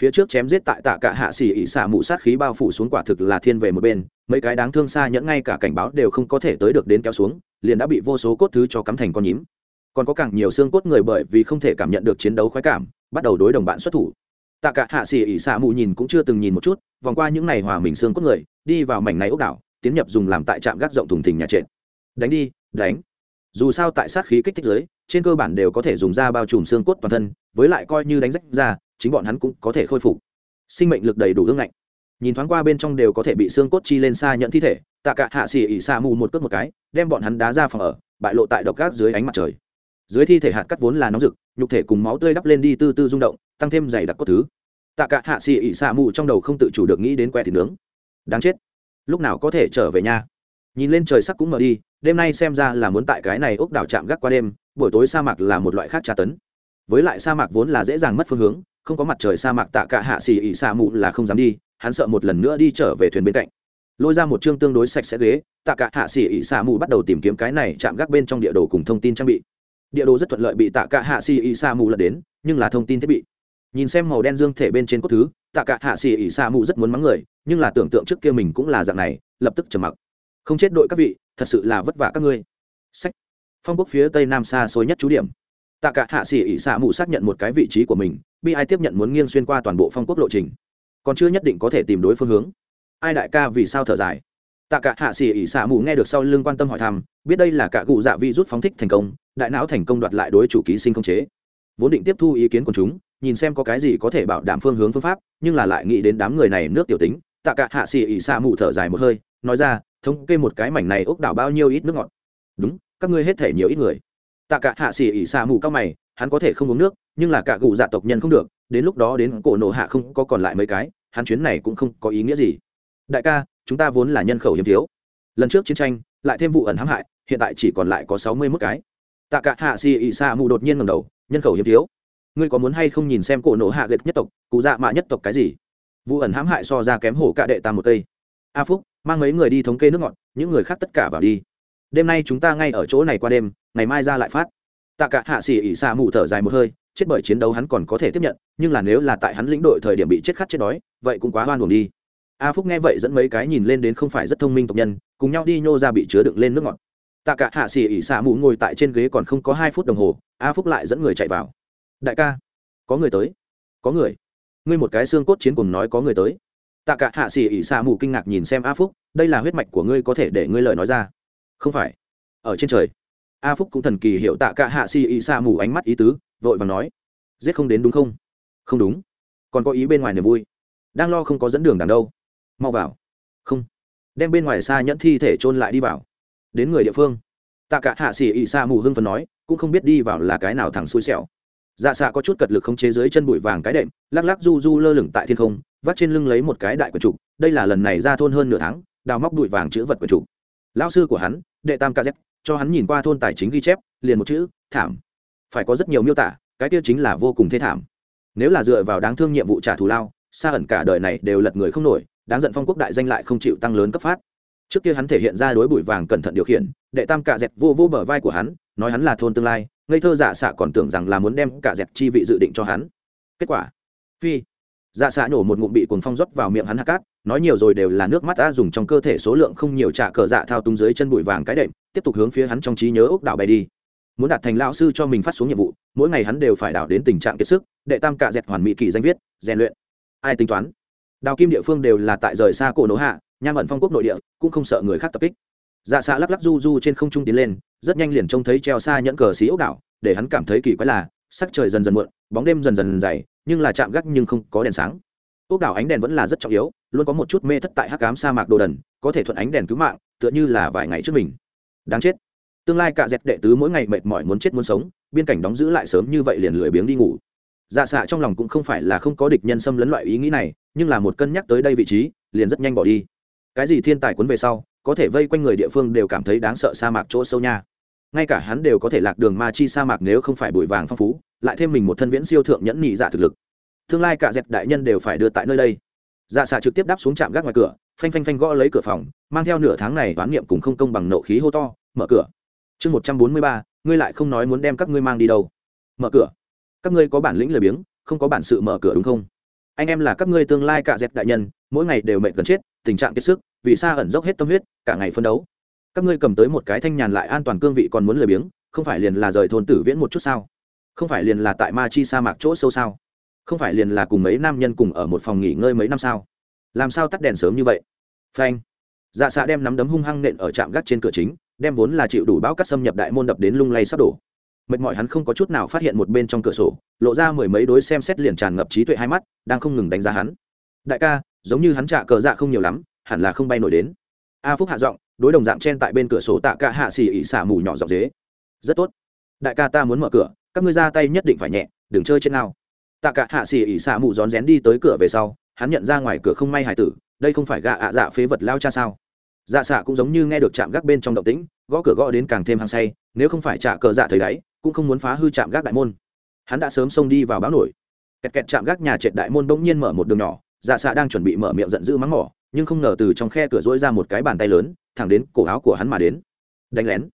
phía trước chém giết tại tạ cả hạ xỉ ỉ xả mụ sát khí bao phủ xuống quả thực là thiên về một bên, mấy cái đáng thương xa nhẫn ngay cả cảnh báo đều không có thể tới được đến kéo xuống, liền đã bị vô số cốt thứ cho cắm thành con nhím. Còn có càng nhiều xương cốt người bởi vì không thể cảm nhận được chiến đấu khoái cảm, bắt đầu đối đồng bạn xuất thủ. Tạ cả hạ xỉ ỉ xả mù nhìn cũng chưa từng nhìn một chút, vòng qua những ngày hòa mình xương cốt người, đi vào mảnh này ốc đảo, tiến nhập dùng làm tại trạm gác rộng thùng thình nhà trệt. Đánh đi, đánh. Dù sao tại sát khí kích thích giới trên cơ bản đều có thể dùng ra bao trùm xương cốt toàn thân, với lại coi như đánh rách ra, chính bọn hắn cũng có thể khôi phục. Sinh mệnh lực đầy đủ ương ngạnh. Nhìn thoáng qua bên trong đều có thể bị xương cốt chi lên xa nhận thi thể, tạ cả hạ xỉ ỉ xa mù một cước một cái, đem bọn hắn đá ra phòng ở, bại lộ tại độc cát dưới ánh mặt trời. Dưới thi thể hạt cắt vốn là nóng rực, nhục thể cùng máu tươi đắp lên đi tư tư rung động, tăng thêm dày đặc cốt thứ. Tạ cả hạ xỉ ỉ xa mù trong đầu không tự chủ được nghĩ đến que thịt nướng. Đáng chết. Lúc nào có thể trở về nhà nhìn lên trời sắc cũng mở đi, đêm nay xem ra là muốn tại cái này ốc đảo chạm gác qua đêm buổi tối sa mạc là một loại khác tra tấn. Với lại sa mạc vốn là dễ dàng mất phương hướng, không có mặt trời sa mạc tạ cả hạ xì ỉ sa mù là không dám đi, hắn sợ một lần nữa đi trở về thuyền bên cạnh. Lôi ra một chương tương đối sạch sẽ ghế, tạ cả hạ xì ỉ xạ mù bắt đầu tìm kiếm cái này chạm gác bên trong địa đồ cùng thông tin trang bị. Địa đồ rất thuận lợi bị tạ cả hạ xì ỉ xạ mù lật đến, nhưng là thông tin thiết bị. Nhìn xem màu đen dương thể bên trên cốt thứ, tạ cả hạ xì ỉ xạ mù rất muốn mắng người, nhưng là tưởng tượng trước kia mình cũng là dạng này, lập tức trầm mặc. Không chết đội các vị, thật sự là vất vả các ngươi. Sách phong quốc phía tây nam xa xôi nhất chú điểm. Tạ cả hạ xỉ ỉ xạ mù xác nhận một cái vị trí của mình, bi ai tiếp nhận muốn nghiêng xuyên qua toàn bộ phong quốc lộ trình. Còn chưa nhất định có thể tìm đối phương hướng. Ai đại ca vì sao thở dài? Tạ cả hạ xỉ ỉ xạ mù nghe được sau lưng quan tâm hỏi thăm, biết đây là cả cụ dạ vi rút phóng thích thành công, đại não thành công đoạt lại đối chủ ký sinh không chế. Vốn định tiếp thu ý kiến của chúng, nhìn xem có cái gì có thể bảo đảm phương hướng phương pháp, nhưng là lại nghĩ đến đám người này nước tiểu tính, tạ cả hạ xỉ ỉ xạ mù thở dài một hơi, nói ra, thống kê một cái mảnh này ốc đảo bao nhiêu ít nước ngọt? Đúng các ngươi hết thể nhiều ít người. Tạ cả hạ xỉ ỉ xạ mù cao mày, hắn có thể không uống nước, nhưng là cả cụ dạ tộc nhân không được, đến lúc đó đến cổ nổ hạ không có còn lại mấy cái, hắn chuyến này cũng không có ý nghĩa gì. Đại ca, chúng ta vốn là nhân khẩu hiếm thiếu. Lần trước chiến tranh, lại thêm vụ ẩn hãm hại, hiện tại chỉ còn lại có sáu mươi mốt cái. Tạ cả hạ xì ỉ xa mù đột nhiên ngầm đầu, nhân khẩu hiếm thiếu. Ngươi có muốn hay không nhìn xem cổ nổ hạ gệt nhất tộc, cụ dạ mạ nhất tộc cái gì? Vụ ẩn hãm hại so ra kém hổ cạ đệ tam một cây. A phúc, mang mấy người đi thống kê nước ngọt, những người khác tất cả vào đi đêm nay chúng ta ngay ở chỗ này qua đêm, ngày mai ra lại phát. Tạ cả hạ xỉ ỉ xa mù thở dài một hơi, chết bởi chiến đấu hắn còn có thể tiếp nhận, nhưng là nếu là tại hắn lĩnh đội thời điểm bị chết khát chết đói, vậy cũng quá hoan hồn đi. A phúc nghe vậy dẫn mấy cái nhìn lên đến không phải rất thông minh tộc nhân, cùng nhau đi nhô ra bị chứa đựng lên nước ngọt. Tạ cả hạ xỉ ỉ xạ mù ngồi tại trên ghế còn không có hai phút đồng hồ, a phúc lại dẫn người chạy vào. Đại ca, có người tới, có người. Ngươi một cái xương cốt chiến cùng nói có người tới. Tạ cả hạ xỉ ỉ xạ mù kinh ngạc nhìn xem a phúc, đây là huyết mạch của ngươi có thể để ngươi lời nói ra không phải. Ở trên trời, a phúc cũng thần kỳ hiểu tạ cả hạ si y sa mù ánh mắt ý tứ, vội và nói, giết không đến đúng không? Không đúng. Còn có ý bên ngoài niềm vui. Đang lo không có dẫn đường đằng đâu. Mau vào. Không. Đem bên ngoài xa nhẫn thi thể chôn lại đi vào. Đến người địa phương. Tạ cả hạ xỉ ị Sa mù hưng phần nói, cũng không biết đi vào là cái nào thằng xui xẻo. Dạ xạ có chút cật lực không chế dưới chân bụi vàng cái đệm, lắc lắc du du lơ lửng tại thiên không, vắt trên lưng lấy một cái đại quần trục. Đây là lần này ra thôn hơn nửa tháng, đào móc bụi vàng chữ vật quần trục. Lao sư của hắn, đệ tam kz cho hắn nhìn qua thôn tài chính ghi chép, liền một chữ, thảm. Phải có rất nhiều miêu tả, cái tiêu chính là vô cùng thê thảm. Nếu là dựa vào đáng thương nhiệm vụ trả thù lao, xa ẩn cả đời này đều lật người không nổi, đáng giận phong quốc đại danh lại không chịu tăng lớn cấp phát. Trước kia hắn thể hiện ra đối bụi vàng cẩn thận điều khiển, đệ tam cạ dẹt vô vô bờ vai của hắn, nói hắn là thôn tương lai, ngây thơ giả xạ còn tưởng rằng là muốn đem cạ dẹt chi vị dự định cho hắn. Kết quả, phi dạ xạ nhổ một ngụm bị cuồng phong rót vào miệng hắn hạ cát, nói nhiều rồi đều là nước mắt đã dùng trong cơ thể số lượng không nhiều trả cờ dạ thao tung dưới chân bụi vàng cái đệm, tiếp tục hướng phía hắn trong trí nhớ ốc đảo bay đi. Muốn đạt thành lão sư cho mình phát xuống nhiệm vụ, mỗi ngày hắn đều phải đảo đến tình trạng kiệt sức, đệ tam cạ dẹt hoàn mỹ kỳ danh viết, rèn luyện. Ai tính toán? Đào kim địa phương đều là tại rời xa cổ nổ hạ, nham ẩn phong quốc nội địa, cũng không sợ người khác tập kích. Dạ xạ lắc lắc du du trên không trung tiến lên, rất nhanh liền trông thấy treo xa nhẫn cờ xí ốc đảo, để hắn cảm thấy kỳ quái là, sắc trời dần dần muộn, bóng đêm dần dần dày nhưng là chạm gác nhưng không có đèn sáng. Ốc đảo ánh đèn vẫn là rất trọng yếu, luôn có một chút mê thất tại hắc cám sa mạc đồ đần, có thể thuận ánh đèn cứu mạng, tựa như là vài ngày trước mình. Đáng chết. Tương lai cả dẹt đệ tứ mỗi ngày mệt mỏi muốn chết muốn sống, biên cảnh đóng giữ lại sớm như vậy liền lười biếng đi ngủ. Dạ xạ trong lòng cũng không phải là không có địch nhân xâm lấn loại ý nghĩ này, nhưng là một cân nhắc tới đây vị trí, liền rất nhanh bỏ đi. Cái gì thiên tài cuốn về sau, có thể vây quanh người địa phương đều cảm thấy đáng sợ sa mạc chỗ sâu nha ngay cả hắn đều có thể lạc đường ma chi sa mạc nếu không phải bụi vàng phong phú, lại thêm mình một thân viễn siêu thượng nhẫn nhị dạ thực lực. Tương lai cả dẹp đại nhân đều phải đưa tại nơi đây. Dạ xạ trực tiếp đáp xuống trạm gác ngoài cửa, phanh phanh phanh gõ lấy cửa phòng, mang theo nửa tháng này đoán niệm cùng không công bằng nộ khí hô to, mở cửa. Chương một trăm bốn mươi ba, ngươi lại không nói muốn đem các ngươi mang đi đâu. Mở cửa. Các ngươi có bản lĩnh lười biếng, không có bản sự mở cửa đúng không? Anh em là các ngươi tương lai cả dẹp đại nhân, mỗi ngày đều mệt gần chết, tình trạng kiệt sức, vì xa ẩn dốc hết tâm huyết, cả ngày phân đấu các ngươi cầm tới một cái thanh nhàn lại an toàn cương vị còn muốn lười biếng, không phải liền là rời thôn tử viễn một chút sao? Không phải liền là tại ma chi sa mạc chỗ sâu sao? Không phải liền là cùng mấy nam nhân cùng ở một phòng nghỉ ngơi mấy năm sao? Làm sao tắt đèn sớm như vậy? Phanh. Dạ xạ đem nắm đấm hung hăng nện ở trạm gác trên cửa chính, đem vốn là chịu đủ bão cắt xâm nhập đại môn đập đến lung lay sắp đổ. Mệt mỏi hắn không có chút nào phát hiện một bên trong cửa sổ, lộ ra mười mấy đối xem xét liền tràn ngập trí tuệ hai mắt, đang không ngừng đánh giá hắn. Đại ca, giống như hắn trả cờ dạ không nhiều lắm, hẳn là không bay nổi đến. A phúc hạ giọng đối đồng dạng chen tại bên cửa sổ tạ cả hạ xì ỉ xả mù nhỏ dọc dế. Rất tốt. Đại ca ta muốn mở cửa, các ngươi ra tay nhất định phải nhẹ, đừng chơi trên nào tạ cả hạ xì ỉ xả mù rón rén đi tới cửa về sau, hắn nhận ra ngoài cửa không may hải tử, đây không phải gạ ạ dạ phế vật lao cha sao? Dạ xạ cũng giống như nghe được chạm gác bên trong động tĩnh, gõ cửa gõ đến càng thêm hăng say, nếu không phải trả cờ dạ thời đáy cũng không muốn phá hư chạm gác đại môn. Hắn đã sớm xông đi vào báo nổi. Kẹt kẹt chạm gác nhà trệt đại môn bỗng nhiên mở một đường nhỏ dạ xạ đang chuẩn bị mở miệng giận dữ mắng mỏ nhưng không ngờ từ trong khe cửa rỗi ra một cái bàn tay lớn, thẳng đến cổ áo của hắn mà đến. Đánh lén.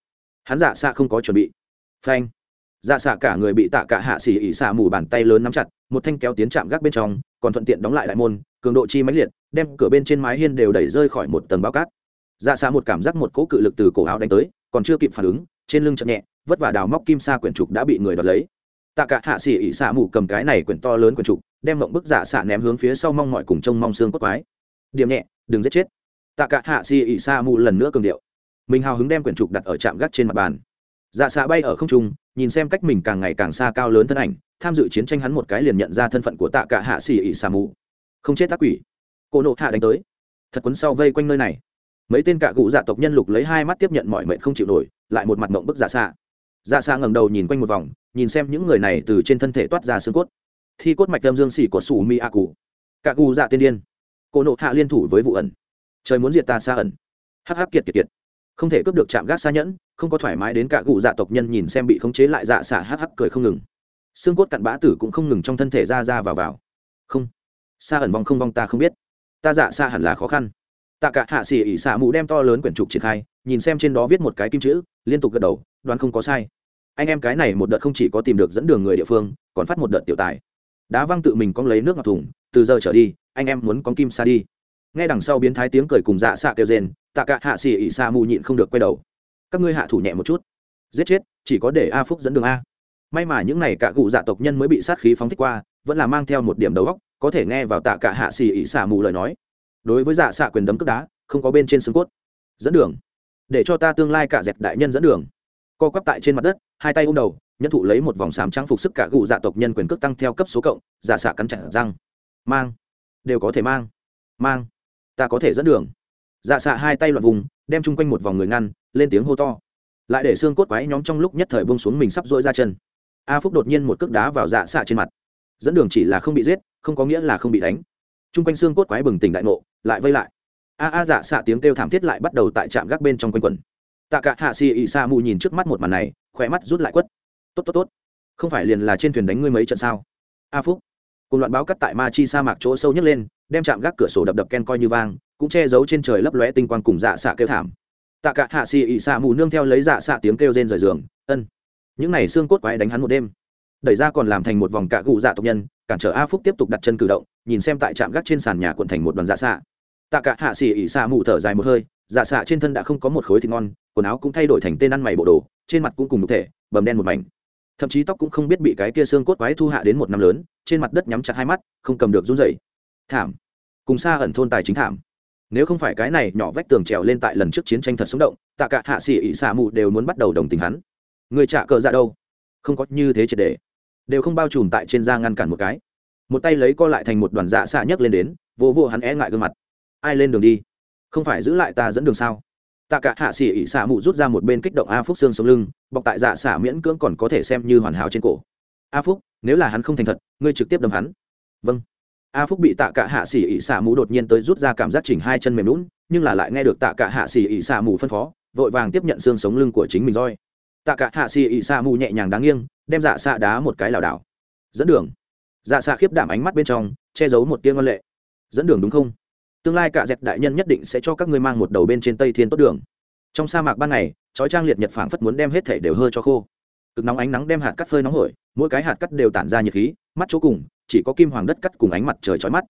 Hắn dạ xạ không có chuẩn bị. Phanh. Dạ xạ cả người bị tạ cả hạ xỉ ỉ xạ mù bàn tay lớn nắm chặt, một thanh kéo tiến chạm gác bên trong, còn thuận tiện đóng lại đại môn, cường độ chi mãnh liệt, đem cửa bên trên mái hiên đều đẩy rơi khỏi một tầng bao cát. Dạ xạ một cảm giác một cỗ cự lực từ cổ áo đánh tới, còn chưa kịp phản ứng, trên lưng chậm nhẹ, vất vả đào móc kim sa quyển trục đã bị người đoạt lấy. Tạ cả hạ xỉ ỉ xạ mù cầm cái này quyển to lớn quyển trục, đem mộng bức dạ xạ ném hướng phía sau mong mọi cùng trông mong xương cốt quái điểm nhẹ, đừng giết chết. Tạ cả hạ xì ỉ xạ mù lần nữa cường điệu. Mình hào hứng đem quyển trục đặt ở trạm gác trên mặt bàn. Dạ xạ bay ở không trung, nhìn xem cách mình càng ngày càng xa cao lớn thân ảnh, tham dự chiến tranh hắn một cái liền nhận ra thân phận của tạ cả hạ xì ỉ xạ mù không chết tác quỷ. Cô nộ hạ đánh tới. Thật quấn sau vây quanh nơi này. Mấy tên cạ cụ dạ tộc nhân lục lấy hai mắt tiếp nhận mọi mệnh không chịu nổi, lại một mặt mộng bức dạ xạ dạ xạ ngẩng đầu nhìn quanh một vòng, nhìn xem những người này từ trên thân thể toát ra xương cốt. Thi cốt mạch lâm dương xỉ của sủ mi a cụ. Cạ cụ dạ tiên điên cô nộ hạ liên thủ với vụ ẩn. Trời muốn diệt ta xa ẩn. Hắc hắc kiệt kiệt kiệt. Không thể cướp được chạm gác xa nhẫn, không có thoải mái đến cả cụ dạ tộc nhân nhìn xem bị khống chế lại dạ xạ hắc hắc cười không ngừng. Xương cốt cặn bã tử cũng không ngừng trong thân thể ra ra vào vào. Không. Xa ẩn vong không vong ta không biết. Ta dạ xa hẳn là khó khăn. Tạ cả hạ xỉ ỉ xạ mù đem to lớn quyển trục triển khai, nhìn xem trên đó viết một cái kim chữ, liên tục gật đầu, đoán không có sai. Anh em cái này một đợt không chỉ có tìm được dẫn đường người địa phương, còn phát một đợt tiểu tài. Đá văng tự mình con lấy nước ngọc thùng từ giờ trở đi, anh em muốn con kim sa đi. Nghe đằng sau biến thái tiếng cười cùng dạ xạ kêu rên, tạ cả hạ xỉ ỉ sa mù nhịn không được quay đầu. Các ngươi hạ thủ nhẹ một chút. Giết chết, chỉ có để a phúc dẫn đường a. May mà những này cả cụ dạ tộc nhân mới bị sát khí phóng thích qua, vẫn là mang theo một điểm đầu góc có thể nghe vào tạ cả hạ xì ỉ xả mù lời nói. Đối với dạ xạ quyền đấm cướp đá, không có bên trên xương cốt. Dẫn đường. Để cho ta tương lai cả dẹp đại nhân dẫn đường. Co quắp tại trên mặt đất, hai tay ôm đầu nhân thụ lấy một vòng sám trắng phục sức cả cụ dạ tộc nhân quyền cước tăng theo cấp số cộng dạ xạ cắn chặt răng mang. Đều có thể mang. Mang. Ta có thể dẫn đường. Dạ xạ hai tay loạt vùng, đem chung quanh một vòng người ngăn, lên tiếng hô to. Lại để xương cốt quái nhóm trong lúc nhất thời bông xuống mình sắp rỗi ra chân. A phúc đột nhiên một cước đá vào dạ xạ trên mặt. Dẫn đường chỉ là không bị giết, không có nghĩa là không bị đánh. Chung quanh xương cốt quái bừng tỉnh đại ngộ, lại vây lại. A a dạ xạ tiếng kêu thảm thiết lại bắt đầu tại trạm gác bên trong quanh quần tạ cả hạ xì ị xa mù nhìn trước mắt một màn này khỏe mắt rút lại quất. Tốt tốt tốt. Không phải liền là trên thuyền đánh ngươi mấy trận sao? A phúc cùng loạn báo cắt tại ma chi sa mạc chỗ sâu nhất lên, đem chạm gác cửa sổ đập đập ken coi như vang, cũng che giấu trên trời lấp lóe tinh quang cùng dạ xạ kêu thảm. Tạ cả hạ xì ị xạ mù nương theo lấy dạ xạ tiếng kêu rên rời giường, ân. Những này xương cốt quái đánh hắn một đêm. Đẩy ra còn làm thành một vòng cạ gụ dạ tộc nhân, cản trở a phúc tiếp tục đặt chân cử động, nhìn xem tại trạm gác trên sàn nhà quận thành một đoàn dạ xạ. Tạ cả hạ xỉ ị xạ mù thở dài một hơi dạ xạ trên thân đã không có một khối thịt ngon, quần áo cũng thay đổi thành tên ăn mày bộ đồ, trên mặt cũng cùng một thể, bầm đen một mảnh. Thậm chí tóc cũng không biết bị cái kia xương cốt quái thu hạ đến một năm lớn trên mặt đất nhắm chặt hai mắt, không cầm được run dậy thảm. Cùng xa ẩn thôn tài chính thảm. Nếu không phải cái này nhỏ vách tường trèo lên tại lần trước chiến tranh thật sống động, tạ cả hạ sĩ ỵ xạ mù đều muốn bắt đầu đồng tình hắn. Người trả cờ dạ đâu? Không có như thế triệt để. Đều không bao trùm tại trên da ngăn cản một cái. Một tay lấy co lại thành một đoàn dạ xạ nhấc lên đến, vô vô hắn é ngại gương mặt. Ai lên đường đi? Không phải giữ lại ta dẫn đường sao? Tạ cả hạ sĩ ỵ xạ mụ rút ra một bên kích động a phúc xương sống lưng, bọc tại dạ xạ miễn cưỡng còn có thể xem như hoàn hảo trên cổ a phúc, nếu là hắn không thành thật, ngươi trực tiếp đâm hắn. Vâng. A phúc bị tạ cả hạ xỉ ỉ xả mù đột nhiên tới rút ra cảm giác chỉnh hai chân mềm lún nhưng là lại nghe được tạ cả hạ xỉ ỉ xả mù phân phó, vội vàng tiếp nhận xương sống lưng của chính mình roi. Tạ cả hạ xỉ ỉ xả mù nhẹ nhàng đáng nghiêng, đem dạ xạ đá một cái lảo đảo. Dẫn đường. Dạ xạ khiếp đảm ánh mắt bên trong, che giấu một tiếng ngân lệ. Dẫn đường đúng không? Tương lai cả dẹp đại nhân nhất định sẽ cho các ngươi mang một đầu bên trên tây thiên tốt đường. Trong sa mạc ban ngày, chói trang liệt nhật phảng phất muốn đem hết thể đều hơi cho khô. Cực nóng ánh nắng đem hạt cắt phơi nóng hổi mỗi cái hạt cắt đều tản ra nhiệt khí, mắt chỗ cùng, chỉ có kim hoàng đất cắt cùng ánh mặt trời chói mắt.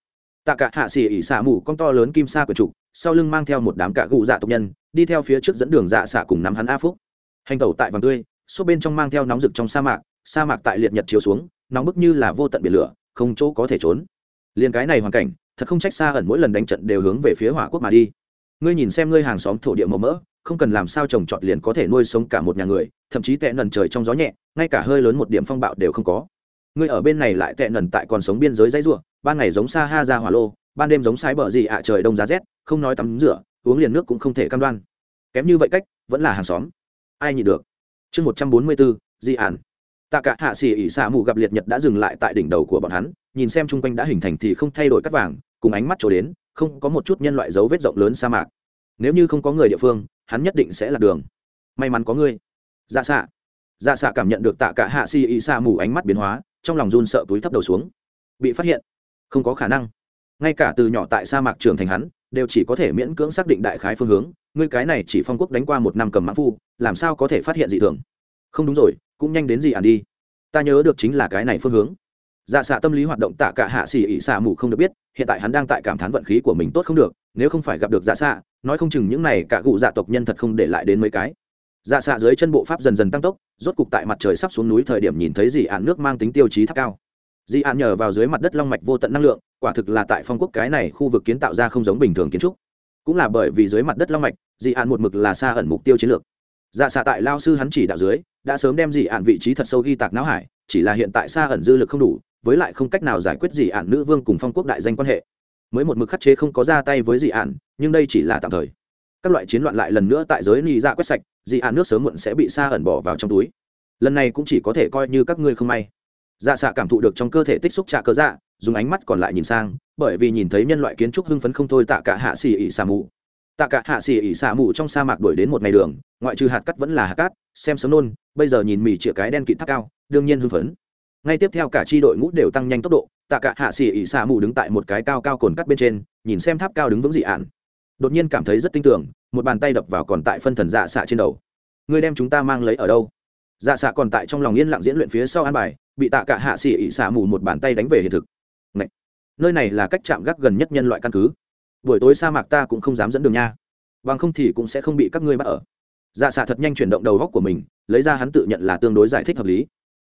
Tạ cả hạ xỉ ỉ xạ mù con to lớn kim sa của trục, sau lưng mang theo một đám cạ gụ dạ tộc nhân, đi theo phía trước dẫn đường dạ xạ cùng nắm hắn a phúc. Hành tẩu tại vàng tươi số bên trong mang theo nóng rực trong sa mạc sa mạc tại liệt nhật chiếu xuống, nóng bức như là vô tận biển lửa, không chỗ có thể trốn. Liền cái này hoàn cảnh, thật không trách xa ẩn mỗi lần đánh trận đều hướng về phía hỏa quốc mà đi. Ngươi nhìn xem ngươi hàng xóm thổ địa màu mỡ không cần làm sao trồng trọt liền có thể nuôi sống cả một nhà người, thậm chí tệ nần trời trong gió nhẹ, ngay cả hơi lớn một điểm phong bạo đều không có. Ngươi ở bên này lại tệ nần tại còn sống biên giới dãy ruộng ban ngày giống xa ha ra hỏa lô, ban đêm giống sái bờ gì ạ, trời đông giá rét, không nói tắm rửa, uống liền nước cũng không thể cam đoan. Kém như vậy cách, vẫn là hàng xóm. Ai nhịn được? Chương một trăm bốn mươi bốn, di ản tạ cả hạ xì ỉ xạ mù gặp liệt nhật đã dừng lại tại đỉnh đầu của bọn hắn, nhìn xem chung quanh đã hình thành thì không thay đổi cắt vàng, cùng ánh mắt trổ đến, không có một chút nhân loại dấu vết rộng lớn sa mạc nếu như không có người địa phương, hắn nhất định sẽ là đường. May mắn có ngươi. Dạ xạ. Dạ xạ cảm nhận được tạ cả hạ xỉ Y xạ mù ánh mắt biến hóa, trong lòng run sợ túi thấp đầu xuống. Bị phát hiện. Không có khả năng. Ngay cả từ nhỏ tại sa mạc Trường thành hắn, đều chỉ có thể miễn cưỡng xác định đại khái phương hướng. Ngươi cái này chỉ phong quốc đánh qua một năm cầm mã phu, làm sao có thể phát hiện dị thường? Không đúng rồi, cũng nhanh đến gì ản đi. Ta nhớ được chính là cái này phương hướng. Dạ xạ tâm lý hoạt động tạ cả hạ xỉ ỉ xạ mù không được biết, hiện tại hắn đang tại cảm thán vận khí của mình tốt không được nếu không phải gặp được dạ xạ, nói không chừng những này cả cụ dạ tộc nhân thật không để lại đến mấy cái. Dạ xạ dưới chân bộ pháp dần dần tăng tốc, rốt cục tại mặt trời sắp xuống núi thời điểm nhìn thấy dị ạn nước mang tính tiêu chí thấp cao. Dị ạn nhờ vào dưới mặt đất long mạch vô tận năng lượng, quả thực là tại phong quốc cái này khu vực kiến tạo ra không giống bình thường kiến trúc. Cũng là bởi vì dưới mặt đất long mạch, dị ạn một mực là xa ẩn mục tiêu chiến lược. Dạ xạ tại lao sư hắn chỉ đạo dưới, đã sớm đem dị ạn vị trí thật sâu ghi tạc não hải, chỉ là hiện tại xa ẩn dư lực không đủ, với lại không cách nào giải quyết dị ạn nữ vương cùng phong quốc đại danh quan hệ mới một mực khắc chế không có ra tay với dị ạn, nhưng đây chỉ là tạm thời. Các loại chiến loạn lại lần nữa tại giới ni ra dạ quét sạch, dị ạn nước sớm muộn sẽ bị xa ẩn bỏ vào trong túi. Lần này cũng chỉ có thể coi như các ngươi không may. Dạ xạ cảm thụ được trong cơ thể tích xúc trạ cơ dạ dùng ánh mắt còn lại nhìn sang, bởi vì nhìn thấy nhân loại kiến trúc hưng phấn không thôi tạ cả hạ xì ỉ xà mù. Tạ cả hạ xì ỉ xà mù trong sa mạc đuổi đến một ngày đường, ngoại trừ hạt cắt vẫn là hạt cát, xem sớm nôn bây giờ nhìn mì chĩa cái đen kịt thắt cao, đương nhiên hưng phấn ngay tiếp theo cả tri đội ngũ đều tăng nhanh tốc độ tạ cả hạ xỉ ỉ xà mù đứng tại một cái cao cao cồn cắt bên trên nhìn xem tháp cao đứng vững dị ạn đột nhiên cảm thấy rất tin tưởng một bàn tay đập vào còn tại phân thần dạ xạ trên đầu. Ngươi đem chúng ta mang lấy ở đâu? Dạ xạ còn tại trong lòng yên lặng diễn luyện phía sau an bài bị tạ cả hạ xỉ ỉ xạ mù một bàn tay đánh về hiện thực. Này, nơi này là cách chạm gác gần nhất nhân loại căn cứ. Buổi tối sa mạc ta cũng không dám dẫn đường nha. Bằng không thì cũng sẽ không bị các ngươi bắt ở. Dạ xạ thật nhanh chuyển động đầu góc của mình lấy ra hắn tự nhận là tương đối giải thích hợp lý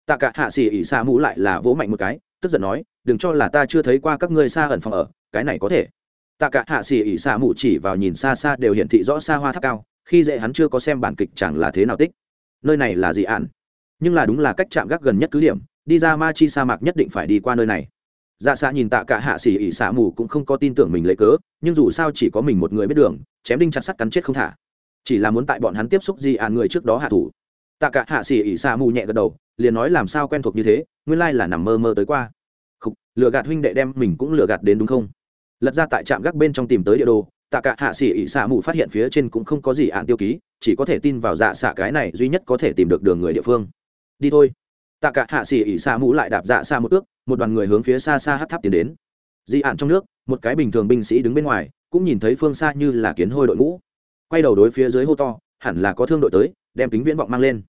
tạ cả hạ xỉ ỉ xa mũ lại là vỗ mạnh một cái, tức giận nói, đừng cho là ta chưa thấy qua các ngươi xa ẩn phòng ở, cái này có thể. Tạ cả hạ xỉ ỉ xa mũ chỉ vào nhìn xa xa đều hiển thị rõ xa hoa tháp cao, khi dễ hắn chưa có xem bản kịch chẳng là thế nào tích. Nơi này là gì ạn? Nhưng là đúng là cách chạm gác gần nhất cứ điểm, đi ra ma chi sa mạc nhất định phải đi qua nơi này. Dạ xạ nhìn tạ cả hạ xỉ ỉ xạ mù cũng không có tin tưởng mình lấy cớ, nhưng dù sao chỉ có mình một người biết đường, chém đinh chặt sắt cắn chết không thả. Chỉ là muốn tại bọn hắn tiếp xúc gì ạn người trước đó hạ thủ tạ cả hạ xỉ ỉ xạ mù nhẹ gật đầu liền nói làm sao quen thuộc như thế nguyên lai là nằm mơ mơ tới qua. Khúc, lừa gạt huynh đệ đem mình cũng lừa gạt đến đúng không? Lật ra tại trạm gác bên trong tìm tới địa đồ tạ cả hạ xỉ ỉ xạ mù phát hiện phía trên cũng không có gì ạn tiêu ký chỉ có thể tin vào dạ xạ cái này duy nhất có thể tìm được đường người địa phương. Đi thôi. Tạ cả hạ xỉ ỉ xạ mù lại đạp dạ xa một ước một đoàn người hướng phía xa xa hát tháp tiến đến. Dị ạn trong nước một cái bình thường binh sĩ đứng bên ngoài cũng nhìn thấy phương xa như là kiến hôi đội ngũ. Quay đầu đối phía dưới hô to hẳn là có thương đội tới đem kính viễn vọng mang lên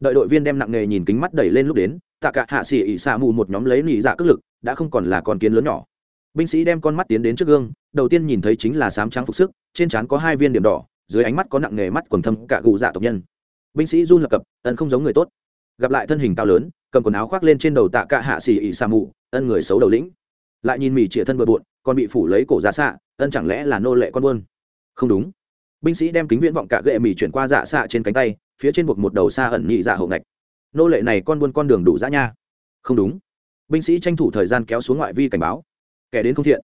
đợi đội viên đem nặng nghề nhìn kính mắt đẩy lên lúc đến, tạ cả hạ xỉ ỉ xạ mù một nhóm lấy nỉ dạ cước lực, đã không còn là con kiến lớn nhỏ. Binh sĩ đem con mắt tiến đến trước gương, đầu tiên nhìn thấy chính là sám trắng phục sức, trên trán có hai viên điểm đỏ, dưới ánh mắt có nặng nghề mắt quần thâm cả gù dạ tộc nhân. Binh sĩ run lập cập, ân không giống người tốt. Gặp lại thân hình cao lớn, cầm quần áo khoác lên trên đầu tạ cạ hạ xỉ ỉ sa mù, ân người xấu đầu lĩnh. Lại nhìn mỉ trịa thân bừa bộn, còn bị phủ lấy cổ ra xạ, ân chẳng lẽ là nô lệ con buôn? Không đúng. Binh sĩ đem kính viễn vọng cạ gệ mỉ chuyển qua dạ xạ trên cánh tay phía trên buộc một đầu xa ẩn nhị dạ hậu ngạch. Nô lệ này con buôn con đường đủ dã nha. Không đúng. Binh sĩ tranh thủ thời gian kéo xuống ngoại vi cảnh báo. Kẻ đến không thiện.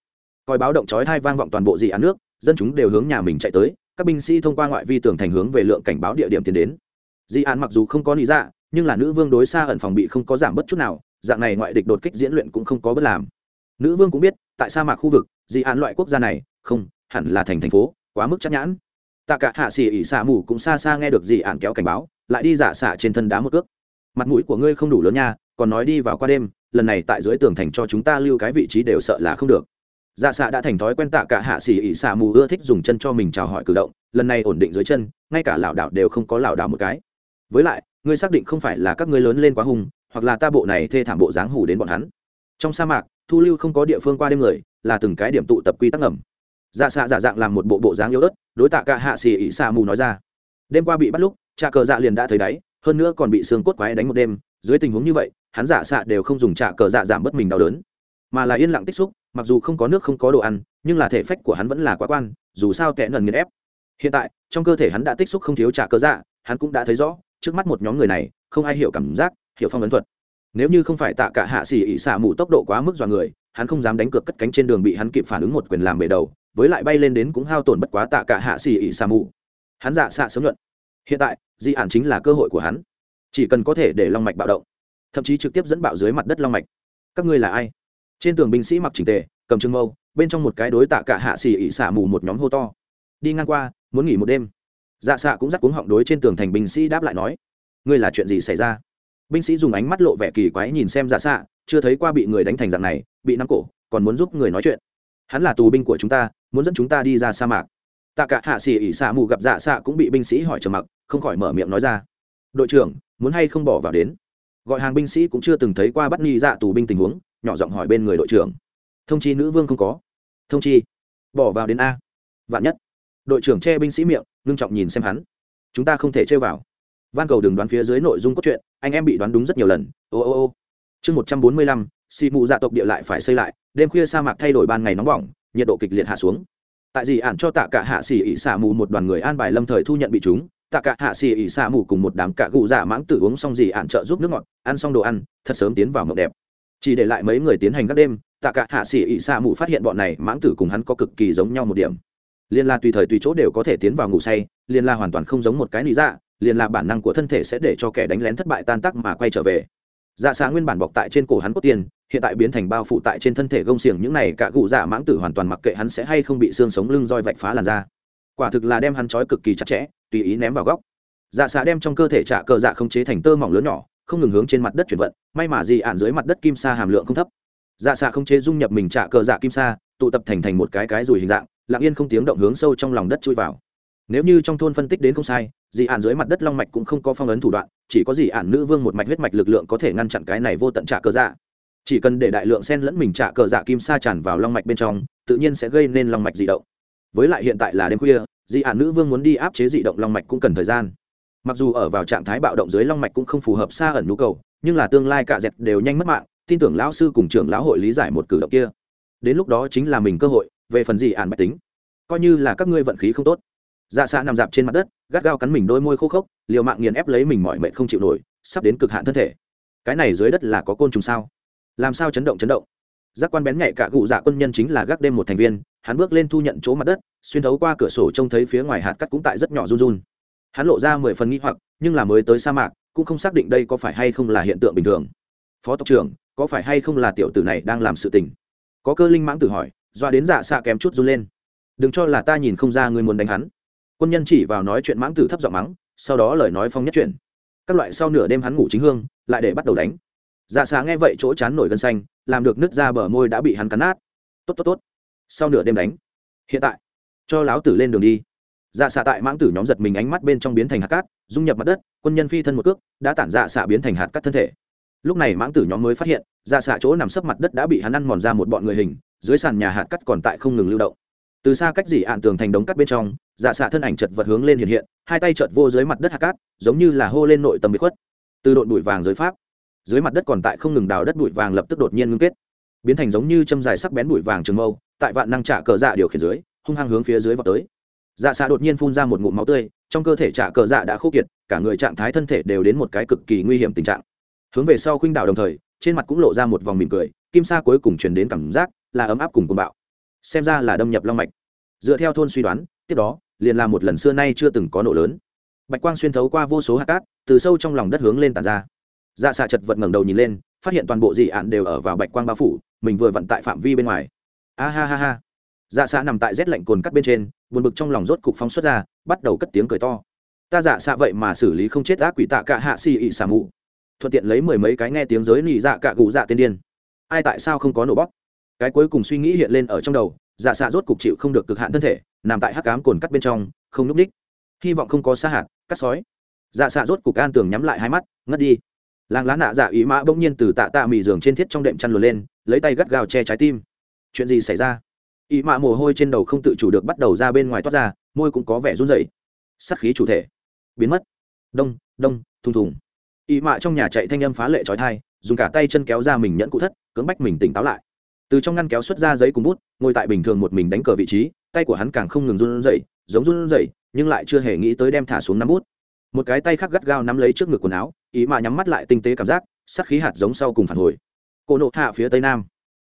Coi báo động chói thai vang vọng toàn bộ dị án nước, dân chúng đều hướng nhà mình chạy tới, các binh sĩ thông qua ngoại vi tường thành hướng về lượng cảnh báo địa điểm tiến đến. Dị án mặc dù không có lý dạ nhưng là nữ vương đối xa ẩn phòng bị không có giảm bất chút nào, dạng này ngoại địch đột kích diễn luyện cũng không có bất làm. Nữ vương cũng biết, tại sa mạc khu vực, dị án loại quốc gia này, không, hẳn là thành thành phố, quá mức chắc nhãn tạ cả hạ xỉ ỉ xạ mù cũng xa xa nghe được dị ạn kéo cảnh báo, lại đi giả xạ trên thân đá một cước. Mặt mũi của ngươi không đủ lớn nha, còn nói đi vào qua đêm, lần này tại dưới tường thành cho chúng ta lưu cái vị trí đều sợ là không được. Dạ xạ đã thành thói quen tạ cả hạ xỉ ỉ xạ mù ưa thích dùng chân cho mình chào hỏi cử động, lần này ổn định dưới chân, ngay cả lảo đảo đều không có lảo đảo một cái. Với lại, ngươi xác định không phải là các ngươi lớn lên quá hung, hoặc là ta bộ này thê thảm bộ dáng hủ đến bọn hắn. Trong sa mạc, thu lưu không có địa phương qua đêm người, là từng cái điểm tụ tập quy tắc ngầm dạ xạ giả dạng làm một bộ bộ dáng yếu ớt, đối tạ cả hạ xì ỉ xạ mù nói ra. Đêm qua bị bắt lúc, trà cờ dạ liền đã thấy đáy, hơn nữa còn bị xương cốt quái đánh một đêm, dưới tình huống như vậy, hắn giả xạ đều không dùng trà cờ dạ giảm bớt mình đau đớn. Mà là yên lặng tích xúc, mặc dù không có nước không có đồ ăn, nhưng là thể phách của hắn vẫn là quá quan, dù sao tệ nần nghiền ép. Hiện tại, trong cơ thể hắn đã tích xúc không thiếu trà cờ dạ hắn cũng đã thấy rõ, trước mắt một nhóm người này, không ai hiểu cảm giác, hiểu phong ấn thuật. Nếu như không phải tạ cả hạ xỉ ỉ xả mù tốc độ quá mức dọa người, hắn không dám đánh cược cất cánh trên đường bị hắn kịp phản ứng một quyền làm bể đầu với lại bay lên đến cũng hao tổn bất quá tạ cả hạ xỉ ỉ xả mù. Hắn dạ xạ sớm nhuận. Hiện tại, di ản chính là cơ hội của hắn. Chỉ cần có thể để long mạch bạo động, thậm chí trực tiếp dẫn bạo dưới mặt đất long mạch. Các ngươi là ai? Trên tường binh sĩ mặc trình tề, cầm trưng mâu, bên trong một cái đối tạ cả hạ xỉ ỉ xả mù một nhóm hô to. Đi ngang qua, muốn nghỉ một đêm. Dạ xạ cũng dắt cuống họng đối trên tường thành binh sĩ đáp lại nói, ngươi là chuyện gì xảy ra? Binh sĩ dùng ánh mắt lộ vẻ kỳ quái nhìn xem dạ xạ, chưa thấy qua bị người đánh thành dạng này, bị nắm cổ, còn muốn giúp người nói chuyện hắn là tù binh của chúng ta, muốn dẫn chúng ta đi ra sa mạc. Tạ cả hạ xỉ ỉ xạ mù gặp dạ xạ cũng bị binh sĩ hỏi trầm mặc, không khỏi mở miệng nói ra. Đội trưởng, muốn hay không bỏ vào đến? Gọi hàng binh sĩ cũng chưa từng thấy qua bắt nghi dạ tù binh tình huống, nhỏ giọng hỏi bên người đội trưởng. Thông chi nữ vương không có. Thông chi? Bỏ vào đến a. Vạn nhất. Đội trưởng che binh sĩ miệng, ngưng trọng nhìn xem hắn. Chúng ta không thể chơi vào. Van cầu đừng đoán phía dưới nội dung cốt truyện, anh em bị đoán đúng rất nhiều lần. Ô ô ô. Chương một trăm bốn mươi lăm xì mù dạ tộc địa lại phải xây lại, đêm khuya sa mạc thay đổi ban ngày nóng bỏng, nhiệt độ kịch liệt hạ xuống. Tại gì ản cho tạ cả hạ xỉ ỉ xả mù một đoàn người an bài lâm thời thu nhận bị chúng, tạ cả hạ xỉ ỉ xả mù cùng một đám cả gù dạ mãng tử uống xong gì ản trợ giúp nước ngọt, ăn xong đồ ăn, thật sớm tiến vào mộng đẹp. Chỉ để lại mấy người tiến hành các đêm, tạ cả hạ xỉ ỉ xả mù phát hiện bọn này mãng tử cùng hắn có cực kỳ giống nhau một điểm. Liên la tùy thời tùy chỗ đều có thể tiến vào ngủ say, liên la hoàn toàn không giống một cái lý dạ Liên la bản năng của thân thể sẽ để cho kẻ đánh lén thất bại tan tác mà quay trở về dạ xạ nguyên bản bọc tại trên cổ hắn cốt tiền, hiện tại biến thành bao phủ tại trên thân thể gông xiềng, những này cả cụ dạ mãng tử hoàn toàn mặc kệ hắn sẽ hay không bị xương sống lưng roi vạch phá làn da. Quả thực là đem hắn trói cực kỳ chặt chẽ, tùy ý ném vào góc. Dạ xạ đem trong cơ thể trả cờ dạ không chế thành tơ mỏng lớn nhỏ, không ngừng hướng trên mặt đất chuyển vận, may mà gì ạn dưới mặt đất kim sa hàm lượng không thấp. Dạ xạ không chế dung nhập mình trả cờ dạ kim sa, tụ tập thành thành một cái cái rùi hình dạng, lặng yên không tiếng động hướng sâu trong lòng đất chui vào nếu như trong thôn phân tích đến không sai, dị ạn dưới mặt đất long mạch cũng không có phong ấn thủ đoạn, chỉ có dị ạn nữ vương một mạch huyết mạch lực lượng có thể ngăn chặn cái này vô tận trả cờ dạ. Chỉ cần để đại lượng sen lẫn mình trả cờ dạ kim sa tràn vào long mạch bên trong, tự nhiên sẽ gây nên long mạch dị động. Với lại hiện tại là đêm khuya, dị ạn nữ vương muốn đi áp chế dị động long mạch cũng cần thời gian. Mặc dù ở vào trạng thái bạo động dưới long mạch cũng không phù hợp xa ẩn nhu cầu, nhưng là tương lai cả dẹt đều nhanh mất mạng, tin tưởng lão sư cùng trưởng lão hội lý giải một cử động kia. Đến lúc đó chính là mình cơ hội, về phần dị ạn bạch tính. Coi như là các ngươi vận khí không tốt dạ xạ nằm dạp trên mặt đất, gắt gao cắn mình đôi môi khô khốc, liều mạng nghiền ép lấy mình mọi mệnh không chịu nổi, sắp đến cực hạn thân thể. Cái này dưới đất là có côn trùng sao? Làm sao chấn động chấn động? Giác quan bén nhạy cả cụ dạ quân nhân chính là gác đêm một thành viên, hắn bước lên thu nhận chỗ mặt đất, xuyên thấu qua cửa sổ trông thấy phía ngoài hạt cắt cũng tại rất nhỏ run run. Hắn lộ ra mười phần nghĩ hoặc, nhưng là mới tới sa mạc, cũng không xác định đây có phải hay không là hiện tượng bình thường. Phó tộc trưởng, có phải hay không là tiểu tử này đang làm sự tình? Có cơ linh mãng tử hỏi, doa đến dạ xạ kém chút run lên. Đừng cho là ta nhìn không ra ngươi muốn đánh hắn quân nhân chỉ vào nói chuyện mãng tử thấp giọng mắng, sau đó lời nói phong nhất chuyển. các loại sau nửa đêm hắn ngủ chính hương, lại để bắt đầu đánh. Dạ xạ nghe vậy chỗ chán nổi gân xanh, làm được nứt ra bờ môi đã bị hắn cắn nát. Tốt tốt tốt. Sau nửa đêm đánh. Hiện tại, cho láo tử lên đường đi. Dạ xạ tại mãng tử nhóm giật mình ánh mắt bên trong biến thành hạt cát, dung nhập mặt đất, quân nhân phi thân một cước, đã tản dạ xạ biến thành hạt cát thân thể. Lúc này mãng tử nhóm mới phát hiện dạ xạ chỗ nằm sấp mặt đất đã bị hắn ăn mòn ra một bọn người hình, dưới sàn nhà hạt cát còn tại không ngừng lưu động từ xa cách dị ạn tường thành đống cắt bên trong dạ xạ thân ảnh chật vật hướng lên hiện hiện, hai tay chợt vô dưới mặt đất hạt cát, giống như là hô lên nội tâm bị khuất. Từ độn bụi vàng giới pháp, dưới mặt đất còn tại không ngừng đào đất bụi vàng lập tức đột nhiên ngưng kết, biến thành giống như châm dài sắc bén bụi vàng trường mâu, tại vạn năng trả cờ dạ điều khiển dưới, hung hăng hướng phía dưới vào tới. Dạ xạ đột nhiên phun ra một ngụm máu tươi, trong cơ thể trả cờ dạ đã khô kiệt, cả người trạng thái thân thể đều đến một cái cực kỳ nguy hiểm tình trạng. Hướng về sau khuynh đảo đồng thời, trên mặt cũng lộ ra một vòng mỉm cười, kim sa cuối cùng truyền đến cảm giác là ấm áp cùng cuồng bạo. Xem ra là đâm nhập long mạch dựa theo thôn suy đoán, tiếp đó, liền là một lần xưa nay chưa từng có nổ lớn. Bạch quang xuyên thấu qua vô số hạt cát, từ sâu trong lòng đất hướng lên tàn ra. Dạ xạ chật vật ngẩng đầu nhìn lên, phát hiện toàn bộ dị ạn đều ở vào bạch quang bao phủ, mình vừa vận tại phạm vi bên ngoài. A ha ha ha. Dạ xạ nằm tại rét lạnh cồn cắt bên trên, buồn bực trong lòng rốt cục phóng xuất ra, bắt đầu cất tiếng cười to. Ta dạ xạ vậy mà xử lý không chết ác quỷ tạ cả hạ xì ị xà mụ. Thuận tiện lấy mười mấy cái nghe tiếng giới nị dạ cả gù dạ tiên điên. Ai tại sao không có nổ bóp? Cái cuối cùng suy nghĩ hiện lên ở trong đầu dạ xạ rốt cục chịu không được cực hạn thân thể, nằm tại hắc cám cồn cắt bên trong, không núp ních hy vọng không có xa hạt, cắt sói. Dạ xạ rốt cục an tường nhắm lại hai mắt, ngất đi. Làng lá nạ dạ ý mã bỗng nhiên từ tạ tạ mì giường trên thiết trong đệm chăn lùa lên, lấy tay gắt gao che trái tim. Chuyện gì xảy ra? Ý mã mồ hôi trên đầu không tự chủ được bắt đầu ra bên ngoài toát ra, môi cũng có vẻ run rẩy. Sắt khí chủ thể. Biến mất. Đông đông, thùng thùng. Ý mạ trong nhà chạy thanh âm phá lệ trói thai, dùng cả tay chân kéo ra mình nhẫn cụ thất, cưỡng bách mình tỉnh táo lại từ trong ngăn kéo xuất ra giấy cùng bút, ngồi tại bình thường một mình đánh cờ vị trí, tay của hắn càng không ngừng run rẩy, giống run rẩy, nhưng lại chưa hề nghĩ tới đem thả xuống nắm bút. Một cái tay khác gắt gao nắm lấy trước ngực quần áo, ý mà nhắm mắt lại tinh tế cảm giác sắc khí hạt giống sau cùng phản hồi. Cô nộ hạ phía tây nam.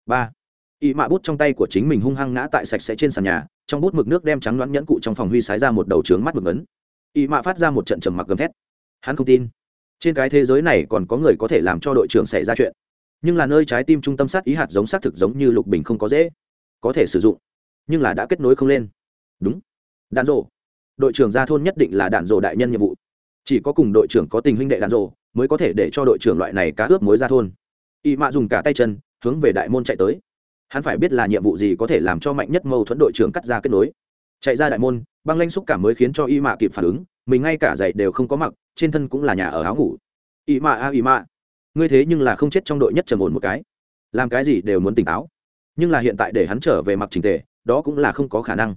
Ba. Ý mạ bút trong tay của chính mình hung hăng ngã tại sạch sẽ trên sàn nhà, trong bút mực nước đem trắng loãng nhẫn cụ trong phòng huy sái ra một đầu trướng mắt mực ấn. Ý mạ phát ra một trận trầm mặc gầm thét. Hắn không tin. Trên cái thế giới này còn có người có thể làm cho đội trưởng xảy ra chuyện nhưng là nơi trái tim trung tâm sát ý hạt giống xác thực giống như lục bình không có dễ có thể sử dụng, nhưng là đã kết nối không lên. Đúng. Đạn rộ đội trưởng ra thôn nhất định là đạn rộ đại nhân nhiệm vụ. Chỉ có cùng đội trưởng có tình huynh đệ đạn rộ mới có thể để cho đội trưởng loại này cá ướp mối ra thôn. Y mạ dùng cả tay chân, hướng về đại môn chạy tới. Hắn phải biết là nhiệm vụ gì có thể làm cho mạnh nhất mâu thuẫn đội trưởng cắt ra kết nối. Chạy ra đại môn, băng lanh xúc cảm mới khiến cho y mạ kịp phản ứng, mình ngay cả giày đều không có mặc, trên thân cũng là nhà ở áo ngủ. Y mạ a, y mạ ngươi thế nhưng là không chết trong đội nhất trầm ổn một cái. Làm cái gì đều muốn tỉnh táo. Nhưng là hiện tại để hắn trở về mặc trình tề, đó cũng là không có khả năng.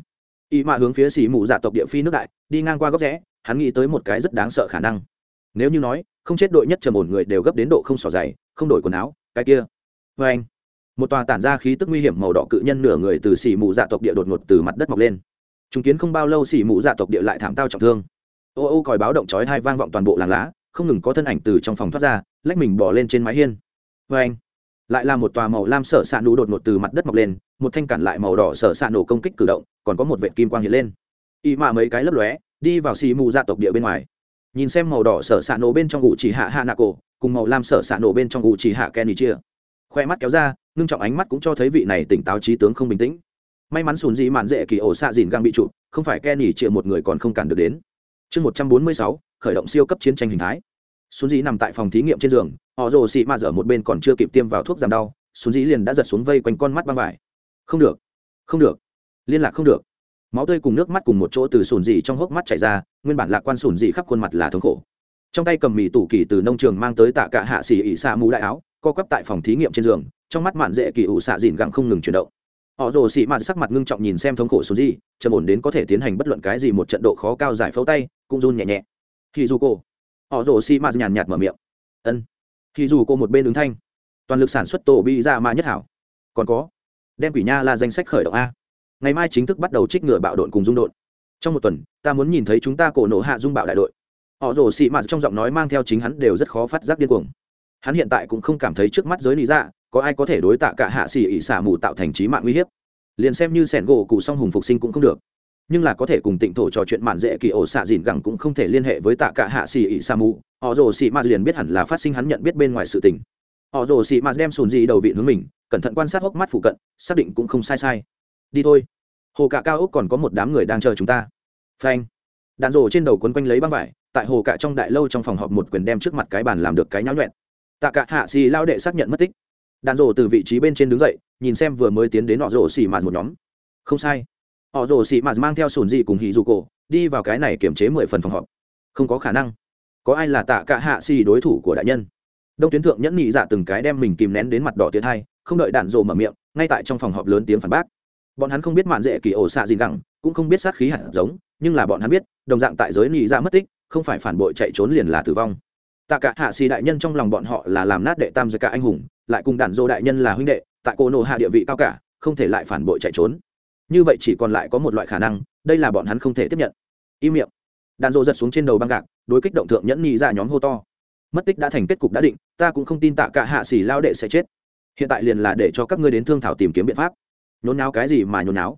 Y mạ hướng phía xì mù dạ tộc địa phi nước đại, đi ngang qua góc rẽ, hắn nghĩ tới một cái rất đáng sợ khả năng. Nếu như nói, không chết đội nhất trầm ổn người đều gấp đến độ không xỏ dày, không đổi quần áo, cái kia. Vê anh, một tòa tản ra khí tức nguy hiểm màu đỏ cự nhân nửa người từ xì mù dạ tộc địa đột ngột từ mặt đất mọc lên. Chứng kiến không bao lâu xì mù dạ tộc địa lại thảm tao trọng thương. Ô ô còi báo động chói hai vang vọng toàn bộ làng lá, không ngừng có thân ảnh từ trong phòng thoát ra lách mình bỏ lên trên mái hiên. Vê anh, lại là một tòa màu lam sở s ạ nổ đột ngột từ mặt đất mọc lên, một thanh cản lại màu đỏ sở s ạ nổ công kích cử động, còn có một vệ kim quang hiện lên. Y mạ mấy cái lấp lóe, đi vào xì mù dạ tộc địa bên ngoài. Nhìn xem màu đỏ sở s ạ nổ bên trong ngụ chỉ hạ hạ nạ cổ, cùng màu lam sở s ạ nổ bên trong ngụ chỉ hạ kenny chia. Khoe mắt kéo ra, ngưng trọng ánh mắt cũng cho thấy vị này tỉnh táo trí tướng không bình tĩnh. May mắn sùn dị mạn dễ kỳ ổ xạ dìn găng bị trụ không phải kenny chia một người còn không cản được đến. Chương một trăm bốn mươi sáu, khởi động siêu cấp chiến tranh hình thái xuống dĩ nằm tại phòng thí nghiệm trên giường, họ rồ xị mà dở một bên còn chưa kịp tiêm vào thuốc giảm đau xuống dĩ liền đã giật xuống vây quanh con mắt băng vải. Không được không được, liên lạc không được. Máu tươi cùng nước mắt cùng một chỗ từ sùn dị trong hốc mắt chảy ra, nguyên bản lạc quan sùn dị khắp khuôn mặt là thống khổ. Trong tay cầm mì tủ kỳ từ nông trường mang tới tạ cả hạ xỉ ỉ xạ mũ đại áo, co quắp tại phòng thí nghiệm trên giường, trong mắt mạn dễ kỳ ủ xạ dìn gặng không ngừng chuyển động. Họ rồ xị mạn sắc mặt ngưng trọng nhìn xem thống khổ sùn dị trầm ổn đến có thể tiến hành bất luận cái gì một trận độ khó cao giải phẫu tay, cũng run nhẹ nhẹ. Khi du cô họ rồ xi mạn nhàn nhạt mở miệng. Ân. Thì dù cô một bên ứng thanh, toàn lực sản xuất tổ bi ra ma nhất hảo. Còn có, đem quỷ nha là danh sách khởi động a. Ngày mai chính thức bắt đầu trích ngừa bạo độn cùng dung độn. Trong một tuần, ta muốn nhìn thấy chúng ta cổ nổ hạ dung bạo đại đội. Họ rồ xị mạt trong giọng nói mang theo chính hắn đều rất khó phát giác điên cuồng. Hắn hiện tại cũng không cảm thấy trước mắt giới lý dạ có ai có thể đối tạ cả hạ xỉ ỉ xả mù tạo thành trí mạng uy hiếp. Liền xem như sẻn gỗ cụ song hùng phục sinh cũng không được nhưng là có thể cùng tịnh thổ trò chuyện mạn dễ kỳ ổ xạ dìn gẳng cũng không thể liên hệ với tạ cả hạ xì ỉ sa mù. Họ rồ xì mạt liền biết hẳn là phát sinh hắn nhận biết bên ngoài sự tình. Họ rồ xì mạt đem sùn dị đầu vị hướng mình, cẩn thận quan sát hốc mắt phụ cận, xác định cũng không sai sai. Đi thôi. Hồ cạ cao ốc còn có một đám người đang chờ chúng ta. Phanh. Đạn rổ trên đầu quấn quanh lấy băng vải, tại hồ cạ trong đại lâu trong phòng họp một quyền đem trước mặt cái bàn làm được cái nháo nhuẹn tạ cả hạ xì lao đệ xác nhận mất tích. Đạn rổ từ vị trí bên trên đứng dậy, nhìn xem vừa mới tiến đến họ rổ xì mạt một nhóm. Không sai họ rồ sĩ mạt mang theo sùn gì cùng hì dù cổ, đi vào cái này kiểm chế mười phần phòng họp. Không có khả năng. Có ai là tạ cả hạ xì đối thủ của đại nhân? Đông tuyến thượng nhẫn nhị dạ từng cái đem mình kìm nén đến mặt đỏ tiến hai, không đợi đạn rổ mở miệng, ngay tại trong phòng họp lớn tiếng phản bác. Bọn hắn không biết mạn dễ kỳ ổ xạ gì gẳng, cũng không biết sát khí hạt giống, nhưng là bọn hắn biết, đồng dạng tại giới nhị ra dạ mất tích, không phải phản bội chạy trốn liền là tử vong. Tạ cả hạ xì đại nhân trong lòng bọn họ là làm nát đệ tam giới cả anh hùng, lại cùng đạn dô đại nhân là huynh đệ, tại cô nộ hạ địa vị cao cả, không thể lại phản bội chạy trốn như vậy chỉ còn lại có một loại khả năng, đây là bọn hắn không thể tiếp nhận. Im miệng. Đàn dô giật xuống trên đầu băng gạc, đối kích động thượng nhẫn nhị ra nhóm hô to. Mất tích đã thành kết cục đã định, ta cũng không tin tạ cả hạ xỉ lao đệ sẽ chết. Hiện tại liền là để cho các ngươi đến thương thảo tìm kiếm biện pháp. Nhốn náo cái gì mà nhốn náo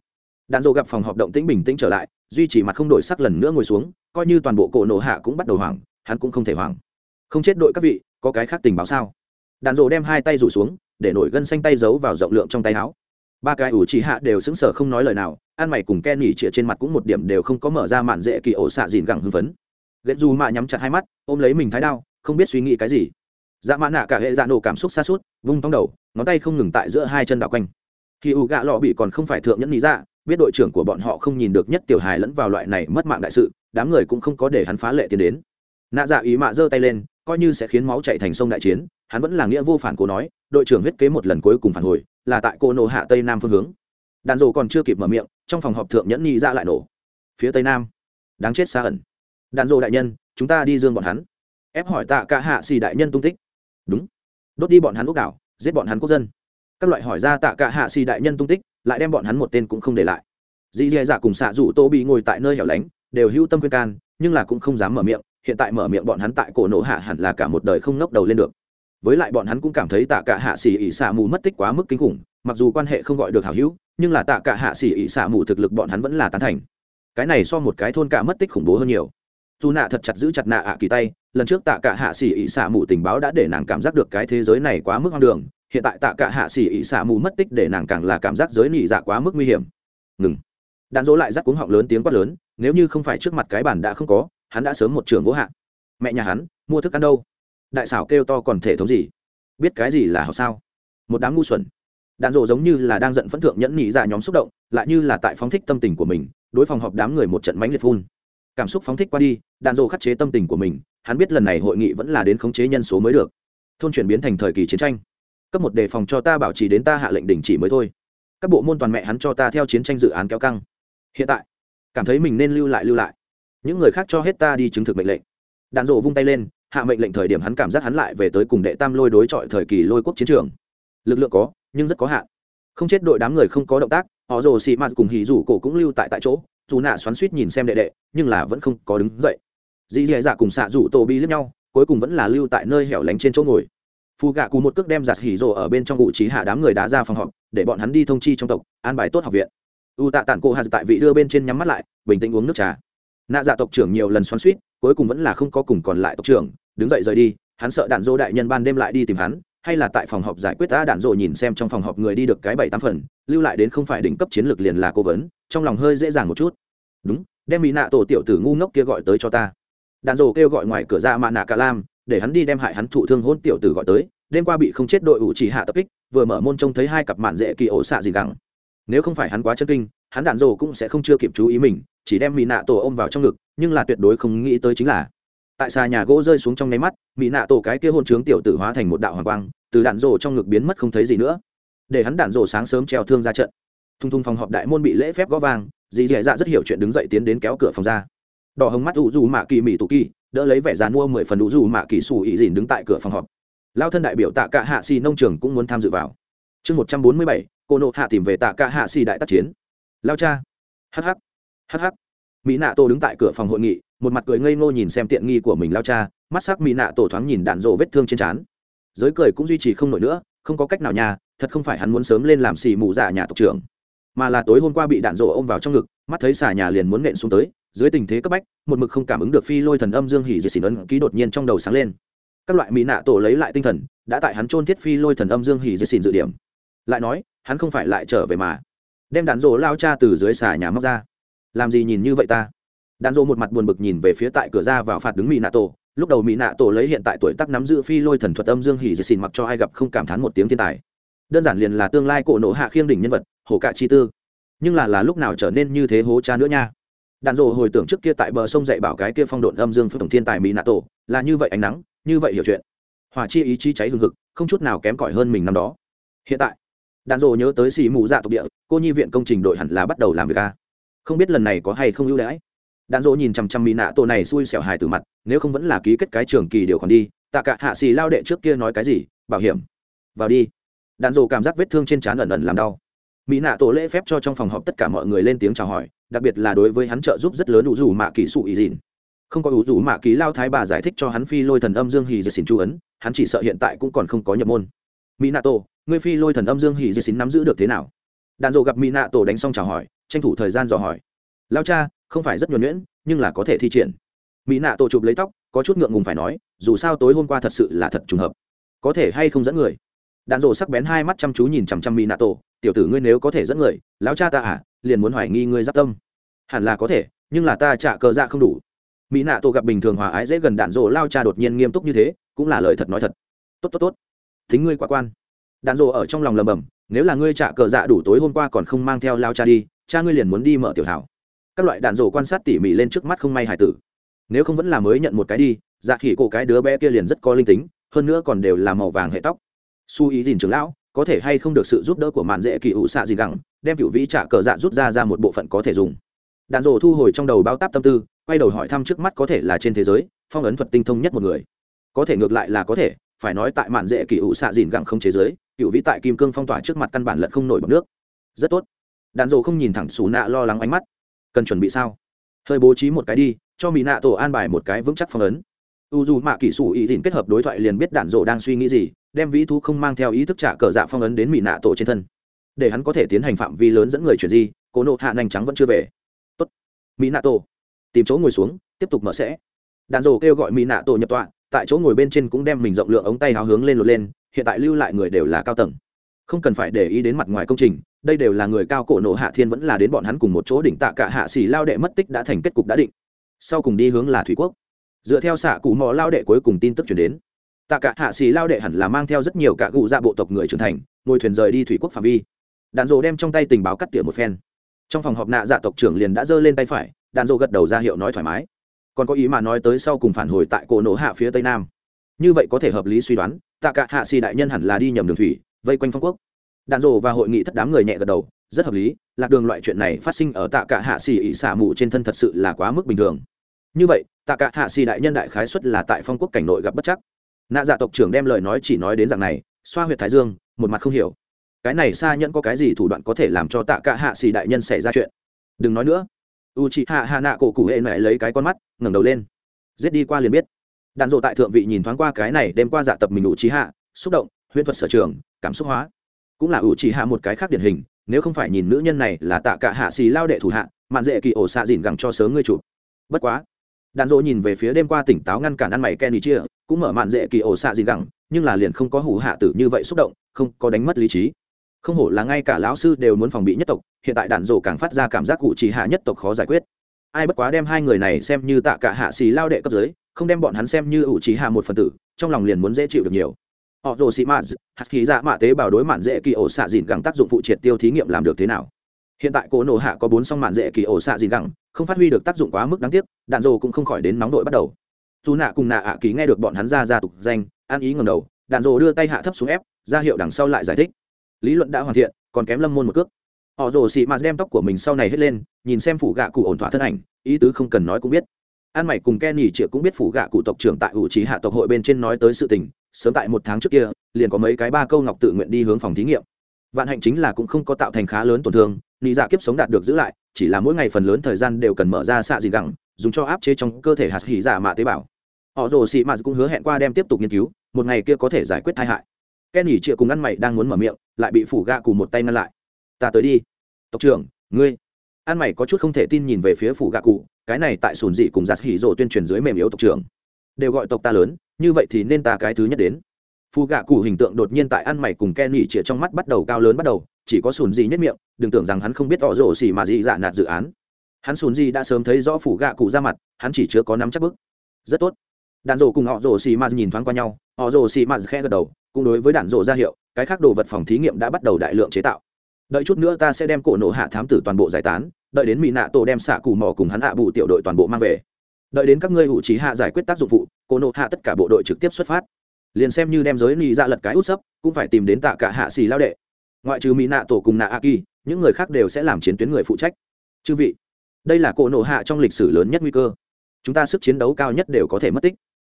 đàn dộ gặp phòng họp động tĩnh bình tĩnh trở lại, duy chỉ mặt không đổi sắc lần nữa ngồi xuống, coi như toàn bộ cổ nổ hạ cũng bắt đầu hoảng, hắn cũng không thể hoảng. Không chết đội các vị, có cái khác tình báo sao? Đàn dộ đem hai tay rủ xuống, để nổi gân xanh tay giấu vào rộng lượng trong tay áo ba cái ủ chỉ hạ đều xứng sở không nói lời nào, ăn mày cùng ken nhỉ chĩa trên mặt cũng một điểm đều không có mở ra mạn dễ kỳ ổ xạ dìn gẳng hưng phấn. Ghét dù mạ nhắm chặt hai mắt, ôm lấy mình thái đao, không biết suy nghĩ cái gì. Dạ mạ nạ cả hệ dạ nổ cảm xúc xa suốt, vung thong đầu, ngón tay không ngừng tại giữa hai chân đảo quanh. Khi ủ gạ lọ bị còn không phải thượng nhẫn lý ra dạ, biết đội trưởng của bọn họ không nhìn được nhất tiểu hài lẫn vào loại này mất mạng đại sự, đám người cũng không có để hắn phá lệ tiến đến. Nạ dạ ý mạ giơ tay lên coi như sẽ khiến máu chạy thành sông đại chiến, hắn vẫn là nghĩa vô phản cố nói, đội trưởng huyết kế một lần cuối cùng phản hồi, là tại cô nổ hạ tây nam phương hướng. Đàn rồ còn chưa kịp mở miệng, trong phòng họp thượng nhẫn nhị ra lại nổ. Phía tây nam. Đáng chết xa ẩn. Đàn rồ đại nhân, chúng ta đi dương bọn hắn. Ép hỏi tạ cả hạ xì đại nhân tung tích. Đúng. Đốt đi bọn hắn quốc đảo, giết bọn hắn quốc dân. Các loại hỏi ra tạ cả hạ xì đại nhân tung tích, lại đem bọn hắn một tên cũng không để lại. Dì dì dạ cùng xạ rủ tô bị ngồi tại nơi hẻo lánh, đều hữu tâm khuyên can, nhưng là cũng không dám mở miệng hiện tại mở miệng bọn hắn tại cổ nổ hạ hẳn là cả một đời không ngóc đầu lên được. Với lại bọn hắn cũng cảm thấy tạ cả hạ xỉ ỉ xả mù mất tích quá mức kinh khủng, mặc dù quan hệ không gọi được hảo hữu, nhưng là tạ cả hạ xỉ ỉ xả mù thực lực bọn hắn vẫn là tán thành. Cái này so một cái thôn cả mất tích khủng bố hơn nhiều. Dù nạ thật chặt giữ chặt nạ ạ kỳ tay, lần trước tạ cả hạ xỉ ỉ xả mù tình báo đã để nàng cảm giác được cái thế giới này quá mức hoang đường, hiện tại tạ cả hạ xỉ ỉ xả mù mất tích để nàng càng là cảm giác giới nị dạ quá mức nguy hiểm. Ngừng. Đạn dỗ lại rắc cuống họng lớn tiếng quát lớn, nếu như không phải trước mặt cái bản đã không có hắn đã sớm một trường vỗ hạ. Mẹ nhà hắn, mua thức ăn đâu? Đại xảo kêu to còn thể thống gì? Biết cái gì là học sao? Một đám ngu xuẩn. Đạn dỗ giống như là đang giận phẫn thượng nhẫn nhị ra nhóm xúc động, lại như là tại phóng thích tâm tình của mình, đối phòng họp đám người một trận mánh liệt phun. Cảm xúc phóng thích qua đi, đạn dỗ khắc chế tâm tình của mình, hắn biết lần này hội nghị vẫn là đến khống chế nhân số mới được. Thôn chuyển biến thành thời kỳ chiến tranh. Cấp một đề phòng cho ta bảo trì đến ta hạ lệnh đình chỉ mới thôi. Các bộ môn toàn mẹ hắn cho ta theo chiến tranh dự án kéo căng. Hiện tại, cảm thấy mình nên lưu lại lưu lại những người khác cho hết ta đi chứng thực mệnh lệnh. Đạn dộ vung tay lên, hạ mệnh lệnh thời điểm hắn cảm giác hắn lại về tới cùng đệ tam lôi đối chọi thời kỳ lôi quốc chiến trường. Lực lượng có, nhưng rất có hạn. Không chết đội đám người không có động tác, họ rồ xị mạt cùng hì rủ cổ cũng lưu tại tại chỗ, dù nạ xoắn suýt nhìn xem đệ đệ, nhưng là vẫn không có đứng dậy. Dì dì dạ cùng xạ rủ tổ bi lướt nhau, cuối cùng vẫn là lưu tại nơi hẻo lánh trên chỗ ngồi. Phù gạ cù một cước đem giặt hỉ rồ ở bên trong vụ trí hạ đám người đá ra phòng họp, để bọn hắn đi thông chi trong tộc, an bài tốt học viện. U tạ tản cô hạt tại vị đưa bên trên nhắm mắt lại, bình tĩnh uống nước trà nạ dạ tộc trưởng nhiều lần xoắn suýt, cuối cùng vẫn là không có cùng còn lại tộc trưởng, đứng dậy rời đi, hắn sợ đạn dỗ đại nhân ban đêm lại đi tìm hắn, hay là tại phòng họp giải quyết ta đạn dỗ nhìn xem trong phòng họp người đi được cái bảy tám phần, lưu lại đến không phải đỉnh cấp chiến lược liền là cố vấn, trong lòng hơi dễ dàng một chút đúng, đem mỹ nạ tổ tiểu tử ngu ngốc kia gọi tới cho ta đạn dỗ kêu gọi ngoài cửa ra mạ nạ cả lam, để hắn đi đem hại hắn thụ thương hôn tiểu tử gọi tới, đêm qua bị không chết đội ủ chỉ hạ tập kích, vừa mở môn trông thấy hai cặp mạn dễ kỳ ổ xạ gì gẳng. nếu không phải hắn quá chân kinh, hắn đạn dỗ cũng sẽ không chưa kịp chú ý mình chỉ đem mỹ nạ tổ ôm vào trong ngực, nhưng là tuyệt đối không nghĩ tới chính là, tại xà nhà gỗ rơi xuống trong nháy mắt, mỹ nạ tổ cái kia hôn trướng tiểu tử hóa thành một đạo hoàng quang, từ đạn rổ trong ngực biến mất không thấy gì nữa. Để hắn đạn rổ sáng sớm treo thương ra trận. Thung thung phòng họp đại môn bị lễ phép gõ vang, dì dì dạ rất hiểu chuyện đứng dậy tiến đến kéo cửa phòng ra. Đỏ hồng mắt ủ dù mạ kỳ mỹ tù kỳ đỡ lấy vẻ dàn mua mười phần ủ dù mạ kỳ xù ý dìn đứng tại cửa phòng họp. Lao thân đại biểu tạ cả hạ xì nông trường cũng muốn tham dự vào. Chương một trăm bốn mươi bảy, cô nộ hạ tìm về tạ cả hạ xì đại tác chiến. Lao cha. Hh hh mỹ nạ tổ đứng tại cửa phòng hội nghị, một mặt cười ngây ngô nhìn xem tiện nghi của mình lao cha, mắt sắc mỹ nạ tổ thoáng nhìn đạn rộ vết thương trên trán. Giới cười cũng duy trì không nổi nữa, không có cách nào nhà thật không phải hắn muốn sớm lên làm xì mù giả nhà tộc trưởng. Mà là tối hôm qua bị đạn rộ ôm vào trong ngực, mắt thấy xà nhà liền muốn nện xuống tới, dưới tình thế cấp bách, một mực không cảm ứng được phi lôi thần âm dương hỉ diệt xỉn ấn ký đột nhiên trong đầu sáng lên. Các loại mỹ nạ tổ lấy lại tinh thần, đã tại hắn trôn thiết phi lôi thần âm dương hỉ diệt xỉn dự điểm. Lại nói, hắn không phải lại trở về mà. Đem đạn rộ lao cha từ dưới xà nhà móc ra làm gì nhìn như vậy ta? Đàn rộ một mặt buồn bực nhìn về phía tại cửa ra vào phạt đứng mỹ nạ tổ lúc đầu mỹ nạ tổ lấy hiện tại tuổi tác nắm giữ phi lôi thần thuật âm dương hỉ dì xỉn mặc cho ai gặp không cảm thán một tiếng thiên tài. Đơn giản liền là tương lai cổ nộ hạ khiêng đỉnh nhân vật hổ cạ chi tư. Nhưng là là lúc nào trở nên như thế hố cha nữa nha? Đàn rộ hồi tưởng trước kia tại bờ sông dạy bảo cái kia phong độn âm dương tổng thiên tài mỹ nạ tổ là như vậy ánh nắng, như vậy hiểu chuyện. Hỏa chi ý chí cháy hừng hực, không chút nào kém cỏi hơn mình năm đó. Hiện tại đàn rộ nhớ tới xì mù dạ tộc địa, cô nhi viện công trình đội hẳn là bắt đầu làm việc a không biết lần này có hay không ưu đãi. Đạn dỗ nhìn chằm chằm mỹ nạ tổ này xui xẻo hài từ mặt, nếu không vẫn là ký kết cái trường kỳ điều khoản đi, tạ cả hạ xì lao đệ trước kia nói cái gì, bảo hiểm. Vào đi. Đạn dỗ cảm giác vết thương trên trán ẩn ẩn làm đau. Mỹ nạ tổ lễ phép cho trong phòng họp tất cả mọi người lên tiếng chào hỏi, đặc biệt là đối với hắn trợ giúp rất lớn đủ dù mạ kỳ sụ ý dìn không có đủ dù mạ kỳ lao thái bà giải thích cho hắn phi lôi thần âm dương hì dì xin chú ấn, hắn chỉ sợ hiện tại cũng còn không có nhập môn. Mỹ nạ tổ, ngươi phi lôi thần âm dương hì dì xin nắm giữ được thế nào? Đàn dỗ gặp mỹ nạ tổ đánh xong chào hỏi tranh thủ thời gian dò hỏi. Lao cha, không phải rất nhuẩn nhuyễn, nhưng là có thể thi triển. Mỹ nạ tổ chụp lấy tóc, có chút ngượng ngùng phải nói, dù sao tối hôm qua thật sự là thật trùng hợp. Có thể hay không dẫn người? Đạn rộ sắc bén hai mắt chăm chú nhìn chằm chằm mỹ nạ tổ, tiểu tử ngươi nếu có thể dẫn người lão cha ta à liền muốn hoài nghi ngươi giáp tâm. Hẳn là có thể, nhưng là ta trả cờ dạ không đủ. Mỹ nạ tổ gặp bình thường hòa ái dễ gần đạn rộ lao cha đột nhiên nghiêm túc như thế, cũng là lời thật nói thật. Tốt tốt tốt. Thính ngươi quá quan. Đạn rộ ở trong lòng lầm bầm nếu là ngươi trả cờ dạ đủ tối hôm qua còn không mang theo lao cha đi cha ngươi liền muốn đi mở tiểu hảo. Các loại đạn rổ quan sát tỉ mỉ lên trước mắt không may hải tử. Nếu không vẫn là mới nhận một cái đi dạ khỉ cổ cái đứa bé kia liền rất có linh tính, hơn nữa còn đều là màu vàng hệ tóc. Su ý dìn trưởng lão, có thể hay không được sự giúp đỡ của mạn dễ kỳ ủ xạ gì gẳng, đem cựu vĩ trả cờ dạ rút ra ra một bộ phận có thể dùng. Đạn rổ thu hồi trong đầu bao táp tâm tư, quay đầu hỏi thăm trước mắt có thể là trên thế giới, phong ấn thuật tinh thông nhất một người. Có thể ngược lại là có thể, phải nói tại mạn dễ kỳ ủ xạ dìn gẳng không chế giới cựu vĩ tại kim cương phong tỏa trước mặt căn bản lật không nổi bọc nước. Rất tốt đạn dồ không nhìn thẳng xù nạ lo lắng ánh mắt. Cần chuẩn bị sao? Hơi bố trí một cái đi, cho mỹ nạ tổ an bài một cái vững chắc phong ấn. U dù mạ kỹ sủ ý dìn kết hợp đối thoại liền biết đạn dồ đang suy nghĩ gì, đem vĩ thú không mang theo ý thức trả cờ dạ phong ấn đến mỹ nạ tổ trên thân. Để hắn có thể tiến hành phạm vi lớn dẫn người chuyển di, cố nộ hạ nành trắng vẫn chưa về. Tốt. Mỹ nạ tổ. Tìm chỗ ngồi xuống, tiếp tục mở sẽ. Đạn dồ kêu gọi mỹ nạ tổ nhập tọa, tại chỗ ngồi bên trên cũng đem mình rộng lượng ống tay háo hướng lên lột lên, hiện tại lưu lại người đều là cao tầng. Không cần phải để ý đến mặt ngoài công trình đây đều là người cao cổ nộ hạ thiên vẫn là đến bọn hắn cùng một chỗ đỉnh tạ cả hạ xỉ lao đệ mất tích đã thành kết cục đã định. Sau cùng đi hướng là thủy quốc. Dựa theo xạ cụ mò lao đệ cuối cùng tin tức chuyển đến, tạ cả hạ xỉ lao đệ hẳn là mang theo rất nhiều cả cụ dạ bộ tộc người trưởng thành, ngồi thuyền rời đi thủy quốc phạm vi. Đạn dộ đem trong tay tình báo cắt tỉa một phen. Trong phòng họp nạ dạ tộc trưởng liền đã giơ lên tay phải, đạn dộ gật đầu ra hiệu nói thoải mái. Còn có ý mà nói tới sau cùng phản hồi tại cổ nổ hạ phía tây nam. Như vậy có thể hợp lý suy đoán, tạ cả hạ xì đại nhân hẳn là đi nhầm đường thủy, vây quanh phong quốc đạn rồ và hội nghị thất đám người nhẹ gật đầu, rất hợp lý, lạc đường loại chuyện này phát sinh ở tạ cả hạ xì ỉ xả mù trên thân thật sự là quá mức bình thường. Như vậy, tạ cả hạ xì đại nhân đại khái xuất là tại phong quốc cảnh nội gặp bất chắc. Nạ dạ tộc trưởng đem lời nói chỉ nói đến rằng này, xoa huyệt thái dương, một mặt không hiểu. Cái này xa nhẫn có cái gì thủ đoạn có thể làm cho tạ cả hạ xì đại nhân xảy ra chuyện? Đừng nói nữa. U chị hạ hạ nạ cổ cụ hệ mẹ lấy cái con mắt, ngẩng đầu lên. Giết đi qua liền biết. Đạn dộ tại thượng vị nhìn thoáng qua cái này đêm qua dạ tập mình u chị hạ xúc động, huyễn thuật sở trường, cảm xúc hóa cũng là ủ chỉ hạ một cái khác điển hình, nếu không phải nhìn nữ nhân này là tạ cả hạ xì lao đệ thủ hạ, mạn dễ kỳ ổ xạ dìn gẳng cho sớm ngươi chụp. Bất quá đàn dộ nhìn về phía đêm qua tỉnh táo ngăn cản ăn mày kenny chia, cũng mở mạn dễ kỳ ổ xạ dìn gẳng, nhưng là liền không có hủ hạ tử như vậy xúc động, không có đánh mất lý trí. Không hổ là ngay cả lão sư đều muốn phòng bị nhất tộc, hiện tại đàn dộ càng phát ra cảm giác cụ chỉ hạ nhất tộc khó giải quyết. Ai bất quá đem hai người này xem như tạ cả hạ xì lao đệ cấp dưới, không đem bọn hắn xem như ủ trí hạ một phần tử, trong lòng liền muốn dễ chịu được nhiều họ rồ xị mãs hạt khí dạ mạ tế bào đối mạn dễ kỳ ổ xạ dìn gẳng tác dụng phụ triệt tiêu thí nghiệm làm được thế nào? Hiện tại cố nổ hạ có bốn song mạn dễ kỳ ổ xạ dìn gẳng, không phát huy được tác dụng quá mức đáng tiếc, đạn dồ cũng không khỏi đến nóng đội bắt đầu. Dù nạ cùng nạ ạ ký nghe được bọn hắn ra ra tục danh an ý ngầm đầu, đạn dồ đưa tay hạ thấp xuống ép, ra hiệu đằng sau lại giải thích. Lý luận đã hoàn thiện, còn kém lâm môn một cước. Họ rồ xị mạt đem tóc của mình sau này hết lên, nhìn xem phủ gạ cụ ổn thỏa thân ảnh, ý tứ không cần nói cũng biết an mày cùng kenny triệu cũng biết phủ gạ cụ tộc trưởng tại ủ trí hạ tộc hội bên trên nói tới sự tình, sớm tại một tháng trước kia, liền có mấy cái ba câu ngọc tự nguyện đi hướng phòng thí nghiệm. Vạn hạnh chính là cũng không có tạo thành khá lớn tổn thương, nị dạ kiếp sống đạt được giữ lại, chỉ là mỗi ngày phần lớn thời gian đều cần mở ra xạ dị gẳng, dùng cho áp chế trong cơ thể hạt hỉ dạ mạ tế bào. Họ rồ xị mạ cũng hứa hẹn qua đem tiếp tục nghiên cứu, một ngày kia có thể giải quyết tai hại. Kenny triệu cùng ăn mày đang muốn mở miệng, lại bị phủ gạ cụ một tay ngăn lại. Ta tới đi, tộc trưởng, ngươi. An mày có chút không thể tin nhìn về phía phủ gạ cụ cái này tại sùn dị cùng giặt hỉ rộ tuyên truyền dưới mềm yếu tộc trưởng. Đều gọi tộc ta lớn, như vậy thì nên ta cái thứ nhất đến. Phù gạ cụ hình tượng đột nhiên tại ăn mày cùng ken nghỉ chĩa trong mắt bắt đầu cao lớn bắt đầu, chỉ có sùn dị nhất miệng, đừng tưởng rằng hắn không biết tỏ rổ xỉ mà dị dạ nạt dự án. Hắn sùn dị đã sớm thấy rõ phù gạ cụ ra mặt, hắn chỉ chưa có nắm chắc bức. Rất tốt. Đàn rổ cùng họ rổ xỉ mà nhìn thoáng qua nhau, họ rổ xỉ mà khẽ gật đầu, cũng đối với đàn rổ ra hiệu, cái khác đồ vật phòng thí nghiệm đã bắt đầu đại lượng chế tạo đợi chút nữa ta sẽ đem cổ nổ hạ thám tử toàn bộ giải tán đợi đến mỹ nạ tổ đem xạ cù mò cùng hắn hạ bù tiểu đội toàn bộ mang về. Đợi đến các ngươi hữu trí hạ giải quyết tác dụng vụ, cổ nổ hạ tất cả bộ đội trực tiếp xuất phát. Liền xem như đem giới nị ra lật cái út sấp cũng phải tìm đến tạ cả hạ xì lao đệ. Ngoại trừ mỹ nạ tổ cùng nạ a kỳ những người khác đều sẽ làm chiến tuyến người phụ trách. Chư vị đây là cổ nổ hạ trong lịch sử lớn nhất nguy cơ. Chúng ta sức chiến đấu cao nhất đều có thể mất tích.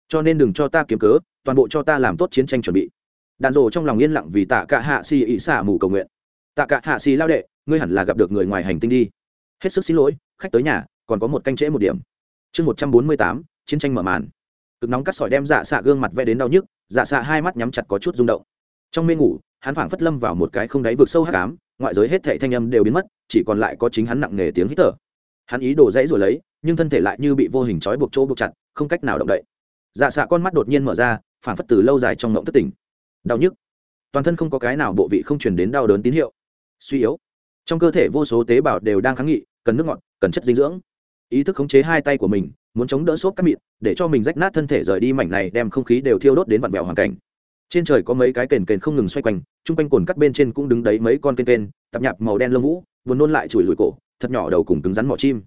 Cho nên đừng cho ta kiếm cớ toàn bộ cho ta làm tốt chiến tranh chuẩn bị. Đàn rộ trong lòng yên lặng vì tạ cả hạ xì ỉ xả mù cầu nguyện tạ cả hạ xì lao đệ, ngươi hẳn là gặp được người ngoài hành tinh đi. Hết sức xin lỗi, khách tới nhà, còn có một canh trễ một điểm. Chương một trăm bốn mươi tám, chiến tranh mở màn. Cực nóng cắt sỏi đem dạ xạ gương mặt vẽ đến đau nhức dạ xạ hai mắt nhắm chặt có chút rung động. Trong mê ngủ, hắn phảng phất lâm vào một cái không đáy vực sâu hát cám ngoại giới hết thệ thanh âm đều biến mất, chỉ còn lại có chính hắn nặng nề tiếng hít thở. Hắn ý đổ dãy rồi lấy, nhưng thân thể lại như bị vô hình trói buộc chỗ buộc chặt, không cách nào động đậy. Dạ xạ con mắt đột nhiên mở ra, phảng phất từ lâu dài trong ngộng thất tỉnh. Đau nhức. Toàn thân không có cái nào bộ vị không truyền đến đau đớn tín hiệu suy yếu. Trong cơ thể vô số tế bào đều đang kháng nghị cần nước ngọt cần chất dinh dưỡng. Ý thức khống chế hai tay của mình muốn chống đỡ xốp các mịn để cho mình rách nát thân thể rời đi mảnh này đem không khí đều thiêu đốt đến vặn vẹo hoàn cảnh. Trên trời có mấy cái kền kền không ngừng xoay quanh chung quanh cồn cắt bên trên cũng đứng đấy mấy con kền kền, tập nhạp màu đen lông vũ vừa nôn lại chùi lùi cổ thật nhỏ đầu cùng cứng rắn mỏ chim.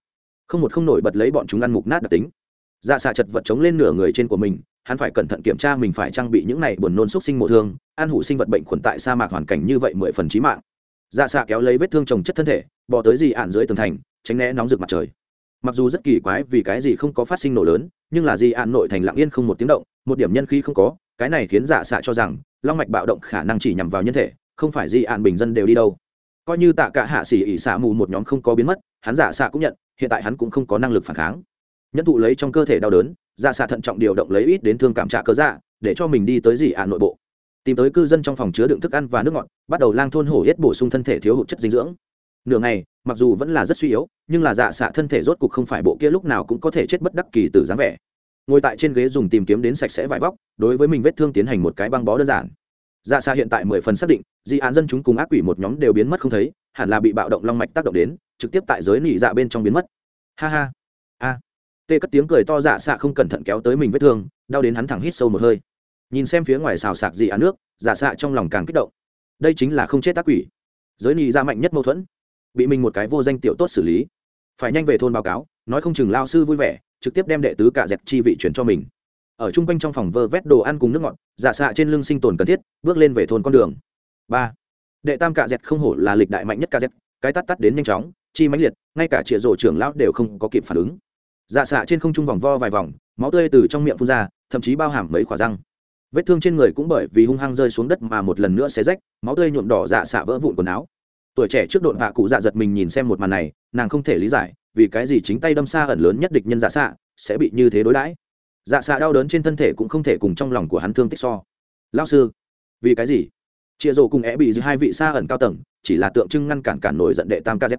Không một không nổi bật lấy bọn chúng ăn mục nát đặc tính. Dạ xạ chật vật chống lên nửa người trên của mình hắn phải cẩn thận kiểm tra mình phải trang bị những này buồn nôn xúc sinh mộ thương ăn hủ sinh vật bệnh khuẩn tại sa mạc hoàn cảnh như vậy mười phần trí mạng dạ xạ kéo lấy vết thương trồng chất thân thể bỏ tới dị ạn dưới tường thành, tránh né nóng rực mặt trời. Mặc dù rất kỳ quái vì cái gì không có phát sinh nổ lớn, nhưng là dị ạn nội thành lặng yên không một tiếng động, một điểm nhân khí không có, cái này khiến dạ xạ cho rằng, long mạch bạo động khả năng chỉ nhằm vào nhân thể, không phải dị ạn bình dân đều đi đâu. Coi như tạ cả hạ xỉ ỉ xạ mù một nhóm không có biến mất, hắn giả xạ cũng nhận, hiện tại hắn cũng không có năng lực phản kháng. Nhân thụ lấy trong cơ thể đau đớn giả xạ thận trọng điều động lấy ít đến thương cảm trạ cơ dạ để cho mình đi tới dị ạn nội bộ tìm tới cư dân trong phòng chứa đựng thức ăn và nước ngọt, bắt đầu lang thôn hổ yết bổ sung thân thể thiếu hụt chất dinh dưỡng. Nửa ngày, mặc dù vẫn là rất suy yếu, nhưng là dạ xạ thân thể rốt cục không phải bộ kia lúc nào cũng có thể chết bất đắc kỳ từ dáng vẻ. Ngồi tại trên ghế dùng tìm kiếm đến sạch sẽ vải vóc, đối với mình vết thương tiến hành một cái băng bó đơn giản. Dạ xạ hiện tại mười phần xác định di án dân chúng cùng ác quỷ một nhóm đều biến mất không thấy, hẳn là bị bạo động long mạch tác động đến, trực tiếp tại giới nỉ dạ bên trong biến mất. Ha ha. A. Tê cất tiếng cười to dạ xạ không cẩn thận kéo tới mình vết thương, đau đến hắn thẳng hít sâu một hơi nhìn xem phía ngoài xào sạc dị án nước dạ xạ trong lòng càng kích động. Đây chính là không chết tác quỷ. Giới nỉ ra mạnh nhất mâu thuẫn. Bị mình một cái vô danh tiểu tốt xử lý. Phải nhanh về thôn báo cáo, nói không chừng lao sư vui vẻ, trực tiếp đem đệ tứ cả dẹp chi vị chuyển cho mình. Ở chung quanh trong phòng vơ vét đồ ăn cùng nước ngọt, giả xạ trên lưng sinh tồn cần thiết, bước lên về thôn con đường. Ba. Đệ tam cạ dẹt không hổ là lịch đại mạnh nhất cạ dẹt, cái tắt tắt đến nhanh chóng, chi mãnh liệt, ngay cả trịa rổ trưởng lão đều không có kịp phản ứng. Dạ xạ trên không trung vòng vo vài vòng, máu tươi từ trong miệng phun ra, thậm chí bao hàm mấy khỏa răng vết thương trên người cũng bởi vì hung hăng rơi xuống đất mà một lần nữa xé rách, máu tươi nhuộm đỏ dạ xạ vỡ vụn quần áo. Tuổi trẻ trước độn hạ cụ dạ giật mình nhìn xem một màn này, nàng không thể lý giải, vì cái gì chính tay đâm xa ẩn lớn nhất địch nhân dạ xạ sẽ bị như thế đối đãi. Dạ xạ đau đớn trên thân thể cũng không thể cùng trong lòng của hắn thương tích so. Lao sư, vì cái gì? Chia rổ cùng é bị giữa hai vị xa ẩn cao tầng, chỉ là tượng trưng ngăn cản cản nổi giận đệ tam kz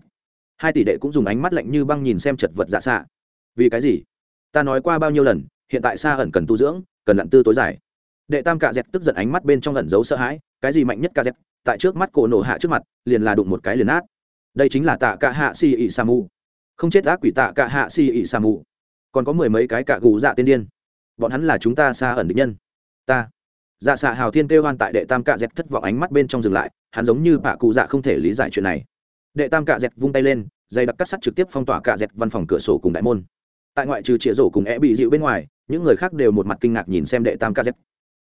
hai tỷ đệ cũng dùng ánh mắt lạnh như băng nhìn xem chật vật dạ xạ. Vì cái gì? Ta nói qua bao nhiêu lần, hiện tại xa ẩn cần tu dưỡng, cần lặn tư tối dài đệ tam cạ dẹt tức giận ánh mắt bên trong ẩn giấu sợ hãi, cái gì mạnh nhất cạ dẹt? Tại trước mắt cổ nổ hạ trước mặt, liền là đụng một cái liền át. Đây chính là tạ cạ hạ si ỉ sa mù không chết ác quỷ tạ cạ hạ si ỉ sa mù còn có mười mấy cái cạ gù dạ tiên điên. Bọn hắn là chúng ta xa ẩn định nhân. Ta. Dạ xạ hào thiên kêu hoan tại đệ tam cạ dẹt thất vọng ánh mắt bên trong dừng lại, hắn giống như bạ cụ dạ không thể lý giải chuyện này. Đệ tam cạ dẹt vung tay lên, dây đặc cắt sắt trực tiếp phong tỏa cạ dẹt văn phòng cửa sổ cùng đại môn. Tại ngoại trừ chĩa rổ cùng é bị dịu bên ngoài, những người khác đều một mặt kinh ngạc nhìn xem đệ tam cạ dẹt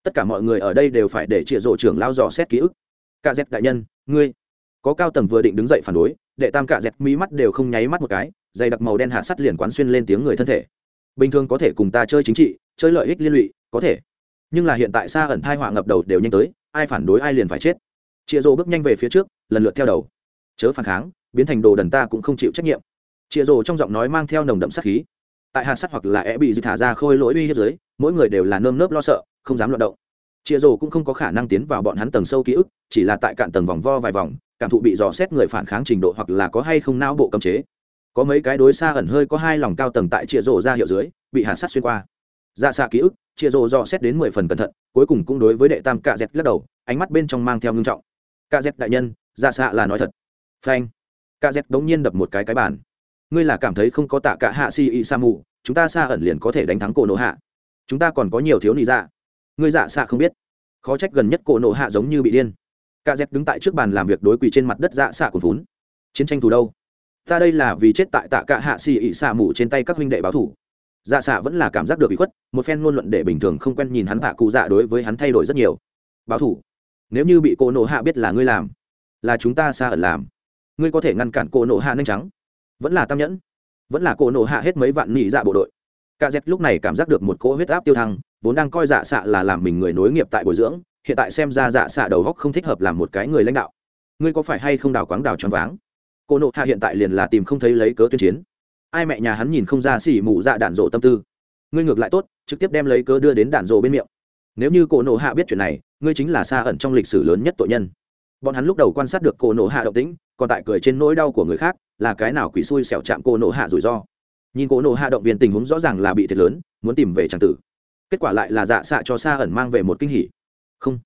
tất cả mọi người ở đây đều phải để chĩa rổ trưởng lao dò xét ký ức. Cạ dẹt đại nhân, ngươi. Có cao tầng vừa định đứng dậy phản đối, đệ tam cạ dẹt mí mắt đều không nháy mắt một cái dây đặc màu đen hạ sắt liền quán xuyên lên tiếng người thân thể. Bình thường có thể cùng ta chơi chính trị, chơi lợi ích liên lụy, có thể. Nhưng là hiện tại xa ẩn thai họa ngập đầu đều nhanh tới, ai phản đối ai liền phải chết. Chịa rổ bước nhanh về phía trước, lần lượt theo đầu. Chớ phản kháng, biến thành đồ đần ta cũng không chịu trách nhiệm. Chịa rổ trong giọng nói mang theo nồng đậm sát khí tại hạt sắt hoặc là é bị thả ra khôi lỗi uy hiếp dưới mỗi người đều là nơm nớp lo sợ, không dám loạt động. Chịa rồ cũng không có khả năng tiến vào bọn hắn tầng sâu ký ức, chỉ là tại cạn tầng vòng vo vài vòng, cảm thụ bị dò xét người phản kháng trình độ hoặc là có hay không não bộ cấm chế. Có mấy cái đối xa ẩn hơi có hai lòng cao tầng tại chịa rồ ra hiệu dưới, bị hạt sắt xuyên qua. Dạ ra xa ký ức chia rồ dò xét đến mười phần cẩn thận, cuối cùng cũng đối với đệ tam cạ dẹt lắc đầu, ánh mắt bên trong mang theo ngưng trọng. Cạ dẹt đại nhân dạ ra xa là nói thật. Phanh. Cạ dẹt đống nhiên đập một cái cái bàn ngươi là cảm thấy không có tạ cả hạ si y sa mù chúng ta xa ẩn liền có thể đánh thắng cổ nổ hạ. Chúng ta còn có nhiều thiếu nị dạ. Ngươi dạ xạ không biết. Khó trách gần nhất cổ nổ hạ giống như bị điên. Ca dẹt đứng tại trước bàn làm việc đối quỳ trên mặt đất dạ xạ của vốn chiến tranh thù đâu? Ta đây là vì chết tại tạ cả hạ si ị xạ mù trên tay các huynh đệ báo thủ. Dạ xạ vẫn là cảm giác được bị khuất, một phen ngôn luận để bình thường không quen nhìn hắn hạ cụ dạ đối với hắn thay đổi rất nhiều. Báo thủ. Nếu như bị cổ nộ hạ biết là ngươi làm, là chúng ta xa ẩn làm, ngươi có thể ngăn cản cổ nộ hạ nhanh trắng vẫn là tam nhẫn, vẫn là cô nổ hạ hết mấy vạn nhị dạ bộ đội. Ca z lúc này cảm giác được một cỗ huyết áp tiêu thăng, vốn đang coi dạ xạ là làm mình người nối nghiệp tại bồi dưỡng, hiện tại xem ra dạ xạ đầu góc không thích hợp làm một cái người lãnh đạo. Ngươi có phải hay không đào quáng đào choáng váng? Cô nộ hạ hiện tại liền là tìm không thấy lấy cớ tuyên chiến. Ai mẹ nhà hắn nhìn không ra xỉ mù dạ đạn rộ tâm tư. Ngươi ngược lại tốt, trực tiếp đem lấy cớ đưa đến đạn rộ bên miệng. Nếu như cổ nộ hạ biết chuyện này, ngươi chính là xa ẩn trong lịch sử lớn nhất tội nhân. Bọn hắn lúc đầu quan sát được cổ nộ hạ động tĩnh, còn tại cười trên nỗi đau của người khác là cái nào quỷ xui xẻo chạm cô nộ hạ rủi ro. Nhìn cô nộ hạ động viên tình huống rõ ràng là bị thiệt lớn, muốn tìm về tràng tử. Kết quả lại là dạ xạ cho xa ẩn mang về một kinh hỉ. Không.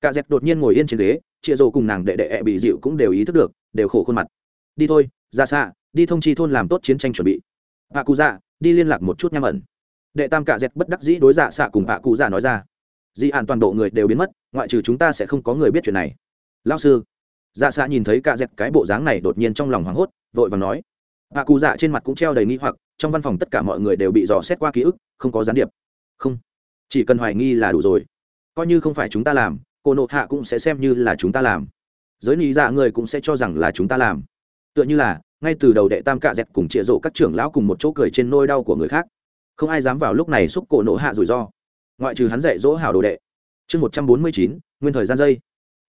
Cả dẹp đột nhiên ngồi yên trên ghế, chia rồ cùng nàng đệ đệ e bị dịu cũng đều ý thức được, đều khổ khuôn mặt. Đi thôi ra xạ, đi thông chi thôn làm tốt chiến tranh chuẩn bị. Bà cụ dạ đi liên lạc một chút nham ẩn. Đệ tam cạ dẹt bất đắc dĩ đối dạ xạ cùng bà cụ dạ nói ra. Dị hạn toàn bộ người đều biến mất, ngoại trừ chúng ta sẽ không có người biết chuyện này. Lao sư dạ xạ nhìn thấy cạ dẹt cái bộ dáng này đột nhiên trong lòng hoảng hốt, vội và nói. Bà cụ dạ trên mặt cũng treo đầy nghi hoặc, trong văn phòng tất cả mọi người đều bị dò xét qua ký ức, không có gián điệp. Không, chỉ cần hoài nghi là đủ rồi. Coi như không phải chúng ta làm, cô nộ hạ cũng sẽ xem như là chúng ta làm. Giới lý dạ người cũng sẽ cho rằng là chúng ta làm. Tựa như là, ngay từ đầu đệ tam cạ dẹt cùng trịa rộ các trưởng lão cùng một chỗ cười trên nôi đau của người khác. Không ai dám vào lúc này xúc cổ nộ hạ rủi ro. Ngoại trừ hắn dạy dỗ hảo đồ đệ. Chương một trăm bốn mươi chín, nguyên thời gian dây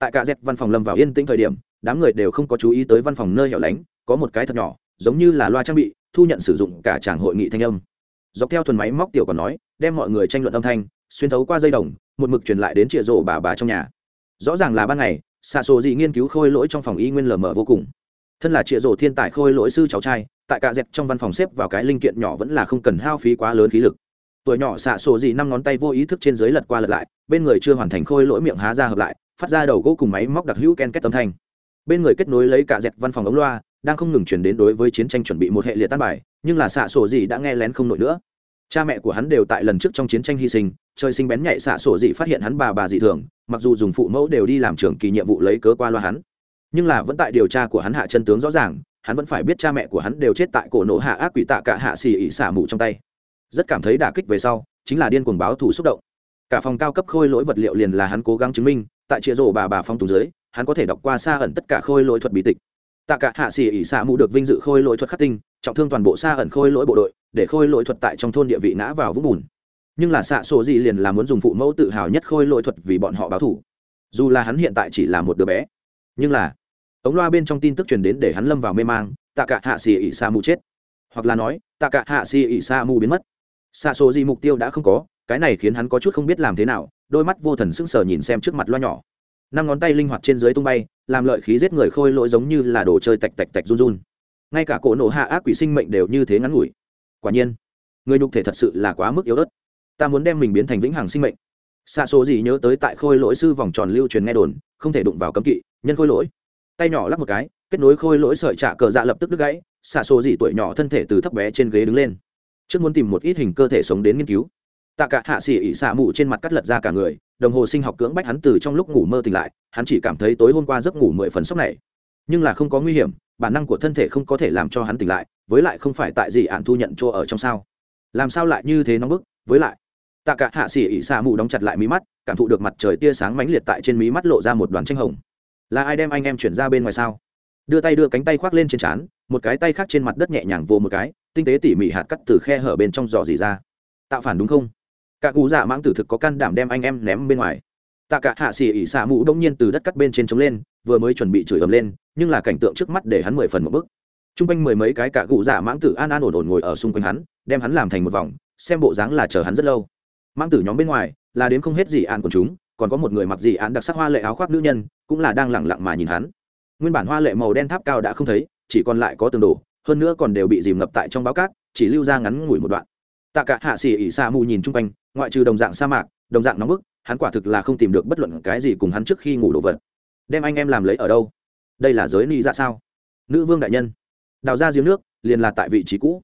tại cả dẹp văn phòng lâm vào yên tĩnh thời điểm, đám người đều không có chú ý tới văn phòng nơi hẻo lánh, có một cái thật nhỏ, giống như là loa trang bị, thu nhận sử dụng cả tràng hội nghị thanh âm. Dọc theo thuần máy móc tiểu còn nói, đem mọi người tranh luận âm thanh, xuyên thấu qua dây đồng, một mực truyền lại đến trịa rổ bà bà trong nhà. Rõ ràng là ban ngày xạ sổ dị nghiên cứu khôi lỗi trong phòng y nguyên lờ mờ vô cùng. Thân là trịa rổ thiên tài khôi lỗi sư cháu trai, tại cả dẹp trong văn phòng xếp vào cái linh kiện nhỏ vẫn là không cần hao phí quá lớn khí lực. Tuổi nhỏ xạ sổ dị năm ngón tay vô ý thức trên dưới lật qua lật lại, bên người chưa hoàn thành khôi lỗi miệng há ra hợp lại phát ra đầu gỗ cùng máy móc đặc hữu ken kết âm thanh. Bên người kết nối lấy cả dẹt văn phòng ống loa, đang không ngừng chuyển đến đối với chiến tranh chuẩn bị một hệ liệt tan bài, nhưng là xạ sổ dị đã nghe lén không nổi nữa. Cha mẹ của hắn đều tại lần trước trong chiến tranh hy sinh, trời sinh bén nhạy xạ sổ dị phát hiện hắn bà bà dị thường, mặc dù dùng phụ mẫu đều đi làm trưởng kỳ nhiệm vụ lấy cớ qua loa hắn. Nhưng là vẫn tại điều tra của hắn hạ chân tướng rõ ràng, hắn vẫn phải biết cha mẹ của hắn đều chết tại cổ nổ hạ ác quỷ tạ cả hạ xì ỉ xả mù trong tay. Rất cảm thấy đả kích về sau, chính là điên cuồng báo thù xúc động. Cả phòng cao cấp khôi lỗi vật liệu liền là hắn cố gắng chứng minh tại chĩa rổ bà bà phong tùng dưới, hắn có thể đọc qua xa ẩn tất cả khôi lỗi thuật bí tịch. Tạ cả hạ xì ỉ xạ mù được vinh dự khôi lỗi thuật khắc tinh, trọng thương toàn bộ xa ẩn khôi lỗi bộ đội, để khôi lỗi thuật tại trong thôn địa vị ngã vào vũng bùn. Nhưng là xạ sổ gì liền là muốn dùng phụ mẫu tự hào nhất khôi lỗi thuật vì bọn họ báo thủ dù là hắn hiện tại chỉ là một đứa bé, nhưng là, ống loa bên trong tin tức truyền đến để hắn lâm vào mê mang, tạ cả hạ xì ỉ sa mù chết. Hoặc là nói, tạ cả hạ xì ỉ sa mù biến mất. Xạ sổ gì mục tiêu đã không có, cái này khiến hắn có chút không biết làm thế nào đôi mắt vô thần sững sờ nhìn xem trước mặt loa nhỏ. Năm ngón tay linh hoạt trên dưới tung bay, làm lợi khí giết người khôi lỗi giống như là đồ chơi tạch tạch tạch run run. Ngay cả cổ nổ hạ ác quỷ sinh mệnh đều như thế ngắn ngủi. Quả nhiên, người nhục thể thật sự là quá mức yếu ớt. Ta muốn đem mình biến thành vĩnh hằng sinh mệnh. Xa số gì nhớ tới tại khôi lỗi sư vòng tròn lưu truyền nghe đồn, không thể đụng vào cấm kỵ, nhân khôi lỗi. Tay nhỏ lắp một cái, kết nối khôi lỗi sợi trạ cờ dạ lập tức đứt gãy xa số gì tuổi nhỏ thân thể từ thấp bé trên ghế đứng lên. Trước muốn tìm một ít hình cơ thể sống đến nghiên cứu tạ cả hạ xỉ ỉ xả mù trên mặt cắt lật ra cả người, đồng hồ sinh học cưỡng bách hắn từ trong lúc ngủ mơ tỉnh lại, hắn chỉ cảm thấy tối hôm qua giấc ngủ mười phần sốc này. Nhưng là không có nguy hiểm, bản năng của thân thể không có thể làm cho hắn tỉnh lại, với lại không phải tại gì ạn thu nhận chỗ ở trong sao. Làm sao lại như thế nóng bức, với lại? Tạ cả hạ xỉ ỉ xả mù đóng chặt lại mí mắt, cảm thụ được mặt trời tia sáng mãnh liệt tại trên mí mắt lộ ra một đoàn tranh hồng. Là ai đem anh em chuyển ra bên ngoài sao? Đưa tay đưa cánh tay khoác lên trên trán, một cái tay khác trên mặt đất nhẹ nhàng vô một cái, tinh tế tỉ mỉ hạt cắt từ khe hở bên trong giò dỉ ra. Tạo phản đúng không? Cả cụ dạ mãng tử thực có can đảm đem anh em ném bên ngoài. Tạ cả hạ xỉ ỉ xạ mũ đông nhiên từ đất cắt bên trên trống lên, vừa mới chuẩn bị chửi ầm lên, nhưng là cảnh tượng trước mắt để hắn mười phần một bức. T r u n g quanh mười mấy cái cả cụ dạ mãng tử an an ổn ổn ngồi ở xung quanh hắn, đem hắn làm thành một vòng, xem bộ dáng là chờ hắn rất lâu. Mãng tử nhóm bên ngoài, là đến không hết gì an của chúng, còn có một người mặc gì án đặc sắc hoa lệ áo khoác nữ nhân, cũng là đang lẳng lặng mà nhìn hắn. Nguyên bản hoa lệ màu đen tháp cao đã không thấy, chỉ còn lại có tường đổ, hơn nữa còn đều bị dìm ngập tại trong báo cát, chỉ lưu ra ngắn ngủi một đoạn tạ cả hạ xỉ ỉ xa mù nhìn chung quanh, ngoại trừ đồng dạng sa mạc, đồng dạng nóng bức, hắn quả thực là không tìm được bất luận cái gì cùng hắn trước khi ngủ đồ vật. Đem anh em làm lấy ở đâu? Đây là giới ni ra sao? Nữ vương đại nhân. Đào ra giếng nước, liền là tại vị trí cũ.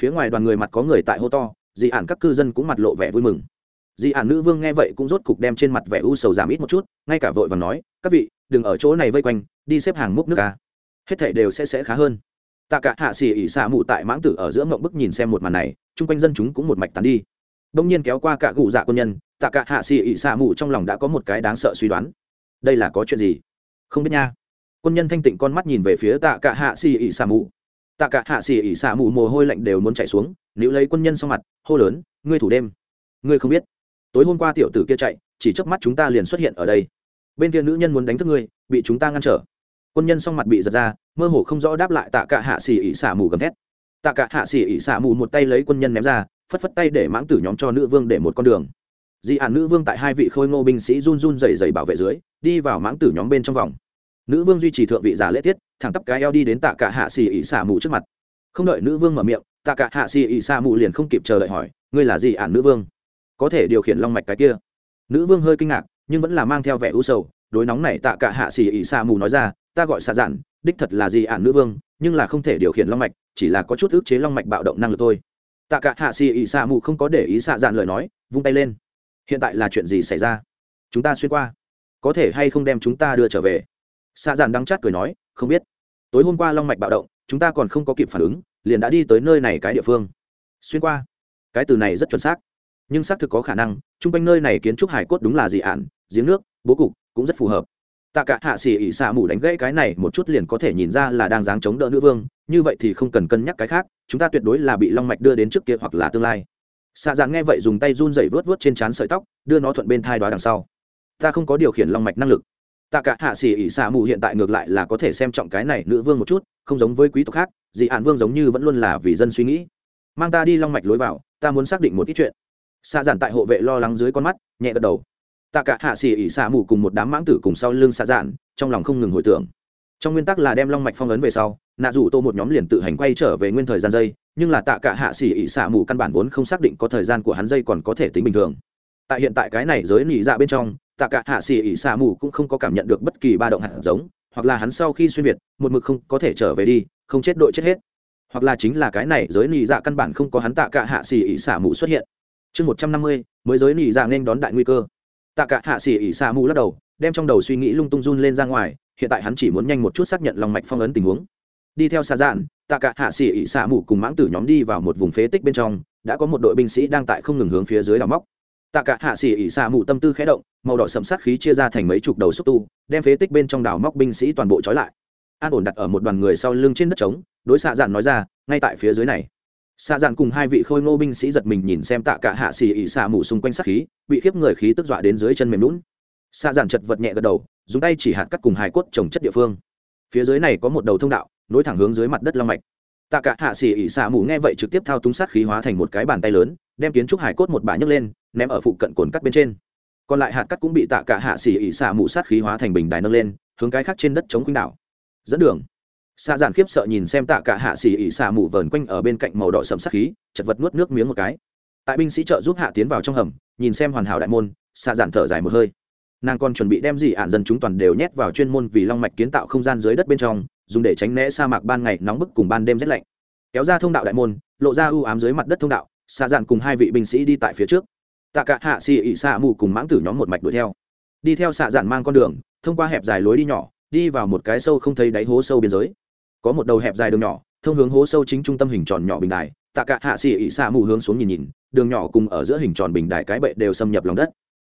Phía ngoài đoàn người mặt có người tại hô to, dị ản các cư dân cũng mặt lộ vẻ vui mừng. Dị ản nữ vương nghe vậy cũng rốt cục đem trên mặt vẻ u sầu giảm ít một chút, ngay cả vội và nói, các vị, đừng ở chỗ này vây quanh, đi xếp hàng múc nước ca hết thảy đều sẽ sẽ khá hơn. Tạ cả hạ xỉ ỉ xạ mụ tại mãng tử ở giữa mộng bức nhìn xem một màn này chung quanh dân chúng cũng một mạch tán đi. Đông nhiên kéo qua cả cụ dạ quân nhân, tạ cả hạ xì ị xạ mù trong lòng đã có một cái đáng sợ suy đoán. Đây là có chuyện gì? Không biết nha. Quân nhân thanh tịnh con mắt nhìn về phía tạ cả hạ xì ị xạ mù. Tạ cả hạ xì ị xạ mù mồ hôi lạnh đều muốn chạy xuống nếu lấy quân nhân sau mặt, hô lớn, ngươi thủ đêm. Ngươi không biết. Tối hôm qua tiểu tử kia chạy, chỉ chớp mắt chúng ta liền xuất hiện ở đây. Bên kia nữ nhân muốn đánh thức ngươi, bị chúng ta ngăn trở. Quân nhân sau mặt bị giật ra, mơ hồ không rõ đáp lại tạ cả hạ xì ị xạ mù gầm thét tạ cả hạ xỉ ỉ xả mù một tay lấy quân nhân ném ra, phất phất tay để mãng tử nhóm cho nữ vương để một con đường. Dị ản nữ vương tại hai vị khôi ngô binh sĩ run run dày dày bảo vệ dưới, đi vào mãng tử nhóm bên trong vòng. Nữ vương duy trì thượng vị giả lễ tiết, thẳng tắp cái eo đi đến tạ cả hạ xỉ ỉ xả mù trước mặt. Không đợi nữ vương mở miệng, tạ cả hạ xỉ ỉ xả mù liền không kịp chờ đợi hỏi, ngươi là dị ản nữ vương? Có thể điều khiển long mạch cái kia? Nữ vương hơi kinh ngạc, nhưng vẫn là mang theo vẻ u sầu, đối nóng này tạ cả hạ xỉ ỉ xả mù nói ra, ta gọi xạ giản, đích thật là dị ản nữ vương nhưng là không thể điều khiển long mạch, chỉ là có chút ức chế long mạch bạo động năng lực thôi. Tạ cả hạ xì ỉ xạ mù không có để ý xạ dạn lời nói, vung tay lên. Hiện tại là chuyện gì xảy ra? Chúng ta xuyên qua. Có thể hay không đem chúng ta đưa trở về? Xạ dạn đắng chát cười nói, không biết. Tối hôm qua long mạch bạo động, chúng ta còn không có kịp phản ứng, liền đã đi tới nơi này cái địa phương. Xuyên qua. Cái từ này rất chuẩn xác. Nhưng xác thực có khả năng, chung quanh nơi này kiến trúc hải cốt đúng là dị ản, giếng nước, bố cục cũng rất phù hợp tạ cả hạ xỉ ỉ xạ mù đánh gãy cái này một chút liền có thể nhìn ra là đang dáng chống đỡ nữ vương, như vậy thì không cần cân nhắc cái khác, chúng ta tuyệt đối là bị long mạch đưa đến trước kia hoặc là tương lai. Xạ dạn nghe vậy dùng tay run dậy vớt vớt trên trán sợi tóc, đưa nó thuận bên thai đoá đằng sau. Ta không có điều khiển long mạch năng lực. Tạ cả hạ xỉ ỉ xạ mù hiện tại ngược lại là có thể xem trọng cái này nữ vương một chút, không giống với quý tộc khác, dị hạn vương giống như vẫn luôn là vì dân suy nghĩ. Mang ta đi long mạch lối vào, ta muốn xác định một ít chuyện. Xạ giản tại hộ vệ lo lắng dưới con mắt, nhẹ gật đầu tạ cả hạ xỉ ỉ xạ mù cùng một đám mãng tử cùng sau lưng xạ dạn trong lòng không ngừng hồi tưởng. Trong nguyên tắc là đem long mạch phong ấn về sau, nạ rủ tô một nhóm liền tự hành quay trở về nguyên thời gian dây, nhưng là tạ cả hạ xỉ ỉ xạ mù căn bản vốn không xác định có thời gian của hắn dây còn có thể tính bình thường. Tại hiện tại cái này giới nỉ dạ bên trong, tạ cả hạ xỉ ỉ xạ mù cũng không có cảm nhận được bất kỳ ba động hạt giống, hoặc là hắn sau khi xuyên việt, một mực không có thể trở về đi, không chết đội chết hết. Hoặc là chính là cái này giới nỉ dạ căn bản không có hắn tạ cả hạ xỉ ỉ xạ mù xuất hiện. Chương một trăm năm mươi, mới giới nỉ dạ nên đón đại nguy cơ tạ cả hạ xỉ ỉ xạ mù lắc đầu, đem trong đầu suy nghĩ lung tung run lên ra ngoài, hiện tại hắn chỉ muốn nhanh một chút xác nhận lòng mạch phong ấn tình huống. Đi theo xa dạn, tạ cả hạ xỉ ỉ xạ mù cùng mãng tử nhóm đi vào một vùng phế tích bên trong, đã có một đội binh sĩ đang tại không ngừng hướng phía dưới đào móc. Tạ cả hạ xỉ ỉ xạ mù tâm tư khẽ động, màu đỏ sầm sát khí chia ra thành mấy chục đầu xúc tu, đem phế tích bên trong đào móc binh sĩ toàn bộ trói lại. An ổn đặt ở một đoàn người sau lưng trên đất trống, đối xạ dạn nói ra, ngay tại phía dưới này xạ dạn cùng hai vị khôi ngô binh sĩ giật mình nhìn xem tạ cả hạ xì ỉ xạ mù xung quanh sát khí, bị khiếp người khí tức dọa đến dưới chân mềm lún xạ dạn chật vật nhẹ gật đầu, dùng tay chỉ hạt cắt cùng hài cốt trồng chất địa phương. Phía dưới này có một đầu thông đạo, nối thẳng hướng dưới mặt đất long mạch. Tạ cả hạ xì ỉ xạ mù nghe vậy trực tiếp thao túng sát khí hóa thành một cái bàn tay lớn, đem kiến trúc hải cốt một bả nhấc lên, ném ở phụ cận cồn cắt bên trên. Còn lại hạt cắt cũng bị tạ cả hạ xì ỉ xạ mù sát khí hóa thành bình đài nâng lên, hướng cái khác trên đất chống khuynh đảo. Dẫn đường xạ giản khiếp sợ nhìn xem tạ cả hạ xỉ ỉ xạ mù vờn quanh ở bên cạnh màu đỏ sầm sắc khí, chật vật nuốt nước miếng một cái. Tại binh sĩ trợ giúp hạ tiến vào trong hầm, nhìn xem hoàn hảo đại môn, xạ giản thở dài một hơi. Nàng còn chuẩn bị đem gì ạn dân chúng toàn đều nhét vào chuyên môn vì long mạch kiến tạo không gian dưới đất bên trong, dùng để tránh né sa mạc ban ngày nóng bức cùng ban đêm rét lạnh. Kéo ra thông đạo đại môn, lộ ra ưu ám dưới mặt đất thông đạo, xạ giản cùng hai vị binh sĩ đi tại phía trước. Tạ cả hạ xỉ ỉ xạ mù cùng mãng tử nhóm một mạch đuổi theo. Đi theo xạ giản mang con đường, thông qua hẹp dài lối đi nhỏ, đi vào một cái sâu không thấy đáy hố sâu biên giới có một đầu hẹp dài đường nhỏ, thông hướng hố sâu chính trung tâm hình tròn nhỏ bình đài, tạ cả hạ xỉ ỉ xạ mù hướng xuống nhìn nhìn, đường nhỏ cùng ở giữa hình tròn bình đài cái bệ đều xâm nhập lòng đất.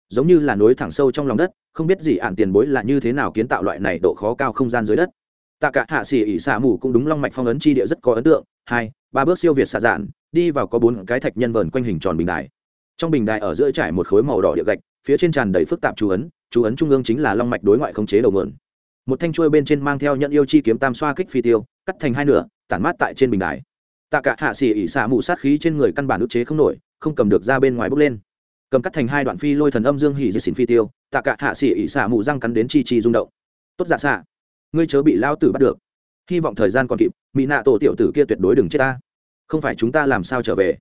Giống như là nối thẳng sâu trong lòng đất, không biết gì ạn tiền bối là như thế nào kiến tạo loại này độ khó cao không gian dưới đất. Tạ cả hạ xỉ ỉ xạ mù cũng đúng long mạch phong ấn chi địa rất có ấn tượng, hai, ba bước siêu việt xạ dạn đi vào có bốn cái thạch nhân vờn quanh hình tròn bình đài. Trong bình đài ở giữa trải một khối màu đỏ địa gạch, phía trên tràn đầy phức tạp chú ấn chú ấn trung ương chính là long mạch đối ngoại khống chế đầu mượn một thanh chuôi bên trên mang theo nhận yêu chi kiếm tam xoa kích phi tiêu, cắt thành hai nửa, tản mát tại trên bình đài. Tạ cả hạ xỉ ỉ xả mù sát khí trên người căn bản ức chế không nổi, không cầm được ra bên ngoài bốc lên. Cầm cắt thành hai đoạn phi lôi thần âm dương hỉ di xỉn phi tiêu, tạ cả hạ xỉ ỉ xả mù răng cắn đến chi chi rung động. Tốt dạ xạ, ngươi chớ bị lao tử bắt được. Hy vọng thời gian còn kịp mỹ nạ tổ tiểu tử kia tuyệt đối đừng chết ta. Không phải chúng ta làm sao trở về?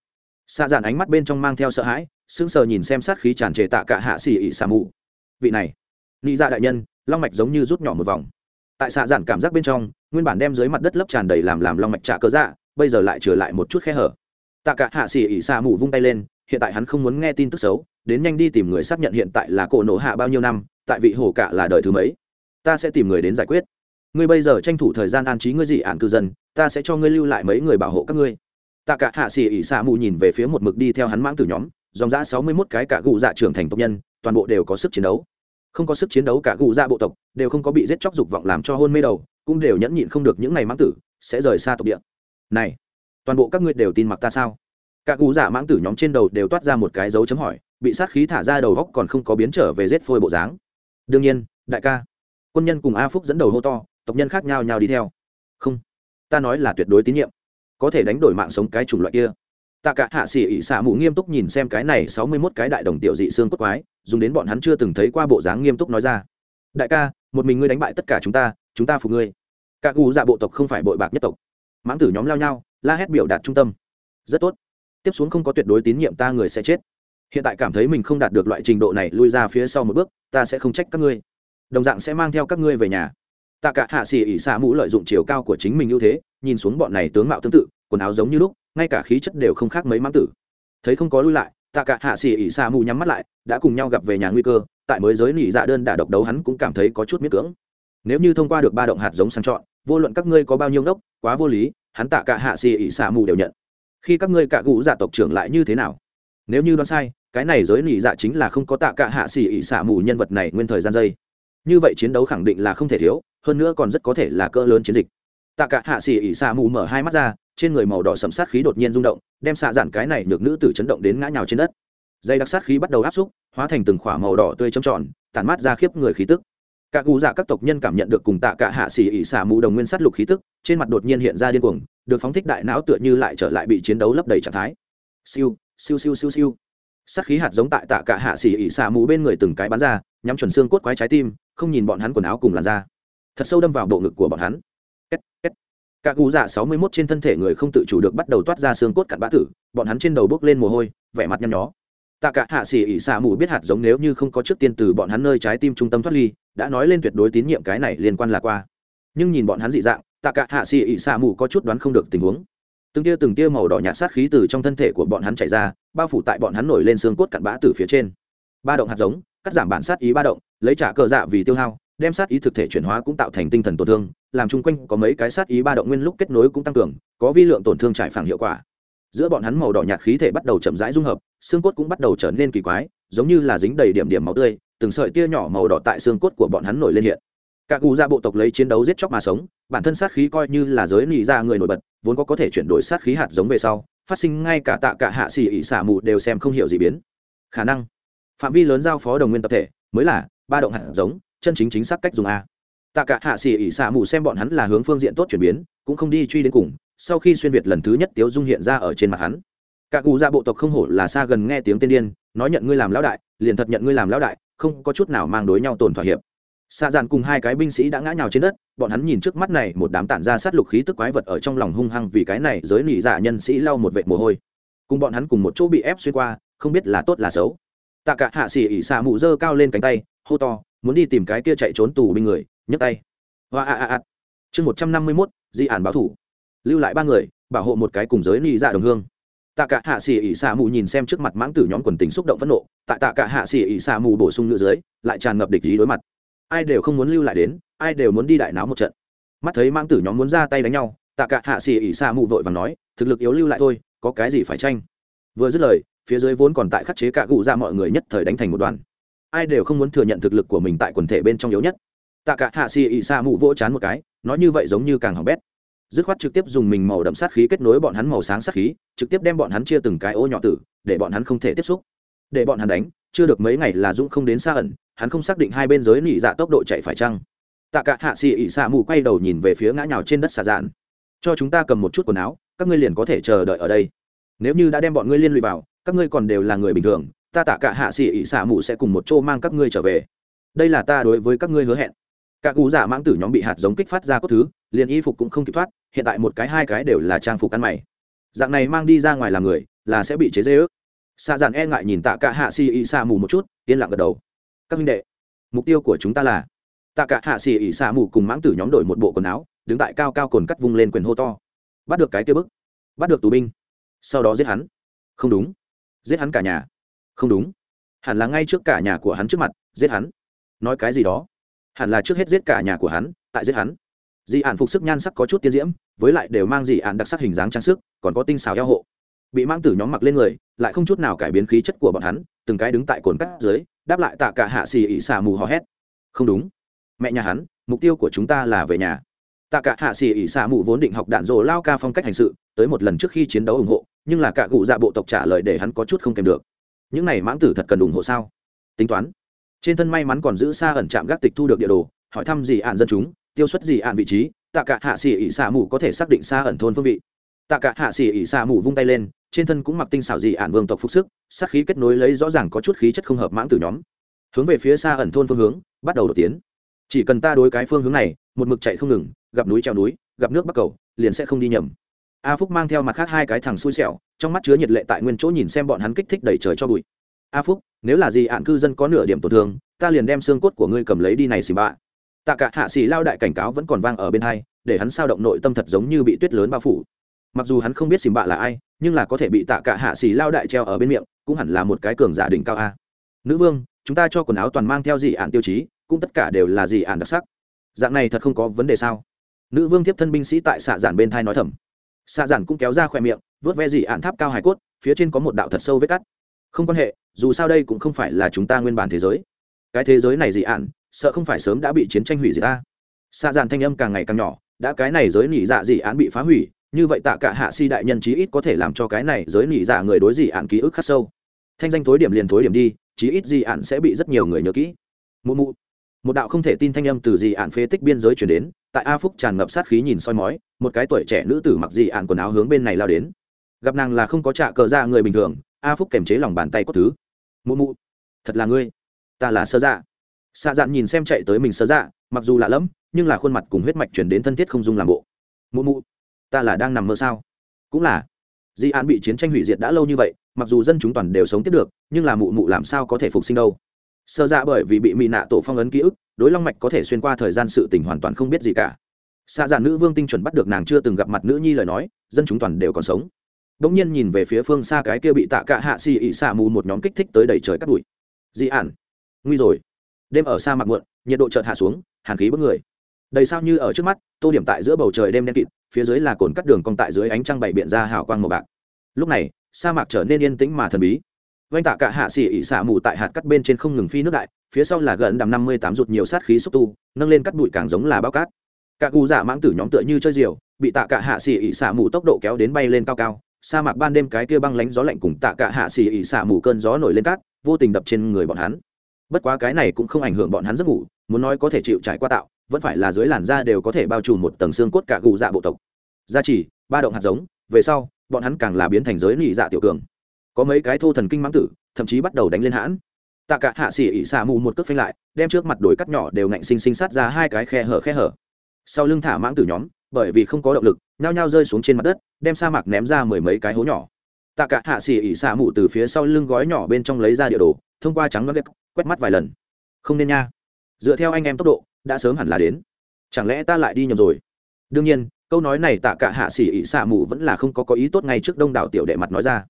Xa dàn ánh mắt bên trong mang theo sợ hãi, sững sờ nhìn xem sát khí tràn trề tạ cả hạ xỉ ỉ xả mù vị này nghĩ ra dạ đại nhân long mạch giống như rút nhỏ một vòng. Tại xạ giản cảm giác bên trong, nguyên bản đem dưới mặt đất lấp tràn đầy làm làm long mạch trả cớ dạ bây giờ lại trở lại một chút khe hở. Tạ cả hạ xỉ ỉ xạ mù vung tay lên, hiện tại hắn không muốn nghe tin tức xấu, đến nhanh đi tìm người xác nhận hiện tại là cổ nổ hạ bao nhiêu năm, tại vị hổ cả là đời thứ mấy. Ta sẽ tìm người đến giải quyết. Ngươi bây giờ tranh thủ thời gian an trí ngươi dị ạn cư dân, ta sẽ cho ngươi lưu lại mấy người bảo hộ các ngươi. Tạ cả hạ xỉ ỉ xạ mù nhìn về phía một mực đi theo hắn mãng từ nhóm, dòng giã sáu mươi mốt cái cả gụ dạ trưởng thành tộc nhân, toàn bộ đều có sức chiến đấu không có sức chiến đấu cả gù dạ bộ tộc, đều không có bị giết chóc dục vọng làm cho hôn mê đầu, cũng đều nhẫn nhịn không được những ngày mãng tử, sẽ rời xa tộc địa. Này, toàn bộ các ngươi đều tin mặc ta sao? Cả gù dạ mãng tử nhóm trên đầu đều toát ra một cái dấu chấm hỏi, bị sát khí thả ra đầu góc còn không có biến trở về rết phôi bộ dáng. Đương nhiên, đại ca, quân nhân cùng a phúc dẫn đầu hô to, tộc nhân khác nhau nhau đi theo. Không, ta nói là tuyệt đối tín nhiệm. Có thể đánh đổi mạng sống cái chủng loại kia. Tạ cả hạ sĩ ỉ xạ mù nghiêm túc nhìn xem cái này sáu mươi mốt cái đại đồng tiểu dị xương cốt quái dùng đến bọn hắn chưa từng thấy qua bộ dáng nghiêm túc nói ra. Đại ca, một mình ngươi đánh bại tất cả chúng ta chúng ta phục ngươi. Các gu dạ bộ tộc không phải bội bạc nhất tộc. Mãng tử nhóm lao nhau, la hét biểu đạt trung tâm. Rất tốt. Tiếp xuống không có tuyệt đối tín nhiệm ta người sẽ chết. Hiện tại cảm thấy mình không đạt được loại trình độ này lui ra phía sau một bước, ta sẽ không trách các ngươi. Đồng dạng sẽ mang theo các ngươi về nhà. Tạ cả hạ xỉ ỉ xạ mũ lợi dụng chiều cao của chính mình ưu thế, nhìn xuống bọn này tướng mạo tương tự, quần áo giống như lúc, ngay cả khí chất đều không khác mấy mãng tử. Thấy không có lui lại, tạ cả hạ xỉ ỉ xạ mũ nhắm mắt lại đã cùng nhau gặp về nhà nguy cơ, tại mới giới nỉ dạ đơn đả độc đấu hắn cũng cảm thấy có chút miễn cưỡng. Nếu như thông qua được ba động hạt giống sang chọn, vô luận các ngươi có bao nhiêu ngốc, quá vô lý, hắn tạ cả hạ xì ỉ xạ mù đều nhận. Khi các ngươi cả gũ dạ tộc trưởng lại như thế nào? Nếu như đoán sai, cái này giới nỉ dạ chính là không có tạ cả hạ xì ỉ xạ mù nhân vật này nguyên thời gian dây. Như vậy chiến đấu khẳng định là không thể thiếu, hơn nữa còn rất có thể là cỡ lớn chiến dịch. Tạ cả hạ xì ỉ xạ mù mở hai mắt ra, trên người màu đỏ sầm sát khí đột nhiên rung động, đem xạ giản cái này nhược nữ tử chấn động đến ngã nhào trên đất dây đặc sát khí bắt đầu áp xúc, hóa thành từng khỏa màu đỏ tươi trầm tròn, tản mát ra khiếp người khí tức. Cả cụ dạ các tộc nhân cảm nhận được cùng tạ cả hạ xỉ ỉ xả mù đồng nguyên sát lục khí tức, trên mặt đột nhiên hiện ra điên cuồng, được phóng thích đại não tựa như lại trở lại bị chiến đấu lấp đầy trạng thái. Siêu siêu siêu siêu siêu. Sát khí hạt giống tại tạ cả hạ xỉ ỉ xả mù bên người từng cái bắn ra, nhắm chuẩn xương cốt quái trái tim, không nhìn bọn hắn quần áo cùng làn da. Thật sâu đâm vào bộ ngực của bọn hắn. Két két. Cả cụ dạ sáu mươi mốt trên thân thể người không tự chủ được bắt đầu toát ra xương cốt cặn bã tử, bọn hắn trên đầu bốc lên mồ hôi, vẻ mặt nhăn nhó tạ cả hạ xỉ ỉ xả mù biết hạt giống nếu như không có trước tiên từ bọn hắn nơi trái tim trung tâm thoát ly, đã nói lên tuyệt đối tín nhiệm cái này liên quan là qua. Nhưng nhìn bọn hắn dị dạng, tạ cả hạ xỉ ỉ xả mù có chút đoán không được tình huống. Từng tia từng tia màu đỏ nhạt sát khí từ trong thân thể của bọn hắn chảy ra, bao phủ tại bọn hắn nổi lên xương cốt cặn bã từ phía trên. Ba động hạt giống, cắt giảm bản sát ý ba động, lấy trả cờ dạ vì tiêu hao, đem sát ý thực thể chuyển hóa cũng tạo thành tinh thần tổn thương, làm chung quanh có mấy cái sát ý ba động nguyên lúc kết nối cũng tăng cường, có vi lượng tổn thương trải phẳng hiệu quả giữa bọn hắn màu đỏ nhạt khí thể bắt đầu chậm rãi dung hợp, xương cốt cũng bắt đầu trở nên kỳ quái, giống như là dính đầy điểm điểm máu tươi, từng sợi tia nhỏ màu đỏ tại xương cốt của bọn hắn nổi lên hiện. Các cụ gia bộ tộc lấy chiến đấu giết chóc mà sống, bản thân sát khí coi như là giới nị ra người nổi bật, vốn có có thể chuyển đổi sát khí hạt giống về sau, phát sinh ngay cả tạ cả hạ xỉ ỉ xả mù đều xem không hiểu gì biến. Khả năng, phạm vi lớn giao phó đồng nguyên tập thể mới là ba động hạt giống, chân chính chính xác cách dùng a tạ cả hạ xỉ ỉ xả mù xem bọn hắn là hướng phương diện tốt chuyển biến, cũng không đi truy đến cùng, sau khi xuyên việt lần thứ nhất tiếu dung hiện ra ở trên mặt hắn. Cả cụ gia bộ tộc không hổ là xa gần nghe tiếng tên điên, nói nhận ngươi làm lão đại, liền thật nhận ngươi làm lão đại, không có chút nào mang đối nhau tổn thỏa hiệp. Xa dàn cùng hai cái binh sĩ đã ngã nhào trên đất, bọn hắn nhìn trước mắt này một đám tản ra sát lục khí tức quái vật ở trong lòng hung hăng vì cái này giới nỉ dạ nhân sĩ lau một vệt mồ hôi. Cùng bọn hắn cùng một chỗ bị ép xuyên qua, không biết là tốt là xấu. Tạ cả hạ xỉ ỉ xạ mụ dơ cao lên cánh tay, hô to, muốn đi tìm cái kia chạy trốn tù binh người nhấc tay. Hoa a a a. Chương một trăm năm mươi mốt, di ản báo thủ. Lưu lại ba người, bảo hộ một cái cùng giới nỉ dạ đồng hương. Tạ cả hạ xỉ ỉ xạ mù nhìn xem trước mặt mãng tử nhóm quần tình xúc động phẫn nộ, tại tạ cả hạ xỉ ỉ xạ mù bổ sung nữ dưới, lại tràn ngập địch ý đối mặt. Ai đều không muốn lưu lại đến, ai đều muốn đi đại náo một trận. Mắt thấy mãng tử nhóm muốn ra tay đánh nhau, tạ cả hạ xỉ ỉ xạ mù vội và nói, thực lực yếu lưu lại thôi, có cái gì phải tranh? Vừa dứt lời, phía dưới vốn còn tại khắc chế cả cụ ra mọi người nhất thời đánh thành một đoàn. Ai đều không muốn thừa nhận thực lực của mình tại quần thể bên trong yếu nhất tạ cả hạ xì ỉ xa mụ vỗ chán một cái, nói như vậy giống như càng hỏng bét. Dứt khoát trực tiếp dùng mình màu đậm sát khí kết nối bọn hắn màu sáng sát khí, trực tiếp đem bọn hắn chia từng cái ô nhỏ tử, để bọn hắn không thể tiếp xúc. Để bọn hắn đánh, chưa được mấy ngày là dũng không đến xa ẩn, hắn không xác định hai bên giới nỉ dạ tốc độ chạy phải chăng. Tạ cả hạ xì ỉ xa mụ quay đầu nhìn về phía ngã nhào trên đất xà dạn. Cho chúng ta cầm một chút quần áo, các ngươi liền có thể chờ đợi ở đây. Nếu như đã đem bọn ngươi liên lụy vào, các ngươi còn đều là người bình thường, ta tạ cả hạ xì ỉ xạ mụ sẽ cùng một chỗ mang các ngươi trở về. Đây là ta đối với các ngươi hứa hẹn cả cú giả mãng tử nhóm bị hạt giống kích phát ra cốt thứ, liền y phục cũng không kịp thoát, hiện tại một cái, hai cái đều là trang phục ăn mày. Dạng này mang đi ra ngoài làm người, là sẽ bị chế dê ước. Xa dàn e ngại nhìn tạ cả hạ xì ỉ xạ mù một chút, yên lặng gật đầu. Các minh đệ, mục tiêu của chúng ta là, tạ cả hạ xì ỉ xạ mù cùng mãng tử nhóm đổi một bộ quần áo, đứng tại cao cao cồn cắt vung lên quyền hô to. Bắt được cái kia bức. Bắt được tù binh. Sau đó giết hắn. Không đúng. Giết hắn cả nhà. Không đúng. Hẳn là ngay trước cả nhà của hắn trước mặt, giết hắn. Nói cái gì đó hẳn là trước hết giết cả nhà của hắn, tại giết hắn. Dị ạn phục sức nhan sắc có chút tiên diễm, với lại đều mang dị ạn đặc sắc hình dáng trang sức, còn có tinh xào eo hộ. Bị mang tử nhóm mặc lên người, lại không chút nào cải biến khí chất của bọn hắn, từng cái đứng tại cồn cắt dưới, đáp lại tạ cả hạ xì ỉ xà mù hò hét. Không đúng. Mẹ nhà hắn, mục tiêu của chúng ta là về nhà. Tạ cả hạ xì ỉ xà mù vốn định học đạn rồ lao ca phong cách hành sự, tới một lần trước khi chiến đấu ủng hộ, nhưng là cả cụ dạ bộ tộc trả lời để hắn có chút không kèm được. Những này mãng tử thật cần ủng hộ sao? Tính toán trên thân may mắn còn giữ xa ẩn trạm gác tịch thu được địa đồ, hỏi thăm gì ạn dân chúng, tiêu xuất gì ạn vị trí, tạ cả hạ xỉ ỉ xạ mù có thể xác định xa ẩn thôn phương vị. Tạ cả hạ xỉ ỉ xạ mù vung tay lên, trên thân cũng mặc tinh xảo dị ạn vương tộc phục sức, sát khí kết nối lấy rõ ràng có chút khí chất không hợp mãng từ nhóm. Hướng về phía xa ẩn thôn phương hướng, bắt đầu đột tiến. Chỉ cần ta đối cái phương hướng này, một mực chạy không ngừng, gặp núi treo núi, gặp nước bắc cầu, liền sẽ không đi nhầm. A phúc mang theo mặt khác hai cái thằng xui xẻo, trong mắt chứa nhiệt lệ tại nguyên chỗ nhìn xem bọn hắn kích thích đẩy trời cho bụi a phúc, nếu là gì ạn cư dân có nửa điểm tổn thương, ta liền đem xương cốt của ngươi cầm lấy đi này xì bạ. Tạ cả hạ xì lao đại cảnh cáo vẫn còn vang ở bên hai, để hắn sao động nội tâm thật giống như bị tuyết lớn bao phủ. Mặc dù hắn không biết xìm bạ là ai, nhưng là có thể bị tạ cả hạ xì lao đại treo ở bên miệng, cũng hẳn là một cái cường giả đỉnh cao a. Nữ vương, chúng ta cho quần áo toàn mang theo dị ạn tiêu chí, cũng tất cả đều là dị ạn đặc sắc. Dạng này thật không có vấn đề sao? Nữ vương tiếp thân binh sĩ tại xạ giản bên thai nói thầm. Xạ giản cũng kéo ra khoe miệng vớt ve dị ạn tháp cao hải cốt, phía trên có một đạo thật sâu vết cắt không quan hệ, dù sao đây cũng không phải là chúng ta nguyên bản thế giới. Cái thế giới này dị ạn, sợ không phải sớm đã bị chiến tranh hủy diệt ta xa dàn thanh âm càng ngày càng nhỏ, đã cái này giới nỉ dạ dị án bị phá hủy, như vậy tạ cả hạ si đại nhân chí ít có thể làm cho cái này giới nỉ dạ người đối dị án ký ức khắc sâu. Thanh danh thối điểm liền thối điểm đi, chí ít dị án sẽ bị rất nhiều người nhớ kỹ. Mụ mụ. Một đạo không thể tin thanh âm từ dị ạn phế tích biên giới chuyển đến, tại a phúc tràn ngập sát khí nhìn soi mói, một cái tuổi trẻ nữ tử mặc dị ạn quần áo hướng bên này lao đến. Gặp nàng là không có trạ cờ ra người bình thường a phúc kềm chế lòng bàn tay có thứ. Mụ mụ, thật là ngươi. Ta là sơ dạ. Xạ dạn nhìn xem chạy tới mình sơ dạ mặc dù lạ lẫm, nhưng là khuôn mặt cùng huyết mạch chuyển đến thân thiết không dung làm bộ. Mụ mụ, ta là đang nằm mơ sao? Cũng là. Di an bị chiến tranh hủy diệt đã lâu như vậy, mặc dù dân chúng toàn đều sống tiếp được, nhưng là mụ mụ làm sao có thể phục sinh đâu? Sơ dạ bởi vì bị mị nạ tổ phong ấn ký ức, đối long mạch có thể xuyên qua thời gian sự tình hoàn toàn không biết gì cả. Xạ dạ nữ vương tinh chuẩn bắt được nàng chưa từng gặp mặt nữ nhi lời nói, dân chúng toàn đều còn sống đ ỗ n g nhiên nhìn về phía phương xa cái kia bị tạ cả hạ xì ỉ xạ mù một nhóm kích thích tới đầy trời cắt đùi dị ản. Nguy rồi. Đêm ở xa mạc muộn, nhiệt độ chợt hạ xuống, hàn khí bức người. Đầy sao như ở trước mắt, tô điểm tại giữa bầu trời đêm đen kịt, phía dưới là cồn cắt đường cong tại dưới ánh trăng bày biện ra hào quang màu bạc. Lúc này, sa mạc trở nên yên tĩnh mà thần bí. Vanh tạ cả hạ xỉ ỉ xả mù tại hạt cắt bên trên không ngừng phi nước đại, phía sau là gần đầm năm mươi tám rụt nhiều sát khí xúc tu, nâng lên cắt bụi càng giống là bao cát. Cả cụ giả mãng tử nhóm tựa như chơi diều, bị tạ cả hạ xỉ ỉ xả mù tốc độ kéo đến bay lên cao cao sa mạc ban đêm cái kia băng lánh gió lạnh cùng tạ cả hạ xỉ ỉ xả mù cơn gió nổi lên cát, vô tình đập trên người bọn hắn. Bất quá cái này cũng không ảnh hưởng bọn hắn giấc ngủ, muốn nói có thể chịu trải qua tạo, vẫn phải là dưới làn da đều có thể bao trùm một tầng xương cốt cả gù dạ bộ tộc. Gia chỉ ba động hạt giống, về sau, bọn hắn càng là biến thành giới nị dạ tiểu cường. Có mấy cái thô thần kinh mãng tử, thậm chí bắt đầu đánh lên hãn. Tạ cả hạ xỉ ỉ xả mù một cước phanh lại, đem trước mặt đồi cắt nhỏ đều ngạnh sinh sinh sát ra hai cái khe hở khe hở. Sau lưng thả mãng tử nhóm bởi vì không có động lực, nhao nhao rơi xuống trên mặt đất, đem sa mạc ném ra mười mấy cái hố nhỏ. Tạ cả hạ xỉ ỉ xả mụ từ phía sau lưng gói nhỏ bên trong lấy ra địa đồ, thông qua trắng nó quét mắt vài lần. Không nên nha. Dựa theo anh em tốc độ, đã sớm hẳn là đến. Chẳng lẽ ta lại đi nhầm rồi? Đương nhiên, câu nói này tạ cả hạ xỉ ỉ xạ mù vẫn là không có có ý tốt ngay trước đông đảo tiểu đệ mặt nói ra.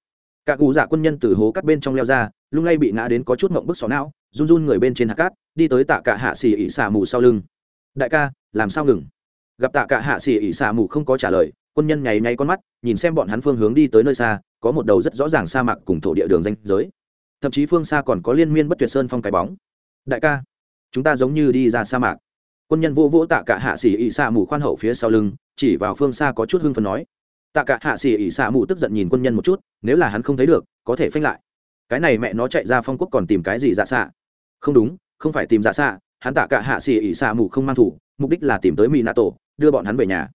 Cả cụ giả quân nhân từ hố cắt bên trong leo ra, lung lay bị ngã đến có chút mộng bức xó não, run run người bên trên hạt cát, đi tới tạ cả hạ xỉ ỉ xạ mù sau lưng. Đại ca, làm sao ngừng? Gặp tạ cả hạ xỉ ỉ xạ mù không có trả lời, quân nhân nháy nháy con mắt, nhìn xem bọn hắn phương hướng đi tới nơi xa, có một đầu rất rõ ràng sa mạc cùng thổ địa đường danh giới. Thậm chí phương xa còn có liên miên bất tuyệt sơn phong cái bóng. Đại ca, chúng ta giống như đi ra sa mạc. Quân nhân vô vỗ tạ cả hạ xỉ ỉ xạ mù khoan hậu phía sau lưng, chỉ vào phương xa có chút hưng phần nói. Tạ cả hạ xỉ ỉ xạ mù tức giận nhìn quân nhân một chút, nếu là hắn không thấy được, có thể phanh lại. Cái này mẹ nó chạy ra phong quốc còn tìm cái gì dạ xạ? Không đúng, không phải tìm dạ xạ, hắn tạ cả hạ xỉ ỉ xạ mù không mang thủ, mục đích là tìm tới mỹ nạ tổ đưa bọn hắn về nhà.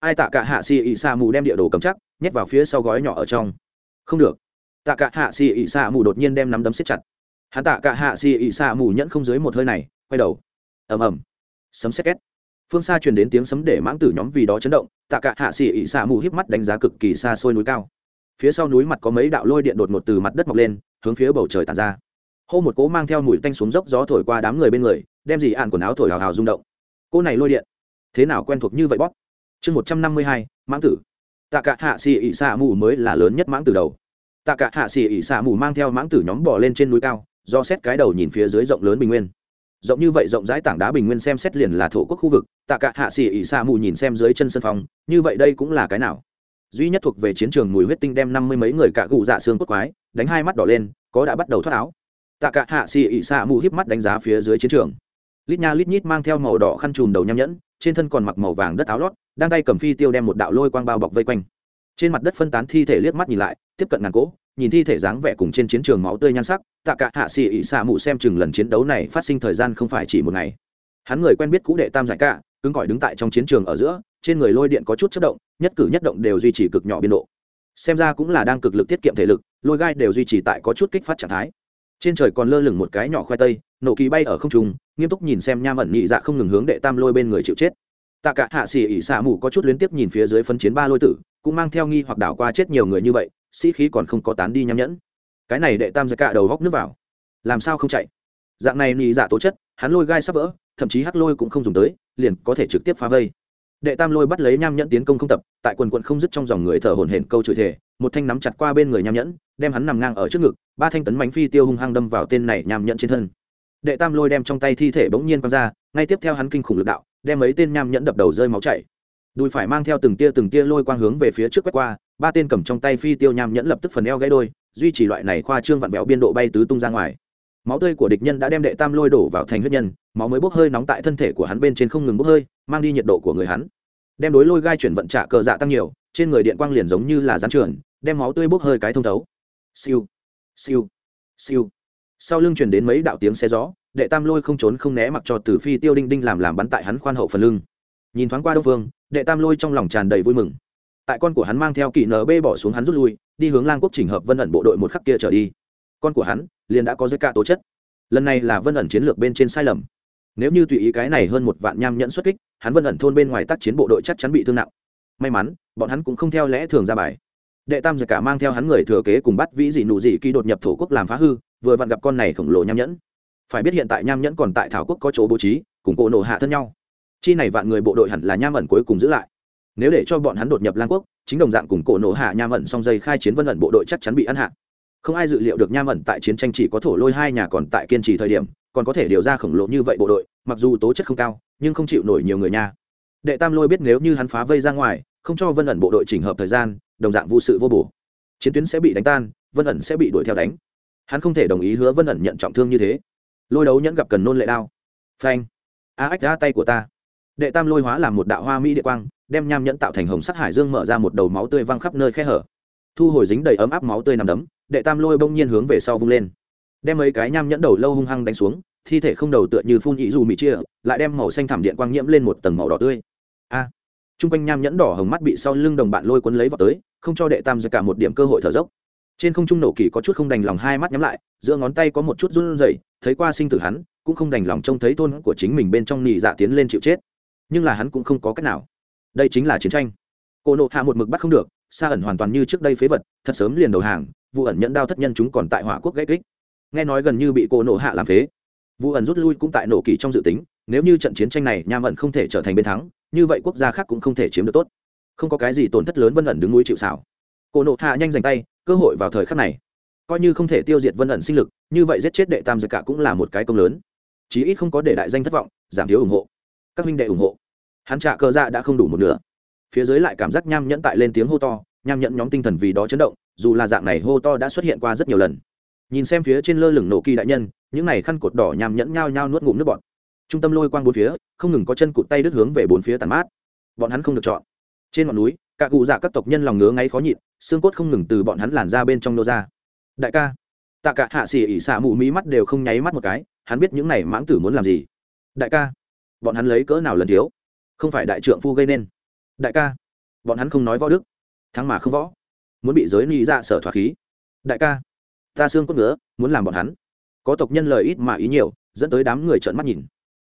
Ai tạ cả hạ xì ỉ xa mù đem địa đồ cầm chắc, nhét vào phía sau gói nhỏ ở trong. Không được. Tạ cả hạ xì ỉ xa mù đột nhiên đem nắm đấm xếp chặt. Hắn tạ cả hạ xì ỉ xa mù nhẫn không dưới một hơi này, quay đầu. Ầm ầm. Sấm xét két. Phương xa truyền đến tiếng sấm để mãng tử nhóm vì đó chấn động, tạ cả hạ xì ỉ xa mù híp mắt đánh giá cực kỳ xa xôi núi cao. Phía sau núi mặt có mấy đạo lôi điện đột ngột từ mặt đất mọc lên, hướng phía bầu trời tàn ra. Hô một cỗ mang theo mùi tanh xuống dốc gió thổi qua đám người bên người, đem gì ạn quần áo thổi hào hào rung động. Cô này lôi điện thế nào quen thuộc như vậy bóp? Chương một trăm năm mươi hai, mãng tử. Tạ cả hạ xì ỉ xạ mù mới là lớn nhất mãng tử đầu. Tạ cả hạ xì ỉ xạ mù mang theo mãng tử nhóm bỏ lên trên núi cao, do xét cái đầu nhìn phía dưới rộng lớn bình nguyên. Rộng như vậy, rộng rãi tảng đá bình nguyên xem xét liền là thổ quốc khu vực, tạ cả hạ xì ỉ xạ mù nhìn xem dưới chân sân phòng, như vậy đây cũng là cái nào? Duy nhất thuộc về chiến trường mùi huyết tinh đem năm mươi mấy người cả gù dạ xương cốt quái, đánh hai mắt đỏ lên, có đã bắt đầu thoát áo. Tạ cả hạ xì ỉ xạ mù híp mắt đánh giá phía dưới chiến trường. Lít nha lít nhít mang theo màu đỏ khăn trùm đầu nham nhẫn trên thân còn mặc màu vàng đất áo lót, đang tay cầm phi tiêu đem một đạo lôi quang bao bọc vây quanh. Trên mặt đất phân tán thi thể liếc mắt nhìn lại, tiếp cận ngàn cỗ, nhìn thi thể dáng vẻ cùng trên chiến trường máu tươi nhan sắc, tạ cả hạ xì ỉ xạ mụ xem chừng lần chiến đấu này phát sinh thời gian không phải chỉ một ngày. Hắn người quen biết cũ đệ tam giải cả, cứng gọi đứng tại trong chiến trường ở giữa, trên người lôi điện có chút chất động, nhất cử nhất động đều duy trì cực nhỏ biên độ. Xem ra cũng là đang cực lực tiết kiệm thể lực, lôi gai đều duy trì tại có chút kích phát trạng thái trên trời còn lơ lửng một cái nhỏ khoai tây, nổ kỳ bay ở không trung, nghiêm túc nhìn xem nham ẩn nhị dạ không ngừng hướng đệ tam lôi bên người chịu chết. Tạ cả hạ xì ỉ xạ mù có chút luyến tiếp nhìn phía dưới phân chiến ba lôi tử, cũng mang theo nghi hoặc đảo qua chết nhiều người như vậy, sĩ khí còn không có tán đi nham nhẫn. Cái này đệ tam giật cạ đầu góc nước vào. Làm sao không chạy? Dạng này nhị dạ tố chất, hắn lôi gai sắp vỡ, thậm chí hắc lôi cũng không dùng tới, liền có thể trực tiếp phá vây đệ tam lôi bắt lấy nham nhẫn tiến công không tập, tại quần quận không dứt trong dòng người thở hổn hển câu chửi thể một thanh nắm chặt qua bên người nham nhẫn, đem hắn nằm ngang ở trước ngực, ba thanh tấn bánh phi tiêu hung hăng đâm vào tên này nham nhẫn trên thân. Đệ tam lôi đem trong tay thi thể bỗng nhiên quăng ra, ngay tiếp theo hắn kinh khủng lực đạo, đem mấy tên nham nhẫn đập đầu rơi máu chảy. Đùi phải mang theo từng tia từng tia lôi quang hướng về phía trước quét qua, ba tên cầm trong tay phi tiêu nham nhẫn lập tức phần eo gãy đôi, duy trì loại này khoa trương vặn vẹo biên độ bay tứ tung ra ngoài. Máu tươi của địch nhân đã đem đệ tam lôi đổ vào thành huyết nhân, máu mới bốc hơi nóng tại thân thể của hắn bên trên không ngừng bốc hơi mang đi nhiệt độ của người hắn. Đem đối lôi gai chuyển vận trả cờ dạ tăng nhiều, trên người điện quang liền giống như là gián trường đem máu tươi bốc hơi cái thông thấu. Siêu siêu siêu. Sau lưng chuyển đến mấy đạo tiếng xe gió, đệ tam lôi không trốn không né mặc cho tử phi tiêu đinh đinh làm làm bắn tại hắn khoan hậu phần lưng. Nhìn thoáng qua đông phương, đệ tam lôi trong lòng tràn đầy vui mừng. Tại con của hắn mang theo kỳ nb bỏ xuống hắn rút lui, đi hướng lang quốc chỉnh hợp vân ẩn bộ đội một khắc kia trở đi. Con của hắn liền đã có giới ca tố chất. Lần này là vân ẩn chiến lược bên trên sai lầm nếu như tùy ý cái này hơn một vạn nham nhẫn xuất kích, hắn vân ẩn thôn bên ngoài tác chiến bộ đội chắc chắn bị thương nặng. May mắn, bọn hắn cũng không theo lẽ thường ra bài. Đệ tam giật cả mang theo hắn người thừa kế cùng bắt vĩ dị nụ dị kỳ đột nhập thổ quốc làm phá hư, vừa vặn gặp con này khổng lồ nham nhẫn. Phải biết hiện tại nham nhẫn còn tại thảo quốc có chỗ bố trí, cùng cỗ nổ hạ thân nhau. Chi này vạn người bộ đội hẳn là nham ẩn cuối cùng giữ lại. Nếu để cho bọn hắn đột nhập lang quốc, chính đồng dạng cùng cổ nổ hạ nham ẩn song dây khai chiến vân ẩn bộ đội chắc chắn bị ăn hạ. Không ai dự liệu được nham ẩn tại chiến tranh chỉ có thổ lôi hai nhà còn tại kiên trì thời điểm còn có thể điều ra khổng lồ như vậy bộ đội, mặc dù tố chất không cao, nhưng không chịu nổi nhiều người nha. Đệ tam lôi biết nếu như hắn phá vây ra ngoài, không cho vân ẩn bộ đội chỉnh hợp thời gian, đồng dạng vụ sự vô bổ. Chiến tuyến sẽ bị đánh tan, vân ẩn sẽ bị đuổi theo đánh. Hắn không thể đồng ý hứa vân ẩn nhận trọng thương như thế. Lôi đấu nhẫn gặp cần nôn lệ đao. Phanh. A ách ra tay của ta. Đệ tam lôi hóa làm một đạo hoa mỹ địa quang, đem nham nhẫn tạo thành hồng sắc hải dương mở ra một đầu máu tươi văng khắp nơi khe hở. Thu hồi dính đầy ấm áp máu tươi nằm đấm, đệ tam lôi bỗng nhiên hướng về sau vung lên đem mấy cái nham nhẫn đầu lâu hung hăng đánh xuống thi thể không đầu tựa như phun ý dù mị chia lại đem màu xanh thảm điện quang nhiễm lên một tầng màu đỏ tươi. A! À, t r u n g quanh nham nhẫn đỏ hồng mắt bị sau lưng đồng bạn lôi cuốn lấy vào tới không cho đệ tam ra cả một điểm cơ hội thở dốc. Trên không trung nổ kỳ có chút không đành lòng hai mắt nhắm lại giữa ngón tay có một chút run rẩy thấy qua sinh tử hắn cũng không đành lòng trông thấy thôn của chính mình bên trong nị dạ tiến lên chịu chết. Nhưng là hắn cũng không có cách nào. Đây chính là chiến tranh. Cô nộ hạ một mực bắt không được xa ẩn hoàn toàn như trước đây phế vật thật sớm liền đầu hàng vụ ẩn nhẫn đao thất nhân chúng còn tại hỏa quốc gãy kích nghe nói gần như bị cô nổ hạ làm phế. Vụ ẩn rút lui cũng tại nổ kỳ trong dự tính, nếu như trận chiến tranh này nham ẩn không thể trở thành bên thắng, như vậy quốc gia khác cũng không thể chiếm được tốt. Không có cái gì tổn thất lớn vân ẩn đứng núi chịu xảo cô nộ hạ nhanh giành tay, cơ hội vào thời khắc này. Coi như không thể tiêu diệt vân ẩn sinh lực, như vậy giết chết đệ tam giật cả cũng là một cái công lớn. Chí ít không có để đại danh thất vọng, giảm thiếu ủng hộ. Các minh đệ ủng hộ. Hắn trả cơ dạ đã không đủ một nửa. Phía dưới lại cảm giác nham nhẫn tại lên tiếng hô to, nham nhẫn nhóm tinh thần vì đó chấn động, dù là dạng này hô to đã xuất hiện qua rất nhiều lần nhìn xem phía trên lơ lửng nổ kỳ đại nhân, những này khăn cột đỏ nhằm nhẫn nhao nhao nuốt ngụm nước bọn trung tâm lôi quang bốn phía, không ngừng có chân cụt tay đứt hướng về bốn phía tàn mát. Bọn hắn không được chọn. Trên ngọn núi, cả cụ dạ các tộc nhân lòng ngứa ngáy khó nhịn, xương cốt không ngừng từ bọn hắn làn ra bên trong nô ra. Đại ca, tạ cả hạ xỉ ỉ xả mù mí mắt đều không nháy mắt một cái, hắn biết những này mãng tử muốn làm gì. Đại ca, bọn hắn lấy cỡ nào lần thiếu? Không phải đại trượng phu gây nên. Đại ca, bọn hắn không nói võ đức, thắng mà không võ. Muốn bị giới ni ra dạ sở thoát khí. Đại ca ta xương cốt ngứa, muốn làm bọn hắn. Có tộc nhân lời ít mà ý nhiều, dẫn tới đám người trợn mắt nhìn.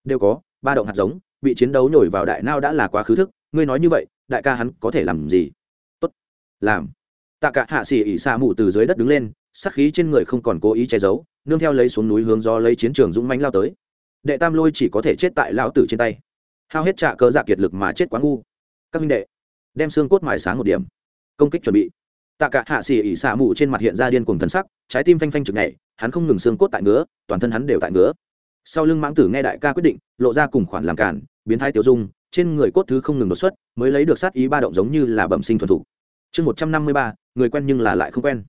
Đều có, ba động hạt giống, bị chiến đấu nhồi vào đại nao đã là quá khứ thức, ngươi nói như vậy, đại ca hắn có thể làm gì? Tốt, làm. Tạ cả hạ xỉ ỉ xa mù từ dưới đất đứng lên sắc khí trên người không còn cố ý che giấu, nương theo lấy xuống núi hướng do lấy chiến trường dũng mánh lao tới. Đệ tam lôi chỉ có thể chết tại lão tử trên tay. Hao hết trạ cớ dạ kiệt lực mà chết quá ngu. Các minh đệ, đem xương cốt mài sáng một điểm. Công kích chuẩn bị tạ cả hạ xỉ ỉ xạ mù trên mặt hiện ra điên cuồng thần sắc, trái tim phanh phanh chực nhảy, hắn không ngừng xương cốt tại ngứa, toàn thân hắn đều tại ngứa. Sau lưng mãng tử nghe đại ca quyết định, lộ ra cùng khoản làm cản, biến thái tiểu dung, trên người cốt thứ không ngừng đột xuất, mới lấy được sát ý ba động giống như là bẩm sinh thuần thủ. Chương một trăm năm mươi ba, người quen nhưng là lại không quen.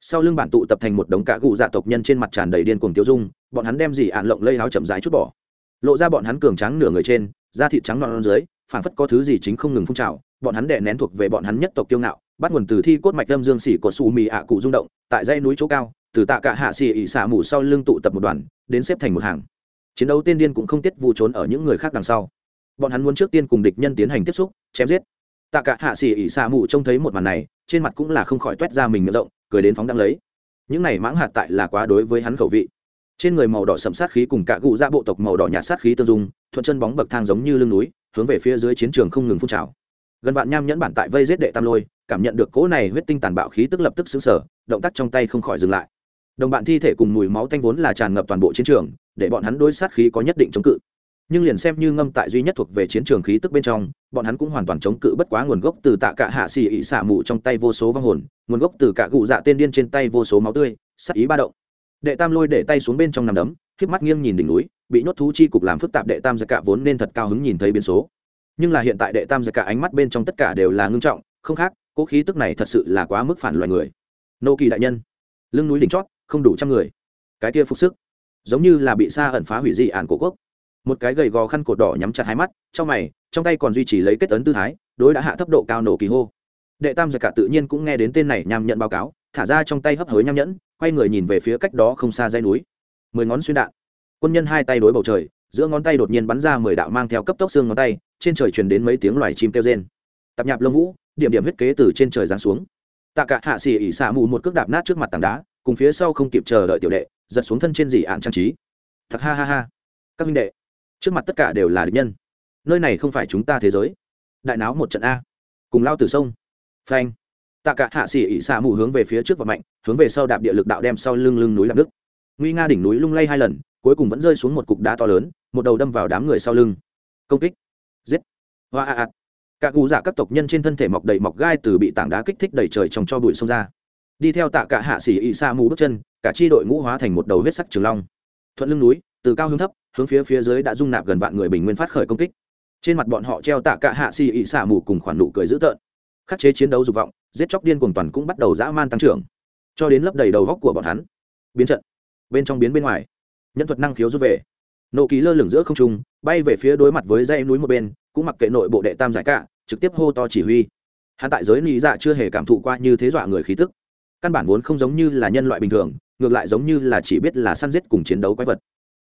Sau lưng bản tụ tập thành một đống cạ cụ dạ tộc nhân trên mặt tràn đầy điên cuồng tiêu dung, bọn hắn đem gì ạn lộng lây áo chậm rãi chút bỏ. Lộ ra bọn hắn cường trắng nửa người trên, da thịt trắng non dưới, phảng phất có thứ gì chính không ngừng phun trào, bọn hắn đè nén thuộc về bọn hắn nhất tộc kiêu ngạo bắt nguồn từ thi cốt mạch lâm dương xỉ của xù mì ạ cụ rung động, tại dãy núi chỗ cao, từ tạ cả hạ xỉ ỉ xả mù sau lưng tụ tập một đoàn, đến xếp thành một hàng. Chiến đấu tiên điên cũng không tiết vụ trốn ở những người khác đằng sau. Bọn hắn muốn trước tiên cùng địch nhân tiến hành tiếp xúc, chém giết. Tạ cả hạ xỉ ỉ xả mù trông thấy một màn này, trên mặt cũng là không khỏi toét ra mình miệng rộng, cười đến phóng đăng lấy. Những này mãng hạt tại là quá đối với hắn khẩu vị. Trên người màu đỏ sậm sát khí cùng cả gụ ra dạ bộ tộc màu đỏ nhạt sát khí tương dung, thuận chân bóng bậc thang giống như lưng núi, hướng về phía dưới chiến trường không ngừng phun trào. Gần vạn nham nhẫn bản tại vây giết đệ tam lôi cảm nhận được cỗ này huyết tinh tàn bạo khí tức lập tức xứng sở động tác trong tay không khỏi dừng lại. Đồng bạn thi thể cùng mùi máu tanh vốn là tràn ngập toàn bộ chiến trường, để bọn hắn đối sát khí có nhất định chống cự. Nhưng liền xem như ngâm tại duy nhất thuộc về chiến trường khí tức bên trong, bọn hắn cũng hoàn toàn chống cự bất quá nguồn gốc từ tạ cả hạ xì ỉ xả mù trong tay vô số vong hồn, nguồn gốc từ cả cụ dạ tên điên trên tay vô số máu tươi sắc ý ba động. Đệ tam lôi để tay xuống bên trong nằm đấm, khiếp mắt nghiêng nhìn đỉnh núi, bị nhốt thú chi cục làm phức tạp đệ tam giặc cả vốn nên thật cao hứng nhìn thấy biến số. Nhưng là hiện tại đệ tam giặc cả ánh mắt bên trong tất cả đều là ngưng trọng, không khác cố khí tức này thật sự là quá mức phản loài người. Nô kỳ đại nhân, lưng núi đỉnh chót, không đủ trăm người. Cái kia phục sức, giống như là bị xa ẩn phá hủy dị ản cổ quốc. Một cái gầy gò khăn cột đỏ nhắm chặt hai mắt, trong mày, trong tay còn duy trì lấy kết ấn tư thái, đối đã hạ thấp độ cao nổ kỳ hô. Đệ tam giặc cả tự nhiên cũng nghe đến tên này nhằm nhận báo cáo, thả ra trong tay hấp hối nham nhẫn, quay người nhìn về phía cách đó không xa dây núi. Mười ngón xuyên đạn. Quân nhân hai tay đối bầu trời, giữa ngón tay đột nhiên bắn ra mười đạo mang theo cấp tốc xương ngón tay, trên trời truyền đến mấy tiếng loài chim kêu rên. Tập nhạp lông vũ điểm điểm huyết kế từ trên trời giáng xuống. Tạ cả hạ sỉ ỉ xả mù một cước đạp nát trước mặt tảng đá, cùng phía sau không kịp chờ đợi tiểu đệ, giật xuống thân trên dị ạn trang trí. Thật ha ha ha. Các minh đệ, trước mặt tất cả đều là địch nhân. Nơi này không phải chúng ta thế giới. Đại náo một trận a. Cùng lao từ sông. Phanh. Tạ cả hạ xỉ ỉ xả mù hướng về phía trước và mạnh, hướng về sau đạp địa lực đạo đem sau lưng lưng núi lạc đức nguy nga đỉnh núi lung lay hai lần, cuối cùng vẫn rơi xuống một cục đá to lớn, một đầu đâm vào đám người sau lưng. Công kích. Giết. Hoa a a. Cả cụ giả các tộc nhân trên thân thể mọc đầy mọc gai từ bị tảng đá kích thích đầy trời trong cho bụi xông ra. Đi theo tạ cả hạ xỉ ị xa mù bước chân, cả chi đội ngũ hóa thành một đầu huyết sắc trường long. Thuận lưng núi, từ cao hướng thấp, hướng phía phía dưới đã dung nạp gần vạn người bình nguyên phát khởi công kích. Trên mặt bọn họ treo tạ cả hạ xỉ ị xa mù cùng khoản nụ cười dữ tợn. Khắc chế chiến đấu dục vọng, giết chóc điên cuồng toàn cũng bắt đầu dã man tăng trưởng. Cho đến lấp đầy đầu góc của bọn hắn. Biến trận. Bên trong biến bên ngoài. Nhân thuật năng khiếu rút về. Nộ ký lơ lửng giữa không trung, bay về phía đối mặt với dây núi một bên cũng mặc kệ nội bộ đệ tam giải cả, trực tiếp hô to chỉ huy. Hắn tại giới lý dạ chưa hề cảm thụ qua như thế dọa người khí tức. Căn bản vốn không giống như là nhân loại bình thường, ngược lại giống như là chỉ biết là săn giết cùng chiến đấu quái vật.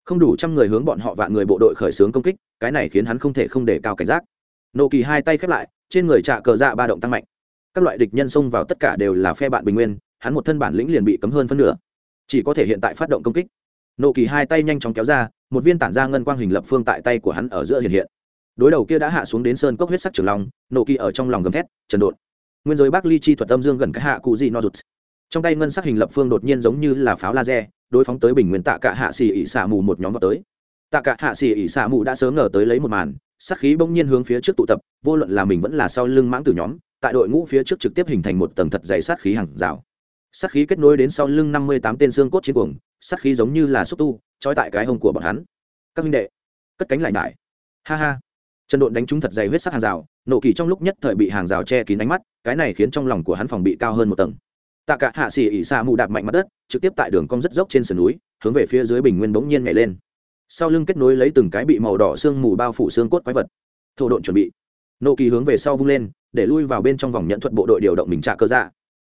Không đủ trăm người hướng bọn họ vạn người bộ đội khởi xướng công kích, cái này khiến hắn không thể không để cao cảnh giác. Nộ kỳ hai tay khép lại, trên người trạ cờ dạ ba động tăng mạnh. Các loại địch nhân xông vào tất cả đều là phe bạn bình nguyên, hắn một thân bản lĩnh liền bị cấm hơn phân nửa. Chỉ có thể hiện tại phát động công kích. Nộ kỳ hai tay nhanh chóng kéo ra, một viên tản ra ngân quang hình lập phương tại tay của hắn ở giữa hiện hiện đối đầu kia đã hạ xuống đến sơn cốc huyết sắc trường long nộ kỳ ở trong lòng gầm thét, trần đột nguyên giới bác ly chi thuật âm dương gần cái hạ cụ gì no rụt. Trong tay ngân sắc hình lập phương đột nhiên giống như là pháo laser, đối phóng tới bình nguyên tạ cả hạ xì ỉ xả mù một nhóm vào tới. Tạ cả hạ xì ỉ xả mù đã sớm ngờ tới lấy một màn sắc khí bỗng nhiên hướng phía trước tụ tập, vô luận là mình vẫn là sau lưng mãng từ nhóm, tại đội ngũ phía trước trực tiếp hình thành một tầng thật dày sát khí hàng rào. Sát khí kết nối đến sau lưng năm mươi tám tên xương cốt chiến cuồng, sát khí giống như là xúc tu, trói tại cái hông của bọn hắn. Các minh đệ, cất cánh lại nải ha ha trần độn đánh trúng thật dày huyết sắc hàng rào nộ kỳ trong lúc nhất thời bị hàng rào che kín ánh mắt, cái này khiến trong lòng của hắn phòng bị cao hơn một tầng. Tạ cả hạ xỉ ỉ xa mù đạp mạnh mặt đất, trực tiếp tại đường cong rất dốc trên sườn núi, hướng về phía dưới bình nguyên bỗng nhiên nhảy lên. Sau lưng kết nối lấy từng cái bị màu đỏ xương mù bao phủ xương cốt quái vật. Thổ độn chuẩn bị. Nộ kỳ hướng về sau vung lên, để lui vào bên trong vòng nhận thuật bộ đội điều động mình trả cơ dạ.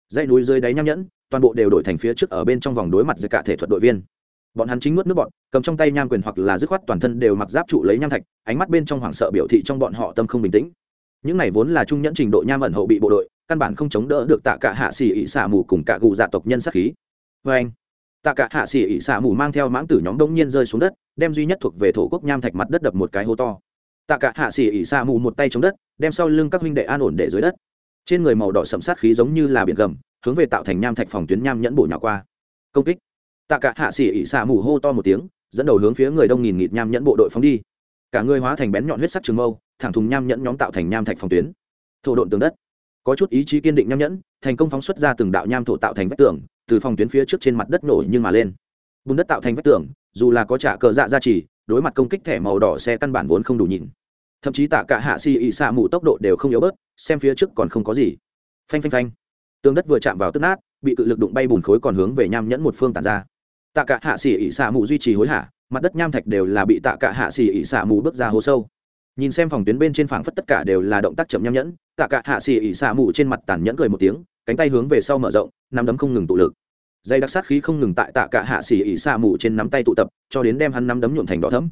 Dãy núi dưới đáy nham nhẫn, toàn bộ đều đổi thành phía trước ở bên trong vòng đối mặt giữa cả thể thuật đội viên bọn hắn chính nuốt nước bọn, cầm trong tay nham quyền hoặc là dứt khoát toàn thân đều mặc giáp trụ lấy nham thạch, ánh mắt bên trong hoảng sợ biểu thị trong bọn họ tâm không bình tĩnh. Những này vốn là trung nhẫn trình độ nham ẩn hậu bị bộ đội, căn bản không chống đỡ được tạ cả hạ xỉ ỉ xả mù cùng cả gù dạ tộc nhân sát khí. Vê anh, tạ cả hạ xỉ ỉ xả mù mang theo mãng tử nhóm đông nhiên rơi xuống đất, đem duy nhất thuộc về thổ quốc nham thạch mặt đất đập một cái hố to. Tạ cả hạ xỉ ỉ xả mù một tay chống đất, đem sau lưng các huynh đệ an ổn để dưới đất. Trên người màu đỏ sầm sát khí giống như là biển gầm, hướng về tạo thành nham thạch phòng tuyến nham nhẫn bổ nhỏ qua. Công kích tạ cả hạ xỉ ỉ xả mù hô to một tiếng, dẫn đầu hướng phía người đông nghìn nghịt nham nhẫn bộ đội phóng đi. Cả người hóa thành bén nhọn huyết sắc trường mâu, thẳng thùng nham nhẫn nhóm tạo thành nham thạch phòng tuyến. Thổ độn tường đất. Có chút ý chí kiên định nham nhẫn, thành công phóng xuất ra từng đạo nham thổ tạo thành vách tường, từ phòng tuyến phía trước trên mặt đất nổi nhưng mà lên. Bùn đất tạo thành vách tường, dù là có trả cờ dạ ra chỉ đối mặt công kích thẻ màu đỏ xe căn bản vốn không đủ nhìn. Thậm chí tạ cả hạ xì ị xạ mù tốc độ đều không yếu bớt, xem phía trước còn không có gì. Phanh phanh phanh. Tường đất vừa chạm vào tức nát, bị cự lực đụng bay bùn khối còn hướng về nham nhẫn một phương tàn ra tạ cả hạ xỉ ỉ xạ mù duy trì hối hả, mặt đất nham thạch đều là bị tạ cả hạ xỉ ỉ xạ mù bước ra hố sâu. Nhìn xem phòng tuyến bên trên phảng phất tất cả đều là động tác chậm nham nhẫn, tạ cả hạ xỉ ỉ xạ mù trên mặt tàn nhẫn cười một tiếng, cánh tay hướng về sau mở rộng, nắm đấm không ngừng tụ lực. Dây đặc sát khí không ngừng tại tạ cả hạ xỉ ỉ xạ mù trên nắm tay tụ tập, cho đến đem hắn nắm đấm nhuộm thành đỏ thấm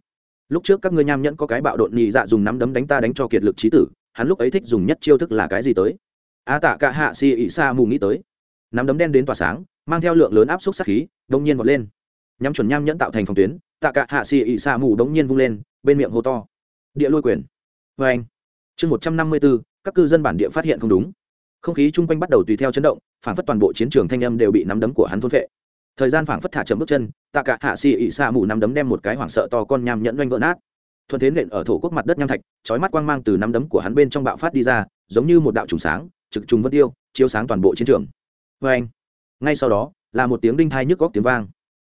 lúc trước các ngươi nham nhẫn có cái bạo đột nhị dạ dùng nắm đấm đánh ta đánh cho kiệt lực trí tử, hắn lúc ấy thích dùng nhất chiêu thức là cái gì tới? A tạ cả hạ xỉ ỉ xạ mù nghĩ tới. Nắm đấm đen đến tỏa sáng mang theo lượng lớn áp suất sát khí đông nhiên vọt lên. Nhắm chuẩn nham nhẫn tạo thành phòng tuyến, tạ cả hạ xì ỉ xạ mù đống nhiên vung lên, bên miệng hô to. Địa lôi quyền. Vê anh. Chương một trăm năm mươi bốn các cư dân bản địa phát hiện không đúng. Không khí chung quanh bắt đầu tùy theo chấn động, phản phất toàn bộ chiến trường thanh âm đều bị nắm đấm của hắn thôn vệ thời gian phản phất thả chậm bước chân, tạ cả hạ xì ỉ xa mù nắm đấm đem một cái hoảng sợ to con nham nhẫn doanh vỡ nát. Thuận thế nện ở thổ quốc mặt đất nham thạch, chói mắt quang mang từ nắm đấm của hắn bên trong bạo phát đi ra, giống như một đạo trùng sáng, trực trùng vân tiêu, chiếu sáng toàn bộ chiến trường. Vê anh ngay sau đó, là một tiếng đinh thai nhức góc tiếng vang.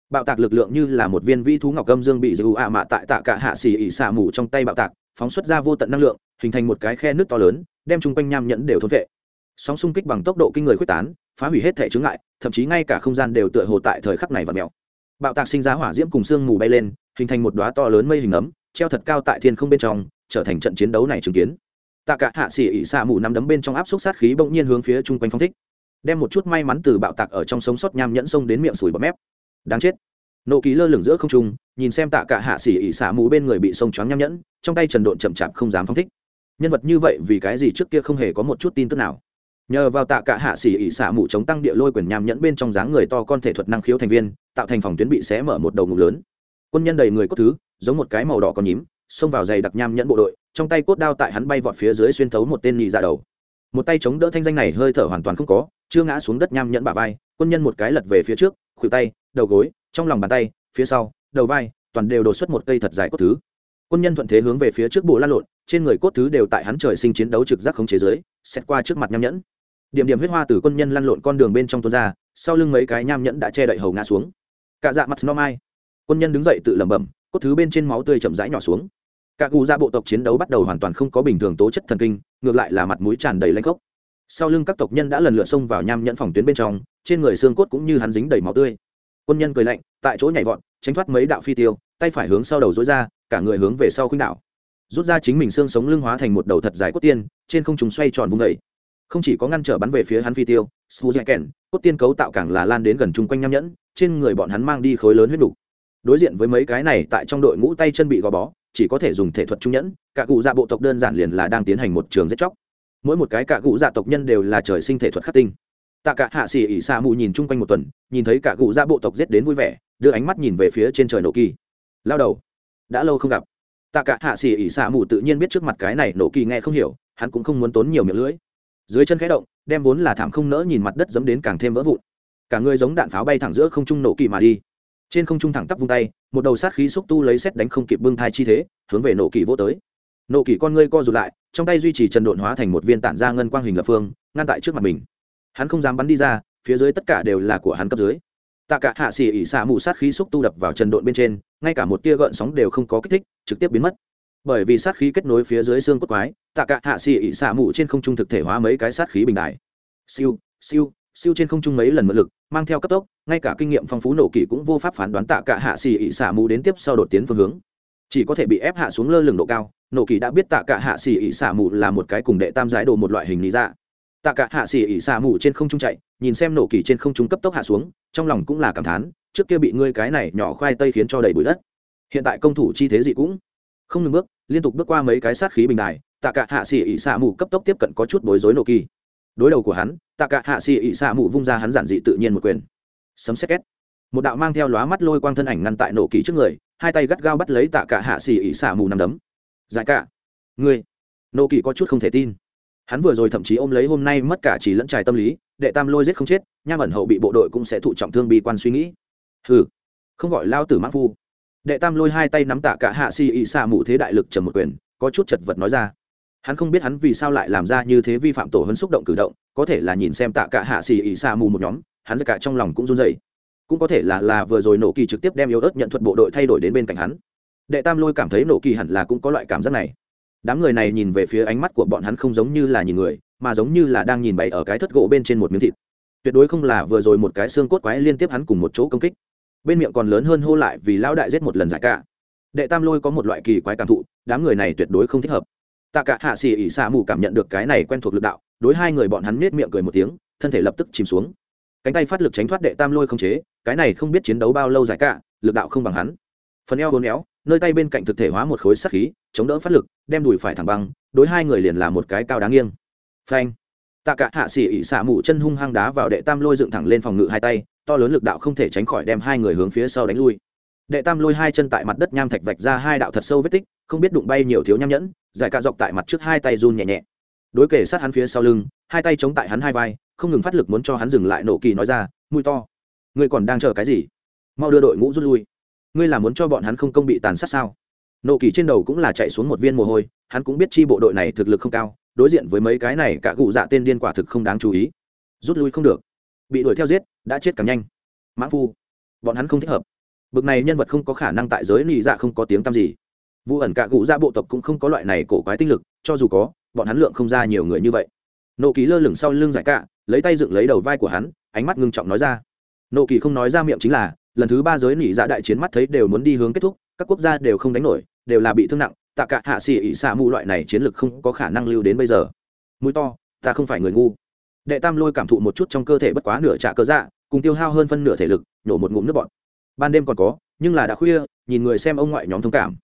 Bạo tạc lực lượng như là một viên vĩ thú ngọc gâm dương bị dù ạ mạ tại tạ cả hạ xì ỉ xả mù trong tay bạo tạc, phóng xuất ra vô tận năng lượng, hình thành một cái khe nước to lớn, đem chung quanh nham nhẫn đều thốt vệ. Sóng xung kích bằng tốc độ kinh người quyết tán, phá hủy hết thể chướng ngại, thậm chí ngay cả không gian đều tựa hồ tại thời khắc này và mèo. Bạo tạc sinh ra hỏa diễm cùng sương mù bay lên, hình thành một đoá to lớn mây hình ấm, treo thật cao tại thiên không bên trong, trở thành trận chiến đấu này chứng kiến. Tạ cả hạ xỉ ỉ xạ mù nắm đấm bên trong áp xúc sát khí bỗng nhiên hướng phía chung quanh phong thích đem một chút may mắn từ bạo tạc ở trong sống sót nham nhẫn sông đến miệng sủi bọt mép. Đáng chết. Nộ ký lơ lửng giữa không trung, nhìn xem tạ cả hạ xỉ ỉ xả mũ bên người bị sông choáng nham nhẫn, trong tay trần độn chậm chạp không dám phong thích. Nhân vật như vậy vì cái gì trước kia không hề có một chút tin tức nào? Nhờ vào tạ cả hạ xỉ ỉ xả mũ chống tăng địa lôi quyền nham nhẫn bên trong dáng người to con thể thuật năng khiếu thành viên, tạo thành phòng tuyến bị xé mở một đầu ngục lớn. Quân nhân đầy người cốt thứ, giống một cái màu đỏ còn nhím, xông vào giày đặc nham nhẫn bộ đội, trong tay cốt đao tại hắn bay vọt phía dưới xuyên thấu một tên nhị ra đầu. Một tay chống đỡ thanh danh này hơi thở hoàn toàn không có chưa ngã xuống đất nham nhẫn bả vai, quân nhân một cái lật về phía trước, khuỷu tay, đầu gối, trong lòng bàn tay, phía sau, đầu vai, toàn đều đột xuất một cây thật dài cốt thứ. Quân nhân thuận thế hướng về phía trước bộ lan lộn, trên người cốt thứ đều tại hắn trời sinh chiến đấu trực giác không chế giới xét qua trước mặt nham nhẫn. Điểm điểm huyết hoa từ quân nhân lăn lộn con đường bên trong tuôn ra, sau lưng mấy cái nham nhẫn đã che đậy hầu ngã xuống. Cả dạ mặt no mai. Quân nhân đứng dậy tự lẩm bẩm, cốt thứ bên trên máu tươi chậm rãi nhỏ xuống. Cả cụ ra bộ tộc chiến đấu bắt đầu hoàn toàn không có bình thường tố chất thần kinh, ngược lại là mặt mũi tràn đầy lanh khốc sau lưng các tộc nhân đã lần lượt xông vào nham nhẫn phòng tuyến bên trong, trên người xương cốt cũng như hắn dính đầy máu tươi. Quân nhân cười lạnh, tại chỗ nhảy vọt, tránh thoát mấy đạo phi tiêu, tay phải hướng sau đầu dối ra, cả người hướng về sau khuynh đạo rút ra chính mình xương sống lưng hóa thành một đầu thật dài cốt tiên, trên không trùng xoay tròn vung đầy không chỉ có ngăn trở bắn về phía hắn phi tiêu sù dạy kèn, cốt tiên cấu tạo càng là lan đến gần chung quanh nham nhẫn, trên người bọn hắn mang đi khối lớn huyết đủ. đối diện với mấy cái này tại trong đội ngũ tay chân bị gò bó, chỉ có thể dùng thể thuật trung nhẫn, cả cụ dạ bộ tộc đơn giản liền là đang tiến hành một trường giết chóc mỗi một cái cả cụ dạ tộc nhân đều là trời sinh thể thuật khắc tinh. Tạ cả hạ xỉ ỉ xa mù nhìn chung quanh một tuần, nhìn thấy cả cụ dạ bộ tộc giết đến vui vẻ, đưa ánh mắt nhìn về phía trên trời nổ kỳ. Lao đầu, đã lâu không gặp. Tạ cả hạ xỉ ỉ xa mù tự nhiên biết trước mặt cái này nổ kỳ nghe không hiểu, hắn cũng không muốn tốn nhiều miệng lưỡi. Dưới chân khẽ động, đem vốn là thảm không nỡ nhìn mặt đất dẫm đến càng thêm vỡ vụn. Cả người giống đạn pháo bay thẳng giữa không trung nổ kỳ mà đi. Trên không trung thẳng tắp vung tay, một đầu sát khí xúc tu lấy xét đánh không kịp bưng thai chi thế, hướng về nổ kỳ vô tới nổ kỷ con ngươi co rụt lại, trong tay duy trì trần độn hóa thành một viên tản ra ngân quang hình lập phương, ngăn tại trước mặt mình. Hắn không dám bắn đi ra, phía dưới tất cả đều là của hắn cấp dưới. Tạ cả hạ xỉ ỉ xạ mù sát khí xúc tu đập vào trần độn bên trên, ngay cả một tia gợn sóng đều không có kích thích, trực tiếp biến mất. Bởi vì sát khí kết nối phía dưới xương cốt quái, tạ cả hạ xỉ ỉ xạ mù trên không trung thực thể hóa mấy cái sát khí bình đại. Siêu siêu siêu trên không trung mấy lần mượn lực, mang theo cấp tốc, ngay cả kinh nghiệm phong phú nổ kỳ cũng vô pháp phán đoán tạ cả hạ xỉ ỉ xạ mù đến tiếp sau đột tiến phương hướng. Chỉ có thể bị ép hạ xuống lơ lửng độ cao nổ kỳ đã biết tạ cả hạ xỉ ỉ xả mù là một cái cùng đệ tam giải đồ một loại hình lý dạ. Tạ cả hạ xỉ ỉ xả mù trên không trung chạy, nhìn xem nổ kỳ trên không trung cấp tốc hạ xuống, trong lòng cũng là cảm thán, trước kia bị ngươi cái này nhỏ khoai tây khiến cho đầy bụi đất. Hiện tại công thủ chi thế gì cũng không ngừng bước, liên tục bước qua mấy cái sát khí bình đài, tạ cả hạ xỉ ỉ xả mù cấp tốc tiếp cận có chút bối rối nổ kỳ. Đối đầu của hắn, tạ cả hạ xỉ ỉ xả mù vung ra hắn giản dị tự nhiên một quyền. Sấm xét két. Một đạo mang theo lóa mắt lôi quang thân ảnh ngăn tại nổ kỳ trước người, hai tay gắt gao bắt lấy tạ cả hạ xỉ ỉ xả mù nằm đấm giải cả. Ngươi. Nô kỳ có chút không thể tin. Hắn vừa rồi thậm chí ôm lấy hôm nay mất cả chỉ lẫn trải tâm lý, đệ tam lôi giết không chết, nham ẩn hậu bị bộ đội cũng sẽ thụ trọng thương bi quan suy nghĩ. Hừ. Không gọi lao tử mã phu. Đệ tam lôi hai tay nắm tạ cả hạ xì ị xạ mù thế đại lực trầm một quyền, có chút chật vật nói ra. Hắn không biết hắn vì sao lại làm ra như thế vi phạm tổ hấn xúc động cử động, có thể là nhìn xem tạ cả hạ xì ỉ xạ mù một nhóm, hắn cả trong lòng cũng run dậy cũng có thể là là vừa rồi nổ kỳ trực tiếp đem yếu ớt nhận thuật bộ đội thay đổi đến bên cạnh hắn đệ tam lôi cảm thấy nổ kỳ hẳn là cũng có loại cảm giác này. Đám người này nhìn về phía ánh mắt của bọn hắn không giống như là nhìn người, mà giống như là đang nhìn bày ở cái thất gỗ bên trên một miếng thịt. Tuyệt đối không là vừa rồi một cái xương cốt quái liên tiếp hắn cùng một chỗ công kích. Bên miệng còn lớn hơn hô lại vì lão đại giết một lần giải cả. Đệ tam lôi có một loại kỳ quái cảm thụ, đám người này tuyệt đối không thích hợp. Tạ cả hạ xì ỉ xạ mù cảm nhận được cái này quen thuộc lực đạo, đối hai người bọn hắn nết miệng cười một tiếng, thân thể lập tức chìm xuống. Cánh tay phát lực tránh thoát đệ tam lôi không chế, cái này không biết chiến đấu bao lâu giải cả, lực đạo không bằng hắn. Phần eo hôn éo nơi tay bên cạnh thực thể hóa một khối sắt khí, chống đỡ phát lực, đem đùi phải thẳng băng, đối hai người liền là một cái cao đáng nghiêng. Phanh. Tạ cả hạ xỉ ỉ xả mụ chân hung hăng đá vào đệ tam lôi dựng thẳng lên phòng ngự hai tay, to lớn lực đạo không thể tránh khỏi đem hai người hướng phía sau đánh lui. Đệ tam lôi hai chân tại mặt đất nham thạch vạch ra hai đạo thật sâu vết tích, không biết đụng bay nhiều thiếu nham nhẫn, giải cả dọc tại mặt trước hai tay run nhẹ nhẹ. Đối kể sát hắn phía sau lưng, hai tay chống tại hắn hai vai, không ngừng phát lực muốn cho hắn dừng lại nổ kỳ nói ra, mùi to, ngươi còn đang chờ cái gì? Mau đưa đội ngũ rút lui ngươi là muốn cho bọn hắn không công bị tàn sát sao? Nộ kỳ trên đầu cũng là chạy xuống một viên mồ hôi, hắn cũng biết chi bộ đội này thực lực không cao, đối diện với mấy cái này cả cụ dạ tên điên quả thực không đáng chú ý. Rút lui không được. Bị đuổi theo giết, đã chết càng nhanh. Mãn phu, bọn hắn không thích hợp. Bực này nhân vật không có khả năng tại giới lì dạ không có tiếng tăm gì. Vụ ẩn cả cụ dạ bộ tộc cũng không có loại này cổ quái tinh lực, cho dù có, bọn hắn lượng không ra nhiều người như vậy. Nộ kỳ lơ lửng sau lưng giải cạ, lấy tay dựng lấy đầu vai của hắn, ánh mắt ngưng trọng nói ra. Nộ kỳ không nói ra miệng chính là lần thứ ba giới nỉ dạ đại chiến mắt thấy đều muốn đi hướng kết thúc, các quốc gia đều không đánh nổi, đều là bị thương nặng, tạ cả hạ xỉ ỉ xạ mù loại này chiến lược không có khả năng lưu đến bây giờ. Mũi to, ta không phải người ngu. Đệ tam lôi cảm thụ một chút trong cơ thể bất quá nửa trạ cơ dạ cùng tiêu hao hơn phân nửa thể lực, nhổ một ngụm nước bọt. Ban đêm còn có, nhưng là đã khuya, nhìn người xem ông ngoại nhóm thông cảm.